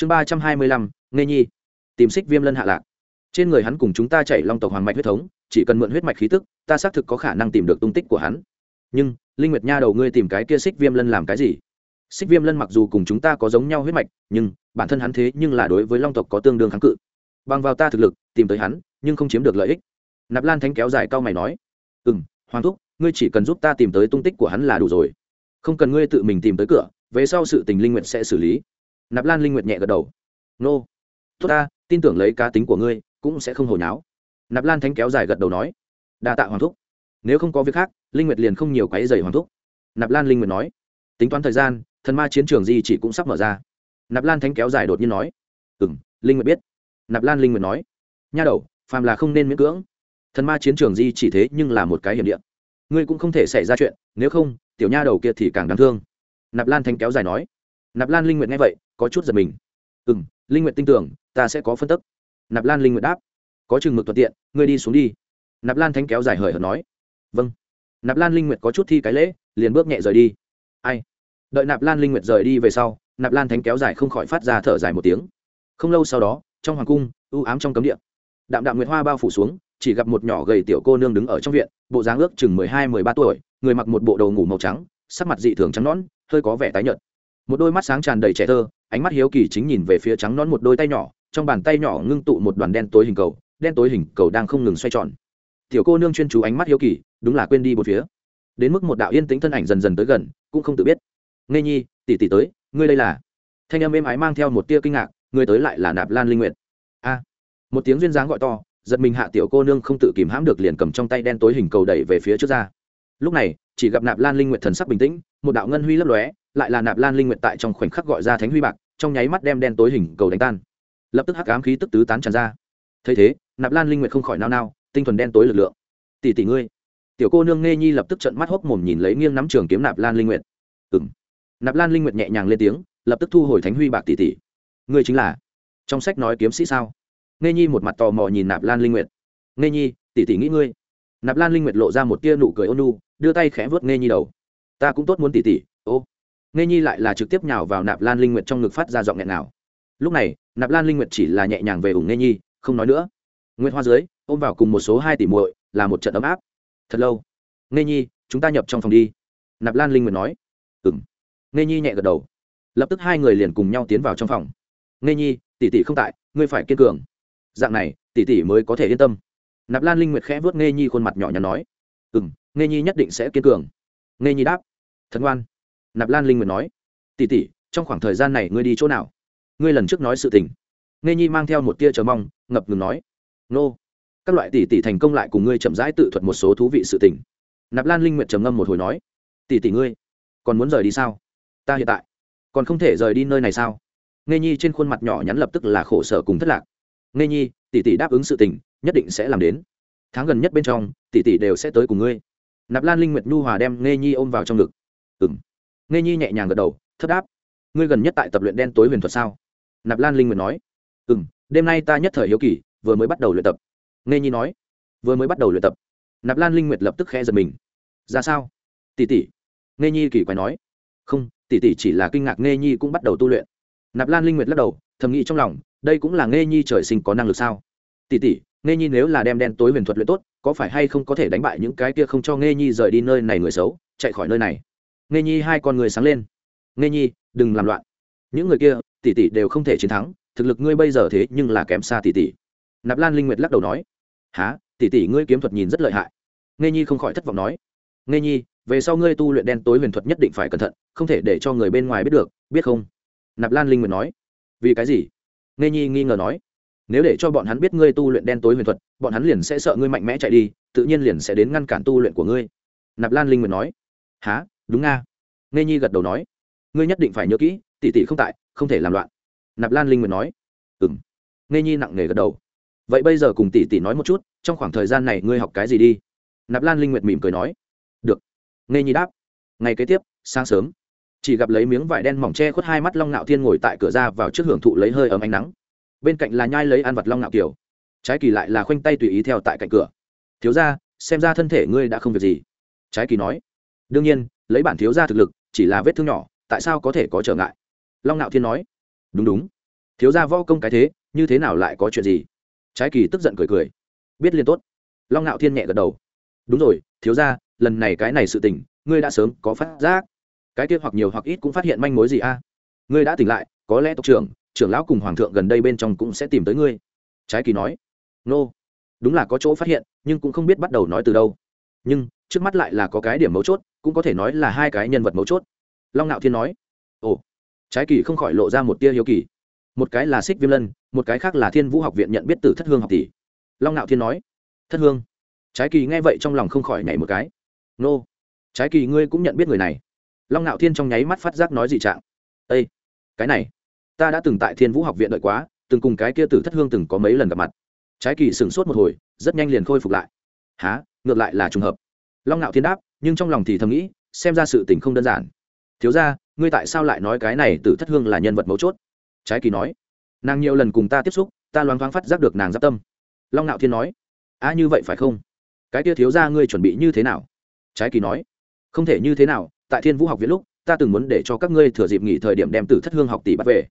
chương ba trăm hai mươi lăm nghe nhi. Tìm xích viêm lân hạ lạc. Trên người hắn cùng chúng ta chạy long tộc hoàng mạch huyết thống, chỉ cần mượn huyết mạch khí tức, ta xác thực có khả năng tìm được tung tích của hắn. Nhưng, linh nguyệt nha đầu ngươi tìm cái kia xích viêm lân làm cái gì? Xích viêm lân mặc dù cùng chúng ta có giống nhau huyết mạch, nhưng, bản thân hắn thế nhưng là đối với long tộc có tương đương kháng cự. Bằng vào ta thực lực, tìm tới hắn, nhưng không chiếm được lợi ích. Nạp lan thánh kéo dài cao mày nói ừ m hoàng thúc, ngươi chỉ cần giúp ta tìm tới tung tích của hắn là đủ rồi. Không cần ngươi tự mình tìm tới cửa, về sau sự tình linh nguyện sẽ xử lý nạp lan linh Nguyệt nhẹ gật đầu. Nô, tốt ta, tin tưởng lấy cá tính của ngươi, cũng sẽ không hồi náo nạp lan thánh kéo dài gật đầu nói. Đa tạ hoàng thúc. Nếu không có việc khác, linh nguyệt liền không nhiều quái dày hoàng thúc. Nạp lan linh nguyệt nói. Tính toán thời gian, thần ma chiến trường di chỉ cũng sắp mở ra. Nạp lan thánh kéo dài đột nhiên nói. Ừ m linh nguyệt biết. Nạp lan linh nguyệt nói. Nha đầu, phàm là không nên miễn cưỡng. Thần ma chiến trường di chỉ thế nhưng là một cái hiểm địa. Ngươi cũng không thể xảy ra chuyện, nếu không, tiểu nha đầu kia thì càng đáng thương. Nạp lan thánh kéo dài nói. Nạp lan linh nguyệt nghe vậy có chút giật mình. Ừ m linh nguyệt tin tưởng, ta sẽ có phân tức. Nạp lan linh nguyệt đáp. Có chừng mực thuận tiện, ngươi đi xuống đi. Nạp lan thánh kéo dài hời hợt nói. Vâng. Nạp lan linh nguyệt có chút thi cái lễ, liền bước nhẹ rời đi. Ai? Đợi nạp lan linh nguyệt rời đi về sau, nạp lan thánh kéo dài không khỏi phát ra thở dài một tiếng. Không lâu sau đó, trong hoàng cung ưu ám trong cấm địa, đạm đạm nguyệt hoa bao phủ xuống, chỉ gặp một nhỏ gầy tiểu cô nương đứng ở trong viện, bộ dáng ước chừng mười hai, mười ba tuổi, người mặc một bộ đồ ngủ màu trắng, sắc mặt dị thường trắng nõn, hơi có vẻ tái nhợt. Một đôi mắt sáng tràn đầy trẻ thơ ánh mắt hiếu kỳ chính nhìn về phía trắng non một đôi tay nhỏ, trong bàn tay nhỏ ngưng tụ một đoàn đen tối hình cầu, đen tối hình cầu đang không ngừng xoay tròn. Tiểu cô nương chuyên chú ánh mắt hiếu kỳ, đúng là quên đi một phía. Đến mức một đạo yên tĩnh thân ảnh dần dần tới gần, cũng không tự biết. Nghe nhi, tỷ tỷ tới, ngươi đây là? Thanh âm êm ái mang theo một tia kinh ngạc, ngươi tới lại là nạp lan linh nguyệt. A. Một tiếng duyên dáng gọi to, giật mình hạ tiểu cô nương không tự kìm hãm được liền cầm trong tay đen tối hình cầu đẩy về phía trước ra. Lúc này, chỉ gặp nạp lan linh nguyệt thần sắc bình tĩnh, một đạo ngân huy lấp lóe lại là nạp lan linh nguyện tại trong khoảnh khắc gọi ra thánh huy bạc, trong nháy mắt đem đen tối hình cầu đánh tan. Lập tức hắc ám khí tức tứ tán tràn ra. Thấy thế, nạp lan linh nguyện không khỏi nao nao, tinh thuần đen tối lực lượng. Tỷ tỷ ngươi. Tiểu cô nương nghe nhi lập tức trận mắt hốc mồm nhìn lấy nghiêng nắm trường kiếm nạp lan linh nguyện ừ m nạp lan linh nguyện nhẹ nhàng lên tiếng, lập tức thu hồi thánh huy bạc tỷ tỷ. Ngươi chính là trong sách nói kiếm sĩ sao? Nghe nhi một mặt tò mò nhìn nạp lan linh nguyện nghe nhi, tỷ tỷ nghĩ ngươi. Nạp lan linh nguyệt lộ ra một tia nụ cười ôn nu đưa tay khẽ vớt nghe nhi đầu. Ta cũng tốt muốn tỷ tỷ, ô nghe nhi lại là trực tiếp nhào vào nạp lan linh nguyệt trong ngực phát ra giọng nghẹn nào. Lúc này nạp lan linh nguyệt chỉ là nhẹ nhàng về ủng nghe nhi không nói nữa. Nguyệt hoa dưới ôm vào cùng một số hai tỷ muội là một trận ấm áp. Thật lâu. Nghe nhi chúng ta nhập trong phòng đi. Nạp lan linh nguyệt nói. Ừng nghe nhi nhẹ gật đầu. Lập tức hai người liền cùng nhau tiến vào trong phòng. Nghe nhi tỷ tỷ không tại ngươi phải kiên cường. Dạng này tỷ tỷ mới có thể yên tâm. Nạp lan linh nguyệt khẽ vớt nghe nhi khuôn mặt nhỏ nhắn nói. Ừm, m nghe nhi nhất định sẽ kiên cường. Nghe nhi đáp. Thật ngoan nạp lan linh nguyệt nói, tỷ tỷ, trong khoảng thời gian này ngươi đi chỗ nào? Ngươi lần trước nói sự tình. Nghe nhi mang theo một tia chờ mong, ngập ngừng nói, nô, các loại tỷ tỷ thành công lại cùng ngươi chậm rãi tự thuật một số thú vị sự tình. Nạp lan linh nguyệt trầm ngâm một hồi nói, tỷ tỷ ngươi, còn muốn rời đi sao? Ta hiện tại còn không thể rời đi nơi này sao? Nghe nhi trên khuôn mặt nhỏ nhắn lập tức là khổ sở cùng thất lạc. Nghe nhi, tỷ tỷ đáp ứng sự tình, nhất định sẽ làm đến. Tháng gần nhất bên trong, tỷ tỷ đều sẽ tới cùng ngươi. Nạp lan linh nguyệt nhu hòa đem nghe nhi ôm vào trong ngực. Ừ m nghe nhi nhẹ nhàng gật đầu thất đáp. Ngươi gần nhất tại tập luyện đen tối huyền thuật sao? Nạp lan linh nguyệt nói. Ừ m đêm nay ta nhất thời hiếu kỳ, vừa mới bắt đầu luyện tập. Nghe nhi nói. Vừa mới bắt đầu luyện tập. Nạp lan linh nguyệt lập tức khẽ giật mình. Ra sao? Tỷ tỷ. Nghe nhi kỳ quái nói. Không, tỷ tỷ chỉ là kinh ngạc nghe nhi cũng bắt đầu tu luyện. Nạp lan linh nguyệt lắc đầu, thầm nghĩ trong lòng, đây cũng là nghe nhi trời sinh có năng lực sao? Tỷ tỷ nghe nhi nếu là đem đen tối huyền thuật luyện tốt, có phải hay không có thể đánh bại những cái kia không cho nghe nhi rời đi nơi này người xấu, chạy khỏi nơi này? Nghe nhi hai con người sáng lên. Nghe nhi, đừng làm loạn. Những người kia, tỷ tỷ đều không thể chiến thắng, thực lực ngươi bây giờ thế nhưng là kém xa tỷ tỷ. Nạp lan linh nguyệt lắc đầu nói há tỷ tỷ ngươi kiếm thuật nhìn rất lợi hại. Nghe nhi không khỏi thất vọng nói nghe nhi, về sau ngươi tu luyện đen tối huyền thuật nhất định phải cẩn thận, không thể để cho người bên ngoài biết được, biết không? Nạp lan linh nguyệt nói, vì cái gì? Nghe nhi nghi ngờ nói, nếu để cho bọn hắn biết ngươi tu luyện đen tối huyền thuật, bọn hắn liền sẽ sợ ngươi mạnh mẽ chạy đi, tự nhiên liền sẽ đến ngăn cản tu luyện của ngươi. Nạp lan linh nguyệt nói há đúng nga. Nghe nhi gật đầu nói, ngươi nhất định phải nhớ kỹ, tỷ tỷ không tại, không thể làm loạn. Nạp lan linh nguyệt nói ừ m nghe nhi nặng nề gật đầu. Vậy bây giờ cùng tỷ tỷ nói một chút, trong khoảng thời gian này ngươi học cái gì đi? Nạp lan linh nguyệt mỉm cười nói, được. Nghe nhi đáp, ngày kế tiếp, sáng sớm. Chỉ gặp lấy miếng vải đen mỏng che khuất hai mắt long ngạo thiên ngồi tại cửa ra vào trước hưởng thụ lấy hơi ấm ánh nắng. Bên cạnh là nhai lấy ăn vật long ngạo kiều. Trái kỳ lại là khoanh tay tùy ý theo tại cạnh cửa. Thiếu ra xem ra thân thể ngươi đã không việc gì. Trái kỳ nói, đương nhiên lấy bản thiếu gia thực lực, chỉ là vết thương nhỏ, tại sao có thể có trở ngại? Long nạo thiên nói. Đúng đúng. Thiếu gia võ công cái thế, như thế nào lại có chuyện gì? Trái kỳ tức giận cười cười. Biết liên tốt. Long nạo thiên nhẹ gật đầu. Đúng rồi, thiếu gia, lần này cái này sự tình, ngươi đã sớm có phát giác. Cái kia hoặc nhiều hoặc ít cũng phát hiện manh mối gì a? Ngươi đã tỉnh lại, có lẽ tộc trưởng trưởng lão cùng hoàng thượng gần đây bên trong cũng sẽ tìm tới ngươi. Trái kỳ nói. Nô、no. đúng là có chỗ phát hiện, nhưng cũng không biết bắt đầu nói từ đâu. Nhưng, trước mắt lại là có cái điểm mấu chốt cũng có thể nói là hai cái nhân vật mấu chốt. Long nạo thiên nói, ồ, trái kỳ không khỏi lộ ra một tia hiếu kỳ. Một cái là xích viêm lân, một cái khác là thiên vũ học viện nhận biết từ thất hương học tỷ. Long nạo thiên nói, thất hương, trái kỳ nghe vậy trong lòng không khỏi nhảy một cái. Nô, trái kỳ ngươi cũng nhận biết người này. Long nạo thiên trong nháy mắt phát giác nói dị trạng ây cái này, ta đã từng tại thiên vũ học viện đợi quá, từng cùng cái kia tử thất hương từng có mấy lần gặp mặt. Trái kỳ sửng sốt một hồi, rất nhanh liền khôi phục lại. Há ngược lại là trùng hợp long nạo thiên đáp, nhưng trong lòng thì thầm nghĩ, xem ra sự tình không đơn giản. Thiếu ra ngươi tại sao lại nói cái này tử thất hương là nhân vật mấu chốt? Trái kỳ nói, nàng nhiều lần cùng ta tiếp xúc, ta loáng thoáng phát giác được nàng giáp tâm. Long nạo thiên nói a như vậy phải không? Cái kia thiếu ra ngươi chuẩn bị như thế nào? Trái kỳ nói, không thể như thế nào, tại thiên vũ học viện lúc, ta từng muốn để cho các ngươi thừa dịp nghỉ thời điểm đem tử thất hương học tỷ bắt về.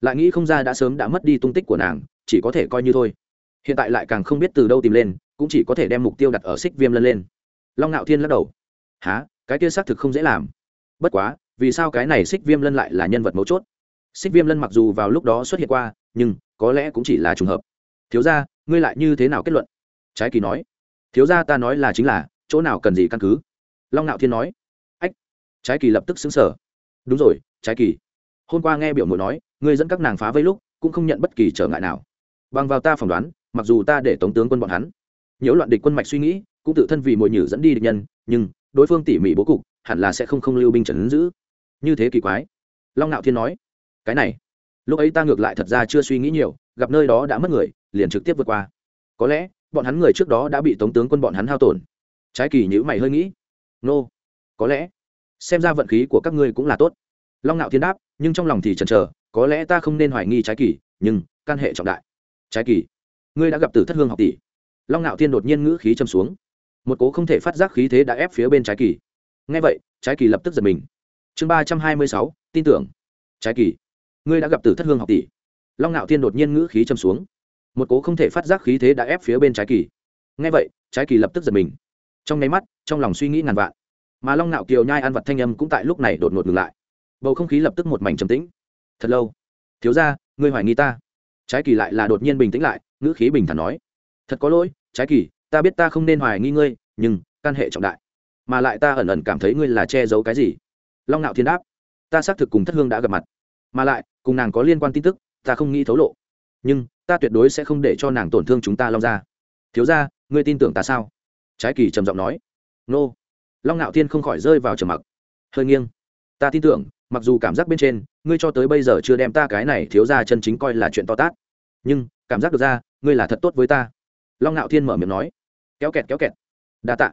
Lại nghĩ không ra đã sớm đã mất đi tung tích của nàng, chỉ có thể coi như thôi. Hiện tại lại càng không biết từ đâu tìm lên, cũng chỉ có thể đem mục tiêu đặt ở xích viêm lân lên long ngạo thiên lắc đầu. Há cái kia xác thực không dễ làm. Bất quá, vì sao cái này xích viêm lân lại là nhân vật mấu chốt? Xích viêm lân mặc dù vào lúc đó xuất hiện qua, nhưng có lẽ cũng chỉ là trùng hợp. Thiếu ra ngươi lại như thế nào kết luận? Trái kỳ nói. Thiếu ra ta nói là chính là, chỗ nào cần gì căn cứ? Long ngạo thiên nói. Ách. Trái kỳ lập tức xứng sở đúng rồi, trái kỳ. Hôm qua nghe biểu mộ nói, ngươi dẫn các nàng phá vây lúc, cũng không nhận bất kỳ trở ngại nào. Bằng vào ta phỏng đoán, mặc dù ta để tống tướng quân bọn hắn, nhiễu loạn địch quân mạch suy nghĩ cũng tự thân vì mồi nhử dẫn đi địch nhân, nhưng đối phương tỉ mỉ bố cục, hẳn là sẽ không không lưu binh trần ứng giữ. Như thế kỳ quái. Long nạo thiên nói, cái này, lúc ấy ta ngược lại thật ra chưa suy nghĩ nhiều, gặp nơi đó đã mất người, liền trực tiếp vượt qua. Có lẽ, bọn hắn người trước đó đã bị tống tướng quân bọn hắn hao tổn. Trái kỳ nhữ mày hơi nghĩ, nô、no. có lẽ, xem ra vận khí của các ngươi cũng là tốt. Long nạo thiên đáp, nhưng trong lòng thì chần chờ, có lẽ ta không nên hoài nghi trái kỳ, nhưng căn hệ trọng đại. Trái kỳ, ngươi đã gặp tử thất hương học tỷ. Long ngạo thiên đột nhiên ngữ khí châm xuống một cố không thể phát giác khí thế đã ép phía bên trái kỳ. Ngay vậy, trái kỳ lập tức giật mình. Chương ba trăm hai mươi sáu, tin tưởng. Trái kỳ, ngươi đã gặp tử thất hương học tỷ. Long ngạo thiên đột nhiên ngữ khí châm xuống. Một cố không thể phát giác khí thế đã ép phía bên trái kỳ. Ngay vậy, trái kỳ lập tức giật mình. Trong nháy mắt, trong lòng suy nghĩ ngàn vạn. Mà long ngạo kiều nhai ăn vật thanh âm cũng tại lúc này đột ngột ngừng lại. Bầu không khí lập tức một mảnh trầm tĩnh. Thật lâu. Thiếu ra ngươi hoài nghi ta. Trái kỳ lại là đột nhiên bình tĩnh lại, ngữ khí bình thản nói. Thật có lỗi, trái kỳ ta biết ta không nên hoài nghi ngươi, nhưng căn hệ trọng đại. Mà lại ta ẩn ẩn cảm thấy ngươi là che giấu cái gì? Long ngạo thiên đáp, ta xác thực cùng thất hương đã gặp mặt. Mà lại, cùng nàng có liên quan tin tức, ta không nghĩ thấu lộ. Nhưng, ta tuyệt đối sẽ không để cho nàng tổn thương chúng ta long ra thiếu ra ngươi tin tưởng ta sao? Trái kỳ trầm giọng nói. Nô. Long ngạo thiên không khỏi rơi vào trầm mặc. Hơi nghiêng. Ta tin tưởng, mặc dù cảm giác bên trên, ngươi cho tới bây giờ chưa đem ta cái này thiếu ra chân chính coi là chuyện to tát. Nhưng, cảm giác được ra, ngươi là thật tốt với ta. Long ngạo thiên mở miệng nói kéo kẹt kéo kẹt. Đa tạ.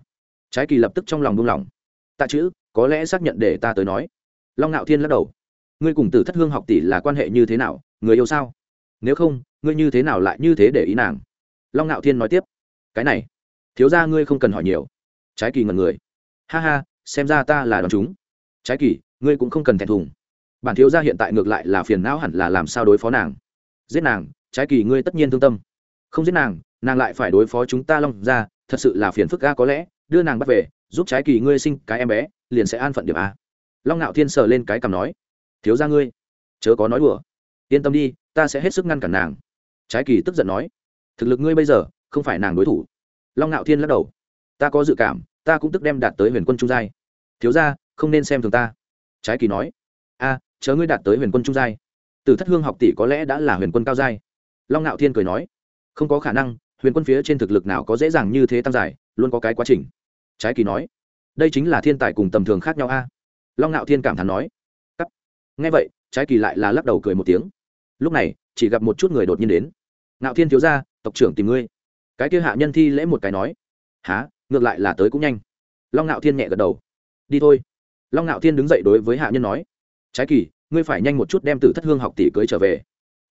Trái kỳ lập tức trong lòng buông lỏng. Tạ chữ, có lẽ xác nhận để ta tới nói. Long ngạo thiên lắc đầu. Ngươi cùng tử thất hương học tỷ là quan hệ như thế nào? Người yêu sao? Nếu không, ngươi như thế nào lại như thế để ý nàng? Long ngạo thiên nói tiếp. Cái này, thiếu ra ngươi không cần hỏi nhiều. Trái kỳ ngần người. Ha ha, xem ra ta là đòn chúng. Trái kỳ, ngươi cũng không cần thẹn thùng. Bản thiếu gia hiện tại ngược lại là phiền não hẳn là làm sao đối phó nàng? Giết nàng, trái kỳ ngươi tất nhiên thương tâm. Không giết nàng nàng lại phải đối phó chúng ta long ra thật sự là phiền phức ga có lẽ, đưa nàng bắt về, giúp trái kỳ ngươi sinh cái em bé, liền sẽ an phận điểm a. Long ngạo thiên sờ lên cái cằm nói, thiếu ra ngươi, chớ có nói đùa. Yên tâm đi, ta sẽ hết sức ngăn cản nàng. Trái kỳ tức giận nói, thực lực ngươi bây giờ, không phải nàng đối thủ. Long ngạo thiên lắc đầu, ta có dự cảm, ta cũng tức đem đạt tới huyền quân trung giai. Thiếu ra không nên xem thường ta. Trái kỳ nói, a, chớ ngươi đạt tới huyền quân trung giai. Từ thất hương học tỷ có lẽ đã là huyền quân cao giai. Long ngạo thiên cười nói, không có khả năng huyền quân phía trên thực lực nào có dễ dàng như thế tăng dài, luôn có cái quá trình. Trái kỳ nói, đây chính là thiên tài cùng tầm thường khác nhau a. Long ngạo thiên cảm thán nói, cắt. Ngay vậy, trái kỳ lại là lắc đầu cười một tiếng. Lúc này, chỉ gặp một chút người đột nhiên đến. Ngạo thiên thiếu ra tộc trưởng tìm ngươi. Cái kia hạ nhân thi lễ một cái nói há ngược lại là tới cũng nhanh. Long ngạo thiên nhẹ gật đầu, đi thôi. Long ngạo thiên đứng dậy đối với hạ nhân nói, trái kỳ, ngươi phải nhanh một chút đem tử thất hương học tỷ cưới trở về.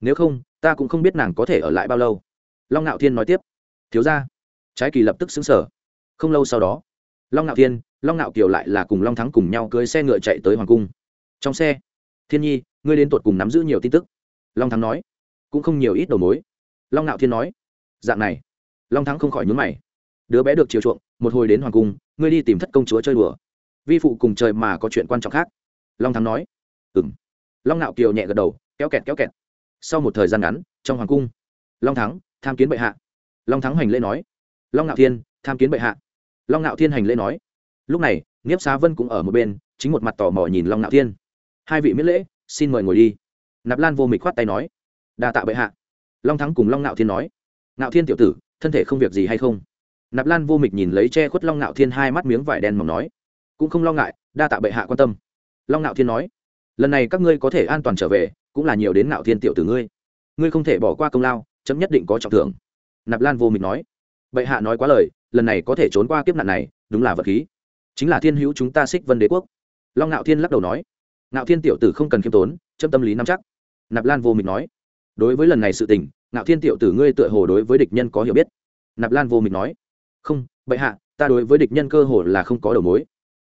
Nếu không, ta cũng không biết nàng có thể ở lại bao lâu long ngạo thiên nói tiếp. Thiếu ra trái kỳ lập tức xứng sở không lâu sau đó, long ngạo thiên, long ngạo kiều lại là cùng long thắng cùng nhau cưới xe ngựa chạy tới hoàng cung. Trong xe, thiên nhi, ngươi đến tột cùng nắm giữ nhiều tin tức. Long thắng nói, cũng không nhiều ít đầu mối. Long ngạo thiên nói, dạng này. Long thắng không khỏi nhún mày. Đứa bé được chiều chuộng, một hồi đến hoàng cung, ngươi đi tìm thất công chúa chơi đùa. Vi phụ cùng trời mà có chuyện quan trọng khác. Long thắng nói ừ m long ngạo kiều nhẹ gật đầu, kéo kẹt kéo kẹt. Sau một thời gian ngắn, trong hoàng cung, long thắng tham kiến bệ hạ. Long thắng hành lễ nói. Long ngạo thiên, tham kiến bệ hạ. Long ngạo thiên hành lễ nói. Lúc này nghiếp xá vân cũng ở một bên, chính một mặt tò mò nhìn long ngạo thiên. Hai vị miễn lễ, xin mời ngồi đi. Nạp lan vô mịch khoát tay nói. Đa tạ bệ hạ. Long thắng cùng long ngạo thiên nói. Ngạo thiên tiểu tử, thân thể không việc gì hay không? Nạp lan vô mịch nhìn lấy che khuất long ngạo thiên hai mắt miếng vải đen mỏng nói. Cũng không lo ngại, đa tạ bệ hạ quan tâm. Long ngạo thiên nói. Lần này các ngươi có thể an toàn trở về, cũng là nhiều đến ngạo thiên tiểu tử ngươi. Ngươi không thể bỏ qua công lao chấm nhất định có trọng thưởng. Nạp lan vô mịch nói. Bệ hạ nói quá lời, lần này có thể trốn qua kiếp nạn này, đúng là vật khí. Chính là thiên hữu chúng ta xích vân đế quốc. Long ngạo thiên lắc đầu nói. Ngạo thiên tiểu tử không cần khiêm tốn, chấm tâm lý nắm chắc. Nạp lan vô mịch nói. Đối với lần này sự tình, ngạo thiên tiểu tử ngươi tựa hồ đối với địch nhân có hiểu biết. Nạp lan vô mịch nói. Không, bệ hạ, ta đối với địch nhân cơ hồ là không có đầu mối.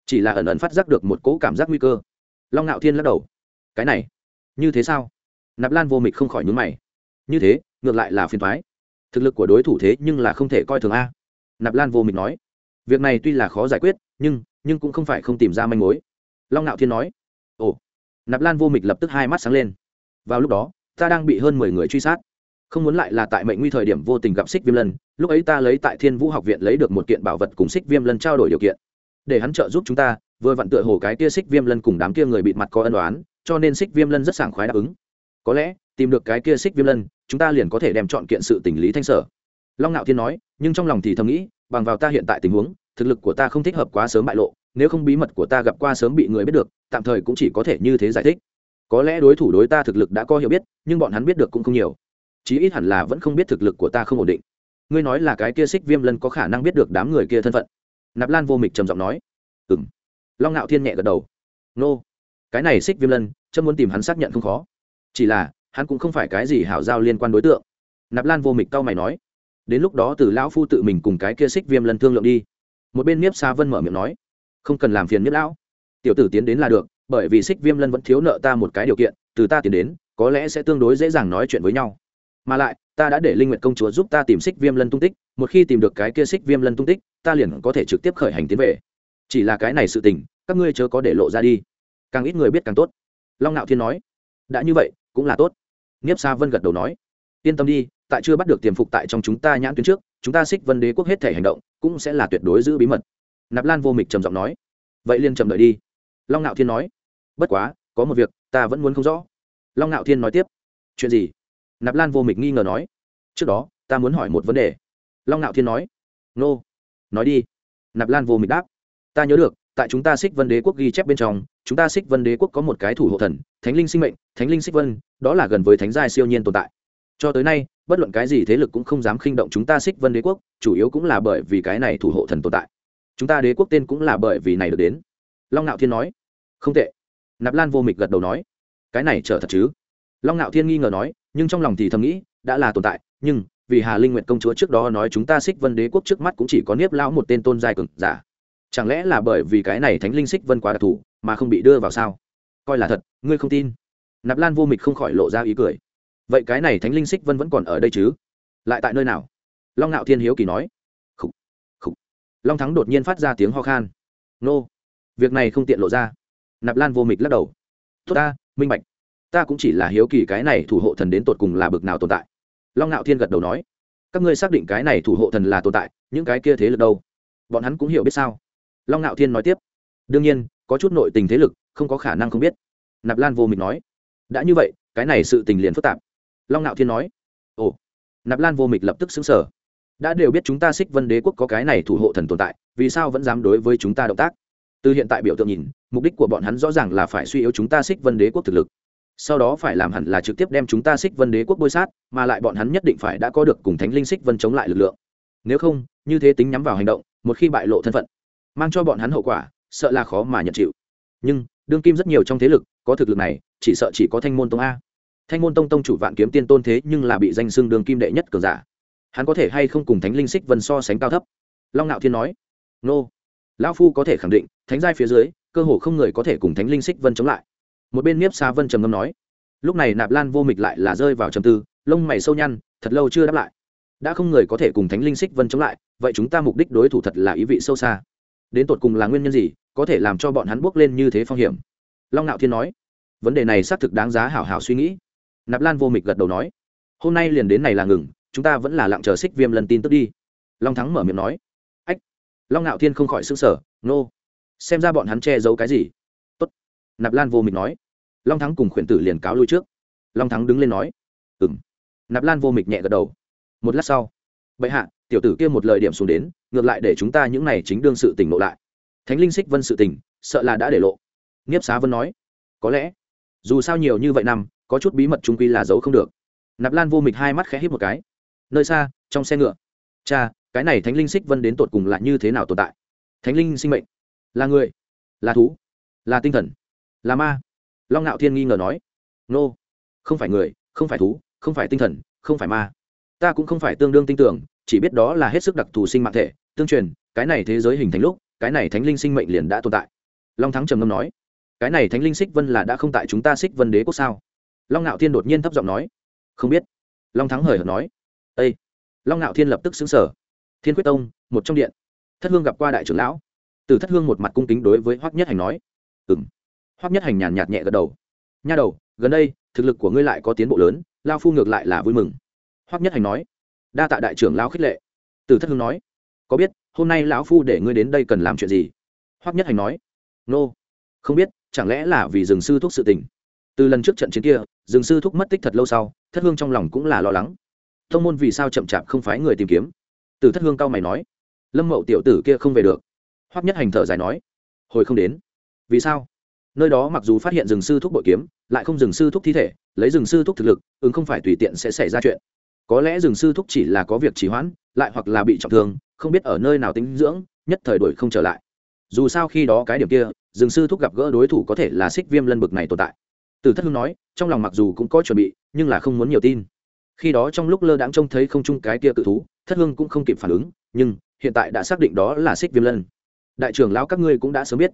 Chỉ là ẩn ẩn phát giác được một cỗ cảm giác nguy cơ. Long ngạo thiên lắc đầu. Cái này, như thế sao? Nạp lan vô mịch không khỏi nhún mày. Như thế ngược lại là phiền thoái. Thực lực của đối thủ thế nhưng là không thể coi thường a. Nạp lan vô mịch nói. Việc này tuy là khó giải quyết, nhưng nhưng cũng không phải không tìm ra manh mối. Long ngạo thiên nói. Ồ. Nạp lan vô mịch lập tức hai mắt sáng lên. Vào lúc đó, ta đang bị hơn mười người truy sát. Không muốn lại là tại mệnh nguy thời điểm vô tình gặp xích viêm lân, lúc ấy ta lấy tại thiên vũ học viện lấy được một kiện bảo vật cùng xích viêm lân trao đổi điều kiện. Để hắn trợ giúp chúng ta, vừa vặn tựa hồ cái kia xích viêm lân cùng đám kia người bịt mặt có ân đoán cho nên xích viêm lân rất sảng khoái đáp ứng có lẽ, tìm được cái kia xích viêm lân, chúng ta liền có thể đem chọn kiện sự tình lý thanh sở. Long ngạo thiên nói, nhưng trong lòng thì thầm nghĩ, bằng vào ta hiện tại tình huống, thực lực của ta không thích hợp quá sớm bại lộ, nếu không bí mật của ta gặp qua sớm bị người biết được, tạm thời cũng chỉ có thể như thế giải thích. Có lẽ đối thủ đối ta thực lực đã có hiểu biết, nhưng bọn hắn biết được cũng không nhiều. Chí ít hẳn là vẫn không biết thực lực của ta không ổn định. Ngươi nói là cái kia xích viêm lân có khả năng biết được đám người kia thân phận? Nạp lan vô mịch trầm giọng nói. Ừ m long ngạo thiên nhẹ gật đầu. Nô. Cái này xích viêm lân chân muốn tìm hắn xác nhận không khó chỉ là, hắn cũng không phải cái gì hảo giao liên quan đối tượng. Nạp lan vô mịch cau mày nói, đến lúc đó từ lão phu tự mình cùng cái kia xích viêm lân thương lượng đi. Một bên niếp xa vân mở miệng nói, không cần làm phiền niếp lão. Tiểu tử tiến đến là được, bởi vì xích viêm lân vẫn thiếu nợ ta một cái điều kiện, từ ta tiến đến, có lẽ sẽ tương đối dễ dàng nói chuyện với nhau. Mà lại, ta đã để linh nguyện công chúa giúp ta tìm xích viêm lân tung tích, một khi tìm được cái kia xích viêm lân tung tích, ta liền có thể trực tiếp khởi hành tiến về. Chỉ là cái này sự tình, các ngươi chớ có để lộ ra đi. Càng ít người biết càng tốt. Long Nạo thiên nói đã như vậy, cũng là tốt. Nghiếp sa vân gật đầu nói. Yên tâm đi, tại chưa bắt được tiềm phục tại trong chúng ta nhãn tuyến trước, chúng ta xích vân đế quốc hết thể hành động, cũng sẽ là tuyệt đối giữ bí mật. Nạp lan vô mịch trầm giọng nói. Vậy liên trầm đợi đi. Long ngạo thiên nói. Bất quá, có một việc, ta vẫn muốn không rõ. Long ngạo thiên nói tiếp. Chuyện gì? Nạp lan vô mịch nghi ngờ nói. Trước đó, ta muốn hỏi một vấn đề. Long ngạo thiên nói. Nô. Nói đi. Nạp lan vô mịch đáp. Ta nhớ được tại chúng ta xích vân đế quốc ghi chép bên trong, chúng ta xích vân đế quốc có một cái thủ hộ thần, thánh linh sinh mệnh, thánh linh xích vân, đó là gần với thánh giai siêu nhiên tồn tại. Cho tới nay, bất luận cái gì thế lực cũng không dám khinh động chúng ta xích vân đế quốc, chủ yếu cũng là bởi vì cái này thủ hộ thần tồn tại. Chúng ta đế quốc tên cũng là bởi vì này được đến. Long ngạo thiên nói, không tệ. Nạp lan vô mịch gật đầu nói, cái này trở thật chứ? Long ngạo thiên nghi ngờ nói, nhưng trong lòng thì thầm nghĩ, đã là tồn tại, nhưng vì hà linh nguyện công chúa trước đó nói chúng ta xích vân đế quốc trước mắt cũng chỉ có niếp lão một tên tôn giai cực giả chẳng lẽ là bởi vì cái này thánh linh xích vân quá đặc thù mà không bị đưa vào sao? Coi là thật ngươi không tin. Nạp lan vô mịch không khỏi lộ ra ý cười. Vậy cái này thánh linh xích vân vẫn còn ở đây chứ? Lại tại nơi nào? Long ngạo thiên hiếu kỳ nói. Khủ, khủ. long thắng đột nhiên phát ra tiếng ho khan. Nô việc này không tiện lộ ra. Nạp lan vô mịch lắc đầu. Tốt ta minh bạch. Ta cũng chỉ là hiếu kỳ cái này thủ hộ thần đến tột cùng là bực nào tồn tại. Long ngạo thiên gật đầu nói. Các ngươi xác định cái này thủ hộ thần là tồn tại những cái kia thế lực đâu? Bọn hắn cũng hiểu biết sao? Long ngạo thiên nói tiếp. Đương nhiên, có chút nội tình thế lực, không có khả năng không biết. Nạp lan vô mịch nói. Đã như vậy, cái này sự tình liền phức tạp. Long ngạo thiên nói. Ồ. Nạp lan vô mịch lập tức xứng sở đã đều biết chúng ta xích vân đế quốc có cái này thủ hộ thần tồn tại, vì sao vẫn dám đối với chúng ta động tác? Từ hiện tại biểu tượng nhìn, mục đích của bọn hắn rõ ràng là phải suy yếu chúng ta xích vân đế quốc thực lực. Sau đó phải làm hẳn là trực tiếp đem chúng ta xích vân đế quốc bôi sát, mà lại bọn hắn nhất định phải đã có được cùng thánh linh xích vân chống lại lực lượng. Nếu không, như thế tính nhắm vào hành động, một khi bại lộ thân phận mang cho bọn hắn hậu quả, sợ là khó mà nhận chịu. Nhưng, đương kim rất nhiều trong thế lực có thực lực này, chỉ sợ chỉ có thanh môn tông a. Thanh môn tông tông chủ vạn kiếm tiên tôn thế nhưng là bị danh xưng đường kim đệ nhất cường giả. Hắn có thể hay không cùng thánh linh xích vân so sánh cao thấp? Long ngạo thiên nói. Nô. Lão phu có thể khẳng định, thánh giai phía dưới, cơ hồ không người có thể cùng thánh linh xích vân chống lại. Một bên Nếp xa vân trầm ngâm nói. Lúc này nạp lan vô mịch lại là rơi vào trầm tư, lông mày sâu nhăn, thật lâu chưa đáp lại. Đã không người có thể cùng thánh linh xích vân chống lại, vậy chúng ta mục đích đối thủ thật là ý vị sâu xa đến tột cùng là nguyên nhân gì, có thể làm cho bọn hắn bước lên như thế phong hiểm? Long nạo thiên nói. Vấn đề này xác thực đáng giá hảo hảo suy nghĩ. Nạp lan vô mịch gật đầu nói. Hôm nay liền đến này là ngừng, chúng ta vẫn là lặng chờ xích viêm lần tin tức đi. Long thắng mở miệng nói. Ách. Long nạo thiên không khỏi s ư n g sở nô. Xem ra bọn hắn che giấu cái gì? Tốt. nạp lan vô mịch nói. Long thắng cùng khuyển tử liền cáo lui trước. Long thắng đứng lên nói. Ừng nạp lan vô mịch nhẹ gật đầu. Một lát sau. Bệ hạ tiểu tử kia một lời điểm xuống đến, ngược lại để chúng ta những này chính đương sự tỉnh lộ lại. Thánh linh xích vân sự tỉnh sợ là đã để lộ. Nghiếp xá vân nói, có lẽ, dù sao nhiều như vậy năm, có chút bí mật trung quy là giấu không được. Nạp lan vô mịch hai mắt khẽ hít một cái. Nơi xa, trong xe ngựa. Cha, cái này thánh linh xích vân đến tột cùng là như thế nào tồn tại? Thánh linh sinh mệnh. Là người, là thú, là tinh thần, là ma. Long ngạo thiên nghi ngờ nói, nô、no. không phải người, không phải thú, không phải tinh thần, không phải ma. Ta cũng không phải tương đương tin tưởng chỉ biết đó là hết sức đặc thù sinh mạng thể, tương truyền, cái này thế giới hình thành lúc, cái này thánh linh sinh mệnh liền đã tồn tại. Long thắng trầm ngâm nói, cái này thánh linh xích vân là đã không tại chúng ta xích vân đế quốc sao? Long ngạo thiên đột nhiên thấp giọng nói, không biết. Long thắng hời hợt nói â long ngạo thiên lập tức xứng sở thiên quyết tông, một trong điện. Thất hương gặp qua đại trưởng lão. Từ thất hương một mặt cung kính đối với hoắc nhất hành nói ừ m hoắc nhất hành nhàn nhạt nhẹ gật đầu. Nha đầu, gần đây, thực lực của ngươi lại có tiến bộ lớn lao phu ngược lại là vui mừng. Hoắc nhất hành nói đa tạ đại trưởng lao khích lệ. Từ thất hương nói, có biết, hôm nay lão phu để ngươi đến đây cần làm chuyện gì? Hoắc nhất hành nói, nô、no. không biết, chẳng lẽ là vì rừng sư thúc sự tình? Từ lần trước trận chiến kia rừng sư thúc mất tích thật lâu sau, thất hương trong lòng cũng là lo lắng. Thông môn vì sao chậm chạp không phái người tìm kiếm? Từ thất hương cao mày nói, lâm mậu tiểu tử kia không về được. Hoắc nhất hành thở dài nói, hồi không đến. Vì sao? Nơi đó mặc dù phát hiện rừng sư thúc bội kiếm, lại không rừng sư thúc thi thể, lấy rừng sư thúc thực lực, ứng không phải tùy tiện sẽ xảy ra chuyện có lẽ rừng sư thúc chỉ là có việc trì hoãn, lại hoặc là bị trọng thương, không biết ở nơi nào tính dưỡng, nhất thời đổi không trở lại. Dù sao khi đó cái điểm kia, rừng sư thúc gặp gỡ đối thủ có thể là xích viêm lân bực này tồn tại. Từ thất hưng nói, trong lòng mặc dù cũng có chuẩn bị, nhưng là không muốn nhiều tin. Khi đó trong lúc lơ đãng trông thấy không chung cái kia cự thú, thất hưng cũng không kịp phản ứng, nhưng hiện tại đã xác định đó là xích viêm lân. Đại trưởng lão các ngươi cũng đã sớm biết.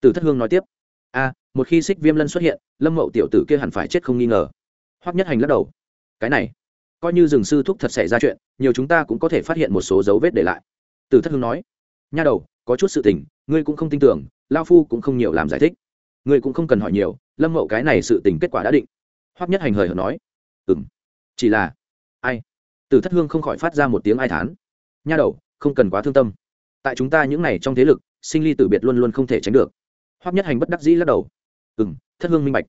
Từ thất hương nói tiếp, a, một khi xích viêm lân xuất hiện, lâm mậu tiểu tử kia hẳn phải chết không nghi ngờ. Hoắc nhất hành lắc đầu, cái này coi như rừng sư thúc thật xảy ra chuyện, nhiều chúng ta cũng có thể phát hiện một số dấu vết để lại. Từ thất hương nói, nha đầu, có chút sự tình, ngươi cũng không tin tưởng lao phu cũng không nhiều làm giải thích. Ngươi cũng không cần hỏi nhiều, lâm mậu cái này sự tình kết quả đã định. Hoắc nhất hành hời hợt nói ừ m chỉ là, ai? Từ thất hương không khỏi phát ra một tiếng ai thán, nha đầu, không cần quá thương tâm. Tại chúng ta những n à y trong thế lực, sinh ly tử biệt luôn luôn không thể tránh được. Hoắc nhất hành bất đắc dĩ lắc đầu ừ m thất hương minh bạch.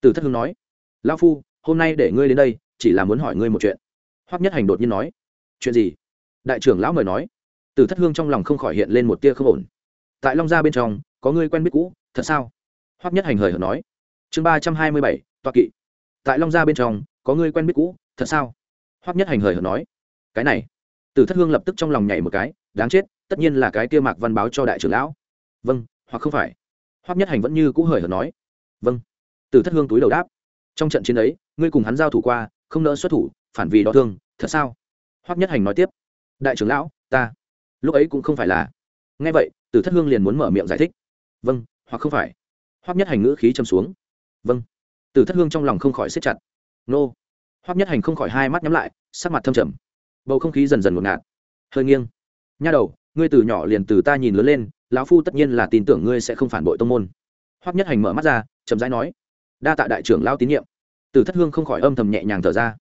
Từ thất hương nói lao phu, hôm nay để ngươi đến đây chỉ là muốn hỏi ngươi một chuyện. Hoắc nhất hành đột nhiên nói, chuyện gì? Đại trưởng lão mời nói, từ thất hương trong lòng không khỏi hiện lên một tia không ổn. Tại long gia bên trong, có ngươi quen biết cũ, thật sao? Hoắc nhất hành hời hợt nói, chương ba trăm hai mươi bảy, toa kỵ. Tại long gia bên trong, có ngươi quen biết cũ, thật sao? Hoắc nhất hành hời hợt nói, cái này. Từ thất hương lập tức trong lòng nhảy một cái, đáng chết, tất nhiên là cái kia mạc văn báo cho đại trưởng lão. Vâng hoặc không phải. Hoắc nhất hành vẫn như cũ hời hợt nói vâng. Từ thất hương túi đầu đáp, trong trận chiến ấy, ngươi cùng hắn giao thủ qua không nỡ xuất thủ, phản vì đó thương, thật sao? Hoắc nhất hành nói tiếp. Đại trưởng lão, ta. Lúc ấy cũng không phải là. Nghe vậy từ thất hương liền muốn mở miệng giải thích. Vâng hoặc không phải. Hoắc nhất hành ngữ khí châm xuống. Vâng. Từ thất hương trong lòng không khỏi siết chặt. Nô. Hoắc nhất hành không khỏi hai mắt nhắm lại, sắc mặt thâm trầm. Bầu không khí dần dần ngột ngạt. Hơi nghiêng. Nha đầu, ngươi từ nhỏ liền từ ta nhìn lớn lên, lão phu tất nhiên là tin tưởng ngươi sẽ không phản bội tông môn. Hoắc nhất hành mở mắt ra, chậm rãi nói. Đa tạ đại trưởng lao tín nhiệm từ thất hương không khỏi âm thầm nhẹ nhàng thở ra.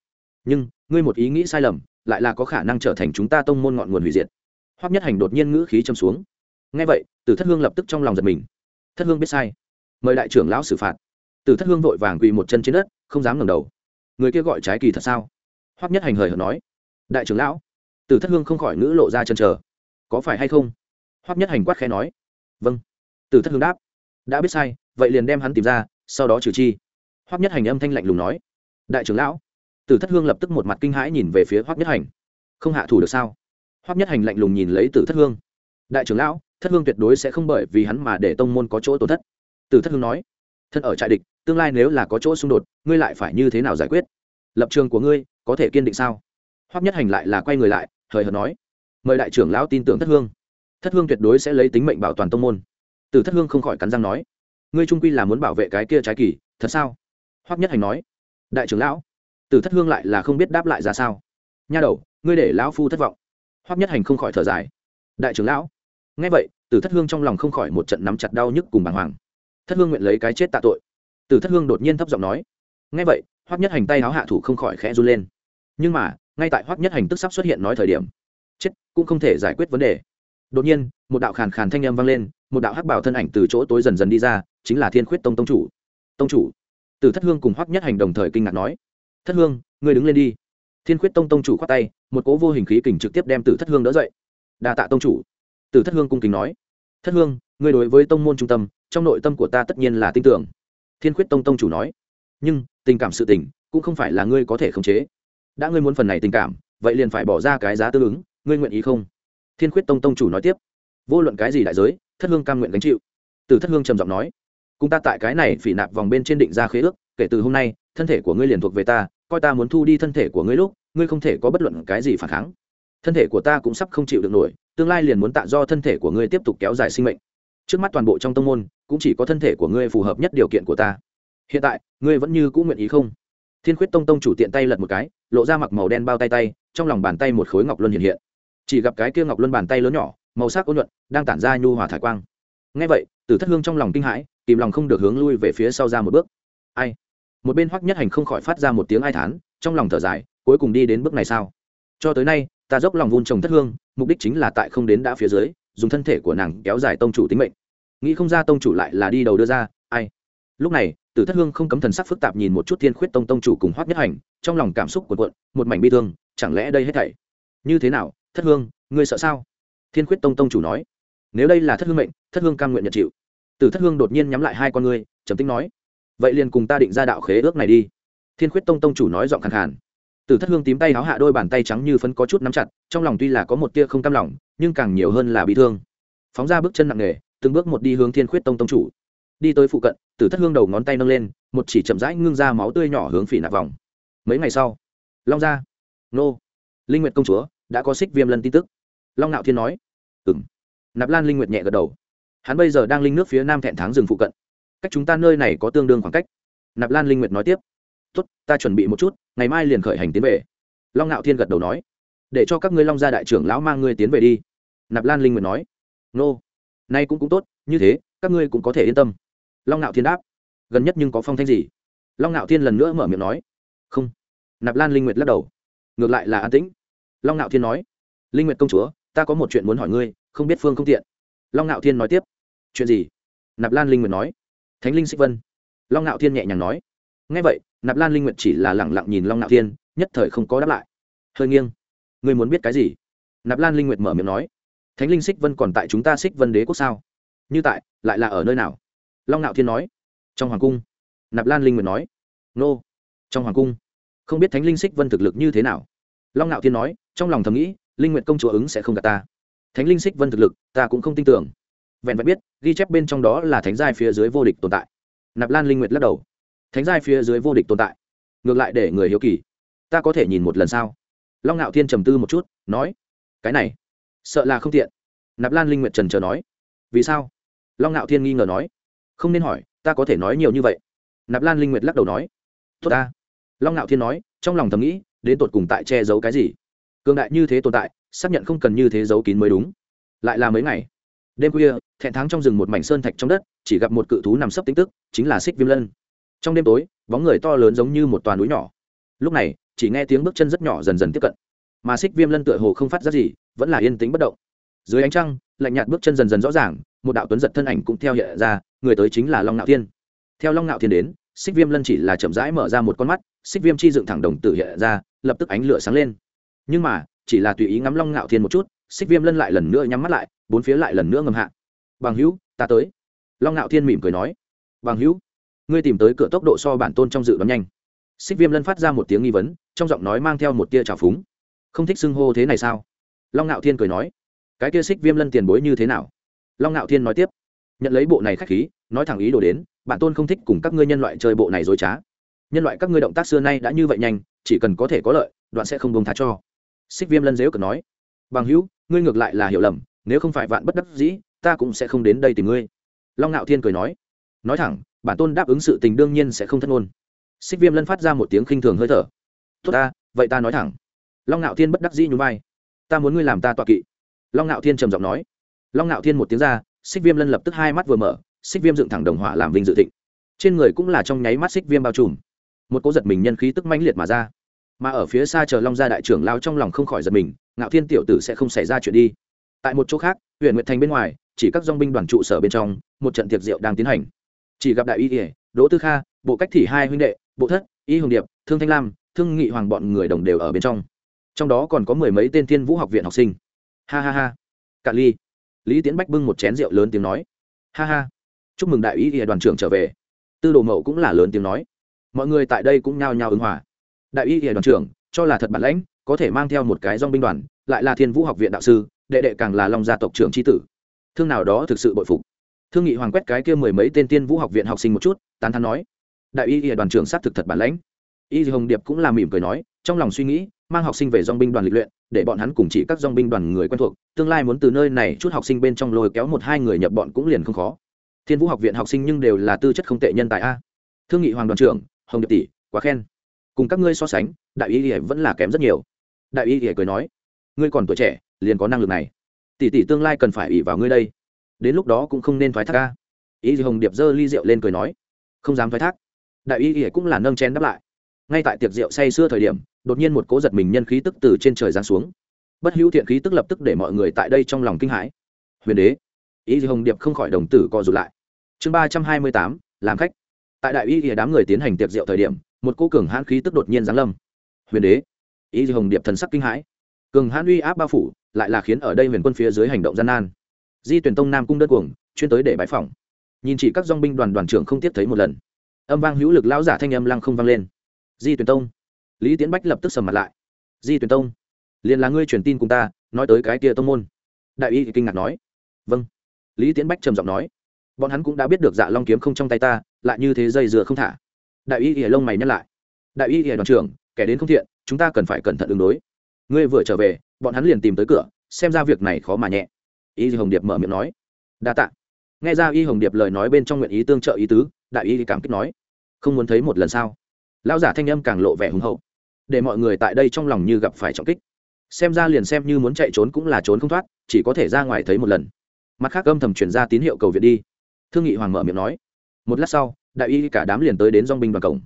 Nhưng, ngươi một ý nghĩ sai lầm, lại là có khả năng trở thành chúng ta tông môn ngọn nguồn hủy diệt. Hoắc nhất hành đột nhiên ngữ khí châm xuống. Ngay vậy, từ thất hương lập tức trong lòng giật mình. Thất hương biết sai. Mời đại trưởng lão xử phạt. Từ thất hương vội vàng quỳ một chân trên đất, không dám ngẩng đầu. Người kia gọi trái kỳ thật sao? Hoắc nhất hành hời hợt nói. Đại trưởng lão. Từ thất hương không khỏi ngữ lộ ra chân chờ. Có phải hay không? Hoắc nhất hành quát khẽ nói. Vâng. Từ thất hương đáp. Đã biết sai, vậy liền đem hắn tìm ra, sau đó trừ chi hoắc nhất hành âm thanh lạnh lùng nói, đại trưởng lão. Tử thất hương lập tức một mặt kinh hãi nhìn về phía hoắc nhất hành. Không hạ thủ được sao? Hoắc nhất hành lạnh lùng nhìn lấy Tử thất hương. Đại trưởng lão, thất hương tuyệt đối sẽ không bởi vì hắn mà để tông môn có chỗ tổn thất. Tử thất hương nói, thân ở trại địch, tương lai nếu là có chỗ xung đột, ngươi lại phải như thế nào giải quyết? Lập trường của ngươi có thể kiên định sao? Hoắc nhất hành lại là quay người lại, hời hợt nói, mời đại trưởng lão tin tưởng thất hương. Thất hương tuyệt đối sẽ lấy tính mệnh bảo toàn tông môn. Tử thất hương không khỏi cắn răng nói, ngươi trung quy là muốn bảo vệ cái kia trái kỳ, thật sao? Hoắc nhất hành nói, đại trưởng lão từ thất hương lại là không biết đáp lại ra sao. Nha đầu, ngươi để lão phu thất vọng. Hoắc nhất hành không khỏi thở dài, đại trưởng lão. Nghe vậy từ thất hương trong lòng không khỏi một trận nắm chặt đau nhức cùng bàng hoàng. Thất hương nguyện lấy cái chết tạ tội. Từ thất hương đột nhiên thấp giọng nói, nghe vậy, hoắc nhất hành tay háo hạ thủ không khỏi khẽ run lên. Nhưng mà, ngay tại hoắc nhất hành tức sắp xuất hiện nói thời điểm, chết cũng không thể giải quyết vấn đề. Đột nhiên, một đạo khàn khàn thanh âm vang lên, một đạo hắc bảo thân ảnh từ chỗ tối dần dần đi ra, chính là thiên khuyết tông tông chủ. Tông chủ từ thất hương cùng hoắc nhất hành đồng thời kinh ngạc nói, thất hương, ngươi đứng lên đi. Thiên khuyết tông tông chủ khoát tay, một cố vô hình khí kình trực tiếp đem từ thất hương đỡ dậy. Đa tạ tông chủ. Từ thất hương cung kính nói, thất hương, ngươi đối với tông môn trung tâm, trong nội tâm của ta tất nhiên là tin tưởng. Thiên khuyết tông tông chủ nói, nhưng, tình cảm sự tình, cũng không phải là ngươi có thể khống chế. Đã ngươi muốn phần này tình cảm, vậy liền phải bỏ ra cái giá tương ứng, ngươi nguyện ý không? Thiên khuyết tông tông chủ nói tiếp, vô luận cái gì đại giới, thất hương cam nguyện gánh chịu. Từ thất hương trầm giọng nói cùng ta tại cái này phỉ nạp vòng bên trên định ra khế ước, kể từ hôm nay, thân thể của ngươi liền thuộc về ta, coi ta muốn thu đi thân thể của ngươi lúc, ngươi không thể có bất luận cái gì phản kháng. Thân thể của ta cũng sắp không chịu được nổi, tương lai liền muốn tạ do thân thể của ngươi tiếp tục kéo dài sinh mệnh. Trước mắt toàn bộ trong tông môn, cũng chỉ có thân thể của ngươi phù hợp nhất điều kiện của ta. Hiện tại, ngươi vẫn như cũng nguyện ý không? Thiên khuyết tông tông chủ tiện tay lật một cái, lộ ra mặc màu đen bao tay tay, trong lòng bàn tay một khối ngọc luân hiện hiện. Chỉ gặp cái kia ngọc luân bàn tay lớn nhỏ, màu sắc ôn nhuận, đang tản ra nhu hòa thải quang ngay vậy từ thất hương trong lòng kinh hãi, kìm lòng không được hướng lui về phía sau ra một bước. Ai? Một bên hoắc nhất hành không khỏi phát ra một tiếng ai thán, trong lòng thở dài, cuối cùng đi đến bước này sao? Cho tới nay, ta dốc lòng vun trồng thất hương, mục đích chính là tại không đến đã phía dưới, dùng thân thể của nàng kéo dài tông chủ tính mệnh. Nghĩ không ra tông chủ lại là đi đầu đưa ra, ai? Lúc này, tử thất hương không cấm thần sắc phức tạp nhìn một chút thiên khuyết tông tông chủ cùng hoắc nhất hành, trong lòng cảm xúc cuộn cuộn, một mảnh bi thương, chẳng lẽ đây hết thảy? Như thế nào, thất hương, ngươi sợ sao? Thiên khuyết tông tông chủ nói nếu đây là thất hương mệnh, thất hương cam nguyện nhận chịu. Tử thất hương đột nhiên nhắm lại hai con ngươi, trầm tính nói, vậy liền cùng ta định ra đạo khế ước này đi. Thiên khuyết tông tông chủ nói giọng khàn khàn. Tử thất hương tím tay háo hạ đôi bàn tay trắng như phấn có chút nắm chặt, trong lòng tuy là có một tia không cam lòng, nhưng càng nhiều hơn là bị thương. Phóng ra bước chân nặng nề, từng bước một đi hướng thiên khuyết tông tông chủ. Đi tới phụ cận tử thất hương đầu ngón tay nâng lên, một chỉ chậm rãi ngưng ra máu tươi nhỏ hướng phỉ nạp vòng. Mấy ngày sau, long gia, nô, linh nguyệt công chúa đã có xích viêm lân tin tức. Long nạo thiên nói ừng nạp lan linh nguyệt nhẹ gật đầu. Hắn bây giờ đang linh nước phía nam thẹn tháng rừng phụ cận. Cách chúng ta nơi này có tương đương khoảng cách. Nạp lan linh nguyệt nói tiếp. Tốt, ta chuẩn bị một chút, ngày mai liền khởi hành tiến về. Long nạo thiên gật đầu nói. Để cho các ngươi long gia đại trưởng lão mang ngươi tiến về đi. Nạp lan linh nguyệt nói. Nô, nay cũng cũng tốt, như thế, các ngươi cũng có thể yên tâm. Long nạo thiên đáp. Gần nhất nhưng có phong thanh gì? Long nạo thiên lần nữa mở miệng nói. Không. Nạp lan linh nguyệt lắc đầu. Ngược lại là an tĩnh. Long nạo thiên nói. Linh nguyệt công chúa, ta có một chuyện muốn hỏi ngươi không biết phương không tiện. Long nạo thiên nói tiếp. Chuyện gì? Nạp lan linh nguyệt nói. Thánh linh xích vân. Long nạo thiên nhẹ nhàng nói. Ngay vậy, nạp lan linh nguyệt chỉ là lẳng lặng nhìn long nạo thiên, nhất thời không có đáp lại. Hơi nghiêng. Ngươi muốn biết cái gì? Nạp lan linh nguyệt mở miệng nói. Thánh linh xích vân còn tại chúng ta xích vân đế quốc sao? Như tại, lại là ở nơi nào? Long nạo thiên nói. Trong hoàng cung. Nạp lan linh nguyệt nói. Nô. Trong hoàng cung. Không biết thánh linh xích vân thực lực như thế nào? Long nạo thiên nói, trong lòng thầm nghĩ, linh nguyệt công chúa ứng sẽ không gạt ta thánh linh xích vân thực lực, ta cũng không tin tưởng. Vẹn vẹn biết, ghi chép bên trong đó là thánh giai phía dưới vô địch tồn tại. Nạp lan linh nguyệt lắc đầu. Thánh giai phía dưới vô địch tồn tại? Ngược lại để người hiếu kỳ. Ta có thể nhìn một lần sao? Long ngạo thiên trầm tư một chút, nói, cái này, sợ là không tiện. Nạp lan linh nguyệt trần trờ nói, vì sao? Long ngạo thiên nghi ngờ nói, không nên hỏi, ta có thể nói nhiều như vậy. Nạp lan linh nguyệt lắc đầu nói, tốt ta. Long ngạo thiên nói, trong lòng thầm nghĩ, đến tột cùng tại che giấu cái gì? Cường đại như thế tồn tại xác nhận không cần như thế giấu kín mới đúng. Lại là mấy ngày. Đêm khuya, thẹn thắng trong rừng một mảnh sơn thạch trong đất, chỉ gặp một cự thú nằm sấp tính tức, chính là xích viêm lân. Trong đêm tối, bóng người to lớn giống như một toàn núi nhỏ. Lúc này, chỉ nghe tiếng bước chân rất nhỏ dần dần tiếp cận. Mà xích viêm lân tựa hồ không phát ra gì, vẫn là yên tĩnh bất động. Dưới ánh trăng, lạnh nhạt bước chân dần dần rõ ràng, một đạo tuấn giật thân ảnh cũng theo hiện ra, người tới chính là long nạo thiên. Theo long nạo thiên đến xích viêm lân chỉ là chậm rãi mở ra một con mắt xích viêm chi dựng thẳng đồng tử hiện ra, lập tức ánh lửa sáng lên. Nhưng mà chỉ là tùy ý ngắm long ngạo thiên một chút, xích viêm lân lại lần nữa nhắm mắt lại, bốn phía lại lần nữa ngầm hạ. Bằng hữu, ta tới. Long ngạo thiên mỉm cười nói. Bằng hữu, ngươi tìm tới cửa tốc độ so bản tôn trong dự đoán nhanh. Xích viêm lân phát ra một tiếng nghi vấn, trong giọng nói mang theo một tia trào phúng. Không thích xưng hô thế này sao? Long ngạo thiên cười nói. Cái tia xích viêm lân tiền bối như thế nào? Long ngạo thiên nói tiếp. Nhận lấy bộ này khách khí, nói thẳng ý đồ đến, bản tôn không thích cùng các ngươi nhân loại chơi bộ này dối trá. Nhân loại các ngươi động tác xưa nay đã như vậy nhanh, chỉ cần có thể có lợi, đoạn sẽ không bông thá cho xích viêm lân dếu cực nói, bằng hữu, ngươi ngược lại là hiểu lầm, nếu không phải vạn bất đắc dĩ, ta cũng sẽ không đến đây tìm ngươi. Long ngạo thiên cười nói nói thẳng, bản tôn đáp ứng sự tình đương nhiên sẽ không thất ngôn. Xích viêm lân phát ra một tiếng khinh thường hơi thở, tốt ta, vậy ta nói thẳng. Long ngạo thiên bất đắc dĩ nhún vai, ta muốn ngươi làm ta tọa kỵ. Long ngạo thiên trầm giọng nói, long ngạo thiên một tiếng ra, xích viêm lân lập tức hai mắt vừa mở, xích viêm dựng thẳng đồng hỏa làm vinh dự thịnh. Trên người cũng là trong nháy mắt xích viêm bao trùm. Một cỗ giật mình nhân khí tức mãnh liệt mà ra mà ở phía xa chờ long gia đại trưởng lao trong lòng không khỏi giật mình, ngạo thiên tiểu tử sẽ không xảy ra chuyện đi. Tại một chỗ khác huyện nguyệt thành bên ngoài, chỉ các dong binh đoàn trụ sở bên trong, một trận tiệc rượu đang tiến hành. Chỉ gặp đại y ỉa đỗ tư kha, bộ cách thị hai huynh đệ, bộ thất, y hồng điệp, thương thanh lam, thương nghị hoàng bọn người đồng đều ở bên trong. Trong đó còn có mười mấy tên thiên vũ học viện học sinh. Ha ha ha. Cà ly. Lý tiến bách bưng một chén rượu lớn tiếng nói. Ha ha. Chúc mừng đại y ỉa đoàn trưởng trở về. Tư đồ mậu cũng là lớn tiếng nói. Mọi người tại đây cũng nhao nhao ứng hòa đại y hiền đoàn trưởng, cho là thật bản lãnh, có thể mang theo một cái dong binh đoàn, lại là thiên vũ học viện đạo sư, đệ đệ càng là long gia tộc trưởng tri tử. Thương nào đó thực sự bội phục. Thương nghị hoàng quét cái kia mười mấy tên tiên vũ học viện học sinh một chút, tán thắn nói, đại y hiền đoàn trưởng xác thực thật bản lãnh. Y hồng điệp cũng là mỉm cười nói, trong lòng suy nghĩ, mang học sinh về dong binh đoàn lịch luyện, để bọn hắn cùng chỉ các dong binh đoàn người quen thuộc, tương lai muốn từ nơi này chút học sinh bên trong lôi kéo một hai người nhập bọn cũng liền không khó. Thiên vũ học viện học sinh nhưng đều là tư chất không tệ nhân tài a. Thương nghị hoàng đoàn trưởng, hồng điệp tỷ, quá khen cùng các ngươi so sánh, đại y ỉa vẫn là kém rất nhiều. Đại y ỉa cười nói, ngươi còn tuổi trẻ, liền có năng lực này. Tỷ tỷ tương lai cần phải ỉ vào ngươi đây. Đến lúc đó cũng không nên thoái thác ca y hồng điệp giơ ly rượu lên cười nói, không dám thoái thác. Đại y ỉa cũng là nâng chén đáp lại. Ngay tại tiệc rượu say xưa thời điểm, đột nhiên một cố giật mình nhân khí tức từ trên trời giáng xuống. Bất hữu thiện khí tức lập tức để mọi người tại đây trong lòng kinh hãi. Huyền đế. Y hồng điệp không khỏi đồng tử co rụt lại. Chương ba trăm hai mươi tám, làm khách. Tại đại y ỉa đám người tiến hành tiệc rượu thời điểm một cô cường hãn khí tức đột nhiên giáng lâm. Huyền đế y hồng điệp thần sắc kinh hãi. Cường hãn uy áp bao phủ lại là khiến ở đây huyền quân phía dưới hành động gian nan. Di tuyển tông nam cung đơn cuồng chuyên tới để bãi phỏng, nhìn chỉ các dong binh đoàn đoàn trưởng không tiếp thấy một lần. Âm vang hữu lực lão giả thanh âm lăng không vang lên. Di tuyển tông lý tiến bách lập tức sầm mặt lại. Di tuyển tông liền là ngươi truyền tin cùng ta nói tới cái kia tông môn. Đại y kinh ngạc nói. Vâng. Lý tiến bách trầm giọng nói. Bọn hắn cũng đã biết được dạ long kiếm không trong tay ta lại như thế dây dừa không thả đại y ỉa lông mày nhắc lại. Đại y ỉa đoàn trưởng, kẻ đến không thiện, chúng ta cần phải cẩn thận ứng đối. Ngươi vừa trở về, bọn hắn liền tìm tới cửa, xem ra việc này khó mà nhẹ. Y hồng điệp mở miệng nói. Đa t ạ nghe ra y hồng điệp lời nói bên trong nguyện ý tương trợ ý tứ, đại y cảm kích nói. Không muốn thấy một lần sau lão giả thanh âm càng lộ vẻ hùng hậu. Để mọi người tại đây trong lòng như gặp phải trọng kích. Xem ra liền xem như muốn chạy trốn cũng là trốn không thoát, chỉ có thể ra ngoài thấy một lần. Mặt khác âm thầm chuyển ra tín hiệu cầu viện đi. Thương nghị hoàng mở miệng nói. Một lát sau đại y cả đám liền tới đến dong binh đoàn cổng.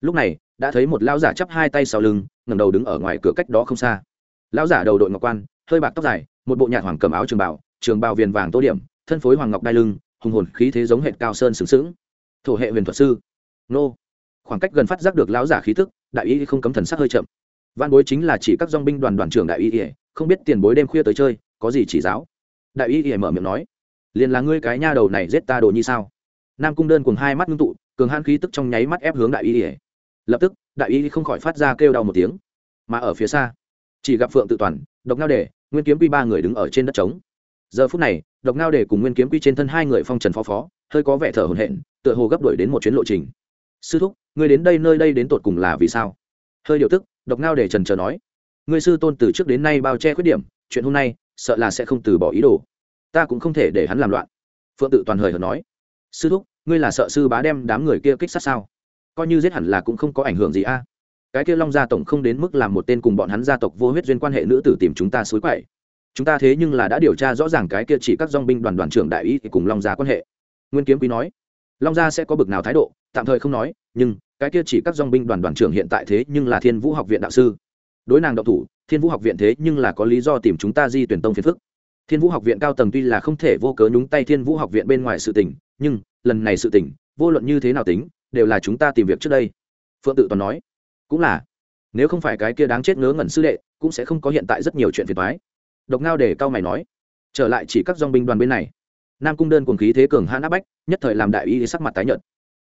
Lúc này đã thấy một lão giả chắp hai tay sau lưng ngầm đầu đứng ở ngoài cửa cách đó không xa. Lão giả đầu đội ngọc quan hơi bạc tóc dài một bộ nhạt hoàng cầm áo trường bảo, trường bào viền vàng tô điểm thân phối hoàng ngọc đai lưng hùng hồn khí thế giống hệ cao sơn sướng sướng thổ hệ huyền thuật sư. Nô. Khoảng cách gần phát giác được lão giả khí thức đại y không cấm thần sắc hơi chậm. Văn bối chính là chỉ các dong binh đoàn đoàn trưởng đại y ỉa không biết tiền bối đêm khuya tới chơi có gì chỉ giáo? Đại y ỉa mở miệng nói. Liền là ngươi cái nha đầu này giết ta đồ như sao? Nam cung đơn cùng hai mắt ngưng tụ, cường han khí tức trong nháy mắt ép hướng đại y ỉa lập tức, đại y không khỏi phát ra kêu đau một tiếng. Mà ở phía xa, chỉ gặp phượng tự toàn, độc ngao đề, nguyên kiếm quy ba người đứng ở trên đất trống. Giờ phút này, độc ngao đề cùng nguyên kiếm quy trên thân hai người phong trần phó phó, hơi có vẻ thở hồn hện tựa hồ gấp đổi đến một chuyến lộ trình. Sư thúc người đến đây nơi đây đến tột cùng là vì sao? Hơi điều tức, độc ngao đề trần trờ nói. Người sư tôn từ trước đến nay bao che khuyết điểm, chuyện hôm nay, sợ là sẽ không từ bỏ ý đồ. Ta cũng không thể để hắn làm loạn. Phượng tự toàn hời hợt nói. Sư thúc ngươi là sợ sư bá đem đám người kia kích sát sao? Coi như giết hẳn là cũng không có ảnh hưởng gì a. Cái kia long gia tổng không đến mức làm một tên cùng bọn hắn gia tộc vô huyết duyên quan hệ nữ tử tìm chúng ta xối quậy. Chúng ta thế nhưng là đã điều tra rõ ràng cái kia chỉ các dong binh đoàn đoàn trưởng đại ý thì cùng long gia quan hệ. Nguyên kiếm quý nói, long gia sẽ có bực nào thái độ, tạm thời không nói, nhưng cái kia chỉ các dong binh đoàn đoàn trưởng hiện tại thế nhưng là thiên vũ học viện đạo sư. Đối nàng độc thủ, thiên vũ học viện thế nhưng là có lý do tìm chúng ta di tuyển tông phiền phức thiên vũ học viện cao tầng tuy là không thể vô cớ nhúng tay thiên vũ học viện bên ngoài sự tình, nhưng lần này sự tình, vô luận như thế nào tính, đều là chúng ta tìm việc trước đây. Phượng tự toàn nói. Cũng là. Nếu không phải cái kia đáng chết ngớ ngẩn sư đệ, cũng sẽ không có hiện tại rất nhiều chuyện phiền thoái độc ngao để cao mày nói. Trở lại chỉ các dong binh đoàn bên này. Nam cung đơn cùng khí thế cường hãn áp bách, nhất thời làm đại y sắc mặt tái nhợt.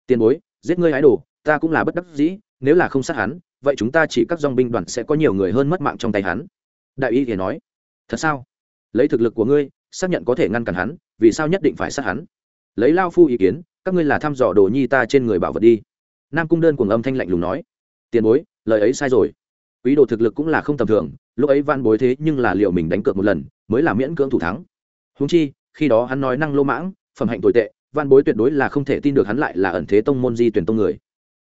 Tiền bối, giết ngươi hái đồ, ta cũng là bất đắc dĩ, nếu là không sát hắn, vậy chúng ta chỉ các dong binh đoàn sẽ có nhiều người hơn mất mạng trong tay hắn. Đại y thì nói. Thật sao? Lấy thực lực của ngươi, xác nhận có thể ngăn cản hắn, vì sao nhất định phải sát hắn? Lấy lao phu ý kiến, các ngươi là thăm dò đồ nhi ta trên người bảo vật đi. Nam cung đơn cùng âm thanh lạnh lùng nói. Tiền bối, lời ấy sai rồi. Quý đồ thực lực cũng là không tầm thường, lúc ấy van bối thế nhưng là liệu mình đánh cược một lần, mới là miễn cưỡng thủ thắng. Húng chi, khi đó hắn nói năng lô mãng, phẩm hạnh tồi tệ van bối tuyệt đối là không thể tin được hắn lại là ẩn thế tông môn di tuyển tông người.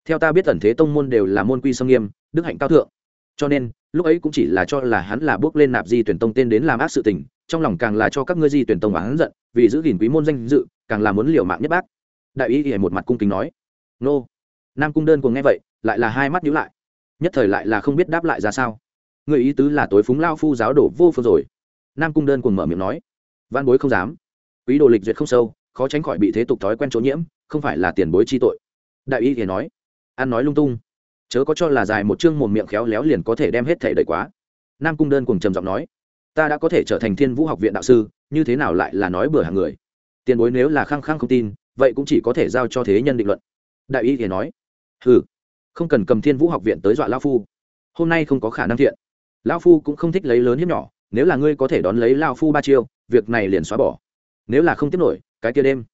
Theo ta biết ẩn thế tông môn đều là môn quy sâm nghiêm, đức hạnh cao thượng. Cho nên, lúc ấy cũng chỉ là cho là hắn là bước lên nạp di tuyển tông tên đến làm ác sự tình trong lòng càng là cho các ngươi di tuyển tông oán giận, vì giữ gìn quý môn danh dự, càng là muốn liều mạng nhất bác. Đại ý thì một mặt cung kính nói. Nô. Nam cung đơn cùng nghe vậy, lại là hai mắt nhíu lại. Nhất thời lại là không biết đáp lại ra sao. Người ý tứ là tối phúng lao phu giáo đổ vô phương rồi. Nam cung đơn cùng mở miệng nói. Văn bối không dám. Quý đồ lịch duyệt không sâu, khó tránh khỏi bị thế tục thói quen chỗ nhiễm, không phải là tiền bối chi tội. Đại y thì nói. Ăn nói lung tung. Chớ có cho là dài một chương một miệng khéo léo liền có thể đem hết thể đầy quá. Nam cung đơn cùng trầm giọng nói ta đã có thể trở thành thiên vũ học viện đạo sư, như thế nào lại là nói bừa hàng người? Tiền bối nếu là khăng khăng không tin, vậy cũng chỉ có thể giao cho thế nhân định luận. Đại y thì nói. Ừ không cần cầm thiên vũ học viện tới dọa lao phu. Hôm nay không có khả năng thiện. Lao phu cũng không thích lấy lớn hiếp nhỏ, nếu là ngươi có thể đón lấy lao phu ba chiêu, việc này liền xóa bỏ. Nếu là không tiếp nổi, cái kia đêm.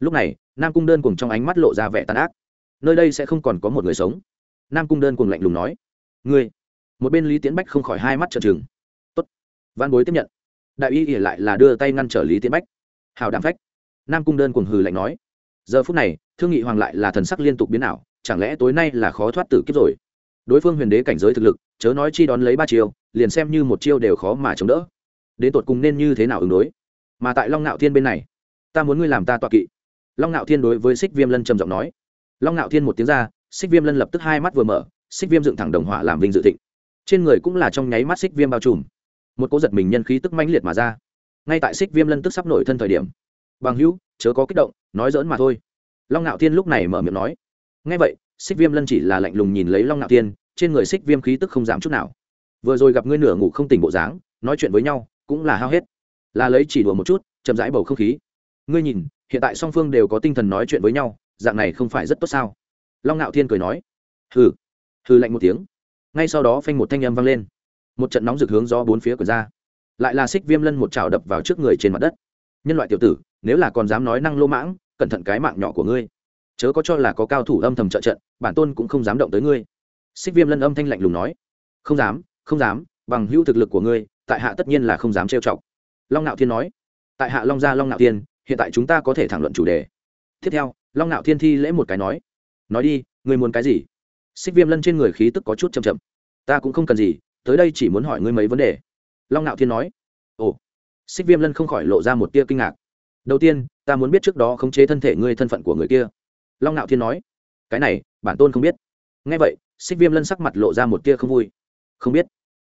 Lúc này, nam cung đơn cùng trong ánh mắt lộ ra vẻ tàn ác. Nơi đây sẽ không còn có một người sống. Nam cung đơn cùng lạnh lùng nói. Ngươi. Một bên lý tiến bách không khỏi hai mắt trợn trừng văn bối tiếp nhận. Đại y ỉa lại là đưa tay ngăn trở lý tiến bách. Hào đạm phách. Nam cung đơn cùng hừ lạnh nói. Giờ phút này, thương nghị hoàng lại là thần sắc liên tục biến ảo, chẳng lẽ tối nay là khó thoát tử kiếp rồi? Đối phương huyền đế cảnh giới thực lực, chớ nói chi đón lấy ba chiêu, liền xem như một chiêu đều khó mà chống đỡ. Đến tột cùng nên như thế nào ứng đối? Mà tại long ngạo thiên bên này, ta muốn ngươi làm ta tọa kỵ. Long ngạo thiên đối với xích viêm lân trầm giọng nói. Long ngạo thiên một tiếng ra xích viêm lân lập tức hai mắt vừa mở xích viêm dựng thẳng đồng hỏa làm vinh dự thịnh. Trên người cũng là trong nháy mắt xích viêm bao trùm một cỗ giật mình nhân khí tức mãnh liệt mà ra. Ngay tại xích viêm lân tức sắp nổi thân thời điểm, bằng hữu, chớ có kích động, nói dỡn mà thôi. Long ngạo thiên lúc này mở miệng nói ngay vậy xích viêm lân chỉ là lạnh lùng nhìn lấy long ngạo thiên, trên người xích viêm khí tức không giảm chút nào. Vừa rồi gặp ngươi nửa ngủ không tỉnh bộ dáng, nói chuyện với nhau cũng là hao hết. Là lấy chỉ đùa một chút, chậm rãi bầu không khí. Ngươi nhìn, hiện tại song phương đều có tinh thần nói chuyện với nhau, dạng này không phải rất tốt sao? Long ngạo thiên cười nói, hừ. Hừ lạnh một tiếng. Ngay sau đó phanh một thanh âm vang lên một trận nóng rực hướng do bốn phía của ra. Lại là xích viêm lân một chảo đập vào trước người trên mặt đất. Nhân loại tiểu tử, nếu là còn dám nói năng lô mãng, cẩn thận cái mạng nhỏ của ngươi. Chớ có cho là có cao thủ âm thầm trợ trận, bản tôn cũng không dám động tới ngươi. Xích viêm lân âm thanh lạnh lùng nói. Không dám không dám, bằng hữu thực lực của ngươi, tại hạ tất nhiên là không dám trêu chọc. Long nạo thiên nói. Tại hạ long gia long nạo thiên, hiện tại chúng ta có thể thảo luận chủ đề. Tiếp theo, long nạo thiên thi lễ một cái nói. Nói đi, ngươi muốn cái gì? Xích viêm lân trên người khí tức có chút chậm chậm. Ta cũng không cần gì tới đây chỉ muốn hỏi ngươi mấy vấn đề. Long nạo thiên nói. Ồ. Xích viêm lân không khỏi lộ ra một tia kinh ngạc. Đầu tiên, ta muốn biết trước đó khống chế thân thể ngươi thân phận của người kia. Long nạo thiên nói. Cái này, bản tôn không biết. Ngay vậy, xích viêm lân sắc mặt lộ ra một tia không vui. Không biết.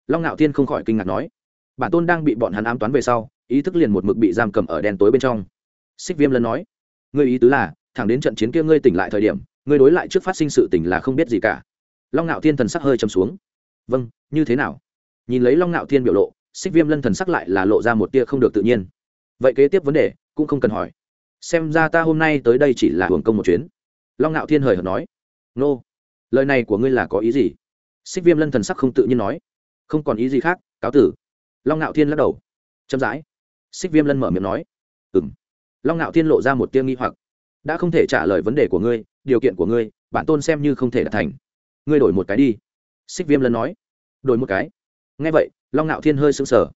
Long ngạo thiên không khỏi kinh ngạc nói. Bản tôn đang bị bọn hắn ám toán về sau, ý thức liền một mực bị giam cầm ở đen tối bên trong. Xích viêm lân nói. Ngươi ý tứ là, thẳng đến trận chiến kia ngươi tỉnh lại thời điểm, ngươi đối lại trước phát sinh sự tỉnh là không biết gì cả. Long ngạo thiên thần sắc hơi chấm xuống vâng như thế nào? Nhìn lấy long ngạo thiên biểu lộ, xích viêm lân thần sắc lại là lộ ra một tia không được tự nhiên. Vậy kế tiếp vấn đề, cũng không cần hỏi. Xem ra ta hôm nay tới đây chỉ là hưởng công một chuyến. Long ngạo thiên hời hợt nói. Nô, lời này của ngươi là có ý gì? Xích viêm lân thần sắc không tự nhiên nói. Không còn ý gì khác, cáo tử. Long ngạo thiên lắc đầu. Chậm rãi. Xích viêm lân mở miệng nói. Ừng long ngạo thiên lộ ra một tia nghi hoặc. Đã không thể trả lời vấn đề của ngươi, điều kiện của ngươi, bản tôn xem như không thể đạt thành. Ngươi đổi một cái đi. Xích viêm lân nói đổi một cái. Ngay vậy, long ngạo thiên hơi sững sờ.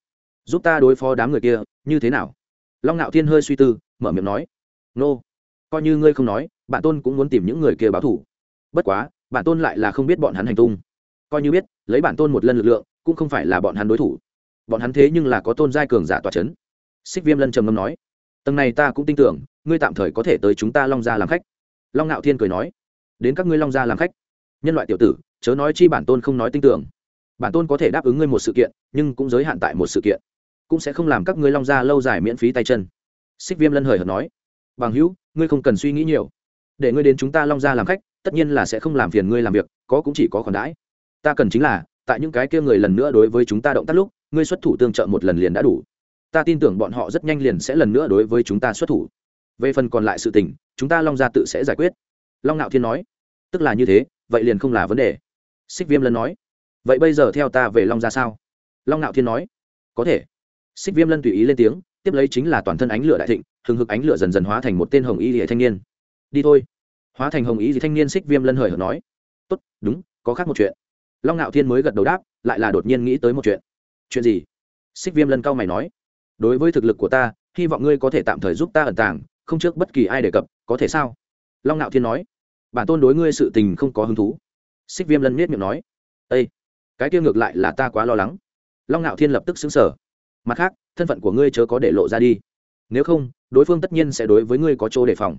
Giúp ta đối phó đám người kia, như thế nào? Long ngạo thiên hơi suy tư, mở miệng nói. Nô、no. coi như ngươi không nói, bản tôn cũng muốn tìm những người kia báo thủ. Bất quá, bản tôn lại là không biết bọn hắn hành tung. Coi như biết, lấy bản tôn một lần lực lượng, cũng không phải là bọn hắn đối thủ. Bọn hắn thế nhưng là có tôn giai cường giả tòa c h ấ n xích viêm lân trầm ngâm nói. Tầng này ta cũng tin tưởng, ngươi tạm thời có thể tới chúng ta long gia làm khách. Long ngạo thiên cười nói. Đến các ngươi long gia làm khách. Nhân loại tiểu tử, chớ nói chi bản tôn không nói tin tưởng bản tôn có thể đáp ứng ngươi một sự kiện, nhưng cũng giới hạn tại một sự kiện. Cũng sẽ không làm các ngươi long gia lâu dài miễn phí tay chân. Xích viêm lân hời hợt nói. Bằng hữu, ngươi không cần suy nghĩ nhiều. Để ngươi đến chúng ta long gia làm khách, tất nhiên là sẽ không làm phiền ngươi làm việc, có cũng chỉ có khoản đãi. Ta cần chính là, tại những cái kia người lần nữa đối với chúng ta động tác lúc, ngươi xuất thủ tương trợ một lần liền đã đủ. Ta tin tưởng bọn họ rất nhanh liền sẽ lần nữa đối với chúng ta xuất thủ. Về phần còn lại sự tình, chúng ta long gia tự sẽ giải quyết. Long ngạo thiên nói. Tức là như thế, vậy liền không là vấn đề. Xích viêm lân nói vậy bây giờ theo ta về long gia sao? Long ngạo thiên nói. Có thể. Xích viêm lân tùy ý lên tiếng, tiếp lấy chính là toàn thân ánh lửa đại thịnh, hừng hực ánh lửa dần dần hóa thành một tên hồng y hệ thanh niên. Đi thôi. Hóa thành hồng ý gì thanh niên, xích viêm lân hời hợt nói. Tốt, đúng, có khác một chuyện. Long ngạo thiên mới gật đầu đáp, lại là đột nhiên nghĩ tới một chuyện. Chuyện gì? Xích viêm lân cao mày nói. Đối với thực lực của ta, hy vọng ngươi có thể tạm thời giúp ta ẩn tàng, không trước bất kỳ ai đề cập, có thể sao? Long ngạo thiên nói. Bản tôn đối ngươi sự tình không có hứng thú. Xích viêm lân miết miệng nói. Ây cái kia ngược lại là ta quá lo lắng. Long ngạo thiên lập tức xứng sở mặt khác, thân phận của ngươi chớ có để lộ ra đi. Nếu không, đối phương tất nhiên sẽ đối với ngươi có chỗ đề phòng.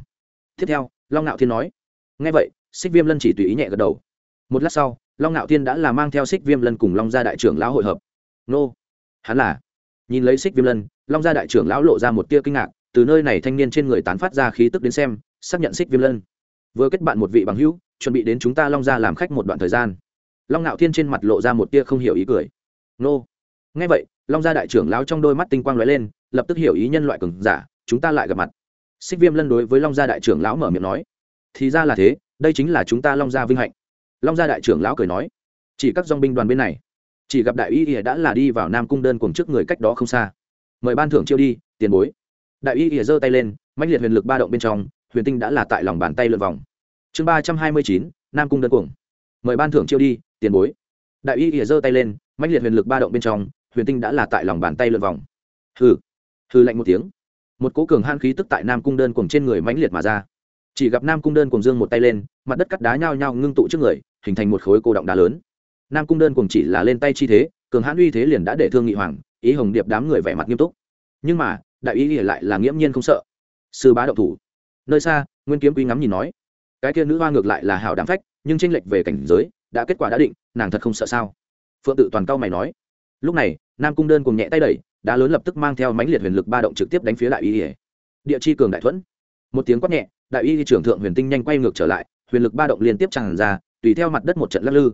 Tiếp theo, long ngạo thiên nói. Ngay vậy, xích viêm lân chỉ tùy ý nhẹ gật đầu. Một lát sau, long ngạo thiên đã là mang theo xích viêm lân cùng long gia đại trưởng lão hội hợp. Nô! Hắn là. Nhìn lấy xích viêm lân, long gia đại trưởng lão lộ ra một tia kinh ngạc, từ nơi này thanh niên trên người tán phát ra khí tức đến xem, xác nhận xích viêm lân. Vừa kết bạn một vị bằng hữu, chuẩn bị đến chúng ta long gia làm khách một đoạn thời gian long ngạo thiên trên mặt lộ ra một tia không hiểu ý cười. Nô. Ngay vậy, long gia đại trưởng lão trong đôi mắt tinh quang lóe lên, lập tức hiểu ý nhân loại cường giả, chúng ta lại gặp mặt. Xích viêm lân đối với long gia đại trưởng lão mở miệng nói, thì ra là thế, đây chính là chúng ta long gia vinh hạnh. Long gia đại trưởng lão cười nói, chỉ các dong binh đoàn bên này, chỉ gặp đại y ỉa đã là đi vào nam cung đơn cùng trước người cách đó không xa. Mời ban thưởng chiêu đi, tiền bối. Đại y ỉa giơ tay lên mạnh liệt huyền lực ba động bên trong, huyền tinh đã là tại lòng bàn tay lượn vòng. Chương ba trăm hai mươi chín, nam cung đơn cuồng mời ban thưởng chiêu đi, tiền bối. Đại y ỉa giơ tay lên mạnh liệt huyền lực ba động bên trong, huyền tinh đã là tại lòng bàn tay lượn vòng. Hừ hừ lạnh một tiếng. Một cố cường han khí tức tại nam cung đơn cùng trên người mãnh liệt mà ra. Chỉ gặp nam cung đơn cùng dương một tay lên, mặt đất cắt đá nhao nhao ngưng tụ trước người, hình thành một khối cô động đá lớn. Nam cung đơn cùng chỉ là lên tay chi thế, cường hãn uy thế liền đã để thương nghị hoàng, ý hồng điệp đám người vẻ mặt nghiêm túc. Nhưng mà, đại ý ỉa lại là nghiễm nhiên không sợ. Sư bá động thủ. Nơi xa, nguyên kiếm quý ngắm nhìn nói, cái kia nữ hoa ngược lại là hảo đáng phách nhưng tranh lệch về cảnh giới đã kết quả đã định, nàng thật không sợ sao? Phượng tự toàn cao mày nói. Lúc này, nam cung đơn cùng nhẹ tay đẩy, đá lớn lập tức mang theo mãnh liệt huyền lực ba động trực tiếp đánh phía đại y ỉa địa chi cường đại thuẫn. Một tiếng quát nhẹ, đại y trưởng thượng huyền tinh nhanh quay ngược trở lại, huyền lực ba động liên tiếp tràn ra, tùy theo mặt đất một trận lắc lư.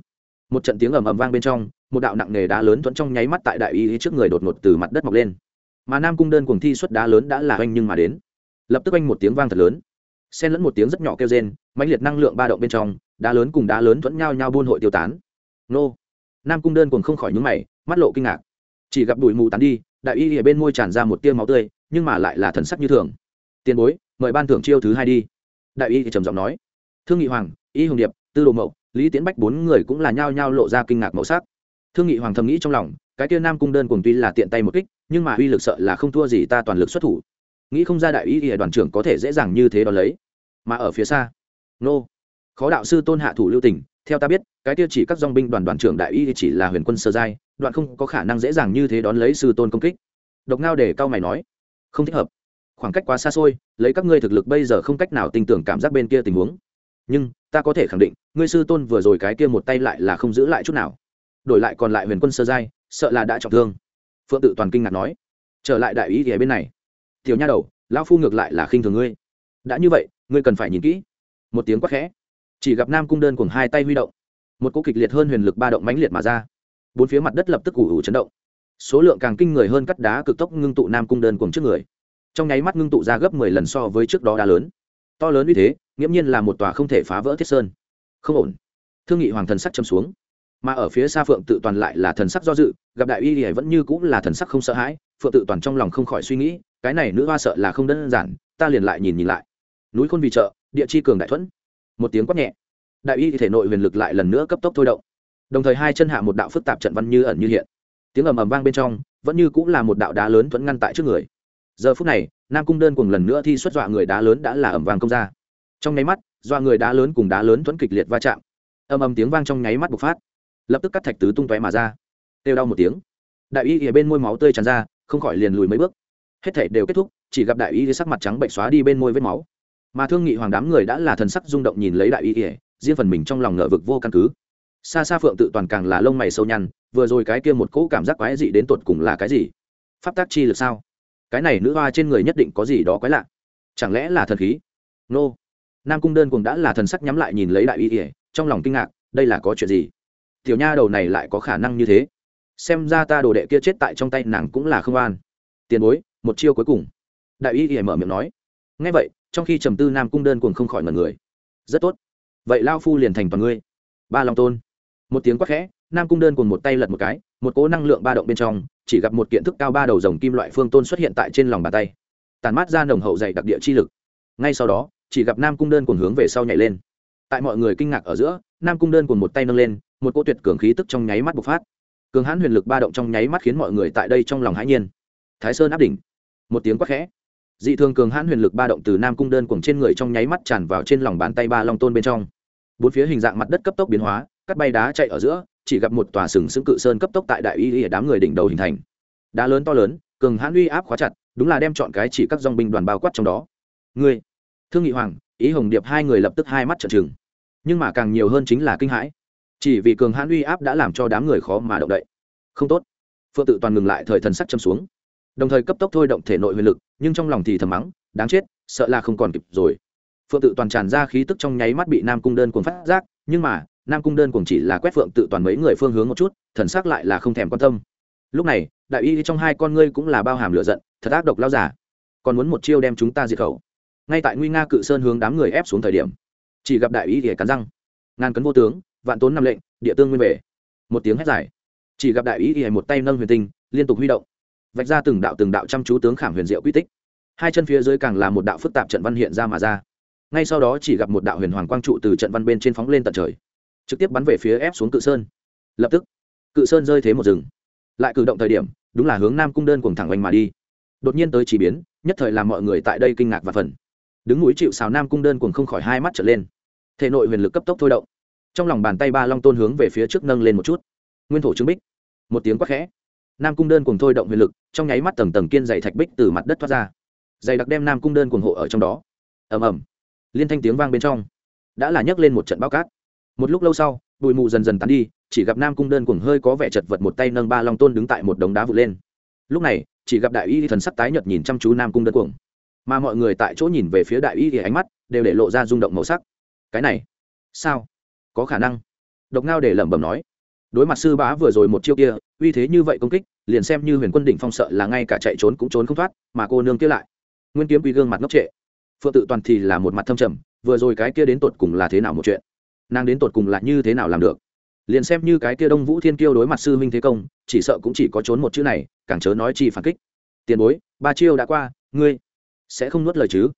Một trận tiếng ầm ầm vang bên trong, một đạo nặng nề đá lớn thuẫn trong nháy mắt tại đại y trước người đột ngột từ mặt đất mọc lên. Mà nam cung đơn cùng thi xuất đá lớn đã là oanh nhưng mà đến. Lập tức oanh một tiếng vang thật lớn xen lẫn một tiếng rất nhỏ kêu rên, mãnh liệt năng lượng ba động bên trong, đá lớn cùng đá lớn thuẫn nhau nhau buôn hội tiêu tán. Nô. Nam cung đơn cùng không khỏi nhúng mày, mắt lộ kinh ngạc. Chỉ gặp đùi mù tán đi, đại y ở bên môi tràn ra một tia máu tươi, nhưng mà lại là thần sắc như thường. Tiền bối, mời ban thưởng chiêu thứ hai đi. Đại y thì trầm giọng nói. Thương nghị hoàng, y hồng điệp, tư đồ mậu, lý tiến bách bốn người cũng là nhao nhao lộ ra kinh ngạc màu sắc. Thương nghị hoàng thầm nghĩ trong lòng, cái tia nam cung đơn cùng tuy là tiện tay một kích, nhưng mà uy lực sợ là không thua gì ta toàn lực xuất thủ. Nghĩ không ra đại y y đoàn trưởng có thể dễ dàng như thế đón lấy mà ở phía xa. Nô. Khó đạo sư tôn hạ thủ lưu tỉnh, theo ta biết, cái tiêu chỉ các dong binh đoàn đoàn trưởng đại y chỉ là huyền quân sơ giai, đoạn không có khả năng dễ dàng như thế đón lấy sư tôn công kích. Độc ngao để cao mày nói, không thích hợp. Khoảng cách quá xa xôi, lấy các ngươi thực lực bây giờ không cách nào tin tưởng cảm giác bên kia tình huống. Nhưng, ta có thể khẳng định, ngươi sư tôn vừa rồi cái kia một tay lại là không giữ lại chút nào. Đổi lại còn lại huyền quân sơ giai, sợ là đã trọng thương. Phượng tự toàn kinh ngạc nói, trở lại đại ý thì ở bên này. Tiểu nha đầu, lão phu ngược lại là khinh thường ngươi. Đã như vậy ngươi cần phải nhìn kỹ. Một tiếng quát khẽ. Chỉ gặp nam cung đơn cùng hai tay huy động. Một cỗ kịch liệt hơn huyền lực ba động mãnh liệt mà ra. Bốn phía mặt đất lập tức ủ ủ chấn động. Số lượng càng kinh người hơn cắt đá cực tốc ngưng tụ nam cung đơn cùng trước người. Trong nháy mắt ngưng tụ ra gấp mười lần so với trước đó đá lớn. To lớn như thế, nghiễm nhiên là một tòa không thể phá vỡ thiết sơn. Không ổn. Thương nghị hoàng thần sắc châm xuống. Mà ở phía xa phượng tự toàn lại là thần sắc do dự, gặp đại y thì vẫn như cũng là thần sắc không sợ hãi, phượng tự toàn trong lòng không khỏi suy nghĩ, cái này nữ hoa sợ là không đơn giản, ta liền lại nhìn nhìn lại núi khôn vì trợ, địa chi cường đại thuẫn. Một tiếng quát nhẹ. Đại y thể nội huyền lực lại lần nữa cấp tốc thôi động. Đồng thời hai chân hạ một đạo phức tạp trận văn như ẩn như hiện. Tiếng ầm ầm vang bên trong vẫn như cũng là một đạo đá lớn thuẫn ngăn tại trước người. Giờ phút này nam cung đơn cùng lần nữa thi xuất dọa người đá lớn đã là ẩm vàng công ra. Trong nháy mắt dọa người đá lớn cùng đá lớn thuẫn kịch liệt va chạm. Ầm ầm tiếng vang trong nháy mắt bộc phát. Lập tức cắt thạch tứ tung tóe mà ra. Têu đau một tiếng. Đại y ở bên môi máu tươi tràn ra không khỏi liền lùi mấy bước. Hết thể đều kết thúc chỉ gặp đại y sắc mặt trắng bệnh xóa đi bên môi vết máu mà thương nghị hoàng đám người đã là thần sắc rung động nhìn lấy đại y riêng phần mình trong lòng ngờ vực vô căn cứ. Xa xa phượng tự toàn càng là lông mày sâu nhăn, vừa rồi cái kia một cỗ cảm giác quái dị đến tột cùng là cái gì? Pháp tác chi lực sao? Cái này nữ hoa trên người nhất định có gì đó quái lạ. Chẳng lẽ là thần khí? Nô. Nam cung đơn cùng đã là thần sắc nhắm lại nhìn lấy đại y ỉa trong lòng kinh ngạc, đây là có chuyện gì? Tiểu nha đầu này lại có khả năng như thế? Xem ra ta đồ đệ kia chết tại trong tay nàng cũng là không an. Tiền bối, một chiêu cuối cùng. Đại y ỉa mở miệng nói. Ngay vậy trong khi trầm tư nam cung đơn cuồng không khỏi mật người. Rất tốt. Vậy lao phu liền thành toàn ngươi. Ba long tôn. Một tiếng quát khẽ, nam cung đơn cùng một tay lật một cái, một cỗ năng lượng ba động bên trong, chỉ gặp một kiện thức cao ba đầu rồng kim loại phương tôn xuất hiện tại trên lòng bàn tay. Tàn mát ra nồng hậu dày đặc địa chi lực. Ngay sau đó, chỉ gặp nam cung đơn cùng hướng về sau nhảy lên. Tại mọi người kinh ngạc ở giữa, nam cung đơn cùng một tay nâng lên, một cỗ tuyệt cường khí tức trong nháy mắt bộc phát. Cường hãn huyền lực ba động trong nháy mắt khiến mọi người tại đây trong lòng hãi nhiên. Thái sơn áp đỉnh. Một tiếng quát khẽ dị thường cường hãn huyền lực ba động từ nam cung đơn cuồng trên người trong nháy mắt tràn vào trên lòng bàn tay ba long tôn bên trong. Bốn phía hình dạng mặt đất cấp tốc biến hóa, cắt bay đá chạy ở giữa, chỉ gặp một tòa sừng sững cự sơn cấp tốc tại đại y ở đám người đỉnh đầu hình thành. Đá lớn to lớn, cường hãn uy áp khóa chặt, đúng là đem chọn cái chỉ các dòng binh đoàn bao quát trong đó. Ngươi, thương nghị hoàng, ý hồng điệp hai người lập tức hai mắt trợn trừng. Nhưng mà càng nhiều hơn chính là kinh hãi. Chỉ vì cường hãn uy áp đã làm cho đám người khó mà động đậy. Không tốt. Phượng tự toàn ngừng lại, thời thần sắc châm xuống đồng thời cấp tốc thôi động thể nội huyền lực, nhưng trong lòng thì thầm mắng, đáng chết, sợ là không còn kịp rồi. Phượng tự toàn tràn ra khí tức trong nháy mắt bị nam cung đơn cuồng phát giác, nhưng mà, nam cung đơn cuồng chỉ là quét phượng tự toàn mấy người phương hướng một chút, thần sắc lại là không thèm quan tâm. Lúc này, đại y trong hai con ngươi cũng là bao hàm lửa giận, thật ác độc lao giả. Còn muốn một chiêu đem chúng ta diệt khẩu? Ngay tại nguy nga cự sơn hướng đám người ép xuống thời điểm, chỉ gặp đại y thì cắn răng. Ngàn cấn vô tướng, vạn tốn năm lệnh, địa tương nguyên về. Một tiếng hét dài, chỉ gặp đại y thì một tay nâng huyền tinh, liên tục huy động vạch ra từng đạo từng đạo chăm chú tướng khảm huyền diệu quy tích. Hai chân phía dưới càng là một đạo phức tạp trận văn hiện ra mà ra. Ngay sau đó chỉ gặp một đạo huyền hoàng quang trụ từ trận văn bên trên phóng lên tận trời, trực tiếp bắn về phía ép xuống cự sơn. Lập tức, cự sơn rơi thế một rừng. Lại cử động thời điểm, đúng là hướng nam cung đơn cùng thẳng oanh mà đi. Đột nhiên tới chỉ biến, nhất thời làm mọi người tại đây kinh ngạc và phần đứng núi chịu xào nam cung đơn cùng không khỏi hai mắt trở lên. Thể nội huyền lực cấp tốc thôi động. Trong lòng bàn tay ba long tôn hướng về phía trước nâng lên một chút. Nguyên thổ trứng bích. Một tiếng quát khẽ nam cung đơn cùng thôi động huyền lực, trong nháy mắt tầng tầng kiên dày thạch bích từ mặt đất thoát ra. Dày đặc đem nam cung đơn cùng hộ ở trong đó. Ầm ầm. Liên thanh tiếng vang bên trong. Đã là nhấc lên một trận bao cát. Một lúc lâu sau, bụi mù dần dần tán đi, chỉ gặp nam cung đơn cùng hơi có vẻ chật vật một tay nâng ba long tôn đứng tại một đống đá vụt lên. Lúc này, chỉ gặp đại y thần sắc tái nhợt nhìn chăm chú nam cung đơn cuồng. Mà mọi người tại chỗ nhìn về phía đại y thì ánh mắt đều để lộ ra rung động màu sắc. Cái này, sao? Có khả năng. Độc ngao để lẩm bẩm nói đối mặt sư bá vừa rồi một chiêu kia, uy thế như vậy công kích, liền xem như huyền quân đỉnh phong sợ là ngay cả chạy trốn cũng trốn không thoát, mà cô nương kia lại. Nguyên kiếm quy gương mặt ngốc trệ. Phượng tự toàn thì là một mặt thâm trầm, vừa rồi cái kia đến tột cùng là thế nào một chuyện? Nàng đến tột cùng là như thế nào làm được? Liền xem như cái kia đông vũ thiên kiêu đối mặt sư minh thế công, chỉ sợ cũng chỉ có trốn một chữ này, càng chớ nói chi phản kích. Tiền bối, ba chiêu đã qua, ngươi sẽ không nuốt lời chứ?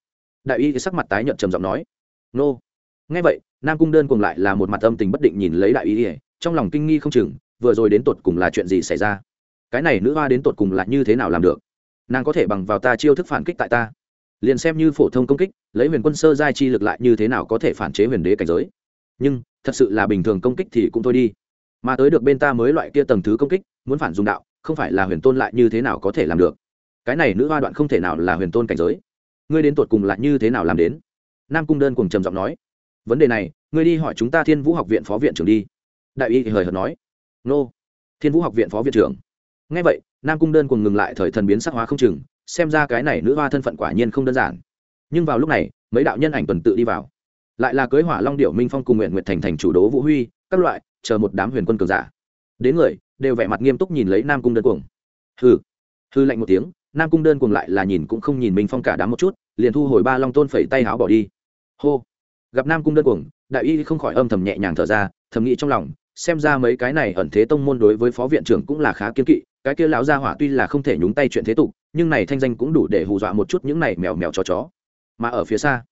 Đại y sắc mặt tái nhợt trầm giọng nói. Nô. Nghe vậy, nam cung đơn cùng lại là một mặt âm tình bất định nhìn lấy đại y trong lòng kinh nghi không chừng, vừa rồi đến tột cùng là chuyện gì xảy ra? Cái này nữ hoa đến tột cùng là như thế nào làm được? Nàng có thể bằng vào ta chiêu thức phản kích tại ta? Liền xem như phổ thông công kích, lấy huyền quân sơ giai chi lực lại như thế nào có thể phản chế huyền đế cảnh giới? Nhưng, thật sự là bình thường công kích thì cũng thôi đi. Mà tới được bên ta mới loại kia tầng thứ công kích, muốn phản dùng đạo, không phải là huyền tôn lại như thế nào có thể làm được? Cái này nữ hoa đoạn không thể nào là huyền tôn cảnh giới. Ngươi đến tột cùng lại như thế nào làm đến? Nam cung đơn cùng trầm giọng nói. Vấn đề này, ngươi đi hỏi chúng ta thiên vũ học viện phó viện trưởng đi đại y hời hợt nói, nô, thiên vũ học viện phó viện trưởng. Ngay vậy, nam cung đơn cùng ngừng lại thời thần biến sắc hóa không chừng, xem ra cái này nữ hoa thân phận quả nhiên không đơn giản. Nhưng vào lúc này, mấy đạo nhân ảnh tuần tự đi vào. Lại là cưới hỏa long điệu minh phong cùng nguyện nguyệt thành thành chủ đố vũ huy, các loại, chờ một đám huyền quân cường giả. Đến người, đều vẻ mặt nghiêm túc nhìn lấy nam cung đơn cuồng. Hư hư lạnh một tiếng, nam cung đơn cuồng lại là nhìn cũng không nhìn minh phong cả đám một chút, liền thu hồi ba long tôn phẩy tay háo bỏ đi. Hô. Gặp nam cung đơn cuồng, đại y không khỏi âm thầm nhẹ nhàng thở ra, thầm nghĩ trong lòng xem ra mấy cái này ẩn thế tông môn đối với phó viện trưởng cũng là khá kiên kỵ, cái kia lão gia hỏa tuy là không thể nhúng tay chuyện thế tục, nhưng này thanh danh cũng đủ để hù dọa một chút những này mèo mèo chó chó. Mà ở phía xa,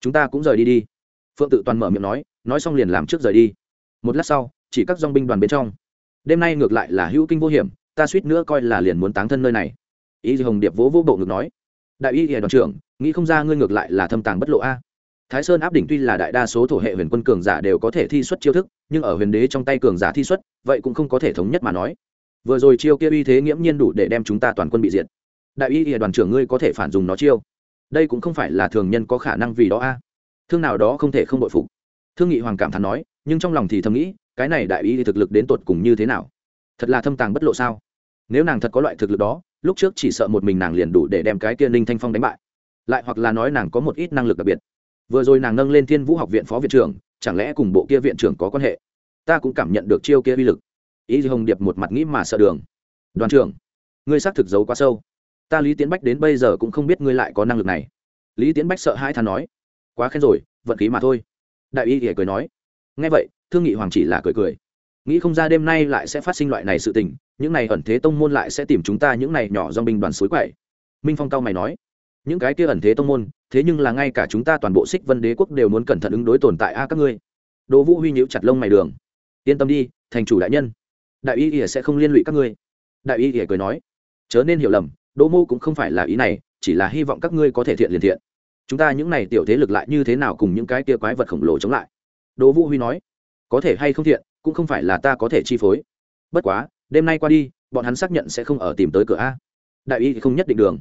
chúng ta cũng rời đi đi. Phượng tự toàn mở miệng nói nói xong liền làm trước rời đi. Một lát sau, chỉ các dong binh đoàn bên trong. Đêm nay ngược lại là hữu kinh vô hiểm, ta suýt nữa coi là liền muốn táng thân nơi này. Ý hồng điệp vỗ vỗ bộ ngực nói, đại y hiền đoàn trưởng, nghĩ không ra ngươi ngược lại là thâm tàng bất lộ a thái sơn áp đỉnh tuy là đại đa số thổ hệ huyền quân cường giả đều có thể thi xuất chiêu thức, nhưng ở huyền đế trong tay cường giả thi xuất, vậy cũng không có thể thống nhất mà nói. Vừa rồi chiêu kia uy thế nghiễm nhiên đủ để đem chúng ta toàn quân bị diệt. Đại y y đoàn trưởng ngươi có thể phản dùng nó chiêu. Đây cũng không phải là thường nhân có khả năng vì đó a. Thương nào đó không thể không bội phục. Thương nghị hoàng cảm thán nói, nhưng trong lòng thì thầm nghĩ, cái này đại y thực lực đến tột cùng như thế nào? Thật là thâm tàng bất lộ sao? Nếu nàng thật có loại thực lực đó, lúc trước chỉ sợ một mình nàng liền đủ để đem cái kia ninh thanh phong đánh bại. Lại hoặc là nói nàng có một ít năng lực đặc biệt vừa rồi nàng nâng lên thiên vũ học viện phó viện trưởng, chẳng lẽ cùng bộ kia viện trưởng có quan hệ? Ta cũng cảm nhận được chiêu kia uy lực. Ý hồng điệp một mặt nghĩ mà sợ đường. Đoàn trưởng, ngươi xác thực giấu quá sâu. Ta lý tiến bách đến bây giờ cũng không biết ngươi lại có năng lực này. Lý tiến bách sợ hai thằng nói. Quá khen rồi, vận khí mà thôi. Đại y hề cười nói. Nghe vậy, thương nghị hoàng chỉ là cười cười. Nghĩ không ra đêm nay lại sẽ phát sinh loại này sự tình, những này ẩn thế tông môn lại sẽ tìm chúng ta những này nhỏ do binh đoàn suối quậy. Minh phong cao mày nói những cái kia ẩn thế tông môn, thế nhưng là ngay cả chúng ta toàn bộ xích vân đế quốc đều muốn cẩn thận ứng đối tồn tại a các ngươi. Đỗ vũ huy nhíu chặt lông mày đường. Yên tâm đi, thành chủ đại nhân. Đại y ỉa sẽ không liên lụy các ngươi. Đại y ỉa cười nói. Chớ nên hiểu lầm, đỗ mô cũng không phải là ý này, chỉ là hy vọng các ngươi có thể thiện liền thiện. Chúng ta những này tiểu thế lực lại như thế nào cùng những cái kia quái vật khổng lồ chống lại? Đỗ vũ huy nói. Có thể hay không thiện, cũng không phải là ta có thể chi phối. Bất quá, đêm nay qua đi, bọn hắn xác nhận sẽ không ở tìm tới cửa a. Đại y thì không nhất định đường.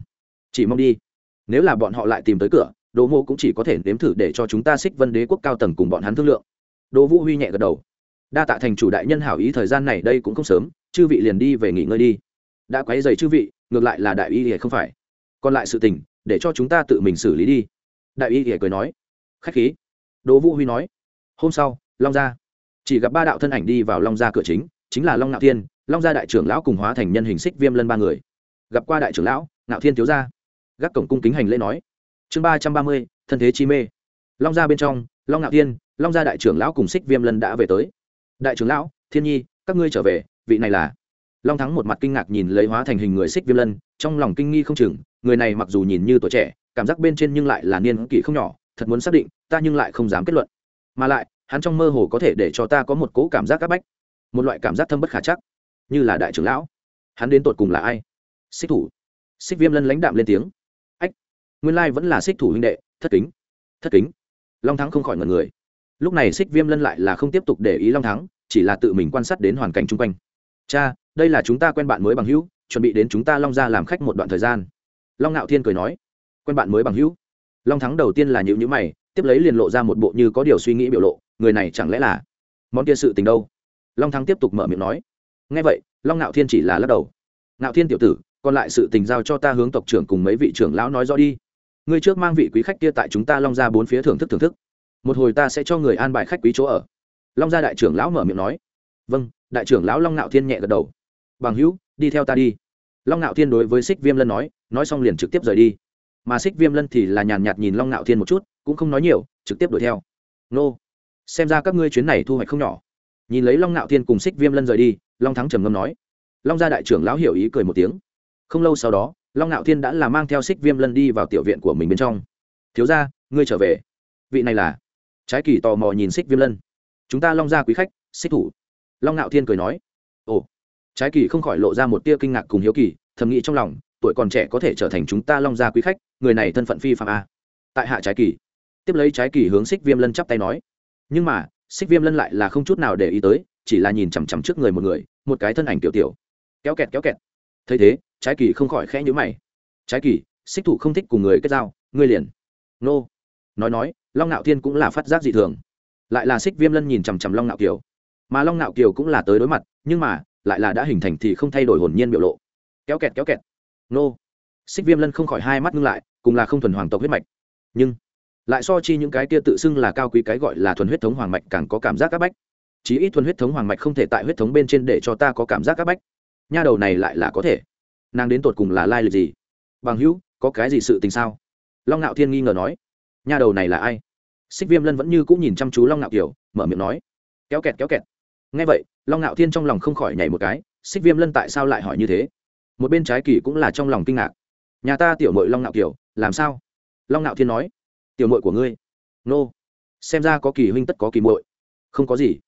Chỉ mong đi nếu là bọn họ lại tìm tới cửa, đỗ mô cũng chỉ có thể nếm thử để cho chúng ta xích vân đế quốc cao tầng cùng bọn hắn thương lượng. Đỗ vũ huy nhẹ gật đầu. Đa tạ thành chủ đại nhân hảo ý thời gian này đây cũng không sớm, chư vị liền đi về nghỉ ngơi đi. Đã quấy dày chư vị, ngược lại là đại y thì không phải. Còn lại sự tình, để cho chúng ta tự mình xử lý đi. Đại y thì cười nói. Khách khí. Đỗ vũ huy nói. Hôm sau, long gia. Chỉ gặp ba đạo thân ảnh đi vào long gia cửa chính chính là long ngạo thiên, long gia đại trưởng lão cùng hóa thành nhân hình xích viêm lân ba người. Gặp qua đại trưởng lão ngạo thiên thiếu gia gác cổng cung kính hành lễ nói. Chương ba trăm ba mươi, thân thế chi mê. Long gia bên trong, long ngạo thiên, long gia đại trưởng lão cùng xích viêm lân đã về tới. Đại trưởng lão, thiên nhi, các ngươi trở về, vị này là. Long thắng một mặt kinh ngạc nhìn lấy hóa thành hình người xích viêm lân, trong lòng kinh nghi không chừng, người này mặc dù nhìn như tuổi trẻ, cảm giác bên trên nhưng lại là niên kỷ không nhỏ, thật muốn xác định, ta nhưng lại không dám kết luận. Mà lại, hắn trong mơ hồ có thể để cho ta có một cố cảm giác áp bách, một loại cảm giác thâm bất khả chắc, như là đại trưởng lão. Hắn đến tột cùng là ai? Xích thủ. Xích viêm lân lãnh đạm lên tiếng nguyên lai vẫn là xích thủ huynh đệ, thất kính thất kính. Long thắng không khỏi ngần người. Lúc này xích viêm lân lại là không tiếp tục để ý long thắng, chỉ là tự mình quan sát đến hoàn cảnh chung quanh. Cha, đây là chúng ta quen bạn mới bằng hữu, chuẩn bị đến chúng ta long ra làm khách một đoạn thời gian. Long ngạo thiên cười nói. Quen bạn mới bằng hữu. Long thắng đầu tiên là nhịu nhữ mày, tiếp lấy liền lộ ra một bộ như có điều suy nghĩ biểu lộ, người này chẳng lẽ là món kia sự tình đâu? Long thắng tiếp tục mở miệng nói. Ngay vậy, long ngạo thiên chỉ là lắc đầu. Ngạo thiên tiểu tử, còn lại sự tình giao cho ta hướng tộc trưởng cùng mấy vị trưởng lão nói rõ đi ngươi trước mang vị quý khách kia tại chúng ta long ra bốn phía thưởng thức thưởng thức. Một hồi ta sẽ cho người an bài khách quý chỗ ở. Long gia đại trưởng lão mở miệng nói. Vâng. Đại trưởng lão long Nạo thiên nhẹ gật đầu. Bằng hữu, đi theo ta đi. Long Nạo thiên đối với xích viêm lân nói nói xong liền trực tiếp rời đi. Mà xích viêm lân thì là nhàn nhạt nhìn long Nạo thiên một chút, cũng không nói nhiều, trực tiếp đuổi theo. Nô, xem ra các ngươi chuyến này thu hoạch không nhỏ. Nhìn lấy long Nạo thiên cùng xích viêm lân rời đi, long thắng trầm ngâm nói. Long gia đại trưởng lão hiểu ý cười một tiếng. Không lâu sau đó long ngạo thiên đã là mang theo xích viêm lân đi vào tiểu viện của mình bên trong. Thiếu ra ngươi trở về. Vị này là trái kỳ tò mò nhìn xích viêm lân. Chúng ta long gia quý khách xích thủ. Long ngạo thiên cười nói. Ồ. Trái kỳ không khỏi lộ ra một tia kinh ngạc cùng hiếu kỳ, thầm nghĩ trong lòng, tuổi còn trẻ có thể trở thành chúng ta long gia quý khách, người này thân phận phi phạm a. Tại hạ trái kỳ, tiếp lấy trái kỳ hướng xích viêm lân chắp tay nói. Nhưng mà xích viêm lân lại là không chút nào để ý tới, chỉ là nhìn chằm chằm trước người một người, một cái thân ảnh tiểu tiểu. Kéo kẹt kéo kẹt. Thấy thế trái kỳ không khỏi khẽ nhữ mày. Trái kỳ, xích thủ không thích cùng người kết giao, ngươi liền. Nô. Nói nói, long nạo thiên cũng là phát giác dị thường. Lại là xích viêm lân nhìn chằm chằm long nạo kiều. Mà long nạo kiều cũng là tới đối mặt, nhưng mà, lại là đã hình thành thì không thay đổi hồn nhiên biểu lộ. Kéo kẹt kéo kẹt. Nô. Xích viêm lân không khỏi hai mắt ngưng lại, cùng là không thuần hoàng tộc huyết mạch. Nhưng, lại so chi những cái kia tự xưng là cao quý cái gọi là thuần huyết thống hoàng mạch càng có cảm giác áp bách. Chí ít thuần huyết thống hoàng mạch không thể tại huyết thống bên trên để cho ta có cảm giác áp bách. Nha đầu này lại là có thể nàng đến tột cùng là lai lịch gì? Bằng hữu, có cái gì sự tình sao? Long ngạo thiên nghi ngờ nói. Nha đầu này là ai? Xích viêm lân vẫn như cũng nhìn chăm chú long ngạo kiều, mở miệng nói. Kéo kẹt kéo kẹt. Ngay vậy, long ngạo thiên trong lòng không khỏi nhảy một cái, xích viêm lân tại sao lại hỏi như thế? Một bên trái kỳ cũng là trong lòng kinh ngạc. Nhà ta tiểu mội long ngạo kiều, làm sao? Long ngạo thiên nói. Tiểu mội của ngươi. Nô. Xem ra có kỳ huynh tất có kỳ mội không có gì.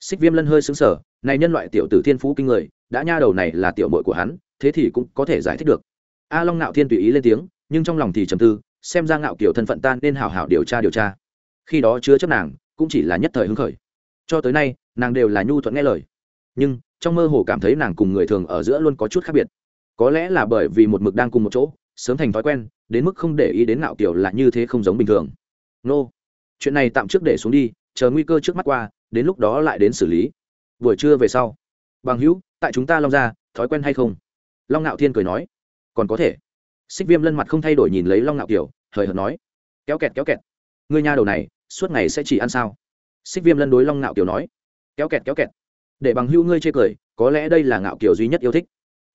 Xích viêm lân hơi xứng sở này nhân loại tiểu tử thiên phú kinh người, đã nha đầu này là tiểu mội của hắn thế thì cũng có thể giải thích được. A long ngạo thiên tùy ý lên tiếng, nhưng trong lòng thì trầm tư, xem ra ngạo kiểu thân phận tan nên hào hào điều tra điều tra. Khi đó chứa chấp nàng, cũng chỉ là nhất thời hứng khởi. Cho tới nay, nàng đều là nhu thuận nghe lời. Nhưng, trong mơ hồ cảm thấy nàng cùng người thường ở giữa luôn có chút khác biệt. Có lẽ là bởi vì một mực đang cùng một chỗ, sớm thành thói quen, đến mức không để ý đến ngạo kiểu là như thế không giống bình thường. Nô, chuyện này tạm trước để xuống đi, chờ nguy cơ trước mắt qua, đến lúc đó lại đến xử lý. Buổi trưa về sau. Bằng hữu, tại chúng ta long ra thói quen hay không? Long ngạo thiên cười nói, còn có thể. Xích viêm lân mặt không thay đổi nhìn lấy long ngạo kiều, hời hợt nói, kéo kẹt kéo kẹt. Người nhà đầu này, suốt ngày sẽ chỉ ăn sao? Xích viêm lân đối long ngạo kiều nói, kéo kẹt kéo kẹt. Để bằng hưu ngươi chê cười, có lẽ đây là ngạo kiều duy nhất yêu thích.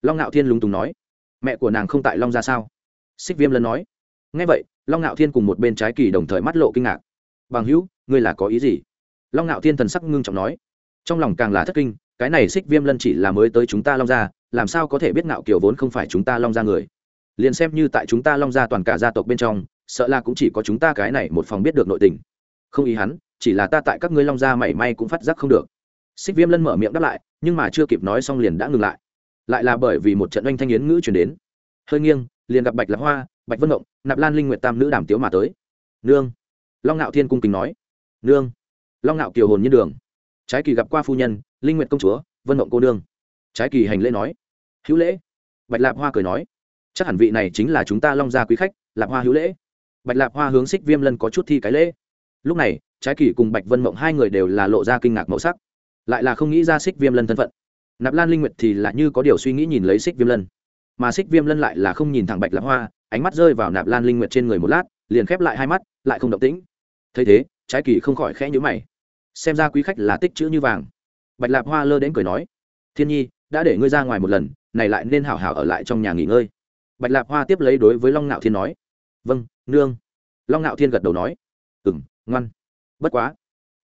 Long ngạo thiên lúng túng nói, mẹ của nàng không tại long ra sao? Xích viêm lân nói ngay vậy, long ngạo thiên cùng một bên trái kỳ đồng thời mắt lộ kinh ngạc. Bằng hữu, ngươi là có ý gì? Long ngạo thiên thần sắc ngưng trọng nói, trong lòng càng là thất kinh, cái này xích viêm lân chỉ là mới tới chúng ta long ra làm sao có thể biết ngạo kiều vốn không phải chúng ta long ra người? Liền xem như tại chúng ta long ra toàn cả gia tộc bên trong, sợ là cũng chỉ có chúng ta cái này một phòng biết được nội tình. Không ý hắn, chỉ là ta tại các ngươi long gia mảy may cũng phát giác không được. Xích viêm lân mở miệng đáp lại, nhưng mà chưa kịp nói xong liền đã ngừng lại. Lại là bởi vì một trận oanh thanh yến ngữ chuyển đến. Hơi nghiêng, liền gặp bạch lạc hoa, bạch vân ngộng, nạp lan linh nguyệt tam nữ đàm tiếu mà tới. Nương. Long ngạo thiên cung kính nói. Nương. Long ngạo kiều hồn nhiên đường. Trái kỳ gặp qua phu nhân, linh nguyệt công chúa, vân ngộng cô nương trái kỳ hành lễ nói, hữu lễ. Bạch lạp hoa cười nói, chắc hẳn vị này chính là chúng ta long gia quý khách, lạp hoa hữu lễ. Bạch lạp hoa hướng xích viêm lân có chút thi cái lễ. Lúc này, trái kỳ cùng bạch vân mộng hai người đều là lộ ra kinh ngạc màu sắc, lại là không nghĩ ra xích viêm lân thân phận. Nạp lan linh nguyệt thì lại như có điều suy nghĩ nhìn lấy xích viêm lân, mà xích viêm lân lại là không nhìn thẳng bạch lạp hoa, ánh mắt rơi vào nạp lan linh nguyệt trên người một lát, liền khép lại hai mắt, lại không động tĩnh. Thấy thế, trái kỳ không khỏi khẽ nhíu mày, xem ra quý khách là tích chữ như vàng. Bạch lạp hoa lơ đến cười nói, thiên nhi đã để ngươi ra ngoài một lần, này lại nên hảo hảo ở lại trong nhà nghỉ ngơi. Bạch lạp hoa tiếp lấy đối với long ngạo thiên nói vâng nương. Long ngạo thiên gật đầu nói ừ m ngoan. Bất quá,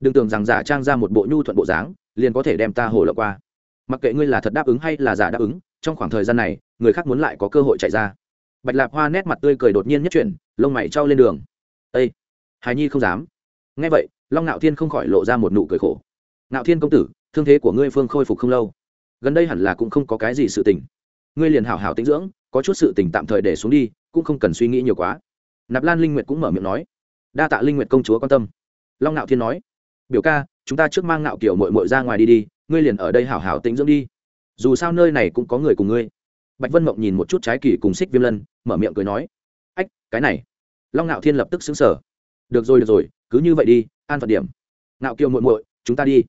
đừng tưởng rằng giả trang ra một bộ nhu thuận bộ dáng, liền có thể đem ta hồ lộ qua. Mặc kệ ngươi là thật đáp ứng hay là giả đáp ứng, trong khoảng thời gian này, người khác muốn lại có cơ hội chạy ra. Bạch lạp hoa nét mặt tươi cười đột nhiên nhất chuyển, lông mày trao lên đường. Â hài nhi không dám. Nghe vậy, long ngạo thiên không khỏi lộ ra một nụ cười khổ. Ngạo thiên công tử, thương thế của ngươi phương khôi phục không lâu gần đây hẳn là cũng không có cái gì sự tình. Ngươi liền hảo hảo tĩnh dưỡng, có chút sự tình tạm thời để xuống đi, cũng không cần suy nghĩ nhiều quá. Nạp lan linh nguyệt cũng mở miệng nói. Đa tạ linh nguyệt công chúa quan tâm. Long ngạo thiên nói. Biểu ca, chúng ta trước mang ngạo kiểu mội mội ra ngoài đi đi, ngươi liền ở đây hảo hảo tĩnh dưỡng đi. Dù sao nơi này cũng có người cùng ngươi. Bạch vân mộng nhìn một chút trái kỳ cùng xích viêm lân, mở miệng cười nói. Ách, cái này. Long ngạo thiên lập tức xứng sở được rồi được rồi, cứ như vậy đi, an phận điểm. Ngạo kiều muội muội, chúng ta đi.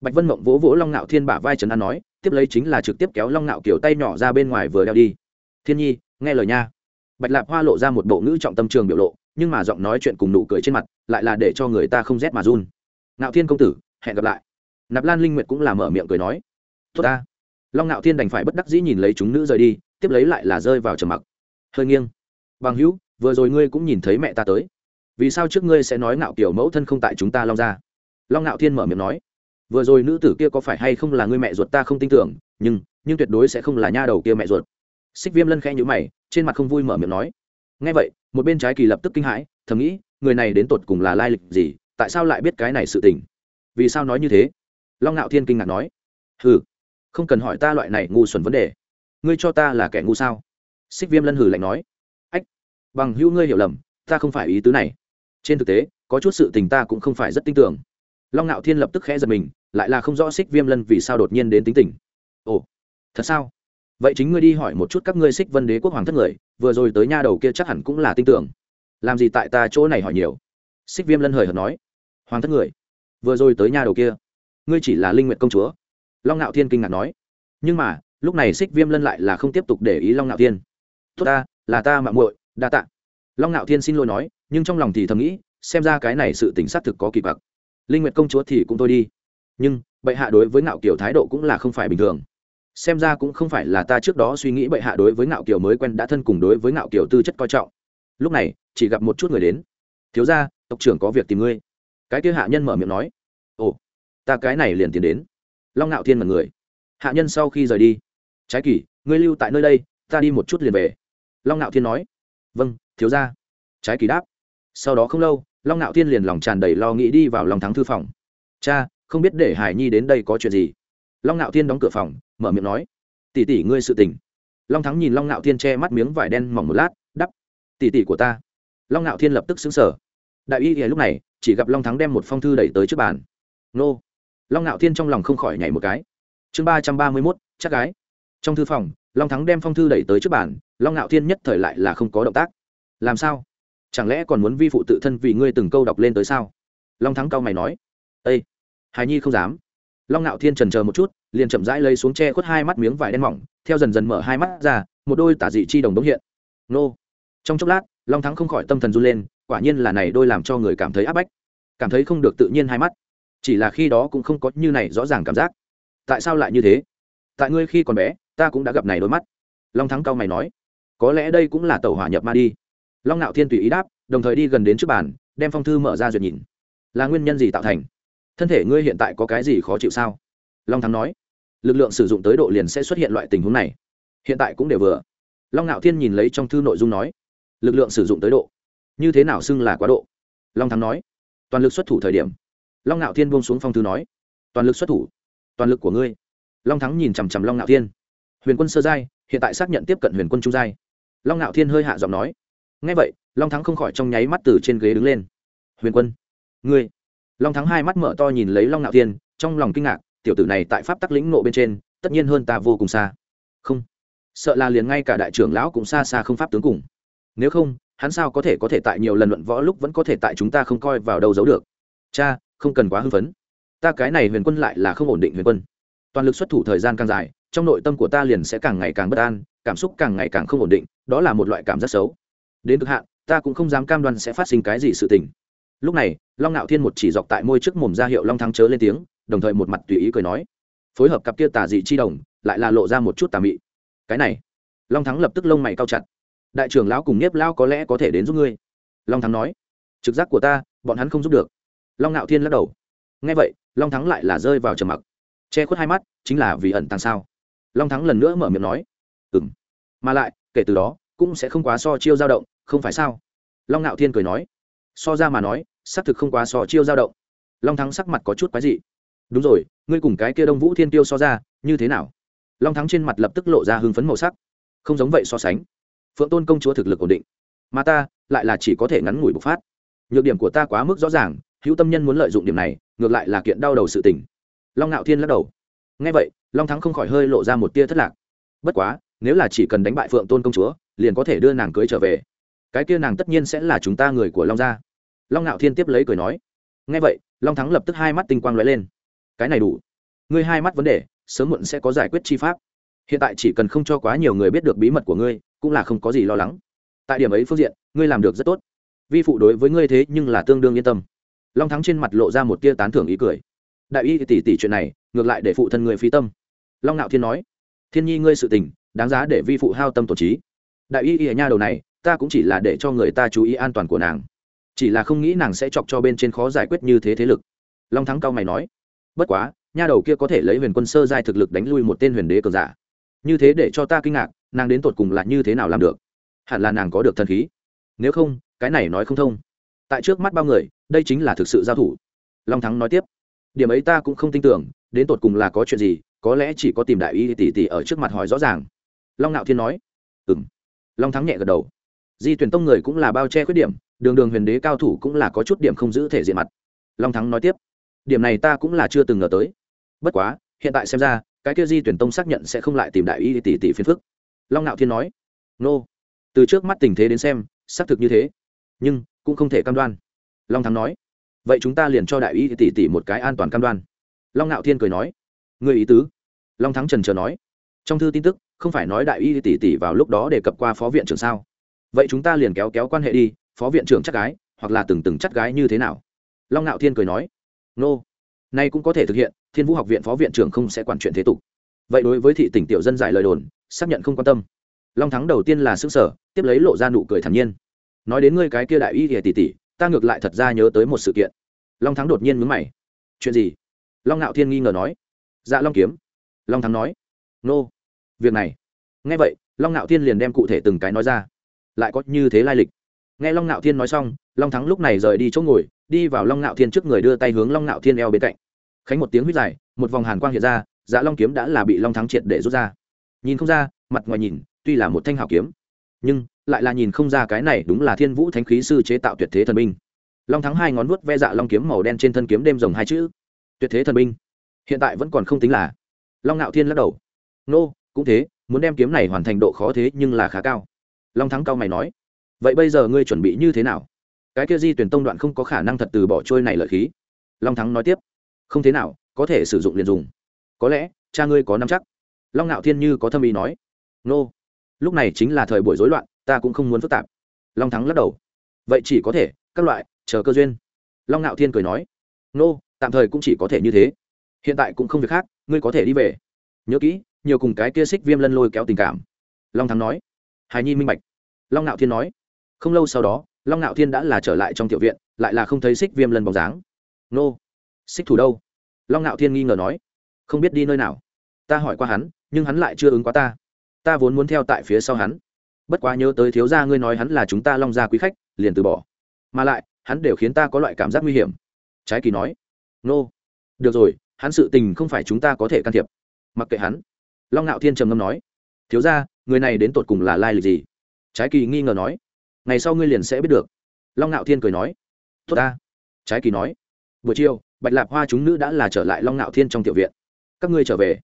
Bạch vân mộng vỗ vỗ long ngạo thiên bả vai trần an nói tiếp lấy chính là trực tiếp kéo long nạo kiểu tay nhỏ ra bên ngoài vừa đeo đi. Thiên nhi, nghe lời nha. Bạch lạp hoa lộ ra một bộ ngữ trọng tâm trường biểu lộ, nhưng mà giọng nói chuyện cùng nụ cười trên mặt lại là để cho người ta không rét mà run. Nạo thiên công tử, hẹn gặp lại. Nạp lan linh nguyệt cũng là mở miệng cười nói. Tốt ta. Long nạo thiên đành phải bất đắc dĩ nhìn lấy chúng nữ rời đi, tiếp lấy lại là rơi vào trầm mặc. Hơi nghiêng. Bằng hữu, vừa rồi ngươi cũng nhìn thấy mẹ ta tới. Vì sao trước ngươi sẽ nói ngạo kiểu mẫu thân không tại chúng ta long ra long ngạo thiên mở miệng nói vừa rồi nữ tử kia có phải hay không là người mẹ ruột ta không tin tưởng, nhưng nhưng tuyệt đối sẽ không là nha đầu kia mẹ ruột. Xích viêm lân khẽ nhữ mày, trên mặt không vui mở miệng nói. Ngay vậy, một bên trái kỳ lập tức kinh hãi, thầm nghĩ, người này đến tột cùng là lai lịch gì, tại sao lại biết cái này sự tình? Vì sao nói như thế? Long ngạo thiên kinh ngạc nói. Hừ, không cần hỏi ta loại này ngu xuẩn vấn đề. Ngươi cho ta là kẻ ngu sao? Xích viêm lân hừ lạnh nói. Ách, bằng hữu ngươi hiểu lầm, ta không phải ý tứ này. Trên thực tế, có chút sự tình ta cũng không phải rất tin tưởng long ngạo thiên lập tức khẽ giật mình, lại là không rõ xích viêm lân vì sao đột nhiên đến tính tình. Ồ, thật sao? Vậy chính ngươi đi hỏi một chút các ngươi xích vân đế quốc hoàng thất người, vừa rồi tới nha đầu kia chắc hẳn cũng là tin tưởng. Làm gì tại ta chỗ này hỏi nhiều? Xích viêm lân hời hợt nói. Hoàng thất người? Vừa rồi tới nha đầu kia? Ngươi chỉ là linh nguyện công chúa? Long ngạo thiên kinh ngạc nói. Nhưng mà, lúc này xích viêm lân lại là không tiếp tục để ý long ngạo thiên. Tốt ta, là ta mạng muội, đa tạ. Long ngạo thiên xin lỗi nói, nhưng trong lòng thì thầm nghĩ, xem ra cái này sự tính xác thực có kỳ bạc linh nguyệt công chúa thì cũng thôi đi. Nhưng, bệ hạ đối với ngạo kiều thái độ cũng là không phải bình thường. Xem ra cũng không phải là ta trước đó suy nghĩ bệ hạ đối với ngạo kiều mới quen đã thân cùng đối với ngạo kiều tư chất coi trọng. Lúc này, chỉ gặp một chút người đến. Thiếu gia, tộc trưởng có việc tìm ngươi. Cái kia hạ nhân mở miệng nói. Ồ, ta cái này liền tiến đến. Long ngạo thiên mật người. Hạ nhân sau khi rời đi. Trái kỷ ngươi lưu tại nơi đây, ta đi một chút liền về. Long ngạo thiên nói. Vâng thiếu gia. Trái kỳ đáp. Sau đó không lâu long ngạo thiên liền lòng tràn đầy lo nghĩ đi vào lòng thắng thư phòng. Cha, không biết để hải nhi đến đây có chuyện gì? Long ngạo thiên đóng cửa phòng, mở miệng nói, tỷ tỷ ngươi sự tình. Long thắng nhìn long ngạo thiên che mắt miếng vải đen mỏng một lát, đắp, tỷ tỷ của ta. Long ngạo thiên lập tức xứng sở đại y thì lúc này chỉ gặp long thắng đem một phong thư đẩy tới trước bàn. Nô. Long ngạo thiên trong lòng không khỏi nhảy một cái. Chương ba trăm ba mươi mốt, chắc gái. Trong thư phòng, long thắng đem phong thư đẩy tới trước bàn, long ngạo thiên nhất thời lại là không có động tác. Làm sao? Chẳng lẽ còn muốn vi phụ tự thân vì ngươi từng câu đọc lên tới sao? Long thắng cao mày nói. Ây hài nhi không dám. Long ngạo thiên trần chờ một chút, liền chậm rãi lấy xuống che khuất hai mắt miếng vải đen mỏng, theo dần dần mở hai mắt ra, một đôi tả dị chi đồng đống hiện. Nô. Trong chốc lát, long thắng không khỏi tâm thần run lên, quả nhiên là này đôi làm cho người cảm thấy áp bách. Cảm thấy không được tự nhiên hai mắt. Chỉ là khi đó cũng không có như này rõ ràng cảm giác. Tại sao lại như thế? Tại ngươi khi còn bé, ta cũng đã gặp này đôi mắt. Long thắng cao mày nói. Có lẽ đây cũng là tàu hỏa nhập ma đi long ngạo thiên tùy ý đáp, đồng thời đi gần đến trước bàn, đem phong thư mở ra duyệt nhìn. Là nguyên nhân gì tạo thành? Thân thể ngươi hiện tại có cái gì khó chịu sao? Long thắng nói. Lực lượng sử dụng tới độ liền sẽ xuất hiện loại tình huống này. Hiện tại cũng đều vừa. Long ngạo thiên nhìn lấy trong thư nội dung nói. Lực lượng sử dụng tới độ. Như thế nào xưng là quá độ? Long thắng nói. Toàn lực xuất thủ thời điểm. Long ngạo thiên buông xuống phong thư nói. Toàn lực xuất thủ. Toàn lực của ngươi. Long thắng nhìn chằm chằm long ngạo thiên. Huyền quân sơ giai, hiện tại xác nhận tiếp cận huyền quân trung giai. Long ngạo thiên hơi hạ giọng nói ngay vậy, long thắng không khỏi trong nháy mắt từ trên ghế đứng lên. Huyền quân, ngươi. Long thắng hai mắt mở to nhìn lấy long Nạo thiên, trong lòng kinh ngạc, tiểu tử này tại pháp tắc lĩnh nộ bên trên, tất nhiên hơn ta vô cùng xa. Không. Sợ là liền ngay cả đại trưởng lão cũng xa xa không pháp tướng cùng. Nếu không, hắn sao có thể có thể tại nhiều lần luận võ lúc vẫn có thể tại chúng ta không coi vào đâu giấu được? Cha, không cần quá hưng phấn. Ta cái này huyền quân lại là không ổn định huyền quân. Toàn lực xuất thủ thời gian càng dài, trong nội tâm của ta liền sẽ càng ngày càng bất an, cảm xúc càng ngày càng không ổn định, đó là một loại cảm giác xấu đến cực hạn, ta cũng không dám cam đoan sẽ phát sinh cái gì sự tình. Lúc này, long ngạo thiên một chỉ dọc tại môi trước mồm ra hiệu long thắng chớ lên tiếng, đồng thời một mặt tùy ý cười nói. Phối hợp cặp kia tà dị chi đồng, lại là lộ ra một chút tà mị. Cái này, long thắng lập tức lông mày cao chặt. Đại trưởng lão cùng nhiếp lão có lẽ có thể đến giúp ngươi. Long thắng nói. Trực giác của ta, bọn hắn không giúp được. Long ngạo thiên lắc đầu. Nghe vậy, long thắng lại là rơi vào trầm mặc. Che khuất hai mắt, chính là vì ẩn tàng sao? Long thắng lần nữa mở miệng nói. Ừng mà lại, kể từ đó, cũng sẽ không quá so chiêu dao động không phải sao? Long ngạo thiên cười nói. So ra mà nói, xác thực không quá so chiêu dao động. Long thắng sắc mặt có chút quái dị. Đúng rồi, ngươi cùng cái kia đông vũ thiên tiêu so ra, như thế nào? Long thắng trên mặt lập tức lộ ra hưng phấn màu sắc. Không giống vậy so sánh. Phượng tôn công chúa thực lực ổn định. Mà ta, lại là chỉ có thể ngắn ngủi bộc phát. Nhược điểm của ta quá mức rõ ràng, hữu tâm nhân muốn lợi dụng điểm này, ngược lại là kiện đau đầu sự tình. Long ngạo thiên lắc đầu. Ngay vậy, long thắng không khỏi hơi lộ ra một tia thất lạc. Bất quá, nếu là chỉ cần đánh bại phượng tôn công chúa, liền có thể đưa nàng cưới trở về cái kia nàng tất nhiên sẽ là chúng ta người của long gia. Long ngạo thiên tiếp lấy cười nói. Ngay vậy, long thắng lập tức hai mắt tinh quang lóe lên. Cái này đủ. Ngươi hai mắt vấn đề, sớm muộn sẽ có giải quyết chi pháp. Hiện tại chỉ cần không cho quá nhiều người biết được bí mật của ngươi, cũng là không có gì lo lắng. Tại điểm ấy phương diện, ngươi làm được rất tốt. Vi phụ đối với ngươi thế nhưng là tương đương yên tâm. Long thắng trên mặt lộ ra một tia tán thưởng ý cười. Đại y tỷ tỷ chuyện này, ngược lại để phụ thân người phi tâm. Long ngạo thiên nói. Thiên nhi ngươi sự tình, đáng giá để vi phụ hao tâm tổ trí. Đại y y nha đầu này ta cũng chỉ là để cho người ta chú ý an toàn của nàng. Chỉ là không nghĩ nàng sẽ chọc cho bên trên khó giải quyết như thế thế lực. Long thắng cao mày nói. Bất quá, nha đầu kia có thể lấy huyền quân sơ giai thực lực đánh lui một tên huyền đế cường giả. Như thế để cho ta kinh ngạc, nàng đến tột cùng là như thế nào làm được? Hẳn là nàng có được thần khí. Nếu không, cái này nói không thông. Tại trước mắt bao người, đây chính là thực sự giao thủ. Long thắng nói tiếp. Điểm ấy ta cũng không tin tưởng, đến tột cùng là có chuyện gì, có lẽ chỉ có tìm đại y tỷ tỷ ở trước mặt hỏi rõ ràng. Long nạo thiên nói. Ừ m long thắng nhẹ gật đầu di tuyển tông người cũng là bao che khuyết điểm, đường đường huyền đế cao thủ cũng là có chút điểm không giữ thể diện mặt. Long thắng nói tiếp, điểm này ta cũng là chưa từng ngờ tới. Bất quá, hiện tại xem ra, cái kia di tuyển tông xác nhận sẽ không lại tìm đại y tỷ tỷ phiền phức. Long nạo thiên nói, nô. Từ trước mắt tình thế đến xem, xác thực như thế, nhưng cũng không thể cam đoan. Long thắng nói, vậy chúng ta liền cho đại y tỷ tỷ một cái an toàn cam đoan. Long nạo thiên cười nói người ý tứ? Long thắng trần chờ nói, trong thư tin tức, không phải nói đại y tỷ tỷ vào lúc đó đề cập qua phó viện trưởng sao? Vậy chúng ta liền kéo kéo quan hệ đi, phó viện trưởng chắc gái, hoặc là từng từng chắc gái như thế nào? Long ngạo thiên cười nói. Nô. Nay cũng có thể thực hiện, thiên vũ học viện phó viện trưởng không sẽ quản chuyện thế tục. Vậy đối với thị tỉnh tiểu dân giải lời đồn, xác nhận không quan tâm. Long thắng đầu tiên là xứ sở tiếp lấy lộ ra nụ cười thản nhiên. Nói đến ngươi cái kia đại y thì tỷ tỷ, ta ngược lại thật ra nhớ tới một sự kiện. Long thắng đột nhiên mướn mày. Chuyện gì? Long ngạo thiên nghi ngờ nói. Dạ long kiếm. Long thắng nói. Nô. Việc này. Nghe vậy, long ngạo thiên liền đem cụ thể từng cái nói ra lại có như thế lai lịch. Nghe long ngạo thiên nói xong long thắng lúc này rời đi chỗ ngồi đi vào long ngạo thiên trước người đưa tay hướng long ngạo thiên eo bên cạnh. Khánh một tiếng huyết dài một vòng hàn quang hiện ra dạ long kiếm đã là bị long thắng triệt để rút ra. Nhìn không ra mặt ngoài nhìn tuy là một thanh hảo kiếm nhưng lại là nhìn không ra cái này đúng là thiên vũ thánh khí sư chế tạo tuyệt thế thần binh. Long thắng hai ngón vuốt ve dạ long kiếm màu đen trên thân kiếm đêm rồng hai chữ tuyệt thế thần binh. Hiện tại vẫn còn không tính là. Long ngạo thiên lắc đầu. Nô、no, cũng thế muốn đem kiếm này hoàn thành độ khó thế nhưng là khá cao long thắng cao mày nói, vậy bây giờ ngươi chuẩn bị như thế nào? Cái kia di tuyển tông đoạn không có khả năng thật từ bỏ trôi này lợi khí. Long thắng nói tiếp, không thế nào, có thể sử dụng liền dùng. Có lẽ, cha ngươi có năm chắc. Long ngạo thiên như có thâm ý nói, nô, lúc này chính là thời buổi rối loạn, ta cũng không muốn phức tạp. Long thắng lắc đầu, vậy chỉ có thể, các loại, chờ cơ duyên. Long ngạo thiên cười nói, nô, tạm thời cũng chỉ có thể như thế. Hiện tại cũng không việc khác, ngươi có thể đi về. Nhớ kỹ, nhiều cùng cái kia xích viêm lân lôi kéo tình cảm. Long thắng nói hài nhi minh bạch. Long ngạo thiên nói. Không lâu sau đó, long ngạo thiên đã là trở lại trong tiểu viện, lại là không thấy xích viêm lân bóng dáng. Nô xích thủ đâu? Long ngạo thiên nghi ngờ nói. Không biết đi nơi nào. Ta hỏi qua hắn, nhưng hắn lại chưa ứng quá ta. Ta vốn muốn theo tại phía sau hắn. Bất quá nhớ tới thiếu gia ngươi nói hắn là chúng ta long gia quý khách, liền từ bỏ. Mà lại, hắn đều khiến ta có loại cảm giác nguy hiểm. Trái kỳ nói. Nô, được rồi, hắn sự tình không phải chúng ta có thể can thiệp. Mặc kệ hắn. Long ngạo thiên trầm ngâm nói. Thiếu ra người này đến tột cùng là lai lịch gì? Trái kỳ nghi ngờ nói. Ngày sau ngươi liền sẽ biết được. Long ngạo thiên cười nói. Tốt ta. Trái kỳ nói. Buổi chiều, bạch lạp hoa chúng nữ đã là trở lại long ngạo thiên trong tiểu viện. Các ngươi trở về.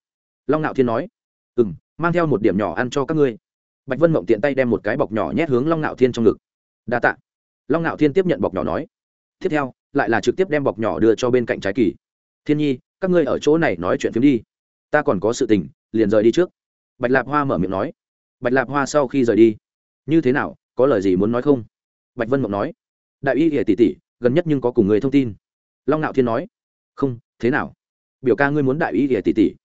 Long ngạo thiên nói. Ừ m mang theo một điểm nhỏ ăn cho các ngươi. Bạch vân mộng tiện tay đem một cái bọc nhỏ nhét hướng long ngạo thiên trong ngực. Đa t ạ long ngạo thiên tiếp nhận bọc nhỏ nói. Tiếp theo, lại là trực tiếp đem bọc nhỏ đưa cho bên cạnh trái kỳ. Thiên nhi, các ngươi ở chỗ này nói chuyện phim đi. Ta còn có sự tình, liền rời đi trước. Bạch lạp hoa mở miệng nói bạch lạp hoa sau khi rời đi, như thế nào, có lời gì muốn nói không? Bạch vân mộng nói, đại y ỉa tỷ tỷ, gần nhất nhưng có cùng người thông tin. Long Nạo thiên nói, không, thế nào? Biểu ca ngươi muốn đại y ỉa tỷ tỷ?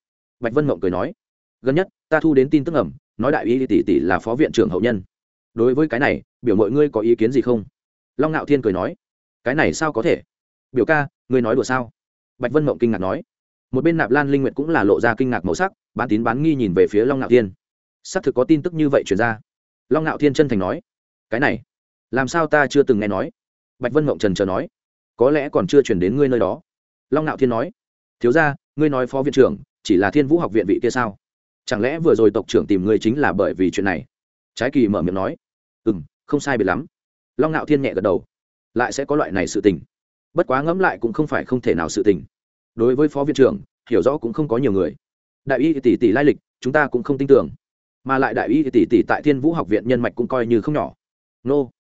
Bạch vân mộng cười nói, gần nhất, ta thu đến tin tức ẩm, nói đại y tỷ tỷ là phó viện trưởng hậu nhân. Đối với cái này, biểu mọi ngươi có ý kiến gì không? Long Nạo thiên cười nói, cái này sao có thể? Biểu ca, ngươi nói đùa sao? Bạch vân mộng kinh ngạc nói, một bên nạp lan linh nguyệt cũng là lộ ra kinh ngạc màu sắc, bán tín bán nghi nhìn về phía long Nạo thiên xác thực có tin tức như vậy chuyển ra. Long ngạo thiên chân thành nói, cái này, làm sao ta chưa từng nghe nói? Bạch vân mộng trần chờ nói, có lẽ còn chưa chuyển đến ngươi nơi đó. Long ngạo thiên nói, thiếu ra ngươi nói phó viện trưởng chỉ là thiên vũ học viện vị kia sao? Chẳng lẽ vừa rồi tộc trưởng tìm ngươi chính là bởi vì chuyện này? Trái kỳ mở miệng nói ừ m không sai biệt lắm. Long ngạo thiên nhẹ gật đầu, lại sẽ có loại này sự tình. Bất quá ngẫm lại cũng không phải không thể nào sự tình. Đối với phó viện trưởng, hiểu rõ cũng không có nhiều người. Đại y tỷ tỷ lai lịch, chúng ta cũng không tin tưởng mà lại đại y tỷ tỷ tại thiên vũ học viện nhân mạch cũng coi như không nhỏ. Nô,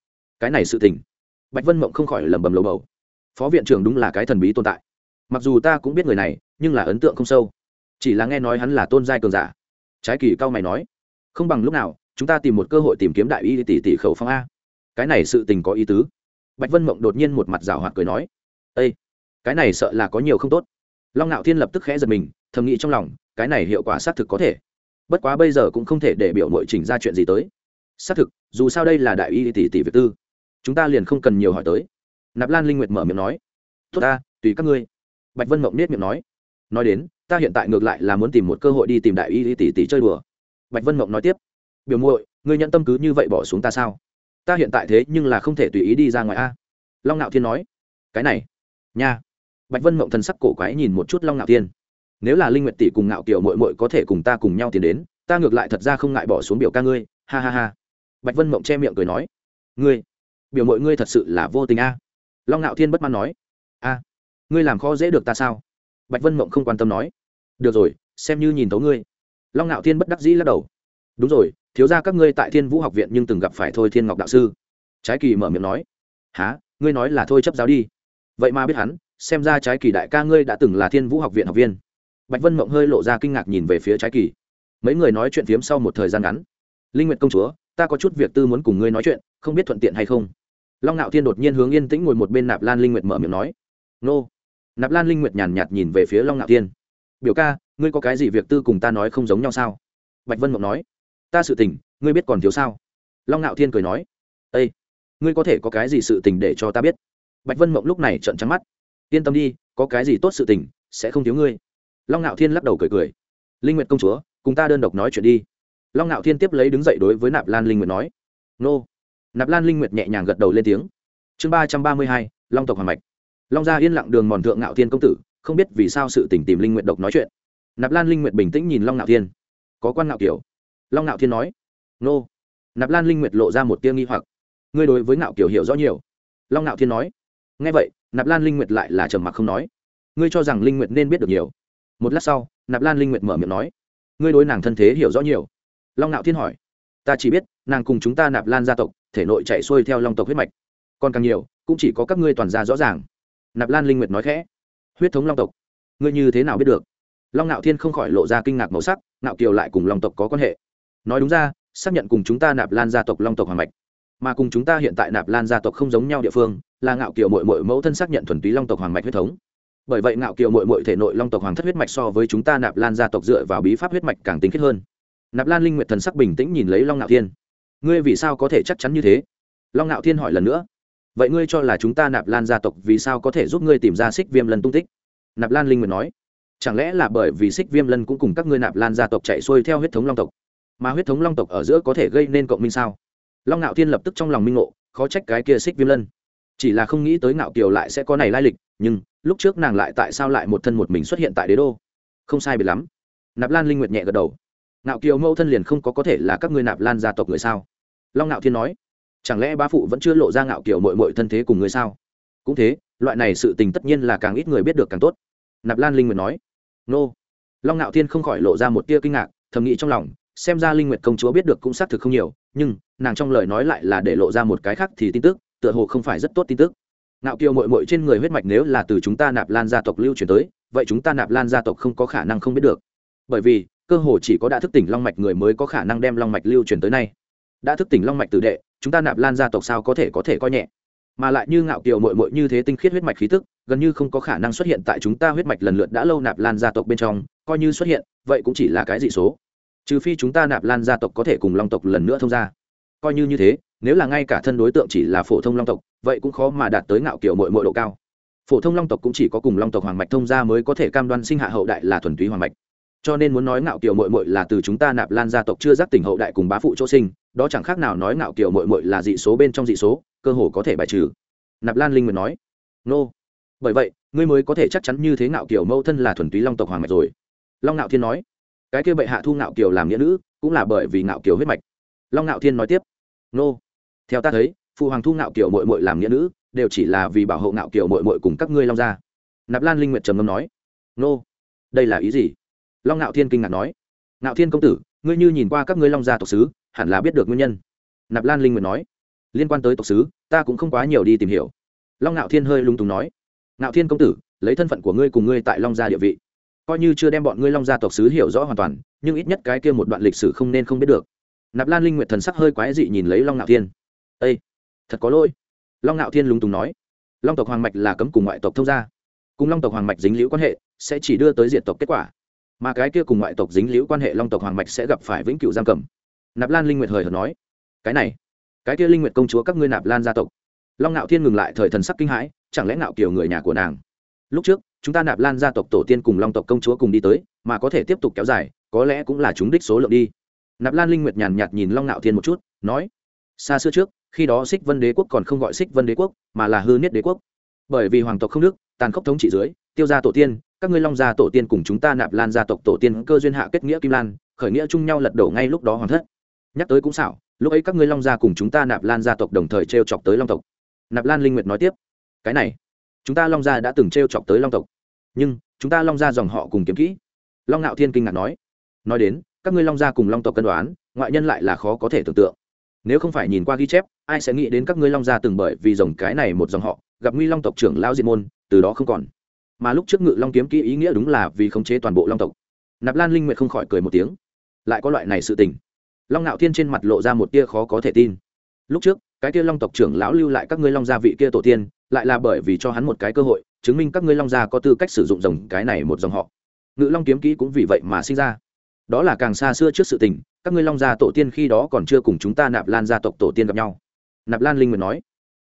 cái này sự tình. Bạch vân mộng không khỏi lẩm bẩm lầu bầu. Phó viện trưởng đúng là cái thần bí tồn tại. Mặc dù ta cũng biết người này, nhưng là ấn tượng không sâu. Chỉ là nghe nói hắn là tôn giai cường giả. Trái kỳ cao mày nói, không bằng lúc nào, chúng ta tìm một cơ hội tìm kiếm đại y tỷ tỷ khẩu phong a. Cái này sự tình có ý tứ. Bạch vân mộng đột nhiên một mặt rào hoạt cười nói ây cái này sợ là có nhiều không tốt. Long ngạo thiên lập tức khẽ giật mình, thầm nghĩ trong lòng, cái này hiệu quả xác thực có thể bất quá bây giờ cũng không thể để biểu nội chỉnh ra chuyện gì tới. Xác thực, dù sao đây là đại y tỷ tỷ việc tư. Chúng ta liền không cần nhiều hỏi tới. Nạp lan linh nguyệt mở miệng nói. Tốt ta, tùy các ngươi. Bạch vân mộng nết miệng nói. Nói đến, ta hiện tại ngược lại là muốn tìm một cơ hội đi tìm đại y tỷ tỷ chơi đùa. Bạch vân mộng nói tiếp. Biểu muội, ngươi nhận tâm cứ như vậy bỏ xuống ta sao? Ta hiện tại thế nhưng là không thể tùy ý đi ra ngoài a. Long nạo thiên nói. Cái này, nha. Bạch vân mộng thần sắc cổ quái nhìn một chút long nạo thiên nếu là linh nguyệt tỷ cùng ngạo kiều muội muội có thể cùng ta cùng nhau tiến đến, ta ngược lại thật ra không ngại bỏ xuống biểu ca ngươi, ha ha ha. Bạch vân mộng che miệng cười nói, ngươi, biểu mội ngươi thật sự là vô tình a. Long ngạo thiên bất mãn nói, a, ngươi làm khó dễ được ta sao? Bạch vân mộng không quan tâm nói, được rồi, xem như nhìn tấu ngươi. Long ngạo thiên bất đắc dĩ lắc đầu, đúng rồi, thiếu ra các ngươi tại thiên vũ học viện nhưng từng gặp phải thôi thiên ngọc đạo sư. Trái kỳ mở miệng nói há ngươi nói là thôi chấp giáo đi. Vậy mà biết hắn, xem ra trái kỳ đại ca ngươi đã từng là thiên vũ học viện học viên bạch vân mộng hơi lộ ra kinh ngạc nhìn về phía trái kỳ. Mấy người nói chuyện phiếm sau một thời gian ngắn. Linh nguyệt công chúa, ta có chút việc tư muốn cùng ngươi nói chuyện, không biết thuận tiện hay không? Long ngạo thiên đột nhiên hướng yên tĩnh ngồi một bên nạp lan linh nguyệt mở miệng nói. Nô. Nạp lan linh nguyệt nhàn nhạt nhìn về phía long ngạo thiên. Biểu ca, ngươi có cái gì việc tư cùng ta nói không giống nhau sao? Bạch vân mộng nói. Ta sự tình, ngươi biết còn thiếu sao? Long ngạo thiên cười nói. Ây ngươi có thể có cái gì sự tình để cho ta biết? Bạch vân mộng lúc này trợn trắng mắt. Yên tâm đi, có cái gì tốt sự tình, sẽ không thiếu ngươi long ngạo thiên lắc đầu cười cười. Linh nguyệt công chúa, cùng ta đơn độc nói chuyện đi. Long ngạo thiên tiếp lấy đứng dậy đối với nạp lan linh nguyệt nói. Nô. Nạp lan linh nguyệt nhẹ nhàng gật đầu lên tiếng. Chương ba trăm ba mươi hai, long tộc hoàng mạch. Long gia yên lặng đường mòn thượng ngạo thiên công tử, không biết vì sao sự tình tìm linh nguyệt độc nói chuyện. Nạp lan linh nguyệt bình tĩnh nhìn long ngạo thiên. Có quan ngạo kiểu long ngạo thiên nói. Nô. Nạp lan linh nguyệt lộ ra một tia nghi hoặc. Ngươi đối với ngạo kiểu hiểu rõ nhiều. Long ngạo thiên nói. Nghe vậy, nạp lan linh nguyệt lại là trầm mặc không nói. Ngươi cho rằng linh nguyệt nên biết được nhiều một lát sau, nạp lan linh nguyệt mở miệng nói, ngươi đối nàng thân thế hiểu rõ nhiều. Long ngạo thiên hỏi, ta chỉ biết, nàng cùng chúng ta nạp lan gia tộc, thể nội chạy xuôi theo long tộc huyết mạch. Còn càng nhiều, cũng chỉ có các ngươi toàn gia rõ ràng. Nạp lan linh nguyệt nói khẽ, huyết thống long tộc, ngươi như thế nào biết được? Long ngạo thiên không khỏi lộ ra kinh ngạc màu sắc ngạo kiều lại cùng long tộc có quan hệ. Nói đúng ra, xác nhận cùng chúng ta nạp lan gia tộc long tộc hoàng mạch, mà cùng chúng ta hiện tại nạp lan gia tộc không giống nhau địa phương, là ngạo kiều mội mội mẫu thân xác nhận thuần túy long tộc hoàng mạch huyết thống bởi vậy ngạo kiều mội mội thể nội long tộc hoàng thất huyết mạch so với chúng ta nạp lan gia tộc dựa vào bí pháp huyết mạch càng tính khiết hơn. Nạp lan linh nguyệt thần sắc bình tĩnh nhìn lấy long ngạo thiên. Ngươi vì sao có thể chắc chắn như thế? Long ngạo thiên hỏi lần nữa. Vậy ngươi cho là chúng ta nạp lan gia tộc vì sao có thể giúp ngươi tìm ra xích viêm lân tung tích? Nạp lan linh nguyệt nói. Chẳng lẽ là bởi vì xích viêm lân cũng cùng các ngươi nạp lan gia tộc chạy xuôi theo huyết thống long tộc? Mà huyết thống long tộc ở giữa có thể gây nên cộng minh sao? Long ngạo thiên lập tức trong lòng minh ngộ, khó trách cái kia xích viêm lân chỉ là không nghĩ tới ngạo kiều lại sẽ có này lai lịch, nhưng lúc trước nàng lại tại sao lại một thân một mình xuất hiện tại đế đô? Không sai biệt lắm. Nạp lan linh nguyệt nhẹ gật đầu. Ngạo kiều mẫu thân liền không có có thể là các ngươi nạp lan gia tộc người sao? Long ngạo thiên nói. Chẳng lẽ ba phụ vẫn chưa lộ ra ngạo kiều mội mội thân thế cùng người sao? Cũng thế, loại này sự tình tất nhiên là càng ít người biết được càng tốt. Nạp lan linh nguyệt nói. Nô. Long ngạo thiên không khỏi lộ ra một tia kinh ngạc, thầm nghĩ trong lòng, xem ra linh nguyệt công chúa biết được cũng xác thực không nhiều, nhưng nàng trong lời nói lại là để lộ ra một cái khác thì tin tức tựa hồ không phải rất tốt tin tức. Nạo kiều mội mội trên người huyết mạch nếu là từ chúng ta nạp lan gia tộc lưu truyền tới, vậy chúng ta nạp lan gia tộc không có khả năng không biết được. Bởi vì, cơ hồ chỉ có đã thức tỉnh long mạch người mới có khả năng đem long mạch lưu truyền tới nay. Đã thức tỉnh long mạch tử đệ, chúng ta nạp lan gia tộc sao có thể có thể coi nhẹ? Mà lại như ngạo kiều mội mội như thế tinh khiết huyết mạch khí tức, gần như không có khả năng xuất hiện tại chúng ta huyết mạch lần lượt đã lâu nạp lan gia tộc bên trong, coi như xuất hiện, vậy cũng chỉ là cái dị số. Trừ phi chúng ta nạp lan gia tộc có thể cùng long tộc lần nữa thông ra coi như như thế, nếu là ngay cả thân đối tượng chỉ là phổ thông long tộc, vậy cũng khó mà đạt tới ngạo kiểu mội mội độ cao. Phổ thông long tộc cũng chỉ có cùng long tộc hoàng mạch thông gia mới có thể cam đoan sinh hạ hậu đại là thuần túy hoàng mạch. Cho nên muốn nói ngạo kiểu mội mội là từ chúng ta nạp lan gia tộc chưa giác tỉnh hậu đại cùng bá phụ chỗ sinh, đó chẳng khác nào nói ngạo kiểu mội mội là dị số bên trong dị số, cơ hồ có thể bài trừ. Nạp lan linh nguyện nói, nô、no. bởi vậy, ngươi mới có thể chắc chắn như thế ngạo kiểu mẫu thân là thuần túy long tộc hoàng mạch rồi. Long ngạo thiên nói, cái kia bệ hạ thu ngạo kiều làm nghĩa nữ, cũng là bởi vì ngạo kiều huyết mạch. Long ngạo thiên nói tiếp nô. Theo ta thấy phụ hoàng thu ngạo kiều mội mội làm nghĩa nữ, đều chỉ là vì bảo hộ ngạo kiều mội mội cùng các ngươi long gia. Nạp lan linh nguyệt trầm ngâm nói, nô, đây là ý gì? Long ngạo thiên kinh ngạc nói, ngạo thiên công tử, ngươi như nhìn qua các ngươi long gia tộc sứ, hẳn là biết được nguyên nhân. Nạp lan linh nguyệt nói, liên quan tới tộc sứ, ta cũng không quá nhiều đi tìm hiểu. Long ngạo thiên hơi lung túng nói, ngạo thiên công tử, lấy thân phận của ngươi cùng ngươi tại long gia địa vị, coi như chưa đem bọn ngươi long gia tộc sứ hiểu rõ hoàn toàn, nhưng ít nhất cái kia một đoạn lịch sử không nên không biết được nạp lan linh nguyệt thần sắc hơi quái dị nhìn lấy long ngạo thiên. Â thật có lỗi. Long ngạo thiên lúng túng nói. Long tộc hoàng mạch là cấm cùng ngoại tộc thông gia. Cùng long tộc hoàng mạch dính liễu quan hệ sẽ chỉ đưa tới diện tộc kết quả. Mà cái kia cùng ngoại tộc dính liễu quan hệ long tộc hoàng mạch sẽ gặp phải vĩnh cửu giam cầm. Nạp lan linh nguyệt hời hợt nói. Cái này, cái kia linh nguyệt công chúa các ngươi nạp lan gia tộc. Long ngạo thiên ngừng lại thời thần sắc kinh hãi, chẳng lẽ ngạo kiều người nhà của nàng? Lúc trước, chúng ta nạp lan gia tộc tổ tiên cùng long tộc công chúa cùng đi tới, mà có thể tiếp tục kéo dài, có lẽ cũng là chúng đích số lượng đi nạp lan linh nguyệt nhàn nhạt nhìn long ngạo thiên một chút, nói, xa xưa trước, khi đó xích vân đế quốc còn không gọi xích vân đế quốc, mà là hư niết đế quốc. Bởi vì hoàng tộc không đức, tàn khốc thống trị dưới, tiêu gia tổ tiên, các ngươi long gia tổ tiên cùng chúng ta nạp lan gia tộc tổ tiên cơ duyên hạ kết nghĩa kim lan, khởi nghĩa chung nhau lật đổ ngay lúc đó hoàng thất. Nhắc tới cũng xảo, lúc ấy các ngươi long gia cùng chúng ta nạp lan gia tộc đồng thời t r e o chọc tới long tộc. Nạp lan linh nguyệt nói tiếp, cái này, chúng ta long gia đã từng t r e o chọc tới long tộc, nhưng chúng ta long gia dòng họ cùng kiếm kỹ. Long ngạo thiên kinh ngạc nói nói đến các ngươi long gia cùng long tộc cân đoán, ngoại nhân lại là khó có thể tưởng tượng. Nếu không phải nhìn qua ghi chép, ai sẽ nghĩ đến các ngươi long gia từng bởi vì dòng cái này một dòng họ, gặp nguy long tộc trưởng lao diệt môn, từ đó không còn. Mà lúc trước ngự long kiếm kỹ ý nghĩa đúng là vì khống chế toàn bộ long tộc. Nạp lan linh nguyệt không khỏi cười một tiếng. Lại có loại này sự tình. Long ngạo thiên trên mặt lộ ra một tia khó có thể tin. Lúc trước, cái kia long tộc trưởng lão lưu lại các ngươi long gia vị kia tổ tiên, lại là bởi vì cho hắn một cái cơ hội, chứng minh các ngươi long gia có tư cách sử dụng dòng cái này một dòng họ. Ngự long kiếm kỹ cũng vì vậy mà sinh ra đó là càng xa xưa trước sự tình, các ngươi long gia tổ tiên khi đó còn chưa cùng chúng ta nạp lan gia tộc tổ tiên gặp nhau. Nạp lan linh nguyện nói.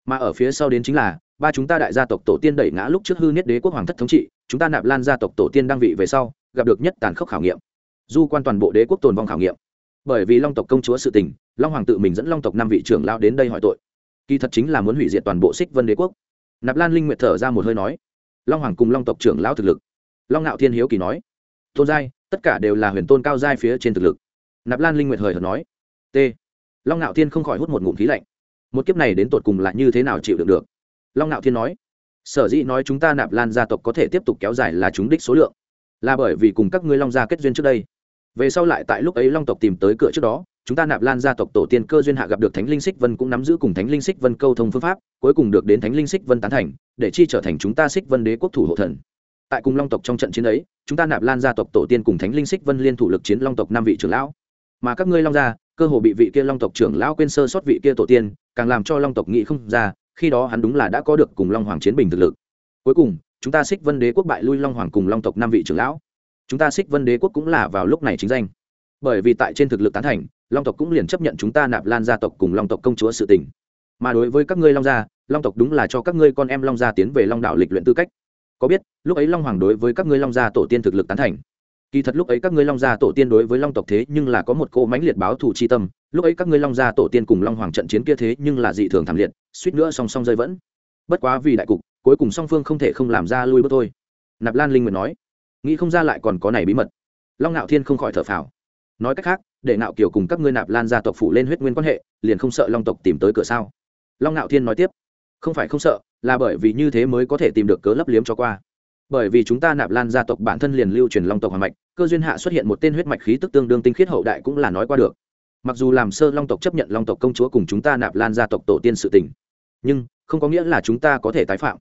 Mà ở phía sau đến chính là, ba chúng ta đại gia tộc tổ tiên đẩy ngã lúc trước hư niết đế quốc hoàng thất thống trị, chúng ta nạp lan gia tộc tổ tiên đang vị về sau, gặp được nhất tàn khốc khảo nghiệm. Du quan toàn bộ đế quốc tồn vong khảo nghiệm. Bởi vì long tộc công chúa sự tình, long hoàng tự mình dẫn long tộc năm vị trưởng lao đến đây hỏi tội. Kỳ thật chính là muốn hủy diệt toàn bộ xích vân đế quốc. Nạp lan linh nguyệt thở ra một hơi nói. Long hoàng cùng long tộc trưởng lão thực lực. Long ngạo thiên hiếu kỳ nói. Tôn giai tất cả đều là huyền tôn cao giai phía trên thực lực. Nạp lan linh nguyệt hời hợt nói, t. Long ngạo thiên không khỏi hút một ngụm khí lạnh. Một kiếp này đến tột cùng là như thế nào chịu đựng được? Long ngạo thiên nói, sở dĩ nói chúng ta nạp lan gia tộc có thể tiếp tục kéo dài là chúng đích số lượng, là bởi vì cùng các ngươi long gia kết duyên trước đây. Về sau lại tại lúc ấy long tộc tìm tới cửa trước đó, chúng ta nạp lan gia tộc tổ tiên cơ duyên hạ gặp được thánh linh xích vân cũng nắm giữ cùng thánh linh xích vân câu thông phương pháp, cuối cùng được đến thánh linh xích vân tán thành, để chi trở thành chúng ta xích vân đế quốc thủ hộ thần tại cùng long tộc trong trận chiến ấy, chúng ta nạp lan gia tộc tổ tiên cùng thánh linh xích vân liên thủ lực chiến long tộc năm vị trưởng lão. Mà các ngươi long gia, cơ hồ bị vị kia long tộc trưởng lão quên sơ sót vị kia tổ tiên, càng làm cho long tộc nghĩ không ra, khi đó hắn đúng là đã có được cùng long hoàng chiến bình thực lực. Cuối cùng, chúng ta xích vân đế quốc bại lui long hoàng cùng long tộc năm vị trưởng lão. Chúng ta xích vân đế quốc cũng là vào lúc này chính danh. Bởi vì tại trên thực lực tán thành, long tộc cũng liền chấp nhận chúng ta nạp lan gia tộc cùng long tộc công chúa sự tình. Mà đối với các ngươi long gia, long tộc đúng là cho các ngươi con em long gia tiến về long đạo lịch luyện tư cách có biết, lúc ấy long hoàng đối với các ngươi long gia tổ tiên thực lực tán thành. Kỳ thật lúc ấy các ngươi long gia tổ tiên đối với long tộc thế nhưng là có một cỗ mãnh liệt báo thù chi tâm. Lúc ấy các ngươi long gia tổ tiên cùng long hoàng trận chiến kia thế nhưng là dị thường thảm liệt, suýt nữa song song rơi vẫn. Bất quá vì đại cục, cuối cùng song phương không thể không làm ra lui bước thôi. Nạp lan linh nguyện nói, nghĩ không ra lại còn có này bí mật. Long ngạo thiên không khỏi thở phào. Nói cách khác, để ngạo kiều cùng các ngươi nạp lan gia tộc phủ lên huyết nguyên quan hệ, liền không sợ long tộc tìm tới cửa sao? Long ngạo thiên nói tiếp không phải không sợ, là bởi vì như thế mới có thể tìm được cớ lấp liếm cho qua. Bởi vì chúng ta nạp lan gia tộc bản thân liền lưu truyền long tộc hoàng mạch, cơ duyên hạ xuất hiện một tên huyết mạch khí tức tương đương tinh khiết hậu đại cũng là nói qua được. Mặc dù làm sơ long tộc chấp nhận long tộc công chúa cùng chúng ta nạp lan gia tộc tổ tiên sự tình, nhưng không có nghĩa là chúng ta có thể tái phạm.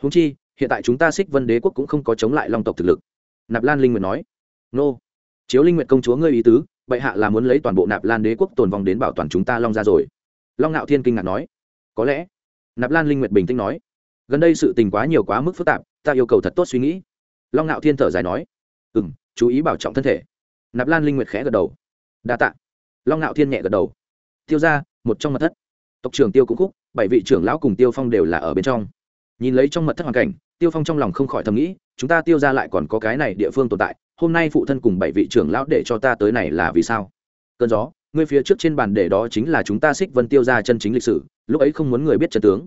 Húng chi, hiện tại chúng ta xích vân đế quốc cũng không có chống lại long tộc thực lực. Nạp lan linh nguyệt nói, nô, chiếu linh nguyệt công chúa ngươi ý tứ, bệ hạ là muốn lấy toàn bộ nạp lan đế quốc tồn vong đến bảo toàn chúng ta long ra rồi. Long ngạo thiên kinh ngạc nói, có lẽ nạp lan linh nguyệt bình tĩnh nói, gần đây sự tình quá nhiều quá mức phức tạp, ta yêu cầu thật tốt suy nghĩ. Long ngạo thiên thở dài nói ừ m chú ý bảo trọng thân thể. Nạp lan linh nguyệt khẽ gật đầu, đa t ạ long ngạo thiên nhẹ gật đầu, tiêu ra một trong mật thất. Tộc trưởng tiêu cũng khúc, bảy vị trưởng lão cùng tiêu phong đều là ở bên trong. Nhìn lấy trong mật thất hoàn cảnh, tiêu phong trong lòng không khỏi thầm nghĩ, chúng ta tiêu ra lại còn có cái này địa phương tồn tại, hôm nay phụ thân cùng bảy vị trưởng lão để cho ta tới này là vì sao? Cơn gió, ngươi phía trước trên bàn để đó chính là chúng ta xích vân tiêu ra chân chính lịch sử lúc ấy không muốn người biết chân tướng.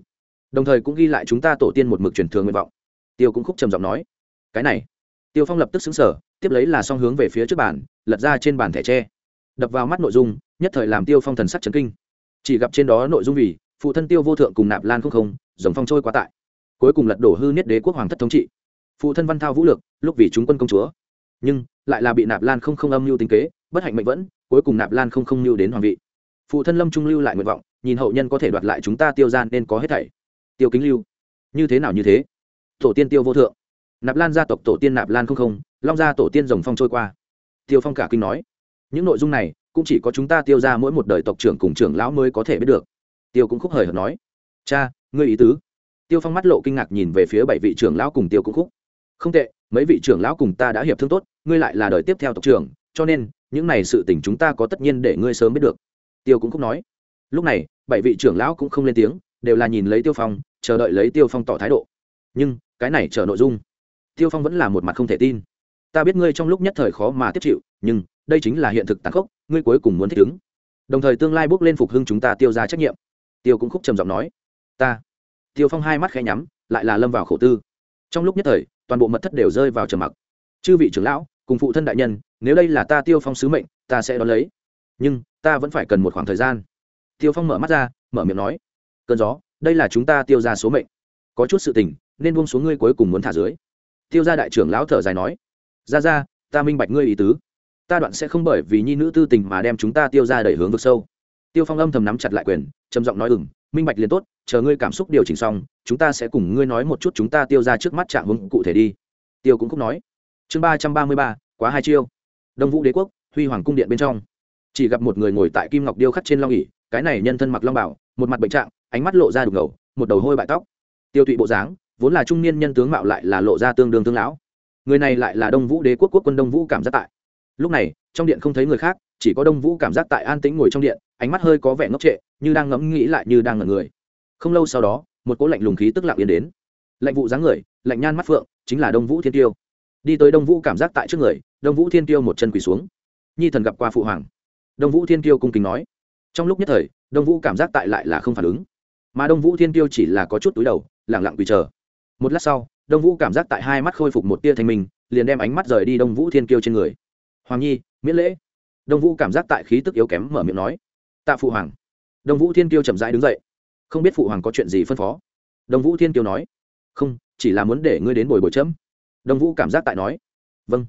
Đồng thời cũng ghi lại chúng ta tổ tiên một mực truyền thường nguyện vọng. Tiêu cũng khúc trầm giọng nói, cái này. Tiêu phong lập tức xứng sở tiếp lấy là song hướng về phía trước bàn, lật ra trên bàn thẻ tre. Đập vào mắt nội dung, nhất thời làm tiêu phong thần sắc chấn kinh. Chỉ gặp trên đó nội dung vì, phụ thân tiêu vô thượng cùng nạp lan không không, dòng phong trôi quá tại. Cuối cùng lật đổ hư niết đế quốc hoàng thất thống trị. Phụ thân văn thao vũ lược, lúc vì chúng quân công chúa. Nhưng, lại là bị nạp lan không không âm mưu tính kế, bất hạnh mệnh vẫn, cuối cùng nạp lan không không mưu đến hoàng vị. Phụ thân lâm trung lưu lại nguyện vọng nhìn hậu nhân có thể đoạt lại chúng ta tiêu gian nên có hết thảy. Tiêu kính lưu, như thế nào như thế? Tổ tiên tiêu vô thượng, nạp lan gia tộc tổ tiên nạp lan không không, long gia tổ tiên rồng phong trôi qua. Tiêu phong cả kinh nói, những nội dung này cũng chỉ có chúng ta tiêu ra mỗi một đời tộc trưởng cùng trưởng lão mới có thể biết được. Tiêu cũng khúc hời hợt nói, cha, ngươi ý tứ. Tiêu phong mắt lộ kinh ngạc nhìn về phía bảy vị trưởng lão cùng tiêu cũng khúc. Không tệ, mấy vị trưởng lão cùng ta đã hiệp thương tốt, ngươi lại là đời tiếp theo tộc trưởng, cho nên những này sự tình chúng ta có tất nhiên để ngươi sớm biết được. Tiêu cũng khúc nói lúc này, bảy vị trưởng lão cũng không lên tiếng, đều là nhìn lấy tiêu phong, chờ đợi lấy tiêu phong tỏ thái độ. Nhưng, cái này chờ nội dung. Tiêu phong vẫn là một mặt không thể tin. Ta biết ngươi trong lúc nhất thời khó mà tiếp chịu, nhưng, đây chính là hiện thực tàn khốc, ngươi cuối cùng muốn thích ứng. Đồng thời tương lai bước lên phục hưng chúng ta tiêu ra trách nhiệm. Tiêu cũng khúc trầm giọng nói. Ta. Tiêu phong hai mắt khẽ nhắm, lại là lâm vào khổ tư. Trong lúc nhất thời, toàn bộ mật thất đều rơi vào trầm mặc. Chư vị trưởng lão, cùng phụ thân đại nhân, nếu đây là ta tiêu phong sứ mệnh, ta sẽ đón lấy. Nhưng, ta vẫn phải cần một khoảng thời gian tiêu phong mở mắt ra, mở miệng nói, cơn gió, đây là chúng ta tiêu ra số mệnh. Có chút sự tình, nên buông xuống ngươi cuối cùng muốn thả dưới. Tiêu gia đại trưởng lão thở dài nói ra ra ta minh bạch ngươi ý tứ. Ta đoạn sẽ không bởi vì nhi nữ tư tình mà đem chúng ta tiêu ra đẩy hướng vực sâu. Tiêu phong âm thầm nắm chặt lại quyền, trầm giọng nói ừng minh bạch liền tốt, chờ ngươi cảm xúc điều chỉnh xong, chúng ta sẽ cùng ngươi nói một chút chúng ta tiêu ra trước mắt trạng hướng cụ thể đi. Tiêu cũng khúc nói, chương ba trăm ba mươi ba, quá hai chiêu. Đông vũ đế quốc, huy hoàng cung điện bên trong. Chỉ gặp một người ngồi tại kim ngọc điêu khắc trên long ỉ cái này nhân thân mặc long bảo, một mặt bệnh trạng, ánh mắt lộ ra đục ngầu, một đầu hôi bại tóc. Tiêu tụy bộ dáng, vốn là trung niên nhân tướng mạo lại là lộ ra tương đương tương lão. Người này lại là đông vũ đế quốc quốc quân đông vũ cảm giác tại. Lúc này, trong điện không thấy người khác, chỉ có đông vũ cảm giác tại an tĩnh ngồi trong điện, ánh mắt hơi có vẻ ngốc trệ, như đang ngẫm nghĩ lại như đang ngẩn người. Không lâu sau đó, một cỗ lạnh lùng khí tức lặng yên đến. Lạnh vụ dáng người, lạnh nhan mắt phượng, chính là đông vũ thiên tiêu. Đi tới đông vũ cảm giác tại trước người, đông vũ thiên tiêu một chân quỳ xuống. Nhi thần gặp qua phụ hoàng. Đông vũ thiên tiêu cung kính nói trong lúc nhất thời, đông vũ cảm giác tại lại là không phản ứng. Mà đông vũ thiên tiêu chỉ là có chút túi đầu lẳng lặng quỳ chờ. Một lát sau, đông vũ cảm giác tại hai mắt khôi phục một tia thanh minh, liền đem ánh mắt rời đi đông vũ thiên kiêu trên người. Hoàng nhi, miễn lễ. Đông vũ cảm giác tại khí tức yếu kém mở miệng nói. Tạ phụ hoàng. Đông vũ thiên kiêu chậm rãi đứng dậy. Không biết phụ hoàng có chuyện gì phân phó? Đông vũ thiên kiêu nói. Không, chỉ là muốn để ngươi đến bồi bồi chấm. Đông vũ cảm giác tại nói. Vâng.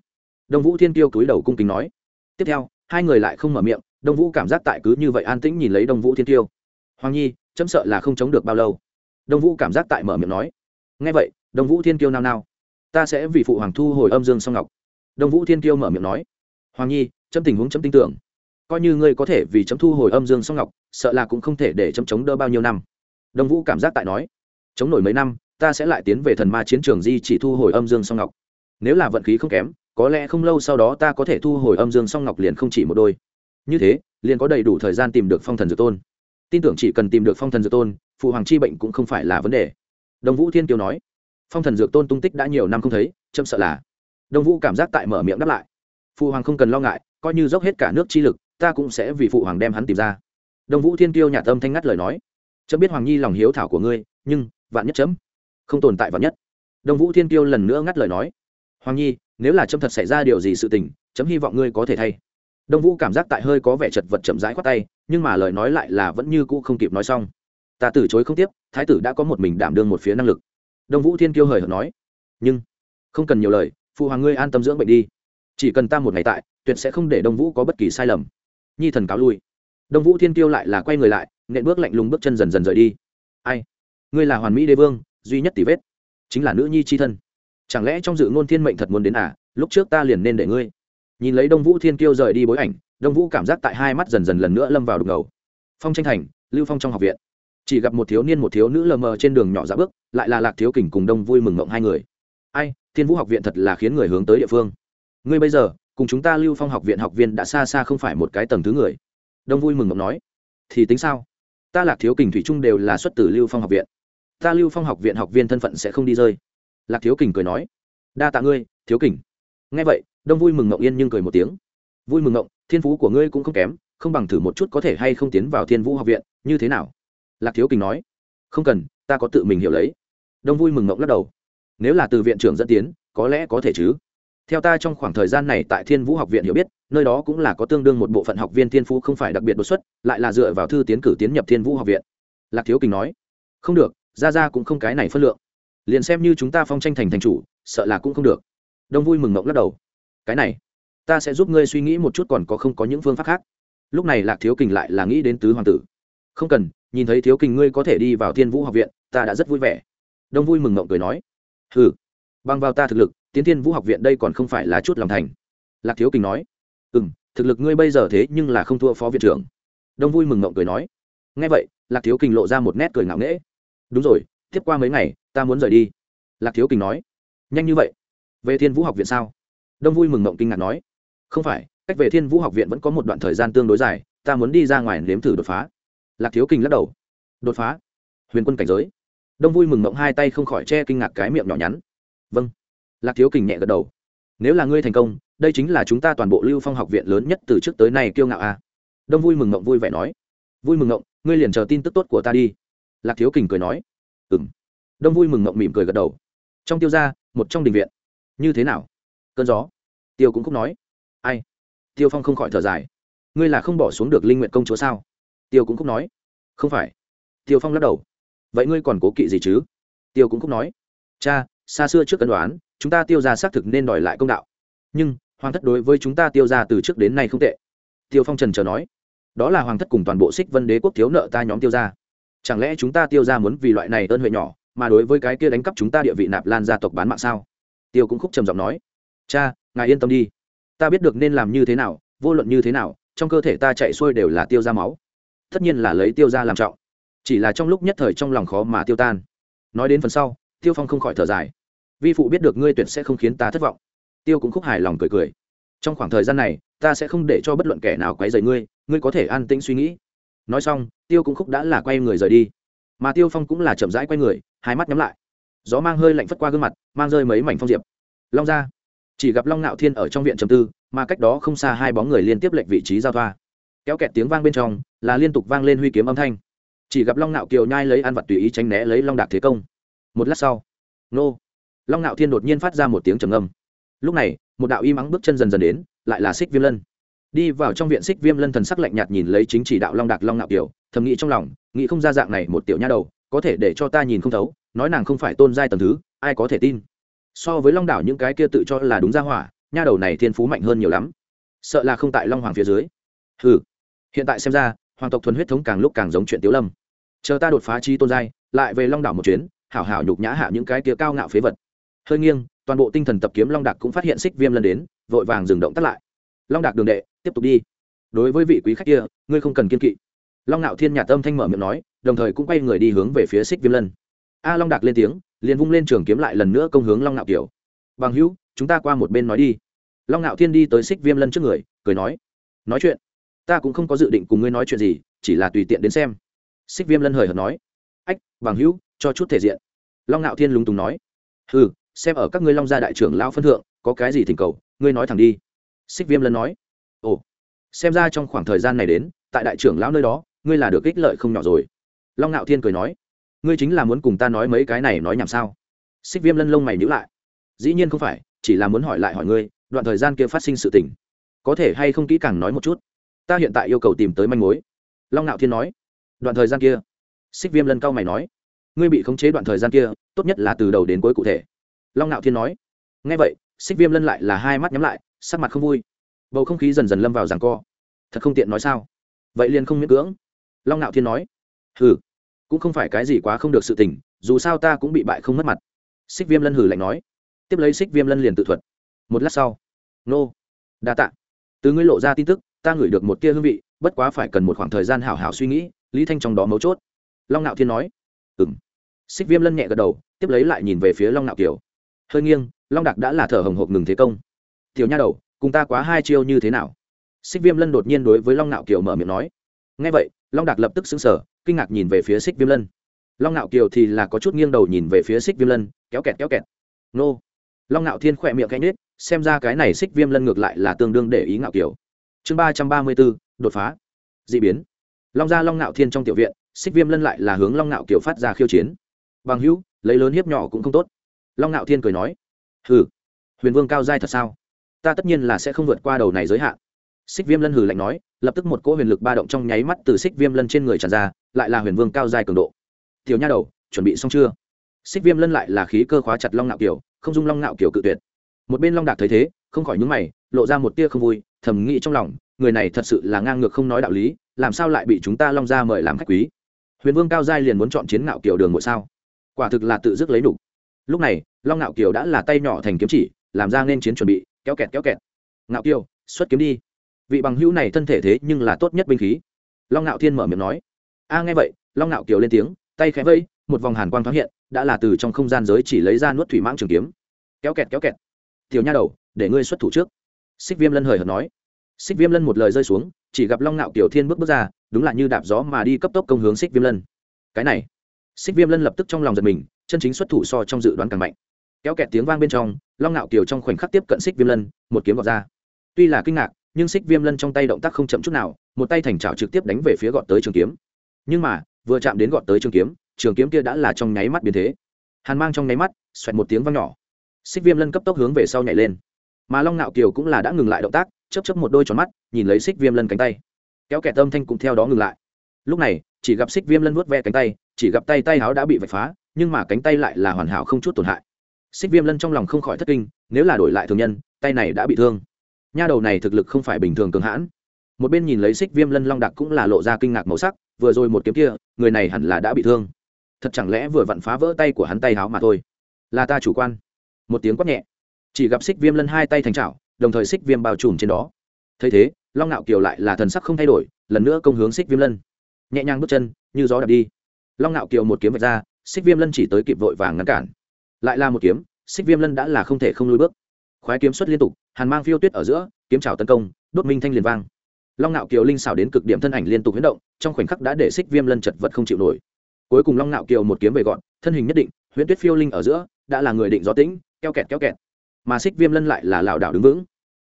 Đông vũ thiên kiêu cúi đầu cung kính nói. Tiếp theo, hai người lại không mở miệng đông vũ cảm giác tại cứ như vậy an tĩnh nhìn lấy đông vũ thiên Tiêu. hoàng nhi, chấm sợ là không chống được bao lâu. Đông vũ cảm giác tại mở miệng nói. Ngay vậy, đông vũ thiên Tiêu nao nao. Ta sẽ vì phụ hoàng thu hồi âm dương song ngọc. Đông vũ thiên Tiêu mở miệng nói. Hoàng nhi, chấm tình huống chấm tin tưởng. Coi như ngươi có thể vì chấm thu hồi âm dương song ngọc, sợ là cũng không thể để chấm chống đỡ bao nhiêu năm. Đông vũ cảm giác tại nói. Chống nổi mấy năm, ta sẽ lại tiến về thần ma chiến trường di chỉ thu hồi âm dương song ngọc. Nếu là vận khí không kém, có lẽ không lâu sau đó ta có thể thu hồi âm dương song ngọc liền không chỉ một đôi như thế, liền có đầy đủ thời gian tìm được phong thần dược tôn. Tin tưởng chỉ cần tìm được phong thần dược tôn, phụ hoàng chi bệnh cũng không phải là vấn đề. Đồng vũ thiên kiều nói. Phong thần dược tôn tung tích đã nhiều năm không thấy, chậm sợ là. Đông vũ cảm giác tại mở miệng đáp lại. Phụ hoàng không cần lo ngại, coi như dốc hết cả nước chi lực, ta cũng sẽ vì phụ hoàng đem hắn tìm ra. Đông vũ thiên kiêu nhà tâm thanh ngắt lời nói. Chấm biết hoàng nhi lòng hiếu thảo của ngươi, nhưng, vạn nhất chấm, không tồn tại vạn nhất. Đông vũ thiên kiêu lần nữa ngắt lời nói. Hoàng nhi, nếu là chấm thật xảy ra điều gì sự tình, chấm hy vọng ngươi có thể thay đông vũ cảm giác tại hơi có vẻ chật vật chậm rãi khoát tay, nhưng mà lời nói lại là vẫn như cũ không kịp nói xong. Ta từ chối không tiếp, thái tử đã có một mình đảm đương một phía năng lực. Đông vũ thiên kiêu hời hợt nói. Nhưng, không cần nhiều lời, phụ hoàng ngươi an tâm dưỡng bệnh đi. Chỉ cần ta một ngày tại, tuyệt sẽ không để đông vũ có bất kỳ sai lầm. Nhi thần cáo lui. Đông vũ thiên kiêu lại là quay người lại nện bước lạnh lùng bước chân dần dần rời đi. Ai? Ngươi là hoàn mỹ đế vương, duy nhất tỷ vết. Chính là nữ nhi c h i thân. Chẳng lẽ trong dự ngôn thiên mệnh thật muốn đến à? Lúc trước ta liền nên để ngươi nhìn lấy đông vũ thiên kiêu rời đi bối ảnh, đông vũ cảm giác tại hai mắt dần dần lần nữa lâm vào đục ngầu. Phong tranh thành, lưu phong trong học viện. Chỉ gặp một thiếu niên, một thiếu nữ lờ mờ trên đường nhỏ dạ bước, lại là lạc thiếu kình cùng đông vui mừng mộng hai người. Ai, thiên vũ học viện thật là khiến người hướng tới địa phương. Ngươi bây giờ, cùng chúng ta lưu phong học viện học viên đã xa xa không phải một cái tầng thứ người. Đông vui mừng mộng nói. Thì tính sao? Ta lạc thiếu kình thủy trung đều là xuất từ lưu phong học viện. Ta lưu phong học viện học viên thân phận sẽ không đi rơi. Lạc thiếu kình cười nói. Đa tạ ngươi, thiếu kình. Nghe vậy đông vui mừng ngộng yên nhưng cười một tiếng vui mừng ngộng thiên phú của ngươi cũng không kém không bằng thử một chút có thể hay không tiến vào thiên vũ học viện như thế nào lạc thiếu kình nói không cần ta có tự mình hiểu lấy đông vui mừng ngộng lắc đầu nếu là từ viện trưởng dẫn tiến có lẽ có thể chứ theo ta trong khoảng thời gian này tại thiên vũ học viện hiểu biết nơi đó cũng là có tương đương một bộ phận học viên thiên phú không phải đặc biệt đột xuất lại là dựa vào thư tiến cử tiến nhập thiên vũ học viện lạc thiếu kình nói không được ra ra cũng không cái này phân lượng liền xem như chúng ta phong tranh thành thành chủ sợ là cũng không được đông vui mừng mộng lắc đầu cái này, ta sẽ giúp ngươi suy nghĩ một chút còn có không có những phương pháp khác. Lúc này lạc thiếu kình lại là nghĩ đến tứ hoàng tử. Không cần, nhìn thấy thiếu kình ngươi có thể đi vào thiên vũ học viện, ta đã rất vui vẻ. Đông vui mừng mộng cười nói ừ bằng vào ta thực lực, tiến thiên vũ học viện đây còn không phải là chút lòng thành. Lạc thiếu kình nói ừ m thực lực ngươi bây giờ thế nhưng là không thua phó viện trưởng. Đông vui mừng mộng cười nói ngay vậy, lạc thiếu kình lộ ra một nét cười ngạo nghễ. Đúng rồi, tiếp qua mấy ngày, ta muốn rời đi. Lạc thiếu kình nói, nhanh như vậy? Về thiên vũ học viện sao? Đông vui mừng mộng kinh ngạc nói, không phải, cách về thiên vũ học viện vẫn có một đoạn thời gian tương đối dài, ta muốn đi ra ngoài nếm thử đột phá. Lạc thiếu kinh lắc đầu, đột phá? Huyền quân cảnh giới. Đông vui mừng mộng hai tay không khỏi che kinh ngạc cái miệng nhỏ nhắn. Vâng. Lạc thiếu kình nhẹ gật đầu, nếu là ngươi thành công, đây chính là chúng ta toàn bộ lưu phong học viện lớn nhất từ trước tới nay kiêu ngạo a. À. đông vui mừng mộng vui vẻ nói, vui mừng mộng, ngươi liền chờ tin tức tốt của ta đi. Lạc thiếu kình cười nói ừ m đông vui mừng mộng mỉm cười gật đầu, trong tiêu ra một trong đình viện. Như thế nào? Cơn gió tiêu cũng không nói. Ai? Tiêu phong không khỏi thở dài. Ngươi là không bỏ xuống được linh nguyện công chúa sao? Tiêu cũng không nói. Không phải. Tiêu phong lắc đầu. Vậy ngươi còn cố kỵ gì chứ? Tiêu cũng không nói. Cha, xa xưa trước cân đoán, chúng ta tiêu ra xác thực nên đòi lại công đạo. Nhưng, hoàng thất đối với chúng ta tiêu ra từ trước đến nay không tệ. Tiêu phong trần chờ nói. Đó là hoàng thất cùng toàn bộ xích vân đế quốc thiếu nợ ta nhóm tiêu ra chẳng lẽ chúng ta tiêu ra muốn vì loại này ơn huệ nhỏ, mà đối với cái kia đánh cắp chúng ta địa vị nạp lan gia tộc bán mạng sao? Tiêu cũng khúc trầm giọng nói. Cha ngài yên tâm đi. Ta biết được nên làm như thế nào, vô luận như thế nào, trong cơ thể ta chạy xuôi đều là tiêu ra máu. Tất nhiên là lấy tiêu ra làm trọng. Chỉ là trong lúc nhất thời trong lòng khó mà tiêu tan. Nói đến phần sau, tiêu phong không khỏi thở dài. Vi phụ biết được ngươi tuyệt sẽ không khiến ta thất vọng. Tiêu cũng khúc hài lòng cười cười. Trong khoảng thời gian này, ta sẽ không để cho bất luận kẻ nào quấy rầy ngươi ngươi có thể an tĩnh suy nghĩ. Nói xong, tiêu cũng khúc đã là quay người rời đi. Mà tiêu phong cũng là chậm rãi quay người, hai mắt nhắm lại. Gió mang hơi lạnh phất qua gương mặt, mang rơi mấy mảnh phong diệp. Long ra chỉ gặp long nạo thiên ở trong viện trầm tư, mà cách đó không xa hai bóng người liên tiếp lệnh vị trí giao thoa. Kéo kẹt tiếng vang bên trong, là liên tục vang lên huy kiếm âm thanh. Chỉ gặp long nạo kiều nhai lấy ăn vật tùy ý tránh né lấy long đạc thế công. Một lát sau, nô. Long nạo thiên đột nhiên phát ra một tiếng trầm âm lúc này, một đạo y mắng bước chân dần dần đến, lại là xích viêm lân. Đi vào trong viện, xích viêm lân thần sắc lạnh nhạt nhìn lấy chính chỉ đạo long đạc long nạo kiều, thầm nghĩ trong lòng, nghĩ không ra dạng này một tiểu nha đầu, có thể để cho ta nhìn không thấu, nói nàng không phải tôn giai tầm thứ, ai có thể tin so với long đảo những cái kia tự cho là đúng ra hỏa, nha đầu này thiên phú mạnh hơn nhiều lắm. Sợ là không tại long hoàng phía dưới. Ừ hiện tại xem ra, hoàng tộc thuần huyết thống càng lúc càng giống chuyện tiếu lâm. Chờ ta đột phá chi tôn giai, lại về long đảo một chuyến, hảo hảo nhục nhã hạ những cái kia cao ngạo phế vật. Hơi nghiêng, toàn bộ tinh thần tập kiếm long đạc cũng phát hiện xích viêm lần đến, vội vàng dừng động tắt lại. Long đạc đường đệ, tiếp tục đi. Đối với vị quý khách kia, ngươi không cần kiên kỵ. Long ngạo thiên nhà tâm thanh mở miệng nói, đồng thời cũng quay người đi hướng về phía xích viêm lân a long đạc lên tiếng, liền vung lên trường kiếm lại lần nữa công hướng long ngạo kiểu bằng hữu, chúng ta qua một bên nói đi. Long ngạo thiên đi tới xích viêm lân trước người, cười nói nói chuyện. Ta cũng không có dự định cùng ngươi nói chuyện gì, chỉ là tùy tiện đến xem. Xích viêm lân hời hợt nói, ách, bằng hữu, cho chút thể diện. Long ngạo thiên lúng túng nói ừ xem ở các ngươi long gia đại trưởng lão phân thượng, có cái gì thỉnh cầu, ngươi nói thẳng đi. Xích viêm lân nói, ồ, xem ra trong khoảng thời gian này đến, tại đại trưởng lão nơi đó, ngươi là được ích lợi không nhỏ rồi. Long ngạo thiên cười nói ngươi chính là muốn cùng ta nói mấy cái này nói nhảm sao? Xích viêm lân lông mày nhữ lại. Dĩ nhiên không phải, chỉ là muốn hỏi lại hỏi ngươi, đoạn thời gian kia phát sinh sự tình. Có thể hay không kỹ càng nói một chút? Ta hiện tại yêu cầu tìm tới manh mối. Long ngạo thiên nói. Đoạn thời gian kia. Xích viêm lân cao mày nói. Ngươi bị khống chế đoạn thời gian kia, tốt nhất là từ đầu đến cuối cụ thể. Long ngạo thiên nói. Ngay vậy, xích viêm lân lại là hai mắt nhắm lại, sắc mặt không vui. Bầu không khí dần dần lâm vào ràng co. Thật không tiện nói sao? Vậy liền không miễn cưỡng. Long ngạo thiên nói. Hừ cũng không phải cái gì quá không được sự tình, dù sao ta cũng bị bại không mất mặt. Xích viêm lân hừ lạnh nói. Tiếp lấy xích viêm lân liền tự thuật. Một lát sau, nô, đa tạ. Từ ngươi lộ ra tin tức, ta ngửi được một tia hương vị, bất quá phải cần một khoảng thời gian hảo hảo suy nghĩ, lý thanh trong đó mấu chốt. Long nạo thiên nói. Ừ m xích viêm lân nhẹ gật đầu, tiếp lấy lại nhìn về phía long nạo kiều. Hơi nghiêng, long đặc đã là thở hồng hộc ngừng thế công. Tiểu nha đầu, cùng ta quá hai chiêu như thế nào? Xích viêm lân đột nhiên đối với long nạo kiều mở miệng nói. Ngay vậy long đạt lập tức xứng sở kinh ngạc nhìn về phía xích viêm lân. Long ngạo kiều thì là có chút nghiêng đầu nhìn về phía xích viêm lân, kéo kẹt kéo kẹt. Nô. Long ngạo thiên khỏe miệng canh nết xem ra cái này xích viêm lân ngược lại là tương đương để ý ngạo kiều. Chương ba trăm ba mươi bốn, đột phá. D ị biến. Long gia long ngạo thiên trong tiểu viện xích viêm lân lại là hướng long ngạo kiều phát ra khiêu chiến. Bằng hữu, lấy lớn hiếp nhỏ cũng không tốt. Long ngạo thiên cười nói, hừ, huyền vương cao giai thật sao? Ta tất nhiên là sẽ không vượt qua đầu này giới hạn xích viêm lân hừ lạnh nói, lập tức một cỗ huyền lực ba động trong nháy mắt từ xích viêm lân trên người tràn ra, lại là huyền vương cao dài cường độ. Tiểu nha đầu, chuẩn bị xong chưa? Xích viêm lân lại là khí cơ khóa chặt long ngạo kiều, không dung long ngạo kiều cự tuyệt. Một bên long đạc thấy thế, không khỏi nhúng mày, lộ ra một tia không vui, thầm nghĩ trong lòng, người này thật sự là ngang ngược không nói đạo lý, làm sao lại bị chúng ta long ra mời làm khách quý? Huyền vương cao giai liền muốn chọn chiến ngạo kiều đường ngội sao? Quả thực là tự dứt lấy đủ lúc này, long ngạo kiều đã là tay nhỏ thành kiếm chỉ, làm ra nên chiến chuẩn bị, kéo kẹt kéo kẹt. Ngạo kiều, xuất kiếm đi vị bằng hữu này thân thể thế nhưng là tốt nhất binh khí. Long ngạo thiên mở miệng nói. A, nghe vậy, long ngạo kiều lên tiếng, tay khẽ vây, một vòng hàn quang thoáng hiện, đã là từ trong không gian giới chỉ lấy ra nuốt thủy mãng trường kiếm. Kéo kẹt kéo kẹt. Tiểu nha đầu, để ngươi xuất thủ trước. Xích viêm lân hời hợt nói. Xích viêm lân một lời rơi xuống, chỉ gặp long ngạo kiều thiên bước bước ra, đúng là như đạp gió mà đi cấp tốc công hướng xích viêm lân. Cái này, xích viêm lân lập tức trong lòng giật mình, chân chính xuất thủ so trong dự đoán càng mạnh. Kéo kẹt tiếng vang bên trong, long ngạo kiều trong khoảnh khắc tiếp cận xích viêm lân, một kiếm gọt ra. Tuy là kinh ngạc nhưng xích viêm lân trong tay động tác không chậm chút nào, một tay thành trào trực tiếp đánh về phía gọt tới trường kiếm. Nhưng mà, vừa chạm đến gọt tới trường kiếm trường kiếm kia đã là trong nháy mắt biến thế. Hàn mang trong nháy mắt, xoẹt một tiếng vang nhỏ. Xích viêm lân cấp tốc hướng về sau nhảy lên. Mà long ngạo kiều cũng là đã ngừng lại động tác chấp chấp một đôi tròn mắt, nhìn lấy xích viêm lân cánh tay. Kéo kẻ tâm thanh cũng theo đó ngừng lại. Lúc này, chỉ gặp xích viêm lân vuốt ve cánh tay, chỉ gặp tay tay áo đã bị vạch phá, nhưng mà cánh tay lại là hoàn hảo không chút tổn hại. Xích viêm lân trong lòng không khỏi thất kinh, nếu là đổi lại thường nhân, tay này đã bị thương nha đầu này thực lực không phải bình thường cường hãn. Một bên nhìn lấy xích viêm lân long đặc cũng là lộ ra kinh ngạc màu sắc, vừa rồi một kiếm kia, người này hẳn là đã bị thương. Thật chẳng lẽ vừa vặn phá vỡ tay của hắn tay háo mà thôi? Là ta chủ quan. Một tiếng quát nhẹ. Chỉ gặp xích viêm lân hai tay thành trào đồng thời xích viêm bao trùm trên đó. Thấy thế, long nạo kiều lại là thần sắc không thay đổi, lần nữa công hướng xích viêm lân. Nhẹ nhàng bước chân, như gió đập đi. Long nạo kiều một kiếm vạch ra, xích viêm lân chỉ tới kịp vội vàng ngăn cản. Lại là một kiếm, xích viêm lân đã là không thể không lùi bước khoái kiếm xuất liên tục, hàn mang phiêu tuyết ở giữa, kiếm trào tấn công, đốt minh thanh liền vang. Long nạo kiều linh xảo đến cực điểm thân ảnh liên tục huyết động, trong khoảnh khắc đã để xích viêm lân chật vật không chịu nổi. Cuối cùng long nạo kiều một kiếm về gọn, thân hình nhất định, huyễn tuyết phiêu linh ở giữa, đã là người định gió tĩnh, keo kẹt keo kẹt. Mà xích viêm lân lại là lảo đảo đứng vững.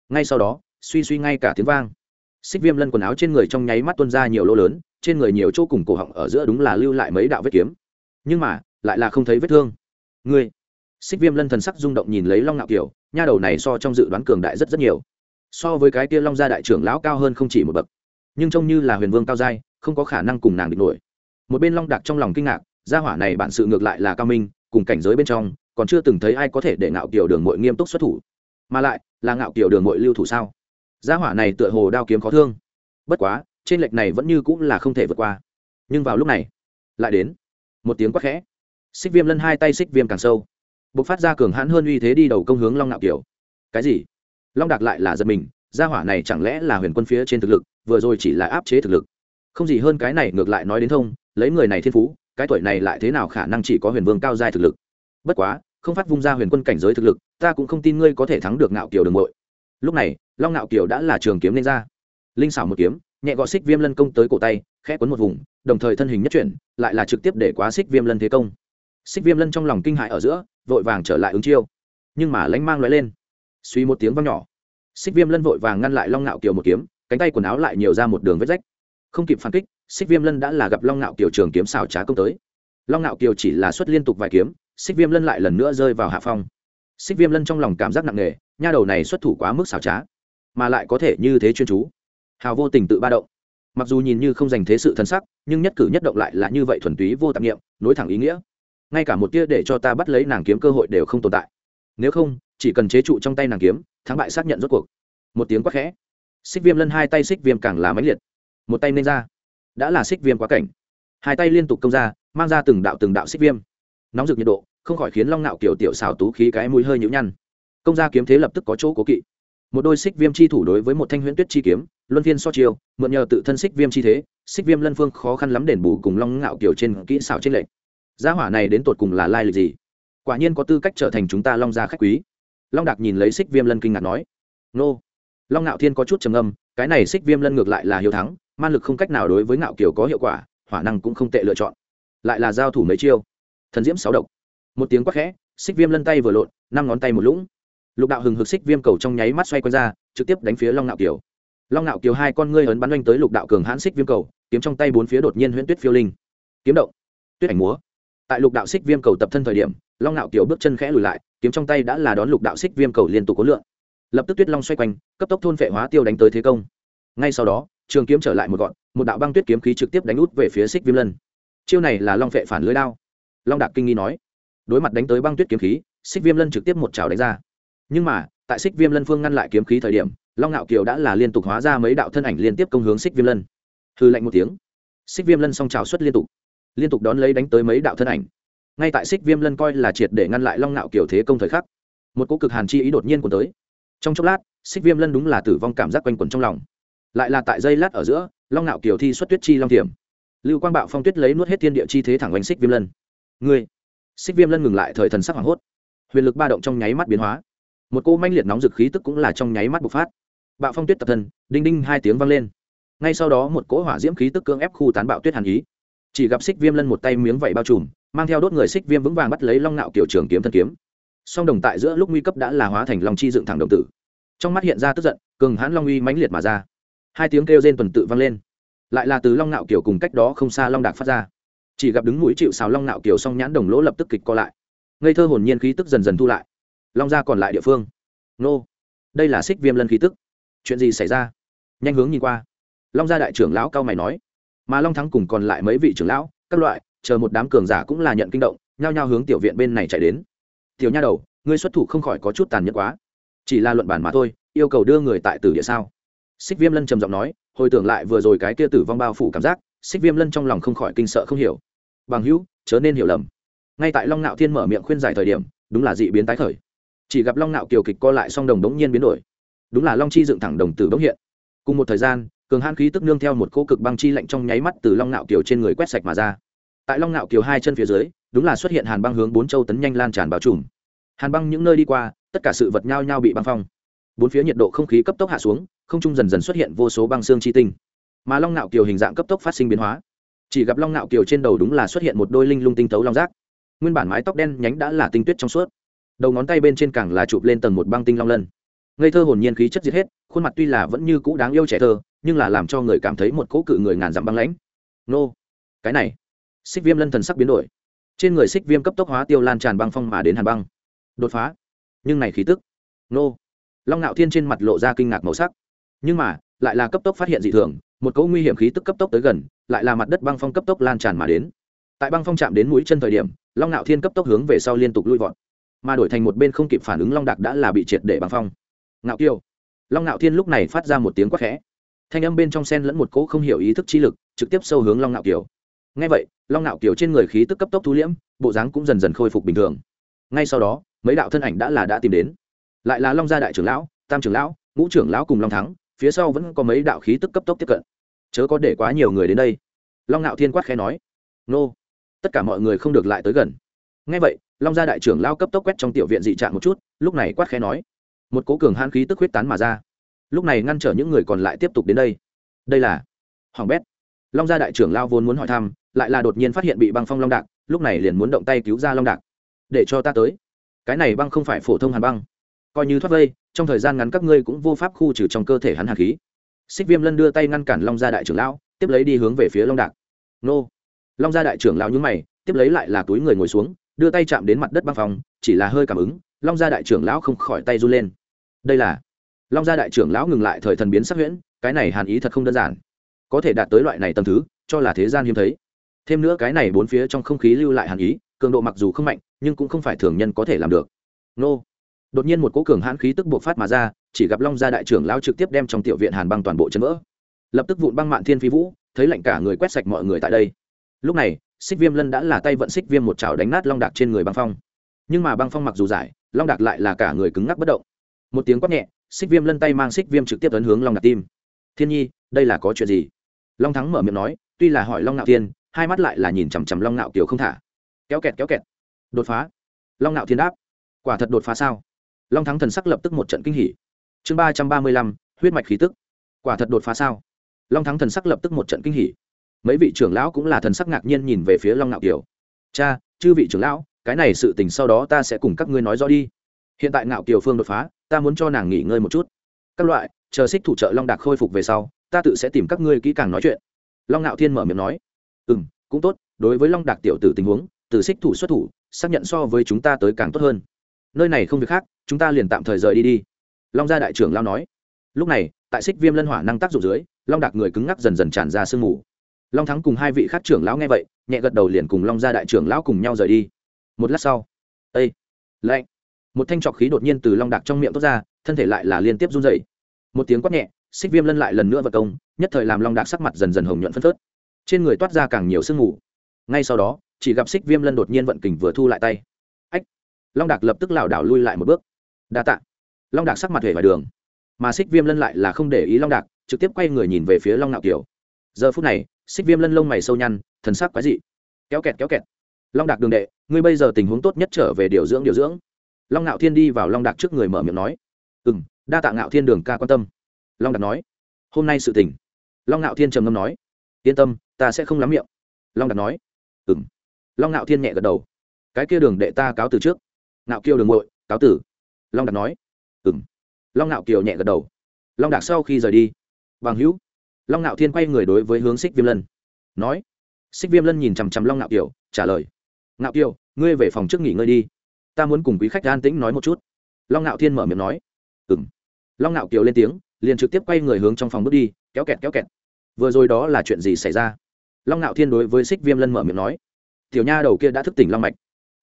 Ngay sau đó, suy suy ngay cả tiếng vang. Xích viêm lân quần áo trên người trong nháy mắt tuôn ra nhiều lỗ lớn, trên người nhiều chỗ cùng cổ họng ở giữa đúng là lưu lại mấy đạo vết kiếm. Nhưng mà, lại là không thấy vết thương. Ngươi! Xích viêm lân thần sắc rung động nhìn lấy long ngạo kiều nha đầu này so trong dự đoán cường đại rất rất nhiều. So với cái kia long gia đại trưởng lão cao hơn không chỉ một bậc. Nhưng trông như là huyền vương cao giai, không có khả năng cùng nàng địch nổi. Một bên long đạc trong lòng kinh ngạc, gia hỏa này bản sự ngược lại là cao minh, cùng cảnh giới bên trong, còn chưa từng thấy ai có thể để ngạo kiểu đường mội nghiêm túc xuất thủ. Mà lại, là ngạo kiểu đường mội lưu thủ sao? Gia hỏa này tựa hồ đao kiếm khó thương. Bất quá, trên lệch này vẫn như cũng là không thể vượt qua. Nhưng vào lúc này, lại đến. Một tiếng quát khẽ. Xích viêm lân hai tay xích viêm càng sâu bộc phát ra cường hãn hơn uy thế đi đầu công hướng long ngạo kiều. Cái gì? Long đạc lại là giật mình, gia hỏa này chẳng lẽ là huyền quân phía trên thực lực, vừa rồi chỉ là áp chế thực lực. Không gì hơn cái này ngược lại nói đến thông, lấy người này thiên phú, cái tuổi này lại thế nào khả năng chỉ có huyền vương cao giai thực lực? Bất quá, không phát vung ra huyền quân cảnh giới thực lực, ta cũng không tin ngươi có thể thắng được ngạo kiều đường bội lúc này, long ngạo kiều đã là trường kiếm lên ra. Linh xảo một kiếm, nhẹ gọ xích viêm lân công tới cổ tay, khẽ quấn một vùng, đồng thời thân hình nhất chuyển, lại là trực tiếp để quá xích viêm lân thế công. Xích viêm lân trong lòng kinh hại ở giữa vội vàng trở lại ứng chiêu. Nhưng mà lánh mang loại lên. Suy một tiếng văng nhỏ. Xích viêm lân vội vàng ngăn lại long ngạo kiều một kiếm, cánh tay quần áo lại nhiều ra một đường vết rách. Không kịp phản kích, xích viêm lân đã là gặp long ngạo kiều trường kiếm xào trá công tới. Long ngạo kiều chỉ là xuất liên tục vài kiếm, xích viêm lân lại lần nữa rơi vào hạ phong. Xích viêm lân trong lòng cảm giác nặng nề, nha đầu này xuất thủ quá mức xào trá, mà lại có thể như thế chuyên chú. Hào vô tình tự ba động. Mặc dù nhìn như không dành thế sự thân sắc, nhưng nhất cử nhất động lại là như vậy thuần túy vô tạp nghiệm nối thẳng ý nghĩa ngay cả một tia để cho ta bắt lấy nàng kiếm cơ hội đều không tồn tại. Nếu không, chỉ cần chế trụ trong tay nàng kiếm, thắng bại xác nhận rốt cuộc. Một tiếng quát khẽ. Xích viêm lân hai tay xích viêm càng là máy liệt. Một tay nên ra. Đã là xích viêm quá cảnh. Hai tay liên tục công ra, mang ra từng đạo từng đạo xích viêm. Nóng rực nhiệt độ, không khỏi khiến long nạo kiểu tiểu xảo tú khí cái mũi hơi nhũ nhăn. Công ra kiếm thế lập tức có chỗ cố kỵ. Một đôi xích viêm chi thủ đối với một thanh huyễn tuyết chi kiếm, luân phiên so chiêu, mượn nhờ tự thân xích viêm chi thế, xích viêm lân phương khó khăn lắm đền bù cùng long ngạo kiểu trên kỹ xảo trên lệnh gia hỏa này đến tột cùng là lai lịch gì? Quả nhiên có tư cách trở thành chúng ta long gia khách quý. Long đạc nhìn lấy xích viêm lân kinh ngạc nói, nô. Long ngạo thiên có chút trầm âm cái này xích viêm lân ngược lại là hiếu thắng, man lực không cách nào đối với ngạo kiều có hiệu quả, hỏa năng cũng không tệ lựa chọn. Lại là giao thủ mấy chiêu. Thần diễm sáu độc. Một tiếng quát khẽ xích viêm lân tay vừa lộn, năm ngón tay một lũng. Lục đạo hừng hực xích viêm cầu trong nháy mắt xoay quanh ra, trực tiếp đánh phía long ngạo kiều. Long ngạo kiều hai con ngươi ấn bắn oanh tới lục đạo cường hãn xích viêm cầu, kiếm trong tay bốn phía đột nhiên huyễn tuyết phiêu linh. Kiếm động. Tuyết ảnh múa tại lục đạo xích viêm cầu tập thân thời điểm, long ngạo kiều bước chân khẽ lùi lại, kiếm trong tay đã là đón lục đạo xích viêm cầu liên tục có lượng. Lập tức tuyết long xoay quanh, cấp tốc thôn phệ hóa tiêu đánh tới thế công. Ngay sau đó, trường kiếm trở lại một gọn, một đạo băng tuyết kiếm khí trực tiếp đánh út về phía xích viêm lân. Chiêu này là long vệ phản lưới đao. Long đạc kinh nghi nói, đối mặt đánh tới băng tuyết kiếm khí, xích viêm lân trực tiếp một chảo đánh ra. Nhưng mà, tại xích viêm lân phương ngăn lại kiếm khí thời điểm, long ngạo kiều đã là liên tục hóa ra mấy đạo thân ảnh liên tiếp công hướng xích viêm lân. Hư lạnh một tiếng, xích viêm lân song trào xuất liên tục liên tục đón lấy đánh tới mấy đạo thân ảnh. Ngay tại xích viêm lân coi là triệt để ngăn lại long ngạo kiều thế công thời khắc, một cỗ cực hàn chi ý đột nhiên cuốn tới. Trong chốc lát xích viêm lân đúng là tử vong cảm giác quanh quẩn trong lòng. Lại là tại dây lát ở giữa, long ngạo kiều thi xuất tuyết chi long tiềm. Lưu quang bạo phong tuyết lấy nuốt hết thiên địa chi thế thẳng oanh xích viêm lân. Ngươi! Xích viêm lân ngừng lại thời thần sắc hoảng hốt. Huyền lực ba động trong nháy mắt biến hóa. Một cô manh liệt nóng dực khí tức cũng là trong nháy mắt bộc phát. Bạo phong tuyết tập thân, đinh đinh hai tiếng vang lên. Ngay sau đó một cỗ hỏa diễm khí tức cưỡng ép khu tán bạo tuyết hàn ý chỉ gặp xích viêm lân một tay miếng vảy bao trùm, mang theo đốt người xích viêm vững vàng bắt lấy long nạo kiểu trường kiếm thân kiếm. Song đồng tại giữa lúc nguy cấp đã là hóa thành long chi dựng thẳng đồng tử. Trong mắt hiện ra tức giận, cường hãn long uy mãnh liệt mà ra. Hai tiếng kêu rên tuần tự vang lên. Lại là từ long nạo kiểu cùng cách đó không xa long đạc phát ra. Chỉ gặp đứng mũi chịu xào long nạo kiểu song nhãn đồng lỗ lập tức kịch co lại. Ngây thơ hồn nhiên khí tức dần dần thu lại. Long gia còn lại địa phương. Nô. Đây là xích viêm lân khí tức. Chuyện gì xảy ra? Nhanh hướng nhìn qua. Long gia đại trưởng lão cao mày nói mà long thắng cùng còn lại mấy vị trưởng lão, các loại, chờ một đám cường giả cũng là nhận kinh động, nhao nhao hướng tiểu viện bên này chạy đến. Tiểu nha đầu, ngươi xuất thủ không khỏi có chút tàn nhẫn quá. Chỉ là luận bản mà thôi, yêu cầu đưa người tại tử địa sao? Xích viêm lân trầm giọng nói, hồi tưởng lại vừa rồi cái kia tử vong bao phủ cảm giác, xích viêm lân trong lòng không khỏi kinh sợ không hiểu. Bằng hữu, chớ nên hiểu lầm. Ngay tại long nạo thiên mở miệng khuyên giải thời điểm, đúng là dị biến tái khởi. Chỉ gặp long nạo kiều kịch co lại song đồng đống nhiên biến đổi. Đúng là long chi dựng thẳng đồng tử bỗng hiện. Cùng một thời gian cường hãn khí tức nương theo một cô cực băng chi lạnh trong nháy mắt từ long nạo kiều trên người quét sạch mà ra. Tại long nạo kiều hai chân phía dưới, đúng là xuất hiện hàn băng hướng bốn châu tấn nhanh lan tràn bao trùm. Hàn băng những nơi đi qua, tất cả sự vật nhao nhao bị băng phong. Bốn phía nhiệt độ không khí cấp tốc hạ xuống, không trung dần dần xuất hiện vô số băng xương chi tinh. Mà long nạo kiều hình dạng cấp tốc phát sinh biến hóa. Chỉ gặp long nạo kiều trên đầu đúng là xuất hiện một đôi linh lung tinh tấu long rác. Nguyên bản mái tóc đen nhánh đã là tinh tuyết trong suốt. Đầu ngón tay bên trên càng là chụp lên tầng một băng tinh long lân ngây thơ hồn nhiên khí chất diệt hết, khuôn mặt tuy là vẫn như cũ đáng yêu trẻ thơ, nhưng là làm cho người cảm thấy một cỗ cự người ngàn dặm băng lãnh. Nô, cái này, xích viêm lân thần sắc biến đổi. Trên người xích viêm cấp tốc hóa tiêu lan tràn băng phong mà đến hàn băng. Đột phá. Nhưng này khí tức. Nô, long ngạo thiên trên mặt lộ ra kinh ngạc màu sắc. Nhưng mà, lại là cấp tốc phát hiện dị thường, một cỗ nguy hiểm khí tức cấp tốc tới gần, lại là mặt đất băng phong cấp tốc lan tràn mà đến. Tại băng phong chạm đến mũi chân thời điểm, long ngạo thiên cấp tốc hướng về sau liên tục lui vọt. Mà đổi thành một bên không kịp phản ứng long đặc đã là bị triệt để băng phong ngạo kiêu. Long ngạo thiên lúc này phát ra một tiếng quát khẽ. Thanh âm bên trong sen lẫn một cỗ không hiểu ý thức chi lực, trực tiếp sâu hướng long ngạo kiều. Ngay vậy, long ngạo kiều trên người khí tức cấp tốc thu liễm, bộ dáng cũng dần dần khôi phục bình thường. Ngay sau đó, mấy đạo thân ảnh đã là đã tìm đến. Lại là long gia đại trưởng lão, tam trưởng lão, ngũ trưởng lão cùng long thắng, phía sau vẫn có mấy đạo khí tức cấp tốc tiếp cận. Chớ có để quá nhiều người đến đây. Long ngạo thiên quát khẽ nói, nô. Tất cả mọi người không được lại tới gần. Ngay vậy, long gia đại trưởng lao cấp tốc quét trong tiểu viện dị trạng một chút, lúc này quát khẽ nói một cố cường hãn khí tức huyết tán mà ra. Lúc này ngăn trở những người còn lại tiếp tục đến đây. Đây là hoàng bét. Long gia đại trưởng lao vốn muốn hỏi thăm, lại là đột nhiên phát hiện bị băng phong long đạc, lúc này liền muốn động tay cứu ra long đạc. Để cho ta tới. Cái này băng không phải phổ thông hàn băng. Coi như thoát vây, trong thời gian ngắn các ngươi cũng vô pháp khu trừ trong cơ thể hắn hàn khí. Xích viêm lân đưa tay ngăn cản long gia đại trưởng lão tiếp lấy đi hướng về phía long đạc. Nô. Long gia đại trưởng lão nhúng mày, tiếp lấy lại là túi người ngồi xuống, đưa tay chạm đến mặt đất băng phòng chỉ là hơi cảm ứng, long gia đại trưởng lão không khỏi tay run lên đây là long gia đại trưởng lão ngừng lại thời thần biến sắc huyễn, cái này hàn ý thật không đơn giản. Có thể đạt tới loại này tầm thứ, cho là thế gian hiếm thấy. Thêm nữa cái này bốn phía trong không khí lưu lại hàn ý, cường độ mặc dù không mạnh, nhưng cũng không phải thường nhân có thể làm được. Nô. Đột nhiên một cỗ cường hãn khí tức buộc phát mà ra, chỉ gặp long gia đại trưởng lao trực tiếp đem trong tiểu viện hàn băng toàn bộ chân vỡ. Lập tức vụn băng mạn thiên phi vũ, thấy lạnh cả người quét sạch mọi người tại đây. Lúc này, xích viêm lân đã là tay vận xích viêm một chảo đánh nát long đạc trên người băng phong. Nhưng mà băng phong mặc dù giải long đạc lại là cả người cứng ngắc bất động một tiếng quát nhẹ, xích viêm lân tay mang xích viêm trực tiếp tấn hướng long đạc tim. Thiên nhi, đây là có chuyện gì? Long thắng mở miệng nói, tuy là hỏi long ngạo thiên, hai mắt lại là nhìn chằm chằm long ngạo kiều không thả. Kéo kẹt kéo kẹt. Đột phá. Long ngạo thiên đáp. Quả thật đột phá sao? Long thắng thần sắc lập tức một trận kinh hỉ. Chương ba trăm ba mươi lăm, huyết mạch khí tức. Quả thật đột phá sao? Long thắng thần sắc lập tức một trận kinh hỉ. Mấy vị trưởng lão cũng là thần sắc ngạc nhiên nhìn về phía long ngạo kiều. Cha, chư vị trưởng lão, cái này sự tình sau đó ta sẽ cùng các ngươi nói rõ đi. Hiện tại ngạo kiều phương đột phá ta muốn cho nàng nghỉ ngơi một chút. Các loại, chờ xích thủ trợ long đạc khôi phục về sau, ta tự sẽ tìm các ngươi kỹ càng nói chuyện. Long ngạo thiên mở miệng nói. Ừ m cũng tốt, đối với long đạc tiểu tử tình huống, từ xích thủ xuất thủ, xác nhận so với chúng ta tới càng tốt hơn. Nơi này không việc khác, chúng ta liền tạm thời rời đi đi. Long gia đại trưởng lao nói. Lúc này, tại xích viêm lân hỏa năng tác dụng dưới, long đạc người cứng ngắc dần dần tràn ra sương mù. Long thắng cùng hai vị khác trưởng lão nghe vậy, nhẹ gật đầu liền cùng long gia đại trưởng lão cùng nhau rời đi. Một lát sau ây lạnh một thanh trọc khí đột nhiên từ long đạc trong miệng thoát ra, thân thể lại là liên tiếp run dày một tiếng quát nhẹ, xích viêm lân lại lần nữa vật công, nhất thời làm long đạc sắc mặt dần dần hồng nhuận phân phớt. Trên người toát ra càng nhiều sương mù. Ngay sau đó, chỉ gặp xích viêm lân đột nhiên vận kình vừa thu lại tay. Ách! Long đạc lập tức lảo đảo lui lại một bước. Đa tạ. Long đạc sắc mặt hề vào đường. Mà xích viêm lân lại là không để ý long đạc, trực tiếp quay người nhìn về phía long nạo kiều. Giờ phút này, xích viêm lân lông mày sâu nhăn, thần sắc quái dị. Kéo kẹt kéo kẹt. Long đạc đường đệ, ngươi bây giờ tình huống tốt nhất trở về điều dưỡng điều dưỡng long ngạo thiên đi vào long đạc trước người mở miệng nói. Ừ m đa tạ ngạo thiên đường ca quan tâm. Long đạc nói. Hôm nay sự tình. Long ngạo thiên trầm ngâm nói. Yên tâm, ta sẽ không lắm miệng. Long đạc nói. Ừ m long ngạo thiên nhẹ gật đầu. Cái kia đường đệ ta cáo từ trước. Ngạo kiêu đường ngội cáo tử. Long đạc nói. Ừ m long ngạo kiều nhẹ gật đầu. Long đạc sau khi rời đi, bằng hữu, long ngạo thiên quay người đối với hướng xích viêm lân. Nói. Xích viêm lân nhìn chằm chằm long ngạo kiều, trả lời. Ngạo kiều, ngươi về phòng trước nghỉ ngơi đi ta muốn cùng quý khách an tĩnh nói một chút. Long ngạo thiên mở miệng nói. Ừng long ngạo kiều lên tiếng, liền trực tiếp quay người hướng trong phòng bước đi, kéo kẹt kéo kẹt. Vừa rồi đó là chuyện gì xảy ra? Long ngạo thiên đối với xích viêm lân mở miệng nói. Tiểu nha đầu kia đã thức tỉnh long mạch.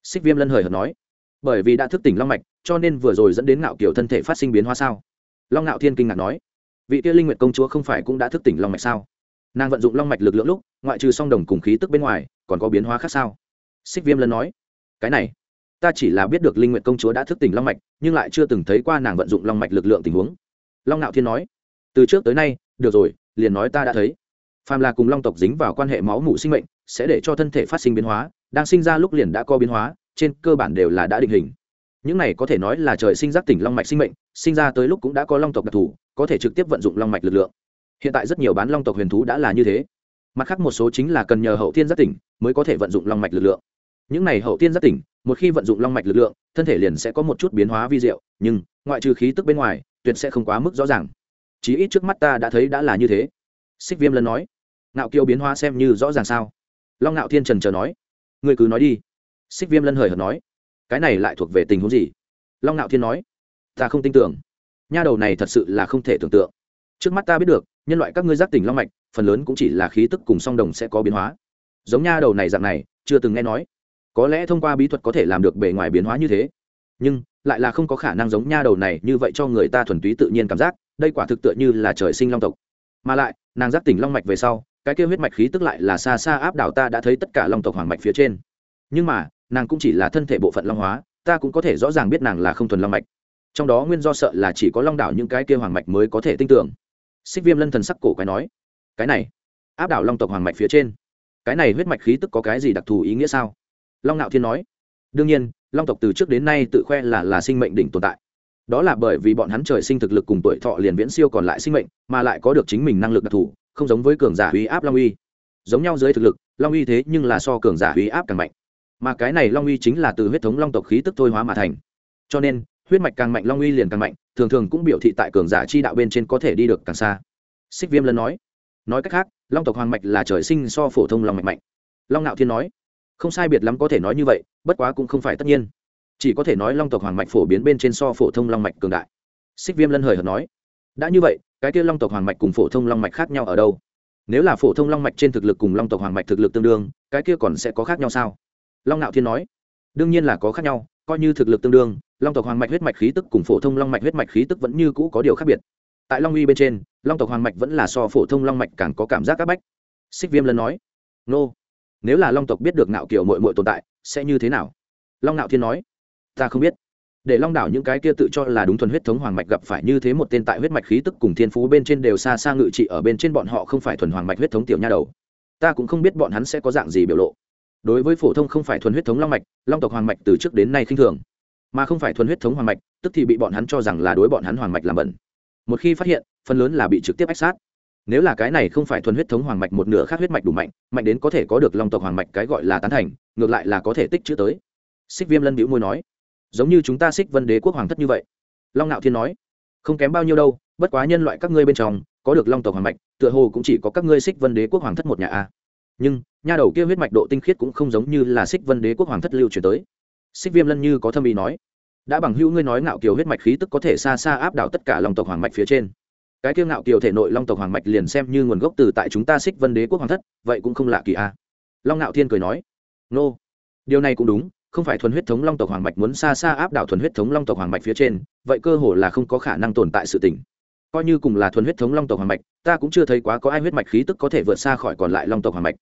Xích viêm lân hời hợt nói. Bởi vì đã thức tỉnh long mạch, cho nên vừa rồi dẫn đến ngạo Kiều thân thể phát sinh biến hóa sao? Long ngạo thiên kinh ngạc nói. Vị kia linh nguyệt công chúa không phải cũng đã thức tỉnh long mạch sao? Nàng vận dụng long mạch lực lượng lúc, ngoại trừ song đồng cùng khí tức bên ngoài, còn có biến hóa khác sao? Xích viêm lân nói. Cái này ta chỉ là biết được linh nguyện công chúa đã thức tỉnh long mạch, nhưng lại chưa từng thấy qua nàng vận dụng long mạch lực lượng tình huống. Long ngạo thiên nói. Từ trước tới nay, được rồi, liền nói ta đã thấy. Phàm là cùng long tộc dính vào quan hệ máu mủ sinh mệnh, sẽ để cho thân thể phát sinh biến hóa, đang sinh ra lúc liền đã có biến hóa, trên cơ bản đều là đã định hình. Những này có thể nói là trời sinh giác tỉnh long mạch sinh mệnh, sinh ra tới lúc cũng đã có long tộc đặc thù, có thể trực tiếp vận dụng long mạch lực lượng. Hiện tại rất nhiều bán long tộc huyền thú đã là như thế. Mặt khác một số chính là cần nhờ hậu thiên giác tỉnh mới có thể vận dụng long mạch lực lượng. Những này hậu thiên giác tỉnh một khi vận dụng long mạch lực lượng, thân thể liền sẽ có một chút biến hóa vi diệu, nhưng ngoại trừ khí tức bên ngoài, tuyệt sẽ không quá mức rõ ràng. Chí ít trước mắt ta đã thấy đã là như thế. Xích viêm lần nói. Ngạo kiêu biến hóa xem như rõ ràng sao? Long ngạo thiên trần chờ nói. Người cứ nói đi. Xích viêm lân hời hợt nói. Cái này lại thuộc về tình huống gì? Long ngạo thiên nói. Ta không tin tưởng. Nha đầu này thật sự là không thể tưởng tượng. Trước mắt ta biết được, nhân loại các ngươi giác tỉnh long mạch, phần lớn cũng chỉ là khí tức cùng song đồng sẽ có biến hóa. Giống nha đầu này dạng này, chưa từng nghe nói có lẽ thông qua bí thuật có thể làm được bề ngoài biến hóa như thế. Nhưng, lại là không có khả năng giống nha đầu này như vậy cho người ta thuần túy tự nhiên cảm giác, đây quả thực tựa như là trời sinh long tộc. Mà lại, nàng giác tỉnh long mạch về sau, cái kêu huyết mạch khí tức lại là xa xa áp đảo ta đã thấy tất cả long tộc hoàng mạch phía trên. Nhưng mà, nàng cũng chỉ là thân thể bộ phận long hóa, ta cũng có thể rõ ràng biết nàng là không thuần long mạch. Trong đó nguyên do sợ là chỉ có long đảo những cái kia hoàng mạch mới có thể tin tưởng. Xích viêm lân thần sắc cổ quái nói, cái này, áp đảo long tộc hoàng mạch phía trên. Cái này huyết mạch khí tức có cái gì đặc thù ý nghĩa sao? Long nạo thiên nói, đương nhiên, long tộc từ trước đến nay tự khoe là là sinh mệnh đỉnh tồn tại. Đó là bởi vì bọn hắn trời sinh thực lực cùng tuổi thọ liền viễn siêu còn lại sinh mệnh, mà lại có được chính mình năng lực đặc thù, không giống với cường giả uy áp long uy. Giống nhau dưới thực lực, long uy thế nhưng là so cường giả uy áp càng mạnh. Mà cái này long uy chính là từ huyết thống long tộc khí tức thôi hóa mà thành. Cho nên, huyết mạch càng mạnh long uy liền càng mạnh, thường thường cũng biểu thị tại cường giả chi đạo bên trên có thể đi được càng xa. Xích viêm lân nói. Nói cách khác, long tộc hoàng mạch là trời sinh so phổ thông long mạch mạnh. Long ngạo thiên nói không sai biệt lắm có thể nói như vậy, bất quá cũng không phải tất nhiên. Chỉ có thể nói long tộc hoàng mạch phổ biến bên trên so phổ thông long mạch cường đại. Xích viêm lân hời hợt nói, đã như vậy, cái kia long tộc hoàng mạch cùng phổ thông long mạch khác nhau ở đâu? Nếu là phổ thông long mạch trên thực lực cùng long tộc hoàng mạch thực lực tương đương, cái kia còn sẽ có khác nhau sao? Long ngạo thiên nói, đương nhiên là có khác nhau, coi như thực lực tương đương, long tộc hoàng mạch huyết mạch khí tức cùng phổ thông long mạch huyết mạch khí tức vẫn như cũ có điều khác biệt. Tại long uy bên trên, long tộc hoàng mạch vẫn là so phổ thông long mạch càng có cảm giác áp bách. Xích viêm lân nói, nô nếu là long tộc biết được ngạo kiểu mội mội tồn tại, sẽ như thế nào? Long ngạo thiên nói, ta không biết. Để long đảo những cái kia tự cho là đúng thuần huyết thống hoàng mạch gặp phải như thế một tên tại huyết mạch khí tức cùng thiên phú bên trên đều xa xa ngự trị ở bên trên bọn họ không phải thuần hoàng mạch huyết thống tiểu nha đầu. Ta cũng không biết bọn hắn sẽ có dạng gì biểu lộ. Đối với phổ thông không phải thuần huyết thống long mạch, long tộc hoàng mạch từ trước đến nay khinh thường. Mà không phải thuần huyết thống hoàng mạch, tức thì bị bọn hắn cho rằng là đối bọn hắn hoàng mạch làm bẩn. Một khi phát hiện, phần lớn là bị trực tiếp ách sát nếu là cái này không phải thuần huyết thống hoàng mạch một nửa khác huyết mạch đủ mạnh mạnh đến có thể có được long tộc hoàng mạch cái gọi là tán thành, ngược lại là có thể tích chữ tới. Xích viêm lân bĩu môi nói, giống như chúng ta xích vân đế quốc hoàng thất như vậy. Long nạo thiên nói, không kém bao nhiêu đâu, bất quá nhân loại các ngươi bên trong, có được long tộc hoàng mạch, tựa hồ cũng chỉ có các ngươi xích vân đế quốc hoàng thất một nhà a. Nhưng, nha đầu kia huyết mạch độ tinh khiết cũng không giống như là xích vân đế quốc hoàng thất lưu truyền tới. Xích viêm lân như có thâm ý nói, đã bằng hữu ngươi nói ngạo kiều huyết mạch khí tức có thể xa xa áp đảo tất cả long tộc hoàng mạch phía trên cái kiêu ngạo kiều thể nội long tộc hoàng mạch liền xem như nguồn gốc từ tại chúng ta xích vân đế quốc hoàng thất, vậy cũng không lạ kỳ a. Long ngạo thiên cười nói, nô, điều này cũng đúng, không phải thuần huyết thống long tộc hoàng mạch muốn xa xa áp đảo thuần huyết thống long tộc hoàng mạch phía trên, vậy cơ hồ là không có khả năng tồn tại sự tình. Coi như cùng là thuần huyết thống long tộc hoàng mạch, ta cũng chưa thấy quá có ai huyết mạch khí tức có thể vượt xa khỏi còn lại long tộc hoàng mạch.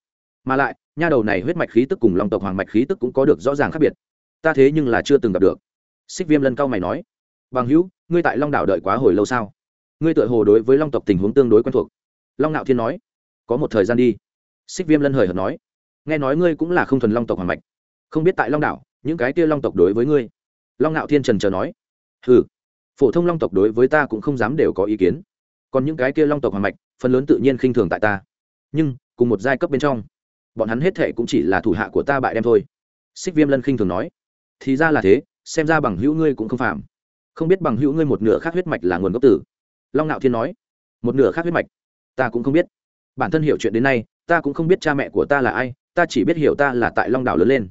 Mà lại, nha đầu này huyết mạch khí tức cùng long tộc hoàng mạch khí tức cũng có được rõ ràng khác biệt. Ta thế nhưng là chưa từng gặp được. Xích viêm lân cao mày nói, bằng hữu, ngươi tại long đảo đợi quá hồi lâu sao? Ngươi tựa hồ đối với long tộc tình huống tương đối quen thuộc long nạo thiên nói có một thời gian đi xích viêm lân hời hợt nói nghe nói ngươi cũng là không thuần long tộc hoàng mạch không biết tại long đảo những cái kia long tộc đối với ngươi long nạo thiên trần trờ nói ừ phổ thông long tộc đối với ta cũng không dám đều có ý kiến còn những cái kia long tộc hoàng mạch phần lớn tự nhiên khinh thường tại ta nhưng cùng một giai cấp bên trong bọn hắn hết thệ cũng chỉ là thủ hạ của ta bại đem thôi xích viêm lân khinh thường nói thì ra là thế xem ra bằng hữu ngươi cũng không phạm không biết bằng hữu ngươi một nửa khác huyết mạch là nguồn gốc tử long ngạo thiên nói, một nửa khác huyết mạch, ta cũng không biết. Bản thân hiểu chuyện đến nay, ta cũng không biết cha mẹ của ta là ai, ta chỉ biết hiểu ta là tại long đảo lớn lên.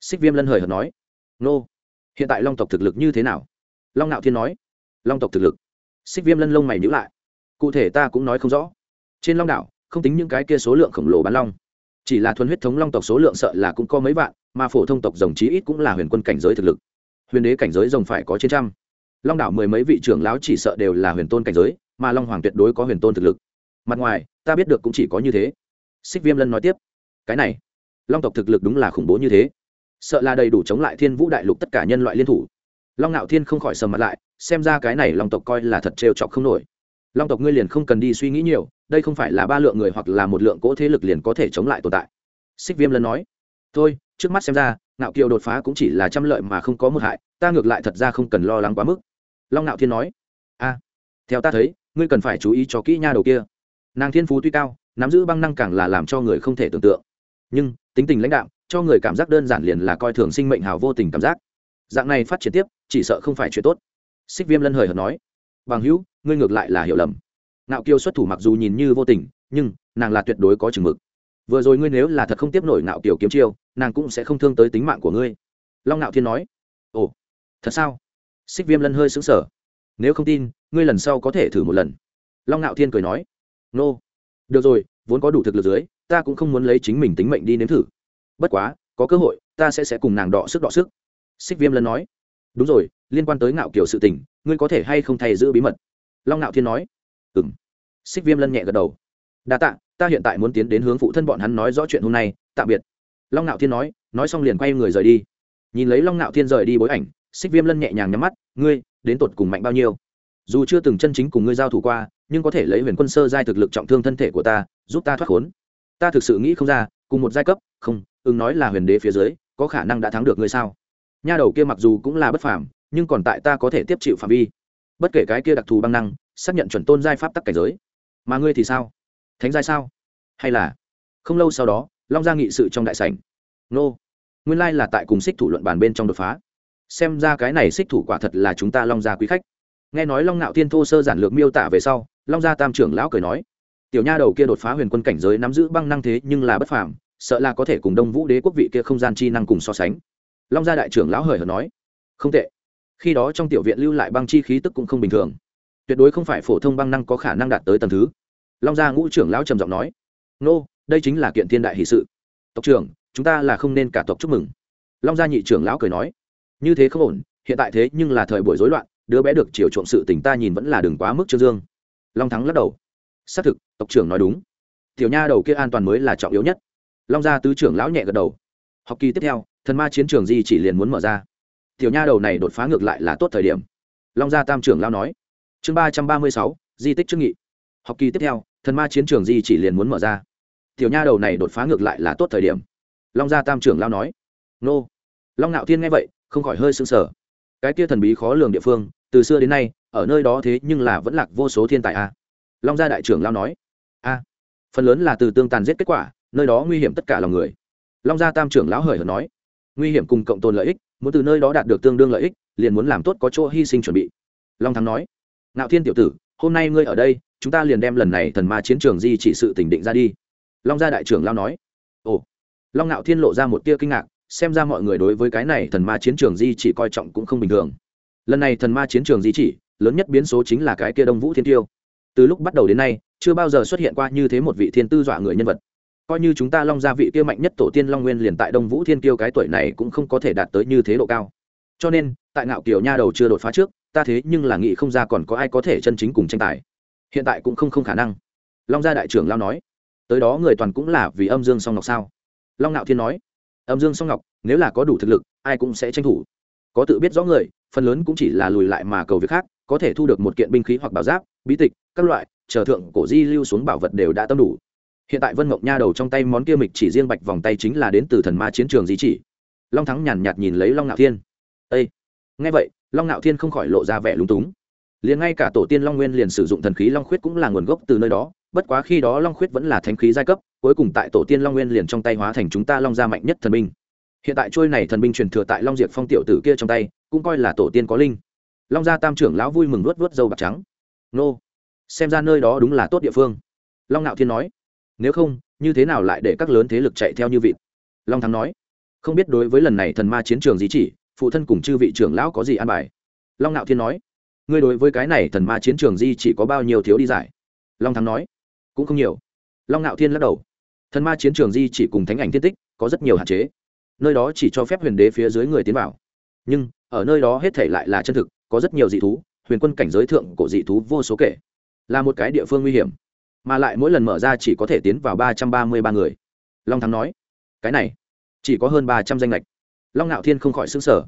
Xích viêm lân hời hợt nói, nô, hiện tại long tộc thực lực như thế nào? Long ngạo thiên nói, long tộc thực lực. Xích viêm lân lông mày nhữ lại, cụ thể ta cũng nói không rõ. Trên long đảo, không tính những cái kia số lượng khổng lồ bán long. Chỉ là thuần huyết thống long tộc số lượng sợ là cũng có mấy vạn, mà phổ thông tộc rồng chí ít cũng là huyền quân cảnh giới thực lực. Huyền đế cảnh giới rồng phải có trên trăm long đảo mười mấy vị trưởng lão chỉ sợ đều là huyền tôn cảnh giới, mà long hoàng tuyệt đối có huyền tôn thực lực. Mặt ngoài, ta biết được cũng chỉ có như thế. Xích viêm lân nói tiếp, cái này, long tộc thực lực đúng là khủng bố như thế. Sợ là đầy đủ chống lại thiên vũ đại lục tất cả nhân loại liên thủ. Long ngạo thiên không khỏi sầm mặt lại, xem ra cái này long tộc coi là thật trêu chọc không nổi. Long tộc ngươi liền không cần đi suy nghĩ nhiều, đây không phải là ba lượng người hoặc là một lượng cỗ thế lực liền có thể chống lại tồn tại. Xích viêm lân nói, thôi, trước mắt xem ra ngạo kiều đột phá cũng chỉ là trăm lợi mà không có một hại, ta ngược lại thật ra không cần lo lắng quá mức long Nạo thiên nói, a, theo ta thấy, ngươi cần phải chú ý cho kỹ nha đầu kia. Nàng thiên phú tuy cao, nắm giữ băng năng càng là làm cho người không thể tưởng tượng. Nhưng, tính tình lãnh đạo cho người cảm giác đơn giản liền là coi thường sinh mệnh hào vô tình cảm giác. Dạng này phát triển tiếp, chỉ sợ không phải chuyện tốt. Xích viêm lân hời hợt nói, bằng hữu, ngươi ngược lại là hiểu lầm. Nạo kiêu xuất thủ mặc dù nhìn như vô tình, nhưng, nàng là tuyệt đối có chừng mực. Vừa rồi ngươi nếu là thật không tiếp nổi nạo kiều kiếm chiêu, nàng cũng sẽ không thương tới tính mạng của ngươi. Long nạo thiên nói, ồ, thật sao? Xích viêm lân hơi xứng sở nếu không tin, ngươi lần sau có thể thử một lần. Long nạo thiên cười nói. Nô、no. được rồi, vốn có đủ thực lực dưới, ta cũng không muốn lấy chính mình tính mệnh đi nếm thử. Bất quá, có cơ hội, ta sẽ sẽ cùng nàng đọ sức đọ sức. Xích viêm lân nói. Đúng rồi, liên quan tới ngạo kiểu sự tình, ngươi có thể hay không thay giữ bí mật? Long ngạo thiên nói. Ừ m xích viêm lân nhẹ gật đầu. Đa tạ, ta hiện tại muốn tiến đến hướng phụ thân bọn hắn nói rõ chuyện hôm nay, tạm biệt. Long ngạo thiên nói nói xong liền quay người rời đi. Nhìn lấy long ngạo thiên rời đi bối ảnh, xích viêm lân nhẹ nhàng nhắm mắt ngươi, đến tột cùng mạnh bao nhiêu? Dù chưa từng chân chính cùng ngươi giao thủ qua, nhưng có thể lấy huyền quân sơ giai thực lực trọng thương thân thể của ta, giúp ta thoát khốn. Ta thực sự nghĩ không ra, cùng một giai cấp, không, ứng nói là huyền đế phía dưới, có khả năng đã thắng được ngươi sao? Nha đầu kia mặc dù cũng là bất phàm, nhưng còn tại ta có thể tiếp chịu phạm vi. Bất kể cái kia đặc thù băng năng, xác nhận chuẩn tôn giai pháp tắc cảnh giới. Mà ngươi thì sao? Thánh giai sao? Hay là? Không lâu sau đó, long gia nghị sự trong đại sảnh. Nô. Nguyên lai là tại cùng xích thủ luận bàn bên trong đột phá xem ra cái này xích thủ quả thật là chúng ta long gia quý khách. Nghe nói long ngạo thiên thô sơ giản lược miêu tả về sau, long gia tam trưởng lão cười nói, tiểu nha đầu kia đột phá huyền quân cảnh giới nắm giữ băng năng thế nhưng là bất phàm, sợ là có thể cùng đông vũ đế quốc vị kia không gian chi năng cùng so sánh. Long gia đại trưởng lão hời hợt nói, không tệ. Khi đó trong tiểu viện lưu lại băng chi khí tức cũng không bình thường. Tuyệt đối không phải phổ thông băng năng có khả năng đạt tới tầng thứ. Long gia ngũ trưởng lão trầm giọng nói, nô, đây chính là kiện thiên đại hì sự. Tộc trưởng, chúng ta là không nên cả tộc chúc mừng. Long gia nhị trưởng lão cười nói như thế không ổn, hiện tại thế nhưng là thời buổi rối loạn, đứa bé được chiều trộm sự tình ta nhìn vẫn là đừng quá mức trương dương. Long thắng lắc đầu. Xác thực, tộc trưởng nói đúng. Tiểu nha đầu kia an toàn mới là trọng yếu nhất. Long gia tứ trưởng lão nhẹ gật đầu. Học kỳ tiếp theo, thần ma chiến trường di chỉ liền muốn mở ra. Tiểu nha đầu này đột phá ngược lại là tốt thời điểm. Long gia tam trưởng lão nói. Chương ba trăm ba mươi sáu, di tích trương nghị. Học kỳ tiếp theo, thần ma chiến trường di chỉ liền muốn mở ra. Tiểu nha đầu này đột phá ngược lại là tốt thời điểm. Long gia tam trưởng lão nói. Nô. Long ngạo thiên nghe vậy không khỏi hơi sững sờ. Cái kia thần bí khó lường địa phương, từ xưa đến nay, ở nơi đó thế nhưng là vẫn lạc vô số thiên tài a. Long gia đại trưởng lão nói. A, phần lớn là từ tương tàn giết kết quả, nơi đó nguy hiểm tất cả lòng người. Long gia tam trưởng lão hời hợt nói. Nguy hiểm cùng cộng tồn lợi ích, muốn từ nơi đó đạt được tương đương lợi ích, liền muốn làm tốt có chỗ hy sinh chuẩn bị. Long thắng nói. Ngạo thiên tiểu tử, hôm nay ngươi ở đây, chúng ta liền đem lần này thần ma chiến trường di chỉ sự tỉnh định ra đi. Long gia đại trưởng lao nói. Ồ. Long ngạo thiên lộ ra một tia kinh ngạc xem ra mọi người đối với cái này thần ma chiến trường di chỉ coi trọng cũng không bình thường. Lần này thần ma chiến trường di chỉ, lớn nhất biến số chính là cái kia đông vũ thiên tiêu. Từ lúc bắt đầu đến nay, chưa bao giờ xuất hiện qua như thế một vị thiên tư dọa người nhân vật. Coi như chúng ta long gia vị kia mạnh nhất tổ tiên long nguyên liền tại đông vũ thiên kiêu cái tuổi này cũng không có thể đạt tới như thế độ cao. Cho nên, tại ngạo kiều nha đầu chưa đột phá trước, ta thế nhưng là nghĩ không ra còn có ai có thể chân chính cùng tranh tài. Hiện tại cũng không không khả năng. Long gia đại trưởng lao nói, tới đó người toàn cũng là vì âm dương song ngọc sao? Long ngạo thiên nói âm dương song ngọc, nếu là có đủ thực lực, ai cũng sẽ tranh thủ. Có tự biết rõ người, phần lớn cũng chỉ là lùi lại mà cầu việc khác, có thể thu được một kiện binh khí hoặc bảo giáp, bí tịch, các loại, chờ thượng cổ di lưu xuống bảo vật đều đã tâm đủ. Hiện tại vân mộng nha đầu trong tay món kia mịch chỉ riêng bạch vòng tay chính là đến từ thần ma chiến trường di chỉ. Long thắng nhàn nhạt nhìn lấy long ngạo thiên. Â nghe vậy, long ngạo thiên không khỏi lộ ra vẻ lúng túng. Liền ngay cả tổ tiên long nguyên liền sử dụng thần khí long khuyết cũng là nguồn gốc từ nơi đó, bất quá khi đó long khuyết vẫn là thánh khí giai cấp cuối cùng tại tổ tiên long nguyên liền trong tay hóa thành chúng ta long gia mạnh nhất thần binh. Hiện tại trôi này thần binh truyền thừa tại long diệt phong tiểu tử kia trong tay, cũng coi là tổ tiên có linh. Long gia tam trưởng lão vui mừng luốt vớt dâu bạc trắng. Nô, xem ra nơi đó đúng là tốt địa phương. Long ngạo thiên nói. Nếu không, như thế nào lại để các lớn thế lực chạy theo như vịt? Long thắng nói. Không biết đối với lần này thần ma chiến trường gì chỉ, phụ thân cùng chư vị trưởng lão có gì an bài? Long ngạo thiên nói. Ngươi đối với cái này thần ma chiến trường di chỉ có bao nhiêu thiếu đi giải? Long thắng nói. Cũng không nhiều. Long ngạo thiên lắc đầu thần ma chiến trường di chỉ cùng thánh ảnh thiên tích, có rất nhiều hạn chế. Nơi đó chỉ cho phép huyền đế phía dưới người tiến vào. Nhưng, ở nơi đó hết thể lại là chân thực, có rất nhiều dị thú, huyền quân cảnh giới thượng cổ dị thú vô số kể. Là một cái địa phương nguy hiểm. Mà lại mỗi lần mở ra chỉ có thể tiến vào ba trăm ba mươi ba người. Long thắng nói, cái này, chỉ có hơn ba trăm danh lệch. Long ngạo thiên không khỏi xứng sở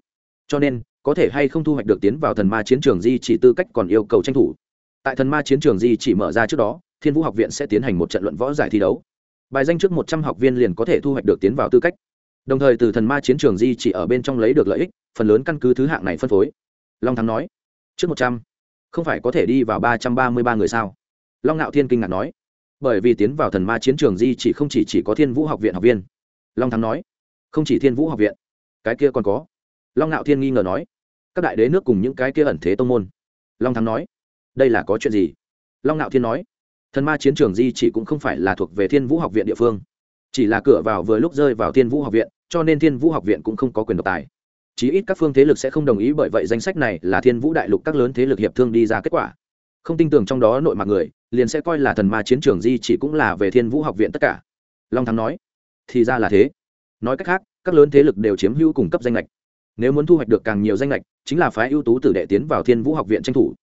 cho nên, có thể hay không thu hoạch được tiến vào thần ma chiến trường di chỉ tư cách còn yêu cầu tranh thủ. Tại thần ma chiến trường di chỉ mở ra trước đó, thiên vũ học viện sẽ tiến hành một trận luận võ giải thi đấu bài danh trước một trăm học viên liền có thể thu hoạch được tiến vào tư cách. Đồng thời từ thần ma chiến trường di chỉ ở bên trong lấy được lợi ích phần lớn căn cứ thứ hạng này phân phối. Long thắng nói trước một trăm không phải có thể đi vào ba trăm ba mươi ba người sao? Long ngạo thiên kinh ngạc nói bởi vì tiến vào thần ma chiến trường di chỉ không chỉ, chỉ có thiên vũ học viện học viên. Long thắng nói không chỉ thiên vũ học viện cái kia còn có. Long ngạo thiên nghi ngờ nói các đại đế nước cùng những cái kia ẩn thế tông môn. Long thắng nói đây là có chuyện gì? Long ngạo thiên nói thần ma chiến trường di chỉ cũng không phải là thuộc về thiên vũ học viện địa phương. Chỉ là cửa vào vừa lúc rơi vào thiên vũ học viện, cho nên thiên vũ học viện cũng không có quyền độc tài. Chí ít các phương thế lực sẽ không đồng ý bởi vậy danh sách này là thiên vũ đại lục các lớn thế lực hiệp thương đi ra kết quả. Không tin tưởng trong đó nội mặt người, liền sẽ coi là thần ma chiến trường di chỉ cũng là về thiên vũ học viện tất cả. Long thắng nói, thì ra là thế. Nói cách khác, các lớn thế lực đều chiếm hữu cung cấp danh lệch nếu muốn thu hoạch được càng nhiều danh lệch chính là phái ưu tú tử đệ tiến vào thiên vũ học viện tranh thủ.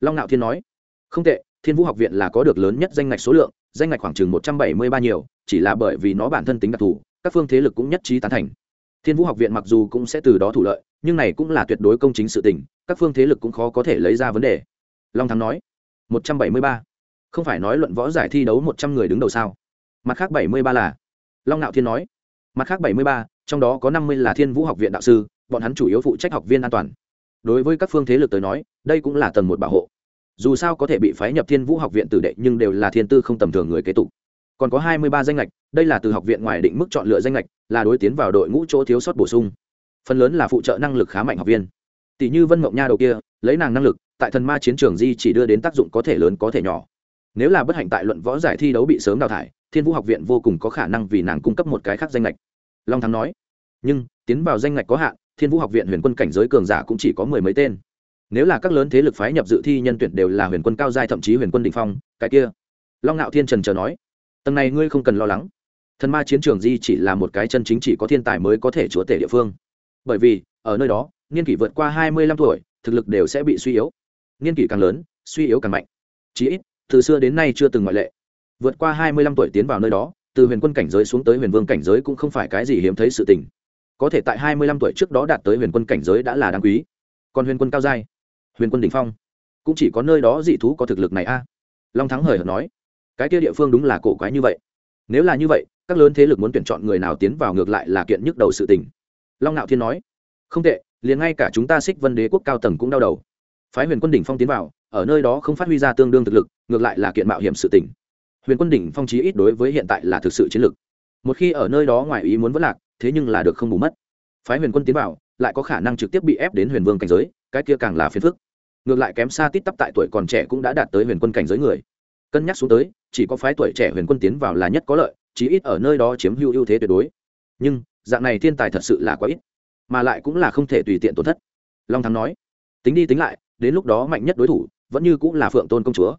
Long ngạo thiên nói, không tệ thiên vũ học viện là có được lớn nhất danh ngạch số lượng, danh ngạch khoảng chừng một trăm bảy mươi ba nhiều, chỉ là bởi vì nó bản thân tính đặc thù, các phương thế lực cũng nhất trí tán thành. Thiên vũ học viện mặc dù cũng sẽ từ đó thủ lợi, nhưng này cũng là tuyệt đối công chính sự tình, các phương thế lực cũng khó có thể lấy ra vấn đề. Long thắng nói, một trăm bảy mươi ba. Không phải nói luận võ giải thi đấu một trăm người đứng đầu sao? Mặt khác bảy mươi ba là. Long nạo thiên nói, mặt khác bảy mươi ba, trong đó có năm mươi là thiên vũ học viện đạo sư, bọn hắn chủ yếu phụ trách học viên an toàn. Đối với các phương thế lực tới nói, đây cũng là tầng một bảo hộ dù sao có thể bị phái nhập thiên vũ học viện tử đệ nhưng đều là thiên tư không tầm thường người kế tục. Còn có hai mươi ba danh lệch đây là từ học viện ngoài định mức chọn lựa danh lệch là đối tiến vào đội ngũ chỗ thiếu sót bổ sung. Phần lớn là phụ trợ năng lực khá mạnh học viên. Tỷ như vân mộng nha đầu kia, lấy nàng năng lực, tại thần ma chiến trường di chỉ đưa đến tác dụng có thể lớn có thể nhỏ. Nếu là bất hạnh tại luận võ giải thi đấu bị sớm đào thải, thiên vũ học viện vô cùng có khả năng vì nàng cung cấp một cái khác danh lệch long thắng nói, nhưng, tiến vào danh lệch có hạn, thiên vũ học viện huyền quân cảnh giới cường giả cũng chỉ có mười mấy tên nếu là các lớn thế lực phái nhập dự thi nhân tuyển đều là huyền quân cao giai, thậm chí huyền quân đỉnh phong, cái kia. Long ngạo thiên trần chờ nói, tầng này ngươi không cần lo lắng. Thần ma chiến trường di chỉ là một cái chân chính chỉ có thiên tài mới có thể chúa tể địa phương. Bởi vì, ở nơi đó, niên kỷ vượt qua hai mươi lăm tuổi, thực lực đều sẽ bị suy yếu. Niên kỷ càng lớn, suy yếu càng mạnh. Chí ít, từ xưa đến nay chưa từng ngoại lệ. Vượt qua hai mươi lăm tuổi tiến vào nơi đó, từ huyền quân cảnh giới xuống tới huyền vương cảnh giới cũng không phải cái gì hiếm thấy sự tình. Có thể tại hai mươi lăm tuổi trước đó đạt tới huyền quân cảnh giới đã là đáng quý. Còn huyền quân cao giai huyền quân đ ỉ n h phong. Cũng chỉ có nơi đó dị thú có thực lực này a. Long thắng hời hợt nói, cái kia địa phương đúng là cổ quái như vậy. Nếu là như vậy, các lớn thế lực muốn tuyển chọn người nào tiến vào ngược lại là kiện nhức đầu sự tình. Long ngạo thiên nói, không tệ, liền ngay cả chúng ta xích vân đế quốc cao tầng cũng đau đầu. Phái huyền quân đỉnh phong tiến vào, ở nơi đó không phát huy ra tương đương thực lực, ngược lại là kiện mạo hiểm sự tình. Huyền quân đỉnh phong chí ít đối với hiện tại là thực sự chiến lực một khi ở nơi đó ngoài ý muốn vẫn lạc, thế nhưng là được không bù mất. Phái huyền quân tiến vào, lại có khả năng trực tiếp bị ép đến huyền vương cảnh giới, cái kia càng là phiền phức ngược lại kém xa tít tắp tại tuổi còn trẻ cũng đã đạt tới huyền quân cảnh giới người. Cân nhắc xuống tới, chỉ có phái tuổi trẻ huyền quân tiến vào là nhất có lợi, chí ít ở nơi đó chiếm hữu ưu thế tuyệt đối. Nhưng, dạng này thiên tài thật sự là quá ít, mà lại cũng là không thể tùy tiện tổn thất. Long thắng nói, tính đi tính lại, đến lúc đó mạnh nhất đối thủ vẫn như cũng là phượng tôn công chúa.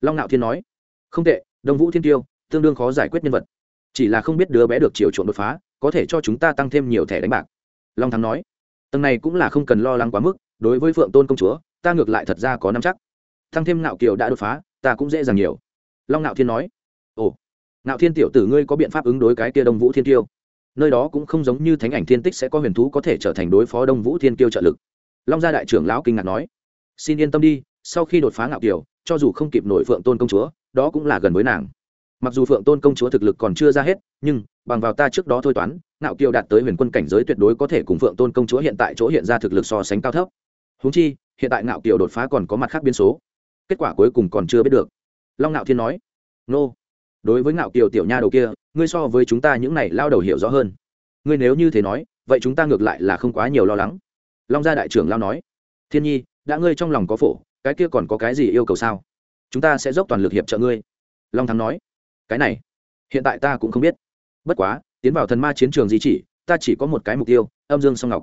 Long nạo thiên nói, không tệ, đông vũ thiên tiêu, tương đương khó giải quyết nhân vật. Chỉ là không biết đứa bé được chiều chuộng đột phá, có thể cho chúng ta tăng thêm nhiều thẻ đánh bạc. Long thắng nói, tầng này cũng là không cần lo lắng quá mức, đối với phượng tôn công chúa ta ngược lại thật ra có năm chắc. Tăng thêm ngạo kiều đã đột phá, ta cũng dễ dàng nhiều. Long ngạo thiên nói, ồ, ngạo thiên tiểu tử ngươi có biện pháp ứng đối cái kia đông vũ thiên tiêu nơi đó cũng không giống như thánh ảnh thiên tích sẽ có huyền thú có thể trở thành đối phó đông vũ thiên tiêu trợ lực. Long gia đại trưởng lão kinh ngạc nói, xin yên tâm đi, sau khi đột phá ngạo kiều, cho dù không kịp nổi phượng tôn công chúa, đó cũng là gần với nàng. Mặc dù phượng tôn công chúa thực lực còn chưa ra hết, nhưng, bằng vào ta trước đó thôi toán, ngạo kiều đạt tới huyền quân cảnh giới tuyệt đối có thể cùng phượng tôn công chúa hiện tại chỗ hiện ra thực lực so sánh cao thấp húng chi, hiện tại ngạo kiều đột phá còn có mặt khác biến số. Kết quả cuối cùng còn chưa biết được. Long ngạo thiên nói, nô, đối với ngạo kiều tiểu nha đầu kia, ngươi so với chúng ta những này lao đầu hiểu rõ hơn. Ngươi nếu như thế nói, vậy chúng ta ngược lại là không quá nhiều lo lắng. Long gia đại trưởng lao nói, thiên nhi, đã ngươi trong lòng có phổ, cái kia còn có cái gì yêu cầu sao? Chúng ta sẽ dốc toàn lực hiệp trợ ngươi. Long thắng nói, cái này, hiện tại ta cũng không biết. Bất quá, tiến vào thần ma chiến trường gì chỉ, ta chỉ có một cái mục tiêu, âm dương song ngọc.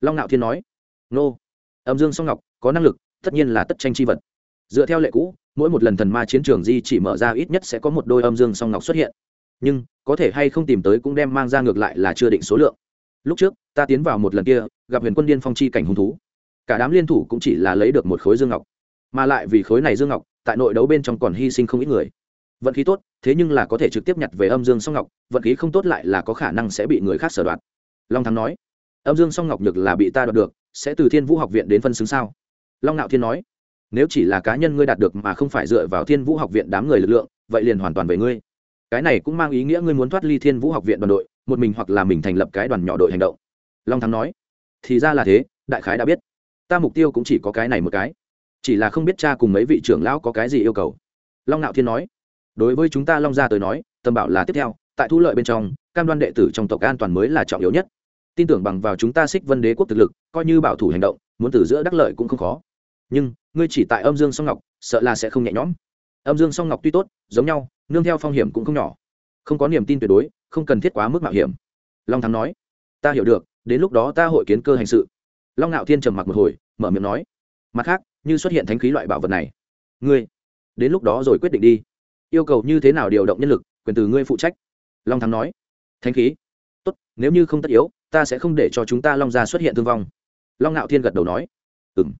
Long ngạo thiên nói, nô âm dương song ngọc, có năng lực, tất nhiên là tất tranh chi vật. Dựa theo lệ cũ, mỗi một lần thần ma chiến trường di chỉ mở ra ít nhất sẽ có một đôi âm dương song ngọc xuất hiện. Nhưng, có thể hay không tìm tới cũng đem mang ra ngược lại là chưa định số lượng. Lúc trước, ta tiến vào một lần kia, gặp huyền quân điên phong chi cảnh hung thú. Cả đám liên thủ cũng chỉ là lấy được một khối dương ngọc. Mà lại vì khối này dương ngọc, tại nội đấu bên trong còn hy sinh không ít người. Vận khí tốt, thế nhưng là có thể trực tiếp nhặt về âm dương song ngọc, vận khí không tốt lại là có khả năng sẽ bị người khác sở đoạt. Long thắng nói, âm dương song ngọc nhược là bị ta đoạt được sẽ từ thiên vũ học viện đến phân xứng sao? Long nạo thiên nói, nếu chỉ là cá nhân ngươi đạt được mà không phải dựa vào thiên vũ học viện đám người lực lượng, vậy liền hoàn toàn về ngươi. Cái này cũng mang ý nghĩa ngươi muốn thoát ly thiên vũ học viện đoàn đội, một mình hoặc là mình thành lập cái đoàn nhỏ đội hành động. Long thắng nói, thì ra là thế, đại khái đã biết. Ta mục tiêu cũng chỉ có cái này một cái. Chỉ là không biết cha cùng mấy vị trưởng lão có cái gì yêu cầu. Long nạo thiên nói, đối với chúng ta long gia tới nói tâm bảo là tiếp theo, tại thu lợi bên trong, cam đoan đệ tử trong tộc an toàn mới là trọng yếu nhất tin tưởng bằng vào chúng ta xích vân đế quốc thực lực, coi như bảo thủ hành động, muốn từ giữa đắc lợi cũng không khó. Nhưng, ngươi chỉ tại âm dương song ngọc, sợ là sẽ không nhẹ nhõm. Âm dương song ngọc tuy tốt, giống nhau, nương theo phong hiểm cũng không nhỏ. Không có niềm tin tuyệt đối, không cần thiết quá mức mạo hiểm. Long thắng nói, ta hiểu được, đến lúc đó ta hội kiến cơ hành sự. Long ngạo thiên trầm mặc một hồi, mở miệng nói, mặt khác, như xuất hiện thánh khí loại bảo vật này, ngươi, đến lúc đó rồi quyết định đi. Yêu cầu như thế nào điều động nhân lực, quyền từ ngươi phụ trách. Long thắng nói, thánh khí? Tốt, nếu như không tất yếu, ta sẽ không để cho chúng ta long gia xuất hiện thương vong. Long ngạo thiên gật đầu nói. Ừ m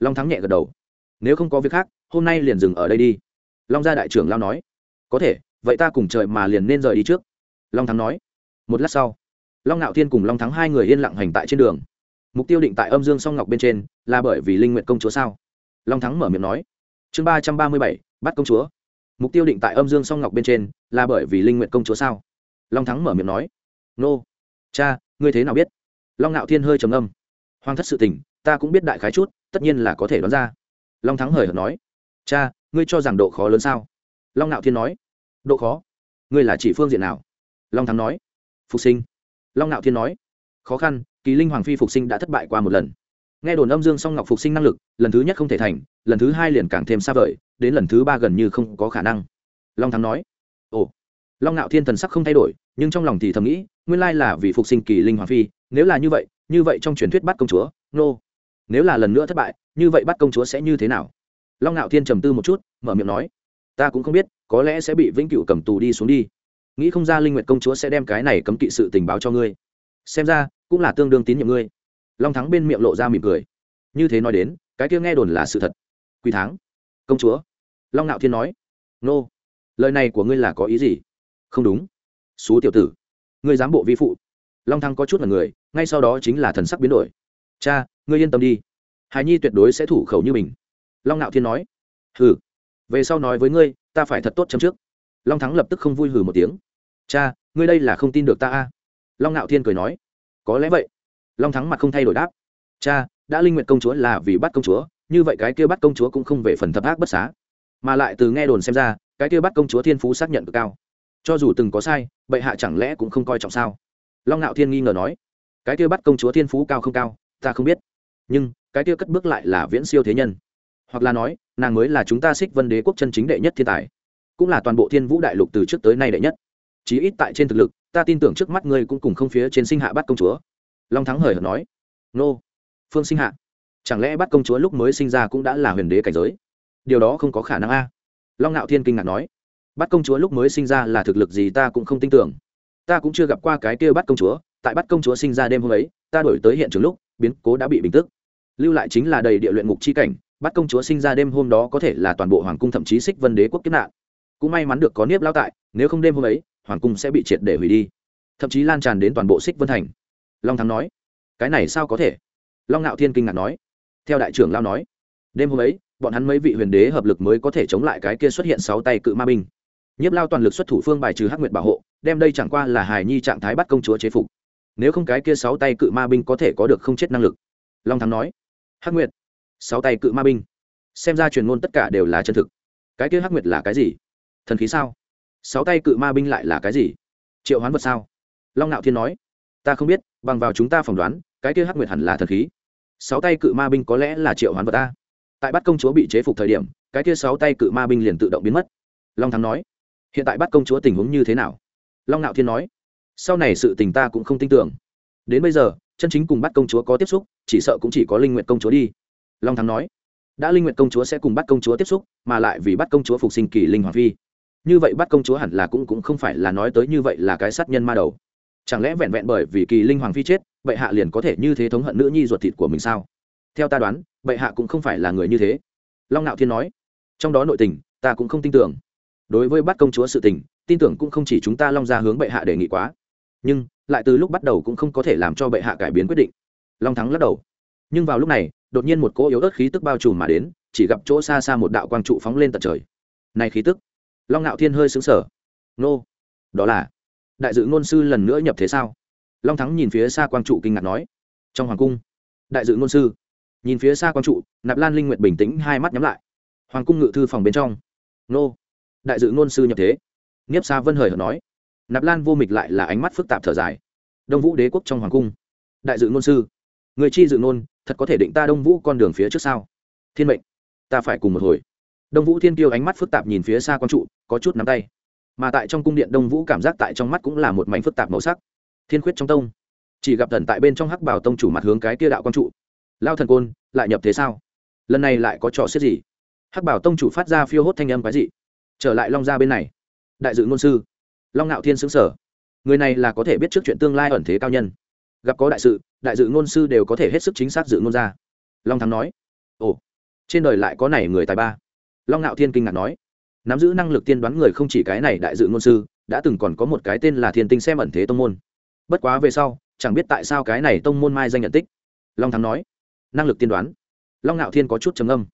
long thắng nhẹ gật đầu. Nếu không có việc khác, hôm nay liền dừng ở đây đi. Long gia đại trưởng lao nói. Có thể, vậy ta cùng trời mà liền nên rời đi trước. Long thắng nói. Một lát sau, long ngạo thiên cùng long thắng hai người yên lặng hành tại trên đường. Mục tiêu định tại âm dương song ngọc bên trên là bởi vì linh nguyện công chúa sao? Long thắng mở miệng nói. Chương ba trăm ba mươi bảy, bắt công chúa. Mục tiêu định tại âm dương song ngọc bên trên là bởi vì linh nguyện công chúa sao? Long thắng mở miệng nói nô. Cha, ngươi thế nào biết? Long ngạo thiên hơi trầm âm hoàng thất sự tình, ta cũng biết đại khái chút, tất nhiên là có thể đoán ra. Long thắng hời hợt nói. Cha, ngươi cho rằng độ khó lớn sao? Long ngạo thiên nói. Độ khó? Ngươi là chỉ phương diện nào? Long thắng nói. Phục sinh. Long ngạo thiên nói. Khó khăn, kỳ linh hoàng phi phục sinh đã thất bại qua một lần. Nghe đồn âm dương song ngọc phục sinh năng lực, lần thứ nhất không thể thành, lần thứ hai liền càng thêm xa vời, đến lần thứ ba gần như không có khả năng. Long thắng nói. Ồ. Long ngạo thiên thần sắc không thay đổi, nhưng trong lòng thì thầm nghĩ nguyên lai là vì phục sinh kỳ linh hoàng phi nếu là như vậy như vậy trong truyền thuyết bắt công chúa nô、no. nếu là lần nữa thất bại như vậy bắt công chúa sẽ như thế nào? Long ngạo thiên trầm tư một chút mở miệng nói ta cũng không biết có lẽ sẽ bị vĩnh cửu cầm tù đi xuống đi. Nghĩ không ra linh nguyệt công chúa sẽ đem cái này cấm kỵ sự tình báo cho ngươi. Xem ra cũng là tương đương tín nhiệm ngươi. Long thắng bên miệng lộ ra mỉm cười. Như thế nói đến cái kia nghe đồn là sự thật. Quý Thắng, công chúa. Long ngạo thiên nói nô lời này của ngươi là có ý gì? Không đúng. Xú tiểu tử ngươi dám bộ vi phụ. Long Thăng có chút là người, ngay sau đó chính là thần sắc biến đổi. Cha, ngươi yên tâm đi. Hài nhi tuyệt đối sẽ thủ khẩu như mình. Long Nạo thiên nói. Hừ, về sau nói với ngươi, ta phải thật tốt chấm trước. Long thắng lập tức không vui hừ một tiếng. Cha, ngươi đây là không tin được ta a. Long Nạo thiên cười nói. Có lẽ vậy. Long thắng mặt không thay đổi đáp. Cha, đã linh nguyện công chúa là vì bắt công chúa, như vậy cái kia bắt công chúa cũng không về phần thập ác bất xá. Mà lại từ nghe đồn xem ra, cái kia bắt công chúa thiên phú xác nhận cực cao cho dù từng có sai, bệ hạ chẳng lẽ cũng không coi trọng sao? Long ngạo thiên nghi ngờ nói, cái kia bắt công chúa thiên phú cao không cao, ta không biết. Nhưng, cái kia cất bước lại là viễn siêu thế nhân. Hoặc là nói, nàng mới là chúng ta xích vân đế quốc chân chính đệ nhất thiên tài. Cũng là toàn bộ thiên vũ đại lục từ trước tới nay đệ nhất. Chí ít tại trên thực lực, ta tin tưởng trước mắt ngươi cũng cùng không phía trên sinh hạ bắt công chúa. Long thắng hời hợt nói, nô, phương sinh hạ. Chẳng lẽ bắt công chúa lúc mới sinh ra cũng đã là huyền đế cảnh giới? Điều đó không có khả năng a. Long ngạo thiên kinh ngạc nói bắt công chúa lúc mới sinh ra là thực lực gì ta cũng không tin tưởng. Ta cũng chưa gặp qua cái kia bắt công chúa, tại bắt công chúa sinh ra đêm hôm ấy, ta đổi tới hiện trường lúc, biến cố đã bị bình tức. Lưu lại chính là đầy địa luyện ngục chi cảnh bắt công chúa sinh ra đêm hôm đó có thể là toàn bộ hoàng cung thậm chí xích vân đế quốc kiếp nạn. Cũng may mắn được có niếp lao tại, nếu không đêm hôm ấy, hoàng cung sẽ bị triệt để hủy đi. Thậm chí lan tràn đến toàn bộ xích vân thành. Long thắng nói, cái này sao có thể? Long ngạo thiên kinh ngạc nói, theo đại trưởng lao nói, đêm hôm ấy, bọn hắn mấy vị huyền đế hợp lực mới có thể chống lại cái kia xuất hiện sáu tay cự ma binh nhiếp lao toàn lực xuất thủ phương bài trừ hắc nguyệt bảo hộ, đem đây chẳng qua là hài nhi trạng thái bắt công chúa chế phục. Nếu không cái kia sáu tay cự ma binh có thể có được không chết năng lực. Long thắng nói, hắc nguyệt, sáu tay cự ma binh, xem ra truyền ngôn tất cả đều là chân thực. Cái kia hắc nguyệt là cái gì? Thần khí sao? Sáu tay cự ma binh lại là cái gì? Triệu hoán vật sao? Long Nạo thiên nói, ta không biết, bằng vào chúng ta phỏng đoán, cái kia hắc nguyệt hẳn là thần khí. Sáu tay cự ma binh có lẽ là triệu hoán vật ta. Tại bắt công chúa bị chế phục thời điểm, cái kia sáu tay cự ma binh liền tự động biến mất. Long thắng nói hiện tại bắt công chúa tình huống như thế nào? Long ngạo thiên nói, sau này sự tình ta cũng không tin tưởng. Đến bây giờ, chân chính cùng bắt công chúa có tiếp xúc, chỉ sợ cũng chỉ có linh nguyện công chúa đi. Long thắng nói, đã linh nguyện công chúa sẽ cùng bắt công chúa tiếp xúc, mà lại vì bắt công chúa phục sinh kỳ linh hoàng phi. Như vậy bắt công chúa hẳn là cũng cũng không phải là nói tới như vậy là cái sát nhân ma đầu. Chẳng lẽ vẹn vẹn bởi vì kỳ linh hoàng phi chết, bệ hạ liền có thể như thế thống hận nữ nhi ruột thịt của mình sao? Theo ta đoán, bệ hạ cũng không phải là người như thế. Long nạo thiên nói, trong đó nội tình, ta cũng không tin tưởng đối với bắt công chúa sự tình, tin tưởng cũng không chỉ chúng ta long ra hướng bệ hạ đề nghị quá. Nhưng, lại từ lúc bắt đầu cũng không có thể làm cho bệ hạ cải biến quyết định. Long thắng lắc đầu. Nhưng vào lúc này, đột nhiên một cỗ yếu ớt khí tức bao trùm mà đến, chỉ gặp chỗ xa xa một đạo quang trụ phóng lên tận trời. Này khí tức! Long ngạo thiên hơi xứng sở nô! Đó là đại dự ngôn sư lần nữa nhập thế sao? Long thắng nhìn phía xa quang trụ kinh ngạc nói. Trong hoàng cung, đại dự ngôn sư. Nhìn phía xa quang trụ, nạp lan linh nguyện bình tĩnh hai mắt nhắm lại. Hoàng cung ngự thư phòng bên trong. Nô! Đại dự ngôn sư nhập thế. Nghiếp xa vân hời hợt nói, nạp lan vô mịch lại là ánh mắt phức tạp thở dài. Đông vũ đế quốc trong hoàng cung, đại dự ngôn sư, người chi dự ngôn, thật có thể định ta đông vũ con đường phía trước sau thiên mệnh, ta phải cùng một hồi. Đông vũ thiên tiêu ánh mắt phức tạp nhìn phía xa quang trụ, có chút nắm tay. Mà tại trong cung điện, đông vũ cảm giác tại trong mắt cũng là một mảnh phức tạp màu sắc. Thiên khuyết trong tông, chỉ gặp thần tại bên trong hắc bảo tông chủ mặt hướng cái kia đạo quang trụ. Lao thần côn, lại nhập thế sao? Lần này lại có trò xếp gì? Hắc bảo tông chủ phát ra phiêu hốt thanh âm cái gì trở lại long gia bên này. Đại dự ngôn sư. Long ngạo thiên xứng sở người này là có thể biết trước chuyện tương lai ẩn thế cao nhân. Gặp có đại sự, đại dự ngôn sư đều có thể hết sức chính xác dự ngôn ra. Long thắng nói. Ồ, trên đời lại có này người tài ba. Long ngạo thiên kinh ngạc nói. Nắm giữ năng lực tiên đoán người không chỉ cái này đại dự ngôn sư, đã từng còn có một cái tên là thiên tinh xem ẩn thế tông môn. Bất quá về sau, chẳng biết tại sao cái này tông môn mai danh nhận tích. Long thắng nói. Năng lực tiên đoán. Long ngạo thiên có chút trầm âm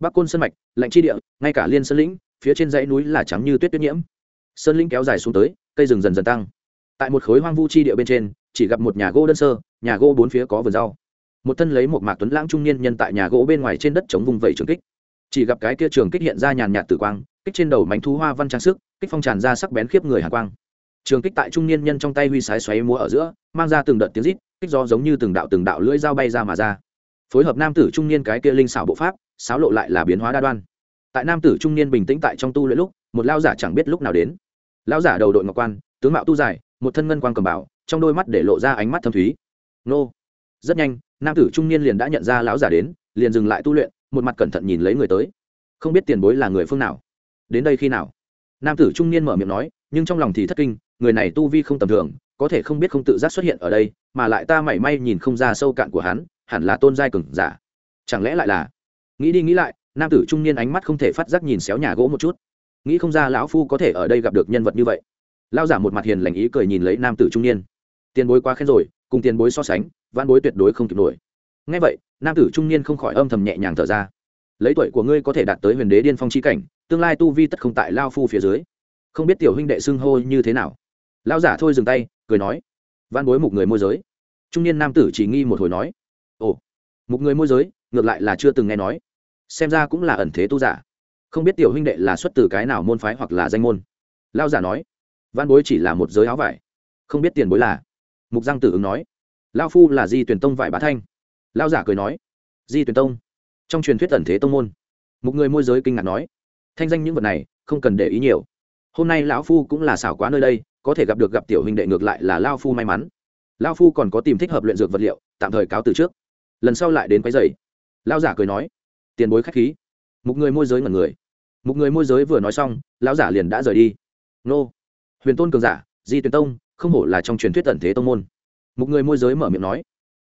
bắc côn sân mạch, lệnh chi địa, ngay cả liên sơn lĩnh phía trên dãy núi là trắng như tuyết tuyết nhiễm. Sơn linh kéo dài xuống tới, cây rừng dần dần tăng. Tại một khối hoang vu chi địa bên trên, chỉ gặp một nhà gỗ đơn sơ, nhà gỗ bốn phía có vườn rau. Một thân lấy một mạc tuấn lãng trung niên nhân tại nhà gỗ bên ngoài trên đất chống vùng vẩy trường kích. Chỉ gặp cái kia trường kích hiện ra nhàn nhạt tử quang, kích trên đầu mảnh thú hoa văn trang sức, kích phong tràn ra sắc bén khiếp người hàn quang. Trường kích tại trung niên nhân trong tay huy sái xoáy múa ở giữa, mang ra từng đợt tiếng rít, kích do giống như từng đạo từng đạo lưỡi dao bay ra mà ra. Phối hợp nam tử trung niên cái kia linh xảo bộ pháp, xáo lộ lại là biến hóa đa đoan tại nam tử trung niên bình tĩnh tại trong tu luyện lúc, một lao giả chẳng biết lúc nào đến. Lao giả đầu đội ngọc quan, tướng mạo tu dài, một thân ngân quan cầm bảo, trong đôi mắt để lộ ra ánh mắt thâm thúy. Nô. Rất nhanh, nam tử trung niên liền đã nhận ra lão giả đến, liền dừng lại tu luyện, một mặt cẩn thận nhìn lấy người tới. Không biết tiền bối là người phương nào. Đến đây khi nào? Nam tử trung niên mở miệng nói, nhưng trong lòng thì thất kinh, người này tu vi không tầm thường, có thể không biết không tự giác xuất hiện ở đây, mà lại ta mảy may nhìn không ra sâu cạn của hắn, hẳn là tôn giai cừng giả. Chẳng lẽ lại là? Nghĩ đi nghĩ lại nam tử trung niên ánh mắt không thể phát giác nhìn xéo nhà gỗ một chút. Nghĩ không ra lão phu có thể ở đây gặp được nhân vật như vậy. Lao giả một mặt hiền lành ý cười nhìn lấy nam tử trung niên. Tiền bối quá khen rồi, cùng tiền bối so sánh văn bối tuyệt đối không kịp nổi. Ngay vậy, nam tử trung niên không khỏi âm thầm nhẹ nhàng thở ra. Lấy tuổi của ngươi có thể đạt tới huyền đế điên phong chi cảnh, tương lai tu vi tất không tại lao phu phía dưới. Không biết tiểu huynh đệ xưng hô như thế nào. Lao giả thôi dừng tay, cười nói. Văn bối mục người môi giới. Trung niên nam tử chỉ nghi một hồi nói. Ồ, mục người môi giới, ngược lại là chưa từng nghe nói xem ra cũng là ẩn thế tu giả. Không biết tiểu huynh đệ là xuất từ cái nào môn phái hoặc là danh môn. Lao giả nói, văn bối chỉ là một giới áo vải, không biết tiền bối là. Mục giang tử ứng nói lao phu là di tuyển tông vải bá thanh. Lao giả cười nói, di tuyển tông, trong truyền thuyết ẩn thế tông môn. Một người môi giới kinh ngạc nói, thanh danh những vật này, không cần để ý nhiều. Hôm nay lão phu cũng là xảo quá nơi đây, có thể gặp được gặp tiểu huynh đệ ngược lại là lao phu may mắn. Lao phu còn có tìm thích hợp luyện dược vật liệu, tạm thời cáo từ trước. Lần sau lại đến quấy dày lao giả cười nói tiền bối khách khí. Một người môi giới ngẩn người. Một người môi giới vừa nói xong, lão giả liền đã rời đi. Nô. Huyền tôn cường giả, di tuyển tông, không hổ là trong truyền thuyết tần thế tông môn. Một người môi giới mở miệng nói.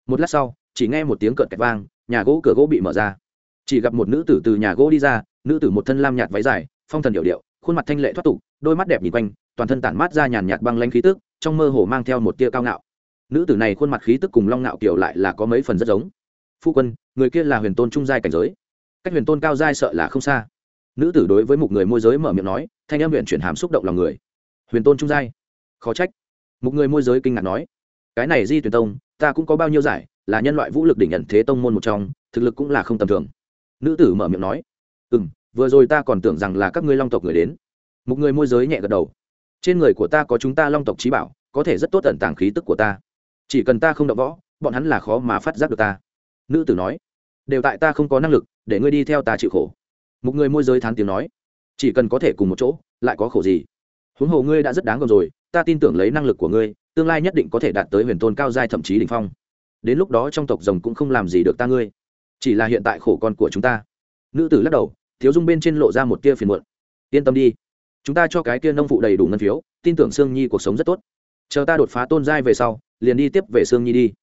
Một lát sau, chỉ nghe một tiếng cợt kẹt vang, nhà gỗ cửa gỗ bị mở ra. Chỉ gặp một nữ tử từ nhà gỗ đi ra, nữ tử một thân lam nhạt váy dài, phong thần điệu điệu, khuôn mặt thanh lệ thoát tục, đôi mắt đẹp nhìn quanh, toàn thân tản mát ra nhàn nhạt băng lanh khí tức, trong mơ hồ mang theo một tia cao ngạo. Nữ tử này khuôn mặt khí tức cùng long ngạo kiểu lại là có mấy phần rất giống. Phu quân, người kia là huyền tôn trung giai cảnh giới cách huyền tôn cao giai sợ là không xa. Nữ tử đối với một người môi giới mở miệng nói, thanh âm huyện chuyển hàm xúc động lòng người. Huyền tôn trung giai. Khó trách. Một người môi giới kinh ngạc nói, cái này di tuyển tông, ta cũng có bao nhiêu giải, là nhân loại vũ lực đỉnh nhận thế tông môn một trong, thực lực cũng là không tầm thường. Nữ tử mở miệng nói ừ m vừa rồi ta còn tưởng rằng là các ngươi long tộc người đến. Một người môi giới nhẹ gật đầu. Trên người của ta có chúng ta long tộc trí bảo, có thể rất tốt tận tàng khí tức của ta. Chỉ cần ta không đọc võ, bọn hắn là khó mà phát giác được ta. Nữ tử nói đều tại ta không có năng lực, để ngươi đi theo ta chịu khổ. Một người môi giới thán tiếng nói, chỉ cần có thể cùng một chỗ, lại có khổ gì? Huống hồ ngươi đã rất đáng gồm rồi, ta tin tưởng lấy năng lực của ngươi, tương lai nhất định có thể đạt tới huyền tôn cao giai thậm chí đ ỉ n h phong. Đến lúc đó trong tộc rồng cũng không làm gì được ta ngươi. Chỉ là hiện tại khổ con của chúng ta. Nữ tử lắc đầu, thiếu dung bên trên lộ ra một tia phiền muộn. Yên tâm đi. Chúng ta cho cái kia nông phụ đầy đủ ngân phiếu, tin tưởng sương nhi cuộc sống rất tốt. Chờ ta đột phá tôn giai về sau, liền đi tiếp về sương nhi đi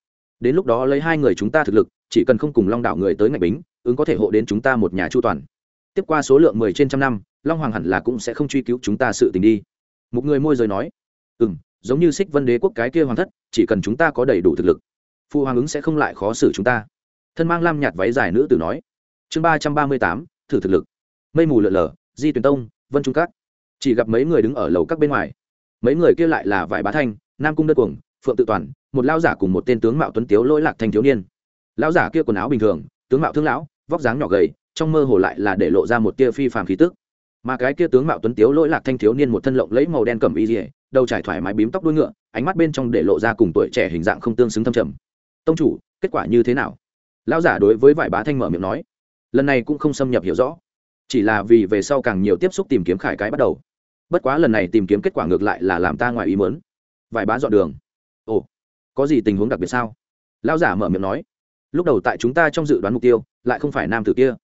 đến lúc đó lấy hai người chúng ta thực lực, chỉ cần không cùng long đảo người tới ngạch bính, ứng có thể hộ đến chúng ta một nhà chu toàn. Tiếp qua số lượng mười trên trăm năm, long hoàng hẳn là cũng sẽ không truy cứu chúng ta sự tình đi. Một người môi giới nói ừ m giống như xích vân đế quốc cái kia hoàng thất, chỉ cần chúng ta có đầy đủ thực lực phụ hoàng ứng sẽ không lại khó xử chúng ta. Thân mang lam nhạt váy dài nữ tử nói. Chương ba trăm ba mươi tám, thử thực lực. Mây mù lợn lờ, di Tuyền tông, vân trung cát chỉ gặp mấy người đứng ở lầu các bên ngoài. Mấy người kia lại là vải bá thanh, nam cung đất cuồng, phượng tự toàn một lao giả cùng một tên tướng mạo tuấn tiếu lỗi lạc thanh thiếu niên. Lao giả kia quần áo bình thường, tướng mạo thương lão, vóc dáng nhỏ gầy, trong mơ hồ lại là để lộ ra một tia phi phàm khí tức. Mà cái kia tướng mạo tuấn tiếu lỗi lạc thanh thiếu niên một thân lộng lẫy màu đen cầm y dỉa đầu trải thoải mái bím tóc đuôi ngựa, ánh mắt bên trong để lộ ra cùng tuổi trẻ hình dạng không tương xứng thâm trầm. Tông chủ, kết quả như thế nào? Lão giả đối với vải bá thanh mở miệng nói. Lần này cũng không xâm nhập hiểu rõ, chỉ là vì về sau càng nhiều tiếp xúc tìm kiếm khải cái bắt đầu. Bất quá lần này tìm kiếm kết quả ngược lại là làm ta ngoài ý mớn vải bá dọn đường có gì tình huống đặc biệt sao? Lão giả mở miệng nói, lúc đầu tại chúng ta trong dự đoán mục tiêu, lại không phải nam tử kia.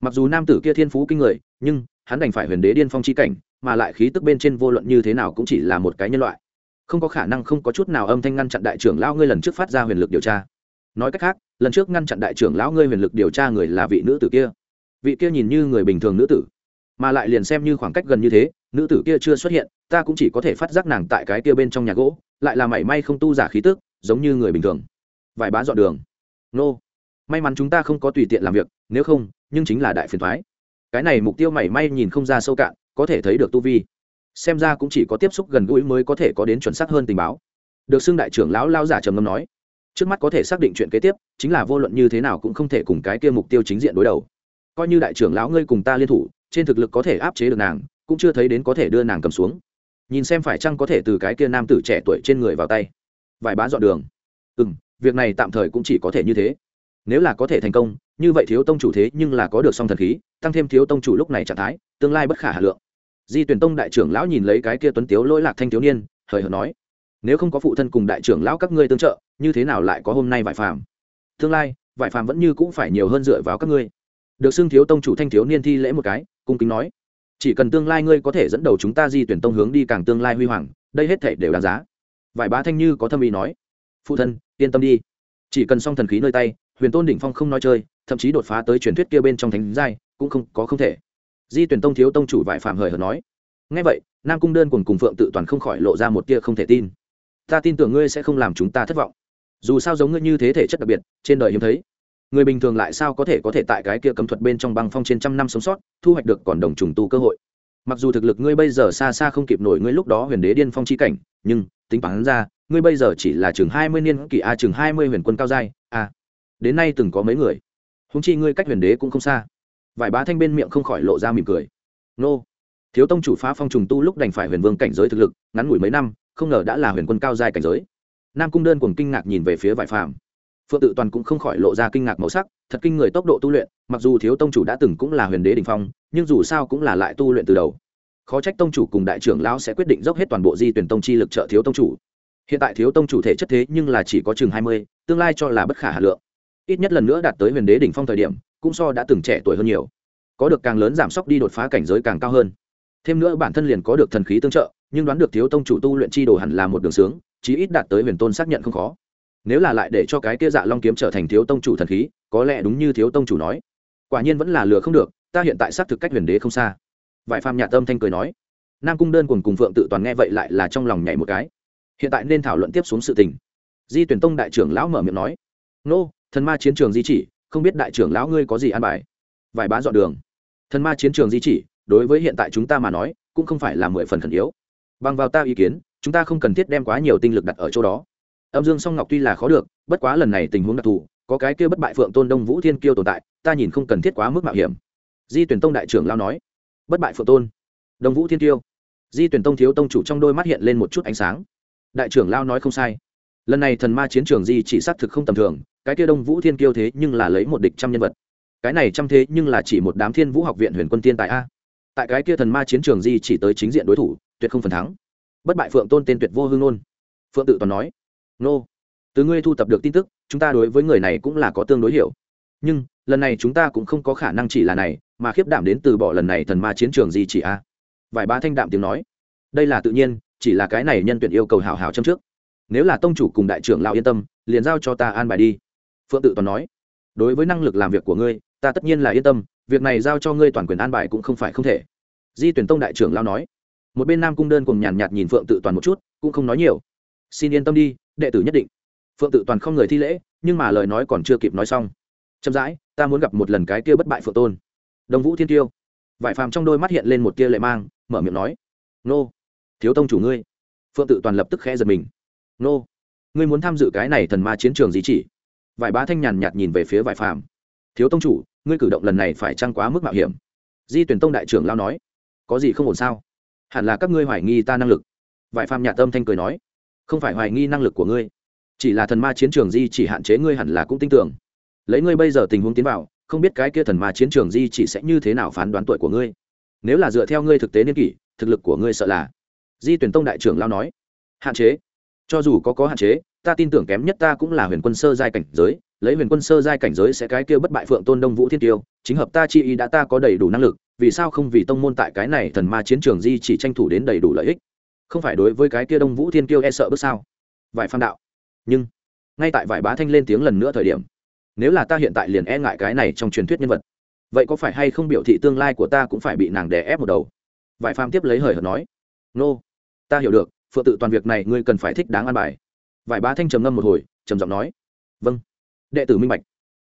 Mặc dù nam tử kia thiên phú kinh người, nhưng hắn đành phải huyền đế điên phong chi cảnh, mà lại khí tức bên trên vô luận như thế nào cũng chỉ là một cái nhân loại. Không có khả năng không có chút nào âm thanh ngăn chặn đại trưởng lão ngươi lần trước phát ra huyền lực điều tra. Nói cách khác, lần trước ngăn chặn đại trưởng lão ngươi huyền lực điều tra người là vị nữ tử kia. Vị kia nhìn như người bình thường nữ tử, mà lại liền xem như khoảng cách gần như thế, nữ tử kia chưa xuất hiện, ta cũng chỉ có thể phát giác nàng tại cái kia bên trong nhà gỗ, lại là mảy may không tu giả khí tức giống như người bình thường. Vài bá dọn đường. Nô. May mắn chúng ta không có tùy tiện làm việc, nếu không, nhưng chính là đại phiền thoái. Cái này mục tiêu mảy may nhìn không ra sâu cạn, có thể thấy được tu vi. Xem ra cũng chỉ có tiếp xúc gần gũi mới có thể có đến chuẩn xác hơn tình báo. Được xưng đại trưởng lão lao giả trầm ngâm nói. Trước mắt có thể xác định chuyện kế tiếp, chính là vô luận như thế nào cũng không thể cùng cái kia mục tiêu chính diện đối đầu. Coi như đại trưởng lão ngươi cùng ta liên thủ, trên thực lực có thể áp chế được nàng, cũng chưa thấy đến có thể đưa nàng cầm xuống. Nhìn xem phải chăng có thể từ cái kia nam tử trẻ tuổi trên người vào tay vài bá dọn đường. Ừ m việc này tạm thời cũng chỉ có thể như thế. Nếu là có thể thành công, như vậy thiếu tông chủ thế nhưng là có được song thần khí, tăng thêm thiếu tông chủ lúc này trạng thái, tương lai bất khả hà lượng. Di tuyển tông đại trưởng lão nhìn lấy cái kia tuấn tiếu lỗi lạc thanh thiếu niên, hời hợt nói, nếu không có phụ thân cùng đại trưởng lão các ngươi tương trợ, như thế nào lại có hôm nay vải phàm? Tương lai, vải phàm vẫn như cũng phải nhiều hơn dựa vào các ngươi. Được xưng thiếu tông chủ thanh thiếu niên thi lễ một cái, cung kính nói, chỉ cần tương lai ngươi có thể dẫn đầu chúng ta di tuyển tông hướng đi càng tương lai huy hoàng, đây hết thể đều đáng giá vải bá thanh như có thâm ý nói, phụ thân, yên tâm đi. Chỉ cần xong thần khí nơi tay, huyền tôn đỉnh phong không nói chơi, thậm chí đột phá tới truyền thuyết kia bên trong thánh giai, cũng không, có không thể. Di tuyển tông thiếu tông chủ vải phạm hời hợt nói ngay vậy, nam cung đơn cùng cùng phượng tự toàn không khỏi lộ ra một tia không thể tin. Ta tin tưởng ngươi sẽ không làm chúng ta thất vọng. Dù sao giống ngươi như thế thể chất đặc biệt, trên đời hiếm thấy. Người bình thường lại sao có thể có thể tại cái kia cấm thuật bên trong băng phong trên trăm năm sống sót, thu hoạch được còn đồng trùng tu cơ hội. Mặc dù thực lực ngươi bây giờ xa xa không kịp nổi ngươi lúc đó huyền đế điên phong chi cảnh nhưng, tính toán ra, ngươi bây giờ chỉ là chừng hai mươi niên kỷ a chừng hai mươi huyền quân cao giai, a. Đến nay từng có mấy người? Húng chi ngươi cách huyền đế cũng không xa. Vài bá thanh bên miệng không khỏi lộ ra mỉm cười. Nô. Thiếu tông chủ phá phong trùng tu lúc đành phải huyền vương cảnh giới thực lực, ngắn ngủi mấy năm, không ngờ đã là huyền quân cao giai cảnh giới. Nam cung đơn cùng kinh ngạc nhìn về phía vải phàm. Phượng tự toàn cũng không khỏi lộ ra kinh ngạc màu sắc, thật kinh người tốc độ tu luyện, mặc dù thiếu tông chủ đã từng cũng là huyền đế đình phong, nhưng dù sao cũng là lại tu luyện từ đầu khó trách tông chủ cùng đại trưởng lão sẽ quyết định dốc hết toàn bộ di tuyển tông chi lực trợ thiếu tông chủ. Hiện tại thiếu tông chủ thể chất thế nhưng là chỉ có chừng hai mươi, tương lai cho là bất khả hà lượng. Ít nhất lần nữa đạt tới huyền đế đỉnh phong thời điểm, cũng so đã từng trẻ tuổi hơn nhiều. Có được càng lớn giảm sốc đi đột phá cảnh giới càng cao hơn. Thêm nữa bản thân liền có được thần khí tương trợ, nhưng đoán được thiếu tông chủ tu luyện chi đồ hẳn là một đường sướng, chí ít đạt tới huyền tôn xác nhận không khó. Nếu là lại để cho cái kia dạ long kiếm trở thành thiếu tông chủ thần khí, có lẽ đúng như thiếu tông chủ nói. Quả nhiên vẫn là lừa không được, ta hiện tại xác thực cách huyền đế không xa vải phàm nhà tâm thanh cười nói, nam cung đơn cùng cùng phượng tự toàn nghe vậy lại là trong lòng nhảy một cái. Hiện tại nên thảo luận tiếp xuống sự tình. Di tuyển tông đại trưởng lão mở miệng nói, nô, thần ma chiến trường di chỉ, không biết đại trưởng lão ngươi có gì an bài? Vải bá dọn đường. Thần ma chiến trường di chỉ, đối với hiện tại chúng ta mà nói, cũng không phải là mười phần khẩn yếu. Bằng vào ta ý kiến, chúng ta không cần thiết đem quá nhiều tinh lực đặt ở chỗ đó. Âm dương song ngọc tuy là khó được, bất quá lần này tình huống đặc thù, có cái kia bất bại phượng tôn đông vũ thiên kiêu tồn tại, ta nhìn không cần thiết quá mức mạo hiểm. Di tuyển tông đại trưởng lao nói bất bại phượng tôn đồng vũ thiên tiêu. Di tuyển tông thiếu tông chủ trong đôi mắt hiện lên một chút ánh sáng. Đại trưởng lao nói không sai. Lần này thần ma chiến trường di chỉ xác thực không tầm thường, cái kia đông vũ thiên kiêu thế nhưng là lấy một địch trăm nhân vật. Cái này trăm thế nhưng là chỉ một đám thiên vũ học viện huyền quân tiên tại a. Tại cái kia thần ma chiến trường di chỉ tới chính diện đối thủ, tuyệt không phần thắng. Bất bại phượng tôn tên tuyệt vô hương nôn phượng tự toàn nói, nô, từ ngươi thu tập được tin tức, chúng ta đối với người này cũng là có tương đối hiểu. Nhưng, lần này chúng ta cũng không có khả năng chỉ là này mà khiếp đảm đến từ bỏ lần này thần ma chiến trường gì chỉ a? Vài ba thanh đạm tiếng nói. Đây là tự nhiên, chỉ là cái này nhân tuyển yêu cầu hào hào châm trước. Nếu là tông chủ cùng đại trưởng lão yên tâm, liền giao cho ta an bài đi. Phượng tự toàn nói. Đối với năng lực làm việc của ngươi, ta tất nhiên là yên tâm, việc này giao cho ngươi toàn quyền an bài cũng không phải không thể. Di tuyển tông đại trưởng lão nói. Một bên nam cung đơn cùng nhàn nhạt nhìn phượng tự toàn một chút, cũng không nói nhiều. Xin yên tâm đi, đệ tử nhất định. Phượng tự toàn không người thi lễ, nhưng mà lời nói còn chưa kịp nói xong. Chậm rãi, ta muốn gặp một lần cái kia bất bại phượng tôn đồng vũ thiên tiêu. Vải phàm trong đôi mắt hiện lên một tia lệ mang, mở miệng nói, nô, thiếu tông chủ ngươi. Phượng tự toàn lập tức khẽ giật mình. Nô, ngươi muốn tham dự cái này thần ma chiến trường gì chỉ? Vải bá thanh nhàn nhạt nhìn về phía vải phàm. Thiếu tông chủ, ngươi cử động lần này phải trăng quá mức mạo hiểm? Di tuyển tông đại trưởng lao nói, có gì không ổn sao? Hẳn là các ngươi hoài nghi ta năng lực. Vải phàm nhạt tâm thanh cười nói, không phải hoài nghi năng lực của ngươi, chỉ là thần ma chiến trường di chỉ hạn chế ngươi hẳn là cũng tin tưởng. Lấy ngươi bây giờ tình huống tiến vào không biết cái kia thần ma chiến trường di chỉ sẽ như thế nào phán đoán tuổi của ngươi. Nếu là dựa theo ngươi thực tế niên kỷ, thực lực của ngươi sợ là. Di tuyển tông đại trưởng lao nói. Hạn chế. Cho dù có có hạn chế, ta tin tưởng kém nhất ta cũng là huyền quân sơ giai cảnh giới, lấy huyền quân sơ giai cảnh giới sẽ cái kia bất bại phượng tôn đông vũ thiên tiêu, chính hợp ta chi ý đã ta có đầy đủ năng lực, vì sao không vì tông môn tại cái này thần ma chiến trường di chỉ tranh thủ đến đầy đủ lợi ích? Không phải đối với cái kia đông vũ thiên tiêu e sợ bước sao? Vải phan đạo. Nhưng, ngay tại vải bá thanh lên tiếng lần nữa thời điểm nếu là ta hiện tại liền e ngại cái này trong truyền thuyết nhân vật vậy có phải hay không biểu thị tương lai của ta cũng phải bị nàng đè ép một đầu? Vải phàm tiếp lấy hời hợt nói nô、no, ta hiểu được phượng tự toàn việc này ngươi cần phải thích đáng an bài. Vải bá thanh trầm ngâm một hồi trầm giọng nói vâng. Đệ tử minh bạch.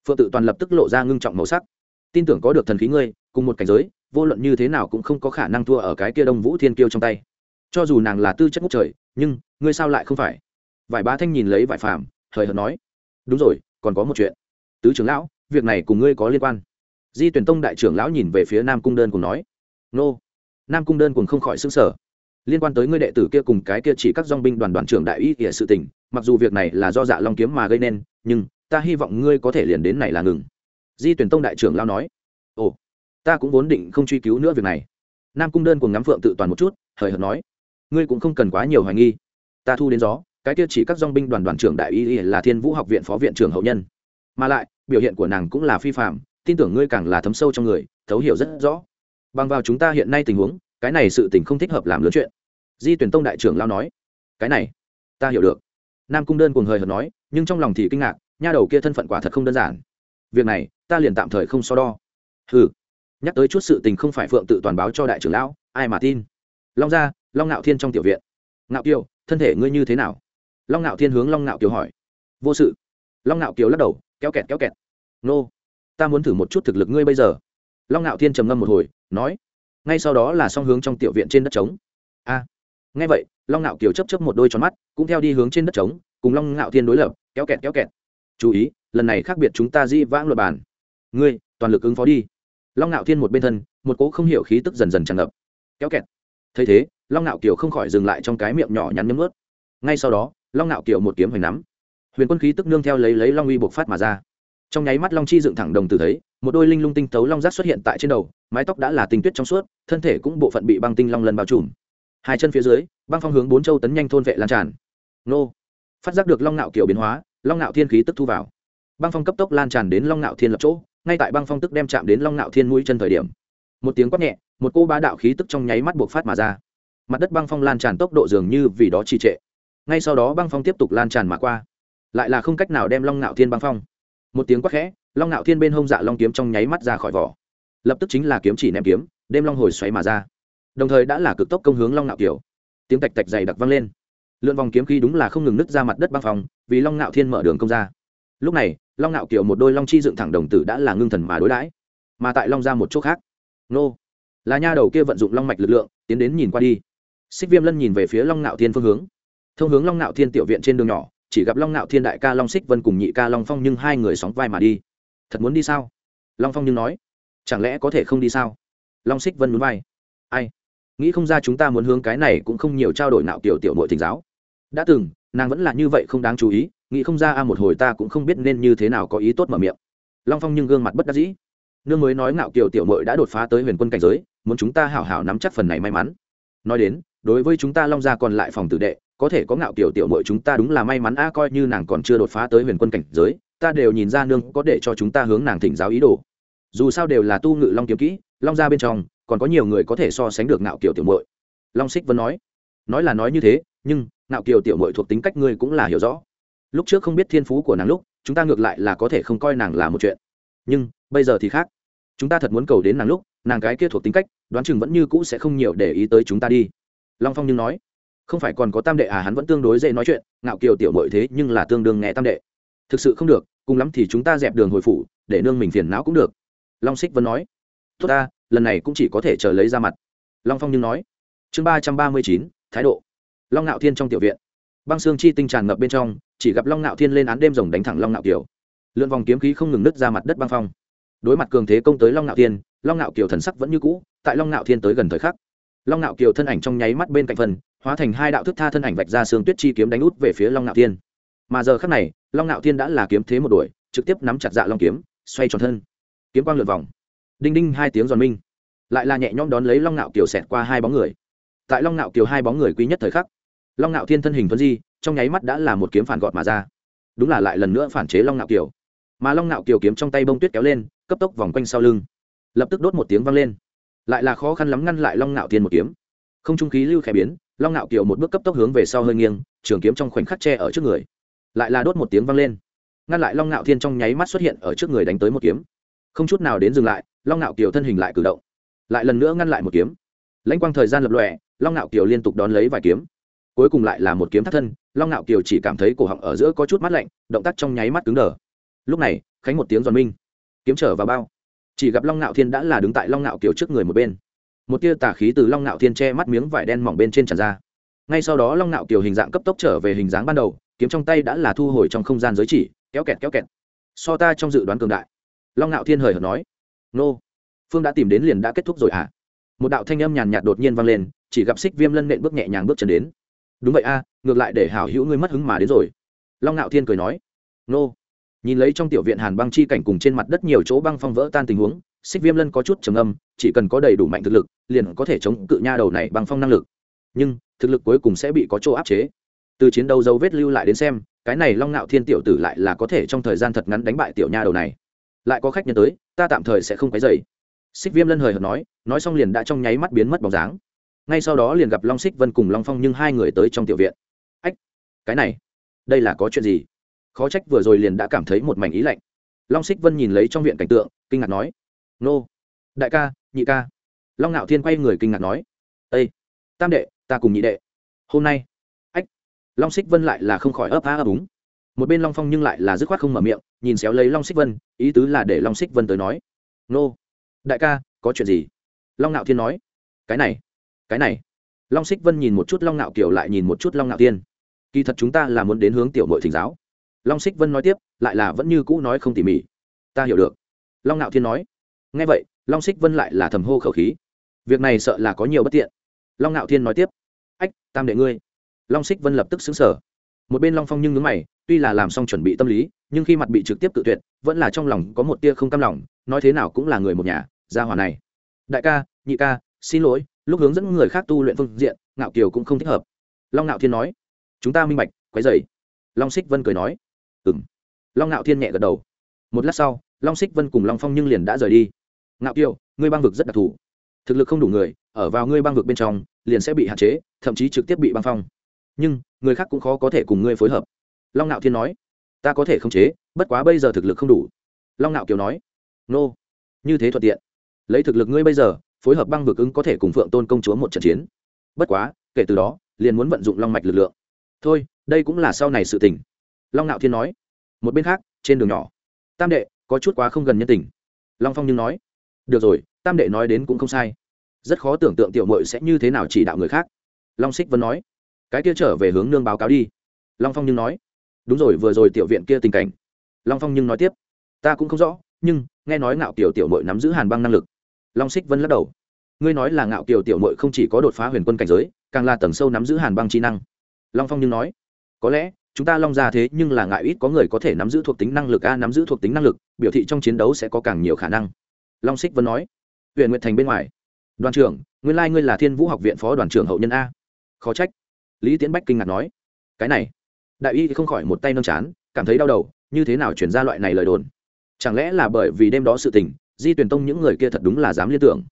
Phượng tự toàn lập tức lộ ra ngưng trọng màu sắc. Tin tưởng có được thần khí ngươi cùng một cảnh giới vô luận như thế nào cũng không có khả năng thua ở cái kia đông vũ thiên kiêu trong tay. Cho dù nàng là tư chất ngốc trời nhưng ngươi sao lại không phải? Vải bá thanh nhìn lấy vải phàm hời hợt nói đúng rồi còn có một chuyện tứ trưởng lão, việc này cùng ngươi có liên quan. Di tuyển tông đại trưởng lão nhìn về phía nam cung đơn cùng nói, nô. Nam cung đơn cùng không khỏi xứng sở liên quan tới ngươi đệ tử kia cùng cái kia chỉ các dong binh đoàn đoàn trưởng đại y kỉa sự tình, mặc dù việc này là do dạ long kiếm mà gây nên, nhưng ta hy vọng ngươi có thể liền đến này là ngừng. Di tuyển tông đại trưởng lão nói, ồ, ta cũng vốn định không truy cứu nữa việc này. Nam cung đơn cùng ngắm phượng tự toàn một chút, hời hợt nói, ngươi cũng không cần quá nhiều hoài nghi. Ta thu đến gió, cái kia chỉ các dong binh đoàn đoàn trưởng đại y là thiên vũ học viện phó viện trưởng hậu nhân. Mà lại biểu hiện của nàng cũng là phi phạm, tin tưởng ngươi càng là thấm sâu trong người, thấu hiểu rất rõ. Bằng vào chúng ta hiện nay tình huống, cái này sự tình không thích hợp làm lớn chuyện. Di tuyển tông đại trưởng lao nói. Cái này, ta hiểu được. Nam cung đơn cùng hời hợt nói, nhưng trong lòng thì kinh ngạc, nha đầu kia thân phận quả thật không đơn giản. Việc này, ta liền tạm thời không so đo. Ừ nhắc tới chút sự tình không phải phượng tự toàn báo cho đại trưởng lão, ai mà tin? Long gia, long ngạo thiên trong tiểu viện. Ngạo kiều, thân thể ngươi như thế nào? Long ngạo thiên hướng long ngạo kiều hỏi. Vô sự. Long ngạo kiều lắc đầu kéo kẹt kéo kẹt. Nô, ta muốn thử một chút thực lực ngươi bây giờ. Long ngạo thiên trầm ngâm một hồi, nói, ngay sau đó là song hướng trong tiểu viện trên đất trống. A ngay vậy, long ngạo kiều chấp chấp một đôi tròn mắt, cũng theo đi hướng trên đất trống, cùng long ngạo thiên đối lập, kéo kẹt kéo kẹt. Chú ý, lần này khác biệt chúng ta di vãng luật bàn ngươi, toàn lực ứng phó đi. Long ngạo thiên một bên thân, một cỗ không hiểu khí tức dần dần tràn ngập. Kéo kẹt. Thấy thế, long ngạo kiều không khỏi dừng lại trong cái miệng nhỏ nhắn nhấm ướt ngay sau đó, long ngạo kiều một kiếm hoành nắm huyền quân khí tức nương theo lấy lấy long uy bộc phát mà ra. Trong nháy mắt long chi dựng thẳng đồng tử thấy, một đôi linh lung tinh tấu long giác xuất hiện tại trên đầu, mái tóc đã là tinh tuyết trong suốt, thân thể cũng bộ phận bị băng tinh long lần bao trùm. Hai chân phía dưới, băng phong hướng bốn châu tấn nhanh thôn vệ lan tràn. Nô! Phát giác được long nạo kiểu biến hóa, long nạo thiên khí tức thu vào. Băng phong cấp tốc lan tràn đến long nạo thiên lập chỗ, ngay tại băng phong tức đem chạm đến long nạo thiên mũi chân thời điểm. Một tiếng quát nhẹ, một cô bá đạo khí tức trong nháy mắt buộc phát mà ra. Mặt đất băng phong lan tràn tốc độ dường như vì đó trì trệ. Ngay sau đó băng phong tiếp tục lan tràn mà qua lại là không cách nào đem long ngạo thiên băng phong. Một tiếng quát khẽ, long ngạo thiên bên hông dạ long kiếm trong nháy mắt ra khỏi vỏ. Lập tức chính là kiếm chỉ ném kiếm, đêm long hồi xoáy mà ra. Đồng thời đã là cực tốc công hướng long ngạo kiều. Tiếng tạch tạch dày đặc vang lên. Lượn vòng kiếm khí đúng là không ngừng nứt ra mặt đất băng phòng vì long ngạo thiên mở đường công ra. Lúc này, long ngạo kiều một đôi long chi dựng thẳng đồng tử đã là ngưng thần mà đối đãi. Mà tại long ra một chỗ khác, nô. Là nha đầu kia vận dụng long mạch lực lượng, tiến đến nhìn qua đi. Xích viêm lân nhìn về phía long ngạo thiên phương hướng. Thông hướng long ngạo thiên tiểu viện trên đường nhỏ chỉ gặp long ngạo thiên đại ca long xích vân cùng nhị ca long phong nhưng hai người sóng vai mà đi. Thật muốn đi sao? Long phong nhưng nói. Chẳng lẽ có thể không đi sao? Long xích vân muốn vai. Ai? Nghĩ không ra chúng ta muốn hướng cái này cũng không nhiều trao đổi nạo tiểu tiểu nội thỉnh giáo. Đã từng, nàng vẫn là như vậy không đáng chú ý, nghĩ không ra a một hồi ta cũng không biết nên như thế nào có ý tốt mở miệng. Long phong nhưng gương mặt bất đắc dĩ. Nương mới nói ngạo kiều tiểu mội đã đột phá tới huyền quân cảnh giới, muốn chúng ta hảo hảo nắm chắc phần này may mắn. Nói đến, đối với chúng ta long gia còn lại phòng tử đệ có thể có ngạo tiểu tiểu mội chúng ta đúng là may mắn a, coi như nàng còn chưa đột phá tới huyền quân cảnh giới, ta đều nhìn ra nương có để cho chúng ta hướng nàng thỉnh giáo ý đồ. Dù sao đều là tu ngự long kiếm kỹ, long gia bên trong, còn có nhiều người có thể so sánh được ngạo kiểu tiểu mội long xích vẫn nói. Nói là nói như thế, nhưng ngạo kiều tiểu mội thuộc tính cách ngươi cũng là hiểu rõ. Lúc trước không biết thiên phú của nàng lúc, chúng ta ngược lại là có thể không coi nàng là một chuyện. Nhưng bây giờ thì khác. Chúng ta thật muốn cầu đến nàng lúc, nàng cái kia thuộc tính cách, đoán chừng vẫn như cũ sẽ không nhiều để ý tới chúng ta đi. Long phong nhưng nói không phải còn có tam đệ à hắn vẫn tương đối dễ nói chuyện, ngạo kiều tiểu mội thế nhưng là tương đương nghe tam đệ. Thực sự không được, cùng lắm thì chúng ta dẹp đường hồi phủ, để nương mình phiền não cũng được. Long xích vẫn nói. Tốt ta, lần này cũng chỉ có thể chờ lấy ra mặt. Long phong nhưng nói. Chương ba trăm ba mươi chín, thái độ. Long ngạo thiên trong tiểu viện. Băng xương chi tinh tràn ngập bên trong, chỉ gặp long ngạo thiên lên án đêm rồng đánh thẳng long ngạo kiều. Lượn vòng kiếm khí không ngừng nứt ra mặt đất băng phong. Đối mặt cường thế công tới long ngạo thiên, long ngạo kiều thần sắc vẫn như cũ, tại long ngạo thiên tới gần thời khắc. Long ngạo kiều thân ảnh trong nháy mắt bên cạnh phần hóa thành hai đạo thức tha thân ảnh vạch ra xương tuyết chi kiếm đánh út về phía long ngạo thiên. Mà giờ khắc này, long ngạo thiên đã là kiếm thế một đuổi, trực tiếp nắm chặt dạ long kiếm, xoay tròn thân. Kiếm quang lượn vòng. Đinh đinh hai tiếng giòn minh. Lại là nhẹ nhõm đón lấy long ngạo kiều xẹt qua hai bóng người. Tại long ngạo kiều hai bóng người quý nhất thời khắc, long ngạo thiên thân hình thuấn di, trong nháy mắt đã là một kiếm phản gọt mà ra. Đúng là lại lần nữa phản chế long ngạo kiều. Mà long ngạo kiều kiếm trong tay bông tuyết kéo lên, cấp tốc vòng quanh sau lưng. Lập tức đốt một tiếng vang lên. Lại là khó khăn lắm ngăn lại long ngạo thiên một kiếm. Không trung khí lưu khẽ biến long ngạo kiều một bước cấp tốc hướng về sau hơi nghiêng, trường kiếm trong khoảnh khắc tre ở trước người. Lại là đốt một tiếng vang lên. Ngăn lại long ngạo thiên trong nháy mắt xuất hiện ở trước người đánh tới một kiếm. Không chút nào đến dừng lại, long ngạo kiều thân hình lại cử động. Lại lần nữa ngăn lại một kiếm. Lãnh quang thời gian lập lòe, long ngạo kiều liên tục đón lấy vài kiếm. Cuối cùng lại là một kiếm thắt thân, long ngạo kiều chỉ cảm thấy cổ họng ở giữa có chút mát lạnh, động tác trong nháy mắt cứng đờ. Lúc này, khánh một tiếng giòn minh. Kiếm trở vào bao. Chỉ gặp long ngạo thiên đã là đứng tại long ngạo kiều trước người một bên một tia tà khí từ long Nạo thiên che mắt miếng vải đen mỏng bên trên tràn ra. Ngay sau đó long Nạo kiều hình dạng cấp tốc trở về hình dáng ban đầu, kiếm trong tay đã là thu hồi trong không gian giới chỉ, kéo kẹt kéo kẹt. So ta trong dự đoán cường đại. Long Nạo thiên hời hợt nói. Nô, phương đã tìm đến liền đã kết thúc rồi à một đạo thanh âm nhàn nhạt đột nhiên vang lên, chỉ gặp xích viêm lân nện bước nhẹ nhàng bước chân đến. Đúng vậy a, ngược lại để hảo hữu ngươi mất hứng mà đến rồi. Long Nạo thiên cười nói. Nô, nhìn lấy trong tiểu viện hàn băng chi cảnh cùng trên mặt đất nhiều chỗ băng phong vỡ tan tình huống xích viêm lân có chút trầm âm chỉ cần có đầy đủ mạnh thực lực, liền có thể chống cự nha đầu này bằng phong năng lực. Nhưng, thực lực cuối cùng sẽ bị có chỗ áp chế. Từ chiến đấu dấu vết lưu lại đến xem, cái này long ngạo thiên tiểu tử lại là có thể trong thời gian thật ngắn đánh bại tiểu nha đầu này. Lại có khách nhân tới, ta tạm thời sẽ không cái dày xích viêm lân hời hợt nói nói xong liền đã trong nháy mắt biến mất bóng dáng. Ngay sau đó liền gặp long xích vân cùng long phong nhưng hai người tới trong tiểu viện. Ách, cái này, đây là có chuyện gì? Khó trách vừa rồi liền đã cảm thấy một mảnh ý lạnh. Long xích vân nhìn lấy trong viện cảnh tượng, kinh ngạc nói nô. Đại ca, nhị ca. Long ngạo thiên quay người kinh ngạc nói. Ây tam đệ, ta cùng nhị đệ. Hôm nay. Ách. Long xích vân lại là không khỏi ấp á ấp úng. Một bên long phong nhưng lại là dứt khoát không mở miệng, nhìn xéo lấy long xích vân, ý tứ là để long xích vân tới nói. Nô. Đại ca, có chuyện gì? Long ngạo thiên nói. Cái này. Cái này. Long xích vân nhìn một chút long ngạo kiều lại nhìn một chút long ngạo thiên. Kỳ thật chúng ta là muốn đến hướng tiểu mội thỉnh giáo. Long xích vân nói tiếp, lại là vẫn như cũ nói không tỉ mỉ. Ta hiểu được. Long ngạo thiên nói ngay vậy, long xích vân lại là thầm hô khẩu khí. Việc này sợ là có nhiều bất tiện. Long ngạo thiên nói tiếp. Ách, tam đệ ngươi. Long xích vân lập tức xứng sở một bên long phong nhưng ngứng mày, tuy là làm xong chuẩn bị tâm lý, nhưng khi mặt bị trực tiếp tự tuyệt, vẫn là trong lòng có một tia không cam lòng, nói thế nào cũng là người một nhà, gia hòa này. Đại ca, nhị ca, xin lỗi, lúc hướng dẫn người khác tu luyện phương diện, ngạo kiều cũng không thích hợp. Long ngạo thiên nói. Chúng ta minh bạch, quấy dày long xích vân cười nói. Ừng long ngạo thiên nhẹ gật đầu. Một lát sau, long xích vân cùng long phong nhưng liền đã rời đi ngạo kiều ngươi băng vực rất đặc thù. Thực lực không đủ người, ở vào ngươi băng vực bên trong, liền sẽ bị hạn chế, thậm chí trực tiếp bị băng phong. Nhưng, người khác cũng khó có thể cùng ngươi phối hợp. Long ngạo thiên nói, ta có thể khống chế, bất quá bây giờ thực lực không đủ. Long ngạo kiều nói, nô、no. như thế thuận tiện. Lấy thực lực ngươi bây giờ, phối hợp băng vực ứng có thể cùng phượng tôn công chúa một trận chiến. Bất quá, kể từ đó, liền muốn vận dụng long mạch lực lượng. Thôi, đây cũng là sau này sự tình. Long ngạo thiên nói, một bên khác, trên đường nhỏ, tam đệ có chút quá không gần nhân tình. Long phong nhưng nói được rồi, tam đệ nói đến cũng không sai. Rất khó tưởng tượng tiểu mội sẽ như thế nào chỉ đạo người khác. Long xích vân nói, cái kia trở về hướng nương báo cáo đi. Long phong nhưng nói, đúng rồi, vừa rồi tiểu viện kia tình cảnh. Long phong nhưng nói tiếp, ta cũng không rõ, nhưng nghe nói ngạo tiểu tiểu mội nắm giữ hàn băng năng lực. Long xích vân lắc đầu, ngươi nói là ngạo kiểu tiểu mội không chỉ có đột phá huyền quân cảnh giới, càng là tầng sâu nắm giữ hàn băng trí năng. Long phong nhưng nói, có lẽ chúng ta long ra thế nhưng là ngại ít có người có thể nắm giữ thuộc tính năng lực a, nắm giữ thuộc tính năng lực, biểu thị trong chiến đấu sẽ có càng nhiều khả năng long xích vân nói. Huyện nguyệt thành bên ngoài. Đoàn trưởng, nguyên lai ngươi là thiên vũ học viện phó đoàn trưởng hậu nhân a. Khó trách. Lý tiến bách kinh ngạc nói. Cái này. Đại y không khỏi một tay nâng chán, cảm thấy đau đầu, như thế nào chuyển ra loại này lời đồn? Chẳng lẽ là bởi vì đêm đó sự tình, di tuyển tông những người kia thật đúng là dám liên tưởng?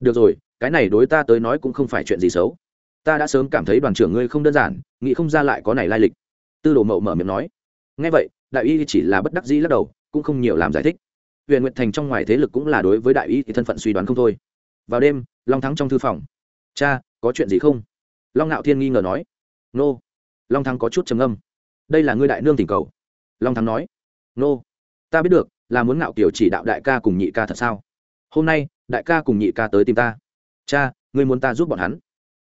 Được rồi, cái này đối ta tới nói cũng không phải chuyện gì xấu. Ta đã sớm cảm thấy đoàn trưởng ngươi không đơn giản, nghĩ không ra lại có này lai lịch. Tư đồ mậu mở miệng nói. Ngay vậy, đại y chỉ là bất đắc dĩ lắc đầu, cũng không nhiều làm giải thích huyện nguyện thành trong ngoài thế lực cũng là đối với đại y thì thân phận suy đoán không thôi. Vào đêm, long thắng trong thư phòng. Cha, có chuyện gì không? Long ngạo thiên nghi ngờ nói. Nô. Long thắng có chút trầm âm đây là ngươi đại nương tình cầu. Long thắng nói. Nô, ta biết được, là muốn ngạo kiểu chỉ đạo đại ca cùng nhị ca thật sao? Hôm nay, đại ca cùng nhị ca tới tìm ta. Cha, ngươi muốn ta giúp bọn hắn?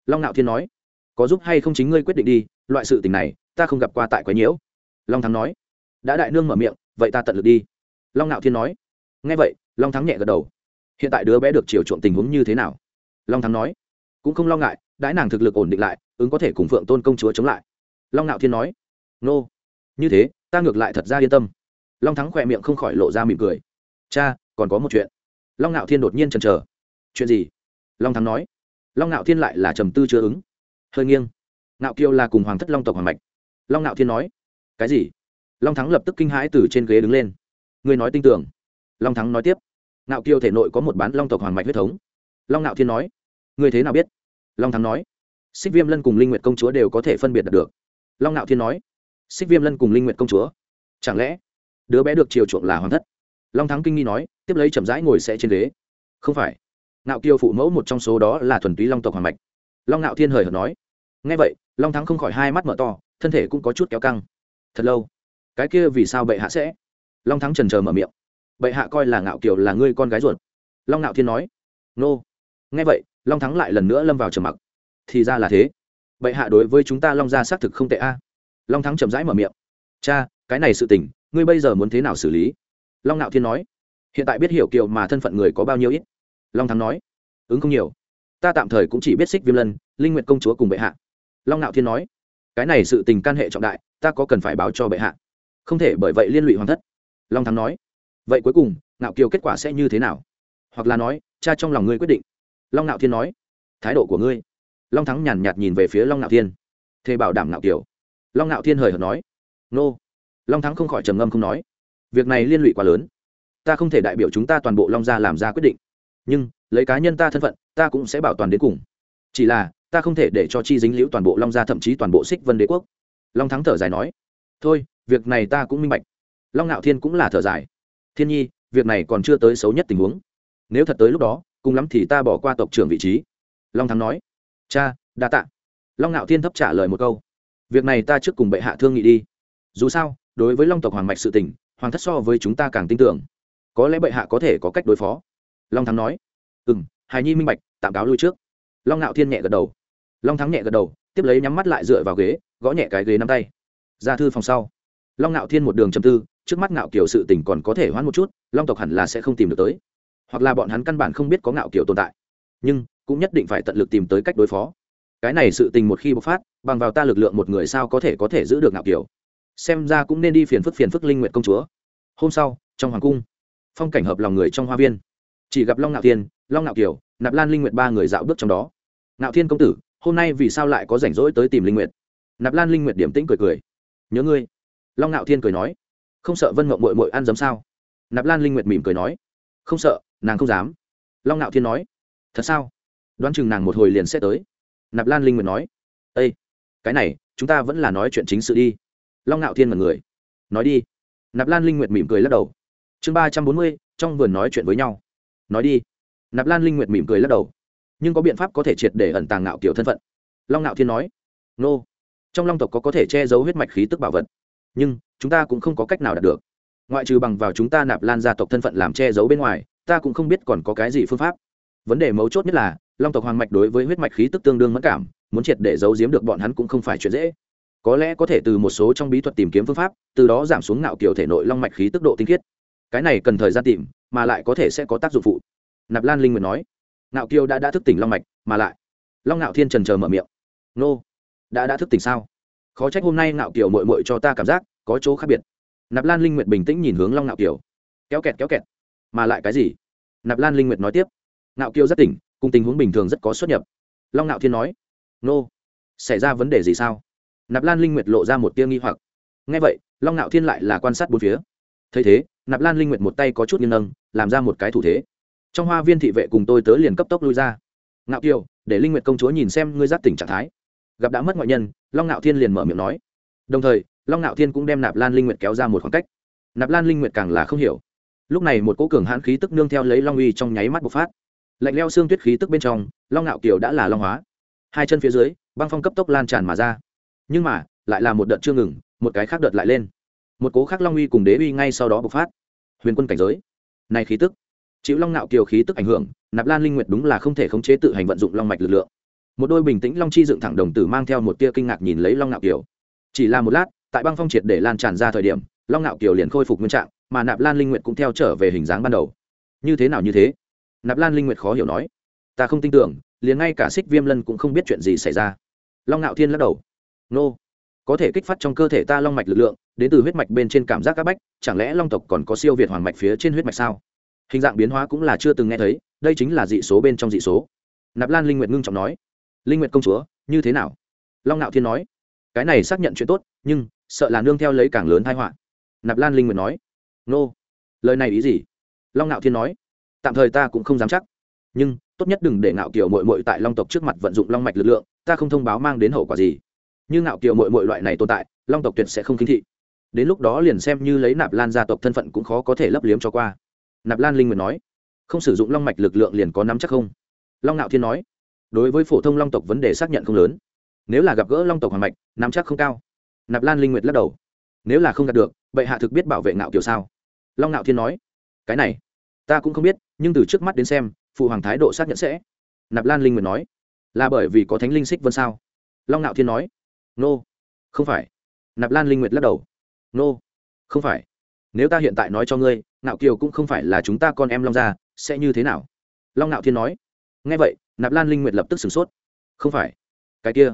Long ngạo thiên nói. Có giúp hay không chính ngươi quyết định đi, loại sự tình này, ta không gặp qua tại quái nhiễu. Long thắng nói. Đã đại nương mở miệng, vậy ta tận lực đi. Long ngạo thiên nói ngay vậy, long thắng nhẹ gật đầu. Hiện tại đứa bé được chiều chuộng tình huống như thế nào? Long thắng nói. Cũng không lo ngại, đãi nàng thực lực ổn định lại, ứng có thể cùng phượng tôn công chúa chống lại. Long ngạo thiên nói. Nô. Như thế, ta ngược lại thật ra yên tâm. Long thắng khỏe miệng không khỏi lộ ra mỉm cười. Cha, còn có một chuyện. Long ngạo thiên đột nhiên chần chờ. Chuyện gì? Long thắng nói. Long ngạo thiên lại là trầm tư chưa ứng. Hơi nghiêng. Ngạo kiêu là cùng hoàng thất long tộc hoàng mạch. Long ngạo thiên nói. Cái gì? Long thắng lập tức kinh hãi từ trên ghế đứng lên. Người nói tin tưởng long thắng nói tiếp. Ngạo kiều thể nội có một bán long tộc hoàng mạch huyết thống. Long ngạo thiên nói người thế nào biết? Long thắng nói, xích viêm lân cùng linh nguyệt công chúa đều có thể phân biệt được. Long ngạo thiên nói, xích viêm lân cùng linh nguyệt công chúa? Chẳng lẽ đứa bé được chiều chuộng là hoàng thất? Long thắng kinh nghi nói, tiếp lấy chậm rãi ngồi sẽ trên ghế. Không phải. Ngạo kiều phụ mẫu một trong số đó là thuần túy long tộc hoàng mạch. Long ngạo thiên hời hợt nói ngay vậy, long thắng không khỏi hai mắt mở to, thân thể cũng có chút kéo căng. Thật lâu, cái kia vì sao bệ hạ sẽ? Long thắng trần trờ mở miệng bệ hạ coi là ngạo kiều là ngươi con gái ruột. Long ngạo thiên nói, nô. Nghe vậy, long thắng lại lần nữa lâm vào trầm mặc. Thì ra là thế. Bệ hạ đối với chúng ta long gia xác thực không tệ a. Long thắng chậm rãi mở miệng, cha, cái này sự tình, ngươi bây giờ muốn thế nào xử lý? Long ngạo thiên nói, hiện tại biết hiểu kiều mà thân phận người có bao nhiêu ít. Long thắng nói, ứng không nhiều. Ta tạm thời cũng chỉ biết xích viêm lân, linh nguyện công chúa cùng bệ hạ. Long ngạo thiên nói, cái này sự tình can hệ trọng đại, ta có cần phải báo cho bệ hạ. Không thể bởi vậy liên lụy hoàng thất. Long thắng nói vậy cuối cùng, ngạo kiều kết quả sẽ như thế nào? Hoặc là nói, cha trong lòng ngươi quyết định. Long ngạo thiên nói, thái độ của ngươi. Long thắng nhàn nhạt nhìn về phía long ngạo thiên. Thề bảo đảm ngạo kiều. Long ngạo thiên hời hợt nói, nô. Long thắng không khỏi trầm ngâm không nói, việc này liên lụy quá lớn. Ta không thể đại biểu chúng ta toàn bộ long gia làm ra quyết định. Nhưng, lấy cá nhân ta thân phận, ta cũng sẽ bảo toàn đến cùng. Chỉ là, ta không thể để cho chi dính liễu toàn bộ long gia thậm chí toàn bộ xích vân đế quốc. Long thắng thở dài nói, thôi, việc này ta cũng minh bạch. Long ngạo thiên cũng là thở dài thiên nhi, việc này còn chưa tới xấu nhất tình huống. Nếu thật tới lúc đó, cùng lắm thì ta bỏ qua tộc trưởng vị trí. Long thắng nói. Cha, đa tạ. Long ngạo thiên thấp trả lời một câu. Việc này ta trước cùng bệ hạ thương nghị đi. Dù sao, đối với long tộc hoàng mạch sự tình, hoàng thất so với chúng ta càng tin tưởng. Có lẽ bệ hạ có thể có cách đối phó. Long thắng nói. Ừ m hài nhi minh bạch, tạm cáo lui trước. Long ngạo thiên nhẹ gật đầu. Long thắng nhẹ gật đầu, tiếp lấy nhắm mắt lại dựa vào ghế, gõ nhẹ cái ghế nắm tay. Ra thư phòng sau long ngạo thiên một đường chầm tư, trước mắt ngạo kiểu sự tình còn có thể hoãn một chút, long tộc hẳn là sẽ không tìm được tới. Hoặc là bọn hắn căn bản không biết có ngạo kiểu tồn tại. Nhưng, cũng nhất định phải tận lực tìm tới cách đối phó. Cái này sự tình một khi bộc phát, bằng vào ta lực lượng một người sao có thể có thể giữ được ngạo kiểu xem ra cũng nên đi phiền phức phiền phức linh nguyện công chúa. Hôm sau, trong hoàng cung, phong cảnh hợp lòng người trong hoa viên. Chỉ gặp long ngạo thiên, long ngạo kiều, nạp lan linh nguyện ba người dạo bước trong đó. Ngạo thiên công tử, hôm nay vì sao lại có rảnh rỗi tới tìm linh nguyện nạp lan linh nguyện điểm tĩnh cười cười. Nhớ ngươi long ngạo thiên cười nói, không sợ vân mộng mội mội ăn giấm sao? Nạp lan linh Nguyệt mỉm cười nói, không sợ, nàng không dám. Long ngạo thiên nói, thật sao? Đoán chừng nàng một hồi liền sẽ tới. Nạp lan linh Nguyệt nói â cái này, chúng ta vẫn là nói chuyện chính sự đi. Long ngạo thiên mật người, nói đi. Nạp lan linh nguyệt mỉm cười lắc đầu, chương ba trăm bốn mươi, trong vườn nói chuyện với nhau. Nói đi. Nạp lan linh nguyệt mỉm cười lắc đầu, nhưng có biện pháp có thể triệt để ẩn tàng ngạo kiểu thân phận. Long ngạo thiên nói, nô, trong long tộc có có thể che giấu huyết mạch khí tức bảo vật nhưng chúng ta cũng không có cách nào đạt được. Ngoại trừ bằng vào chúng ta nạp lan gia tộc thân phận làm che giấu bên ngoài, ta cũng không biết còn có cái gì phương pháp. Vấn đề mấu chốt nhất là, long tộc hoàng mạch đối với huyết mạch khí tức tương đương mất cảm, muốn triệt để giấu giếm được bọn hắn cũng không phải chuyện dễ. Có lẽ có thể từ một số trong bí thuật tìm kiếm phương pháp, từ đó giảm xuống nạo kiểu thể nội long mạch khí tức độ tinh khiết. Cái này cần thời gian tìm, mà lại có thể sẽ có tác dụng phụ. Nạp lan linh nguyện nói. Nạo kiêu đã đã thức tỉnh long mạch, mà lại. Long nạo thiên trần chờ mở miệng. Nô, đã đã thức tỉnh sao? Khó trách hôm nay ngạo kiều mội mội cho ta cảm giác có chỗ khác biệt. Nạp lan linh nguyệt bình tĩnh nhìn hướng long ngạo kiều. Kéo kẹt kéo kẹt. Mà lại cái gì? Nạp lan linh nguyệt nói tiếp. Ngạo kiều rất tỉnh, cùng tình huống bình thường rất có xuất nhập. Long ngạo thiên nói, nô, xảy ra vấn đề gì sao? Nạp lan linh nguyệt lộ ra một tia nghi hoặc. Ngay vậy, long ngạo thiên lại là quan sát bốn phía. Thấy thế, nạp lan linh nguyệt một tay có chút nghiêng nâng, làm ra một cái thủ thế. Trong hoa viên thị vệ cùng tôi tớ liền cấp tốc lui ra. Ngạo kiều, để linh nguyệt công chúa nhìn xem ngươi giáp tỉnh trạng thái gặp đã mất ngoại nhân, long ngạo thiên liền mở miệng nói. Đồng thời, long ngạo thiên cũng đem nạp lan linh nguyệt kéo ra một khoảng cách. Nạp lan linh nguyệt càng là không hiểu. Lúc này một cỗ cường hãn khí tức nương theo lấy long uy trong nháy mắt bộc phát. Lạnh leo xương tuyết khí tức bên trong, long ngạo kiều đã là long hóa. Hai chân phía dưới, băng phong cấp tốc lan tràn mà ra. Nhưng mà, lại là một đợt chưa ngừng, một cái khác đợt lại lên. Một cố khác long uy cùng đế uy ngay sau đó bộc phát. Huyền quân cảnh giới. Này khí tức. Chịu long nạo kiều khí tức ảnh hưởng, nạp lan linh nguyệt đúng là không thể khống chế tự hành vận dụng long mạch lực lượng một đôi bình tĩnh long chi dựng thẳng đồng tử mang theo một tia kinh ngạc nhìn lấy long nạo kiều. Chỉ là một lát, tại băng phong triệt để lan tràn ra thời điểm, long nạo kiều liền khôi phục nguyên trạng, mà nạp lan linh nguyệt cũng theo trở về hình dáng ban đầu. Như thế nào như thế? Nạp lan linh nguyệt khó hiểu nói. Ta không tin tưởng, liền ngay cả xích viêm lân cũng không biết chuyện gì xảy ra. Long nạo thiên lắc đầu. Nô, có thể kích phát trong cơ thể ta long mạch lực lượng, đến từ huyết mạch bên trên cảm giác các bách, chẳng lẽ long tộc còn có siêu việt hoàng mạch phía trên huyết mạch sao? Hình dạng biến hóa cũng là chưa từng nghe thấy, đây chính là dị số bên trong dị số. Nạp lan linh nguyệt ngưng trọng nói linh nguyệt công chúa, như thế nào? Long nạo thiên nói, cái này xác nhận chuyện tốt, nhưng sợ là nương theo lấy càng lớn tai họa. Nạp lan linh nguyệt nói, nô, lời này ý gì? Long nạo thiên nói, tạm thời ta cũng không dám chắc, nhưng tốt nhất đừng để ngạo kiều mội mội tại long tộc trước mặt vận dụng long mạch lực lượng, ta không thông báo mang đến hậu quả gì. Như ngạo kiều mội mội loại này tồn tại, long tộc tuyệt sẽ không kính thị. Đến lúc đó liền xem như lấy nạp lan gia tộc thân phận cũng khó có thể lấp liếm cho qua. Nạp lan linh nguyệt nói, không sử dụng long mạch lực lượng liền có nắm chắc không? Long ngạo thiên nói đối với phổ thông long tộc vấn đề xác nhận không lớn. Nếu là gặp gỡ long tộc hoàng mạch, nắm chắc không cao. Nạp lan linh nguyệt lắc đầu. Nếu là không gặp được, bệ hạ thực biết bảo vệ ngạo kiểu sao? Long ngạo thiên nói. Cái này, ta cũng không biết, nhưng từ trước mắt đến xem, phụ hoàng thái độ xác nhận sẽ. Nạp lan linh nguyệt nói. Là bởi vì có thánh linh xích vân sao? Long ngạo thiên nói. Nô、no. không phải. Nạp lan linh nguyệt lắc đầu. Nô、no. không phải. Nếu ta hiện tại nói cho ngươi, ngạo kiều cũng không phải là chúng ta con em long gia, sẽ như thế nào? Long ngạo thiên nói. Ngay vậy nạp lan linh nguyệt lập tức sửng sốt. Không phải. Cái kia.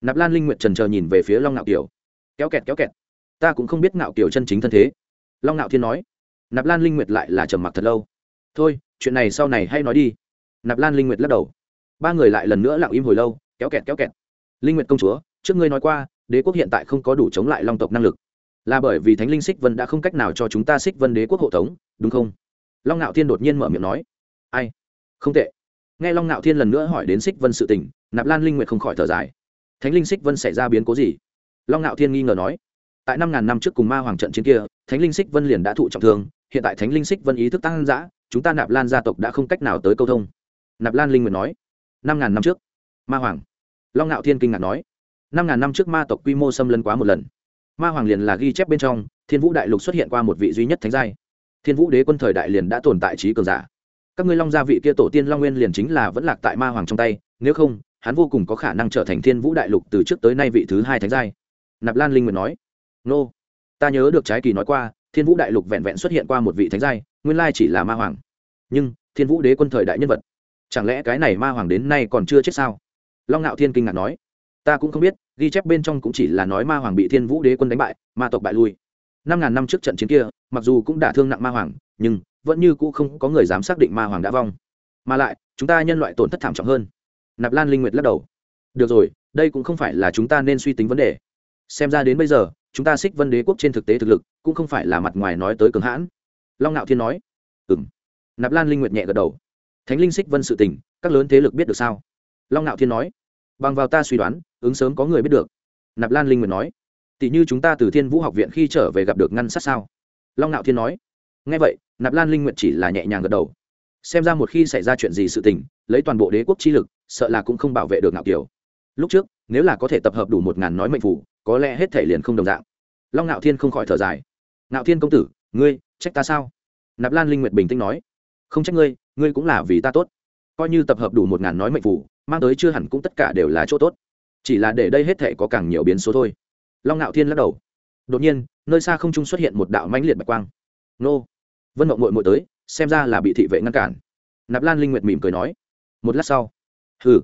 Nạp lan linh nguyệt trần trờ nhìn về phía long ngạo kiều. Kéo kẹt kéo kẹt. Ta cũng không biết ngạo kiều chân chính thân thế. Long ngạo thiên nói. Nạp lan linh nguyệt lại là trầm mặc thật lâu. Thôi, chuyện này sau này hay nói đi. Nạp lan linh nguyệt lắc đầu. Ba người lại lần nữa lặng im hồi lâu, kéo kẹt kéo kẹt. Linh nguyệt công chúa, trước ngươi nói qua, đế quốc hiện tại không có đủ chống lại long tộc năng lực. Là bởi vì thánh linh xích vân đã không cách nào cho chúng ta xích vân đế quốc hộ tống, đúng không? Long ngạo thiên đột nhiên mở miệng nói. Ai? Không tệ nghe long ngạo thiên lần nữa hỏi đến xích vân sự tình, nạp lan linh nguyệt không khỏi thở dài. Thánh linh xích vân xảy ra biến cố gì? Long ngạo thiên nghi ngờ nói. Tại năm ngàn năm trước cùng ma hoàng trận chiến kia, thánh linh xích vân liền đã thụ trọng thương, hiện tại thánh linh xích vân ý thức tăng giã chúng ta nạp lan gia tộc đã không cách nào tới câu thông. Nạp lan linh nguyệt nói. Năm ngàn năm trước, ma hoàng. Long ngạo thiên kinh ngạc nói. Năm ngàn năm trước ma tộc quy mô xâm lấn quá một lần. Ma hoàng liền là ghi chép bên trong, thiên vũ đại lục xuất hiện qua một vị duy nhất thánh giai. Thiên vũ đế quân thời đại liền đã tồn tại trí cường giả các ngươi long gia vị kia tổ tiên long nguyên liền chính là vẫn lạc tại ma hoàng trong tay, nếu không, hắn vô cùng có khả năng trở thành thiên vũ đại lục từ trước tới nay vị thứ hai thánh giai. Nạp lan linh nguyệt nói. Nô, ta nhớ được trái kỳ nói qua, thiên vũ đại lục vẹn vẹn xuất hiện qua một vị thánh giai, nguyên lai chỉ là ma hoàng. Nhưng, thiên vũ đế quân thời đại nhân vật, chẳng lẽ cái này ma hoàng đến nay còn chưa chết sao? Long ngạo thiên kinh ngạc nói. Ta cũng không biết, ghi chép bên trong cũng chỉ là nói ma hoàng bị thiên vũ đế quân đánh bại, ma tộc bại lui. Năm ngàn năm trước trận chiến kia, mặc dù cũng đả thương nặng ma hoàng, nhưng vẫn như cũ không có người dám xác định ma hoàng đã vong. Mà lại, chúng ta nhân loại tổn thất thảm trọng hơn. Nạp lan linh nguyệt lắc đầu. Được rồi, đây cũng không phải là chúng ta nên suy tính vấn đề. Xem ra đến bây giờ, chúng ta xích vân đế quốc trên thực tế thực lực cũng không phải là mặt ngoài nói tới cường hãn. Long ngạo thiên nói. Ừ m nạp lan linh nguyệt nhẹ gật đầu. Thánh linh xích vân sự tình, các lớn thế lực biết được sao? Long ngạo thiên nói. Bằng vào ta suy đoán, ứng sớm có người biết được. Nạp lan linh nguyệt nói. Tỷ như chúng ta từ thiên vũ học viện khi trở về gặp được ngăn sát sao? Long ngạo thiên nói. Ngay vậy nạp lan linh nguyệt chỉ là nhẹ nhàng gật đầu. Xem ra một khi xảy ra chuyện gì sự tình, lấy toàn bộ đế quốc chi lực, sợ là cũng không bảo vệ được ngạo kiều. Lúc trước, nếu là có thể tập hợp đủ một ngàn nói mệnh phủ, có lẽ hết thể liền không đồng dạng. Long ngạo thiên không khỏi thở dài. Ngạo thiên công tử, ngươi trách ta sao? Nạp lan linh nguyệt bình tĩnh nói. Không trách ngươi ngươi cũng là vì ta tốt. Coi như tập hợp đủ một ngàn nói mệnh phủ, mang tới chưa hẳn cũng tất cả đều là chỗ tốt. Chỉ là để đây hết thể có càng nhiều biến số thôi. Long ngạo thiên lắc đầu. Đột nhiên, nơi xa không trung xuất hiện một đạo mãnh liệt bạch quang. Nô! Vân mộng mội mội tới, xem ra là bị thị vệ ngăn cản. Nạp lan linh nguyệt mỉm cười nói, một lát sau. Hừ,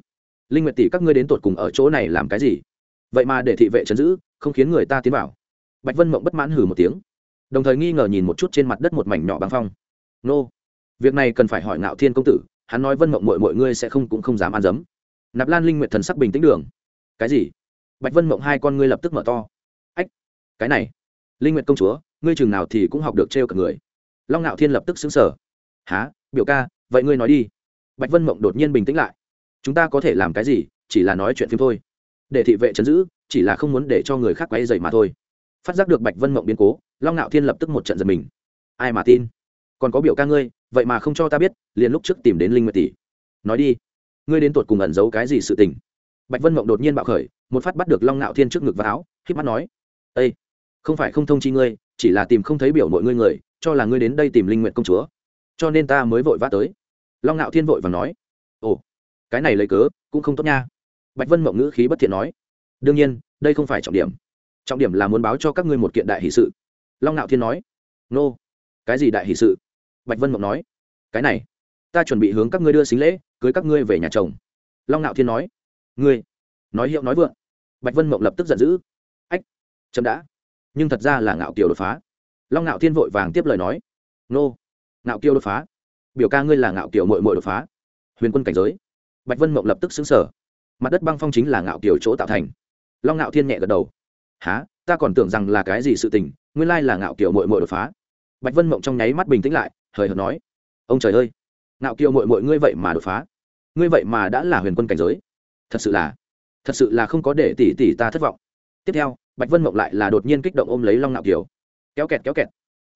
linh nguyệt tỷ các ngươi đến tột cùng ở chỗ này làm cái gì? Vậy mà để thị vệ chấn giữ, không khiến người ta tiến vào. Bạch vân mộng bất mãn hừ một tiếng, đồng thời nghi ngờ nhìn một chút trên mặt đất một mảnh nhỏ băng phong. Nô, việc này cần phải hỏi ngạo thiên công tử, hắn nói vân mộng mội mọi ngươi sẽ không cũng không dám ăn dấm. Nạp lan linh nguyệt thần sắc bình tĩnh đường. Cái gì? Bạch vân mộng hai con ngươi lập tức mở to. Ách, cái này, linh nguyệt công chúa, ngươi chừng nào thì cũng học được trêu cả người long ngạo thiên lập tức xứng sở há biểu ca, vậy ngươi nói đi. Bạch vân mộng đột nhiên bình tĩnh lại. Chúng ta có thể làm cái gì? Chỉ là nói chuyện phim thôi. Để thị vệ chấn giữ, chỉ là không muốn để cho người khác quay dày mà thôi. Phát giác được bạch vân mộng biến cố, long ngạo thiên lập tức một trận giật mình. Ai mà tin? Còn có biểu ca ngươi, vậy mà không cho ta biết, liền lúc trước tìm đến linh nguyệt tỷ. Nói đi. Ngươi đến tột cùng ẩn giấu cái gì sự tình? Bạch vân mộng đột nhiên bạo khởi, một phát bắt được long ngạo thiên trước ngực và áo k mắt nói. Ây không phải không thông chi ngươi, chỉ là tìm không thấy biểu mọi ngươi người cho là ngươi đến đây tìm linh nguyện công chúa. Cho nên ta mới vội vã tới. Long ngạo thiên vội và nói. Ồ, cái này lấy cớ, cũng không tốt nha. Bạch vân mộng ngữ khí bất thiện nói. Đương nhiên, đây không phải trọng điểm. Trọng điểm là muốn báo cho các ngươi một kiện đại hỷ sự. Long ngạo thiên nói. Nô、no. cái gì đại hỷ sự? Bạch vân mộng nói. Cái này, ta chuẩn bị hướng các ngươi đưa xính lễ, cưới các ngươi về nhà chồng. Long ngạo thiên nói. Ngươi, nói hiệu nói vượng. Bạch vân mộng lập tức giận dữ. Ách, chậm đã. Nhưng thật ra là ngạo kiều đột phá long ngạo thiên vội vàng tiếp lời nói. Nô, ngạo kiêu đột phá. Biểu ca ngươi là ngạo kiều mội mội đột phá. Huyền quân cảnh giới. Bạch vân mộng lập tức xứng sở mặt đất băng phong chính là ngạo kiều chỗ tạo thành. Long ngạo thiên nhẹ gật đầu. Há ta còn tưởng rằng là cái gì sự tình, nguyên lai là ngạo kiều mội mội đột phá. Bạch vân mộng trong nháy mắt bình tĩnh lại, hời hợt nói. Ông trời ơi! Ngạo kiều mội mội ngươi vậy mà đột phá. Ngươi vậy mà đã là huyền quân cảnh giới. Thật sự là, thật sự là không có để tỷ tỷ ta thất vọng. Tiếp theo, bạch vân mộng lại là đột nhiên kích động ôm lấy long ngạo kiều kéo kẹt kéo kẹt.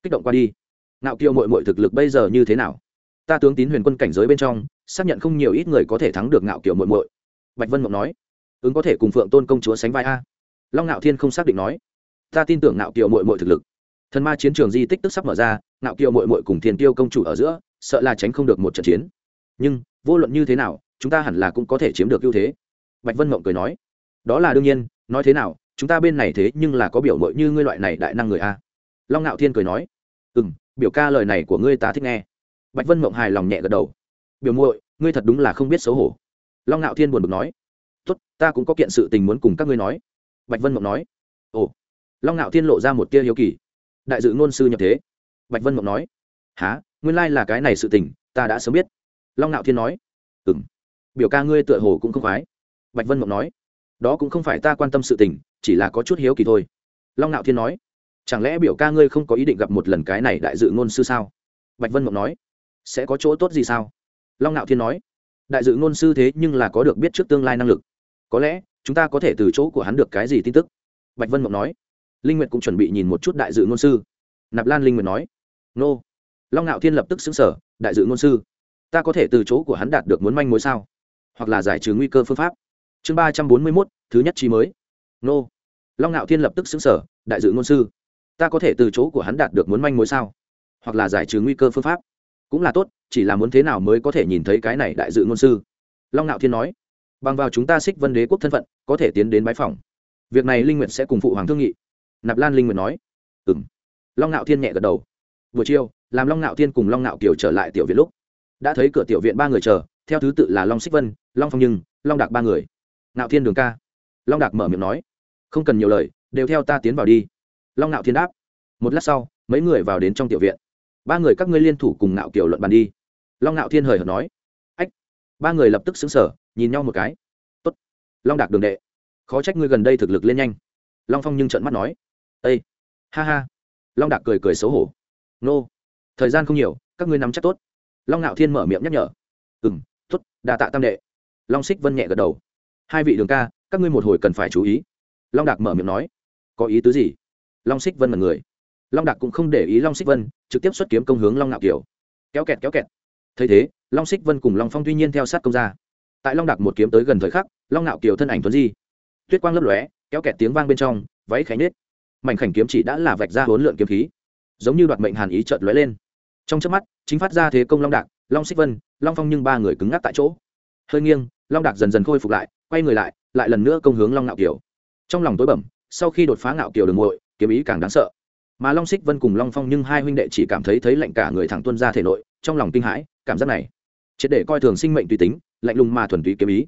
Kích động qua đi. Ngạo kiều mội mội thực lực bây giờ như thế nào? Ta tướng tín huyền quân cảnh giới bên trong, xác nhận không nhiều ít người có thể thắng được ngạo kiều mội mội bạch vân mộng nói. Ứng có thể cùng phượng tôn công chúa sánh vai a. Long ngạo thiên không xác định nói. Ta tin tưởng ngạo kiều mội mội thực lực. Thần ma chiến trường di tích tức sắp mở ra, ngạo kiều mội mội cùng thiên tiêu công chủ ở giữa, sợ là tránh không được một trận chiến. Nhưng, vô luận như thế nào, chúng ta hẳn là cũng có thể chiếm được ưu thế. Bạch vân mộng cười nói. Đó là đương nhiên, nói thế nào, chúng ta bên này thế nhưng là có biểu mội như ngươi loại này đại năng người a long ngạo thiên cười nói ừ m biểu ca lời này của ngươi ta thích nghe. Bạch vân mộng hài lòng nhẹ gật đầu. Biểu muội, ngươi thật đúng là không biết xấu hổ. Long ngạo thiên buồn bực nói, tốt, ta cũng có kiện sự tình muốn cùng các ngươi nói. Bạch vân mộng nói, ồ. Long ngạo thiên lộ ra một tia hiếu kỳ. Đại dự ngôn sư nhập thế. Bạch vân mộng nói há nguyên lai là cái này sự tình, ta đã sớm biết. Long ngạo thiên nói ừ m biểu ca ngươi tựa hồ cũng không khoái. Bạch vân mộng nói, đó cũng không phải ta quan tâm sự tình, chỉ là có chút hiếu kỳ thôi. Long ngạo thiên nói chẳng lẽ biểu ca ngươi không có ý định gặp một lần cái này đại dự ngôn sư sao? Bạch vân mộng nói. Sẽ có chỗ tốt gì sao? Long ngạo thiên nói. Đại dự ngôn sư thế nhưng là có được biết trước tương lai năng lực. Có lẽ, chúng ta có thể từ chỗ của hắn được cái gì tin tức? Bạch vân mộng nói. Linh nguyệt cũng chuẩn bị nhìn một chút đại dự ngôn sư. Nạp lan linh nguyệt nói. Nô. Long ngạo thiên lập tức xứng sở đại dự ngôn sư, ta có thể từ chỗ của hắn đạt được muốn manh mối sao? Hoặc là giải trừ nguy cơ phương pháp? Chương ba trăm bốn mươi mốt, thứ nhất trí mới. Nô. Long ngạo thiên lập tức xứng sở đại dự ngôn sư ta có thể từ chỗ của hắn đạt được muốn manh mối sao? Hoặc là giải trừ nguy cơ phương pháp? Cũng là tốt, chỉ là muốn thế nào mới có thể nhìn thấy cái này đại dự ngôn sư? Long ngạo thiên nói, bằng vào chúng ta xích vân đế quốc thân phận, có thể tiến đến bái phòng việc này linh nguyện sẽ cùng phụ hoàng thương nghị. Nạp lan linh nguyện nói ừ m long ngạo thiên nhẹ gật đầu. Buổi chiều, làm long ngạo thiên cùng long ngạo kiều trở lại tiểu viện lúc. Đã thấy cửa tiểu viện ba người chờ, theo thứ tự là long xích vân, long phong nhưng, long đạc ba người. Ngạo thiên đường ca. Long đạc mở miệng nói, không cần nhiều lời, đều theo ta tiến vào đi long ngạo thiên đáp. Một lát sau, mấy người vào đến trong tiểu viện. Ba người các ngươi liên thủ cùng ngạo kiểu luận bàn đi. Long ngạo thiên hời hợt nói. Ách. Ba người lập tức xứng sở nhìn nhau một cái. Tốt. long đạc đường đệ. Khó trách ngươi gần đây thực lực lên nhanh. Long phong nhưng trợn mắt nói. Ây ha ha. Long đạc cười cười xấu hổ. Nô. Thời gian không nhiều, các ngươi nắm chắc tốt. Long ngạo thiên mở miệng nhắc nhở. Ừ m t ố t đà tạ tam đệ. Long xích vân nhẹ gật đầu. Hai vị đường ca, các ngươi một hồi cần phải chú ý. Long đạc mở miệng nói. Có ý tứ gì? Long xích vân là người. Long đạc cũng không để ý long xích vân, trực tiếp xuất kiếm công hướng long ngạo kiều. Kéo kẹt kéo kẹt. Thấy thế, long xích vân cùng long phong tuy nhiên theo sát công ra tại long đạc một kiếm tới gần thời khắc, long ngạo kiều thân ảnh tuấn di. Tuyết quang lấp lóe, kéo kẹt tiếng vang bên trong, váy khánh nết mảnh khảnh kiếm chỉ đã là vạch ra hỗn lượn kiếm khí, giống như đoạt mệnh hàn ý chợt lóe lên. Trong trước mắt, chính phát ra thế công long đạc, long xích vân, long phong nhưng ba người cứng ngắc tại chỗ. Hơi nghiêng, long đạc dần dần khôi phục lại, quay người lại lại lần nữa công hướng long ngạo kiều. Trong lòng tối bẩm sau khi đột phá ngạo kiều đường muội kiếm ý càng đáng sợ. Mà long xích vân cùng long phong nhưng hai huynh đệ chỉ cảm thấy thấy lạnh cả người thẳng tuân ra thể nội, trong lòng kinh hãi, cảm giác này. Triệt để coi thường sinh mệnh tùy tính, lạnh lùng mà thuần túy kiếm ý.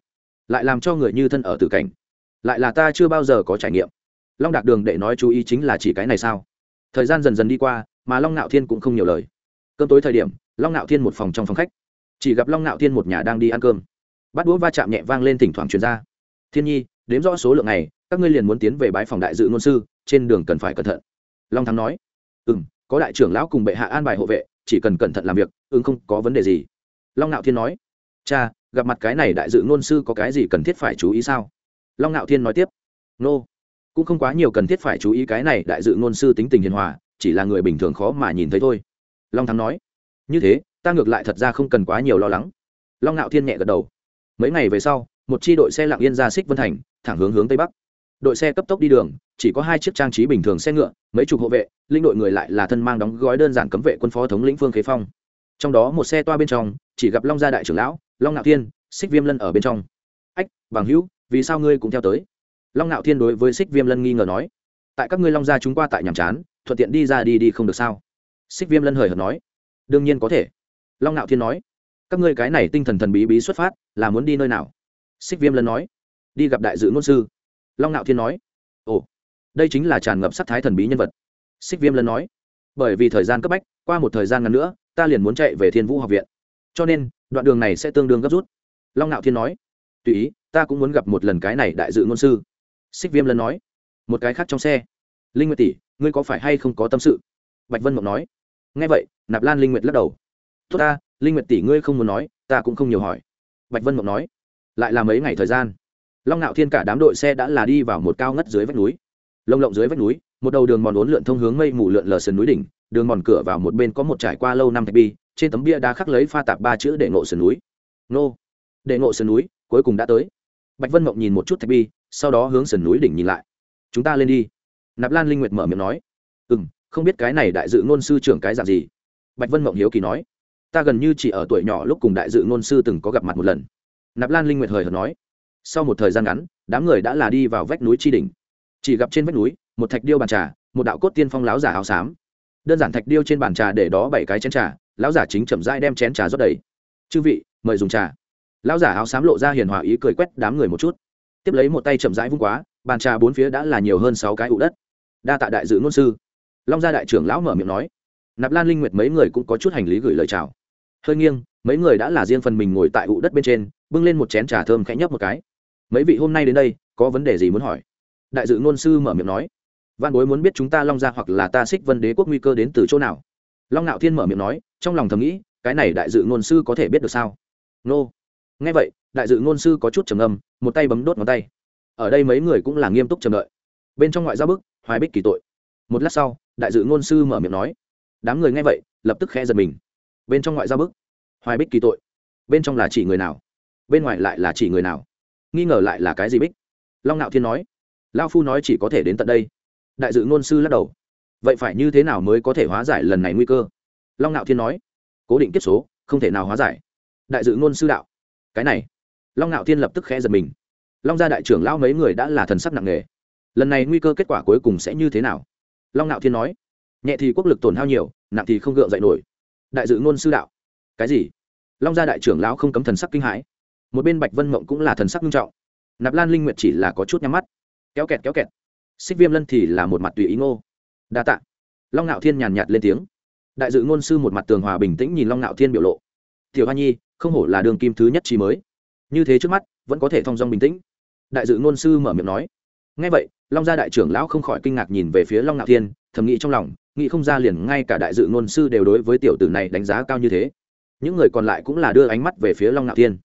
Lại làm cho người như thân ở tử cảnh. Lại là ta chưa bao giờ có trải nghiệm. Long đạc đường đệ nói chú ý chính là chỉ cái này sao? Thời gian dần dần đi qua, mà long nạo thiên cũng không nhiều lời. Cơm tối thời điểm, long nạo thiên một phòng trong phòng khách. Chỉ gặp long nạo thiên một nhà đang đi ăn cơm. Bắt đũa va chạm nhẹ vang lên thỉnh thoảng truyền ra. Thiên nhi, đếm rõ số lượng này các ngươi liền muốn tiến về bái phòng đại dự ngôn sư, trên đường cần phải cẩn thận. Long thắng nói. Ừ m có đại trưởng lão cùng bệ hạ an bài hộ vệ, chỉ cần cẩn thận làm việc, ứng không có vấn đề gì. Long ngạo thiên nói. Cha, gặp mặt cái này đại dự ngôn sư có cái gì cần thiết phải chú ý sao? Long ngạo thiên nói tiếp. Nô、no. cũng không quá nhiều cần thiết phải chú ý cái này đại dự ngôn sư tính tình hiền hòa, chỉ là người bình thường khó mà nhìn thấy thôi. Long thắng nói. Như thế, ta ngược lại thật ra không cần quá nhiều lo lắng. Long ngạo thiên nhẹ gật đầu. Mấy ngày về sau, một c h i đội xe lạng yên ra xích vân thành, thẳng hướng hướng tây bắc đội xe cấp tốc đi đường, chỉ có hai chiếc trang trí bình thường xe ngựa, mấy chục hộ vệ linh đội người lại là thân mang đóng gói đơn giản cấm vệ quân phó thống lĩnh phương khế phong. Trong đó một xe toa bên trong, chỉ gặp long gia đại trưởng lão, long ngạo thiên xích viêm lân ở bên trong. Ách, bằng hữu, vì sao ngươi cũng theo tới? Long ngạo thiên đối với xích viêm lân nghi ngờ nói. Tại các ngươi long gia chúng qua tại nhàm chán, thuận tiện đi ra đi đi không được sao? Xích viêm lân hời hợt nói. Đương nhiên có thể. Long ngạo thiên nói. Các ngươi cái này tinh thần thần bí bí xuất phát, là muốn đi nơi nào? Xích viêm lân nói. Đi gặp đại dự ngôn sư long ngạo thiên nói, ồ, đây chính là tràn ngập sắc thái thần bí nhân vật. Xích viêm lân nói, bởi vì thời gian cấp bách, qua một thời gian ngắn nữa, ta liền muốn chạy về thiên vũ học viện. Cho nên, đoạn đường này sẽ tương đương gấp rút. Long ngạo thiên nói, tùy ý, ta cũng muốn gặp một lần cái này đại dự ngôn sư. Xích viêm lân nói, một cái khác trong xe. Linh nguyệt tỷ, ngươi có phải hay không có tâm sự? Bạch vân mộng nói, nghe vậy, nạp lan linh nguyệt lắc đầu, tốt ta, linh nguyệt tỷ ngươi không muốn nói, ta cũng không nhiều hỏi. Bạch vân mộng nói, lại là mấy ngày thời gian? Long ngạo thiên cả đám đội xe đã là đi vào một cao ngất dưới vách núi. Lông lộng dưới vách núi, một đầu đường mòn uốn lượn thông hướng mây mù lượn lờ sườn núi đỉnh, đường mòn cửa vào một bên có một trải qua lâu năm thạch bi, trên tấm bia đá khắc lấy pha tạp ba chữ để ngộ sườn núi. Nô. Để ngộ sườn núi, cuối cùng đã tới. Bạch vân mộng nhìn một chút thạch bi, sau đó hướng sườn núi đỉnh nhìn lại. Chúng ta lên đi. Nạp lan linh nguyệt mở miệng nói. Ừ m không biết cái này đại dự ngôn sư trưởng cái dạng gì? Bạch vân mộng hiếu kỳ nói. Ta gần như chỉ ở tuổi nhỏ lúc cùng đại dự ngôn sư từng có gặp mặt một lần. Nạp lan linh nguyệt hời hợt nói sau một thời gian ngắn, đám người đã là đi vào vách núi tri đình chỉ gặp trên vách núi, một thạch điêu bàn trà, một đạo cốt tiên phong láo giả áo xám. Đơn giản thạch điêu trên bàn trà để đó bảy cái chén trà, lão giả chính chậm rãi đem chén trà rót đầy. Chư vị, mời dùng trà. Lão giả áo xám lộ ra hiền hòa ý cười quét đám người một chút. Tiếp lấy một tay chậm rãi vung quá, bàn trà bốn phía đã là nhiều hơn sáu cái ụ đất. Đa tạ đại dự ngôn sư. Long gia đại trưởng lão mở miệng nói. Nạp lan linh nguyệt mấy người cũng có chút hành lý gửi lời chào. Hơi nghiêng, mấy người đã là riêng phần mình ngồi tại ụ đất bên trên, bưng lên một chén trà thơm khẽ nhấp một cái mấy vị hôm nay đến đây, có vấn đề gì muốn hỏi? Đại dự ngôn sư mở miệng nói. Văn bối muốn biết chúng ta long gia hoặc là ta xích vân đế quốc nguy cơ đến từ chỗ nào? Long ngạo thiên mở miệng nói, trong lòng thầm nghĩ, cái này đại dự ngôn sư có thể biết được sao? Nô. Nghe vậy, đại dự ngôn sư có chút trầm âm một tay bấm đốt ngón tay. Ở đây mấy người cũng là nghiêm túc chờ đợi. Bên trong ngoại giao bức, hoài bích kỳ tội. Một lát sau, đại dự ngôn sư mở miệng nói. Đám người nghe vậy, lập tức khẽ giật mình. Bên trong ngoại giao bức, hoài bích kỳ tội. Bên trong là chỉ người nào? Bên ngoài lại là chỉ người nào? Nghi ngờ lại là cái gì bích? Long nạo thiên nói. Lao phu nói chỉ có thể đến tận đây. Đại dự ngôn sư lắc đầu. Vậy phải như thế nào mới có thể hóa giải lần này nguy cơ? Long nạo thiên nói. Cố định kiếp số, không thể nào hóa giải. Đại dự ngôn sư đạo. Cái này. Long nạo thiên lập tức khẽ giật mình. Long gia đại trưởng lão mấy người đã là thần sắc nặng nề. Lần này nguy cơ kết quả cuối cùng sẽ như thế nào? Long nạo thiên nói. Nhẹ thì quốc lực tổn hao nhiều, nặng thì không gượng dậy nổi. Đại dự ngôn sư đạo. Cái gì? Long gia đại trưởng lão không cấm thần sắc kinh hãi một bên bạch vân mộng cũng là thần sắc nghiêm trọng. Nạp lan linh nguyệt chỉ là có chút nhắm mắt. Kéo kẹt kéo kẹt. Xích viêm lân thì là một mặt tùy ý ngô. Đa tạ. Long ngạo thiên nhàn nhạt lên tiếng. Đại dự ngôn sư một mặt tường hòa bình tĩnh nhìn long ngạo thiên biểu lộ. Tiểu hoa nhi, không hổ là đường kim thứ nhất trí mới. Như thế trước mắt, vẫn có thể thong dong bình tĩnh. Đại dự ngôn sư mở miệng nói. Ngay vậy, long gia đại trưởng lão không khỏi kinh ngạc nhìn về phía long ngạo thiên, thầm nghĩ trong lòng, nghĩ không ra liền ngay cả đại dự ngôn sư đều đối với tiểu tử này đánh giá cao như thế. Những người còn lại cũng là đưa ánh mắt về phía long ngạo thiên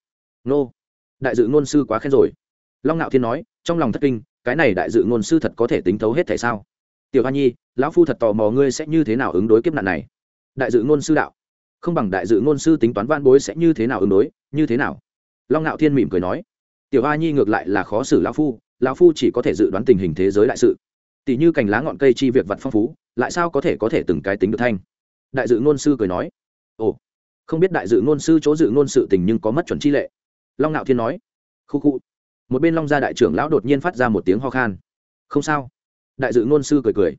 nô. Đại dự ngôn sư quá khen rồi. Long ngạo thiên nói, trong lòng thất kinh, cái này đại dự ngôn sư thật có thể tính thấu hết thể sao? Tiểu hoa nhi, lão phu thật tò mò ngươi sẽ như thế nào ứng đối kiếp nạn này. Đại dự ngôn sư đạo, không bằng đại dự ngôn sư tính toán van bối sẽ như thế nào ứng đối, như thế nào? Long ngạo thiên mỉm cười nói, tiểu hoa nhi ngược lại là khó xử lão phu lão phu chỉ có thể dự đoán tình hình thế giới đại sự. Tỷ như cành lá ngọn cây chi việc vật phong phú, lại sao có thể có thể từng cái tính được thanh? Đại dự ngôn sư cười nói, ồ, không biết đại dự ngôn sư chỗ dự ngôn sự tình nhưng có mất chuẩn chi lệ long ngạo thiên nói. Khu khu. Một bên long gia đại trưởng lão đột nhiên phát ra một tiếng ho khan. Không sao. Đại dự ngôn sư cười cười.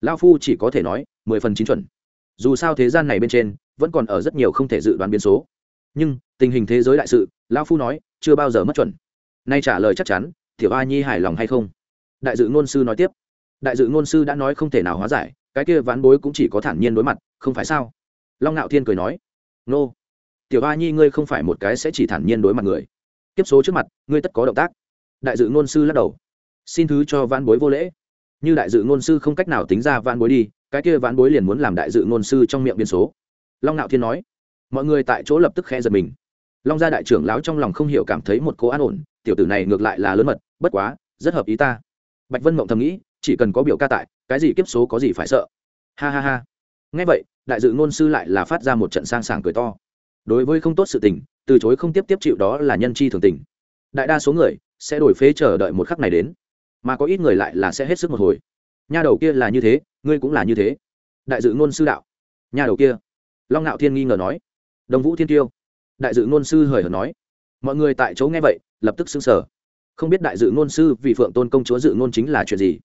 Lão phu chỉ có thể nói, mười phần chín chuẩn. Dù sao thế gian này bên trên, vẫn còn ở rất nhiều không thể dự đoán biến số. Nhưng, tình hình thế giới đại sự, lão phu nói, chưa bao giờ mất chuẩn. Nay trả lời chắc chắn thiểu a nhi hài lòng hay không? Đại dự ngôn sư nói tiếp. Đại dự ngôn sư đã nói không thể nào hóa giải, cái kia ván bối cũng chỉ có thản nhiên đối mặt, không phải sao? Long ngạo thiên cười nói. Nô tiểu Ba nhi ngươi không phải một cái sẽ chỉ thản nhiên đối mặt người. Kiếp số trước mặt, ngươi tất có động tác. Đại dự ngôn sư lắc đầu. Xin thứ cho ván bối vô lễ. Như đại dự ngôn sư không cách nào tính ra ván bối đi, cái kia ván bối liền muốn làm đại dự ngôn sư trong miệng biên số. Long nạo thiên nói. Mọi người tại chỗ lập tức khẽ giật mình. Long gia đại trưởng lão trong lòng không hiểu cảm thấy một cố an ổn, tiểu tử này ngược lại là lớn mật, bất quá, rất hợp ý ta. Bạch vân mộng thầm nghĩ, chỉ cần có biểu ca tại, cái gì kiếp số có gì phải sợ. Ha ha ha. Ngay vậy, đại dự ngôn sư lại là phát ra một trận sang sảng cười to đối với không tốt sự tình, từ chối không tiếp tiếp chịu đó là nhân chi thường tình. Đại đa số người sẽ đổi phế chờ đợi một khắc này đến. Mà có ít người lại là sẽ hết sức một hồi. Nha đầu kia là như thế, ngươi cũng là như thế. Đại dự ngôn sư đạo. Nha đầu kia. Long ngạo thiên nghi ngờ nói. Đồng vũ thiên tiêu. Đại dự ngôn sư hời hợt nói. Mọi người tại chỗ nghe vậy, lập tức xứng sở không biết đại dự ngôn sư vì phượng tôn công chúa dự ngôn chính là chuyện gì.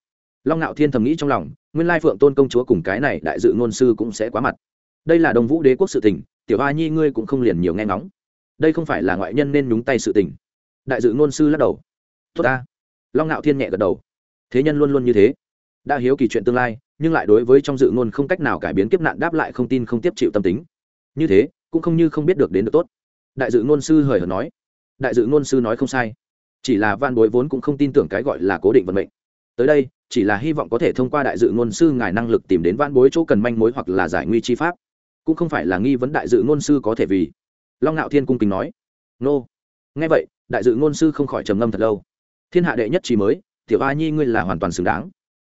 Long ngạo thiên thầm nghĩ trong lòng, nguyên lai phượng tôn công chúa cùng cái này đại dự ngôn sư cũng sẽ quá mặt. Đây là đồng vũ đế quốc sự tình tiểu hoa nhi ngươi cũng không liền nhiều nghe ngóng. Đây không phải là ngoại nhân nên nhúng tay sự tình. Đại dự ngôn sư lắc đầu. Tốt ta. Long ngạo thiên nhẹ gật đầu. Thế nhân luôn luôn như thế. Đã hiếu kỳ chuyện tương lai, nhưng lại đối với trong dự ngôn không cách nào cải biến kiếp nạn đáp lại không tin không tiếp chịu tâm tính. Như thế, cũng không như không biết được đến được tốt. Đại dự ngôn sư hời hợt nói. Đại dự ngôn sư nói không sai. Chỉ là van bối vốn cũng không tin tưởng cái gọi là cố định vận mệnh. Tới đây, chỉ là hy vọng có thể thông qua đại dự ngôn sư ngài năng lực tìm đến van bối chỗ cần manh mối hoặc là giải nguy chi pháp cũng không phải là nghi vấn đại dự ngôn sư có thể vì. Long ngạo thiên cung kính nói. Nô. Nghe vậy, đại dự ngôn sư không khỏi trầm ngâm thật lâu. Thiên hạ đệ nhất chỉ mới, tiểu a nhi ngươi là hoàn toàn xứng đáng.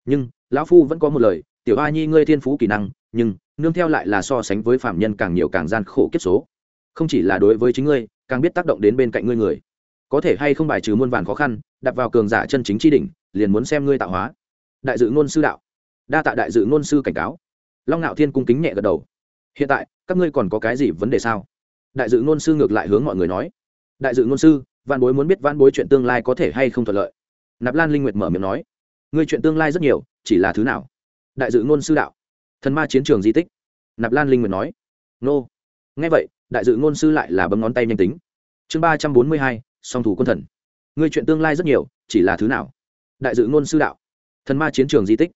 Nhưng, lão phu vẫn có một lời, tiểu a nhi ngươi thiên phú kỹ năng, nhưng, nương theo lại là so sánh với phạm nhân càng nhiều càng gian khổ kiếp số. Không chỉ là đối với chính ngươi, càng biết tác động đến bên cạnh ngươi người. Có thể hay không bài trừ muôn vàn khó khăn, đặt vào cường giả chân chính tri đỉnh, liền muốn xem ngươi tạo hóa. Đại dự ngôn sư đạo. Đa tạ đại dự ngôn sư cảnh cáo. Long ngạo thiên cung kính nhẹ gật đầu hiện tại các ngươi còn có cái gì vấn đề sao đại dự ngôn sư ngược lại hướng mọi người nói đại dự ngôn sư văn bối muốn biết văn bối chuyện tương lai có thể hay không thuận lợi nạp lan linh nguyệt mở miệng nói ngươi chuyện tương lai rất nhiều chỉ là thứ nào đại dự ngôn sư đạo thần ma chiến trường di tích nạp lan linh nguyệt nói nô nghe vậy đại dự ngôn sư lại là bấm ngón tay nhanh tính chương ba trăm bốn mươi hai song thủ quân thần ngươi chuyện tương lai rất nhiều chỉ là thứ nào đại dự ngôn sư đạo thần ma chiến trường di tích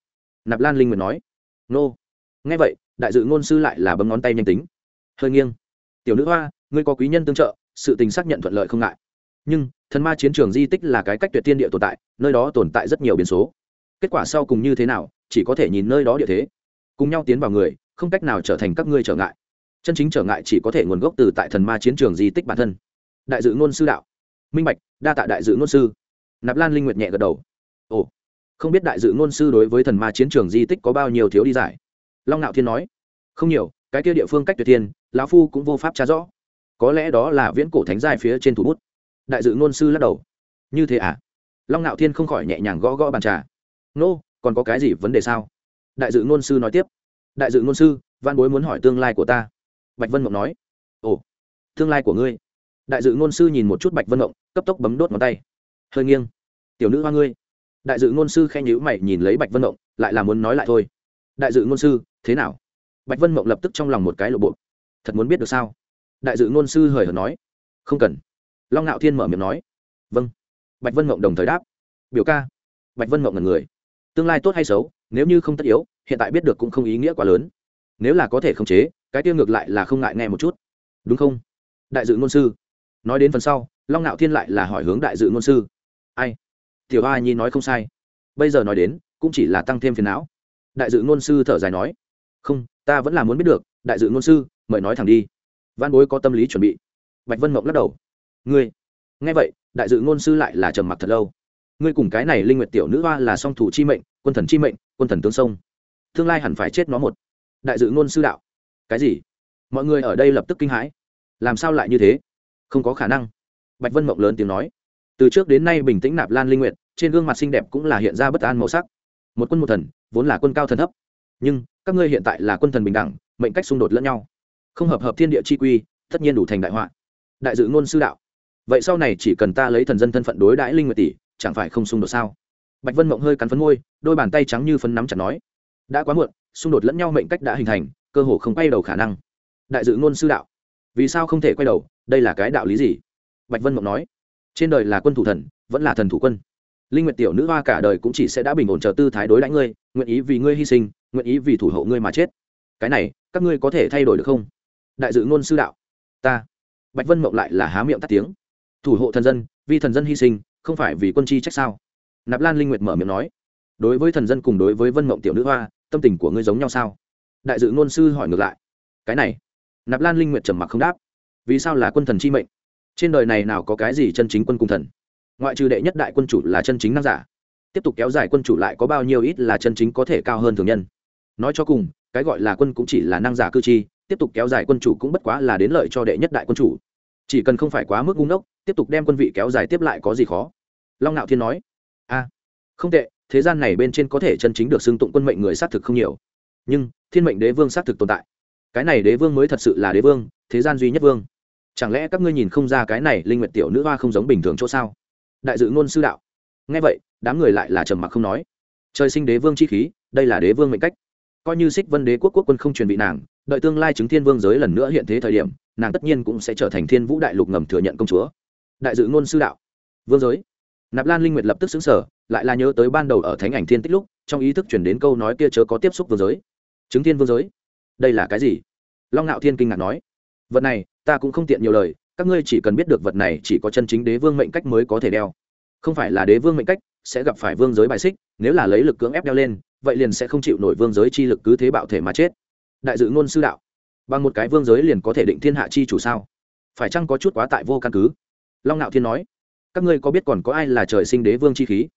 nạp lan linh nguyệt nói nô nghe vậy đại dự ngôn sư lại là bấm ngón tay nhanh tính. Hơi nghiêng. Tiểu nữ hoa, ngươi có quý nhân tương trợ, sự tình xác nhận thuận lợi không ngại. Nhưng, thần ma chiến trường di tích là cái cách tuyệt tiên địa tồn tại, nơi đó tồn tại rất nhiều biến số. Kết quả sau cùng như thế nào, chỉ có thể nhìn nơi đó địa thế. Cùng nhau tiến vào người, không cách nào trở thành các ngươi trở ngại. Chân chính trở ngại chỉ có thể nguồn gốc từ tại thần ma chiến trường di tích bản thân. Đại dự ngôn sư đạo. Minh bạch, đa tạ đại dự ngôn sư. Nạp lan linh nguyệt nhẹ gật đầu. Ồ, không biết đại dự ngôn sư đối với thần ma chiến trường di tích có bao nhiêu thiếu đi giải? Long ngạo thiên nói không nhiều cái kia địa phương cách tuyệt thiên lão phu cũng vô pháp trả rõ. Có lẽ đó là viễn cổ thánh giai phía trên thủ bút. Đại dự ngôn sư lắc đầu như thế à? Long ngạo thiên không khỏi nhẹ nhàng gõ gõ bàn trà. Nô、no, còn có cái gì vấn đề sao? Đại dự ngôn sư nói tiếp đại dự ngôn sư văn bối muốn hỏi tương lai của ta. Bạch vân mộng nói ồ tương lai của ngươi. Đại dự ngôn sư nhìn một chút bạch vân mộng cấp tốc bấm đốt ngón tay. Hơi nghiêng tiểu nữ hoa ngươi. Đại dự ngôn sư khen nhữ mày nhìn lấy bạch vân mộng lại là muốn nói lại thôi đại dự ngôn sư, thế nào? Bạch vân mộng lập tức trong lòng một cái lộ bộ. Thật muốn biết được sao? Đại dự ngôn sư hời hợt nói. Không cần. Long ngạo thiên mở miệng nói. Vâng. Bạch vân mộng đồng thời đáp. Biểu ca. Bạch vân mộng là người. Tương lai tốt hay xấu, nếu như không tất yếu, hiện tại biết được cũng không ý nghĩa quá lớn. Nếu là có thể khống chế, cái tiêu ngược lại là không ngại nghe một chút. Đúng không? Đại dự ngôn sư. Nói đến phần sau, long ngạo thiên lại là hỏi hướng đại dự ngôn sư. Ai? Tiểu a nhi nói không sai. Bây giờ nói đến, cũng chỉ là tăng thêm phiền não đại dự ngôn sư thở dài nói, không, ta vẫn là muốn biết được, đại dự ngôn sư, mời nói thẳng đi. Văn bối có tâm lý chuẩn bị. Bạch vân mộng lắc đầu, ngươi, nghe vậy, đại dự ngôn sư lại là trầm mặc thật lâu. Ngươi cùng cái này linh nguyệt tiểu nữ hoa là song thủ chi mệnh, quân thần chi mệnh, quân thần tương sông. Tương lai hẳn phải chết nó một. Đại dự ngôn sư đạo, cái gì? Mọi người ở đây lập tức kinh hãi. Làm sao lại như thế? Không có khả năng. Bạch vân mộng lớn tiếng nói, từ trước đến nay bình tĩnh nạp lan linh nguyệt, trên gương mặt xinh đẹp cũng là hiện ra bất an màu sắc một quân một thần, vốn là quân cao thần thấp. Nhưng, các ngươi hiện tại là quân thần bình đẳng, mệnh cách xung đột lẫn nhau. Không hợp hợp thiên địa chi quy, tất nhiên đủ thành đại họa. Đại dự ngôn sư đạo. Vậy sau này chỉ cần ta lấy thần dân thân phận đối đãi linh nguyệt tỷ, chẳng phải không xung đột sao? Bạch vân mộng hơi cắn phấn môi, đôi bàn tay trắng như phấn nắm chặt nói. Đã quá muộn, xung đột lẫn nhau mệnh cách đã hình thành, cơ hồ không quay đầu khả năng. Đại dự ngôn sư đạo. Vì sao không thể quay đầu? Đây là cái đạo lý gì? Bạch vân mộng nói. Trên đời là quân thủ thần, vẫn là thần thủ quân linh nguyệt tiểu nữ hoa cả đời cũng chỉ sẽ đã bình ổn chờ tư thái đối đãi ngươi, nguyện ý vì ngươi hy sinh, nguyện ý vì thủ hộ ngươi mà chết. Cái này, các ngươi có thể thay đổi được không? Đại dự ngôn sư đạo. Ta. Bạch vân mộng lại là há miệng tắt tiếng. Thủ hộ thần dân, vì thần dân hy sinh, không phải vì quân chi trách sao? Nạp lan linh nguyệt mở miệng nói. Đối với thần dân cùng đối với vân mộng tiểu nữ hoa, tâm tình của ngươi giống nhau sao? Đại dự ngôn sư hỏi ngược lại. Cái này. Nạp lan linh nguyệt trầm mặc không đáp. Vì sao là quân thần chi mệnh? Trên đời này nào có cái gì chân chính quân cùng thần? Ngoại trừ đệ nhất đại quân chủ là chân chính năng giả, tiếp tục kéo dài quân chủ lại có bao nhiêu ít là chân chính có thể cao hơn thường nhân. Nói cho cùng, cái gọi là quân cũng chỉ là năng giả cư chi, tiếp tục kéo dài quân chủ cũng bất quá là đến lợi cho đệ nhất đại quân chủ. Chỉ cần không phải quá mức ngu ngốc, tiếp tục đem quân vị kéo dài tiếp lại có gì khó? Long ngạo thiên nói, a, không tệ, thế gian này bên trên có thể chân chính được xưng tụng quân mệnh người xác thực không nhiều. Nhưng, thiên mệnh đế vương xác thực tồn tại. Cái này đế vương mới thật sự là đế vương, thế gian duy nhất vương. Chẳng lẽ các ngươi nhìn không ra cái này linh nguyệt tiểu nữ hoa không giống bình thường chỗ sao? Đại dự ngôn sư đạo. Nghe vậy, đám người lại là trầm mặc không nói. Trời sinh đế vương chi khí, đây là đế vương mệnh cách. Coi như xích vân đế quốc quốc quân không truyền bị nàng, đợi tương lai chứng thiên vương giới lần nữa hiện thế thời điểm, nàng tất nhiên cũng sẽ trở thành thiên vũ đại lục ngầm thừa nhận công chúa. Đại dự ngôn sư đạo. Vương giới. Nạp lan linh nguyệt lập tức xứng sở lại là nhớ tới ban đầu ở thánh ảnh thiên tích lúc, trong ý thức chuyển đến câu nói kia chớ có tiếp xúc vương giới. Chứng thiên vương giới. Đây là cái gì? Long ngạo thiên kinh ngạc nói. Vật này, ta cũng không tiện nhiều lời các ngươi chỉ cần biết được vật này chỉ có chân chính đế vương mệnh cách mới có thể đeo. Không phải là đế vương mệnh cách, sẽ gặp phải vương giới bài xích, nếu là lấy lực cưỡng ép đeo lên, vậy liền sẽ không chịu nổi vương giới chi lực cứ thế bạo thể mà chết. Đại dự ngôn sư đạo, bằng một cái vương giới liền có thể định thiên hạ chi chủ sao? Phải chăng có chút quá tại vô căn cứ? Long ngạo thiên nói, các ngươi có biết còn có ai là trời sinh đế vương chi khí?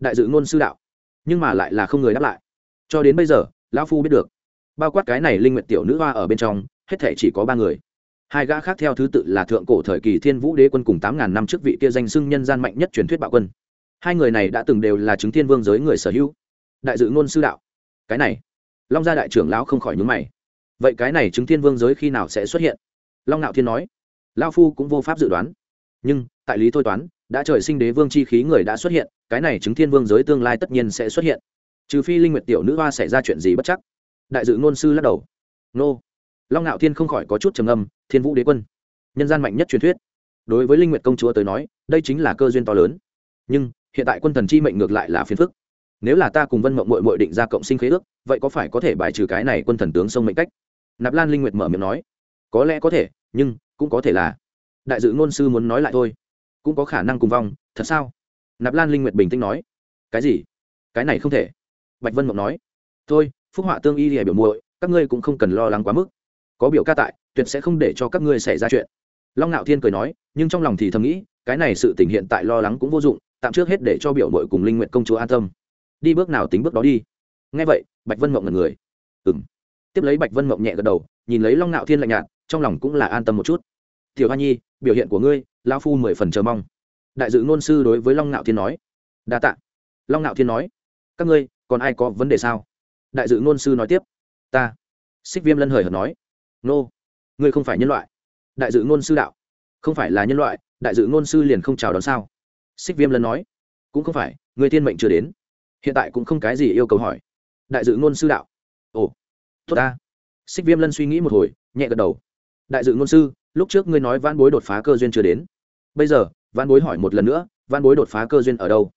Đại dự ngôn sư đạo, nhưng mà lại là không người đáp lại. Cho đến bây giờ, lão phu biết được, bao quát cái này linh nguyện tiểu nữ hoa ở bên trong, hết thể chỉ có ba người hai gã khác theo thứ tự là thượng cổ thời kỳ thiên vũ đế quân cùng tám ngàn năm trước vị kia danh xưng nhân gian mạnh nhất truyền thuyết bạo quân. Hai người này đã từng đều là chứng thiên vương giới người sở hữu. Đại dự ngôn sư đạo. Cái này, long gia đại trưởng lão không khỏi nhúng mày. Vậy cái này chứng thiên vương giới khi nào sẽ xuất hiện? Long ngạo thiên nói. Lao phu cũng vô pháp dự đoán. Nhưng, tại lý thôi toán, đã trời sinh đế vương chi khí người đã xuất hiện, cái này chứng thiên vương giới tương lai tất nhiên sẽ xuất hiện. Trừ phi linh nguyệt tiểu nữ hoa xảy ra chuyện gì bất chắc. Đại dự ngôn sư lắc đầu. Nô long ngạo thiên không khỏi có chút trầm âm thiên vũ đế quân, nhân gian mạnh nhất truyền thuyết. Đối với linh nguyệt công chúa tới nói, đây chính là cơ duyên to lớn. Nhưng, hiện tại quân thần chi mệnh ngược lại là phiền phức. Nếu là ta cùng vân mộng mội mội định ra cộng sinh khế ước, vậy có phải có thể bài trừ cái này quân thần tướng sông mệnh cách? Nạp lan linh nguyệt mở miệng nói, có lẽ có thể, nhưng cũng có thể là. Đại dự ngôn sư muốn nói lại thôi, cũng có khả năng cùng vong, thật sao? Nạp lan linh nguyệt bình tĩnh nói, cái gì? Cái này không thể. Bạch vân mộng nói, thôi, phúc họa tương y lìa biểu muội, các ngươi cũng không cần lo lắng quá mức có biểu ca tại, tuyệt sẽ không để cho các ngươi xảy ra chuyện. Long ngạo thiên cười nói, nhưng trong lòng thì thầm nghĩ, cái này sự tình hiện tại lo lắng cũng vô dụng, tạm trước hết để cho biểu mội cùng linh nguyện công chúa an tâm. Đi bước nào tính bước đó đi. Ngay vậy, bạch vân mộng là người. Ừ m tiếp lấy bạch vân mộng nhẹ gật đầu, nhìn lấy long ngạo thiên lạnh nhạt, trong lòng cũng là an tâm một chút. Tiểu hoa nhi, biểu hiện của ngươi lao phu mười phần chờ mong. Đại dự ngôn sư đối với long ngạo thiên nói. Đa t ạ long ngạo thiên nói. Các ngươi, còn ai có vấn đề sao? Đại dự ngôn sư nói tiếp. Ta. Xích viêm lân hời hợt nói nô, ngươi không phải nhân loại. Đại dự ngôn sư đạo. Không phải là nhân loại, đại dự ngôn sư liền không chào đón sao? Xích viêm lân nói. Cũng không phải, người tiên mệnh chưa đến. Hiện tại cũng không cái gì yêu cầu hỏi. Đại dự ngôn sư đạo. Ồ, tốt ta. Xích viêm lân suy nghĩ một hồi, nhẹ gật đầu. Đại dự ngôn sư, lúc trước ngươi nói văn bối đột phá cơ duyên chưa đến. Bây giờ văn bối hỏi một lần nữa văn bối đột phá cơ duyên ở đâu?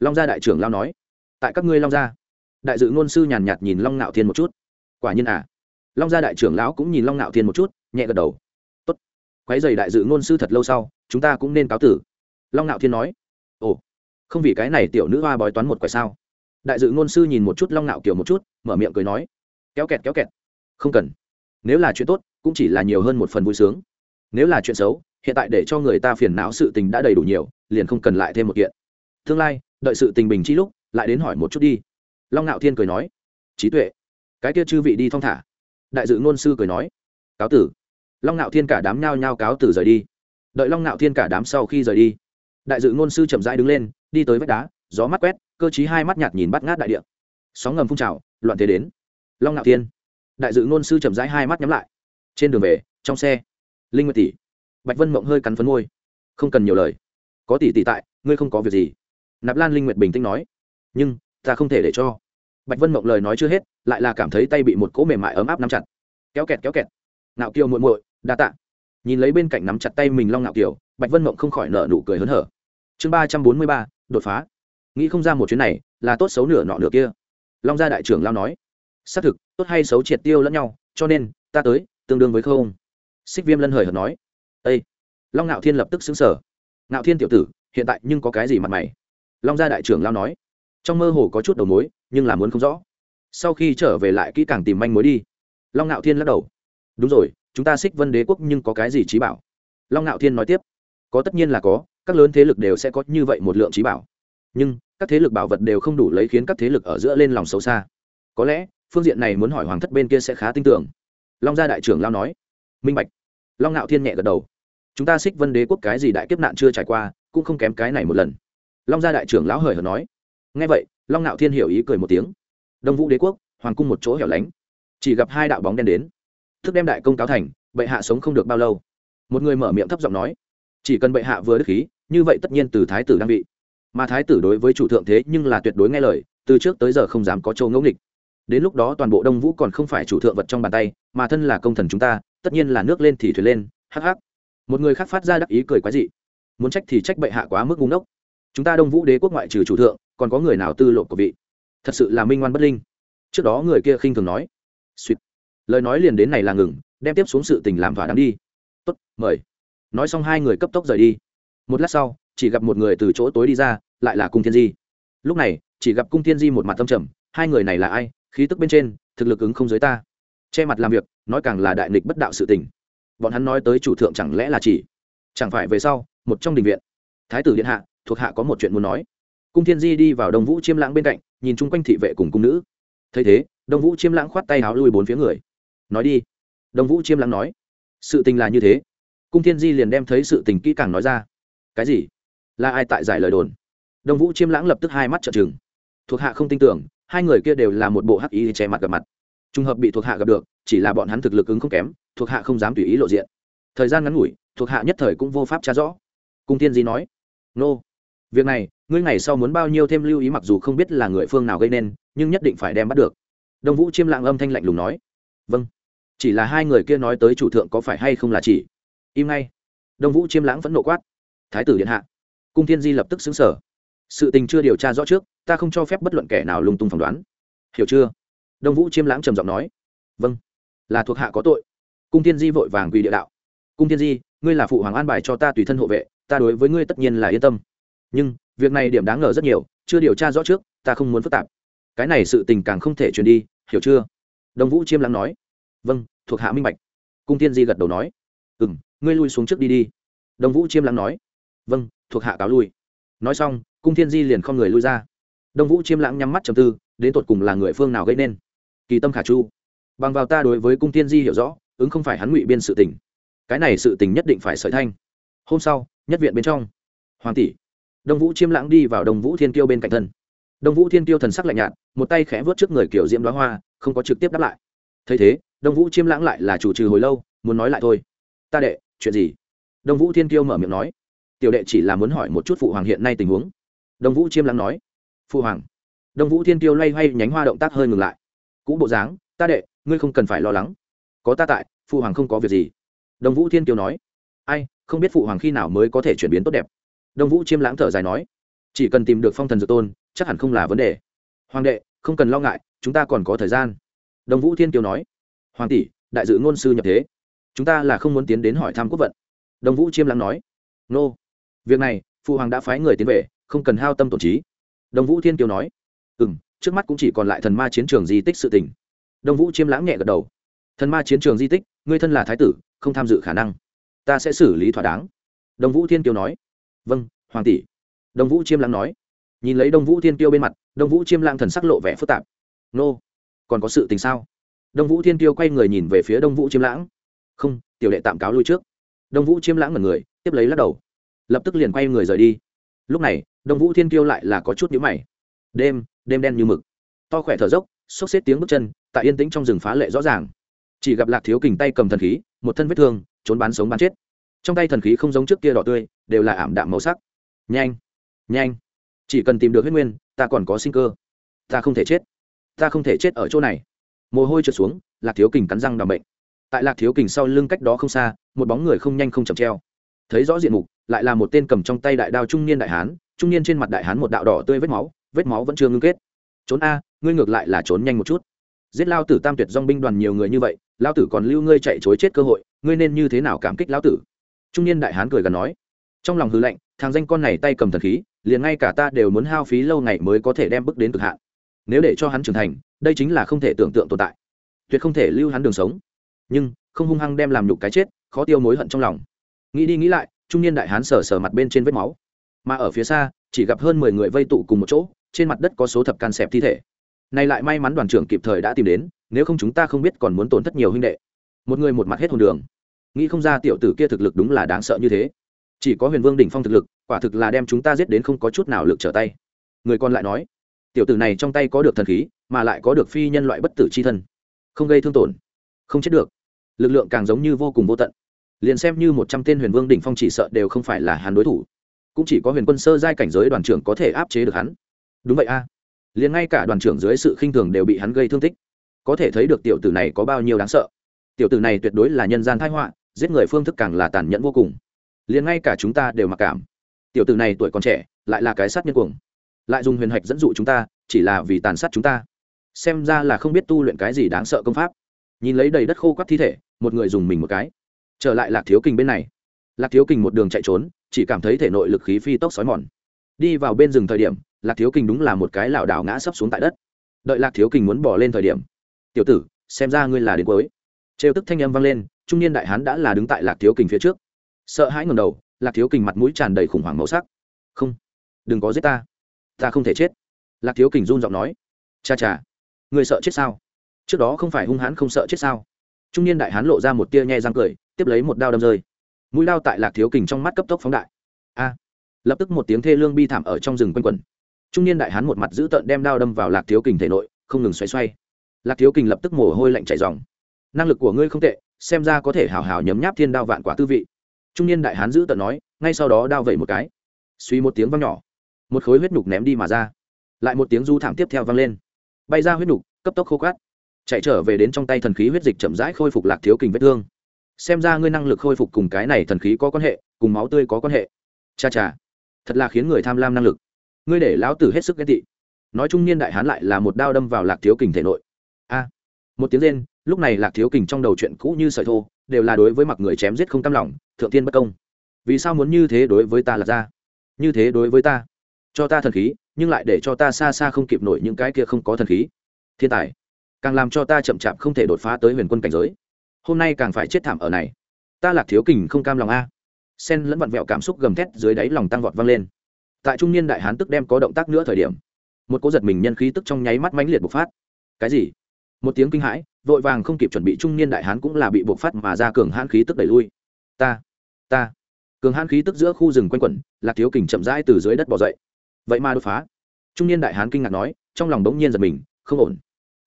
Long gia đại trưởng lao nói. Tại các ngươi long gia. Đại dự ngôn sư nhàn nhạt nhìn long ngạo thiên một chút. Quả nhiên à? Long gia đại trưởng lão cũng nhìn long ngạo thiên một chút, nhẹ gật đầu. Tốt. Quái dày đại dự ngôn sư thật lâu sau, chúng ta cũng nên cáo tử. Long ngạo thiên nói. Ồ, không vì cái này tiểu nữ hoa bói toán một quẻ sao? Đại dự ngôn sư nhìn một chút long ngạo kiểu một chút, mở miệng cười nói. Kéo kẹt kéo kẹt. Không cần. Nếu là chuyện tốt, cũng chỉ là nhiều hơn một phần vui sướng. Nếu là chuyện xấu, hiện tại để cho người ta phiền não sự tình đã đầy đủ nhiều, liền không cần lại thêm một kiện. Tương lai, đợi sự tình bình chi lúc, lại đến hỏi một chút đi. Long ngạo thiên cười nói. Trí tuệ. Cái kia chư vị đi thong thả đại dự ngôn sư cười nói, cáo tử. Long ngạo thiên cả đám nhao nhao cáo tử rời đi. Đợi long ngạo thiên cả đám sau khi rời đi, đại dự ngôn sư chậm rãi đứng lên, đi tới vách đá, gió mắt quét, cơ chí hai mắt nhạt nhìn bắt ngát đại địa. Sóng ngầm phun trào, loạn thế đến. Long ngạo thiên, đại dự ngôn sư chậm rãi hai mắt nhắm lại. Trên đường về, trong xe, linh nguyệt tỷ, bạch vân mộng hơi cắn phấn môi. Không cần nhiều lời. Có tỷ tỷ tại, ngươi không có việc gì. Nạp lan linh nguyệt bình tĩnh nói, nhưng, ta không thể để cho bạch vân mộng lời nói chưa hết, lại là cảm thấy tay bị một cỗ mềm mại ấm áp nắm chặt. Kéo kẹt kéo kẹt. Nạo kiều muội muội, đa tạ. Nhìn lấy bên cạnh nắm chặt tay mình long nạo kiều, bạch vân mộng không khỏi nở nụ cười hớn hở. Chương ba trăm bốn mươi ba, đột phá. Nghĩ không ra một chuyến này, là tốt xấu nửa nọ nửa kia. Long gia đại trưởng lao nói, xác thực, tốt hay xấu triệt tiêu lẫn nhau, cho nên, ta tới, tương đương với không. Xích viêm lân hời hợt nói ây long ngạo thiên lập tức xứng sở ngạo thiên tiểu tử, hiện tại nhưng có cái gì mặt mày? Long gia đại trưởng lao nói, trong mơ hồ có chút đầu mối nhưng là muốn không rõ. Sau khi trở về lại kỹ càng tìm manh mối đi. Long ngạo thiên lắc đầu. Đúng rồi, chúng ta xích vân đế quốc nhưng có cái gì trí bảo? Long ngạo thiên nói tiếp. Có tất nhiên là có, các lớn thế lực đều sẽ có như vậy một lượng trí bảo. Nhưng, các thế lực bảo vật đều không đủ lấy khiến các thế lực ở giữa lên lòng xấu xa. Có lẽ, phương diện này muốn hỏi hoàng thất bên kia sẽ khá tin tưởng. Long gia đại trưởng lao nói. Minh bạch. Long ngạo thiên nhẹ gật đầu. Chúng ta xích vân đế quốc cái gì đại kiếp nạn chưa trải qua, cũng không kém cái này một lần. Long gia đại trưởng lão hời hợt nói ngay vậy, long ngạo thiên hiểu ý cười một tiếng. Đông vũ đế quốc, hoàng cung một chỗ hẻo lánh. Chỉ gặp hai đạo bóng đen đến. Thức đem đại công cáo thành, bệ hạ sống không được bao lâu. Một người mở miệng thấp giọng nói, chỉ cần bệ hạ vừa đức khí, như vậy tất nhiên từ thái tử đang bị mà thái tử đối với chủ thượng thế nhưng là tuyệt đối nghe lời, từ trước tới giờ không dám có châu ngẫu nghịch. Đến lúc đó toàn bộ đông vũ còn không phải chủ thượng vật trong bàn tay, mà thân là công thần chúng ta, tất nhiên là nước lên thì thuyền lên, hắc hắc. Một người khác phát ra đắc ý cười quái dị. Muốn trách thì trách bệ hạ quá mức ngu ngốc. Chúng ta đông vũ đế quốc ngoại trừ chủ thượng còn có người nào tư lộ của vị? Thật sự là minh ngoan bất linh. Trước đó người kia khinh thường nói. Suýt lời nói liền đến này là ngừng, đem tiếp xuống sự tình làm thỏa đáng đi. Tốt, mời. Nói xong hai người cấp tốc rời đi. Một lát sau, chỉ gặp một người từ chỗ tối đi ra, lại là cung thiên di. Lúc này, chỉ gặp cung thiên di một mặt tâm trầm, hai người này là ai? Khí tức bên trên, thực lực ứng không giới ta. Che mặt làm việc, nói càng là đại nghịch bất đạo sự tình. Bọn hắn nói tới chủ thượng chẳng lẽ là chỉ? Chẳng phải về sau, một trong đình viện, thái tử điện hạ, thuộc hạ có một chuyện muốn nói cung thiên di đi vào đông vũ chiêm lãng bên cạnh, nhìn chung quanh thị vệ cùng cung nữ. Thấy thế, đông vũ chiêm lãng khoát tay áo lui bốn phía người. Nói đi. Đông vũ chiêm lãng nói. Sự tình là như thế. Cung thiên di liền đem thấy sự tình kỹ càng nói ra. Cái gì? Là ai tại giải lời đồn? Đông vũ chiêm lãng lập tức hai mắt trợn trừng. Thuộc hạ không tin tưởng, hai người kia đều là một bộ hắc ý che mặt gặp mặt. Trùng hợp bị thuộc hạ gặp được, chỉ là bọn hắn thực lực ứng không kém, thuộc hạ không dám tùy ý lộ diện. Thời gian ngắn ngủi, thuộc hạ nhất thời cũng vô pháp tra rõ. Cung tiên di nói. Nô, việc này ngươi ngày sau muốn bao nhiêu thêm lưu ý mặc dù không biết là người phương nào gây nên, nhưng nhất định phải đem bắt được. Đông vũ chiêm lặng âm thanh lạnh lùng nói. Vâng. Chỉ là hai người kia nói tới chủ thượng có phải hay không là chỉ? Im ngay. Đông vũ chiêm lãng vẫn nộ quát. Thái tử điện hạ. Cung thiên di lập tức xứng sở. Sự tình chưa điều tra rõ trước, ta không cho phép bất luận kẻ nào lung tung phỏng đoán. Hiểu chưa? Đông vũ chiêm lãng trầm giọng nói. Vâng. Là thuộc hạ có tội. Cung thiên di vội vàng quỳ địa đạo. Cung thiên di, ngươi là phụ hoàng an bài cho ta tùy thân hộ vệ, ta đối với ngươi tất nhiên là yên tâm. Nhưng việc này điểm đáng ngờ rất nhiều, chưa điều tra rõ trước, ta không muốn phức tạp. Cái này sự tình càng không thể truyền đi, hiểu chưa? Đông vũ chiêm lắng nói. Vâng thuộc hạ minh bạch. Cung thiên di gật đầu nói. Ừ m ngươi lui xuống trước đi đi. Đông vũ chiêm lắng nói. Vâng thuộc hạ cáo lui. Nói xong, cung thiên di liền không người lui ra. Đông vũ chiêm lãng nhắm mắt trầm tư, đến tột cùng là người phương nào gây nên? Kỳ tâm khả chu. Bằng vào ta đối với cung tiên di hiểu rõ, ứng không phải hắn ngụy biên sự tình. Cái này sự tình nhất định phải sợi thanh. Hôm sau, nhất viện bên trong. Hoàng tỷ đông vũ chiêm lãng đi vào đông vũ thiên Tiêu bên cạnh thân. Đông vũ thiên Tiêu thần sắc lạnh nhạt, một tay khẽ vớt trước người kiểu diễm đoá hoa, không có trực tiếp đáp lại. Thấy thế, đông vũ chiêm lãng lại là chủ trừ hồi lâu, muốn nói lại thôi. Ta đệ, chuyện gì? Đông vũ thiên Tiêu mở miệng nói. Tiểu đệ chỉ là muốn hỏi một chút phụ hoàng hiện nay tình huống. Đông vũ chiêm lãng nói. Phụ hoàng. Đông vũ thiên Tiêu loay hoay nhánh hoa động tác hơi ngừng lại. Cũ bộ dáng, ta đệ, ngươi không cần phải lo lắng. Có ta tại, phụ hoàng không có việc gì. Đông vũ thiên Tiêu nói. Ai, không biết phụ hoàng khi nào mới có thể chuyển biến tốt đẹp đông vũ chiêm lãng thở dài nói, chỉ cần tìm được phong thần dược tôn, chắc hẳn không là vấn đề. Hoàng đệ, không cần lo ngại, chúng ta còn có thời gian. Đông vũ thiên kiều nói, hoàng tỷ, đại dự ngôn sư nhập thế. Chúng ta là không muốn tiến đến hỏi thăm quốc vận. Đông vũ chiêm lãng nói, nô, việc này, phụ hoàng đã phái người tiến về, không cần hao tâm tổn trí. Đông vũ thiên kiều nói ừ m trước mắt cũng chỉ còn lại thần ma chiến trường di tích sự tỉnh đông vũ chiêm lãng nhẹ gật đầu, thần ma chiến trường di tích, ngươi thân là thái tử, không tham dự khả năng. Ta sẽ xử lý thỏa đáng. Đông vũ thiên kiều nói vâng hoàng tỷ. Đông vũ chiêm lãng nói. Nhìn lấy đông vũ thiên tiêu bên mặt, đông vũ chiêm lãng thần sắc lộ vẻ phức tạp. Nô, còn có sự tình sao? Đông vũ thiên tiêu quay người nhìn về phía đông vũ chiêm lãng. Không, tiểu đệ tạm cáo lui trước. Đông vũ chiêm lãng mật người, tiếp lấy lắc đầu. Lập tức liền quay người rời đi. Lúc này, đông vũ thiên tiêu lại là có chút nhữ mày. Đêm đêm đen như mực. To khỏe thở dốc, sốc xếp tiếng bước chân, tại yên tĩnh trong rừng phá lệ rõ ràng. Chỉ gặp lạc thiếu kình tay cầm thần khí, một thân vết thương, trốn bán sống bán chết trong tay thần khí không giống trước kia đỏ tươi, đều là ảm đạm màu sắc. Nhanh nhanh. Chỉ cần tìm được huyết nguyên, ta còn có sinh cơ. Ta không thể chết. Ta không thể chết ở chỗ này. Mồ hôi trượt xuống, lạc thiếu kình cắn răng đ ò n bệnh. Tại lạc thiếu kình sau lưng cách đó không xa, một bóng người không nhanh không chậm treo. Thấy rõ diện mục, lại là một tên cầm trong tay đại đao trung niên đại hán, trung niên trên mặt đại hán một đạo đỏ tươi vết máu vết máu vẫn chưa ngưng kết. Trốn a, ngươi ngược lại là trốn nhanh một chút. Giết lao tử tam tuyệt dong binh đoàn nhiều người như vậy, lao tử còn lưu ngươi chạy chối chết cơ hội, ngươi nên như thế nào cảm kích lao tử? Trung niên đại hán cười gần nói, trong lòng hư lệnh thằng danh con này tay cầm thần khí, liền ngay cả ta đều muốn hao phí lâu ngày mới có thể đem bước đến cực hạn. Nếu để cho hắn trưởng thành, đây chính là không thể tưởng tượng tồn tại. Tuyệt không thể lưu hắn đường sống. Nhưng, không hung hăng đem làm nhục cái chết, khó tiêu mối hận trong lòng. Nghĩ đi nghĩ lại, trung niên đại hán sờ sờ mặt bên trên vết máu. Mà ở phía xa, chỉ gặp hơn mười người vây tụ cùng một chỗ, trên mặt đất có số thập can xẹp thi thể. Này lại may mắn đoàn trưởng kịp thời đã tìm đến, nếu không chúng ta không biết còn muốn tổn thất nhiều huynh đệ. Một người một mặt hết hồn đường nghĩ không ra tiểu tử kia thực lực đúng là đáng sợ như thế. Chỉ có huyền vương đỉnh phong thực lực, quả thực là đem chúng ta giết đến không có chút nào lực trở tay. Người còn lại nói, tiểu tử này trong tay có được thần khí, mà lại có được phi nhân loại bất tử c h i thân. Không gây thương tổn, không chết được. Lực lượng càng giống như vô cùng vô tận. Liền xem như một trăm tên huyền vương đỉnh phong chỉ sợ đều không phải là hắn đối thủ. Cũng chỉ có huyền quân sơ giai cảnh giới đoàn trưởng có thể áp chế được hắn. Đúng vậy a. Liền ngay cả đoàn trưởng dưới sự khinh thường đều bị hắn gây thương tích. Có thể thấy được tiểu tử này có bao nhiêu đáng sợ. Tiểu tử này tuyệt đối là nhân gian thái họa giết người phương thức càng là tàn nhẫn vô cùng. Liền ngay cả chúng ta đều mặc cảm. Tiểu tử này tuổi còn trẻ, lại là cái sát nhân cuồng. Lại dùng huyền hạch dẫn dụ chúng ta, chỉ là vì tàn sát chúng ta. Xem ra là không biết tu luyện cái gì đáng sợ công pháp. Nhìn lấy đầy đất khô quắt thi thể, một người dùng mình một cái. Trở lại lạc thiếu kình bên này. Lạc thiếu kình một đường chạy trốn, chỉ cảm thấy thể nội lực khí phi tốc xói mòn. Đi vào bên rừng thời điểm, lạc thiếu kình đúng là một cái lảo đảo ngã sấp xuống tại đất. Đợi lạc thiếu kình muốn bỏ lên thời điểm. Tiểu tử, xem ra ngươi là đến cuối. Trêu tức thanh âm vang lên trung niên đại hán đã là đứng tại lạc thiếu kình phía trước. Sợ hãi ngầm đầu, lạc thiếu kình mặt mũi tràn đầy khủng hoảng màu sắc. Không, đừng có giết ta. Ta không thể chết. Lạc thiếu kình run giọng nói. Cha cha, người sợ chết sao? Trước đó không phải hung hãn không sợ chết sao? Trung niên đại hán lộ ra một tia nhẹ răng cười, tiếp lấy một đao đâm rơi. Mũi đao tại lạc thiếu kình trong mắt cấp tốc phóng đại. A! Lập tức một tiếng thê lương bi thảm ở trong rừng quanh quẩn. Trung niên đại hán một mặt giữ tợn đem đao đâm vào lạc thiếu kình thể nội, không ngừng xoay xoay. Lạc thiếu kình lập tức mồ hôi lạnh chảy dòng năng lực của ngươi không tệ xem ra có thể hào hào nhấm nháp thiên đao vạn quả tư vị. Trung niên đại hán giữ tận nói, ngay sau đó đao vẩy một cái. Suy một tiếng văng nhỏ. Một khối huyết nhục ném đi mà ra. Lại một tiếng du thảm tiếp theo văng lên. Bay ra huyết nhục cấp tốc khô cát chạy trở về đến trong tay thần khí huyết dịch chậm rãi khôi phục lạc thiếu kình vết thương. Xem ra ngươi năng lực khôi phục cùng cái này thần khí có quan hệ, cùng máu tươi có quan hệ. Cha cha. Thật là khiến người tham lam năng lực. Ngươi để lão tử hết sức ghen tị. Nói trung niên đại hán lại là một đao đâm vào lạc thiếu kình thể nội. A. Một tiếng lên lúc này lạc thiếu kình trong đầu chuyện cũ như sợi thô, đều là đối với mặc người chém giết không cam lòng, thượng tiên bất công. Vì sao muốn như thế đối với ta là ra như thế đối với ta. Cho ta thần khí, nhưng lại để cho ta xa xa không kịp nổi những cái kia không có thần khí. Thiên tài, càng làm cho ta chậm chạp không thể đột phá tới huyền quân cảnh giới. Hôm nay càng phải chết thảm ở này. Ta lạc thiếu kình không cam lòng a. Sen lẫn vặn vẹo cảm xúc gầm thét dưới đáy lòng tăng vọt vang lên. Tại trung niên đại hán tức đem có động tác nữa thời điểm, một cô giật mình nhân khí tức trong nháy mắt mãnh liệt bộc phát. Cái gì? Một tiếng kinh hãi, vội vàng không kịp chuẩn bị trung niên đại hán cũng là bị buộc phát mà ra cường hãn khí tức đẩy lui. Ta ta. Cường hãn khí tức giữa khu rừng quanh quẩn, lạc thiếu kình chậm rãi từ dưới đất bỏ dậy. Vậy mà đột phá. Trung niên đại hán kinh ngạc nói, trong lòng bỗng nhiên giật mình, không ổn.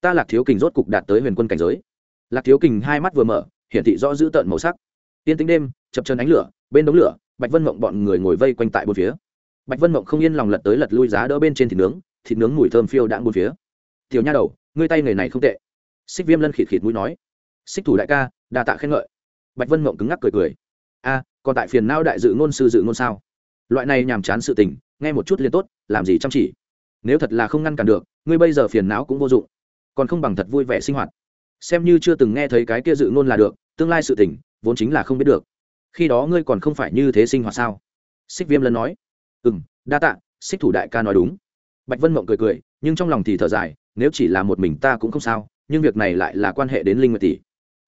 Ta lạc thiếu kình rốt cục đạt tới huyền quân cảnh giới. Lạc thiếu kình hai mắt vừa mở, hiển thị rõ dữ tợn màu sắc. Tiên tính đêm, chập chân ánh lửa, bên đống lửa, bạch vân mộng bọn người ngồi vây quanh tại bốn phía. Bạch vân mộng không yên lòng lật tới lật lui giá đỡ bên trên thịt nướng thịt nướng mùi thơm phiêu đãng bốn phía. Tiểu nha đầu ngươi tay người này không tệ. Xích viêm lân khịt khịt mũi nói. Xích thủ đại ca, đa tạ khen ngợi. Bạch vân mộng cứng ngắc cười cười. A, còn tại phiền não đại dự ngôn sư dự ngôn sao? Loại này nhàm chán sự tình, nghe một chút liền tốt, làm gì chăm chỉ? Nếu thật là không ngăn cản được, ngươi bây giờ phiền não cũng vô dụng. Còn không bằng thật vui vẻ sinh hoạt. Xem như chưa từng nghe thấy cái kia dự ngôn là được, tương lai sự tình, vốn chính là không biết được. Khi đó ngươi còn không phải như thế sinh hoạt sao? Xích viêm lân nói. Ừ m đa tạ, xích thủ đại ca nói đúng. Bạch vân mộng cười cười nhưng trong lòng thì thở dài, nếu chỉ là một mình ta cũng không sao, nhưng việc này lại là quan hệ đến linh nguyệt tỷ.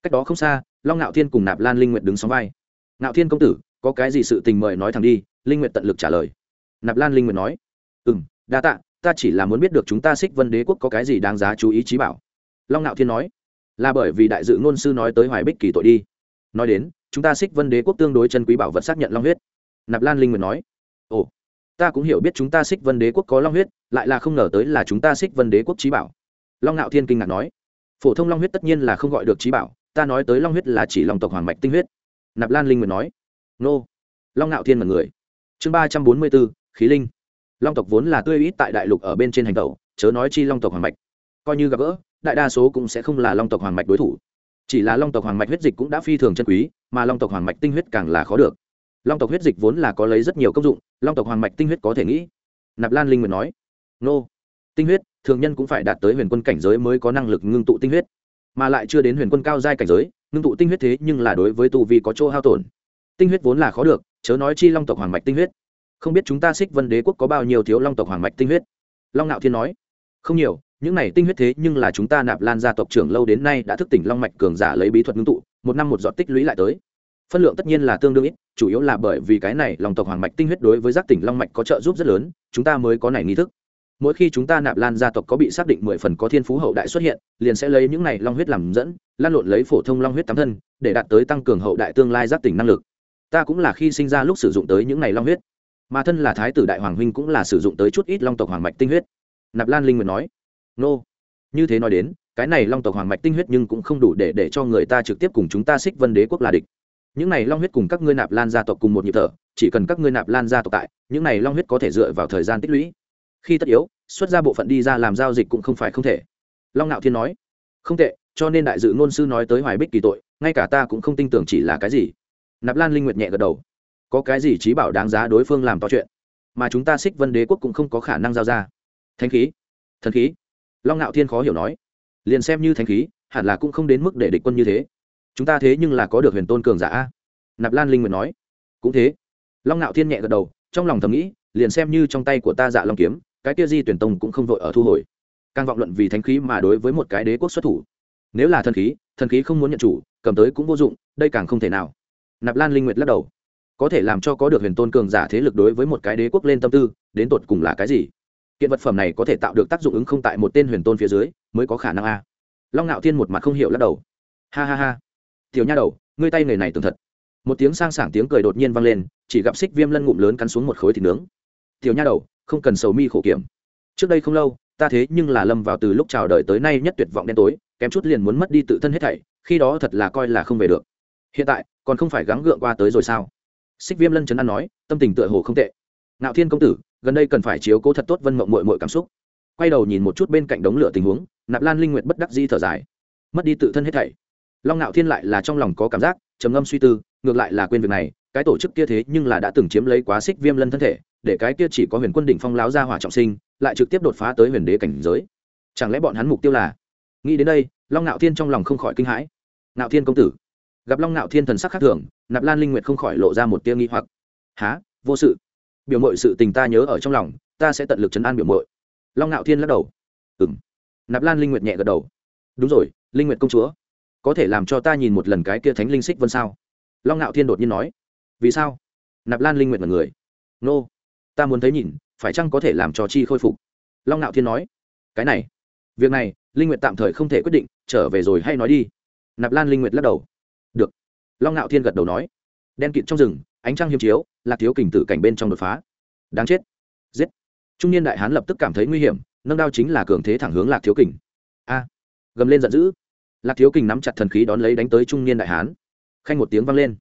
Cách đó không xa, long ngạo thiên cùng nạp lan linh nguyệt đứng sóng vai. Ngạo thiên công tử, có cái gì sự tình mời nói thẳng đi, linh nguyệt tận lực trả lời. Nạp lan linh nguyệt nói. Ừ m đa tạ, ta chỉ là muốn biết được chúng ta xích vân đế quốc có cái gì đáng giá chú ý trí bảo. Long ngạo thiên nói. Là bởi vì đại dự ngôn sư nói tới hoài bích kỳ tội đi. Nói đến, chúng ta xích vân đế quốc tương đối chân quý bảo vật xác nhận long huyết. Nạp lan linh nguyệt nói ta cũng hiểu biết chúng ta xích vân đế quốc có long huyết, lại là không ngờ tới là chúng ta xích vân đế quốc trí bảo. Long ngạo thiên kinh ngạc nói. Phổ thông long huyết tất nhiên là không gọi được trí bảo, ta nói tới long huyết là chỉ lòng tộc hoàng mạch tinh huyết. Nạp lan linh nguyện nói. Nô. Long ngạo thiên mật người. Chương ba trăm bốn mươi bốn, khí linh. Long tộc vốn là tươi ít tại đại lục ở bên trên hành tẩu, chớ nói chi long tộc hoàng mạch. Coi như gặp gỡ, đại đa số cũng sẽ không là long tộc hoàng mạch đối thủ. Chỉ là long tộc hoàng mạch huyết dịch cũng đã phi thường chân quý, mà long tộc hoàng mạch tinh huyết càng là khó được long tộc huyết dịch vốn là có lấy rất nhiều công dụng, long tộc hoàng mạch tinh huyết có thể nghĩ. Nạp lan linh nguyện nói, nô, tinh huyết, thường nhân cũng phải đạt tới huyền quân cảnh giới mới có năng lực ngưng tụ tinh huyết. Mà lại chưa đến huyền quân cao giai cảnh giới, ngưng tụ tinh huyết thế nhưng là đối với tu vi có chỗ hao tổn. Tinh huyết vốn là khó được, chớ nói chi long tộc hoàng mạch tinh huyết. Không biết chúng ta xích vân đế quốc có bao nhiêu thiếu long tộc hoàng mạch tinh huyết? Long nạo thiên nói, không nhiều, những này tinh huyết thế nhưng là chúng ta nạp lan gia tộc trưởng lâu đến nay đã thức tỉnh long mạch cường giả lấy bí thuật ngưng tụ, một năm một giọt tích lũy lại tới phân lượng tất nhiên là tương đương ít, chủ yếu là bởi vì cái này lòng tộc hoàng mạch tinh huyết đối với giác tỉnh long mạch có trợ giúp rất lớn, chúng ta mới có này nghi thức. Mỗi khi chúng ta nạp lan gia tộc có bị xác định mười phần có thiên phú hậu đại xuất hiện, liền sẽ lấy những này long huyết làm dẫn, lan lộn lấy phổ thông long huyết tám thân, để đạt tới tăng cường hậu đại tương lai giác tỉnh năng lực. Ta cũng là khi sinh ra lúc sử dụng tới những này long huyết. Mà thân là thái tử đại hoàng huynh cũng là sử dụng tới chút ít long tộc hoàng mạch tinh huyết. Nạp lan linh nguyện nói, nô, như thế nói đến, cái này long tộc hoàng mạch tinh huyết nhưng cũng không đủ để để cho người ta trực tiếp cùng chúng ta xích vân đế quốc là địch những này long huyết cùng các ngươi nạp lan gia tộc cùng một nhịp thở, chỉ cần các ngươi nạp lan gia tộc tại, những này long huyết có thể dựa vào thời gian tích lũy. Khi tất yếu, xuất ra bộ phận đi ra làm giao dịch cũng không phải không thể. Long nạo thiên nói, không tệ, cho nên đại dự ngôn sư nói tới hoài bích kỳ tội, ngay cả ta cũng không tin tưởng chỉ là cái gì. Nạp lan linh nguyệt nhẹ gật đầu, có cái gì trí bảo đáng giá đối phương làm to chuyện, mà chúng ta xích vân đế quốc cũng không có khả năng giao ra. Thanh khí, thần khí. Long ngạo thiên khó hiểu nói, liền xem như thanh khí, hẳn là cũng không đến mức để địch quân như thế chúng ta thế nhưng là có được huyền tôn cường giả a. Nạp lan linh nguyện nói. Cũng thế. Long ngạo thiên nhẹ gật đầu, trong lòng thầm nghĩ, liền xem như trong tay của ta dạ long kiếm, cái kia di tuyển tông cũng không vội ở thu hồi. Càng vọng luận vì thánh khí mà đối với một cái đế quốc xuất thủ. Nếu là thần khí thần khí không muốn nhận chủ, cầm tới cũng vô dụng, đây càng không thể nào. Nạp lan linh nguyệt lắc đầu. Có thể làm cho có được huyền tôn cường giả thế lực đối với một cái đế quốc lên tâm tư, đến tột cùng là cái gì? Kiện vật phẩm này có thể tạo được tác dụng ứng không tại một tên huyền tôn phía dưới, mới có khả năng a. Long ngạo thiên một mặt không hiểu lắc đầu. Ha ha ha tiểu nha đầu, ngươi tay người này tưởng thật. Một tiếng sang sảng tiếng cười đột nhiên vang lên, chỉ gặp xích viêm lân ngụm lớn cắn xuống một khối thịt nướng. Tiểu nha đầu, không cần sầu mi khổ kiểm. Trước đây không lâu, ta thế nhưng là lâm vào từ lúc chào đời tới nay nhất tuyệt vọng đen tối, kém chút liền muốn mất đi tự thân hết thảy, khi đó thật là coi là không về được. Hiện tại, còn không phải gắng gượng qua tới rồi sao? Xích viêm lân chấn an nói, tâm tình tựa hồ không tệ. Ngạo thiên công tử, gần đây cần phải chiếu cố thật tốt vân mộng mội mội cảm xúc. Quay đầu nhìn một chút bên cạnh đống lửa tình huống, nạp lan linh nguyện bất đắc di thở dài. Mất đi tự thân hết thảy long ngạo thiên lại là trong lòng có cảm giác, trầm ngâm suy tư, ngược lại là quên việc này, cái tổ chức kia thế nhưng là đã từng chiếm lấy quá xích viêm lân thân thể, để cái kia chỉ có huyền quân đỉnh phong láo ra hỏa trọng sinh, lại trực tiếp đột phá tới huyền đế cảnh giới. Chẳng lẽ bọn hắn mục tiêu là? Nghĩ đến đây, long ngạo thiên trong lòng không khỏi kinh hãi. Ngạo thiên công tử. Gặp long ngạo thiên thần sắc khác thường, nạp lan linh nguyệt không khỏi lộ ra một tia nghi hoặc. Há vô sự. Biểu mội sự tình ta nhớ ở trong lòng, ta sẽ tận lực chấn an biểu mội long ngạo thiên lắc đầu. Ừ m nạp lan linh nguyệt nhẹ gật đầu. Đúng rồi, linh nguyệt công chúa có thể làm cho ta nhìn một lần cái kia thánh linh xích vân sao? Long ngạo thiên đột nhiên nói. Vì sao? Nạp lan linh nguyệt là người. Nô. Ta muốn thấy nhìn, phải chăng có thể làm cho chi khôi phục? Long ngạo thiên nói. Cái này. Việc này, linh nguyệt tạm thời không thể quyết định, trở về rồi hay nói đi. Nạp lan linh nguyệt lắc đầu. Được. Long ngạo thiên gật đầu nói. Đen kịt trong rừng, ánh trăng hiếm chiếu, lạc thiếu kình tử cảnh bên trong đột phá. Đáng chết. Giết. Trung niên đại hán lập tức cảm thấy nguy hiểm, nâng đao chính là cường thế thẳng hướng lạc thiếu kình. A. Gầm lên giận dữ lạc thiếu kình nắm chặt thần khí đón lấy đánh tới trung niên đại hán. Khanh một tiếng vang lên.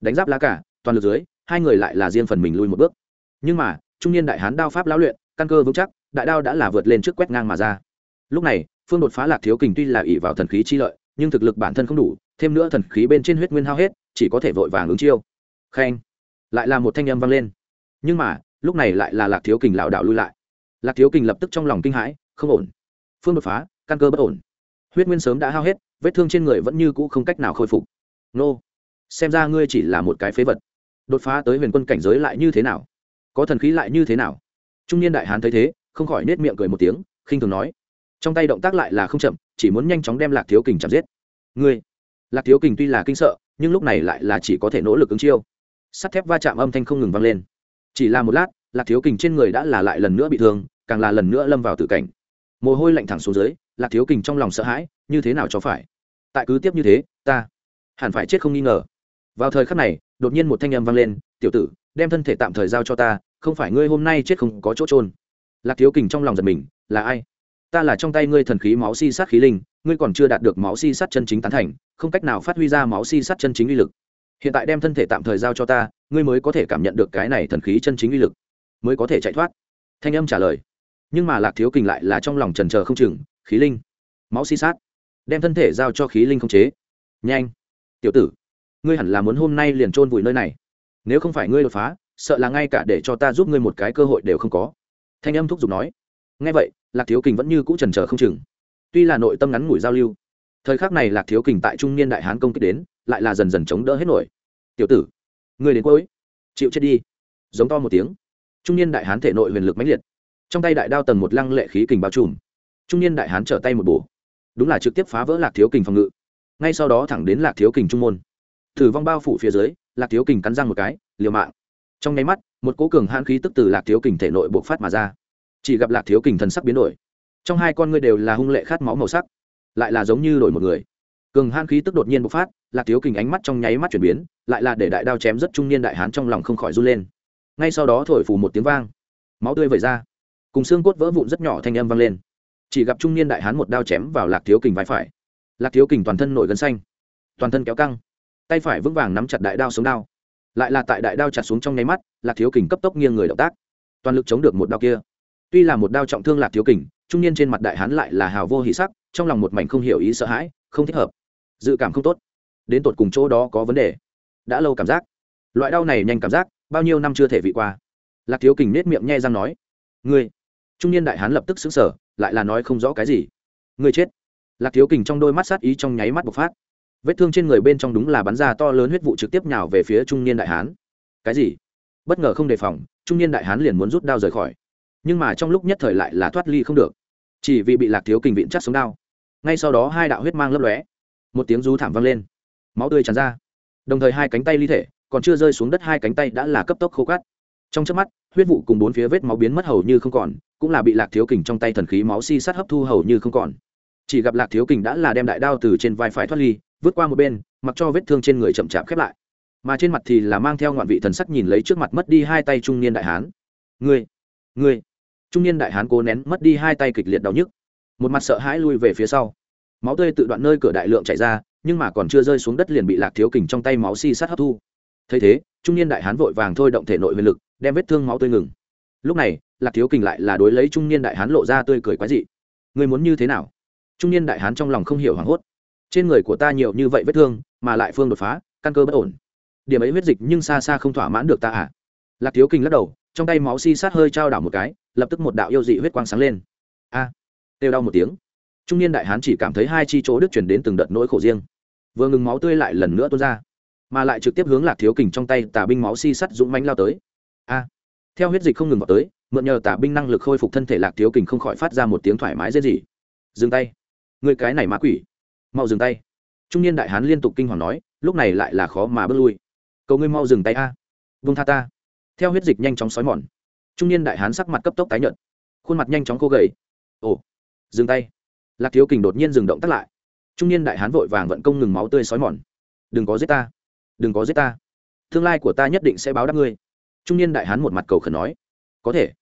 Đánh giáp lá cả, toàn lực dưới, hai người lại là riêng phần mình lui một bước. Nhưng mà, trung niên đại hán đao pháp lão luyện, căn cơ vững chắc, đại đao đã là vượt lên trước quét ngang mà ra. Lúc này, phương đột phá lạc thiếu kình tuy là ỷ vào thần khí chi lợi, nhưng thực lực bản thân không đủ, thêm nữa thần khí bên trên huyết nguyên hao hết, chỉ có thể vội vàng ứng chiêu. Khanh! Lại là một thanh âm vang lên. Nhưng mà, lúc này lại là lạc thiếu kình lảo đảo lui lại. Lạc thiếu kình lập tức trong lòng kinh hãi, không ổn. Phương đột phá, căn cơ bất ổn. Huyết nguyên sớm đã hao hết vết thương trên người vẫn như cũ không cách nào khôi phục. Nô, xem ra ngươi chỉ là một cái phế vật. Đột phá tới huyền quân cảnh giới lại như thế nào? Có thần khí lại như thế nào? Trung niên đại hán thấy thế, không khỏi nết miệng cười một tiếng, khinh thường nói. Trong tay động tác lại là không chậm, chỉ muốn nhanh chóng đem lạc thiếu kình chạm giết. Ngươi, lạc thiếu kình tuy là kinh sợ, nhưng lúc này lại là chỉ có thể nỗ lực ứng chiêu. Sắt thép va chạm âm thanh không ngừng vang lên. Chỉ là một lát, lạc thiếu kình trên người đã là lại lần nữa bị thương, càng là lần nữa lâm vào tự cảnh mồ hôi lạnh thẳng xuống dưới, lạc thiếu kình trong lòng sợ hãi, như thế nào cho phải? Tại cứ tiếp như thế, ta hẳn phải chết không nghi ngờ. Vào thời khắc này, đột nhiên một thanh âm vang lên, tiểu tử, đem thân thể tạm thời giao cho ta, không phải ngươi hôm nay chết không có chỗ trôn lạc thiếu kình trong lòng giật mình, là ai? Ta là trong tay ngươi thần khí máu si sát khí linh, ngươi còn chưa đạt được máu si sát chân chính tán thành, không cách nào phát huy ra máu si sát chân chính uy lực. Hiện tại đem thân thể tạm thời giao cho ta, ngươi mới có thể cảm nhận được cái này thần khí chân chính uy lực, mới có thể chạy thoát. Thanh âm trả lời nhưng mà lạc thiếu kình lại là trong lòng trần trờ không chừng, khí linh, máu si sát, đem thân thể giao cho khí linh không chế. Nhanh, tiểu tử, ngươi hẳn là muốn hôm nay liền trôn vùi nơi này. Nếu không phải ngươi đột phá, sợ là ngay cả để cho ta giúp ngươi một cái cơ hội đều không có. Thanh âm thúc giục nói. Ngay vậy, lạc thiếu kình vẫn như cũ trần trờ không chừng. Tuy là nội tâm ngắn ngủi giao lưu, thời khắc này lạc thiếu kình tại trung niên đại hán công kích đến, lại là dần dần chống đỡ hết nổi. Tiểu tử, ngươi đến cuối, chịu chết đi. Giống to một tiếng, trung niên đại hán thể nội huyền lực mãnh liệt trong tay đại đao tầng một lăng lệ khí kình bao trùm. Trung niên đại hán trở tay một bổ. Đúng là trực tiếp phá vỡ lạc thiếu kình phòng ngự. Ngay sau đó thẳng đến lạc thiếu kình trung môn. Thử vong bao phủ phía dưới, lạc thiếu kình cắn răng một cái, liều mạng. Trong nháy mắt, một cố cường hãn khí tức từ lạc thiếu kình thể nội buộc phát mà ra. Chỉ gặp lạc thiếu kình thần sắc biến đổi. Trong hai con ngươi đều là hung lệ khát máu màu sắc, lại là giống như đổi một người. Cường hãn khí tức đột nhiên bộc phát, lạc thiếu kình ánh mắt trong nháy mắt chuyển biến, lại là để đại đao chém rất trung niên đại hán trong lòng không khỏi run lên. Ngay sau đó thổi phù một tiếng vang. Máu tươi vẩy ra cùng xương cốt vỡ vụn rất nhỏ thanh âm vang lên. Chỉ gặp trung niên đại hán một đao chém vào lạc thiếu kình vai phải. Lạc thiếu kình toàn thân nổi gân xanh, toàn thân kéo căng, tay phải vững vàng nắm chặt đại đao sống đao. Lại là tại đại đao chặt xuống trong nháy mắt, lạc thiếu kình cấp tốc nghiêng người động tác. Toàn lực chống được một đao kia. Tuy là một đao trọng thương lạc thiếu kình, trung niên trên mặt đại hán lại là hào vô hỷ sắc, trong lòng một mảnh không hiểu ý sợ hãi, không thích hợp. Dự cảm không tốt. Đến tột cùng chỗ đó có vấn đề? Đã lâu cảm giác. Loại đau này nhanh cảm giác, bao nhiêu năm chưa thể vị qua. Lạc thiếu kình nết miệng nhai răng nói, ngươi trung niên đại hán lập tức xứng sở lại là nói không rõ cái gì. Ngươi chết. Lạc thiếu kình trong đôi mắt sát ý trong nháy mắt bộc phát. Vết thương trên người bên trong đúng là bắn ra to lớn huyết vụ trực tiếp nhào về phía trung niên đại hán. Cái gì? Bất ngờ không đề phòng, trung niên đại hán liền muốn rút đao rời khỏi. Nhưng mà trong lúc nhất thời lại là thoát ly không được. Chỉ vì bị lạc thiếu kình vịn chắc sống đao. Ngay sau đó hai đạo huyết mang lấp lóe. Một tiếng rú thảm vang lên. Máu tươi tràn ra. Đồng thời hai cánh tay ly thể, còn chưa rơi xuống đất hai cánh tay đã là cấp tốc khô cát. Trong trước mắt, huyết vụ cùng bốn phía vết máu biến mất hầu như không còn cũng là bị lạc thiếu kình trong tay thần khí máu si sát hấp thu hầu như không còn. Chỉ gặp lạc thiếu kình đã là đem đại đao từ trên vai phải thoát ly vượt qua một bên, mặc cho vết thương trên người chậm chạp khép lại. Mà trên mặt thì là mang theo ngoạn vị thần sắc nhìn lấy trước mặt mất đi hai tay trung niên đại hán. Người người trung niên đại hán cố nén mất đi hai tay kịch liệt đau nhức. Một mặt sợ hãi lui về phía sau. Máu tươi tự đoạn nơi cửa đại lượng chảy ra, nhưng mà còn chưa rơi xuống đất liền bị lạc thiếu kình trong tay máu si sát hấp thu. Thấy thế, trung niên đại hán vội vàng thôi động thể nội huyền lực, đem vết thương máu tươi ngừng. Lúc này lạc thiếu kình lại là đối lấy trung niên đại hán lộ ra tươi cười quái dị. Người muốn như thế nào? Trung niên đại hán trong lòng không hiểu hoảng hốt. Trên người của ta nhiều như vậy vết thương mà lại phương đột phá căn cơ bất ổn. Điểm ấy huyết dịch nhưng xa xa không thỏa mãn được ta à? Lạc thiếu kình lắc đầu trong tay máu si sát hơi trao đảo một cái lập tức một đạo yêu dị huyết quang sáng lên. A! À, têu đau một tiếng. Trung niên đại hán chỉ cảm thấy hai chi chỗ đức chuyển đến từng đợt nỗi khổ riêng. Vừa ngừng máu tươi lại lần nữa tuôn ra mà lại trực tiếp hướng lạc thiếu kình trong tay tà binh máu si sắt dũng mánh lao tới. A! Theo huyết dịch không ngừng vào tới, mượn nhờ tả binh năng lực khôi phục thân thể lạc thiếu kình không khỏi phát ra một tiếng thoải mái dễ gì dừng tay. Người cái này ma quỷ. Mau dừng tay. Trung niên đại hán liên tục kinh hoàng nói, lúc này lại là khó mà bước lui. Cầu ngươi mau dừng tay a. Vung tha ta. Theo huyết dịch nhanh chóng xói mòn. Trung niên đại hán sắc mặt cấp tốc tái nhợt. Khuôn mặt nhanh chóng khô gầy. Ồ, dừng tay. Lạc thiếu kình đột nhiên dừng động tắt lại. Trung niên đại hán vội vàng vận công ngừng máu tươi xói mòn. Đừng có giết ta. Đừng có giết ta. Tương lai của ta nhất định sẽ báo đáp ngươi trung niên đại hán một mặt cầu khẩn nói, có thể.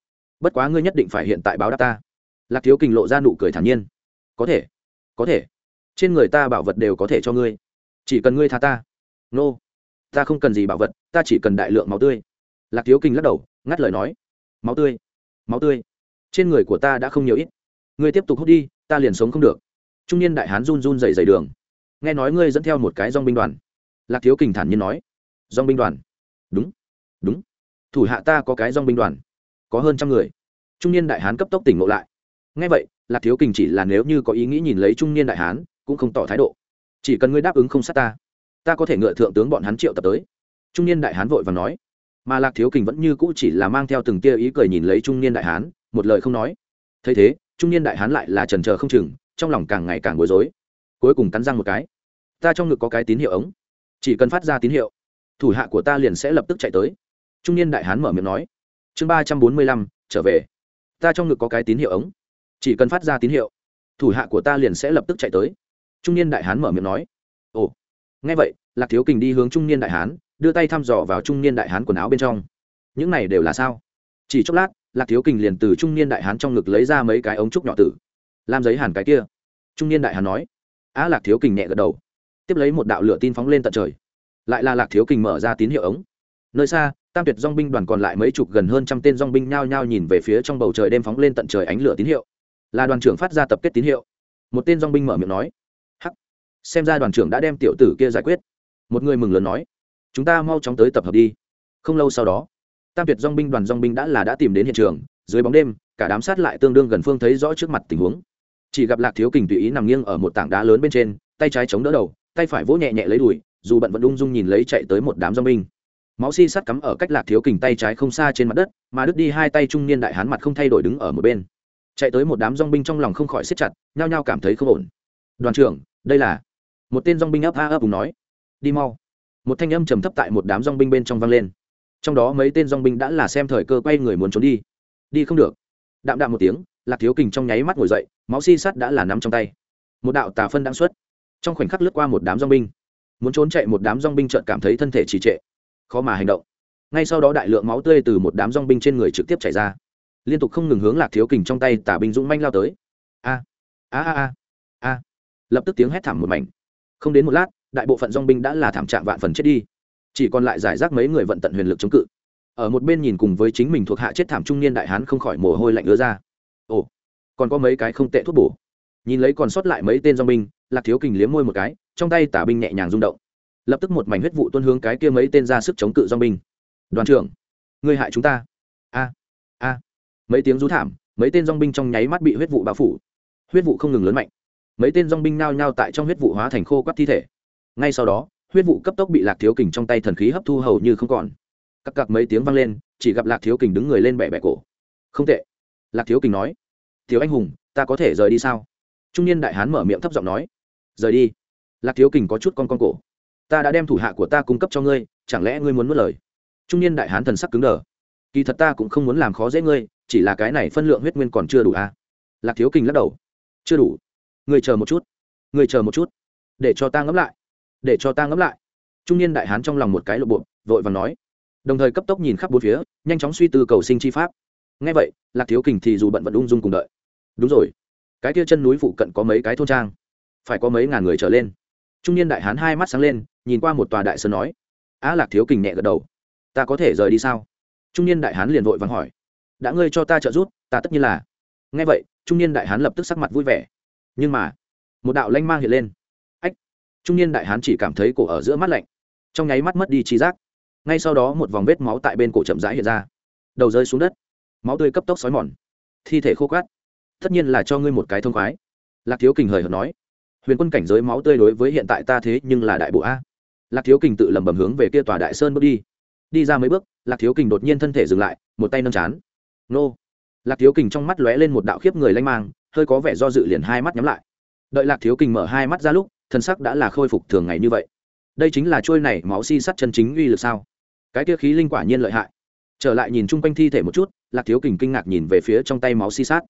Bất quá ngươi nhất định phải hiện tại báo đáp ta. Lạc thiếu kình lộ ra nụ cười thản nhiên, có thể có thể. Trên người ta bảo vật đều có thể cho ngươi. Chỉ cần ngươi tha ta. Nô, ta không cần gì bảo vật, ta chỉ cần đại lượng máu tươi. Lạc thiếu kinh lắc đầu, ngắt lời nói, máu tươi máu tươi. Trên người của ta đã không nhiều ít. Ngươi tiếp tục hút đi, ta liền sống không được. Trung niên đại hán run run dày dày đường. Nghe nói ngươi dẫn theo một cái dong binh đoàn. Lạc thiếu kình thản nhiên nói dong binh đoàn? Đúng đúng thủ hạ ta có cái dòng binh đoàn, có hơn trăm người. Trung niên đại hán cấp tốc tỉnh ngộ lại. Ngay vậy, lạc thiếu kình chỉ là nếu như có ý nghĩ nhìn lấy trung niên đại hán, cũng không tỏ thái độ. Chỉ cần ngươi đáp ứng không sát ta ta có thể ngựa thượng tướng bọn hắn triệu tập tới. Trung niên đại hán vội và nói. Mà lạc thiếu kình vẫn như cũ chỉ là mang theo từng tia ý cười nhìn lấy trung niên đại hán, một lời không nói. Thấy thế, trung niên đại hán lại là trần trờ không chừng, trong lòng càng ngày càng bối rối. Cuối cùng cắn răng một cái. Ta trong ngực có cái tín hiệu ống. Chỉ cần phát ra tín hiệu, thủ hạ của ta liền sẽ lập tức chạy tới trung niên đại hán mở miệng nói, chương ba trăm bốn mươi lăm, trở về. Ta trong ngực có cái tín hiệu ống. Chỉ cần phát ra tín hiệu, thủ hạ của ta liền sẽ lập tức chạy tới. Trung niên đại hán mở miệng nói, ồ, nghe vậy, lạc thiếu kình đi hướng trung niên đại hán, đưa tay thăm dò vào trung niên đại hán quần áo bên trong. Những này đều là sao? Chỉ chốc lát, lạc thiếu kình liền từ trung niên đại hán trong ngực lấy ra mấy cái ống trúc nhỏ tử, làm giấy hàn cái kia. Trung niên đại hán nói, á, lạc thiếu kình nhẹ gật đầu, tiếp lấy một đạo lửa tin phóng lên tận trời. Lại là lạc thiếu kình mở ra tín hiệu ống nơi xa, tam tuyệt dong binh đoàn còn lại mấy chục gần hơn trăm tên dong binh nhao nhao nhìn về phía trong bầu trời đêm phóng lên tận trời ánh lửa tín hiệu. Là đoàn trưởng phát ra tập kết tín hiệu. Một tên dong binh mở miệng nói, hắc. Xem ra đoàn trưởng đã đem tiểu tử kia giải quyết. Một người mừng lớn nói, chúng ta mau chóng tới tập hợp đi. Không lâu sau đó, tam tuyệt dong binh đoàn dong binh đã là đã tìm đến hiện trường. Dưới bóng đêm, cả đám sát lại tương đương gần phương thấy rõ trước mặt tình huống. Chỉ gặp lạc thiếu kình tùy ý nằm nghiêng ở một tảng đá lớn bên trên, tay trái chống đỡ đầu, tay phải vỗ nhẹ nhẹ lấy đùi, dù bận vẫn ung dung nhìn lấy chạy tới một đám dong binh máu si sắt cắm ở cách lạc thiếu kình tay trái không xa trên mặt đất, mà đứt đi hai tay trung niên đại hán mặt không thay đổi đứng ở một bên. Chạy tới một đám dong binh trong lòng không khỏi siết chặt, nhao nhao cảm thấy không ổn. Đoàn trưởng, đây là một tên dong binh ấp a ấp cùng nói. Đi mau. Một thanh âm trầm thấp tại một đám dong binh bên trong vang lên. Trong đó mấy tên dong binh đã là xem thời cơ quay người muốn trốn đi. Đi không được. Đạm đạm một tiếng, lạc thiếu kình trong nháy mắt ngồi dậy, máu si sắt đã là nắm trong tay. Một đạo tà phân đang xuất. Trong khoảnh khắc lướt qua một đám dong binh. Muốn trốn chạy một đám dong binh trợn cảm thấy thân thể trì trệ khó mà hành động. Ngay sau đó đại lượng máu tươi từ một đám dong binh trên người trực tiếp chảy ra. Liên tục không ngừng hướng lạc thiếu kình trong tay tả binh dũng manh lao tới. A a a a a. Lập tức tiếng hét thảm một mảnh. Không đến một lát, đại bộ phận dong binh đã là thảm trạng vạn phần chết đi. Chỉ còn lại giải rác mấy người vận tận huyền lực chống cự. Ở một bên nhìn cùng với chính mình thuộc hạ chết thảm trung niên đại hán không khỏi mồ hôi lạnh ứa ra. Ồ, còn có mấy cái không tệ thuốc bổ. Nhìn lấy còn sót lại mấy tên dong binh, lạc thiếu kình liếm môi một cái, trong tay tả binh nhẹ nhàng rung động lập tức một mảnh huyết vụ tuân hướng cái kia mấy tên ra sức chống cự do binh. Đoàn trưởng, ngươi hại chúng ta. A a. Mấy tiếng rú thảm, mấy tên dong binh trong nháy mắt bị huyết vụ bao phủ. Huyết vụ không ngừng lớn mạnh. Mấy tên dong binh nao nhao tại trong huyết vụ hóa thành khô quắt thi thể. Ngay sau đó, huyết vụ cấp tốc bị lạc thiếu kình trong tay thần khí hấp thu hầu như không còn. Cặp cặp mấy tiếng vang lên, chỉ gặp lạc thiếu kình đứng người lên bẹ bẹ cổ. Không tệ. Lạc thiếu kình nói thiếu anh hùng, ta có thể rời đi sao? Trung niên đại hán mở miệng thấp giọng nói, rời đi. Lạc thiếu kình có chút con con cổ ta đã đem thủ hạ của ta cung cấp cho ngươi, chẳng lẽ ngươi muốn mất lời? Trung niên đại hán thần sắc cứng đờ. Kỳ thật ta cũng không muốn làm khó dễ ngươi, chỉ là cái này phân lượng huyết nguyên còn chưa đủ à? Lạc thiếu kình lắc đầu. Chưa đủ. Người chờ một chút. Người chờ một chút. Để cho ta ngẫm lại. Để cho ta ngẫm lại. Trung niên đại hán trong lòng một cái lộ bộ vội và nói. Đồng thời cấp tốc nhìn khắp bốn phía, nhanh chóng suy tư cầu sinh chi pháp. Ngay vậy, lạc thiếu kình thì dù bận vẫn ung dung cùng đợi. Đúng rồi. Cái kia chân núi phụ cận có mấy cái thôn trang? Phải có mấy ngàn người trở lên. Trung niên đại hán hai mắt sáng lên nhìn qua một tòa đại sơn nói, á lạc thiếu kình nhẹ gật đầu, ta có thể rời đi sao? Trung niên đại hán liền vội vắng hỏi, đã ngươi cho ta trợ giúp, ta tất nhiên là. Nghe vậy, trung niên đại hán lập tức sắc mặt vui vẻ. Nhưng mà, một đạo lanh mang hiện lên. Ách! Trung niên đại hán chỉ cảm thấy cổ ở giữa mắt lạnh, trong nháy mắt mất đi trí giác. Ngay sau đó một vòng vết máu tại bên cổ chậm rãi hiện ra. Đầu rơi xuống đất, máu tươi cấp tốc xói mòn, thi thể khô cát. Tất nhiên là cho ngươi một cái thông khoái. Lạc thiếu kình hời hợt nói. Huyền quân cảnh giới máu tươi đối với hiện tại ta thế nhưng là đại bộ a lạc thiếu kình tự lầm bầm hướng về kia tòa đại sơn bước đi. Đi ra mấy bước, lạc thiếu kình đột nhiên thân thể dừng lại, một tay nâng chán. Nô! Lạc thiếu kình trong mắt lóe lên một đạo khiếp người lanh mang, hơi có vẻ do dự liền hai mắt nhắm lại. Đợi lạc thiếu kình mở hai mắt ra lúc, thân sắc đã là khôi phục thường ngày như vậy. Đây chính là trôi này máu si sắt chân chính uy lực sao? Cái kia khí linh quả nhiên lợi hại. Trở lại nhìn chung quanh thi thể một chút, lạc thiếu kình kinh ngạc nhìn về phía trong tay máu si sát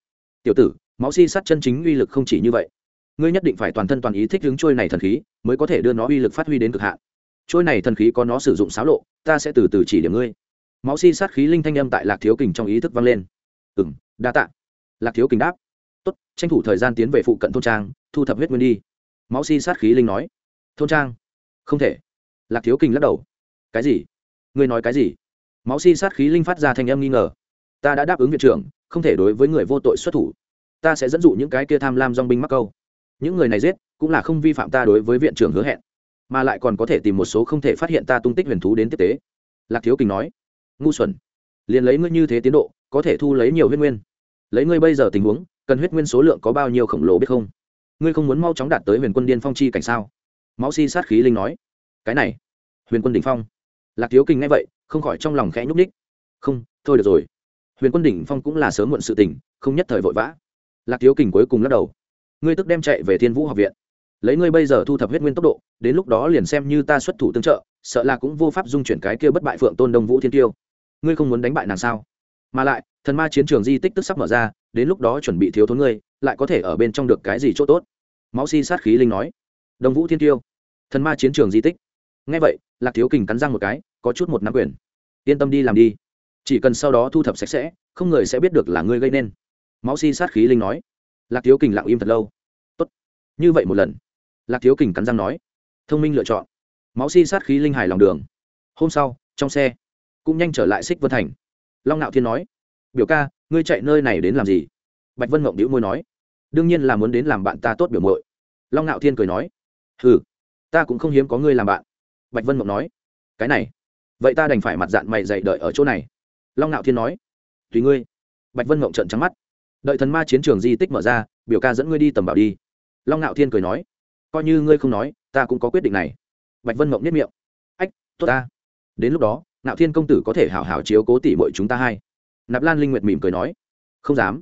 tiểu tử, máu si sát chân chính uy lực không chỉ như vậy ngươi nhất định phải toàn thân toàn ý thích hướng trôi này thần khí, mới có thể đưa nó uy lực phát huy đến cực hạn. Trôi này thần khí có nó sử dụng xáo lộ, ta sẽ từ từ chỉ điểm ngươi. Máu si sát khí linh thanh âm tại lạc thiếu kình trong ý thức vang lên. Ừ m đa t ạ lạc thiếu kình đáp. Tốt, tranh thủ thời gian tiến về phụ cận thôn trang, thu thập huyết nguyên đi. Máu si sát khí linh nói. Thôn trang? Không thể. Lạc thiếu kình lắc đầu. Cái gì? Ngươi nói cái gì? Máu si sát khí linh phát ra thanh âm nghi ngờ. Ta đã đáp ứng viện trưởng, không thể đối với người vô tội xuất thủ. Ta sẽ dẫn dụ những cái kia tham lam dong binh mắc câu những người này giết, cũng là không vi phạm ta đối với viện trưởng hứa hẹn, mà lại còn có thể tìm một số không thể phát hiện ta tung tích huyền thú đến tiếp tế. Lạc thiếu kình nói. Ngu xuẩn, liền lấy ngươi như thế tiến độ, có thể thu lấy nhiều huyết nguyên. Lấy ngươi bây giờ tình huống, cần huyết nguyên số lượng có bao nhiêu khổng lồ biết không? Ngươi không muốn mau chóng đạt tới huyền quân điên phong chi cảnh sao? Máu si sát khí linh nói. Cái này, huyền quân đỉnh phong. Lạc thiếu kình nghe vậy, không khỏi trong lòng khẽ nhúc ních không, thôi được rồi. Huyền quân đỉnh phong cũng là sớm muộn sự tình, không nhất thời vội vã. Lạc thiếu kình cuối cùng lắc đầu ngươi tức đem chạy về thiên vũ học viện. Lấy ngươi bây giờ thu thập huyết nguyên tốc độ, đến lúc đó liền xem như ta xuất thủ tương trợ, sợ là cũng vô pháp dung chuyển cái kia bất bại phượng tôn đông vũ thiên tiêu. Ngươi không muốn đánh bại nàng sao? Mà lại, thần ma chiến trường di tích tức sắp mở ra, đến lúc đó chuẩn bị thiếu thốn ngươi, lại có thể ở bên trong được cái gì c h ỗ t ố t máu si sát khí linh nói. Đông vũ thiên tiêu, thần ma chiến trường di tích. Ngay vậy, lạc thiếu kình cắn răng một cái, có chút một nắm quyền. Yên tâm đi làm đi. Chỉ cần sau đó thu thập sạch sẽ, không người sẽ biết được là ngươi gây nên. Máu si sát khí linh nói lạc thiếu kình lặng im thật lâu. Tốt, như vậy một lần. Lạc thiếu kình cắn răng nói. Thông minh lựa chọn. Máu si sát khí linh hài lòng đường. Hôm sau, trong xe, cũng nhanh trở lại xích vân thành. Long nạo thiên nói. Biểu ca, ngươi chạy nơi này đến làm gì? Bạch vân mộng đĩu môi nói. Đương nhiên là muốn đến làm bạn ta tốt biểu mội long nạo thiên cười nói. Ừ ta cũng không hiếm có ngươi làm bạn. Bạch vân mộng nói. Cái này, vậy ta đành phải mặt dạng mày dậy đợi ở chỗ này. Long nạo thiên nói. Tùy ngươi. Bạch vân mộng trợn trắng mắt đợi thần ma chiến trường di tích mở ra, biểu ca dẫn ngươi đi tầm bảo đi. Long nạo thiên cười nói. Coi như ngươi không nói, ta cũng có quyết định này. Bạch vân mộng nhất miệng. Ách, tốt ta. Đến lúc đó, nạo thiên công tử có thể hảo hảo chiếu cố tỉ mọi chúng ta hai. Nạp lan linh nguyệt mỉm cười nói. Không dám.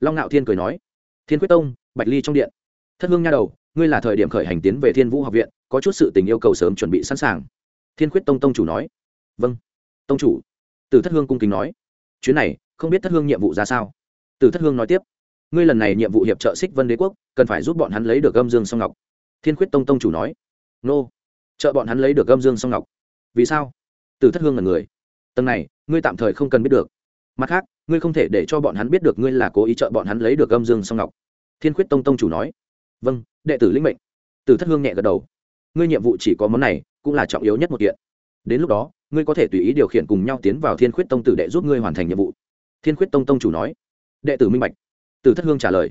Long nạo thiên cười nói. Thiên quyết tông, bạch ly trong điện. Thất hương nha đầu, ngươi là thời điểm khởi hành tiến về thiên vũ học viện, có chút sự tình yêu cầu sớm chuẩn bị sẵn sàng. Thiên quyết tông tông chủ nói. Vâng tông chủ. Từ thất hương cung kính nói. Chuyến này, không biết thất hương nhiệm vụ ra sao? Từ thất hương nói tiếp, ngươi lần này nhiệm vụ hiệp trợ xích vân đế quốc, cần phải giúp bọn hắn lấy được âm dương song ngọc. Thiên khuyết tông tông chủ nói, nô, trợ bọn hắn lấy được âm dương song ngọc. Vì sao? Từ thất hương là người, tầng này, ngươi tạm thời không cần biết được. Mặt khác, ngươi không thể để cho bọn hắn biết được ngươi là cố ý trợ bọn hắn lấy được âm dương song ngọc. Thiên khuyết tông tông chủ nói vâng đệ tử lĩnh mệnh. Từ thất hương nhẹ gật đầu, ngươi nhiệm vụ chỉ có món này, cũng là trọng yếu nhất một kiện. Đến lúc đó, ngươi có thể tùy ý điều khiển cùng nhau tiến vào thiên khuyết tông tử đệ giúp ngươi hoàn thành nhiệm vụ. Thiên khuyết tông tông chủ nói đệ tử minh bạch. Từ thất hương trả lời,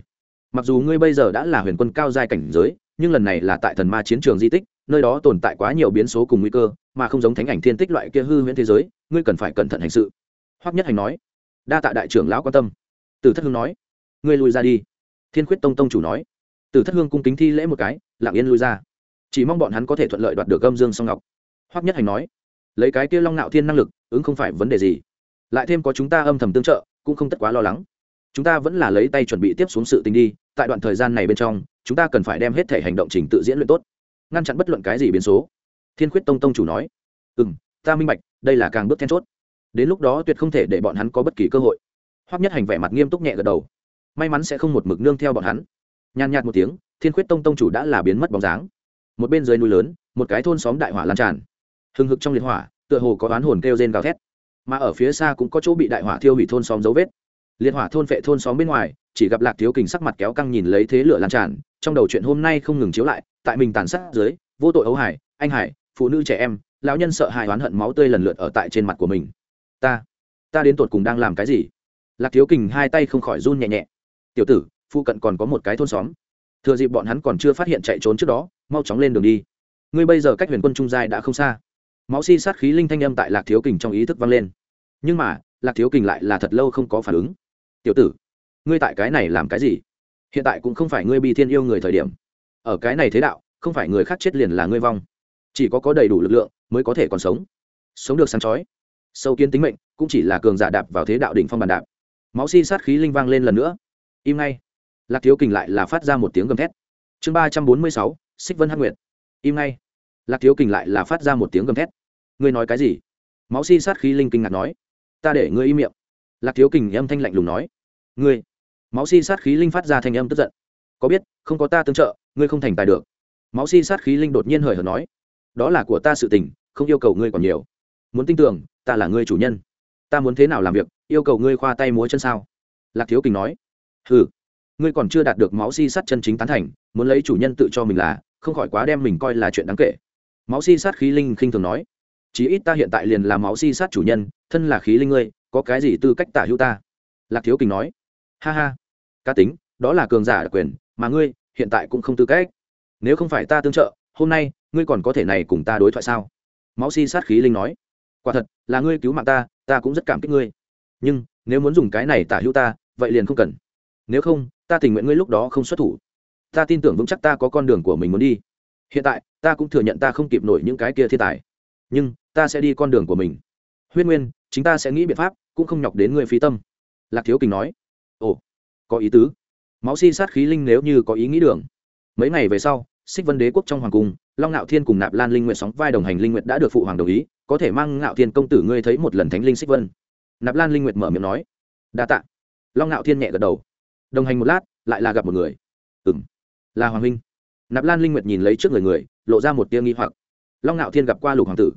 mặc dù ngươi bây giờ đã là huyền quân cao giai cảnh giới, nhưng lần này là tại thần ma chiến trường di tích, nơi đó tồn tại quá nhiều biến số cùng nguy cơ, mà không giống thánh ảnh thiên tích loại kia hư huyễn thế giới, ngươi cần phải cẩn thận hành sự. Hoắc nhất hành nói, đa tạ đại trưởng lão quan tâm. Từ thất hương nói, ngươi lui ra đi. Thiên khuyết tông tông chủ nói, từ thất hương cung kính thi lễ một cái, lặng yên lui ra. Chỉ mong bọn hắn có thể thuận lợi đoạt được âm dương song ngọc. Hoắc nhất hành nói, lấy cái kia long nạo thiên năng lực, ứng không phải vấn đề gì. Lại thêm có chúng ta âm thầm tương trợ, cũng không tất quá lo lắng chúng ta vẫn là lấy tay chuẩn bị tiếp xuống sự tình đi, tại đoạn thời gian này bên trong, chúng ta cần phải đem hết thể hành động trình tự diễn luyện tốt, ngăn chặn bất luận cái gì biến số. Thiên khuyết tông tông chủ nói. Ừ m ta minh bạch, đây là càng bước then chốt. Đến lúc đó tuyệt không thể để bọn hắn có bất kỳ cơ hội. Hoặc nhất hành vẻ mặt nghiêm túc nhẹ gật đầu. May mắn sẽ không một mực nương theo bọn hắn. Nhàn nhạt một tiếng, thiên khuyết tông tông chủ đã là biến mất bóng dáng. Một bên dưới núi lớn, một cái thôn xóm đại hỏa lan tràn. Hừng hực trong liệt hỏa, tựa hồ có oán hồn kêu rên gào thét. Mà ở phía xa cũng có chỗ bị đại hỏa thiêu hủy thôn xóm dấu vết liệt hỏa thôn vệ thôn xóm bên ngoài, chỉ gặp lạc thiếu kình sắc mặt kéo căng nhìn lấy thế lửa lan tràn, trong đầu chuyện hôm nay không ngừng chiếu lại, tại mình tàn sát dưới, vô tội ấu hải, anh hải, phụ nữ trẻ em, lão nhân sợ hãi oán hận máu tươi lần lượt ở tại trên mặt của mình. Ta ta đến tột cùng đang làm cái gì? Lạc thiếu kình hai tay không khỏi run nhẹ nhẹ. Tiểu tử, phụ cận còn có một cái thôn xóm. Thừa dịp bọn hắn còn chưa phát hiện chạy trốn trước đó, mau chóng lên đường đi. Ngươi bây giờ cách huyền quân trung giai đã không xa. Máu si sát khí linh thanh âm tại lạc thiếu kình trong ý thức vang lên. Nhưng mà, lạc thiếu kình lại là thật lâu không có phản ứng tiểu tử, ngươi tại cái này làm cái gì? Hiện tại cũng không phải ngươi bị thiên yêu người thời điểm. Ở cái này thế đạo, không phải người khác chết liền là ngươi vong. Chỉ có có đầy đủ lực lượng mới có thể còn sống. Sống được sáng chói. Sâu kiến tính mệnh cũng chỉ là cường giả đạp vào thế đạo đỉnh phong bàn đạp. Máu si sát khí linh vang lên lần nữa. Im ngay. Lạc thiếu kình lại là phát ra một tiếng gầm thét. Chương ba trăm bốn mươi sáu, xích vân hát nguyệt. Im ngay. Lạc thiếu kình lại là phát ra một tiếng gầm thét. Ngươi nói cái gì? Máu si sát khí linh kinh ngạc nói. Ta để ngươi im miệng lạc thiếu kình âm thanh lạnh lùng nói. Ngươi, máu si sát khí linh phát ra thanh âm tức giận. Có biết, không có ta tương trợ, ngươi không thành tài được. Máu si sát khí linh đột nhiên hời hợt nói. Đó là của ta sự tình, không yêu cầu ngươi còn nhiều. Muốn tin tưởng, ta là ngươi chủ nhân. Ta muốn thế nào làm việc, yêu cầu ngươi khoa tay múa chân sao? Lạc thiếu kình nói. Ừ ngươi còn chưa đạt được máu si sát chân chính tán thành, muốn lấy chủ nhân tự cho mình là, không khỏi quá đem mình coi là chuyện đáng kể. Máu si sát khí linh khinh thường nói. Chí ít ta hiện tại liền là máu si sát chủ nhân, thân là khí linh ngươi có cái gì tư cách tả hữu ta? Lạc thiếu kình nói. Ha ha. Cá tính, đó là cường giả đặc quyền, mà ngươi hiện tại cũng không tư cách. Nếu không phải ta tương trợ, hôm nay ngươi còn có thể này cùng ta đối thoại sao? Máu si sát khí linh nói. Quả thật, là ngươi cứu mạng ta ta cũng rất cảm kích ngươi. Nhưng, nếu muốn dùng cái này tả hữu ta, vậy liền không cần. Nếu không, ta tình nguyện ngươi lúc đó không xuất thủ. Ta tin tưởng vững chắc ta có con đường của mình muốn đi. Hiện tại, ta cũng thừa nhận ta không kịp nổi những cái kia thiên tài. Nhưng, ta sẽ đi con đường của mình. Huyết nguyên, chính ta sẽ nghĩ biện pháp cũng không nhọc đến ngươi phí tâm. Lạc thiếu kình nói, ồ, có ý tứ. Máu si sát khí linh nếu như có ý nghĩ đường. Mấy ngày về sau, xích vân đế quốc trong hoàng cung, long ngạo thiên cùng nạp lan linh nguyện sóng vai đồng hành linh nguyện đã được phụ hoàng đồng ý, có thể mang ngạo thiên công tử ngươi thấy một lần thánh linh xích vân. Nạp lan linh nguyện mở miệng nói, đa tạ. Long ngạo thiên nhẹ gật đầu. Đồng hành một lát, lại là gặp một người. Ừng là hoàng huynh. Nạp lan linh nguyệt nhìn lấy trước người người, lộ ra một tia nghi hoặc. Long ngạo thiên gặp qua lục hoàng tử.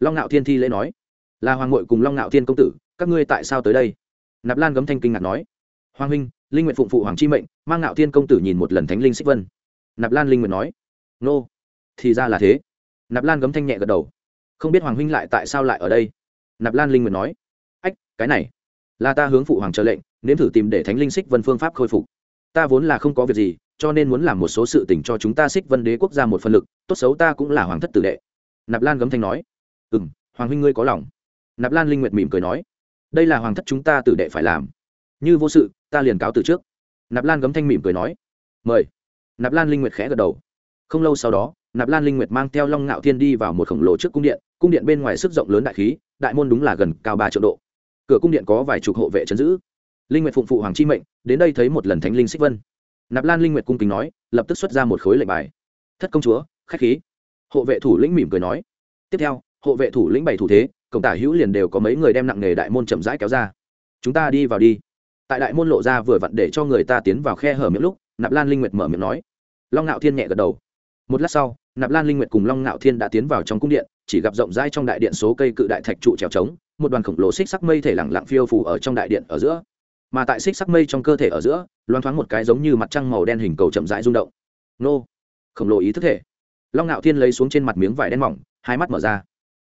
Long ngạo thiên thi lễ nói, là hoàng ngội cùng long ngạo thiên công tử các ngươi tại sao tới đây? Nạp lan gấm thanh kinh ngạc nói. Hoàng huynh, linh nguyện phụng phụ hoàng chi mệnh, mang ngạo thiên công tử nhìn một lần thánh linh xích vân. Nạp lan linh nguyện nói. Nô, thì ra là thế. Nạp lan gấm thanh nhẹ gật đầu. Không biết hoàng huynh lại tại sao lại ở đây? Nạp lan linh nguyện nói. Ách, cái này. Là ta hướng phụ hoàng chờ lệnh, nếm thử tìm để thánh linh xích vân phương pháp khôi phục. Ta vốn là không có việc gì, cho nên muốn làm một số sự tình cho chúng ta xích vân đế quốc gia một phân lực, tốt xấu ta cũng là hoàng thất tử đệ. Nạp lan gấm thanh nói. Ừ m hoàng huynh ngươi có lòng. Nạp lan linh nguyệt mỉm cười nói đây là hoàng thất chúng ta tự đệ phải làm. Như vô sự, ta liền cáo từ trước. Nạp lan gấm thanh mỉm cười nói. Mời. Nạp lan linh nguyệt khẽ gật đầu. Không lâu sau đó, nạp lan linh nguyệt mang theo long ngạo thiên đi vào một khổng lồ trước cung điện. Cung điện bên ngoài sức rộng lớn đại khí, đại môn đúng là gần cao ba triệu độ. Cửa cung điện có vài chục hộ vệ chấn giữ. Linh nguyệt phụng phụ hoàng chi mệnh, đến đây thấy một lần thánh linh xích vân. Nạp lan linh nguyệt cung kính nói, lập tức xuất ra một khối lệnh bài. Thất công chúa, khách khí. Hộ vệ thủ lĩnh mỉm cười nói. Tiếp theo, hộ vệ thủ lĩnh bày thủ thế cổng tả hữu liền đều có mấy người đem nặng nghề đại môn chậm rãi kéo ra. Chúng ta đi vào đi. Tại đại môn lộ ra vừa vặn để cho người ta tiến vào khe hở miệng lúc, nạp lan linh nguyệt mở miệng nói. Long ngạo thiên nhẹ gật đầu. Một lát sau, nạp lan linh nguyệt cùng long ngạo thiên đã tiến vào trong cung điện, chỉ gặp rộng rãi trong đại điện số cây cự đại thạch trụ trèo trống, một đoàn khổng lồ xích sắc mây thể lẳng lặng phiêu phủ ở trong đại điện ở giữa. Mà tại xích sắc mây trong cơ thể ở giữa loan thoáng một cái giống như mặt trăng màu đen hình cầu chậm rãi rung động. Nô! Khổng lồ ý thức thể. Long ngạo thiên lấy xuống trên mặt miếng vải đen mỏng, hai mắt mở ra.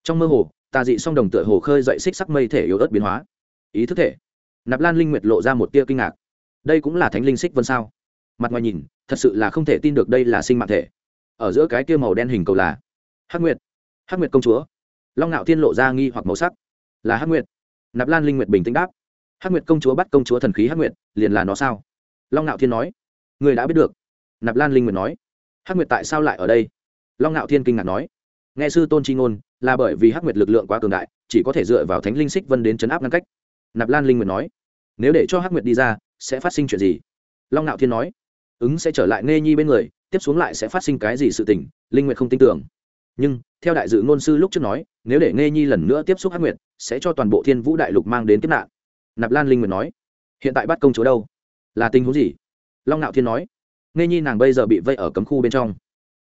Trong mơ hồ tà dị song đồng tựa hồ khơi dậy xích sắc mây thể yếu ớt biến hóa. Ý thức thể. Nạp lan linh nguyệt lộ ra một tia kinh ngạc. Đây cũng là thánh linh xích vân sao? Mặt ngoài nhìn, thật sự là không thể tin được đây là sinh mạng thể. Ở giữa cái kia màu đen hình cầu là hắc nguyệt. Hắc nguyệt công chúa. Long ngạo thiên lộ ra nghi hoặc màu sắc. Là hắc nguyệt. Nạp lan linh nguyệt bình tĩnh đáp. Hắc nguyệt công chúa bắt công chúa thần khí hắc nguyệt, liền là nó sao? Long ngạo thiên nói. Người đã biết được. Nạp lan linh nguyệt nói. Hắc nguyệt tại sao lại ở đây? Long ngạo thiên kinh ngạc nói nghe sư tôn chi ngôn, là bởi vì hắc nguyệt lực lượng quá cường đại, chỉ có thể dựa vào thánh linh xích vân đến chấn áp ngăn cách. Nạp lan linh nguyệt nói, nếu để cho hắc nguyệt đi ra, sẽ phát sinh chuyện gì? Long ngạo thiên nói, ứng sẽ trở lại nghe nhi bên người, tiếp xuống lại sẽ phát sinh cái gì sự tình, linh nguyệt không tin tưởng. Nhưng, theo đại dự ngôn sư lúc trước nói, nếu để nghe nhi lần nữa tiếp xúc hắc nguyệt, sẽ cho toàn bộ thiên vũ đại lục mang đến kiếp nạn. Nạp lan linh nguyệt nói, hiện tại bắt công chúa đâu? Là tình huống gì? Long ngạo thiên nói nghe nhi nàng bây giờ bị vây ở cấm khu bên trong.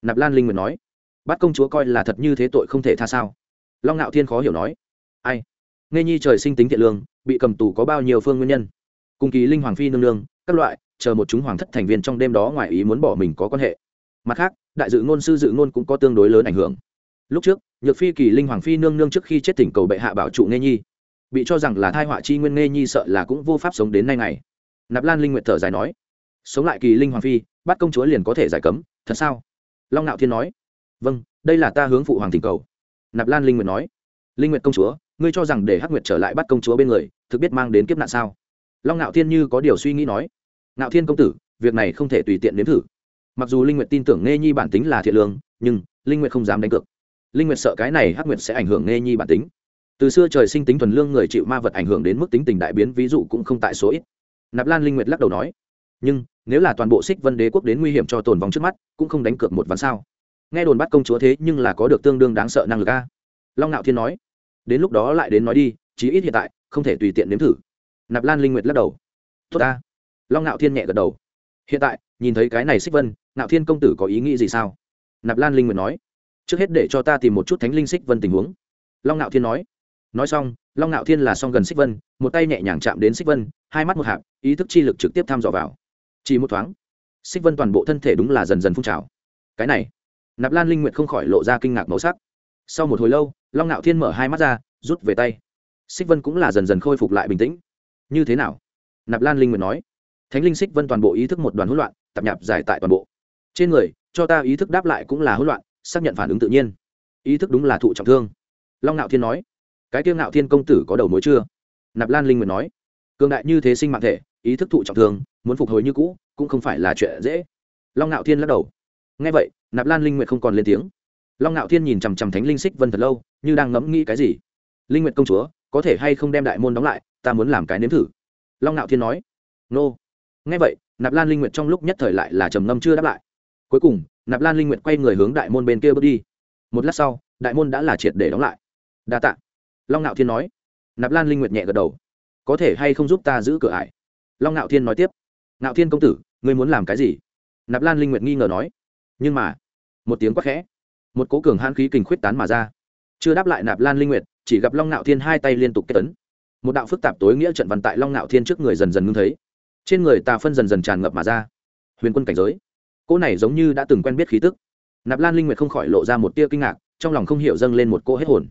Nạp lan linh nguyệt nói bắt công chúa coi là thật như thế tội không thể tha sao? Long ngạo thiên khó hiểu nói. Ai? Nghe nhi trời sinh tính thiện lương, bị cầm tù có bao nhiêu phương nguyên nhân? Cùng kỳ linh hoàng phi nương nương, các loại, chờ một chúng hoàng thất thành viên trong đêm đó ngoài ý muốn bỏ mình có quan hệ. Mặt khác, đại dự ngôn sư dự ngôn cũng có tương đối lớn ảnh hưởng. Lúc trước, nhược phi kỳ linh hoàng phi nương nương trước khi chết tỉnh cầu bệ hạ bảo trụ nghe nhi. Bị cho rằng là thai họa chi nguyên nghe nhi sợ là cũng vô pháp sống đến nay ngày. Nạp lan linh nguyệt thở dài nói. Sống lại kỳ linh hoàng phi, bắt công chúa liền có thể giải cấm, thật sao? Long nạo thiên nói vâng đây là ta hướng phụ hoàng thỉnh cầu. Nạp lan linh nguyệt nói. Linh nguyệt công chúa, ngươi cho rằng để hắc nguyệt trở lại bắt công chúa bên người, thực biết mang đến kiếp nạn sao? Long nạo thiên như có điều suy nghĩ nói. Nạo thiên công tử, việc này không thể tùy tiện nếm thử. Mặc dù linh nguyệt tin tưởng nghe nhi bản tính là thiện lương, nhưng linh nguyệt không dám đánh cược. Linh nguyệt sợ cái này hắc nguyệt sẽ ảnh hưởng nghe nhi bản tính. Từ xưa trời sinh tính thuần lương người chịu ma vật ảnh hưởng đến mức tính tình đại biến, ví dụ cũng không tại số ít. Nạp lan linh nguyệt lắc đầu nói. Nhưng, nếu là toàn bộ xích vân đế quốc đến nguy hiểm cho tồn vong trước mắt, cũng không đánh cược một ván sao nghe đồn bắt công chúa thế nhưng là có được tương đương đáng sợ năng lực a. Long nạo thiên nói, đến lúc đó lại đến nói đi, chí ít hiện tại, không thể tùy tiện nếm thử. Nạp lan linh nguyệt lắc đầu, tốt ta. Long ngạo thiên nhẹ gật đầu, hiện tại, nhìn thấy cái này xích vân ngạo thiên công tử có ý nghĩ gì sao? Nạp lan linh nguyệt nói, trước hết để cho ta tìm một chút thánh linh xích vân tình huống. Long ngạo thiên nói nói xong, long ngạo thiên là xong gần xích vân, một tay nhẹ nhàng chạm đến xích vân, hai mắt một hạp, ý thức chi lực trực tiếp tham dò vào. Chỉ một thoáng, xích vân toàn bộ thân thể đúng là dần dần phun trào. Cái này nạp lan linh nguyệt không khỏi lộ ra kinh ngạc màu sắc sau một hồi lâu long ngạo thiên mở hai mắt ra rút về tay xích vân cũng là dần dần khôi phục lại bình tĩnh như thế nào nạp lan linh nguyệt nói thánh linh xích vân toàn bộ ý thức một đoàn hỗn loạn tập nhạp giải tại toàn bộ trên người cho ta ý thức đáp lại cũng là hỗn loạn xác nhận phản ứng tự nhiên ý thức đúng là thụ trọng thương long ngạo thiên nói cái tiêu ngạo thiên công tử có đầu mối chưa nạp lan linh nguyệt nói cường đại như thế sinh mạng thể ý thức thụ trọng thương muốn phục hồi như cũ cũng không phải là chuyện dễ long ngạo thiên lắc đầu ngay vậy nạp lan linh nguyệt không còn lên tiếng. Long ngạo thiên nhìn chằm chằm thánh linh xích vân thật lâu, như đang ngẫm nghĩ cái gì. Linh nguyệt công chúa, có thể hay không đem đại môn đóng lại, ta muốn làm cái nếm thử. Long ngạo thiên nói, nô. Ngay vậy, nạp lan linh nguyệt trong lúc nhất thời lại là trầm ngâm chưa đáp lại. Cuối cùng, nạp lan linh nguyệt quay người hướng đại môn bên kia bước đi. Một lát sau, đại môn đã là triệt để đóng lại. Đa tạ. Long ngạo thiên nói. Nạp lan linh nguyệt nhẹ gật đầu. Có thể hay không giúp ta giữ cửa ải? Long ngạo thiên nói tiếp. Ngạo thiên công tử, ngươi muốn làm cái gì? Nạp lan linh nguyệt nghi ngờ nói. Nhưng mà một tiếng quát khẽ. Một cố cường hãn khí kình khuyết tán mà ra. Chưa đáp lại nạp lan linh nguyệt, chỉ gặp long nạo thiên hai tay liên tục kết tấn một đạo phức tạp tối nghĩa trận văn tại long nạo thiên trước người dần dần ngưng thấy. Trên người tà phân dần dần tràn ngập mà ra. Huyền quân cảnh giới. Cỗ này giống như đã từng quen biết khí tức. Nạp lan linh nguyệt không khỏi lộ ra một tia kinh ngạc, trong lòng không hiểu dâng lên một cỗ hết hồn.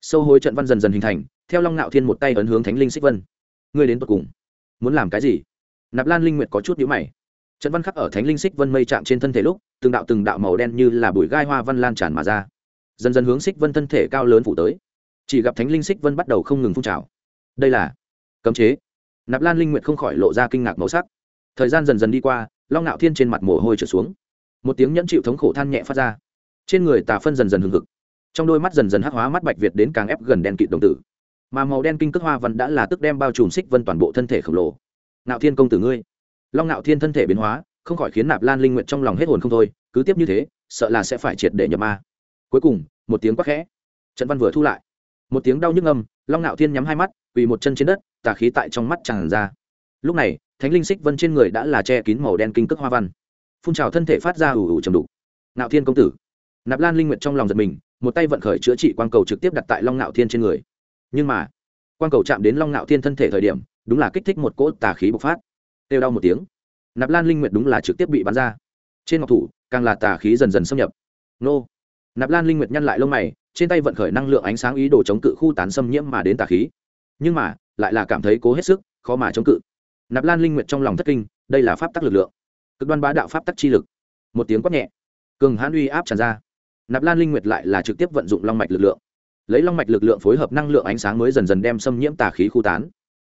Sâu hối trận văn dần dần hình thành, theo long nạo thiên một tay ấn hướng thánh linh xích vân. Ngươi đến tột cùng muốn làm cái gì? Nạp lan linh nguyệt có chút nhíu mày trận văn khắc ở thánh linh xích vân mây chạm trên thân thể lúc, từng đạo từng đạo màu đen như là bụi gai hoa văn lan tràn mà ra. Dần dần hướng xích vân thân thể cao lớn phủ tới. Chỉ gặp thánh linh xích vân bắt đầu không ngừng phun trào. Đây là cấm chế. Nạp lan linh nguyệt không khỏi lộ ra kinh ngạc màu sắc. Thời gian dần dần đi qua, long ngạo thiên trên mặt mồ hôi trở xuống. Một tiếng nhẫn chịu thống khổ than nhẹ phát ra. Trên người tà phân dần dần hừng hực. Trong đôi mắt dần dần hắc hóa mắt bạch việt đến càng ép gần đen kịt đồng tử. Mà màu đen kinh cước hoa văn đã là tức đem bao trùm xích vân toàn bộ thân thể khổng lồ. Ngạo thiên công tử ngươi long ngạo thiên thân thể biến hóa, không khỏi khiến nạp lan linh nguyện trong lòng hết hồn không thôi, cứ tiếp như thế, sợ là sẽ phải triệt để nhập ma. Cuối cùng, một tiếng quắc khẽ. Trận văn vừa thu lại. Một tiếng đau nhức âm, long ngạo thiên nhắm hai mắt, quỳ một chân trên đất, tà khí tại trong mắt tràn ra. Lúc này, thánh linh xích vân trên người đã là che kín màu đen kinh cước hoa văn. Phun trào thân thể phát ra ủ ủ trầm đủ. ngạo thiên công tử. Nạp lan linh nguyện trong lòng giật mình, một tay vận khởi chữa trị quang cầu trực tiếp đặt tại long ngạo thiên trên người. Nhưng mà, quang cầu chạm đến long ngạo thiên thân thể thời điểm, đúng là kích thích một cỗ tà khí bộc phát kêu đau một tiếng. Nạp lan linh nguyệt đúng là trực tiếp bị bắn ra. Trên ngọc thủ, càng là tà khí dần dần xâm nhập. Nô. Nạp lan linh nguyệt nhăn lại lông mày, trên tay vận khởi năng lượng ánh sáng ý đồ chống cự khu tán xâm nhiễm mà đến tà khí. Nhưng mà, lại là cảm thấy cố hết sức, khó mà chống cự. Nạp lan linh nguyệt trong lòng thất kinh, đây là pháp tắc lực lượng. Cực đoan bá đạo pháp tắc chi lực. Một tiếng quát nhẹ. Cường hãn uy áp tràn ra. Nạp lan linh nguyệt lại là trực tiếp vận dụng long mạch lực lượng. Lấy long mạch lực lượng phối hợp năng lượng ánh sáng mới dần dần đem xâm nhiễm tà khí khu tán.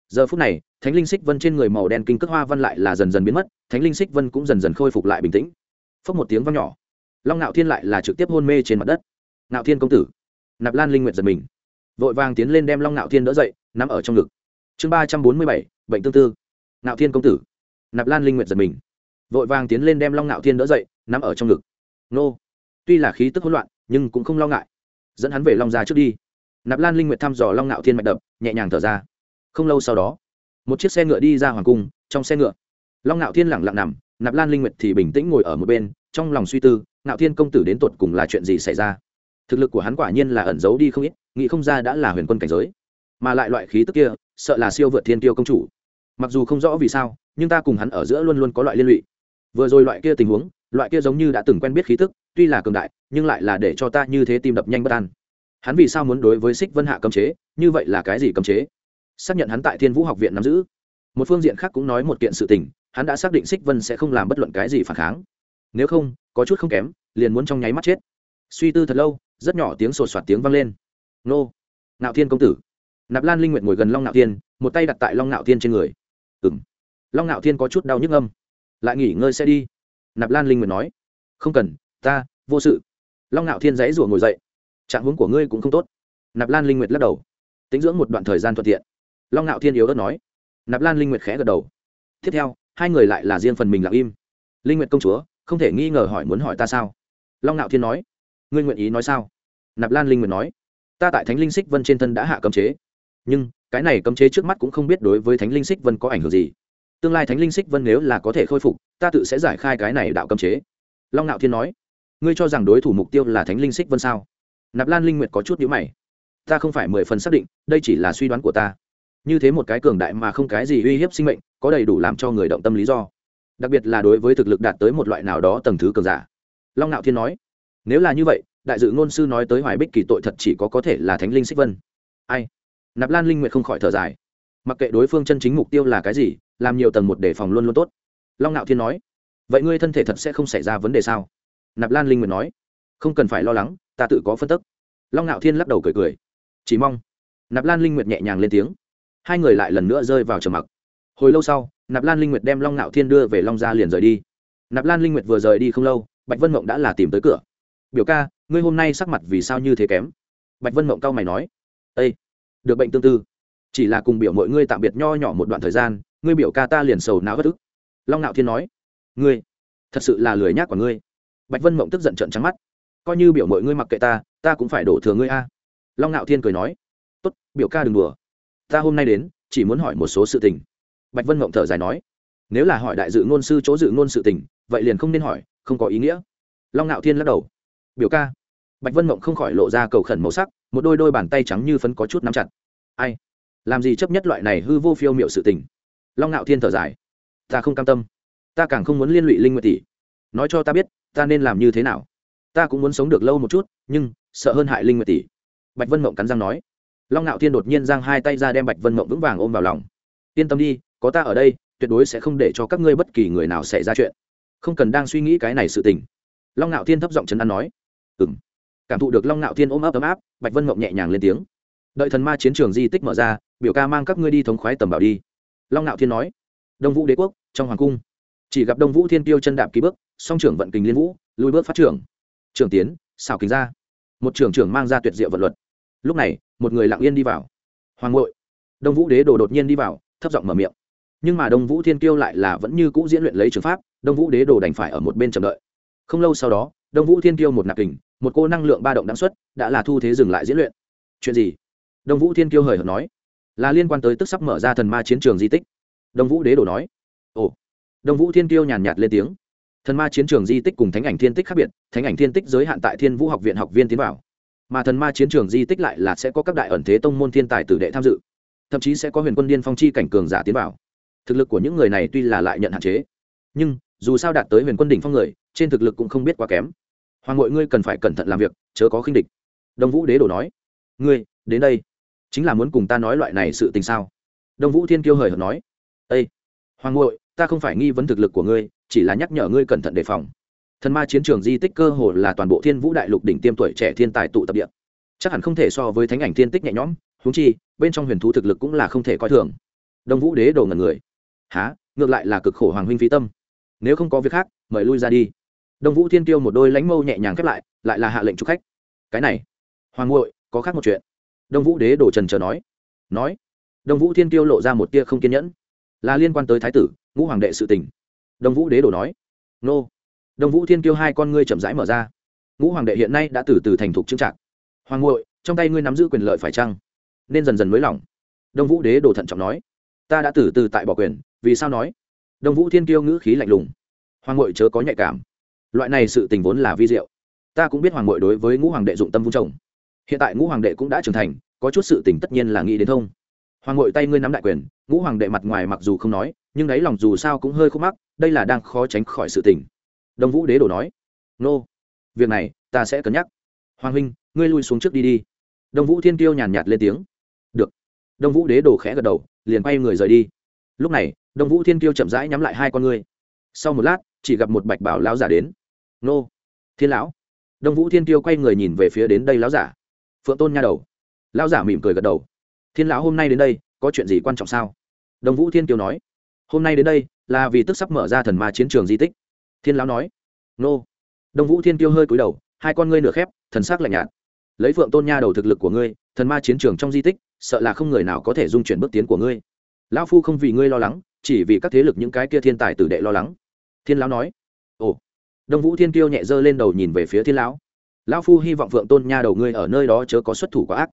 Giờ phút này thánh linh xích vân trên người màu đen kinh cước hoa văn lại là dần dần biến mất, thánh linh xích vân cũng dần dần khôi phục lại bình tĩnh. Phốc một tiếng vang nhỏ. Long ngạo thiên lại là trực tiếp hôn mê trên mặt đất. Ngạo thiên công tử. Nạp lan linh nguyện giật mình. Vội vàng tiến lên đem long ngạo thiên đỡ dậy nằm ở trong ngực. Chương ba trăm bốn mươi bảy, bệnh tương tư. Ngạo thiên công tử. Nạp lan linh nguyện giật mình. Vội vàng tiến lên đem long ngạo thiên đỡ dậy nằm ở trong ngực. Nô. Tuy là khí tức hỗn loạn, nhưng cũng không lo ngại. Dẫn hắn về long ra trước đi. Nạp lan linh nguyện thăm dò long ngạo thiên mạch đập, nhẹ nhàng thở ra. Không lâu sau đó một chiếc xe ngựa đi ra hoàng cung, trong xe ngựa, long ngạo thiên lẳng lặng nằm, nạp lan linh nguyệt thì bình tĩnh ngồi ở một bên, trong lòng suy tư ngạo thiên công tử đến tột cùng là chuyện gì xảy ra? Thực lực của hắn quả nhiên là ẩn giấu đi không ít, nghĩ không ra đã là huyền quân cảnh giới. Mà lại loại khí tức kia, sợ là siêu vượt thiên tiêu công chủ. Mặc dù không rõ vì sao, nhưng ta cùng hắn ở giữa luôn luôn có loại liên lụy. Vừa rồi loại kia tình huống, loại kia giống như đã từng quen biết khí tức, tuy là cường đại, nhưng lại là để cho ta như thế tim đập nhanh bất an. Hắn vì sao muốn đối với xích vân hạ cấm chế? Như vậy là cái gì cấm chế? Xác nhận hắn tại thiên vũ học viện nắm giữ. Một phương diện khác cũng nói một kiện sự tình, hắn đã xác định xích vân sẽ không làm bất luận cái gì phản kháng. Nếu không, có chút không kém, liền muốn trong nháy mắt chết. Suy tư thật lâu, rất nhỏ tiếng sột soạt tiếng vang lên. Nô nạo thiên công tử. Nạp lan linh nguyện ngồi gần long nạo thiên, một tay đặt tại long nạo thiên trên người. Ừ m long nạo thiên có chút đau nhức âm lại nghỉ ngơi sẽ đi. Nạp lan linh nguyện nói. Không cần, ta, vô sự. Long nạo thiên dãy rủa ngồi dậy. Trạng hướng của ngươi cũng không tốt. Nạp lan linh nguyệt lắc đầu. Tính dưỡng một đoạn thời gian thuận tiện long nạo thiên yếu đất nói. Nạp lan linh nguyệt khẽ gật đầu. Tiếp theo, hai người lại là riêng phần mình lặng im. Linh nguyệt công chúa, không thể nghi ngờ hỏi muốn hỏi ta sao? Long nạo thiên nói. Ngươi nguyện ý nói sao? Nạp lan linh nguyệt nói. Ta tại thánh linh xích vân trên thân đã hạ cấm chế. Nhưng, cái này cấm chế trước mắt cũng không biết đối với thánh linh xích vân có ảnh hưởng gì. Tương lai thánh linh xích vân nếu là có thể khôi phục, ta tự sẽ giải khai cái này đạo cấm chế. Long ngạo thiên nói. Ngươi cho rằng đối thủ mục tiêu là thánh linh xích vân sao? Nạp lan linh nguyệt có chút nhữ mày. Ta không phải mười phần xác định, đây chỉ là suy đoán của ta như thế một cái cường đại mà không cái gì uy hiếp sinh mệnh, có đầy đủ làm cho người động tâm lý do. Đặc biệt là đối với thực lực đạt tới một loại nào đó tầng thứ cường giả. Long ngạo thiên nói, nếu là như vậy, đại dự ngôn sư nói tới hoài bích kỳ tội thật chỉ có có thể là thánh linh xích vân. Ai? Nạp lan linh nguyệt không khỏi thở dài. Mặc kệ đối phương chân chính mục tiêu là cái gì, làm nhiều tầng một đề phòng luôn luôn tốt. Long ngạo thiên nói, vậy ngươi thân thể thật sẽ không xảy ra vấn đề sao? Nạp lan linh nguyệt nói, không cần phải lo lắng, ta tự có phân tức. Long ngạo thiên lắc đầu cười cười, chỉ mong. Nạp lan linh nguyệt nhẹ nhàng lên tiếng hai người lại lần nữa rơi vào trầm mặc. Hồi lâu sau, nạp lan linh nguyệt đem long ngạo thiên đưa về long gia liền rời đi. Nạp lan linh nguyệt vừa rời đi không lâu, bạch vân mộng đã là tìm tới cửa. Biểu ca, ngươi hôm nay sắc mặt vì sao như thế kém? Bạch vân mộng cao mày nói. Ây được bệnh tương tư. Chỉ là cùng biểu mọi ngươi tạm biệt nho nhỏ một đoạn thời gian, ngươi biểu ca ta liền sầu não bất ức. Long ngạo thiên nói. Ngươi, thật sự là lười nhác của ngươi. Bạch vân mộng tức giận trận trắng mắt. Coi như biểu mọi ngươi mặc kệ ta ta cũng phải đổ thừa ngươi a. Long ngạo thiên cười nói. Tốt, biểu ca đừng đùa ta hôm nay đến, chỉ muốn hỏi một số sự tình. Bạch vân mộng thở dài nói. Nếu là hỏi đại dự ngôn sư chỗ dự ngôn sự tình, vậy liền không nên hỏi, không có ý nghĩa. Long ngạo thiên lắc đầu. Biểu ca. Bạch vân mộng không khỏi lộ ra cầu khẩn màu sắc, một đôi đôi bàn tay trắng như phấn có chút nắm chặt. Ai? Làm gì chấp nhất loại này hư vô phiêu miệu sự tình? Long ngạo thiên thở dài. Ta không cam tâm. Ta càng không muốn liên lụy linh nguyệt tỷ. Nói cho ta biết, ta nên làm như thế nào? Ta cũng muốn sống được lâu một chút, nhưng sợ hơn hại linh nguyệt tỷ. Bạch vân mộng cắn răng nói long ngạo thiên đột nhiên giang hai tay ra đem bạch vân mộng vững vàng ôm vào lòng. Yên tâm đi, có ta ở đây, tuyệt đối sẽ không để cho các ngươi bất kỳ người nào xảy ra chuyện. Không cần đang suy nghĩ cái này sự tình. Long ngạo thiên thấp giọng chấn an nói. Ừ m cảm thụ được long ngạo thiên ôm ấp ấm áp, bạch vân mộng nhẹ nhàng lên tiếng. Đợi thần ma chiến trường di tích mở ra, biểu ca mang các ngươi đi thống khoái tầm bảo đi. Long ngạo thiên nói. Đông vũ đế quốc, trong hoàng cung, chỉ gặp đông vũ thiên tiêu chân đạp ký bước, song trưởng vận kình liên vũ, lùi bước phát trưởng. Trưởng tiến xào kính ra. Một trưởng trưởng mang ra tuyệt diệu vật luật. Lúc này một người lặng yên đi vào. Hoàng ngội đông vũ đế đồ đột nhiên đi vào, thấp giọng mở miệng. Nhưng mà đông vũ thiên kiêu lại là vẫn như cũ diễn luyện lấy trường pháp, đông vũ đế đồ đành phải ở một bên chờ đợi. Không lâu sau đó, đông vũ thiên kiêu một nạp kình, một cô năng lượng ba động đáng xuất, đã là thu thế dừng lại diễn luyện. Chuyện gì? Đông vũ thiên kiêu hời hợt nói. Là liên quan tới tức sắp mở ra thần ma chiến trường di tích. Đông vũ đế đồ nói. Ồ. Đông vũ thiên kiêu nhàn nhạt lên tiếng. Thần ma chiến trường di tích cùng thánh ảnh thiên tích khác biệt, thánh ảnh thiên tích giới hạn tại thiên vũ học viện học viên tiến vào mà thần ma chiến trường di tích lại là sẽ có các đại ẩn thế tông môn thiên tài tử đệ tham dự. Thậm chí sẽ có huyền quân điên phong chi cảnh cường giả tiến vào. Thực lực của những người này tuy là lại nhận hạn chế, nhưng dù sao đạt tới huyền quân đỉnh phong người, trên thực lực cũng không biết quá kém. Hoàng ngội ngươi cần phải cẩn thận làm việc, chớ có khinh địch. Đông vũ đế đồ nói. Ngươi, đến đây, chính là muốn cùng ta nói loại này sự tình sao? Đông vũ thiên kiêu hời hợt nói. Ây hoàng ngội ta không phải nghi vấn thực lực của ngươi, chỉ là nhắc nhở ngươi cẩn thận đề phòng thần ma chiến trường di tích cơ hồ là toàn bộ thiên vũ đại lục đỉnh tiêm tuổi trẻ thiên tài tụ tập địa. Chắc hẳn không thể so với thánh ảnh thiên tích nhẹ nhõm húng chi, bên trong huyền thú thực lực cũng là không thể coi thường. Đông vũ đế đồ ngần người. Há ngược lại là cực khổ hoàng huynh phí tâm. Nếu không có việc khác, mời lui ra đi. Đông vũ thiên tiêu một đôi lánh mâu nhẹ nhàng khép lại lại là hạ lệnh chụp khách. Cái này, hoàng ngội có khác một chuyện. Đông vũ đế đồ trần chờ nói. Nói. Đông vũ thiên tiêu lộ ra một tia không kiên nhẫn. Là liên quan tới thái tử, ngũ hoàng đệ sự tình. Đông vũ đế đồ nói. Nô đông vũ thiên kiêu hai con ngươi chậm rãi mở ra. Ngũ hoàng đệ hiện nay đã từ từ thành thục trưng trạng hoàng ngội trong tay ngươi nắm giữ quyền lợi phải chăng? Nên dần dần mới lỏng. Đông vũ đế đồ thận trọng nói. Ta đã từ từ tại bỏ quyền, vì sao nói? Đông vũ thiên kiêu ngữ khí lạnh lùng. Hoàng ngội chớ có nhạy cảm. Loại này sự tình vốn là vi diệu. Ta cũng biết hoàng ngội đối với ngũ hoàng đệ dụng tâm vung trồng. Hiện tại ngũ hoàng đệ cũng đã trưởng thành, có chút sự tình tất nhiên là nghĩ đến thông. Hoàng ngội tay ngươi nắm đại quyền, ngũ hoàng đệ mặt ngoài mặc dù không nói, nhưng đáy lòng dù sao cũng hơi khúc mắc, đây là đang khó tránh khỏi sự tình đông vũ đế đồ nói, nô, việc này ta sẽ cân nhắc. Hoàng huynh, ngươi lui xuống trước đi đi. Đông vũ thiên tiêu nhàn nhạt lên tiếng, được. Đông vũ đế đồ khẽ gật đầu, liền quay người rời đi. Lúc này, đông vũ thiên tiêu chậm rãi nhắm lại hai con ngươi. Sau một lát, chỉ gặp một bạch bảo lão giả đến. Nô, thiên lão. Đông vũ thiên tiêu quay người nhìn về phía đến đây lão giả. Phượng tôn nha đầu. Lão giả mỉm cười gật đầu. Thiên lão hôm nay đến đây, có chuyện gì quan trọng sao? Đông vũ thiên tiêu nói. Hôm nay đến đây là vì tức sắp mở ra thần ma chiến trường di tích thiên lão nói, nô. Đông vũ thiên tiêu hơi cúi đầu, hai con ngươi nửa khép, thần sắc lạnh nhạt. Lấy phượng tôn nha đầu thực lực của ngươi, thần ma chiến trường trong di tích, sợ là không người nào có thể dung chuyển bước tiến của ngươi. Lão phu không vì ngươi lo lắng, chỉ vì các thế lực những cái kia thiên tài tử đệ lo lắng. Thiên lão nói, ồ. Đông vũ thiên tiêu nhẹ dơ lên đầu nhìn về phía thiên lão. Lão phu hy vọng phượng tôn nha đầu ngươi ở nơi đó chớ có xuất thủ quá ác.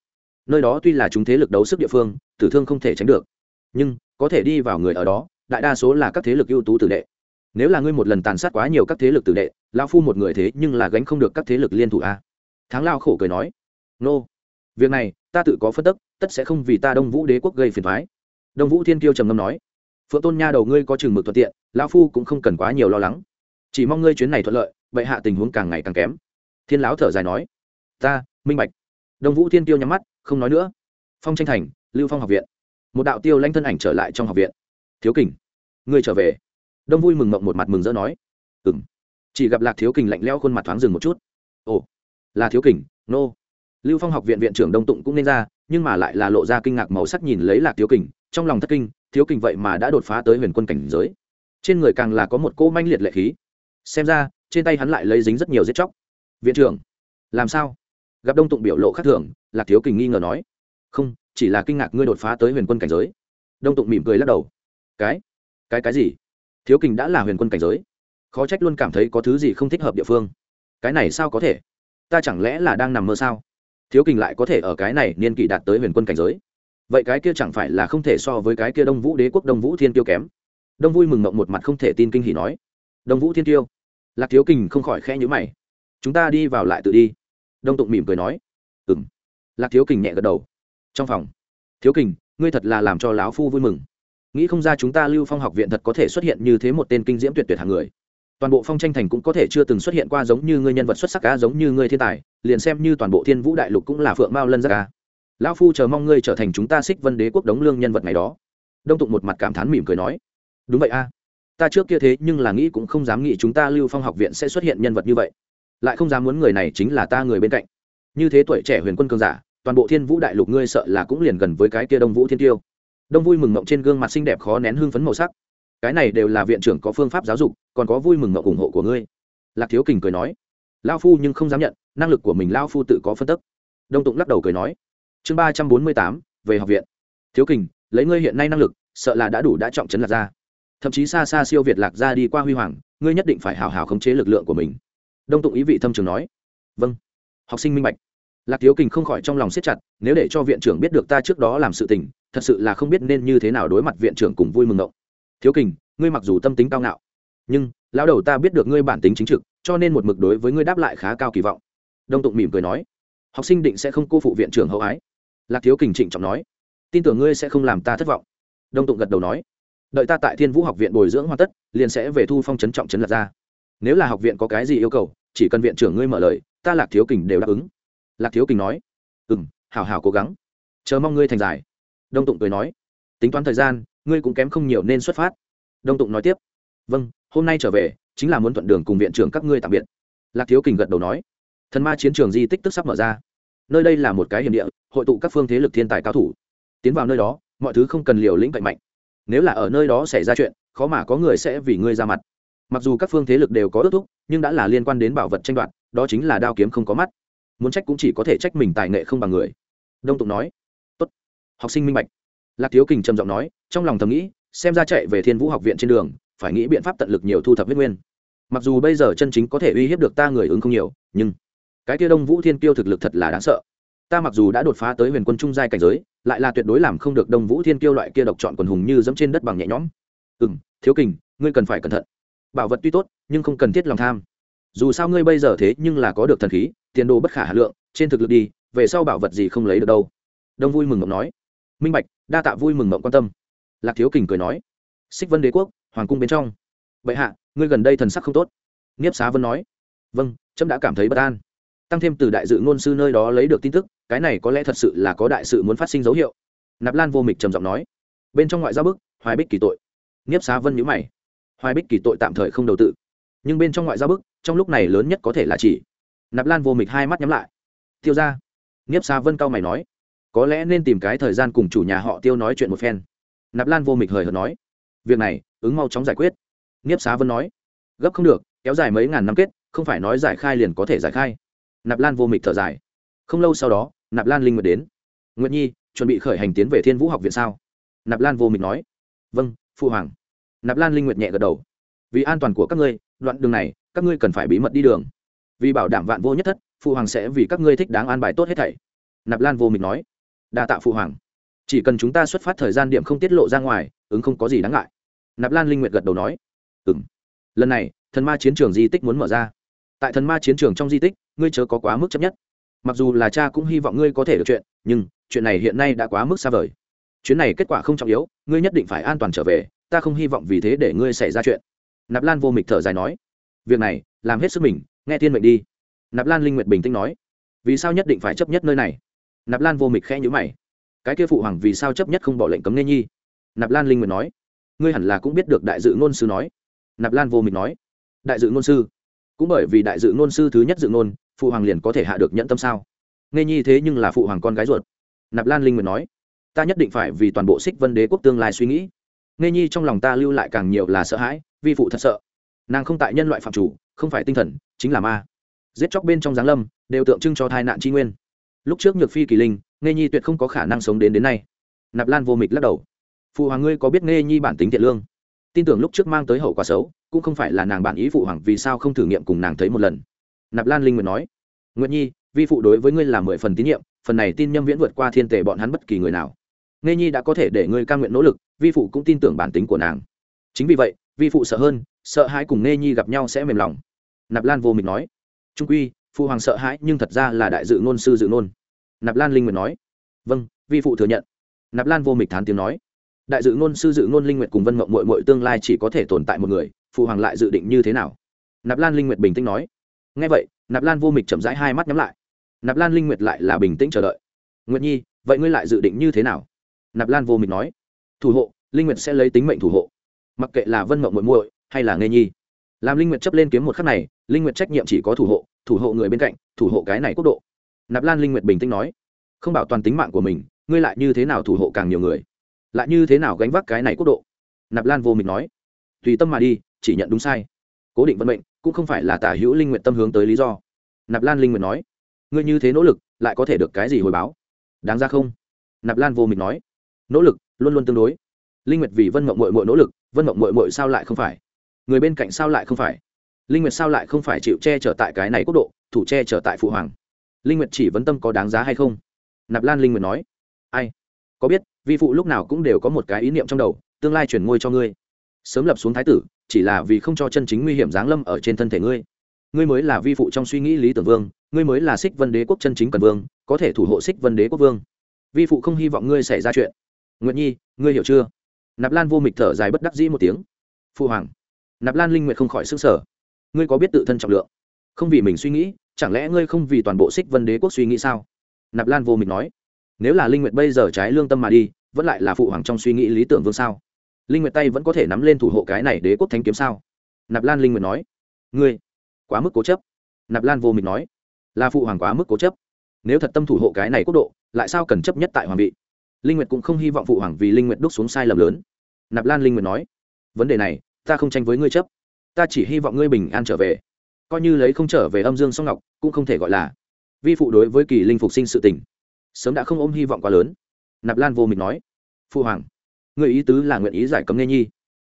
Nơi đó tuy là chúng thế lực đấu sức địa phương, tử thương không thể tránh được, nhưng có thể đi vào người ở đó, đại đa số là các thế lực ưu tú tử đệ nếu là ngươi một lần tàn sát quá nhiều các thế lực tử đệ lao phu một người thế nhưng là gánh không được các thế lực liên thủ a. Tháng lao khổ cười nói. Nô, việc này, ta tự có phân tức, tất sẽ không vì ta đông vũ đế quốc gây phiền thoái đông vũ thiên kiêu trầm ngâm nói. Phượng tôn nha đầu ngươi có chừng mực thuận tiện lao phu cũng không cần quá nhiều lo lắng. Chỉ mong ngươi chuyến này thuận lợi vậy hạ tình huống càng ngày càng kém. Thiên lão thở dài nói. Ta, minh bạch. Đông vũ thiên tiêu nhắm mắt, không nói nữa. Phong tranh thành, lưu phong học viện. Một đạo tiêu lanh thân ảnh trở lại trong học viện. Thiếu kình, ngươi trở về đông vui mừng mộng một mặt mừng rỡ nói ừ m chỉ gặp lạc thiếu kình lạnh leo khuôn mặt thoáng dừng một chút. Ồ, là thiếu kình, nô、no. lưu phong học viện viện trưởng đông tụng cũng nên ra, nhưng mà lại là lộ ra kinh ngạc màu sắc nhìn lấy lạc thiếu kình, trong lòng thất kinh, thiếu kình vậy mà đã đột phá tới huyền quân cảnh giới. Trên người càng là có một cỗ manh liệt lệ khí. Xem ra, trên tay hắn lại lấy dính rất nhiều giết chóc. Viện trưởng, làm sao? Gặp đông tụng biểu lộ khác thường, lạc thiếu kình nghi ngờ nói, không, chỉ là kinh ngạc ngươi đột phá tới huyền quân cảnh giới. Đông tụng mỉm cười lắc đầu, cái cái cái gì? Thiếu kình đã là huyền quân cảnh giới. Khó trách luôn cảm thấy có thứ gì không thích hợp địa phương. Cái này sao có thể? Ta chẳng lẽ là đang nằm mơ sao? Thiếu kình lại có thể ở cái này niên kỷ đạt tới huyền quân cảnh giới. Vậy cái kia chẳng phải là không thể so với cái kia đông vũ đế quốc đông vũ thiên tiêu kém? Đông vui mừng mộng một mặt không thể tin kinh hỉ nói. Đông vũ thiên tiêu lạc thiếu kình không khỏi khẽ nhữ mày. Chúng ta đi vào lại tự đi. Đông tụng mỉm cười nói. Ừ m lạc thiếu kình nhẹ gật đầu. Trong phòng. Thiếu kình, ngươi thật là làm cho lão phu vui mừng nghĩ không ra chúng ta lưu phong học viện thật có thể xuất hiện như thế một tên kinh diễm tuyệt tuyệt hàng người. Toàn bộ phong tranh thành cũng có thể chưa từng xuất hiện qua giống như ngươi nhân vật xuất sắc cá giống như ngươi thiên tài, liền xem như toàn bộ thiên vũ đại lục cũng là phượng mao lân giác ca lão phu chờ mong ngươi trở thành chúng ta xích vân đế quốc đống lương nhân vật này đó. Đông tụng một mặt cảm thán mỉm cười nói. Đúng vậy a ta trước kia thế nhưng là nghĩ cũng không dám nghĩ chúng ta lưu phong học viện sẽ xuất hiện nhân vật như vậy. Lại không dám muốn người này chính là ta người bên cạnh. Như thế tuổi trẻ huyền quân cường giả, toàn bộ thiên vũ đại lục ngươi sợ là cũng liền gần với cái kia đông vũ thiên tiêu đông vui mừng mộng trên gương mặt xinh đẹp khó nén hương phấn màu sắc. Cái này đều là viện trưởng có phương pháp giáo dục, còn có vui mừng mộng ủng hộ của ngươi. Lạc thiếu kình cười nói. Lao phu nhưng không dám nhận, năng lực của mình lao phu tự có phân tức. Đông tụng lắc đầu cười nói. Chương ba trăm bốn mươi tám, về học viện. Thiếu kình, lấy ngươi hiện nay năng lực, sợ là đã đủ đã trọng chấn lạc ra thậm chí xa xa siêu việt lạc ra đi qua huy hoàng, ngươi nhất định phải hào hào khống chế lực lượng của mình. Đông tụng ý vị thâm trường nói. Vâng. Học sinh minh bạch. Lạc thiếu kình không khỏi trong lòng siết chặt, nếu để cho viện trưởng biết được ta trước đó làm sự tình thật sự là không biết nên như thế nào đối mặt viện trưởng cùng vui mừng ngộng. Thiếu kình, ngươi mặc dù tâm tính cao ngạo, nhưng lão đầu ta biết được ngươi bản tính chính trực, cho nên một mực đối với ngươi đáp lại khá cao kỳ vọng. Đông tụng mỉm cười nói. Học sinh định sẽ không cô phụ viện trưởng hậu ái. Lạc thiếu kình trịnh trọng nói. Tin tưởng ngươi sẽ không làm ta thất vọng. Đông tụng gật đầu nói. Đợi ta tại thiên vũ học viện bồi dưỡng hoàn tất, liền sẽ về thu phong trấn trọng trấn lạc ra. Nếu là học viện có cái gì yêu cầu, chỉ cần viện trưởng ngươi mở lời, ta lạc thiếu kình đều đáp ứng. Lạc thiếu kình nói. Ừ m hào hào cố gắng. Chờ mong ngươi thành giải đông tụng cười nói, tính toán thời gian, ngươi cũng kém không nhiều nên xuất phát. Đông tụng nói tiếp vâng hôm nay trở về, chính là muốn thuận đường cùng viện trưởng các ngươi tạm biệt. Lạc thiếu kình gật đầu nói, thần ma chiến trường di tích tức sắp mở ra. Nơi đây là một cái hiểm địa, hội tụ các phương thế lực thiên tài cao thủ. Tiến vào nơi đó, mọi thứ không cần liều lĩnh cạnh mạnh. Nếu là ở nơi đó xảy ra chuyện, khó mà có người sẽ vì ngươi ra mặt. Mặc dù các phương thế lực đều có ước thúc, nhưng đã là liên quan đến bảo vật tranh đoạt, đó chính là đao kiếm không có mắt. Muốn trách cũng chỉ có thể trách mình tài nghệ không bằng người. Đông tụng nói học sinh minh bạch. Lạc thiếu kình trầm giọng nói, trong lòng thầm nghĩ, xem ra chạy về thiên vũ học viện trên đường, phải nghĩ biện pháp tận lực nhiều thu thập huyết nguyên. Mặc dù bây giờ chân chính có thể uy hiếp được ta người ứng không nhiều, nhưng cái kia đông vũ thiên kiêu thực lực thật là đáng sợ. Ta mặc dù đã đột phá tới huyền quân trung giai cảnh giới, lại là tuyệt đối làm không được đông vũ thiên kiêu loại kia độc chọn quần hùng như dẫm trên đất bằng nhẹ nhõm. Ừ m thiếu kình, ngươi cần phải cẩn thận. Bảo vật tuy tốt, nhưng không cần thiết lòng tham. Dù sao ngươi bây giờ thế nhưng là có được thần khí, tiền đồ bất khả hà lượng, trên thực lực đi, về sau bảo vật gì không lấy được đâu. Đông vui mừng ngọc nói minh bạch, đa tạ vui mừng mộng quan tâm. Lạc thiếu kình cười nói, xích vân đế quốc, hoàng cung bên trong. Vậy hạ, ngươi gần đây thần sắc không tốt. Nghiếp xá vân nói vâng trâm đã cảm thấy bất an. Tăng thêm từ đại dự ngôn sư nơi đó lấy được tin tức, cái này có lẽ thật sự là có đại sự muốn phát sinh dấu hiệu. Nạp lan vô mịch trầm giọng nói, bên trong ngoại giao bức, hoài bích kỳ tội. Nghiếp xá vân nhữ mày, hoài bích kỳ tội tạm thời không đầu tự. Nhưng bên trong ngoại giao bức, trong lúc này lớn nhất có thể là chỉ. Nạp lan vô mịch hai mắt nhắm lại. Tiêu ra nghiếp xá vân cao mày nói có lẽ nên tìm cái thời gian cùng chủ nhà họ tiêu nói chuyện một phen. Nạp lan vô mịch hời hợt nói, việc này, ứng mau chóng giải quyết. Nghiếp xá vân nói, gấp không được, kéo dài mấy ngàn năm kết, không phải nói giải khai liền có thể giải khai. Nạp lan vô mịch thở dài, không lâu sau đó, nạp lan linh nguyệt đến. Nguyệt nhi, chuẩn bị khởi hành tiến về thiên vũ học viện sao? Nạp lan vô mịch nói vâng phu hoàng. Nạp lan linh nguyệt nhẹ gật đầu, vì an toàn của các ngươi, đoạn đường này, các ngươi cần phải bí mật đi đường. Vì bảo đảm vạn vô nhất thất phụ hoàng sẽ vì các ngươi thích đáng an bài tốt hết thảy. Nạp lan vô mịch nói đa tạ phụ hoàng. Chỉ cần chúng ta xuất phát thời gian điểm không tiết lộ ra ngoài, ứng không có gì đáng ngại. Nạp lan linh nguyệt gật đầu nói. Ừ m lần này, thần ma chiến trường di tích muốn mở ra. Tại thần ma chiến trường trong di tích, ngươi chớ có quá mức chấp nhất. Mặc dù là cha cũng hy vọng ngươi có thể được chuyện, nhưng chuyện này hiện nay đã quá mức xa vời. Chuyến này kết quả không trọng yếu, ngươi nhất định phải an toàn trở về, ta không hy vọng vì thế để ngươi xảy ra chuyện. Nạp lan vô mịch thở dài nói. Việc này, làm hết sức mình, nghe tiên mệnh đi. Nạp lan linh nguyệt bình tĩnh nói. Vì sao nhất định phải chấp nhất nơi này? Nạp lan vô mịch khẽ nhữ mày. Cái kia phụ hoàng vì sao chấp nhất không bỏ lệnh cấm nghe nhi? Nạp lan linh nguyện nói. Ngươi hẳn là cũng biết được đại dự ngôn sư nói. Nạp lan vô mịch nói. Đại dự ngôn sư? Cũng bởi vì đại dự ngôn sư thứ nhất dự ngôn, phụ hoàng liền có thể hạ được nhận tâm sao? Nghe nhi thế nhưng là phụ hoàng con gái ruột. Nạp lan linh nguyện nói. Ta nhất định phải vì toàn bộ xích vân đế quốc tương lai suy nghĩ. Nghe nhi trong lòng ta lưu lại càng nhiều là sợ hãi vi phụ thật sợ. Nàng không tại nhân loại phạm chủ, không phải tinh thần, chính là ma. Giết chóc bên trong giáng lâm, đều tượng trưng cho thai nạn tri nguyên lúc trước nhược phi kỳ linh nghe nhi tuyệt không có khả năng sống đến đến nay. Nạp lan vô mịch lắc đầu. Phụ hoàng ngươi có biết nghe nhi bản tính thiện lương? Tin tưởng lúc trước mang tới hậu quả xấu, cũng không phải là nàng bản ý phụ hoàng vì sao không thử nghiệm cùng nàng thấy một lần. Nạp lan linh nguyện nói. Nguyện nhi, vi phụ đối với ngươi là mười phần tín nhiệm, phần này tin nhâm viễn vượt qua thiên tề bọn hắn bất kỳ người nào. Nghe nhi đã có thể để ngươi ca nguyện nỗ lực, vi phụ cũng tin tưởng bản tính của nàng. Chính vì vậy, vi phụ sợ hơn, sợ hãi cùng nghe nhi gặp nhau sẽ mềm lòng. Nạp lan vô mịch nói. Trung quy phụ hoàng sợ hãi, nhưng thật ra là đại dự ngôn, sư dự ngôn. Nạp lan linh nguyệt nói. Vâng vi phụ thừa nhận. Nạp lan vô mịch thán tiếng nói. Đại dự ngôn, sư dự ngôn linh nguyệt cùng vân mộng mội mội tương lai chỉ có thể tồn tại một người phụ hoàng lại dự định như thế nào? Nạp lan linh nguyệt bình tĩnh nói. Ngay vậy, nạp lan vô mịch chậm rãi hai mắt nhắm lại. Nạp lan linh nguyệt lại là bình tĩnh chờ đợi. Nguyệt nhi, vậy ngươi lại dự định như thế nào? Nạp lan vô mịch nói. Thủ hộ, linh nguyệt sẽ lấy tính mệnh thủ hộ. Mặc kệ là vân mộng muội muội hay là nghe nhi. Làm linh nguyệt chấp lên kiếm một khắc này, linh nguyệt trách nhiệm chỉ có thủ hộ thủ hộ người bên cạnh, thủ hộ cái này quốc độ. Nạp lan linh nguyệt bình tĩnh nói, không bảo toàn tính mạng của mình, ngươi lại như thế nào thủ hộ càng nhiều người? Lại như thế nào gánh vác cái này quốc độ? Nạp lan vô mình nói, tùy tâm mà đi, chỉ nhận đúng sai. Cố định vận mệnh cũng không phải là tả hữu linh nguyện tâm hướng tới lý do. Nạp lan linh nguyện nói, ngươi như thế nỗ lực, lại có thể được cái gì hồi báo? Đáng ra không? Nạp lan vô mình nói, nỗ lực luôn luôn tương đối. Linh nguyệt vì vân mộng mội mội nỗ lực, vân mộng mội mội sao lại không phải? Người bên cạnh sao lại không phải? Linh nguyệt sao lại không phải chịu che chở tại cái này quốc độ, thủ che chở tại phụ hoàng? Linh nguyệt chỉ vấn tâm có đáng giá hay không? Nạp lan linh nguyệt nói. Ai? Có biết, vi phụ lúc nào cũng đều có một cái ý niệm trong đầu, tương lai chuyển ngôi cho ngươi. Sớm lập xuống thái tử, chỉ là vì không cho chân chính nguy hiểm giáng lâm ở trên thân thể ngươi. Ngươi mới là vi phụ trong suy nghĩ lý tưởng vương, ngươi mới là xích vân đế quốc chân chính cần vương, có thể thủ hộ xích vân đế quốc vương. Vi phụ không hy vọng ngươi xảy ra chuyện. Nguyệt nhi, ngươi hiểu chưa? Nạp lan vô mịch thở dài bất đắc dĩ một tiếng. Phụ hoàng. Nạp lan linh nguyệt không khỏi s ư n g sở ngươi có biết tự thân trọng lượng? Không vì mình suy nghĩ, chẳng lẽ ngươi không vì toàn bộ xích vân đế quốc suy nghĩ sao? Nạp lan vô mịch nói. Nếu là linh nguyệt bây giờ trái lương tâm mà đi, vẫn lại là phụ hoàng trong suy nghĩ lý tưởng vương sao? Linh nguyệt tay vẫn có thể nắm lên thủ hộ cái này đế quốc thánh kiếm sao? Nạp lan linh nguyệt nói. Ngươi, quá mức cố chấp. Nạp lan vô mịch nói. Là phụ hoàng quá mức cố chấp. Nếu thật tâm thủ hộ cái này quốc độ, lại sao cần chấp nhất tại hoàng vị? Linh nguyệt cũng không hy vọng phụ hoàng vì linh nguyệt đúc xuống sai lầm lớn. Nạp lan linh nguyệt nói. Vấn đề này, ta không tranh với ngươi chấp ta chỉ hy vọng ngươi bình an trở về. Coi như lấy không trở về âm dương song ngọc, cũng không thể gọi là vi phụ đối với kỳ linh phục sinh sự tình. Sớm đã không ôm hy vọng quá lớn. Nạp lan vô mịch nói. Phụ hoàng người ý tứ là nguyện ý giải cấm nghe nhi.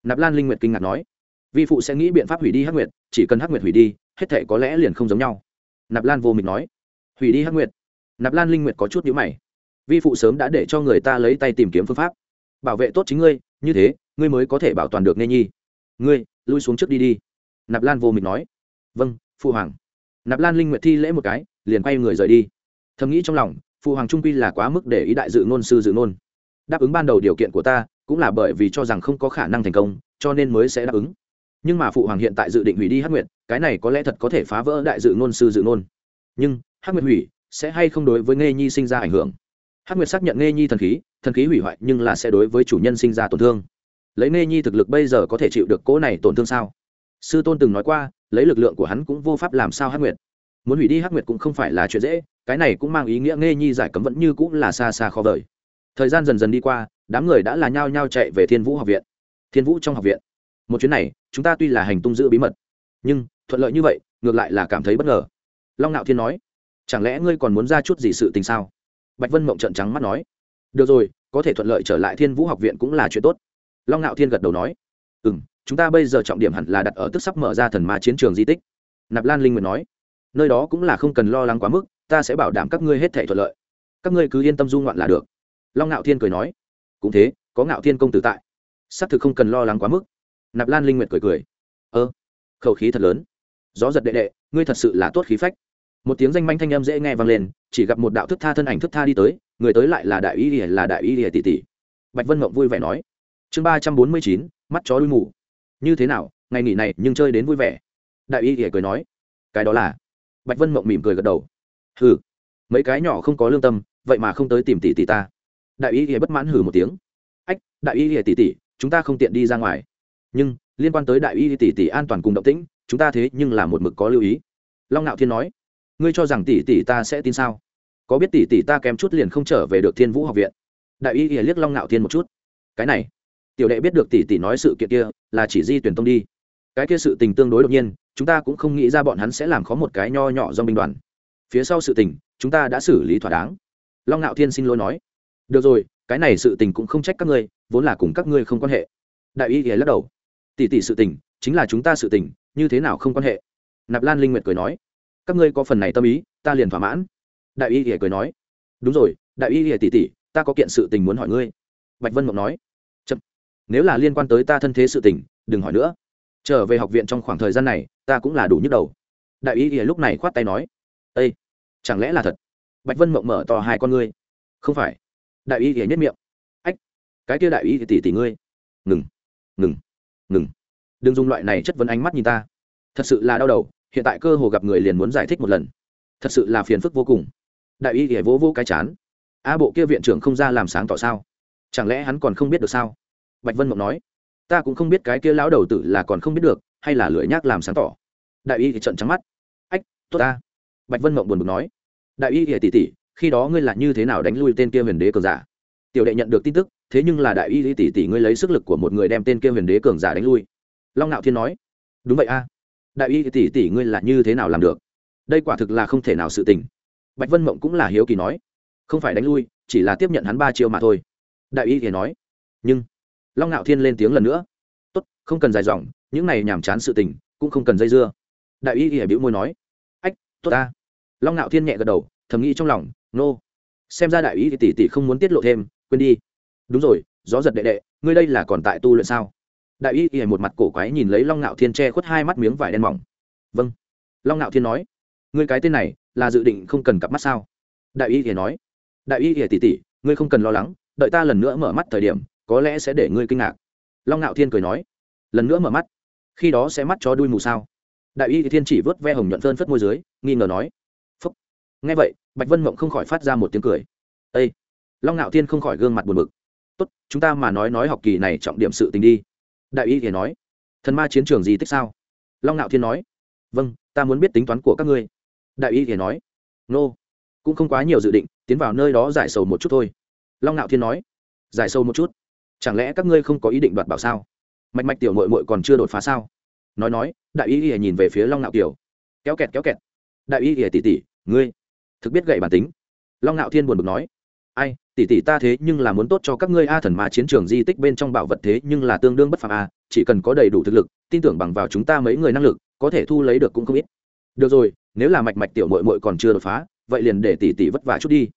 Nạp lan linh nguyệt kinh ngạc nói. Vi phụ sẽ nghĩ biện pháp hủy đi hắc nguyệt, chỉ cần hắc nguyệt hủy đi, hết thể có lẽ liền không giống nhau. Nạp lan vô mịch nói. Hủy đi hắc nguyệt. Nạp lan linh nguyệt có chút nhíu mày. Vi phụ sớm đã để cho người ta lấy tay tìm kiếm phương pháp. Bảo vệ tốt chính ngươi, như thế, ngươi mới có thể bảo toàn được nghe nhi. Ngươi lui xuống trước đi đi. Nạp lan vô mịch nói. Vâng phụ hoàng. Nạp lan linh nguyệt thi lễ một cái, liền quay người rời đi. Thầm nghĩ trong lòng phụ hoàng trung quy là quá mức để ý đại dự ngôn sư dự ngôn. Đáp ứng ban đầu điều kiện của ta, cũng là bởi vì cho rằng không có khả năng thành công, cho nên mới sẽ đáp ứng. Nhưng mà phụ hoàng hiện tại dự định hủy đi hắc nguyệt, cái này có lẽ thật có thể phá vỡ đại dự ngôn sư dự ngôn. Nhưng, hắc nguyệt hủy, sẽ hay không đối với nghe nhi sinh ra ảnh hưởng? Hắc nguyệt xác nhận nghe nhi thần khí thần khí hủy hoại nhưng là sẽ đối với chủ nhân sinh ra tổn thương lấy Nê nhi thực lực bây giờ có thể chịu được cỗ này tổn thương sao? Sư tôn từng nói qua, lấy lực lượng của hắn cũng vô pháp làm sao hắc nguyệt. Muốn hủy đi hắc nguyệt cũng không phải là chuyện dễ, cái này cũng mang ý nghĩa nghe nhi giải cấm vẫn như cũng là xa xa khó vời. Thời gian dần dần đi qua, đám người đã là nhao nhao chạy về thiên vũ học viện. Thiên vũ trong học viện. Một chuyến này, chúng ta tuy là hành tung giữ bí mật, nhưng, thuận lợi như vậy, ngược lại là cảm thấy bất ngờ. Long nạo thiên nói, chẳng lẽ ngươi còn muốn ra chút gì sự tình sao? Bạch vân mộng trận trắng mắt nói, được rồi, có thể thuận lợi trở lại thiên vũ học viện cũng là chuyện tốt long ngạo thiên gật đầu nói ừ m chúng ta bây giờ trọng điểm hẳn là đặt ở tức sắp mở ra thần ma chiến trường di tích. Nạp lan linh nguyện nói, nơi đó cũng là không cần lo lắng quá mức, ta sẽ bảo đảm các ngươi hết thể thuận lợi. Các ngươi cứ yên tâm du ngoạn là được. Long ngạo thiên cười nói, cũng thế, có ngạo thiên công tử tại, xác thực không cần lo lắng quá mức. Nạp lan linh nguyệt cười cười, ơ, khẩu khí thật lớn. Gió giật đệ đệ, ngươi thật sự là tốt khí phách. Một tiếng danh manh thanh âm dễ nghe vang lên, chỉ gặp một đạo thức tha thân ảnh thức tha đi tới, người tới lại là đại y ỉa là đại y ỉa tỷ tỷ. Bạch vân mộng vui vẻ nói chương ba trăm bốn mươi chín, mắt chó đuôi mù. Như thế nào, ngày nghỉ này nhưng chơi đến vui vẻ? Đại y ỉa cười nói. Cái đó là. Bạch vân mộng mỉm cười gật đầu. Hừ, mấy cái nhỏ không có lương tâm, vậy mà không tới tìm tỷ tỷ ta. Đại y ỉa bất mãn hừ một tiếng. Ách, đại y ỉa tỷ tỷ, chúng ta không tiện đi ra ngoài. Nhưng, liên quan tới đại y tỷ tỷ an toàn cùng động tĩnh, chúng ta thế nhưng là một mực có lưu ý. Long ngạo thiên nói. Ngươi cho rằng tỷ tỷ ta sẽ tin sao? Có biết tỷ tỷ ta kém chút liền không trở về được thiên vũ học viện? Đại y ỉa liếc long ngạo thiên một chút. Cái này tiểu đệ biết được tỷ tỷ nói sự kiện kia, là chỉ di tuyển tông đi. Cái kia sự tình tương đối đột nhiên, chúng ta cũng không nghĩ ra bọn hắn sẽ làm khó một cái nho nhỏ do binh đoàn. Phía sau sự tình, chúng ta đã xử lý thỏa đáng. Long ngạo thiên xin lỗi nói. Được rồi, cái này sự tình cũng không trách các ngươi, vốn là cùng các ngươi không quan hệ. Đại y thì lắc đầu. Tỷ tỷ sự tình, chính là chúng ta sự tình, như thế nào không quan hệ? Nạp lan linh nguyệt cười nói. Các ngươi có phần này tâm ý, ta liền thỏa mãn. Đại y thì cười nói. Đúng rồi, đại y thì tỷ tỷ, ta có kiện sự tình muốn hỏi ngươi. Bạch vân mộng nói nếu là liên quan tới ta thân thế sự tình, đừng hỏi nữa. Trở về học viện trong khoảng thời gian này, ta cũng là đủ nhức đầu. Đại y ỉa lúc này khoát tay nói â chẳng lẽ là thật? Bạch vân mộng mở to hai con ngươi. Không phải. Đại y ỉa nhất miệng. Ách, cái kia đại y tỷ tỷ ngươi. Ngừng ngừng ngừng. Đừng dùng loại này chất vấn ánh mắt nhìn ta. Thật sự là đau đầu, hiện tại cơ hồ gặp người liền muốn giải thích một lần. Thật sự là phiền phức vô cùng. Đại y ỉa vỗ vỗ cái chán. A, bộ kia viện trưởng không ra làm sáng tỏ sao? Chẳng lẽ hắn còn không biết được sao? Bạch vân mộng nói, ta cũng không biết cái kia lão đầu tử là còn không biết được, hay là lưỡi nhác làm sáng tỏ. Đại y thì trận trắng mắt, ách, tốt ta. Bạch vân mộng buồn bực nói, đại y thì tỉ tỉ khi đó ngươi là như thế nào đánh lui tên kia huyền đế cường giả? Tiểu đệ nhận được tin tức, thế nhưng là đại y thì tỉ tỉ ngươi lấy sức lực của một người đem tên kia huyền đế cường giả đánh lui. Long ngạo thiên nói, đúng vậy a. Đại y thì tỉ tỉ ngươi là như thế nào làm được? Đây quả thực là không thể nào sự tình. Bạch vân mộng cũng là hiếu kỳ nói, không phải đánh lui, chỉ là tiếp nhận hắn ba chiêu mà thôi. Đại y thì nói, nhưng long ngạo thiên lên tiếng lần nữa. Tốt, không cần dài dòng, những này nhàm chán sự tình, cũng không cần dây dưa. Đại y thì bĩu môi nói. Ách, tốt ta. Long ngạo thiên nhẹ gật đầu, thầm nghĩ trong lòng, nô、no. xem ra đại y thì tỷ tỷ không muốn tiết lộ thêm, quên đi. Đúng rồi, gió giật đệ đệ, ngươi đây là còn tại tu luyện sao? Đại y thì một mặt cổ quái nhìn lấy long ngạo thiên che khuất hai mắt miếng vải đen mỏng. Vâng. Long ngạo thiên nói. Ngươi cái tên này, là dự định không cần cặp mắt sao? Đại y y nói. Đại y y tỷ tỷ, ngươi không cần lo lắng, đợi ta lần nữa mở mắt thời điểm có lẽ sẽ để ngươi kinh ngạc. Long ngạo thiên cười nói. Lần nữa mở mắt. Khi đó sẽ mắt cho đuôi mù sao? Đại y thiên chỉ vớt ve hồng nhuận phơn phất môi dưới, nghi ngờ nói. Phúc. Nghe vậy, bạch vân mộng không khỏi phát ra một tiếng cười. Â long ngạo thiên không khỏi gương mặt buồn bực. Tốt, chúng ta mà nói nói học kỳ này trọng điểm sự tình đi. Đại y thì nói. Thần ma chiến trường gì tích sao? Long ngạo thiên nói. Vâng ta muốn biết tính toán của các ngươi. Đại y thì nói. Nô、no. cũng không quá nhiều dự định, tiến vào nơi đó giải sầu một chút thôi. Long ngạo thiên nói. Giải sâu một chút? Chẳng lẽ các ngươi không có ý định đoạt bảo sao? Mạch mạch tiểu mội mội còn chưa đột phá sao? Nói nói, đại y ỉa nhìn về phía long ngạo kiều. Kéo kẹt kéo kẹt. Đại y ỉa tỉ tỉ ngươi thực biết gậy bản tính. Long ngạo thiên buồn bực nói. Ai tỉ tỉ ta thế nhưng là muốn tốt cho các ngươi a thần mà chiến trường di tích bên trong bảo vật thế nhưng là tương đương bất phạm a, chỉ cần có đầy đủ thực lực, tin tưởng bằng vào chúng ta mấy người năng lực, có thể thu lấy được cũng không ít. Được rồi, nếu là mạch mạch tiểu mội mội còn chưa đột phá, vậy liền để tỷ tỷ vất vả chút đi.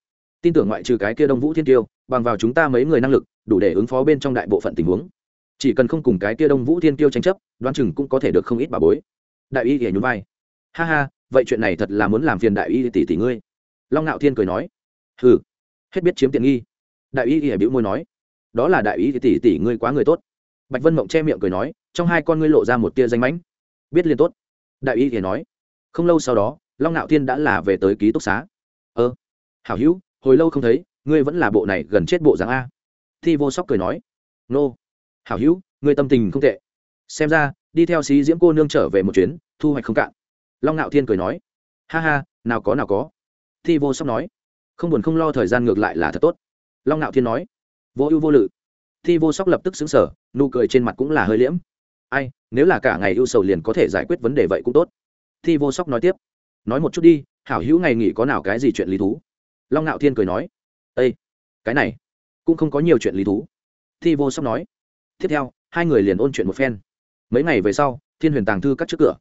Tin tưởng ngoại trừ cái kia đông vũ thiên tiêu bằng vào chúng ta mấy người năng lực, đủ để ứng phó bên trong đại bộ phận tình huống. Chỉ cần không cùng cái kia đông vũ thiên tiêu tranh chấp, đoán chừng cũng có thể được không ít bà bối. Đại y thì nhún vai. Ha ha, vậy chuyện này thật là muốn làm phiền đại y tỷ tỷ ngươi. Long ngạo thiên cười nói. Hừ, hết biết chiếm tiện nghi. Đại y thì bĩu môi nói. Đó là đại y tỷ tỷ ngươi quá người tốt. Bạch vân mộng che miệng cười nói, trong hai con ngươi lộ ra một tia danh mãnh. Biết liền tốt. Đại y thì nói. Không lâu sau đó, long ngạo thiên đã là về tới ký túc xá. Ơ, hảo hữu, hồi lâu không thấy ngươi vẫn là bộ này gần chết bộ dáng a. Thi vô sóc cười nói, nô, hảo hữu, ngươi tâm tình không tệ. Xem ra, đi theo xí diễm cô nương trở về một chuyến, thu hoạch không cạn. Long ngạo thiên cười nói, ha ha, nào có nào có. Thi vô sóc nói, không buồn không lo thời gian ngược lại là thật tốt. Long ngạo thiên nói, vô ưu vô lự. Thi vô sóc lập tức xứng sở nụ cười trên mặt cũng là hơi liễm. Ai, nếu là cả ngày ưu sầu liền có thể giải quyết vấn đề vậy cũng tốt. Thi vô sóc nói tiếp, nói một chút đi, hảo hữu ngày nghỉ có nào cái gì chuyện lý thú? Long ngạo thiên cười nói ây cái này, cũng không có nhiều chuyện lý thú. Thi vô sóc nói. Tiếp theo, hai người liền ôn chuyện một phen. Mấy ngày về sau, thiên huyền tàng thư cắt trước cửa.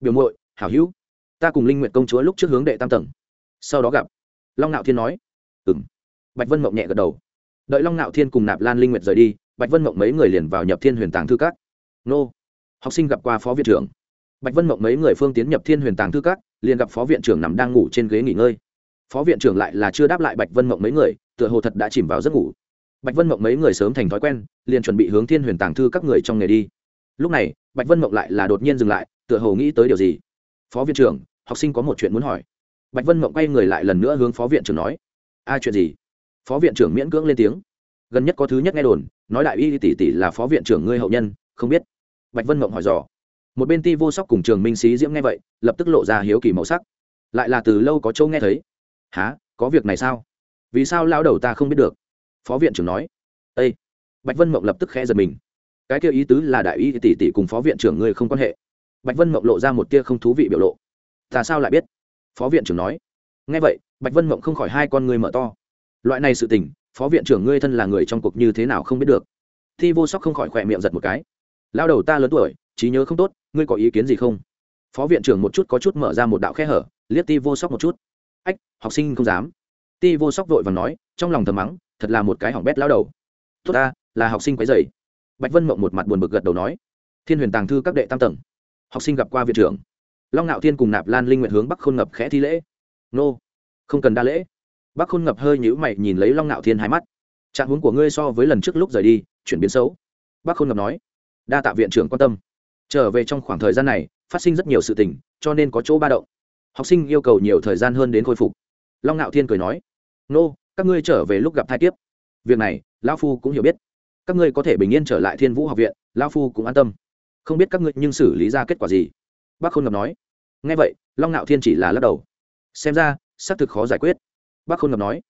Biểu mội hảo hữu, ta cùng linh nguyện công chúa lúc trước hướng đệ tam tầng. Sau đó gặp, long Nạo thiên nói. Ừ m bạch vân mộng nhẹ gật đầu. Đợi long Nạo thiên cùng nạp lan linh nguyệt rời đi, bạch vân mộng mấy người liền vào nhập thiên huyền tàng thư các nô. Học sinh gặp qua phó viện trưởng. Bạch vân mộng mấy người phương tiến nhập thiên huyền tàng thư các liền gặp phó viện trưởng nằm đang ngủ trên ghế nghỉ ngơi phó viện trưởng lại là chưa đáp lại bạch vân mộng mấy người, tựa hồ thật đã chìm vào giấc ngủ. Bạch vân mộng mấy người sớm thành thói quen, liền chuẩn bị hướng thiên huyền tàng thư các người trong nghề đi. Lúc này, bạch vân mộng lại là đột nhiên dừng lại, tựa hồ nghĩ tới điều gì. Phó viện trưởng, học sinh có một chuyện muốn hỏi. Bạch vân mộng quay người lại lần nữa hướng phó viện trưởng nói. A, chuyện gì? Phó viện trưởng miễn cưỡng lên tiếng. Gần nhất có thứ nhất nghe đồn, nói đại y tỷ tỷ là phó viện trưởng ngươi hậu nhân, không biết. Bạch vân mộng hỏi dò. Một bên ti vô sóc cùng trường minh sĩ diễm nghe vậy, lập tức lộ ra hiếu kỳ màu sắc. Lại là từ lâu có châu nghe thấy há có việc này sao? Vì sao lao đầu ta không biết được? Phó viện trưởng nói. Ây bạch vân mộng lập tức khẽ giật mình. Cái kia ý tứ là đại y tỷ tỷ cùng phó viện trưởng ngươi không quan hệ. Bạch vân mộng lộ ra một tia không thú vị biểu lộ. Ta sao lại biết? Phó viện trưởng nói. Nghe vậy, bạch vân mộng không khỏi hai con ngươi mở to. Loại này sự tình, phó viện trưởng ngươi thân là người trong cuộc như thế nào không biết được? Thi vô sóc không khỏi khỏe miệng giật một cái. Lao đầu ta lớn tuổi, trí nhớ không tốt, ngươi có ý kiến gì không? Phó viện trưởng một chút có chút mở ra một đạo khe hở, liếc ti vô sóc một chút ách, học sinh không dám. Ti vô sóc vội và nói, trong lòng thầm mắng, thật là một cái hỏng bét lao đầu. Tốt ta, là học sinh quấy dày bạch vân mộng một mặt buồn bực gật đầu nói, thiên huyền tàng thư các đệ tam tầng, học sinh gặp qua viện trưởng. Long ngạo thiên cùng nạp lan linh nguyện hướng bắc khôn ngập khẽ thi lễ. Nô, không cần đa lễ. Bắc khôn ngập hơi nhữ mày nhìn lấy long ngạo thiên hai mắt. Trạng huống của ngươi so với lần trước lúc rời đi, chuyển biến xấu. Bắc khôn ngập nói, đa tạ viện trưởng quan tâm. Trở về trong khoảng thời gian này, phát sinh rất nhiều sự tình, cho nên có chỗ ba động học sinh yêu cầu nhiều thời gian hơn đến khôi phục. Long ngạo thiên cười nói, nô, các ngươi trở về lúc gặp thai tiếp việc này, lão phu cũng hiểu biết. Các ngươi có thể bình yên trở lại thiên vũ học viện, lão phu cũng an tâm. Không biết các ngươi nhưng xử lý ra kết quả gì? Bác khôn ngập nói ngay vậy, long ngạo thiên chỉ là lắc đầu. Xem ra, xác thực khó giải quyết. Bác khôn ngập nói,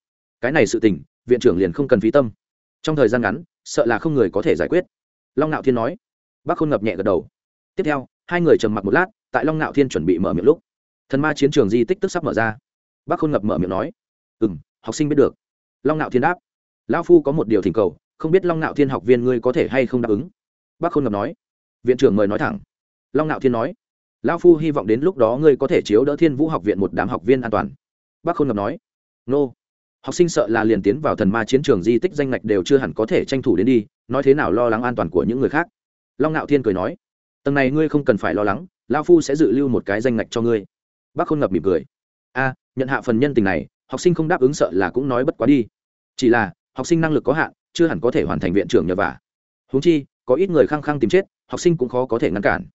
cái này sự tình, viện trưởng liền không cần phí tâm. Trong thời gian ngắn, sợ là không người có thể giải quyết. Long ngạo thiên nói. Bác khôn ngập nhẹ gật đầu. Tiếp theo, hai người trầm mặc một lát, tại long ngạo thiên chuẩn bị mở miệng lúc thần ma chiến trường di tích tức sắp mở ra. Bác khôn ngập mở miệng nói ừ m học sinh biết được. Long ngạo thiên đáp, lão phu có một điều thỉnh cầu, không biết long ngạo thiên học viên ngươi có thể hay không đáp ứng? Bác khôn ngập nói, viện trưởng mời nói thẳng. Long ngạo thiên nói, lão phu hy vọng đến lúc đó ngươi có thể chiếu đỡ thiên vũ học viện một đám học viên an toàn. Bác khôn ngập nói, nô, học sinh sợ là liền tiến vào thần ma chiến trường di tích danh ngạch đều chưa hẳn có thể tranh thủ đến đi, nói thế nào lo lắng an toàn của những người khác? Long ngạo thiên cười nói, tầng này ngươi không cần phải lo lắng lao phu sẽ dự lưu một cái danh ngạch cho ngươi bác khôn ngập mỉm cười. A, nhận hạ phần nhân tình này, học sinh không đáp ứng sợ là cũng nói bất quá đi. Chỉ là, học sinh năng lực có hạn, chưa hẳn có thể hoàn thành viện trưởng nhờ vả. Húng chi, có ít người khăng khăng tìm chết, học sinh cũng khó có thể ngăn cản.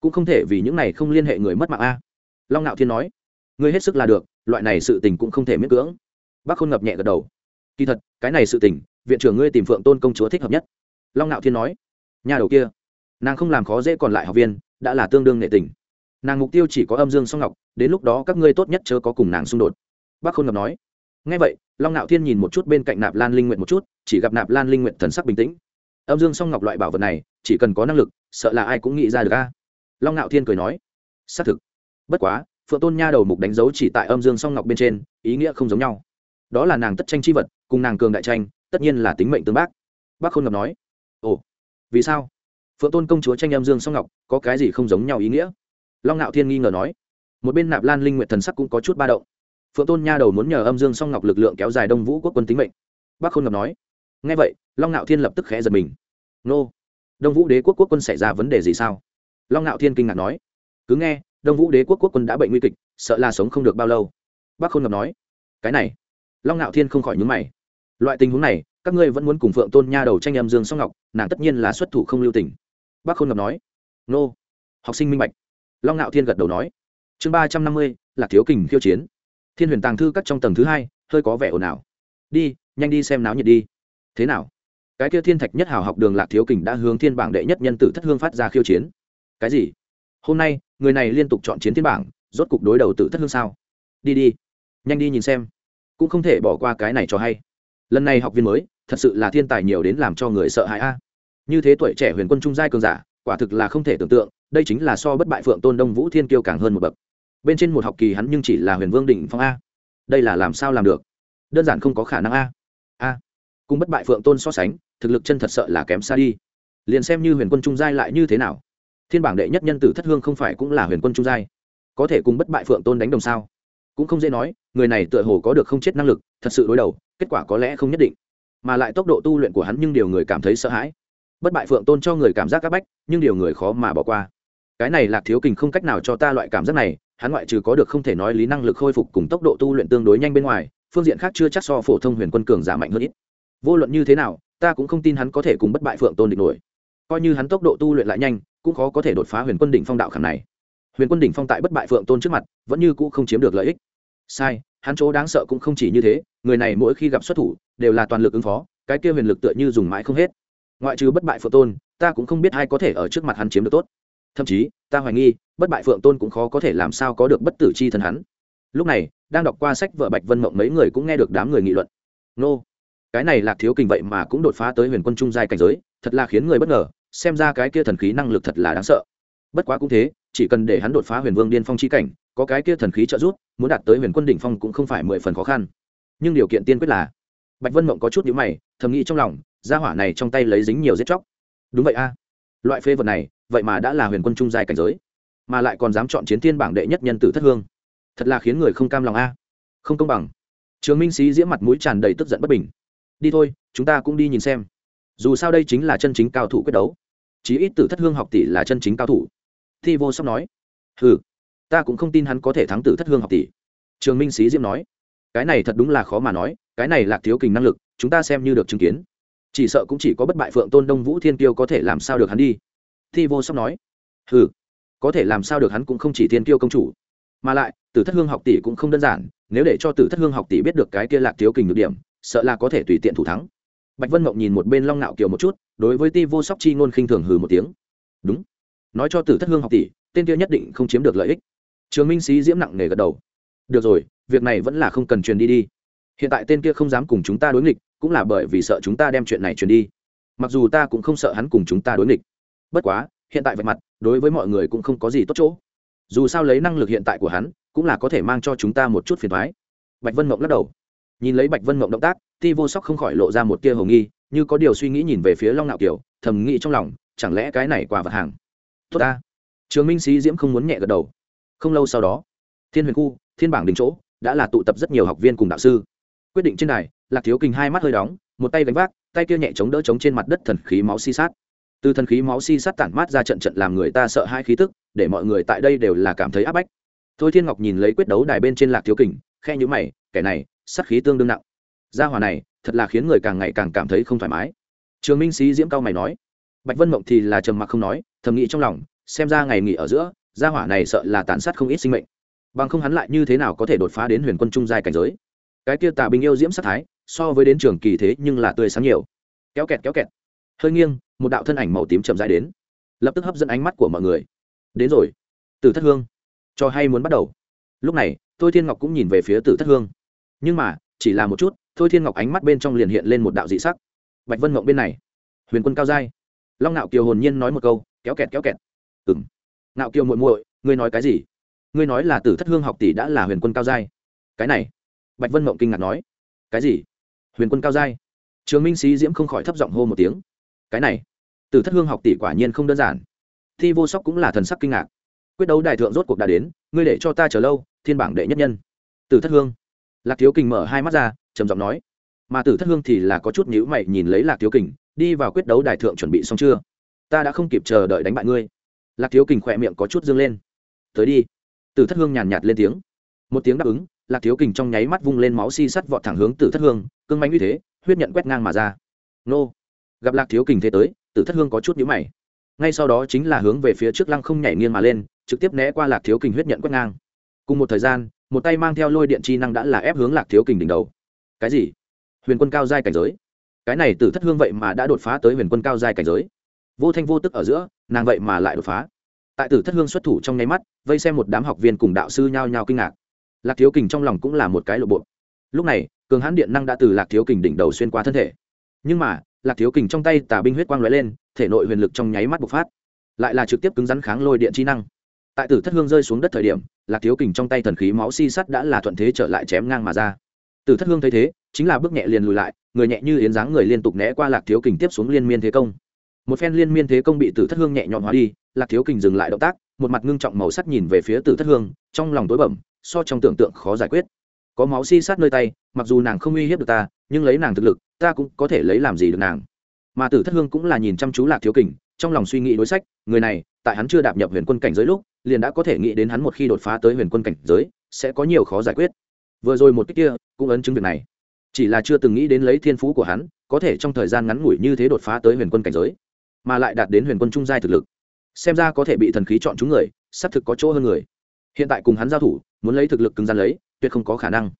Cũng không thể vì những này không liên hệ người mất mạng a. Long ngạo thiên nói. Ngươi hết sức là được, loại này sự tình cũng không thể miễn cưỡng. Bác khôn ngập nhẹ gật đầu. Kỳ thật, cái này sự tình, viện trưởng ngươi tìm phượng tôn công chúa thích hợp nhất. Long ngạo thiên nói. Nhà đầu kia, nàng không làm khó dễ còn lại học viên, đã là tương đương nghệ tình nàng mục tiêu chỉ có âm dương song ngọc, đến lúc đó các ngươi tốt nhất chớ có cùng nàng xung đột. Bác khôn ngọc nói. Ngay vậy, long ngạo thiên nhìn một chút bên cạnh nạp lan linh nguyện một chút, chỉ gặp nạp lan linh nguyện thần sắc bình tĩnh. Âm dương song ngọc loại bảo vật này, chỉ cần có năng lực, sợ là ai cũng nghĩ ra được a. Long ngạo thiên cười nói. Xác thực. Bất quá, phượng tôn nha đầu mục đánh dấu chỉ tại âm dương song ngọc bên trên, ý nghĩa không giống nhau. Đó là nàng tất tranh chi vật, cùng nàng cường đại tranh, tất nhiên là tính mệnh tương bác. Bác khôn ngọc nói. Ồ, vì sao? Phượng tôn công chúa tranh âm dương song ngọc có cái gì không giống nhau ý nghĩa? Long ngạo thiên nghi ngờ nói, một bên nạp lan linh nguyện thần sắc cũng có chút ba động. Phượng tôn nha đầu muốn nhờ âm dương song ngọc lực lượng kéo dài đông vũ quốc quân tính mệnh. Bác khôn ngọc nói ngay vậy, long ngạo thiên lập tức khẽ giật mình. Nô, đông vũ đế quốc quốc quân xảy ra vấn đề gì sao? Long ngạo thiên kinh ngạc nói, cứ nghe, đông vũ đế quốc quốc quân đã bệnh nguy kịch, sợ là sống không được bao lâu. Bác khôn ngọc nói, cái này, long ngạo thiên không khỏi nhúng mày. Loại tình huống này, các ngươi vẫn muốn cùng phượng tôn nha đầu tranh âm dương song ngọc, nàng tất nhiên là xuất thủ không lưu tình. Bác khôn ngọc nói, nô, học sinh minh bạch long ngạo thiên gật đầu nói, chương ba trăm năm mươi là thiếu kình khiêu chiến. Thiên huyền tàng thư cắt trong tầng thứ hai, hơi có vẻ ồn ào. Đi, nhanh đi xem náo nhiệt đi. Thế nào? Cái kia thiên thạch nhất hào học đường lạc thiếu kình đã hướng thiên bảng đệ nhất nhân tử thất hương phát ra khiêu chiến. Cái gì? Hôm nay, người này liên tục chọn chiến thiên bảng, rốt cục đối đầu tử thất hương sao? Đi đi, nhanh đi nhìn xem. Cũng không thể bỏ qua cái này cho hay. Lần này học viên mới, thật sự là thiên tài nhiều đến làm cho người sợ hãi a. Như thế tuổi trẻ huyền quân trung giai cường giả, quả thực là không thể tưởng tượng đây chính là so bất bại phượng tôn đông vũ thiên kiêu càng hơn một bậc. Bên trên một học kỳ hắn nhưng chỉ là huyền vương đỉnh phong a. Đây là làm sao làm được? Đơn giản không có khả năng a. A. Cùng bất bại phượng tôn so sánh, thực lực chân thật sợ là kém xa đi. Liền xem như huyền quân trung giai lại như thế nào? Thiên bảng đệ nhất nhân tử thất hương không phải cũng là huyền quân trung giai? Có thể cùng bất bại phượng tôn đánh đồng sao? Cũng không dễ nói, người này tựa hồ có được không chết năng lực, thật sự đối đầu, kết quả có lẽ không nhất định. Mà lại tốc độ tu luyện của hắn nhưng điều người cảm thấy sợ hãi. Bất bại phượng tôn cho người cảm giác c áp bách, nhưng điều người khó mà bỏ qua cái này lạc thiếu kình không cách nào cho ta loại cảm giác này, hắn ngoại trừ có được không thể nói lý năng lực khôi phục cùng tốc độ tu luyện tương đối nhanh bên ngoài, phương diện khác chưa chắc so phổ thông huyền quân cường giả mạnh hơn ít. Vô luận như thế nào, ta cũng không tin hắn có thể cùng bất bại phượng tôn địch nổi. Coi như hắn tốc độ tu luyện lại nhanh, cũng khó có thể đột phá huyền quân đỉnh phong đạo khảm này. Huyền quân đỉnh phong tại bất bại phượng tôn trước mặt, vẫn như cũ không chiếm được lợi ích. Sai, hắn chỗ đáng sợ cũng không chỉ như thế, người này mỗi khi gặp xuất thủ, đều là toàn lực ứng phó, cái kia huyền lực tựa như dùng mãi không hết. Ngoại trừ bất bại phượng tôn, ta cũng không biết ai có thể ở trước mặt hắn chiếm được tốt thậm chí, ta hoài nghi, bất bại phượng tôn cũng khó có thể làm sao có được bất tử c h i thần hắn. Lúc này, đang đọc qua sách vợ bạch vân mộng mấy người cũng nghe được đám người nghị luận. Nô, cái này lạc thiếu kình vậy mà cũng đột phá tới huyền quân trung giai cảnh giới, thật là khiến người bất ngờ, xem ra cái kia thần khí năng lực thật là đáng sợ. Bất quá cũng thế, chỉ cần để hắn đột phá huyền vương điên phong c h i cảnh, có cái kia thần khí trợ giúp, muốn đạt tới huyền quân đỉnh phong cũng không phải mười phần khó khăn. Nhưng điều kiện tiên quyết là, bạch vân mộng có chút nhữ mày, thầm nghĩ trong lòng, gia hỏa này trong tay lấy dính nhiều giết chóc. Đúng vậy a. Loại phê vật này vậy mà đã là huyền quân trung giai cảnh giới, mà lại còn dám chọn chiến thiên bảng đệ nhất nhân tử thất hương. Thật là khiến người không cam lòng a. Không công bằng. Trường minh sĩ diễm mặt mũi tràn đầy tức giận bất bình. Đi thôi, chúng ta cũng đi nhìn xem. Dù sao đây chính là chân chính cao thủ quyết đấu. Chí ít tử thất hương học tỷ là chân chính cao thủ. Thi vô sóc nói. Ừ ta cũng không tin hắn có thể thắng tử thất hương học tỷ. Trường minh sĩ diễm nói. Cái này thật đúng là khó mà nói, cái này lạc thiếu kình năng lực, chúng ta xem như được chứng kiến. Chỉ sợ cũng chỉ có bất bại phượng tôn đông vũ thiên Tiêu có thể làm sao được hắn đi thi vô sóc nói hừ, có thể làm sao được hắn cũng không chỉ thiên kiêu công chủ. Mà lại tử thất hương học tỷ cũng không đơn giản nếu để cho tử thất hương học tỷ biết được cái kia lạc thiếu kình được điểm sợ là có thể tùy tiện thủ thắng. Bạch vân mộng nhìn một bên long nạo kiều một chút đối với ti vô sóc chi ngôn khinh thường hừ một tiếng. Đúng nói cho tử thất hương học tỷ tên kia nhất định không chiếm được lợi ích. Trường minh sĩ diễm nặng nề gật đầu. Được rồi việc này vẫn là không cần truyền đi đi. Hiện tại tên kia không dám cùng chúng ta đối nghịch cũng là bởi vì sợ chúng ta đem chuyện này truyền đi. Mặc dù ta cũng không sợ hắn cùng chúng ta đối nghịch bất quá, hiện tại vạch mặt, đối với mọi người cũng không có gì tốt chỗ. Dù sao lấy năng lực hiện tại của hắn, cũng là có thể mang cho chúng ta một chút phiền thoái bạch vân mộng lắc đầu. Nhìn lấy bạch vân mộng động tác, ti vô sóc không khỏi lộ ra một tia hầu nghi, như có điều suy nghĩ nhìn về phía long nạo kiều, thầm nghĩ trong lòng, chẳng lẽ cái này quả vật hàng? Tốt ta. Trường minh sĩ diễm không muốn nhẹ gật đầu. Không lâu sau đó, thiên huyền khu, thiên bảng đình chỗ, đã là tụ tập rất nhiều học viên cùng đạo sư. Quyết định trên này lạc thiếu kinh hai mắt hơi đóng, một tay gánh vác, tay kia nhẹ chống đỡ chống trên mặt đất thần khí máu si sát từ thần khí máu si sát tản mát ra trận trận làm người ta sợ hai khí tức, để mọi người tại đây đều là cảm thấy áp bách. Thôi thiên ngọc nhìn lấy quyết đấu đài bên trên lạc thiếu kình khe nhữ mày, kẻ này, sát khí tương đương nặng. Gia hòa này, thật là khiến người càng ngày càng cảm thấy không thoải mái. Trường minh sĩ diễm cao mày nói. Bạch vân mộng thì là trầm mặc không nói, thầm nghĩ trong lòng, xem ra ngày nghỉ ở giữa, gia hỏa này sợ là tàn sát không ít sinh mệnh. Bằng không hắn lại như thế nào có thể đột phá đến huyền quân trung giai cảnh giới? Cái kia tà Bình yêu diễm sát thái, so với đến trường kỳ thế nhưng là tươi sáng nhiều. Kéo kẹt kéo kẹt. Hơi nghiêng một đạo thân ảnh màu tím chậm rãi đến. Lập tức hấp dẫn ánh mắt của mọi người. Đến rồi, tử thất hương. Cho hay muốn bắt đầu. Lúc này, thôi thiên ngọc cũng nhìn về phía tử thất hương. Nhưng mà, chỉ là một chút, thôi thiên ngọc ánh mắt bên trong liền hiện lên một đạo dị sắc. Bạch vân ngộng bên này. Huyền quân cao giai. Long nạo kiều hồn nhiên nói một câu, kéo kẹt kéo kẹt. Ừng nạo kiều muội muội, ngươi nói cái gì? Ngươi nói là tử thất hương học tỷ đã là huyền quân cao giai. Cái này. Bạch vân mộng kinh ngạc nói. Cái gì? Huyền quân cao giai. Trường minh sĩ diễm không khỏi thấp giọng hô một tiếng cái này tử thất hương học tỷ quả nhiên không đơn giản. Thi vô sóc cũng là thần sắc kinh ngạc. Quyết đấu đại thượng rốt cuộc đã đến, ngươi để cho ta chờ lâu, thiên bảng đệ nhất nhân. Tử thất hương. Lạc thiếu kình mở hai mắt ra, trầm giọng nói. Mà tử thất hương thì là có chút nhữ mày nhìn lấy lạc thiếu kình, đi vào quyết đấu đại thượng chuẩn bị xong chưa? Ta đã không kịp chờ đợi đánh bại ngươi. Lạc thiếu kình khỏe miệng có chút dương lên. Tới đi. Tử thất hương nhàn nhạt lên tiếng. Một tiếng đáp ứng, lạc thiếu kình trong nháy mắt vung lên máu si sắt vọt thẳng hướng tử thất hương cưng manh uy thế, huyết nhận quét ngang mà ra. Nô gặp lạc thiếu kình thế tới, tử thất hương có chút nhữ mày. Ngay sau đó chính là hướng về phía trước lăng không nhảy nghiêng mà lên, trực tiếp né qua lạc thiếu kình huyết nhận quét ngang. Cùng một thời gian, một tay mang theo lôi điện chi năng đã là ép hướng lạc thiếu kình đỉnh đầu. Cái gì? Huyền quân cao giai cảnh giới. Cái này tử thất hương vậy mà đã đột phá tới huyền quân cao giai cảnh giới. Vô thanh vô tức ở giữa, nàng vậy mà lại đột phá. Tại tử thất hương xuất thủ trong nháy mắt, vây xem một đám học viên cùng đạo sư nhao nhao kinh ngạc. Lạc thiếu kình trong lòng cũng là một cái lộ bộ. Lúc này, cường hãn điện năng đã từ lạc thiếu kình đỉnh đầu xuyên qua thân thể. Nhưng mà lạc thiếu kình trong tay tà binh huyết quang lóe lên, thể nội huyền lực trong nháy mắt bộc phát, lại là trực tiếp cứng rắn kháng lôi điện chi năng. Tại tử thất hương rơi xuống đất thời điểm, lạc thiếu kình trong tay thần khí máu si sắt đã là thuận thế trở lại chém ngang mà ra. Tử thất hương thấy thế, chính là bước nhẹ liền lùi lại, người nhẹ như yến dáng người liên tục né qua lạc thiếu kình tiếp xuống liên miên thế công. Một phen liên miên thế công bị tử thất hương nhẹ nhõm hóa đi, lạc thiếu kình dừng lại động tác, một mặt ngưng trọng màu sắc nhìn về phía tử thất hương, trong lòng tối bẩm so trong tưởng tượng khó giải quyết. Có máu si sát nơi tay, mặc dù nàng không uy hiếp được ta nhưng lấy nàng thực lực, ta cũng có thể lấy làm gì được nàng. Mà tử thất hương cũng là nhìn chăm chú lạc thiếu kình, trong lòng suy nghĩ đối sách, người này, tại hắn chưa đạp nhập huyền quân cảnh giới lúc, liền đã có thể nghĩ đến hắn một khi đột phá tới huyền quân cảnh giới, sẽ có nhiều khó giải quyết. Vừa rồi một cách kia, cũng ấn chứng việc này. Chỉ là chưa từng nghĩ đến lấy thiên phú của hắn, có thể trong thời gian ngắn ngủi như thế đột phá tới huyền quân cảnh giới, mà lại đạt đến huyền quân trung giai thực lực. Xem ra có thể bị thần khí chọn chúng người sắp thực có chỗ hơn người. Hiện tại cùng hắn giao thủ, muốn lấy thực lực cứng gian lấy, tuyệt không có khả năng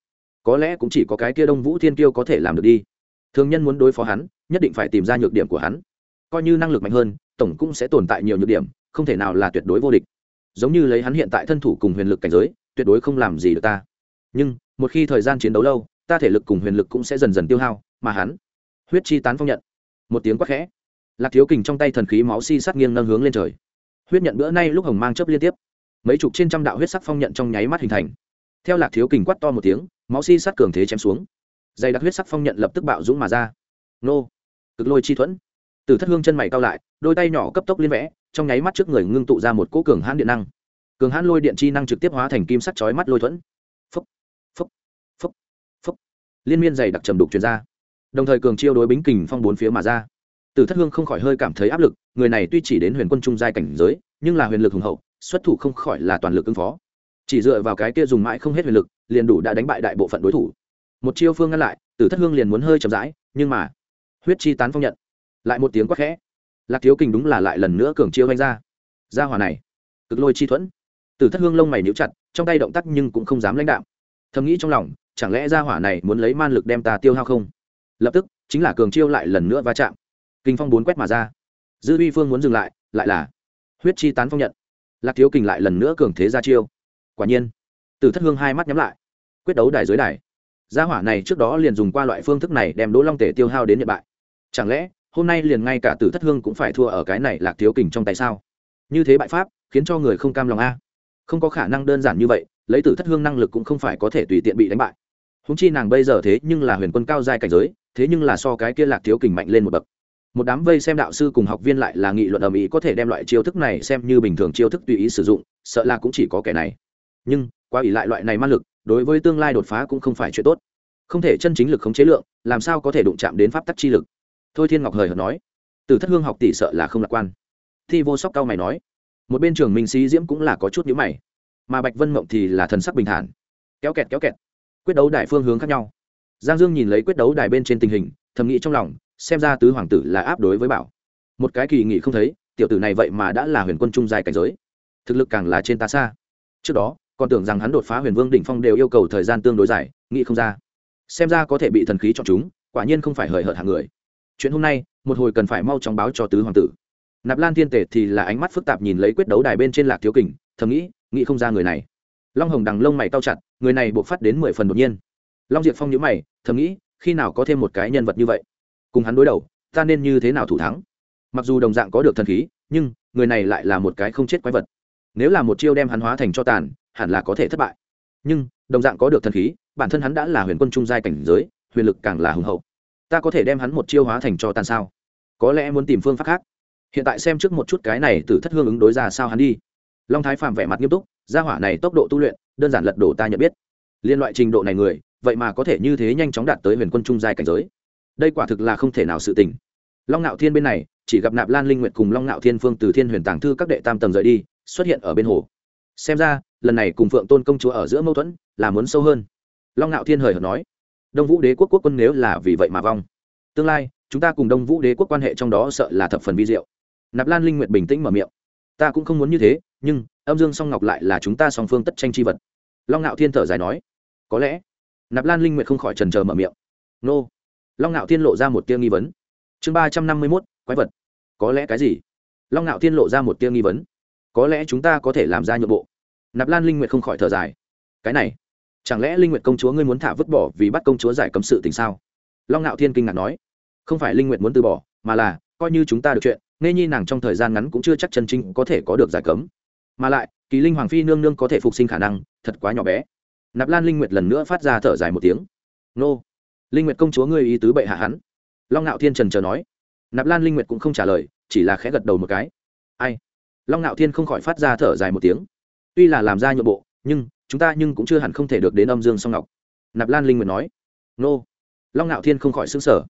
có lẽ cũng chỉ có cái kia đông vũ thiên kiêu có thể làm được đi. Thường nhân muốn đối phó hắn, nhất định phải tìm ra nhược điểm của hắn. Coi như năng lực mạnh hơn, tổng cũng sẽ tồn tại nhiều nhược điểm, không thể nào là tuyệt đối vô địch. Giống như lấy hắn hiện tại thân thủ cùng huyền lực cảnh giới, tuyệt đối không làm gì được ta. Nhưng, một khi thời gian chiến đấu lâu, ta thể lực cùng huyền lực cũng sẽ dần dần tiêu hao, mà hắn, huyết chi tán phong nhận. Một tiếng quát khẽ. Lạc thiếu kình trong tay thần khí máu si sát nghiêng nâng hướng lên trời. Huyết nhận bữa nay lúc hồng mang chấp liên tiếp. Mấy chục trên trăm đạo huyết sắc phong nhận trong nháy mắt hình thành. Theo lạc thiếu kình quát to một tiếng máu si sát cường thế chém xuống. Dày đặc huyết sắc phong nhận lập tức bạo dũng mà ra. Nô, cực lôi chi thuẫn. Từ thất hương chân mày cao lại, đôi tay nhỏ cấp tốc liên vẽ, trong nháy mắt trước người ngưng tụ ra một cỗ cường hãn điện năng. Cường hãn lôi điện chi năng trực tiếp hóa thành kim sắt chói mắt lôi thuẫn. Phúc phúc phúc phúc liên miên dày đặc trầm đục truyền ra. Đồng thời cường chiêu đối bính kình phong bốn phía mà ra. Từ thất hương không khỏi hơi cảm thấy áp lực, người này tuy chỉ đến huyền quân trung giai cảnh giới, nhưng là huyền lực hùng hậu, xuất thủ không khỏi là toàn lực ứng phó. Chỉ dựa vào cái kia dùng mãi không hết huyền lực liền đủ đã đánh bại đại bộ phận đối thủ. Một chiêu phương ngăn lại từ thất hương liền muốn hơi chậm rãi, nhưng mà, huyết chi tán phong nhận. Lại một tiếng quát khẽ. Lạc thiếu kình đúng là lại lần nữa cường chiêu anh ra. Ra hòa này, cực lôi chi thuẫn. Từ thất hương lông mày níu chặt, trong tay động tác nhưng cũng không dám lãnh đạo thầm nghĩ trong lòng, chẳng lẽ ra hỏa này muốn lấy man lực đem ta tiêu hao không? Lập tức, chính là cường chiêu lại lần nữa va chạm. Kinh phong bốn quét mà ra. Dư uy phương muốn dừng lại lại là, huyết chi tán phong nhận. Lạc thiếu kình lại lần nữa cường thế ra chiêu. Quả nhiên từ thất hương hai mắt nhắm lại. Quyết đấu đài dưới đài. Gia hỏa này trước đó liền dùng qua loại phương thức này đem đỗ long tể tiêu hao đến nhật bại. Chẳng lẽ, hôm nay liền ngay cả tử thất hương cũng phải thua ở cái này lạc thiếu kình trong tay sao? Như thế bại pháp, khiến cho người không cam lòng a. Không có khả năng đơn giản như vậy, lấy tử thất hương năng lực cũng không phải có thể tùy tiện bị đánh bại. Húng chi nàng bây giờ thế nhưng là huyền quân cao giai cảnh giới, thế nhưng là so cái kia lạc thiếu kình mạnh lên một bậc. Một đám vây xem đạo sư cùng học viên lại là nghị luận ầm ĩ có thể đem loại chiêu thức này xem như bình thường chiêu thức tùy ý sử dụng, sợ là cũng chỉ có kẻ này. Nhưng qua ỷ lại loại này ma lực, đối với tương lai đột phá cũng không phải chuyện tốt. Không thể chân chính lực khống chế lượng, làm sao có thể đụng chạm đến pháp tắc chi lực? Thôi thiên ngọc hời hợt nói. Từ thất hương học tỷ sợ là không lạc quan. Thi vô sóc cao mày nói. Một bên trường minh sĩ diễm cũng là có chút nhữ mày. Mà bạch vân mộng thì là thần sắc bình thản. Kéo kẹt kéo kẹt. Quyết đấu đài phương hướng khác nhau. Giang dương nhìn lấy quyết đấu đài bên trên tình hình, thầm nghĩ trong lòng, xem ra tứ hoàng tử là áp đối với bảo. Một cái kỳ nghị không thấy, tiểu tử này vậy mà đã là huyền quân trung dài cảnh giới. Thực lực càng là trên ta xa. Trước đó còn tưởng rằng hắn đột phá huyền vương đỉnh phong đều yêu cầu thời gian tương đối dài, nghĩ không ra. Xem ra có thể bị thần khí chọn chúng, quả nhiên không phải hời hợt hàng người. Chuyện hôm nay, một hồi cần phải mau chóng báo cho tứ hoàng tử. Nạp lan thiên tể thì là ánh mắt phức tạp nhìn lấy quyết đấu đài bên trên lạc thiếu kình, thầm nghĩ nghĩ không ra người này. Long hồng đằng lông mày cao chặt, người này buộc phát đến mười phần đột nhiên. Long diệp phong nhữ mày, thầm nghĩ, khi nào có thêm một cái nhân vật như vậy? Cùng hắn đối đầu, ta nên như thế nào thủ thắng? Mặc dù đồng dạng có được thần khí, nhưng người này lại là một cái không chết quái vật. Nếu là một chiêu đem hắn hóa thành cho tàn hẳn là có thể thất bại. Nhưng, đồng dạng có được thần khí, bản thân hắn đã là huyền quân trung giai cảnh giới, huyền lực càng là hùng hậu. Ta có thể đem hắn một chiêu hóa thành cho tàn sao? Có lẽ muốn tìm phương pháp khác. Hiện tại xem trước một chút cái này từ thất hương ứng đối ra sao hắn đi. Long thái Phàm vẻ mặt nghiêm túc, gia hỏa này tốc độ tu luyện, đơn giản lật đổ ta nhận biết. Liên loại trình độ này người, vậy mà có thể như thế nhanh chóng đạt tới huyền quân trung giai cảnh giới. Đây quả thực là không thể nào sự tình. Long ngạo thiên bên này, chỉ gặp nạp lan linh nguyệt cùng long ngạo thiên phương từ thiên huyền tàng thư các đệ tam tầng rời đi, xuất hiện ở bên hồ xem ra, lần này cùng phượng tôn công chúa ở giữa mâu thuẫn là muốn sâu hơn. Long ngạo thiên hời hợt nói, đông vũ đế quốc quốc quân nếu là vì vậy mà vong, tương lai, chúng ta cùng đông vũ đế quốc quan hệ trong đó sợ là thập phần vi diệu. Nạp lan linh nguyệt bình tĩnh mở miệng, ta cũng không muốn như thế, nhưng, âm dương song ngọc lại là chúng ta song phương tất tranh chi vật. Long ngạo thiên thở dài nói, có lẽ, nạp lan linh nguyệt không khỏi trần trờ mở miệng. Nô. Long ngạo thiên lộ ra một tia nghi vấn. Chương ba trăm năm mươi mốt, quái vật. Có lẽ cái gì? Long ngạo thiên lộ ra một tia nghi vấn có lẽ chúng ta có thể làm ra nhượng bộ. Nạp lan linh nguyệt không khỏi thở dài. Cái này, chẳng lẽ linh nguyệt công chúa ngươi muốn thả vứt bỏ vì bắt công chúa giải cấm sự tình sao? Long ngạo thiên kinh ngạc nói. Không phải linh nguyệt muốn từ bỏ, mà là, coi như chúng ta được chuyện, nghe nhi nàng trong thời gian ngắn cũng chưa chắc chân chính có thể có được giải cấm. Mà lại, kỳ linh hoàng phi nương nương có thể phục sinh khả năng, thật quá nhỏ bé. Nạp lan linh nguyệt lần nữa phát ra thở dài một tiếng. Nô, linh nguyệt công chúa ngươi ý tứ bệ hạ hắn. Long ngạo thiên trần chờ nói. Nạp lan linh nguyệt cũng không trả lời, chỉ là khẽ gật đầu một cái. Ai? Long ngạo thiên không khỏi phát ra thở dài một tiếng. Tuy là làm ra nhượng bộ, nhưng chúng ta nhưng cũng chưa hẳn không thể được đến âm dương song ngọc. Nạp lan linh nguyệt nói. Nô. Long ngạo thiên không khỏi xứng sở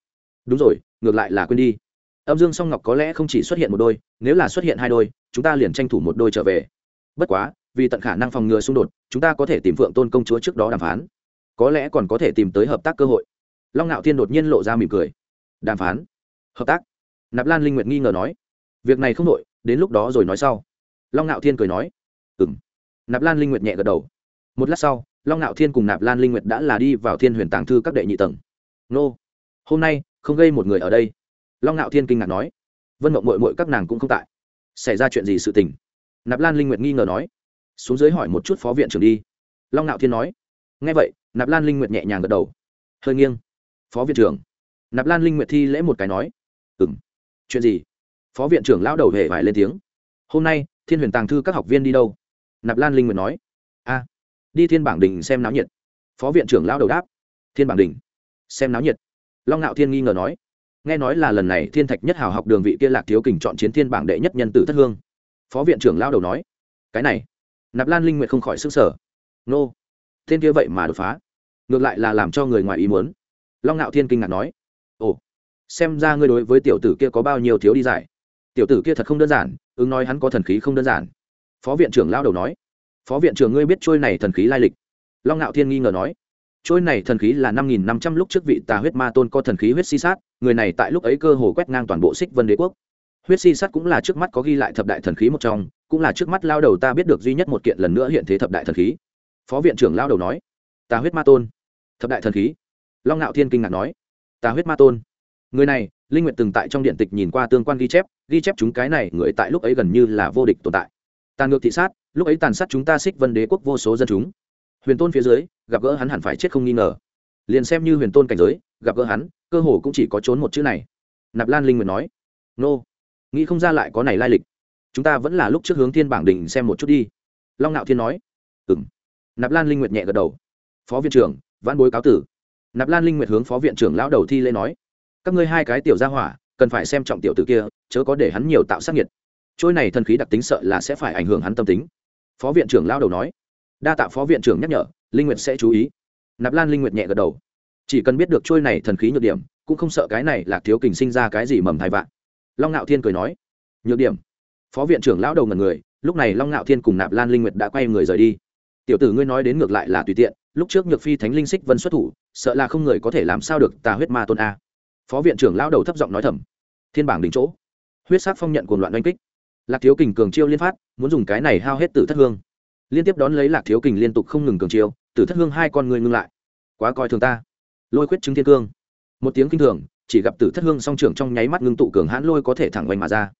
đúng rồi, ngược lại là quên đi. Âm dương song ngọc có lẽ không chỉ xuất hiện một đôi, nếu là xuất hiện hai đôi, chúng ta liền tranh thủ một đôi trở về. Bất quá, vì tận khả năng phòng ngừa xung đột, chúng ta có thể tìm phượng tôn công chúa trước đó đàm phán. Có lẽ còn có thể tìm tới hợp tác cơ hội. Long ngạo thiên đột nhiên lộ ra mỉm cười. Đàm phán? Hợp tác? Nạp lan linh nguyệt nghi ngờ nói. Việc này không đội đến lúc đó rồi nói sau. Long ngạo thiên cười nói ừng nạp lan linh nguyệt nhẹ gật đầu. Một lát sau, long ngạo thiên cùng nạp lan linh nguyệt đã là đi vào thiên huyền tàng thư các đệ nhị tầng. Nô, hôm nay không gây một người ở đây. Long ngạo thiên kinh ngạc nói, vân mộng mội mội các nàng cũng không tại. Xảy ra chuyện gì sự tình? Nạp lan linh nguyệt nghi ngờ nói, xuống dưới hỏi một chút phó viện trưởng đi. Long ngạo thiên nói, nghe vậy, nạp lan linh nguyệt nhẹ nhàng gật đầu. Hơi nghiêng. Phó viện trưởng. Nạp lan linh nguyệt thi lễ một cái nói ừ m chuyện gì? Phó viện trưởng lão đầu hề phải lên tiếng. Hôm nay, thiên huyền tàng thư các học viên đi đâu? Nạp lan linh nguyệt nói. A, đi thiên bảng đình xem náo nhiệt. Phó viện trưởng lão đầu đáp. Thiên bảng đình xem náo nhiệt. Long ngạo thiên nghi ngờ nói. Nghe nói là lần này thiên thạch nhất hào học đường vị kia lạc thiếu kình chọn chiến thiên bảng đệ nhất nhân tử thất hương. Phó viện trưởng lão đầu nói. Cái này, nạp lan linh nguyệt không khỏi sức sở nô thiên kia vậy mà đột phá. Ngược lại là làm cho người ngoài ý muốn. Long ngạo thiên kinh ngạc nói. Ồ, xem ra ngươi đối với tiểu tử kia có bao nhiêu thiếu đi giải tiểu tử kia thật không đơn giản, ứng nói hắn có thần khí không đơn giản. Phó viện trưởng lao đầu nói. Phó viện trưởng ngươi biết trôi này thần khí lai lịch? Long ngạo thiên nghi ngờ nói. Trôi này thần khí là năm nghìn năm trăm lúc trước vị tà huyết ma tôn có thần khí huyết si sát, người này tại lúc ấy cơ hồ quét ngang toàn bộ xích vân đế quốc. Huyết si sát cũng là trước mắt có ghi lại thập đại thần khí một trong, cũng là trước mắt lao đầu ta biết được duy nhất một kiện lần nữa hiện thế thập đại thần khí. Phó viện trưởng lao đầu nói. Tà huyết ma tôn. Thập đại thần khí? Long ngạo thiên kinh ngạc nói. Tà huyết ma tôn người này, linh nguyện từng tại trong điện tịch nhìn qua tương quan ghi chép ghi chép chúng cái này người tại lúc ấy gần như là vô địch tồn tại. Tàn ngược thị sát, lúc ấy tàn sát chúng ta xích vân đế quốc vô số dân chúng. Huyền tôn phía dưới, gặp gỡ hắn hẳn phải chết không nghi ngờ. Liền xem như huyền tôn cảnh giới, gặp gỡ hắn, cơ hồ cũng chỉ có trốn một chữ này. Nạp lan linh nguyện nói, nô, nghĩ không ra lại có này lai lịch. Chúng ta vẫn là lúc trước hướng thiên bảng đình xem một chút đi. Long nạo thiên nói ừng nạp lan linh nguyệt nhẹ gật đầu. Phó viện trưởng văn bối cáo tử. Nạp lan linh nguyệt hướng phó viện trưởng lão đầu thi lễ nói các ngươi hai cái tiểu gia hỏa, cần phải xem trọng tiểu tử kia, chớ có để hắn nhiều tạo sát nhiệt trôi này thần khí đặc tính sợ là sẽ phải ảnh hưởng hắn tâm tính. Phó viện trưởng lão đầu nói. Đa tạ phó viện trưởng nhắc nhở, linh nguyệt sẽ chú ý. Nạp lan linh nguyệt nhẹ gật đầu. Chỉ cần biết được trôi này thần khí nhược điểm, cũng không sợ cái này lạc thiếu kình sinh ra cái gì mầm thai vạn. Long ngạo thiên cười nói. Nhược điểm? Phó viện trưởng lão đầu ngần người, lúc này long ngạo thiên cùng nạp lan linh nguyệt đã quay người rời đi. Tiểu tử ngươi nói đến ngược lại là tùy tiện, lúc trước nhược phi thánh linh xích vân xuất thủ, sợ là không người có thể làm sao được tà huyết ma tôn a phó viện trưởng lao đầu thấp giọng nói thầm. Thiên bảng đỉnh chỗ. Huyết sát phong nhận cuồng loạn oanh kích. Lạc thiếu kình cường chiêu liên phát, muốn dùng cái này hao hết tử thất hương. Liên tiếp đón lấy lạc thiếu kình liên tục không ngừng cường chiêu, tử thất hương hai con người ngưng lại. Quá coi thường ta. Lôi quyết chứng thiên cương. Một tiếng kinh thường, chỉ gặp tử thất hương song trưởng trong nháy mắt ngưng tụ cường hãn lôi có thể thẳng oanh mà ra.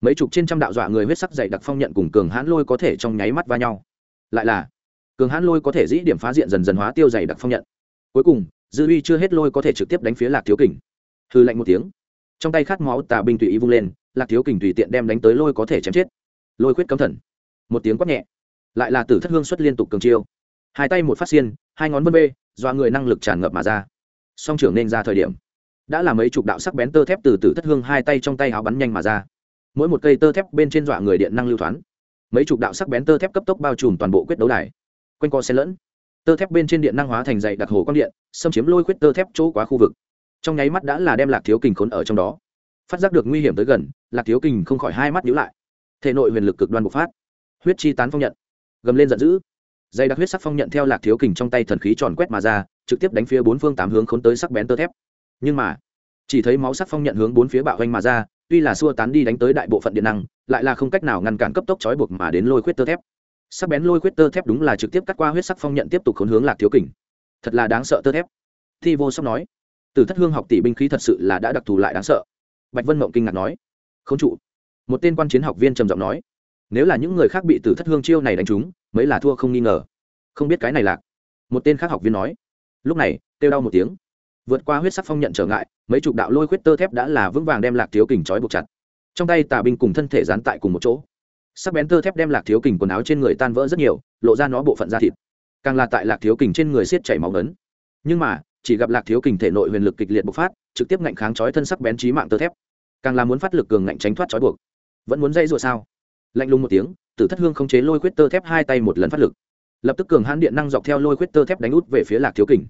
Mấy chục trên trăm đạo dọa người huyết sắc dày đặc phong nhận cùng cường hãn lôi có thể trong nháy mắt va nhau. Lại là, cường hãn lôi có thể dĩ điểm phá diện dần dần hóa tiêu dày đặc phong nhận. Cuối cùng, dư uy chưa hết lôi có thể trực tiếp đánh phía lạc thiếu kình hư lạnh một tiếng. Trong tay khát máu tà binh tùy ý vung lên, lạc thiếu kình tùy tiện đem đánh tới lôi có thể chém chết. Lôi khuyết cấm thần. Một tiếng quát nhẹ. Lại là tử thất hương xuất liên tục cường chiêu. Hai tay một phát xiên, hai ngón vân bê do người năng lực tràn ngập mà ra. Song trưởng nên ra thời điểm. Đã là mấy chục đạo sắc bén tơ thép từ tử thất hương hai tay trong tay áo bắn nhanh mà ra. Mỗi một cây tơ thép bên trên dọa người điện năng lưu thoáng mấy chục đạo sắc bén tơ thép cấp tốc bao trùm toàn bộ quyết đấu đài. Quanh co xen lẫn. Tơ thép bên trên điện năng hóa thành dày đặc hồ quang điện, xâm chiếm lôi khuyết tơ thép chỗ quá khu vực trong nháy mắt đã là đem lạc thiếu kình khốn ở trong đó. Phát giác được nguy hiểm tới gần, lạc thiếu kình không khỏi hai mắt nhíu lại. Thể nội huyền lực cực đoan bộc phát. Huyết chi tán phong nhận. Gầm lên giận dữ. Dây đặc huyết sắc phong nhận theo lạc thiếu kình trong tay thần khí tròn quét mà ra, trực tiếp đánh phía bốn phương tám hướng khốn tới sắc bén tơ thép. Nhưng mà, chỉ thấy máu sắc phong nhận hướng bốn phía bạo hoanh mà ra, tuy là xua tán đi đánh tới đại bộ phận điện năng, lại là không cách nào ngăn cản cấp tốc trói buộc mà đến lôi khuyết tơ thép. Sắc bén lôi khuyết tơ thép đúng là trực tiếp cắt qua huyết sắc phong nhận tiếp tục khốn hướng lạc thiếu kình. Thật là đáng sợ tơ thép. Thi vô sóc nói từ thất hương học tỷ binh khí thật sự là đã đặc thù lại đáng sợ. Bạch vân mộng kinh ngạc nói không trụ. Một tên quan chiến học viên trầm giọng nói, nếu là những người khác bị từ thất hương chiêu này đánh trúng, mấy là thua không nghi ngờ. Không biết cái này lạc. Một tên khác học viên nói, lúc này, kêu đau một tiếng. Vượt qua huyết sắc phong nhận trở ngại, mấy chục đạo lôi khuyết tơ thép đã là vững vàng đem lạc thiếu kình trói buộc chặt. Trong tay tà binh cùng thân thể dán tại cùng một chỗ. Sắc bén tơ thép đem lạc thiếu kình quần áo trên người tan vỡ rất nhiều, lộ ra nó bộ phận da thịt. Càng là tại lạc thiếu kình trên người siết chảy máu lớn nhưng mà chỉ gặp lạc thiếu kình thể nội huyền lực kịch liệt bộc phát, trực tiếp ngạnh kháng chói thân sắc bén trí mạng tơ thép. Càng là muốn phát lực cường ngạnh tránh thoát chói buộc. Vẫn muốn dây dụa sao? Lạnh lùng một tiếng, tử thất hương không chế lôi quyết tơ thép hai tay một lần phát lực. Lập tức cường hãn điện năng dọc theo lôi quyết tơ thép đánh út về phía lạc thiếu kình.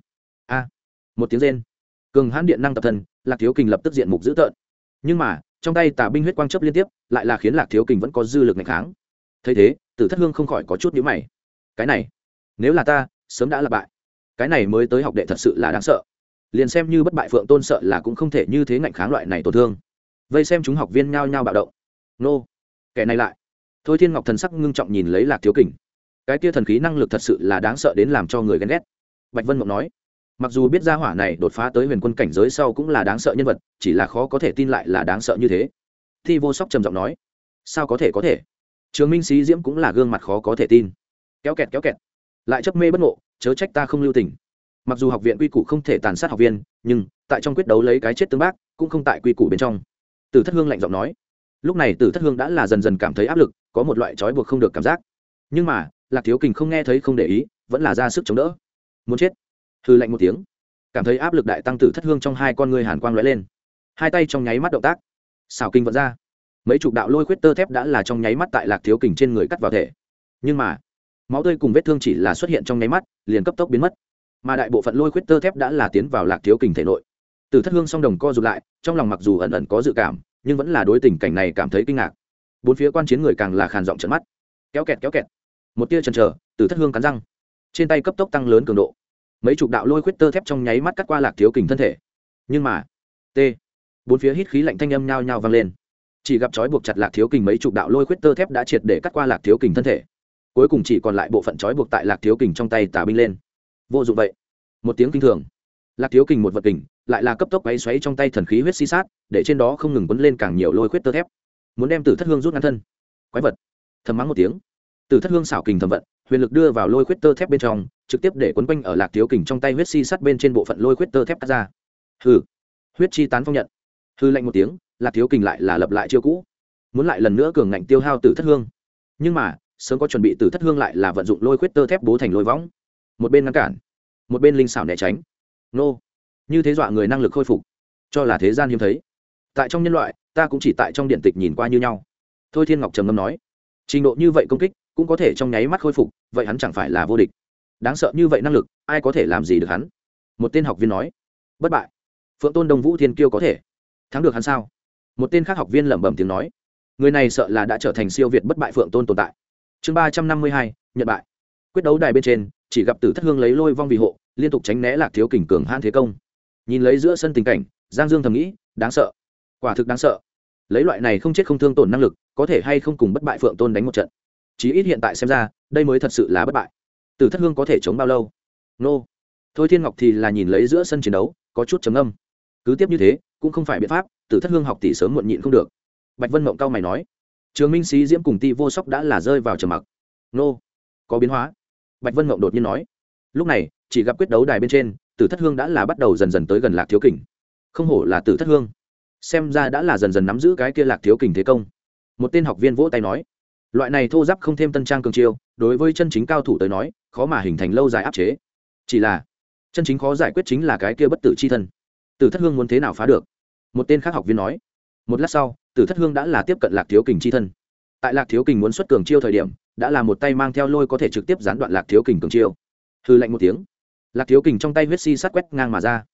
A! Một tiếng rên. Cường hãn điện năng tập thân, lạc thiếu kình lập tức diện mục dữ tợn. Nhưng mà, trong tay tà binh huyết quang chấp liên tiếp, lại là khiến lạc thiếu kình vẫn có dư lực ngày kháng. Thấy thế, tử thất hương không khỏi có chút nhíu mày. Cái này, nếu là ta, sớm đã là bại cái này mới tới học đệ thật sự là đáng sợ. Liền xem như bất bại phượng tôn sợ là cũng không thể như thế ngạnh kháng loại này tổn thương. Vây xem chúng học viên nhao nhao bạo động. Nô, kẻ này lại. Thôi thiên ngọc thần sắc ngưng trọng nhìn lấy lạc thiếu kình. Cái kia thần khí năng lực thật sự là đáng sợ đến làm cho người ghen ghét. Bạch vân mộng nói, mặc dù biết gia hỏa này đột phá tới huyền quân cảnh giới sau cũng là đáng sợ nhân vật, chỉ là khó có thể tin lại là đáng sợ như thế. Thi vô sóc trầm giọng nói, sao có thể có thể? Trường minh sĩ diễm cũng là gương mặt khó có thể tin. Kéo kẹt kéo kẹt. Lại chấp mê bất ngộ chớ trách ta không lưu tình. Mặc dù học viện quy củ không thể tàn sát học viên, nhưng tại trong quyết đấu lấy cái chết tương bác, cũng không tại quy củ bên trong. Tử thất hương lạnh giọng nói. Lúc này tử thất hương đã là dần dần cảm thấy áp lực, có một loại trói buộc không được cảm giác. Nhưng mà, lạc thiếu kình không nghe thấy không để ý, vẫn là ra sức chống đỡ. Muốn chết. Hư lạnh một tiếng. Cảm thấy áp lực đại tăng tử thất hương trong hai con người hàn quang lóe lên. Hai tay trong nháy mắt động tác. Xào kinh vận ra. Mấy chục đạo lôi khuyết tơ thép đã là trong nháy mắt tại lạc thiếu kình trên người cắt vào thể. Nhưng mà, máu tươi cùng vết thương chỉ là xuất hiện trong nháy mắt liền cấp tốc biến mất. Mà đại bộ phận lôi khuyết tơ thép đã là tiến vào lạc thiếu kình thể nội. Từ thất hương song đồng co rụt lại, trong lòng mặc dù ẩn ẩn có dự cảm, nhưng vẫn là đối tình cảnh này cảm thấy kinh ngạc. Bốn phía quan chiến người càng là khàn giọng trận mắt. Kéo kẹt kéo kẹt. Một tia trần trờ từ thất hương cắn răng. Trên tay cấp tốc tăng lớn cường độ. Mấy chục đạo lôi khuyết tơ thép trong nháy mắt cắt qua lạc thiếu kình thân thể. Nhưng mà, t, bốn phía hít khí lạnh thanh âm nhao nhao vang lên. Chỉ gặp trói buộc chặt lạc thiếu kình mấy chục đạo lôi khuyết tơ thép đã triệt để cắt qua lạc thiếu kình thân thể cuối cùng chỉ còn lại bộ phận trói buộc tại lạc thiếu kình trong tay tà binh lên. Vô dụng vậy. Một tiếng kinh thường. Lạc thiếu kình một vật kình, lại là cấp tốc bay xoáy trong tay thần khí huyết si sát, để trên đó không ngừng quấn lên càng nhiều lôi khuyết tơ thép. Muốn đem tử thất hương rút ngắn thân. Quái vật. Thầm mắng một tiếng. Tử thất hương xảo kình thầm vận, huyền lực đưa vào lôi khuyết tơ thép bên trong, trực tiếp để quấn quanh ở lạc thiếu kình trong tay huyết si sắt bên trên bộ phận lôi khuyết tơ thép cắt ra. Hư huyết chi tán phong nhận. Hư lạnh một tiếng, lạc thiếu kình lại là lập lại chiêu cũ. Muốn lại lần nữa cường ngạnh tiêu hao tử thất hương. Nhưng mà sớm có chuẩn bị từ thất hương lại là vận dụng lôi khuyết tơ thép bố thành lôi võng. Một bên ngăn cản, một bên linh xảo né tránh. Nô, như thế dọa người năng lực khôi phục, cho là thế gian hiếm thấy. Tại trong nhân loại, ta cũng chỉ tại trong điện tịch nhìn qua như nhau. Thôi thiên ngọc trầm ngâm nói, trình độ như vậy công kích cũng có thể trong nháy mắt khôi phục, vậy hắn chẳng phải là vô địch. Đáng sợ như vậy năng lực, ai có thể làm gì được hắn? Một tên học viên nói, bất bại. Phượng tôn đồng vũ thiên kiêu có thể. Thắng được hắn sao? Một tên khác học viên lẩm bẩm tiếng nói, người này sợ là đã trở thành siêu việt bất bại phượng tôn tồn tại chương ba trăm năm mươi hai, nhận bại. Quyết đấu đài bên trên, chỉ gặp tử thất hương lấy lôi vong vì hộ, liên tục tránh né lạc thiếu kình cường han thế công. Nhìn lấy giữa sân tình cảnh, giang dương thầm nghĩ, đáng sợ. Quả thực đáng sợ. Lấy loại này không chết không thương tổn năng lực, có thể hay không cùng bất bại phượng tôn đánh một trận. Chí ít hiện tại xem ra, đây mới thật sự là bất bại. Tử thất hương có thể chống bao lâu? Nô. Thôi thiên ngọc thì là nhìn lấy giữa sân chiến đấu, có chút chấm âm cứ tiếp như thế, cũng không phải biện pháp, tử thất hương học tỷ sớm muộn nhịn không được. Bạch vân mộng cao mày nói trường minh sĩ diễm cùng ti vô sóc đã là rơi vào trầm mặc. Nô, có biến hóa? Bạch vân mộng đột nhiên nói. Lúc này, chỉ gặp quyết đấu đài bên trên, tử thất hương đã là bắt đầu dần dần tới gần lạc thiếu kình. Không hổ là tử thất hương. Xem ra đã là dần dần nắm giữ cái kia lạc thiếu kình thế công. Một tên học viên vỗ tay nói. Loại này thô giáp không thêm tân trang cường chiêu, đối với chân chính cao thủ tới nói, khó mà hình thành lâu dài áp chế. Chỉ là, chân chính khó giải quyết chính là cái kia bất tử c h i thân. Tử thất hương muốn thế nào phá được? Một tên khác học viên nói. Một lát sau tử thất hương đã là tiếp cận lạc thiếu kình c h i thân. Tại lạc thiếu kình muốn xuất cường chiêu thời điểm, đã là một tay mang theo lôi có thể trực tiếp gián đoạn lạc thiếu kình cường chiêu. Hư lạnh một tiếng, lạc thiếu kình trong tay huyết si sắt quét ngang mà ra.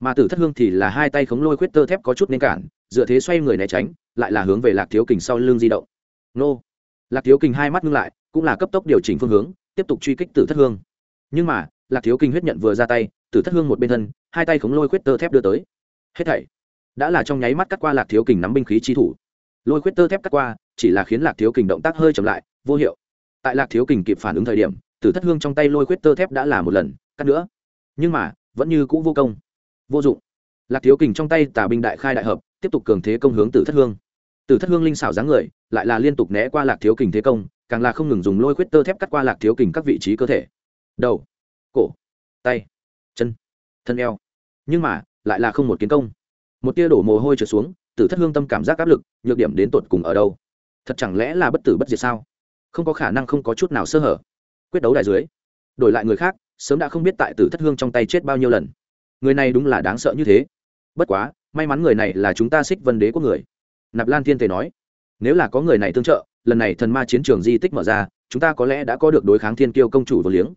Mà tử thất hương thì là hai tay khống lôi khuyết tơ thép có chút nên cản, dựa thế xoay người né tránh, lại là hướng về lạc thiếu kình sau lưng di động. Nô! Lạc thiếu kình hai mắt ngưng lại, cũng là cấp tốc điều chỉnh phương hướng, tiếp tục truy kích tử thất hương. Nhưng mà, lạc thiếu kình huyết nhận vừa ra tay, tử thất hương một bên thân, hai tay khống lôi khuyết tơ thép đưa tới. Hết thảy đã là trong nháy mắt cắt qua lạc thiếu kình nắm binh khí chi thủ. Lôi khuyết tơ thép cắt qua, chỉ là khiến lạc thiếu kình động tác hơi chậm lại, vô hiệu. Tại lạc thiếu kình kịp phản ứng thời điểm, tử thất hương trong tay lôi khuyết tơ thép đã là một lần, cắt nữa. Nhưng mà, vẫn như cũ vô công. Vô dụng. Lạc thiếu kình trong tay tà binh đại khai đại hợp, tiếp tục cường thế công hướng tử thất hương. Tử thất hương linh xảo dáng người, lại là liên tục né qua lạc thiếu kình thế công, càng là không ngừng dùng lôi khuyết tơ thép cắt qua lạc thiếu kình các vị trí cơ thể. Đầu, cổ, tay, chân, thân eo. Nhưng mà, lại là không một kiến công một tia đổ mồ hôi trượt xuống, tử thất hương tâm cảm giác áp lực, nhược điểm đến tột cùng ở đâu? Thật chẳng lẽ là bất tử bất diệt sao? Không có khả năng không có chút nào sơ hở. Quyết đấu đài dưới, đổi lại người khác, sớm đã không biết tại tử thất hương trong tay chết bao nhiêu lần. Người này đúng là đáng sợ như thế. Bất quá, may mắn người này là chúng ta xích vân đế của người. Nạp lan thiên tề nói, nếu là có người này tương trợ, lần này thần ma chiến trường di tích mở ra, chúng ta có lẽ đã có được đối kháng thiên kiêu công chủ vô liếng.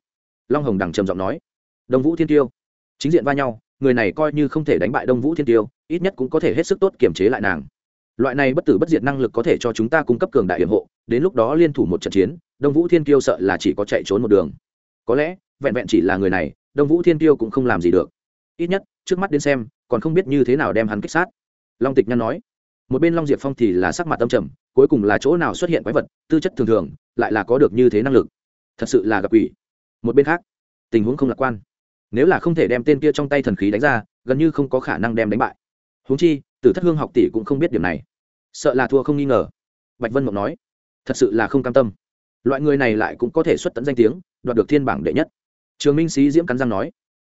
Long hồng đằng trầm giọng nói đồng vũ thiên kiêu, chính diện va nhau người này coi như không thể đánh bại đông vũ thiên tiêu, ít nhất cũng có thể hết sức tốt kiềm chế lại nàng. Loại này bất tử bất diệt năng lực có thể cho chúng ta cung cấp cường đại hiểm hộ, đến lúc đó liên thủ một trận chiến, đông vũ thiên tiêu sợ là chỉ có chạy trốn một đường. Có lẽ, vẹn vẹn chỉ là người này, đông vũ thiên tiêu cũng không làm gì được. Ít nhất, trước mắt đến xem, còn không biết như thế nào đem hắn kích sát. Long tịch nhăn nói, một bên long diệp phong thì là sắc mặt tâm trầm, cuối cùng là chỗ nào xuất hiện quái vật, tư chất thường thường, lại là có được như thế năng lực. Thật sự là gặp quỷ. Một bên khác, tình huống không lạc quan nếu là không thể đem tên kia trong tay thần khí đánh ra, gần như không có khả năng đem đánh bại. Húng chi, tử thất hương học tỷ cũng không biết điểm này. Sợ là thua không nghi ngờ. Bạch vân mộng nói, thật sự là không cam tâm. Loại người này lại cũng có thể xuất tận danh tiếng, đoạt được thiên bảng đệ nhất. Trường minh sĩ diễm cắn răng nói,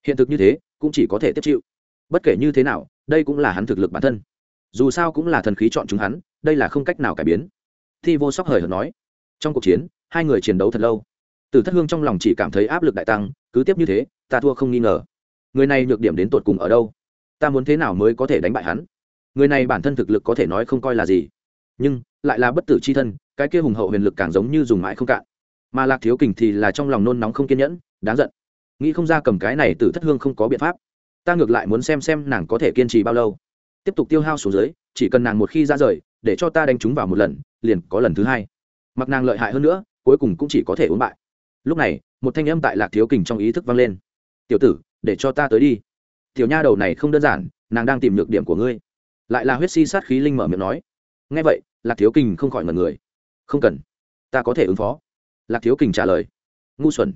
hiện thực như thế, cũng chỉ có thể tiếp chịu. Bất kể như thế nào, đây cũng là hắn thực lực bản thân. Dù sao cũng là thần khí chọn chúng hắn, đây là không cách nào cải biến. Thi vô sóc hời hợt nói, trong cuộc chiến, hai người chiến đấu thật lâu. Từ thất hương trong lòng chỉ cảm thấy áp lực đại tăng, cứ tiếp như thế ta thua không nghi ngờ. Người này nhược điểm đến tột cùng ở đâu? Ta muốn thế nào mới có thể đánh bại hắn? Người này bản thân thực lực có thể nói không coi là gì. Nhưng, lại là bất tử c h i thân, cái kia hùng hậu huyền lực càng giống như dùng mãi không cạn. Mà lạc thiếu kình thì là trong lòng nôn nóng không kiên nhẫn, đáng giận. Nghĩ không ra cầm cái này từ thất hương không có biện pháp. Ta ngược lại muốn xem xem nàng có thể kiên trì bao lâu. Tiếp tục tiêu hao xuống dưới, chỉ cần nàng một khi ra rời, để cho ta đánh chúng vào một lần, liền có lần thứ hai. Mặc nàng lợi hại hơn nữa, cuối cùng cũng chỉ có thể uống bại. Lúc này, một thanh âm tại lạc thiếu kình trong ý thức vang lên tiểu tử, để cho ta tới đi. Tiểu nha đầu này không đơn giản, nàng đang tìm nhược điểm của ngươi. Lại là huyết si sát khí linh mở miệng nói. Ngay vậy, lạc thiếu kình không khỏi ngần người. Không cần, ta có thể ứng phó. Lạc thiếu kình trả lời. Ngu xuẩn,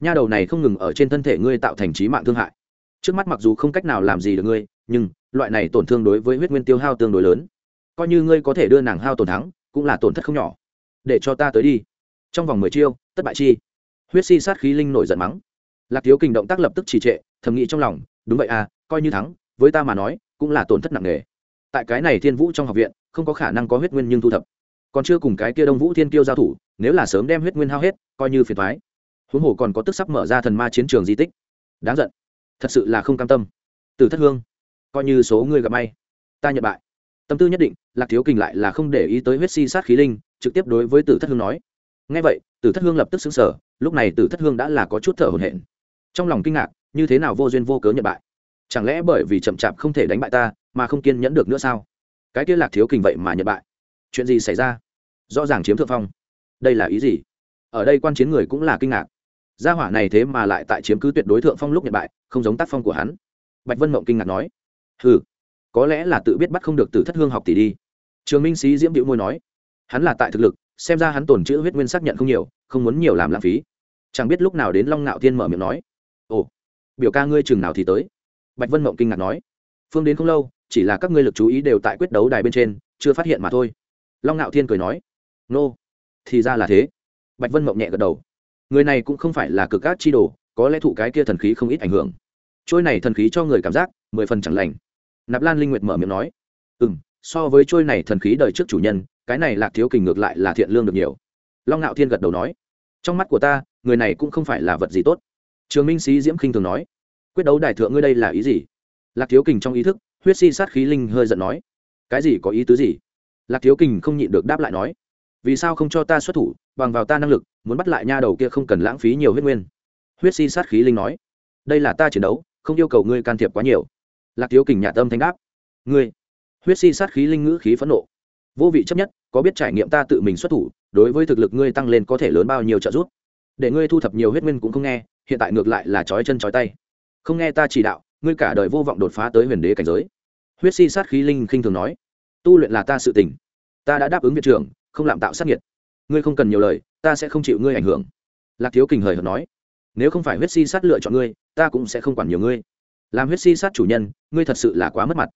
nha đầu này không ngừng ở trên thân thể ngươi tạo thành trí mạng thương hại. Trước mắt mặc dù không cách nào làm gì được ngươi, nhưng loại này tổn thương đối với huyết nguyên tiêu hao tương đối lớn. Coi như ngươi có thể đưa nàng hao tổn thắng, cũng là tổn thất không nhỏ. Để cho ta tới đi. Trong vòng mười chiêu, tất bại chi, huyết si sát khí linh nổi giận mắng lạc thiếu kình động tác lập tức trì trệ, thầm nghĩ trong lòng, đúng vậy à coi như thắng, với ta mà nói, cũng là tổn thất nặng nề. Tại cái này thiên vũ trong học viện, không có khả năng có huyết nguyên nhưng thu thập. Còn chưa cùng cái kia đông vũ thiên kiêu giao thủ, nếu là sớm đem huyết nguyên hao hết, coi như phiền thoái huống hồ còn có tức sắp mở ra thần ma chiến trường di tích. Đáng giận. Thật sự là không cam tâm. Từ thất hương, coi như số người gặp may. Ta nhận bại. Tâm tư nhất định, lạc thiếu kình lại là không để ý tới huyết si sát khí linh, trực tiếp đối với tử thất hương nói. Ngay vậy, tử thất hương lập tức xứng sở lúc này tử thất hương đã là có chút thở hổn hển trong lòng kinh ngạc, như thế nào vô duyên vô cớ nhận bại? Chẳng lẽ bởi vì chậm chạp không thể đánh bại ta mà không kiên nhẫn được nữa sao? Cái kia lạc thiếu kình vậy mà nhận bại. Chuyện gì xảy ra? Rõ ràng chiếm thượng phong. Đây là ý gì? Ở đây quan chiến người cũng là kinh ngạc. Gia hỏa này thế mà lại tại chiếm cứ tuyệt đối thượng phong lúc nhận bại, không giống tác phong của hắn. Bạch vân mộng kinh ngạc nói. Ừ có lẽ là tự biết bắt không được từ thất hương học tỷ đi. Trường minh sĩ diễm điệu môi nói. Hắn là tại thực lực, xem ra hắn tồn chữ huyết nguyên xác nhận không nhiều, không muốn nhiều làm lãng phí. Chẳng biết lúc nào đến long ngạo thiên mở miệng nói biểu ca ngươi chừng nào thì tới. Bạch vân mộng kinh ngạc nói. Phương đến không lâu, chỉ là các ngươi lực chú ý đều tại quyết đấu đài bên trên, chưa phát hiện mà thôi. Long ngạo thiên cười nói. Nô、no. thì ra là thế. Bạch vân mộng nhẹ gật đầu. Người này cũng không phải là cực ác chi đồ, có lẽ thụ cái kia thần khí không ít ảnh hưởng. Trôi này thần khí cho người cảm giác, mười phần chẳng lành. Nạp lan linh nguyệt mở miệng nói. Ừ m so với trôi này thần khí đời trước chủ nhân, cái này lạc thiếu kình ngược lại là thiện lương được nhiều. Long ngạo thiên gật đầu nói. Trong mắt của ta, người này cũng không phải là vật gì tốt trường minh sĩ diễm khinh thường nói, quyết đấu đại thượng ngươi đây là ý gì? Lạc thiếu kình trong ý thức, huyết si sát khí linh hơi giận nói, cái gì có ý tứ gì? Lạc thiếu kình không nhịn được đáp lại nói, vì sao không cho ta xuất thủ, bằng vào ta năng lực, muốn bắt lại nha đầu kia không cần lãng phí nhiều huyết nguyên. Huyết si sát khí linh nói, đây là ta chiến đấu, không yêu cầu ngươi can thiệp quá nhiều. Lạc thiếu kình nhà tâm thanh đáp, ngươi. Huyết si sát khí linh ngữ khí phẫn nộ, vô vị chấp nhất, có biết trải nghiệm ta tự mình xuất thủ, đối với thực lực ngươi tăng lên có thể lớn bao nhiêu trợ giúp? Để ngươi thu thập nhiều huyết nguyên cũng không nghe, hiện tại ngược lại là trói chân trói tay. Không nghe ta chỉ đạo, ngươi cả đời vô vọng đột phá tới huyền đế cảnh giới. Huyết si sát khí linh khinh thường nói. Tu luyện là ta sự tình. Ta đã đáp ứng viện trưởng, không làm tạo sát nhiệt ngươi không cần nhiều lời, ta sẽ không chịu ngươi ảnh hưởng. Lạc thiếu kình hời hợt nói. Nếu không phải huyết si sát lựa chọn ngươi, ta cũng sẽ không quản nhiều ngươi. Làm huyết si sát chủ nhân, ngươi thật sự là quá mất mặt.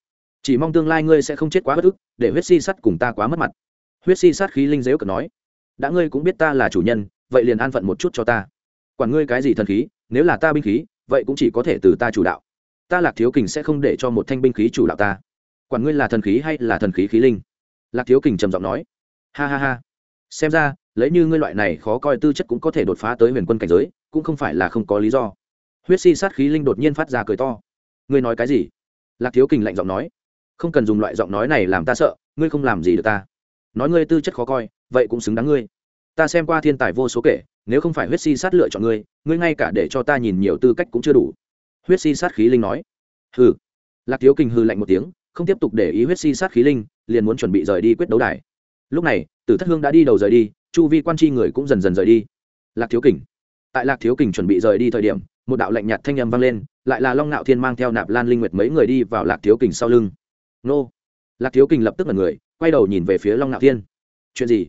Chỉ mong tương lai ngươi sẽ không chết quá bất ức, để huyết si sát cùng ta quá mất mặt. Huyết si sát khí linh dếu cờ nói. Đã ngươi cũng biết ta là chủ nhân vậy liền an phận một chút cho ta. Quản ngươi cái gì thần khí, nếu là ta binh khí, vậy cũng chỉ có thể từ ta chủ đạo. Ta lạc thiếu kình sẽ không để cho một thanh binh khí chủ đạo ta. Quản ngươi là thần khí hay là thần khí khí linh? Lạc thiếu kình trầm giọng nói. Ha ha ha. Xem ra, lấy như ngươi loại này khó coi tư chất cũng có thể đột phá tới huyền quân cảnh giới, cũng không phải là không có lý do. Huyết si sát khí linh đột nhiên phát ra cười to. Ngươi nói cái gì? Lạc thiếu kình lạnh giọng nói. Không cần dùng loại giọng nói này làm ta sợ, ngươi không làm gì được ta. Nói ngươi tư chất khó coi, vậy cũng xứng đáng ngươi ta xem qua thiên tài vô số kể, nếu không phải huyết si sát lựa chọn ngươi ngươi ngay cả để cho ta nhìn nhiều tư cách cũng chưa đủ. Huyết si sát khí linh nói. Hừ. Lạc thiếu kình hư lạnh một tiếng, không tiếp tục để ý huyết si sát khí linh, liền muốn chuẩn bị rời đi quyết đấu đài. Lúc này, tử thất hương đã đi đầu rời đi, chu vi quan tri người cũng dần dần rời đi. Lạc thiếu kình. Tại lạc thiếu kình chuẩn bị rời đi thời điểm, một đạo lạnh nhạt thanh âm vang lên, lại là long nạo thiên mang theo nạp lan linh nguyệt mấy người đi vào lạc thiếu kình sau lưng. Nô. Lạc thiếu kình lập tức là người, quay đầu nhìn về phía long nạo thiên. Chuyện gì?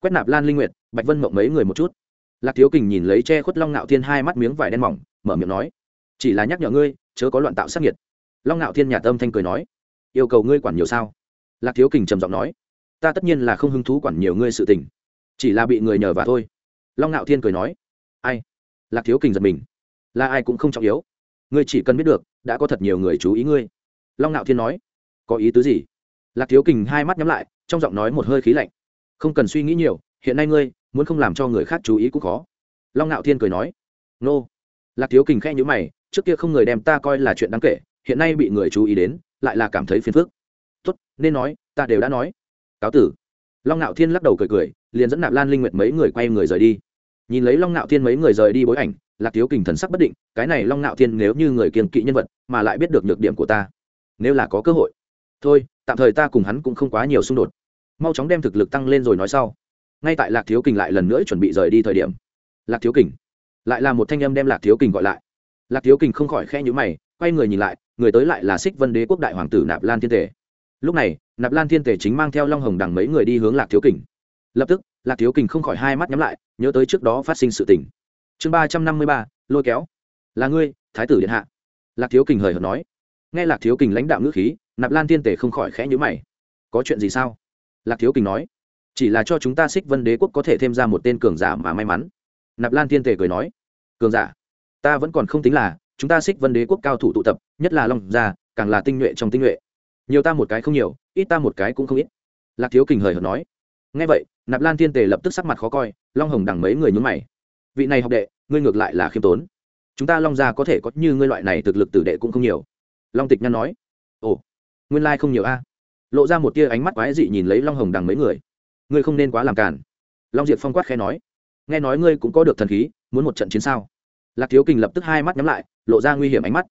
Quét nạp lan linh nguyệt, bạch vân mộng mấy người một chút. Lạc thiếu kình nhìn lấy che khuất long nạo thiên hai mắt miếng vải đen mỏng, mở miệng nói, chỉ là nhắc nhở ngươi, chớ có loạn tạo sắc nhiệt long nạo thiên nhà tâm thanh cười nói, yêu cầu ngươi quản nhiều sao? Lạc thiếu kình trầm giọng nói, ta tất nhiên là không hứng thú quản nhiều ngươi sự tình, chỉ là bị người nhờ và thôi. Long nạo thiên cười nói, ai? Lạc thiếu kình giật mình, là ai cũng không trọng yếu, ngươi chỉ cần biết được, đã có thật nhiều người chú ý ngươi. Long nạo thiên nói, có ý tứ gì? Lạc thiếu kình hai mắt nhắm lại, trong giọng nói một hơi khí lạnh không cần suy nghĩ nhiều, hiện nay ngươi muốn không làm cho người khác chú ý cũng khó. Long nạo thiên cười nói, nô. Lạc thiếu kình khe nhữ mày, trước kia không người đem ta coi là chuyện đáng kể, hiện nay bị người chú ý đến, lại là cảm thấy phiền phức. Tốt, nên nói, ta đều đã nói. Cáo tử. Long nạo thiên lắc đầu cười cười, liền dẫn nạp lan linh nguyệt mấy người quay người rời đi. Nhìn lấy long nạo thiên mấy người rời đi bối ảnh, lạc thiếu kình thần sắc bất định, cái này long nạo thiên nếu như người kiên kỵ nhân vật, mà lại biết được nhược điểm của ta, nếu là có cơ hội. Thôi, tạm thời ta cùng hắn cũng không quá nhiều xung đột mau chóng đem thực lực tăng lên rồi nói sau. Ngay tại lạc thiếu kình lại lần nữa chuẩn bị rời đi thời điểm, lạc thiếu kình lại là một thanh âm đem lạc thiếu kình gọi lại. Lạc thiếu kình không khỏi khe nhữ mày, quay người nhìn lại, người tới lại là xích vân đế quốc đại hoàng tử nạp lan thiên tể lúc này, nạp lan thiên tể chính mang theo long hồng đằng mấy người đi hướng lạc thiếu kình. Lập tức, lạc thiếu kình không khỏi hai mắt nhắm lại, nhớ tới trước đó phát sinh sự tình. Chương ba trăm năm mươi ba, lôi kéo. Là ngươi, thái tử điện hạ. Lạc thiếu kình hời hợt nói. Nghe lạc thiếu kình lãnh đạo ngữ khí, nạp lan thiên tể không khỏi khẽ nhữ mày. Có chuyện gì sao? Lạc thiếu kình nói, chỉ là cho chúng ta xích vân đế quốc có thể thêm ra một tên cường giả mà may mắn. Nạp lan thiên Tề cười nói, cường giả, ta vẫn còn không tính là chúng ta xích vân đế quốc cao thủ tụ tập, nhất là long gia, càng là tinh nhuệ trong tinh nhuệ. Nhiều ta một cái không nhiều, ít ta một cái cũng không ít. Lạc thiếu kình hời hợt nói. Ngay vậy, nạp lan thiên tề lập tức sắc mặt khó coi, long hồng đằng mấy người nhún mày. Vị này học đệ, ngươi ngược lại là khiêm tốn. Chúng ta long gia có thể có như ngươi loại này thực lực tử đệ cũng không nhiều. Long tịch nhan nói. Ồ, nguyên lai không nhiều a lộ ra một tia ánh mắt quái dị nhìn lấy long hồng đằng mấy người. Ngươi không nên quá làm cản long diệp phong quát khẽ nói. Nghe nói ngươi cũng có được thần khí, muốn một trận chiến sao? Lạc thiếu kình lập tức hai mắt nhắm lại, lộ ra nguy hiểm ánh mắt.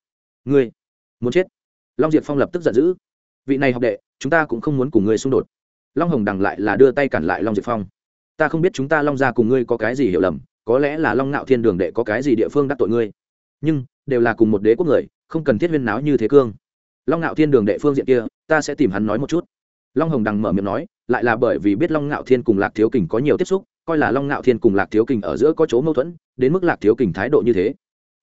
Ngươi muốn chết? Long diệp phong lập tức giận dữ. Vị này học đệ, chúng ta cũng không muốn cùng ngươi xung đột. Long hồng đằng lại là đưa tay cản lại long diệp phong. Ta không biết chúng ta long ra cùng ngươi có cái gì hiểu lầm, có lẽ là long ngạo thiên đường đệ có cái gì địa phương đắc tội ngươi. Nhưng, đều là cùng một đế quốc người, không cần thiết huyên náo như thế cương long ngạo thiên đường đệ phương diện kia, ta sẽ tìm hắn nói một chút. Long hồng đằng mở miệng nói, lại là bởi vì biết long ngạo thiên cùng lạc thiếu kình có nhiều tiếp xúc, coi là long ngạo thiên cùng lạc thiếu kình ở giữa có chỗ mâu thuẫn, đến mức lạc thiếu kình thái độ như thế.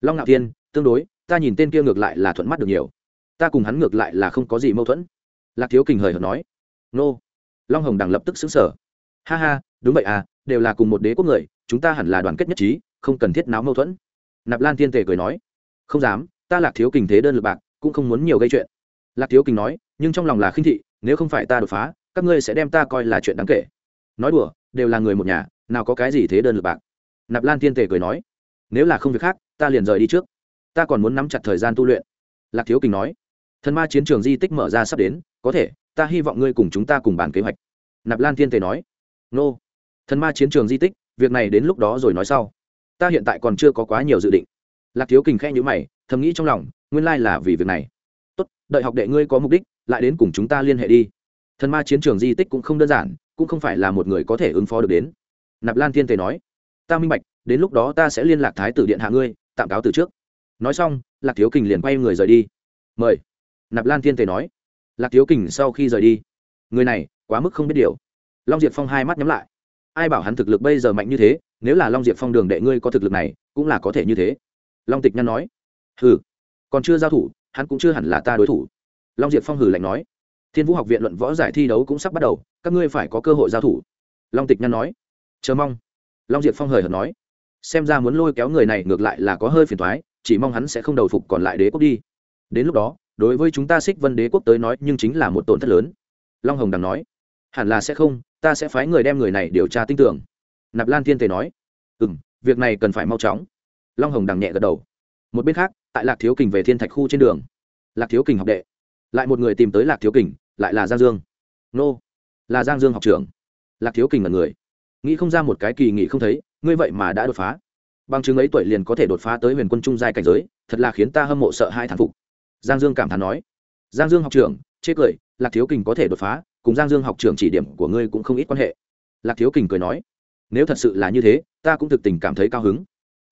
Long ngạo thiên, tương đối, ta nhìn tên kia ngược lại là thuận mắt được nhiều. Ta cùng hắn ngược lại là không có gì mâu thuẫn. Lạc thiếu kình hời hợt nói. Nô. Long hồng đằng lập tức xứng sở ha ha, đúng vậy à đều là cùng một đế quốc người, chúng ta hẳn là đoàn kết nhất trí, không cần thiết náo mâu thuẫn. Nạp lan thiên tề cười nói. Không dám, ta lạc thiếu kình thế đơn lực bạc cũng không muốn nhiều gây chuyện. Lạc thiếu kình nói, nhưng trong lòng là khinh thị, nếu không phải ta đột phá, các ngươi sẽ đem ta coi là chuyện đáng kể. Nói đùa, đều là người một nhà, nào có cái gì thế đơn lực bạc. Nạp lan thiên tề cười nói, nếu là không việc khác, ta liền rời đi trước. Ta còn muốn nắm chặt thời gian tu luyện. Lạc thiếu kình nói, thần ma chiến trường di tích mở ra sắp đến, có thể, ta hy vọng ngươi cùng chúng ta cùng bàn kế hoạch. Nạp lan thiên tề nói, nô, thần ma chiến trường di tích, việc này đến lúc đó rồi nói sau. Ta hiện tại còn chưa có quá nhiều dự định. Lạc thiếu kình khe nhữ mày, thầm nghĩ trong lòng nguyên lai là vì việc này. Tốt, đợi học đệ ngươi có mục đích, lại đến cùng chúng ta liên hệ đi. Thần ma chiến trường di tích cũng không đơn giản, cũng không phải là một người có thể ứng phó được đến. Nạp lan thiên tề nói, ta minh bạch, đến lúc đó ta sẽ liên lạc thái tử điện hạ ngươi, tạm cáo từ trước. Nói xong, lạc thiếu kình liền quay người rời đi. Mời. Nạp lan thiên tề nói, lạc thiếu kình sau khi rời đi, người này quá mức không biết điều. Long diệp phong hai mắt nhắm lại. Ai bảo hắn thực lực bây giờ mạnh như thế, nếu là long diệp phong đường đệ ngươi có thực lực này, cũng là có thể như thế. Long tịch nhăn nói, hừ còn chưa giao thủ, hắn cũng chưa hẳn là ta đối thủ. Long diệp phong hừ lạnh nói. Thiên vũ học viện luận võ giải thi đấu cũng sắp bắt đầu, các ngươi phải có cơ hội giao thủ. Long tịch nhăn nói. Chờ mong. Long diệp phong hời hợt nói. Xem ra muốn lôi kéo người này ngược lại là có hơi phiền thoái chỉ mong hắn sẽ không đầu phục còn lại đế quốc đi. Đến lúc đó, đối với chúng ta xích vân đế quốc tới nói nhưng chính là một tổn thất lớn. Long hồng đằng nói. Hẳn là sẽ không, ta sẽ phái người đem người này điều tra tin tưởng. Nạp lan thiên tề nói. Ừ m việc này cần phải mau chóng. Long hồng đằng nhẹ gật đầu. Một bên khác tại lạc thiếu kình về thiên thạch khu trên đường. Lạc thiếu kình học đệ. Lại một người tìm tới lạc thiếu kình, lại là giang dương. Nô, là giang dương học trưởng. Lạc thiếu kình là người. Nghĩ không ra một cái kỳ nghỉ không thấy, ngươi vậy mà đã đột phá. Bằng chứng ấy tuổi liền có thể đột phá tới huyền quân trung giai cảnh giới, thật là khiến ta hâm mộ sợ hai thản phục. Giang dương cảm thán nói. Giang dương học trưởng, chê cười, lạc thiếu kình có thể đột phá, cùng giang dương học trưởng chỉ điểm của ngươi cũng không ít quan hệ. Lạc thiếu kình cười nói. Nếu thật sự là như thế, ta cũng thực tình cảm thấy cao hứng.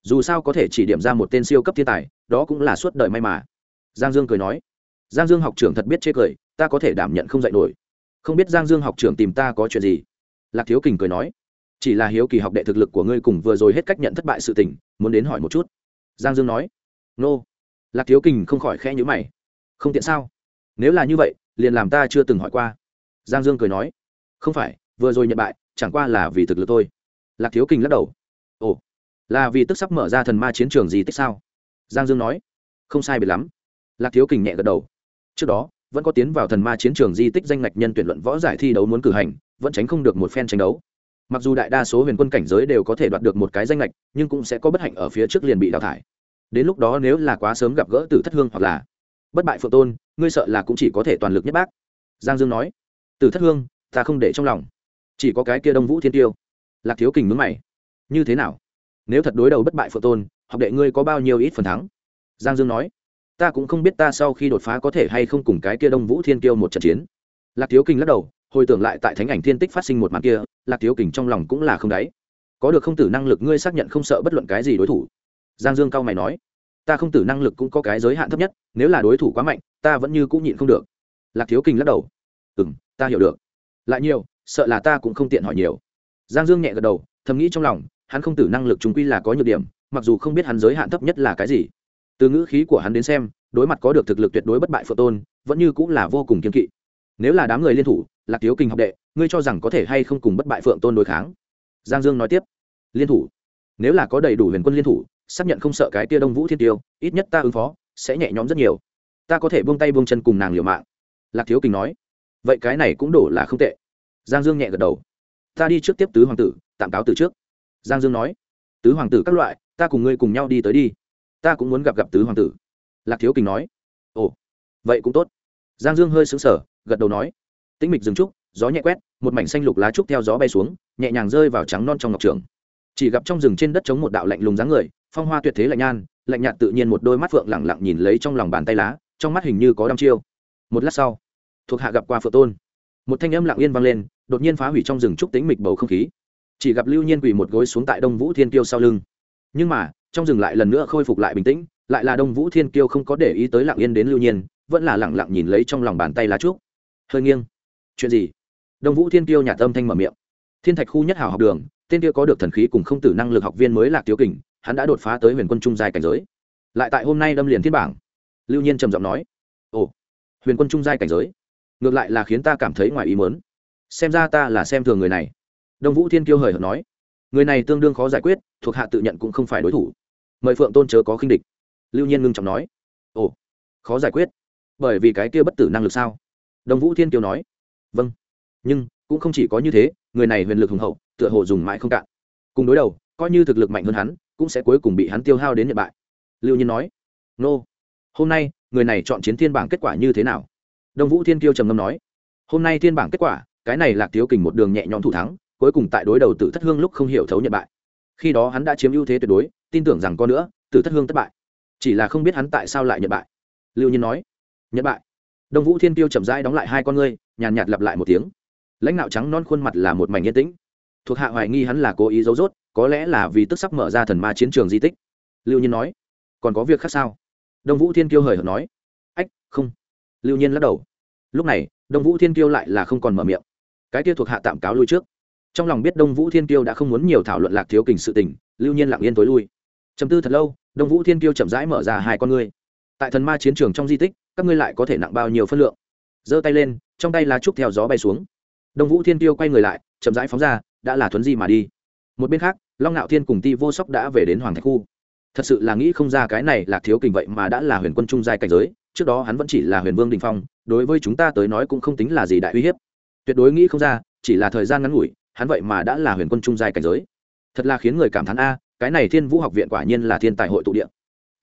Dù sao có thể chỉ điểm ra một tên siêu cấp thiên tài đó cũng là suốt đời may mà. Giang dương cười nói, giang dương học trưởng thật biết chê cười, ta có thể đảm nhận không dạy nổi. Không biết giang dương học trưởng tìm ta có chuyện gì? Lạc thiếu kình cười nói, chỉ là hiếu kỳ học đệ thực lực của ngươi cùng vừa rồi hết cách nhận thất bại sự tình, muốn đến hỏi một chút. Giang dương nói, nô. Lạc thiếu kình không khỏi khẽ nhữ mày, không tiện sao? Nếu là như vậy, liền làm ta chưa từng hỏi qua. Giang dương cười nói, không phải, vừa rồi nhận bại, chẳng qua là vì thực lực thôi. Lạc thiếu kình lắc đầu, ồ, là vì tức sắp mở ra thần ma chiến trường gì tích sao? Giang dương nói, không sai biệt lắm. Lạc thiếu kình nhẹ gật đầu. Trước đó, vẫn có tiến vào thần ma chiến trường di tích danh ngạch nhân tuyển luận võ giải thi đấu muốn cử hành, vẫn tránh không được một phen tranh đấu. Mặc dù đại đa số huyền quân cảnh giới đều có thể đoạt được một cái danh ngạch, nhưng cũng sẽ có bất hạnh ở phía trước liền bị đào thải. Đến lúc đó nếu là quá sớm gặp gỡ tử thất hương hoặc là bất bại phượng tôn, ngươi sợ là cũng chỉ có thể toàn lực nhất bác. Giang dương nói. Tử thất hương, ta không để trong lòng. Chỉ có cái kia đông vũ thiên tiêu. Lạc thiếu kình mướn mày. Như thế nào? Nếu thật đối đầu bất bại phượng tôn học đệ ngươi có bao nhiêu ít phần thắng? Giang dương nói. Ta cũng không biết ta sau khi đột phá có thể hay không cùng cái kia đông vũ thiên kiêu một trận chiến. Lạc thiếu Kinh lắc đầu, hồi tưởng lại tại thánh ảnh thiên tích phát sinh một màn kia, lạc thiếu kình trong lòng cũng là không đáy. Có được không tử năng lực ngươi xác nhận không sợ bất luận cái gì đối thủ. Giang dương cao mày nói. Ta không tử năng lực cũng có cái giới hạn thấp nhất, nếu là đối thủ quá mạnh, ta vẫn như cũng nhịn không được. Lạc thiếu kình lắc đầu. Ừ m ta hiểu được. Lại nhiều, sợ là ta cũng không tiện hỏi nhiều. Giang dương nhẹ gật đầu, thầm nghĩ trong lòng, hắn không tử năng lực chúng quy là có nhược điểm mặc dù không biết hắn giới hạn thấp nhất là cái gì. Từ ngữ khí của hắn đến xem, đối mặt có được thực lực tuyệt đối bất bại phượng tôn, vẫn như cũng là vô cùng kiên kỵ. Nếu là đám người liên thủ, lạc thiếu kinh học đệ, ngươi cho rằng có thể hay không cùng bất bại phượng tôn đối kháng? Giang dương nói tiếp. Liên thủ. Nếu là có đầy đủ huyền quân liên thủ, xác nhận không sợ cái tia đông vũ thiên tiêu, ít nhất ta ứng phó, sẽ nhẹ nhõm rất nhiều. Ta có thể buông tay buông chân cùng nàng liều mạng. Lạc thiếu kinh nói. Vậy cái này cũng đổ là không tệ. Giang dương nhẹ gật đầu. Ta đi trước tiếp tứ hoàng tử, tạm cáo từ trước. Giang dương nói tứ hoàng tử các loại, ta cùng ngươi cùng nhau đi tới đi. Ta cũng muốn gặp gặp tứ hoàng tử. Lạc thiếu kình nói. Ồ, vậy cũng tốt. Giang dương hơi xứng sở gật đầu nói. Tĩnh mịch dừng trúc, gió nhẹ quét, một mảnh xanh lục lá trúc theo gió bay xuống, nhẹ nhàng rơi vào trắng non trong ngọc trường. Chỉ gặp trong rừng trên đất chống một đạo lạnh lùng dáng người, phong hoa tuyệt thế lạnh nhan lạnh nhạt tự nhiên một đôi mắt phượng lẳng lặng nhìn lấy trong lòng bàn tay lá, trong mắt hình như có đăm chiêu. Một lát sau, thuộc hạ gặp qua phượng tôn. Một thanh âm lặng yên vang lên, đột nhiên phá hủy trong rừng trúc tính mịch bầu không khí chỉ gặp lưu nhiên quỳ một gối xuống tại đông vũ thiên kiêu sau lưng. Nhưng mà, trong rừng lại lần nữa khôi phục lại bình tĩnh, lại là đông vũ thiên kiêu không có để ý tới lặng yên đến lưu nhiên, vẫn là lẳng lặng nhìn lấy trong lòng bàn tay lá trúc. Hơi nghiêng. Chuyện gì? Đông vũ thiên kiêu nhà tâm thanh mở miệng. Thiên thạch khu nhất hảo học đường, tên kia có được thần khí cùng không tử năng lực học viên mới lạc tiếu kình, hắn đã đột phá tới huyền quân trung giai cảnh giới. Lại tại hôm nay đâm liền thiên bảng. Lưu nhiên trầm giọng nói. Ồ, huyền quân trung giai cảnh giới. Ngược lại là khiến ta cảm thấy ngoài ý mớn xem ra ta là xem thường người này đông vũ thiên kiêu hời hợt nói, người này tương đương khó giải quyết, thuộc hạ tự nhận cũng không phải đối thủ. Mời phượng tôn chớ có khinh địch. Lưu nhiên ngưng trọng nói, ồ, khó giải quyết, bởi vì cái kia bất tử năng lực sao? Đông vũ thiên Kiêu nói vâng nhưng cũng không chỉ có như thế, người này huyền lực hùng hậu, tựa hồ dùng mãi không cạn. Cùng đối đầu, coi như thực lực mạnh hơn hắn, cũng sẽ cuối cùng bị hắn tiêu hao đến nhật bại. Lưu nhiên nói, nô, hôm nay, người này chọn chiến thiên bảng kết quả như thế nào? Đông vũ thiên kiêu trầm ngâm nói, hôm nay thiên bảng kết quả, cái này lạc thiếu kình một đường nhẹ nhõm thủ thắng cuối cùng tại đối đầu tử thất hương lúc không hiểu thấu nhận bại. Khi đó hắn đã chiếm ưu thế tuyệt đối, tin tưởng rằng có nữa, tử thất hương thất bại. Chỉ là không biết hắn tại sao lại nhận bại. Lưu nhiên nói, nhận bại. Đông vũ thiên tiêu chậm rãi đóng lại hai con ngươi, nhàn nhạt lặp lại một tiếng. Lãnh đạo trắng non khuôn mặt là một mảnh yên tĩnh. Thuộc hạ hoài nghi hắn là cố ý giấu dốt có lẽ là vì tức sắp mở ra thần ma chiến trường di tích. Lưu nhiên nói, còn có việc khác sao? Đông vũ thiên kiêu hời hợt nói, ách, không. Lưu nhiên lắc đầu. Lúc này, đông vũ thiên kiêu lại là không còn mở miệng. Cái kia thuộc hạ tạm cáo lui trước trong lòng biết đông vũ thiên Tiêu đã không muốn nhiều thảo luận lạc thiếu kình sự tình, lưu nhiên lặng yên tối lui. Chầm tư thật lâu, đông vũ thiên Tiêu chậm rãi mở ra hai con ngươi. Tại thần ma chiến trường trong di tích, các ngươi lại có thể nặng bao nhiêu phân lượng? Giơ tay lên, trong tay lá trúc theo gió bay xuống. Đông vũ thiên Tiêu quay người lại, chậm rãi phóng ra, đã là thuấn di mà đi. Một bên khác, long ngạo thiên cùng ti vô sóc đã về đến hoàng thạch khu. Thật sự là nghĩ không ra cái này là thiếu kình vậy mà đã là huyền quân trung giai cảnh giới, trước đó hắn vẫn chỉ là huyền vương đình phong, đối với chúng ta tới nói cũng không tính là gì đại uy hiếp. Tuyệt đối nghĩ không ra, chỉ là thời gian ngắn ngủi hắn vậy mà đã là huyền quân trung giai cảnh giới. Thật là khiến người cảm thán a, cái này thiên vũ học viện quả nhiên là thiên tài hội tụ địa.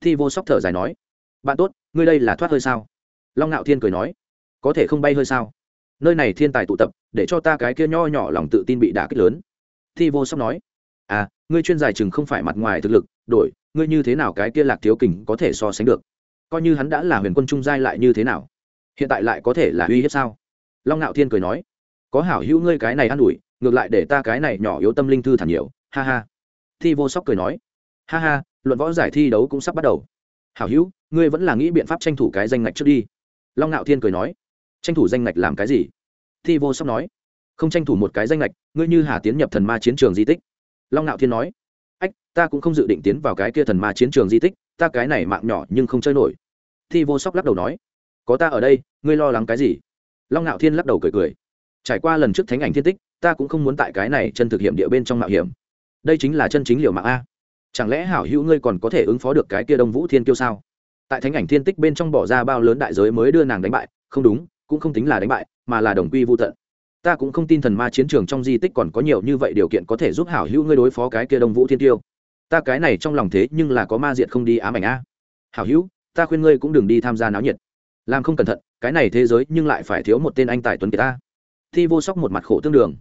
Thi vô sóc thở dài nói, bạn tốt, ngươi đây là thoát hơi sao? Long ngạo thiên cười nói, có thể không bay hơi sao? Nơi này thiên tài tụ tập, để cho ta cái kia nho nhỏ lòng tự tin bị đả kích lớn. Thi vô sóc nói à ngươi chuyên giải chừng không phải mặt ngoài thực lực, đổi, ngươi như thế nào cái kia lạc thiếu kình có thể so sánh được? Coi như hắn đã là huyền quân trung giai lại như thế nào? Hiện tại lại có thể là uy hiếp sao? Long ngạo thiên cười nói, có hảo hữu ngươi cái này an ủi ngược lại để ta cái này nhỏ yếu tâm linh thư thản nhiều. Ha ha. Thi vô sóc cười nói. Ha ha, luận võ giải thi đấu cũng sắp bắt đầu. Hảo hữu, ngươi vẫn là nghĩ biện pháp tranh thủ cái danh ngạch trước đi. Long ngạo thiên cười nói. Tranh thủ danh ngạch làm cái gì? Thi vô sóc nói. Không tranh thủ một cái danh ngạch, ngươi như hà tiến nhập thần ma chiến trường di tích. Long ngạo thiên nói. Ách, ta cũng không dự định tiến vào cái kia thần ma chiến trường di tích, ta cái này mạng nhỏ nhưng không chơi nổi. Thi vô sóc lắc đầu nói. Có ta ở đây, ngươi lo lắng cái gì? Long ngạo thiên lắc đầu cười cười trải qua lần trước thánh ảnh thiên tích, ta cũng không muốn tại cái này chân thực hiểm địa bên trong mạo hiểm. Đây chính là chân chính liều mạng a. Chẳng lẽ hảo hữu ngươi còn có thể ứng phó được cái kia đông vũ thiên kiêu sao? Tại thánh ảnh thiên tích bên trong bỏ ra bao lớn đại giới mới đưa nàng đánh bại, không đúng, cũng không tính là đánh bại, mà là đồng quy vô tận. Ta cũng không tin thần ma chiến trường trong di tích còn có nhiều như vậy điều kiện có thể giúp hảo hữu ngươi đối phó cái kia đông vũ thiên tiêu ta cái này trong lòng thế nhưng là có ma diện không đi ám ảnh a. Hảo hữu, ta khuyên ngươi cũng đừng đi tham gia náo nhiệt. Làm không cẩn thận, cái này thế giới nhưng lại phải thiếu một tên anh tài tuấn kiệt ta thi vô sóc một mặt khổ tương đường.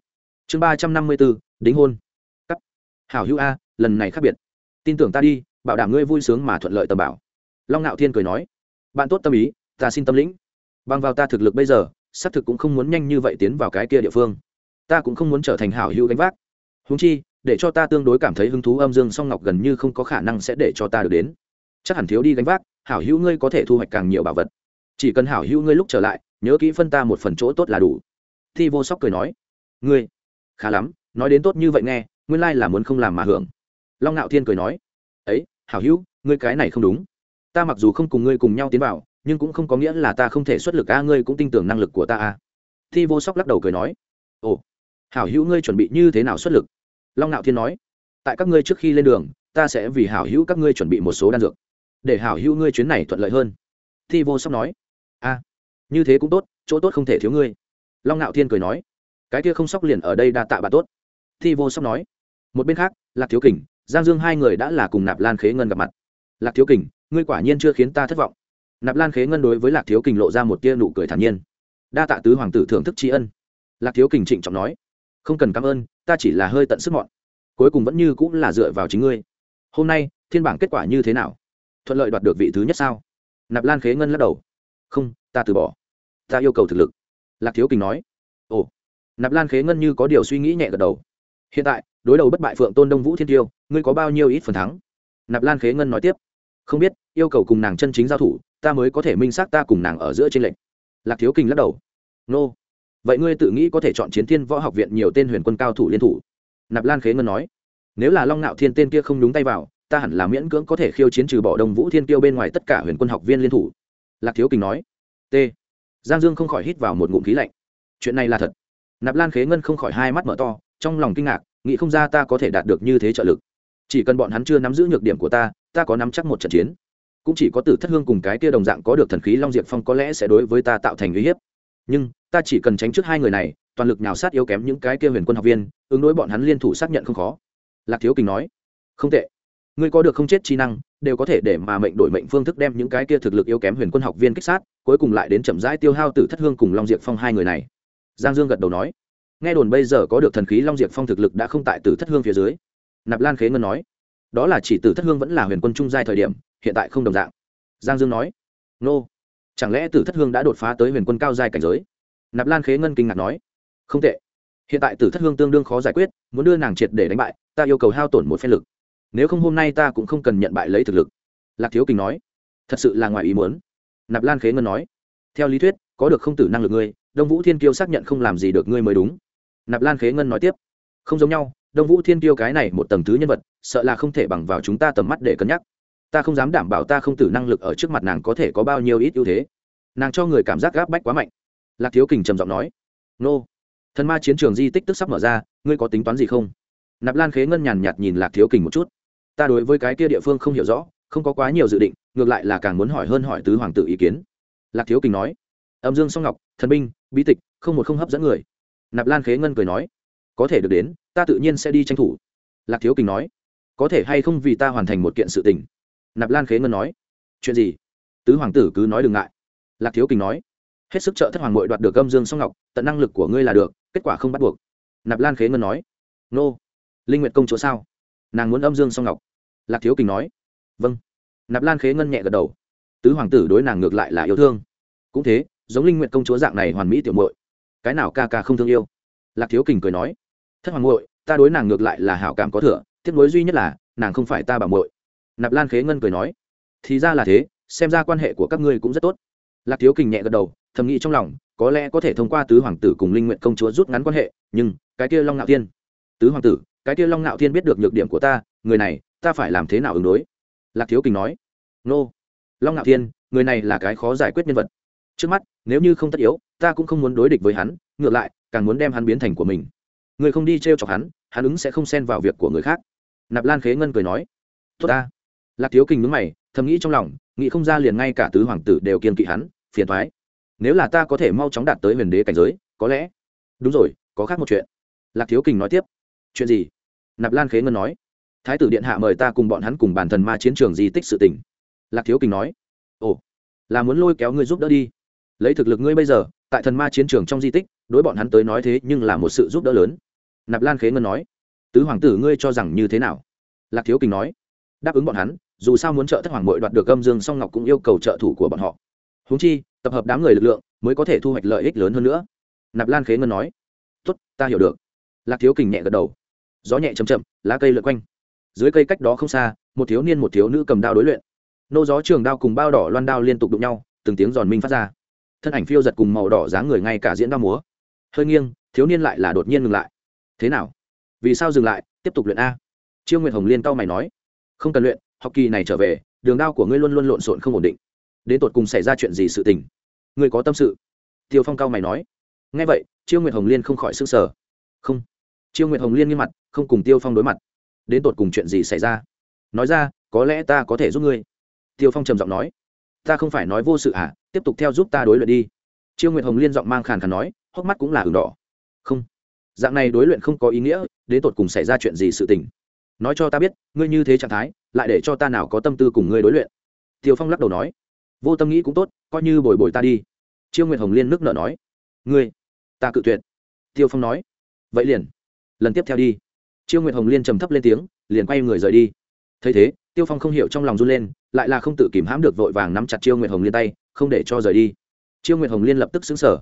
Chương ba trăm năm mươi bốn, đính hôn. Cắt. Hảo hữu a, lần này khác biệt. Tin tưởng ta đi, bảo đảm ngươi vui sướng mà thuận lợi tầm bảo. Long ngạo thiên cười nói. Bạn tốt tâm ý, ta xin tâm lĩnh. Bằng vào ta thực lực bây giờ, xác thực cũng không muốn nhanh như vậy tiến vào cái kia địa phương. Ta cũng không muốn trở thành hảo hữu gánh vác. Húng chi, để cho ta tương đối cảm thấy hứng thú âm dương song ngọc gần như không có khả năng sẽ để cho ta được đến. Chắc hẳn thiếu đi gánh vác, hảo hữu ngươi có thể thu hoạch càng nhiều bảo vật. Chỉ cần hảo hữu ngươi lúc trở lại, nhớ kỹ phân ta một phần chỗ tốt là đủ thi vô sóc cười nói, ngươi, khá lắm, nói đến tốt như vậy nghe, nguyên lai là muốn không làm mà hưởng. Long ngạo thiên cười nói, ấy, hảo hữu, ngươi cái này không đúng. Ta mặc dù không cùng ngươi cùng nhau tiến vào, nhưng cũng không có nghĩa là ta không thể xuất lực a, ngươi cũng tin tưởng năng lực của ta a. Thi vô sóc lắc đầu cười nói, ồ, hảo hữu ngươi chuẩn bị như thế nào xuất lực? Long ngạo thiên nói, tại các ngươi trước khi lên đường, ta sẽ vì hảo hữu các ngươi chuẩn bị một số đan dược, để hảo hữu ngươi chuyến này thuận lợi hơn. Thi vô sóc nói, a, như thế cũng tốt, chỗ tốt không thể thiếu ngươi long ngạo thiên cười nói, cái kia không sóc liền ở đây đa tạ bà tốt. Thi vô sóc nói, một bên khác, lạc thiếu kình, giang dương hai người đã là cùng nạp lan khế ngân gặp mặt. Lạc thiếu kình, ngươi quả nhiên chưa khiến ta thất vọng. Nạp lan khế ngân đối với lạc thiếu kình lộ ra một tia nụ cười thản nhiên. Đa tạ tứ hoàng tử thưởng thức tri ân. Lạc thiếu kình trịnh trọng nói, không cần cảm ơn, ta chỉ là hơi tận sức mọn. Cuối cùng vẫn như cũng là dựa vào chính ngươi. Hôm nay, thiên bảng kết quả như thế nào? Thuận lợi đoạt được vị thứ nhất sao? Nạp lan khế ngân lắc đầu, không, ta từ bỏ. Ta yêu cầu thực lực lạc thiếu kình nói, ồ. Nạp lan khế ngân như có điều suy nghĩ nhẹ gật đầu. Hiện tại, đối đầu bất bại phượng tôn đông vũ thiên tiêu, ngươi có bao nhiêu ít phần thắng? Nạp lan khế ngân nói tiếp, không biết, yêu cầu cùng nàng chân chính giao thủ, ta mới có thể minh xác ta cùng nàng ở giữa trên lệnh lạc thiếu kình lắc đầu, nô, vậy ngươi tự nghĩ có thể chọn chiến thiên võ học viện nhiều tên huyền quân cao thủ liên thủ? Nạp lan khế ngân nói, nếu là long nạo thiên tên kia không đúng tay vào, ta hẳn là miễn cưỡng có thể khiêu chiến trừ bỏ đông vũ thiên tiêu bên ngoài tất cả huyền quân học viên liên thủ. Lạc thiếu kình nói, t giang dương không khỏi hít vào một ngụm khí lạnh. Chuyện này là thật. Nạp lan khế ngân không khỏi hai mắt mở to, trong lòng kinh ngạc, nghĩ không ra ta có thể đạt được như thế trợ lực. Chỉ cần bọn hắn chưa nắm giữ nhược điểm của ta ta có nắm chắc một trận chiến. Cũng chỉ có tử thất hương cùng cái kia đồng dạng có được thần khí long diệp phong có lẽ sẽ đối với ta tạo thành uy hiếp. Nhưng, ta chỉ cần tránh trước hai người này, toàn lực nhào sát yếu kém những cái kia huyền quân học viên, ứng đối bọn hắn liên thủ xác nhận không khó. Lạc thiếu kình nói. Không tệ ngươi có được không chết chi năng, đều có thể để mà mệnh đổi mệnh phương thức đem những cái kia thực lực yếu kém huyền quân học viên kích sát, cuối cùng lại đến chậm rãi tiêu hao tử thất hương cùng long diệp phong hai người này. Giang dương gật đầu nói. Nghe đồn bây giờ có được thần khí long diệp phong thực lực đã không tại tử thất hương phía dưới. Nạp lan khế ngân nói. Đó là chỉ tử thất hương vẫn là huyền quân trung giai thời điểm, hiện tại không đồng dạng. Giang dương nói. Nô, chẳng lẽ tử thất hương đã đột phá tới huyền quân cao giai cảnh giới? Nạp lan khế ngân kinh ngạc nói. Không tệ. Hiện tại tử thất hương tương đương khó giải quyết, muốn đưa nàng triệt để đánh bại, ta yêu cầu hao tổn một phen lực nếu không hôm nay ta cũng không cần nhận bại lấy thực lực. Lạc thiếu kình nói, thật sự là ngoài ý muốn. Nạp lan khế ngân nói, theo lý thuyết, có được không tử năng lực ngươi, đông vũ thiên kiêu xác nhận không làm gì được ngươi mới đúng. Nạp lan khế ngân nói tiếp, không giống nhau, đông vũ thiên kiêu cái này một tầng thứ nhân vật, sợ là không thể bằng vào chúng ta tầm mắt để cân nhắc. Ta không dám đảm bảo ta không tử năng lực ở trước mặt nàng có thể có bao nhiêu ít ưu thế. Nàng cho người cảm giác gáp bách quá mạnh. Lạc thiếu kình trầm giọng nói, nô, thần ma chiến trường di tích tức sắp mở ra, ngươi có tính toán gì không? Nạp lan khế ngân nhàn nhạt nhìn lạc thiếu kình một chút ta đối với cái kia địa phương không hiểu rõ, không có quá nhiều dự định, ngược lại là càng muốn hỏi hơn hỏi tứ hoàng tử ý kiến. Lạc thiếu kình nói. Âm dương song ngọc, thần binh, bí tịch, không một không hấp dẫn người. Nạp lan khế ngân cười nói. Có thể được đến, ta tự nhiên sẽ đi tranh thủ. Lạc thiếu kình nói. Có thể hay không vì ta hoàn thành một kiện sự tình? Nạp lan khế ngân nói. Chuyện gì? Tứ hoàng tử cứ nói đừng ngại. Lạc thiếu kình nói. Hết sức trợ thất hoàng mội đoạt được âm dương song ngọc, tận năng lực của ngươi là được, kết quả không bắt buộc. Nạp lan khế ngân nói. Nô, linh nguyện công chúa sao? Nàng muốn âm dương song ngọc lạc thiếu kình nói. Vâng. Nạp lan khế ngân nhẹ gật đầu. Tứ hoàng tử đối nàng ngược lại là yêu thương. Cũng thế, giống linh nguyện công chúa dạng này hoàn mỹ tiểu muội, cái nào ca ca không thương yêu? Lạc thiếu kình cười nói. Thất hoàng muội, ta đối nàng ngược lại là hảo cảm có thừa, tiếc nối duy nhất là, nàng không phải ta bà muội. Nạp lan khế ngân cười nói. Thì ra là thế, xem ra quan hệ của các ngươi cũng rất tốt. Lạc thiếu kình nhẹ gật đầu, thầm nghĩ trong lòng, có lẽ có thể thông qua tứ hoàng tử cùng linh nguyện công chúa rút ngắn quan hệ, nhưng, cái kia long ngạo thiên. Tứ hoàng tử, cái kia long ngạo thiên biết được nhược điểm của ta, người này ta phải làm thế nào ứng đối? Lạc thiếu kình nói. Nô. Long ngạo thiên, người này là cái khó giải quyết nhân vật. Trước mắt, nếu như không tất yếu, ta cũng không muốn đối địch với hắn, ngược lại, càng muốn đem hắn biến thành của mình. Người không đi t r e o chọc hắn hắn ứng sẽ không xen vào việc của người khác. Nạp lan khế ngân cười nói. Tốt ta. Lạc thiếu kình ngứng mày, thầm nghĩ trong lòng, nghĩ không ra liền ngay cả tứ hoàng tử đều kiên kỵ hắn, phiền thoái nếu là ta có thể mau chóng đạt tới huyền đế cảnh giới, có lẽ. Đúng rồi, có khác một chuyện. Lạc thiếu kình nói tiếp. Chuyện gì? Nạp lan khế ngân nói thái tử điện hạ mời ta cùng bọn hắn cùng bản thần ma chiến trường di tích sự tỉnh lạc thiếu kình nói, ồ, là muốn lôi kéo ngươi giúp đỡ đi. Lấy thực lực ngươi bây giờ, tại thần ma chiến trường trong di tích, đối bọn hắn tới nói thế nhưng là một sự giúp đỡ lớn. Nạp lan khế ngân nói, tứ hoàng tử ngươi cho rằng như thế nào? Lạc thiếu kình nói, đáp ứng bọn hắn, dù sao muốn trợ thất hoàng mội đoạt được âm dương song ngọc cũng yêu cầu trợ thủ của bọn họ. Húng chi, tập hợp đám người lực lượng mới có thể thu hoạch lợi ích lớn hơn nữa. Nạp lan khế ngân nói, tốt, ta hiểu được. Lạc thiếu kình nhẹ gật đầu, gió nhẹ chầm chậm, lá cây lượn quanh dưới cây cách đó không xa, một thiếu niên một thiếu nữ cầm đao đối luyện. Nô gió trường đao cùng bao đỏ loan đao liên tục đụng nhau, từng tiếng giòn minh phát ra. Thân ảnh phiêu giật cùng màu đỏ dáng người ngay cả diễn đao múa. Hơi nghiêng, thiếu niên lại là đột nhiên ngừng lại. Thế nào? Vì sao dừng lại? Tiếp tục luyện a. Chiêu nguyệt hồng liên cao mày nói. Không cần luyện, học kỳ này trở về, đường đao của ngươi luôn luôn lộn xộn không ổn định. Đến tột cùng xảy ra chuyện gì sự tình? Ngươi có tâm sự? Tiêu phong cao mày nói. Nghe vậy, chiêu nguyệt hồng liên không khỏi s ư n g sở không. Chiêu nguyệt hồng liên nghiêm mặt, không cùng tiêu phong đối mặt đến tột cùng chuyện gì xảy ra? Nói ra, có lẽ ta có thể giúp ngươi. Tiêu phong trầm giọng nói. Ta không phải nói vô sự à tiếp tục theo giúp ta đối luyện đi. Chiêu nguyệt hồng liên giọng mang khàn khàn nói, hốc mắt cũng là hừng đỏ. Không. Dạng này đối luyện không có ý nghĩa, đến tột cùng xảy ra chuyện gì sự tình? Nói cho ta biết, ngươi như thế trạng thái, lại để cho ta nào có tâm tư cùng ngươi đối luyện? Tiêu phong lắc đầu nói. Vô tâm nghĩ cũng tốt, coi như bồi bồi ta đi. Chiêu nguyệt hồng liên nước nợ nói. Ngươi, ta cự tuyệt. Tiêu phong nói. Vậy liền. Lần tiếp theo đi chiêu nguyệt hồng liên trầm thấp lên tiếng, liền quay người rời đi. Thấy thế, tiêu phong không hiểu trong lòng run lên, lại là không tự kìm hãm được vội vàng nắm chặt chiêu nguyệt hồng liên tay, không để cho rời đi. Chiêu nguyệt hồng liên lập tức xứng sở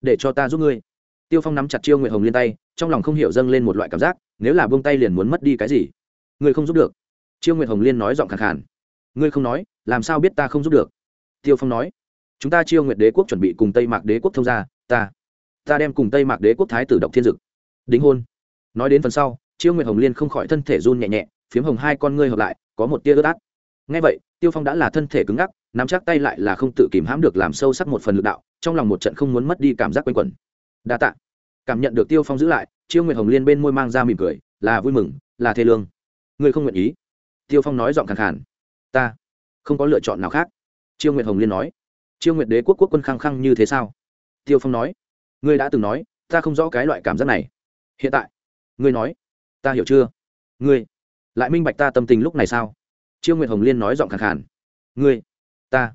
để cho ta giúp ngươi. Tiêu phong nắm chặt chiêu nguyệt hồng liên tay, trong lòng không hiểu dâng lên một loại cảm giác, nếu là buông tay liền muốn mất đi cái gì? Ngươi không giúp được. Chiêu nguyệt hồng liên nói giọng khẳng khàn. Ngươi không nói, làm sao biết ta không giúp được? Tiêu phong nói. Chúng ta chiêu nguyệt đế quốc chuẩn bị cùng tây mạc đế quốc thông gia, ta ta đem cùng tây mạc đế quốc thái tử độc thiên dực, đính hôn. Nói đến phần sau chiêu nguyệt hồng liên không khỏi thân thể run nhẹ nhẹ, phiếm hồng hai con ngươi hợp lại, có một tia ướt át. Ngay vậy, tiêu phong đã là thân thể cứng ngắc, nắm chắc tay lại là không tự kìm hãm được làm sâu sắc một phần lực đạo, trong lòng một trận không muốn mất đi cảm giác quanh quẩn. Đa tạ. Cảm nhận được tiêu phong giữ lại, chiêu nguyệt hồng liên bên môi mang ra mỉm cười, là vui mừng, là thê lương. Ngươi không nguyện ý. Tiêu phong nói giọng khẳng khản ta không có lựa chọn nào khác. Chiêu nguyệt hồng liên nói. Chiêu nguyệt đế quốc quốc quân khăng khăng như thế sao? Tiêu phong nói. Ngươi đã từng nói, ta không rõ cái loại cảm giác này. Hiện tại, ngươi nói ta hiểu chưa? Ngươi, lại minh bạch ta tâm tình lúc này sao? Chiêu nguyệt hồng liên nói giọng khàn khàn. Ngươi, ta.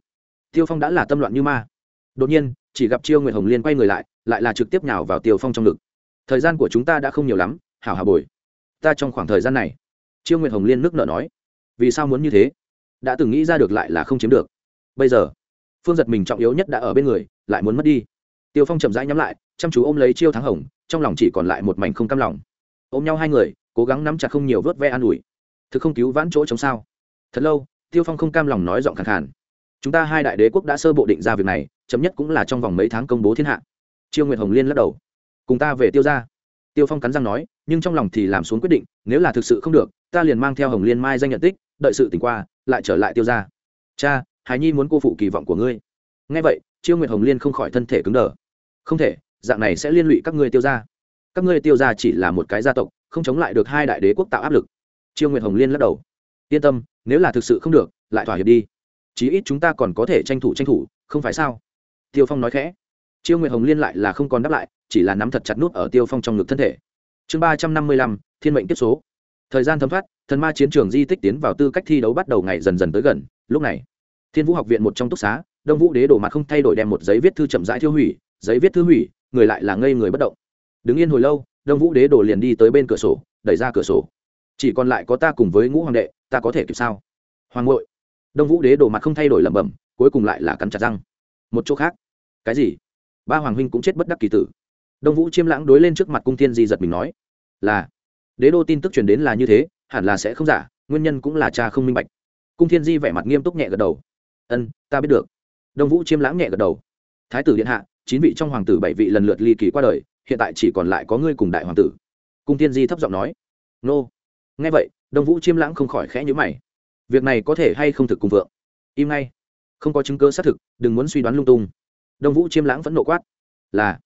Tiêu phong đã là tâm loạn như ma. Đột nhiên, chỉ gặp chiêu nguyệt hồng liên quay người lại lại là trực tiếp nhào vào tiêu phong trong ngực. Thời gian của chúng ta đã không nhiều lắm, hảo hà bồi. Ta trong khoảng thời gian này. Chiêu nguyệt hồng liên nước nợ nói. Vì sao muốn như thế? Đã từng nghĩ ra được lại là không chiếm được. Bây giờ, phương giật mình trọng yếu nhất đã ở bên người, lại muốn mất đi. Tiêu phong chậm rãi nhắm lại, chăm chú ôm lấy chiêu thắng hồng, trong lòng chỉ còn lại một mảnh không cam lòng ôm nhau hai người, cố gắng nắm chặt không nhiều vớt ve an ủi. Thực không cứu vãn chỗ chống sao? Thật lâu, tiêu phong không cam lòng nói giọng khẳng khàn. Chúng ta hai đại đế quốc đã sơ bộ định ra việc này, chấm nhất cũng là trong vòng mấy tháng công bố thiên hạ. Chiêu nguyệt hồng liên lắc đầu. Cùng ta về tiêu ra tiêu phong cắn răng nói, nhưng trong lòng thì làm xuống quyết định, nếu là thực sự không được, ta liền mang theo hồng liên mai danh nhận tích, đợi sự tỉnh qua, lại trở lại tiêu ra cha, hải nhi muốn cô phụ kỳ vọng của ngươi. Nghe vậy chiêu nguyệt hồng liên không khỏi thân thể cứng đờ. Không thể, dạng này sẽ liên lụy các ngươi tiêu ra các ngươi tiêu ra chỉ là một cái gia tộc, không chống lại được hai đại đế quốc tạo áp lực. Chiêu nguyệt hồng liên lắc đầu. Yên tâm, nếu là thực sự không được, lại thỏa hiệp đi. Chí ít chúng ta còn có thể tranh thủ tranh thủ, không phải sao? Tiêu phong nói khẽ. Chiêu nguyệt hồng liên lại là không còn đáp lại, chỉ là nắm thật chặt nút ở tiêu phong trong ngực thân thể. Chương ba trăm năm mươi lăm, thiên mệnh tiếp số. Thời gian thấm thoát, thần ma chiến trường di tích tiến vào tư cách thi đấu bắt đầu ngày dần dần tới gần. Lúc này, thiên vũ học viện một trong túc xá, đông vũ đế đổ mặt không thay đổi đem một giấy viết thư chậm rãi thiêu hủy. Giấy viết thư hủy, người lại là ngây người bất động đứng yên hồi lâu, đông vũ đế Đồ liền đi tới bên cửa sổ, đẩy ra cửa sổ. Chỉ còn lại có ta cùng với ngũ hoàng đệ, ta có thể kịp sao? Hoàng ngội đông vũ đế đồ mặt không thay đổi lẩm bẩm, cuối cùng lại là cắn chặt răng. Một chỗ khác. Cái gì? Ba hoàng huynh cũng chết bất đắc kỳ tử. Đông vũ chiêm lãng đối lên trước mặt cung thiên di giật mình nói, là. Đế đô tin tức truyền đến là như thế, hẳn là sẽ không giả, nguyên nhân cũng là cha không minh bạch. Cung thiên di vẻ mặt nghiêm túc nhẹ gật đầu. Ân, ta biết được. Đông vũ chiêm lãng nhẹ gật đầu. Thái tử điện hạ, chín vị trong hoàng tử bảy vị lần lượt ly kỳ qua đời hiện tại chỉ còn lại có ngươi cùng đại hoàng tử. Cung thiên di thấp giọng nói. Nô. Nghe vậy, đông vũ chiêm lãng không khỏi khẽ nhữ mày. Việc này có thể hay không thực cùng vượng? Im ngay. Không có chứng cơ xác thực, đừng muốn suy đoán lung tung. Đông vũ chiêm lãng vẫn nộ quát. Là.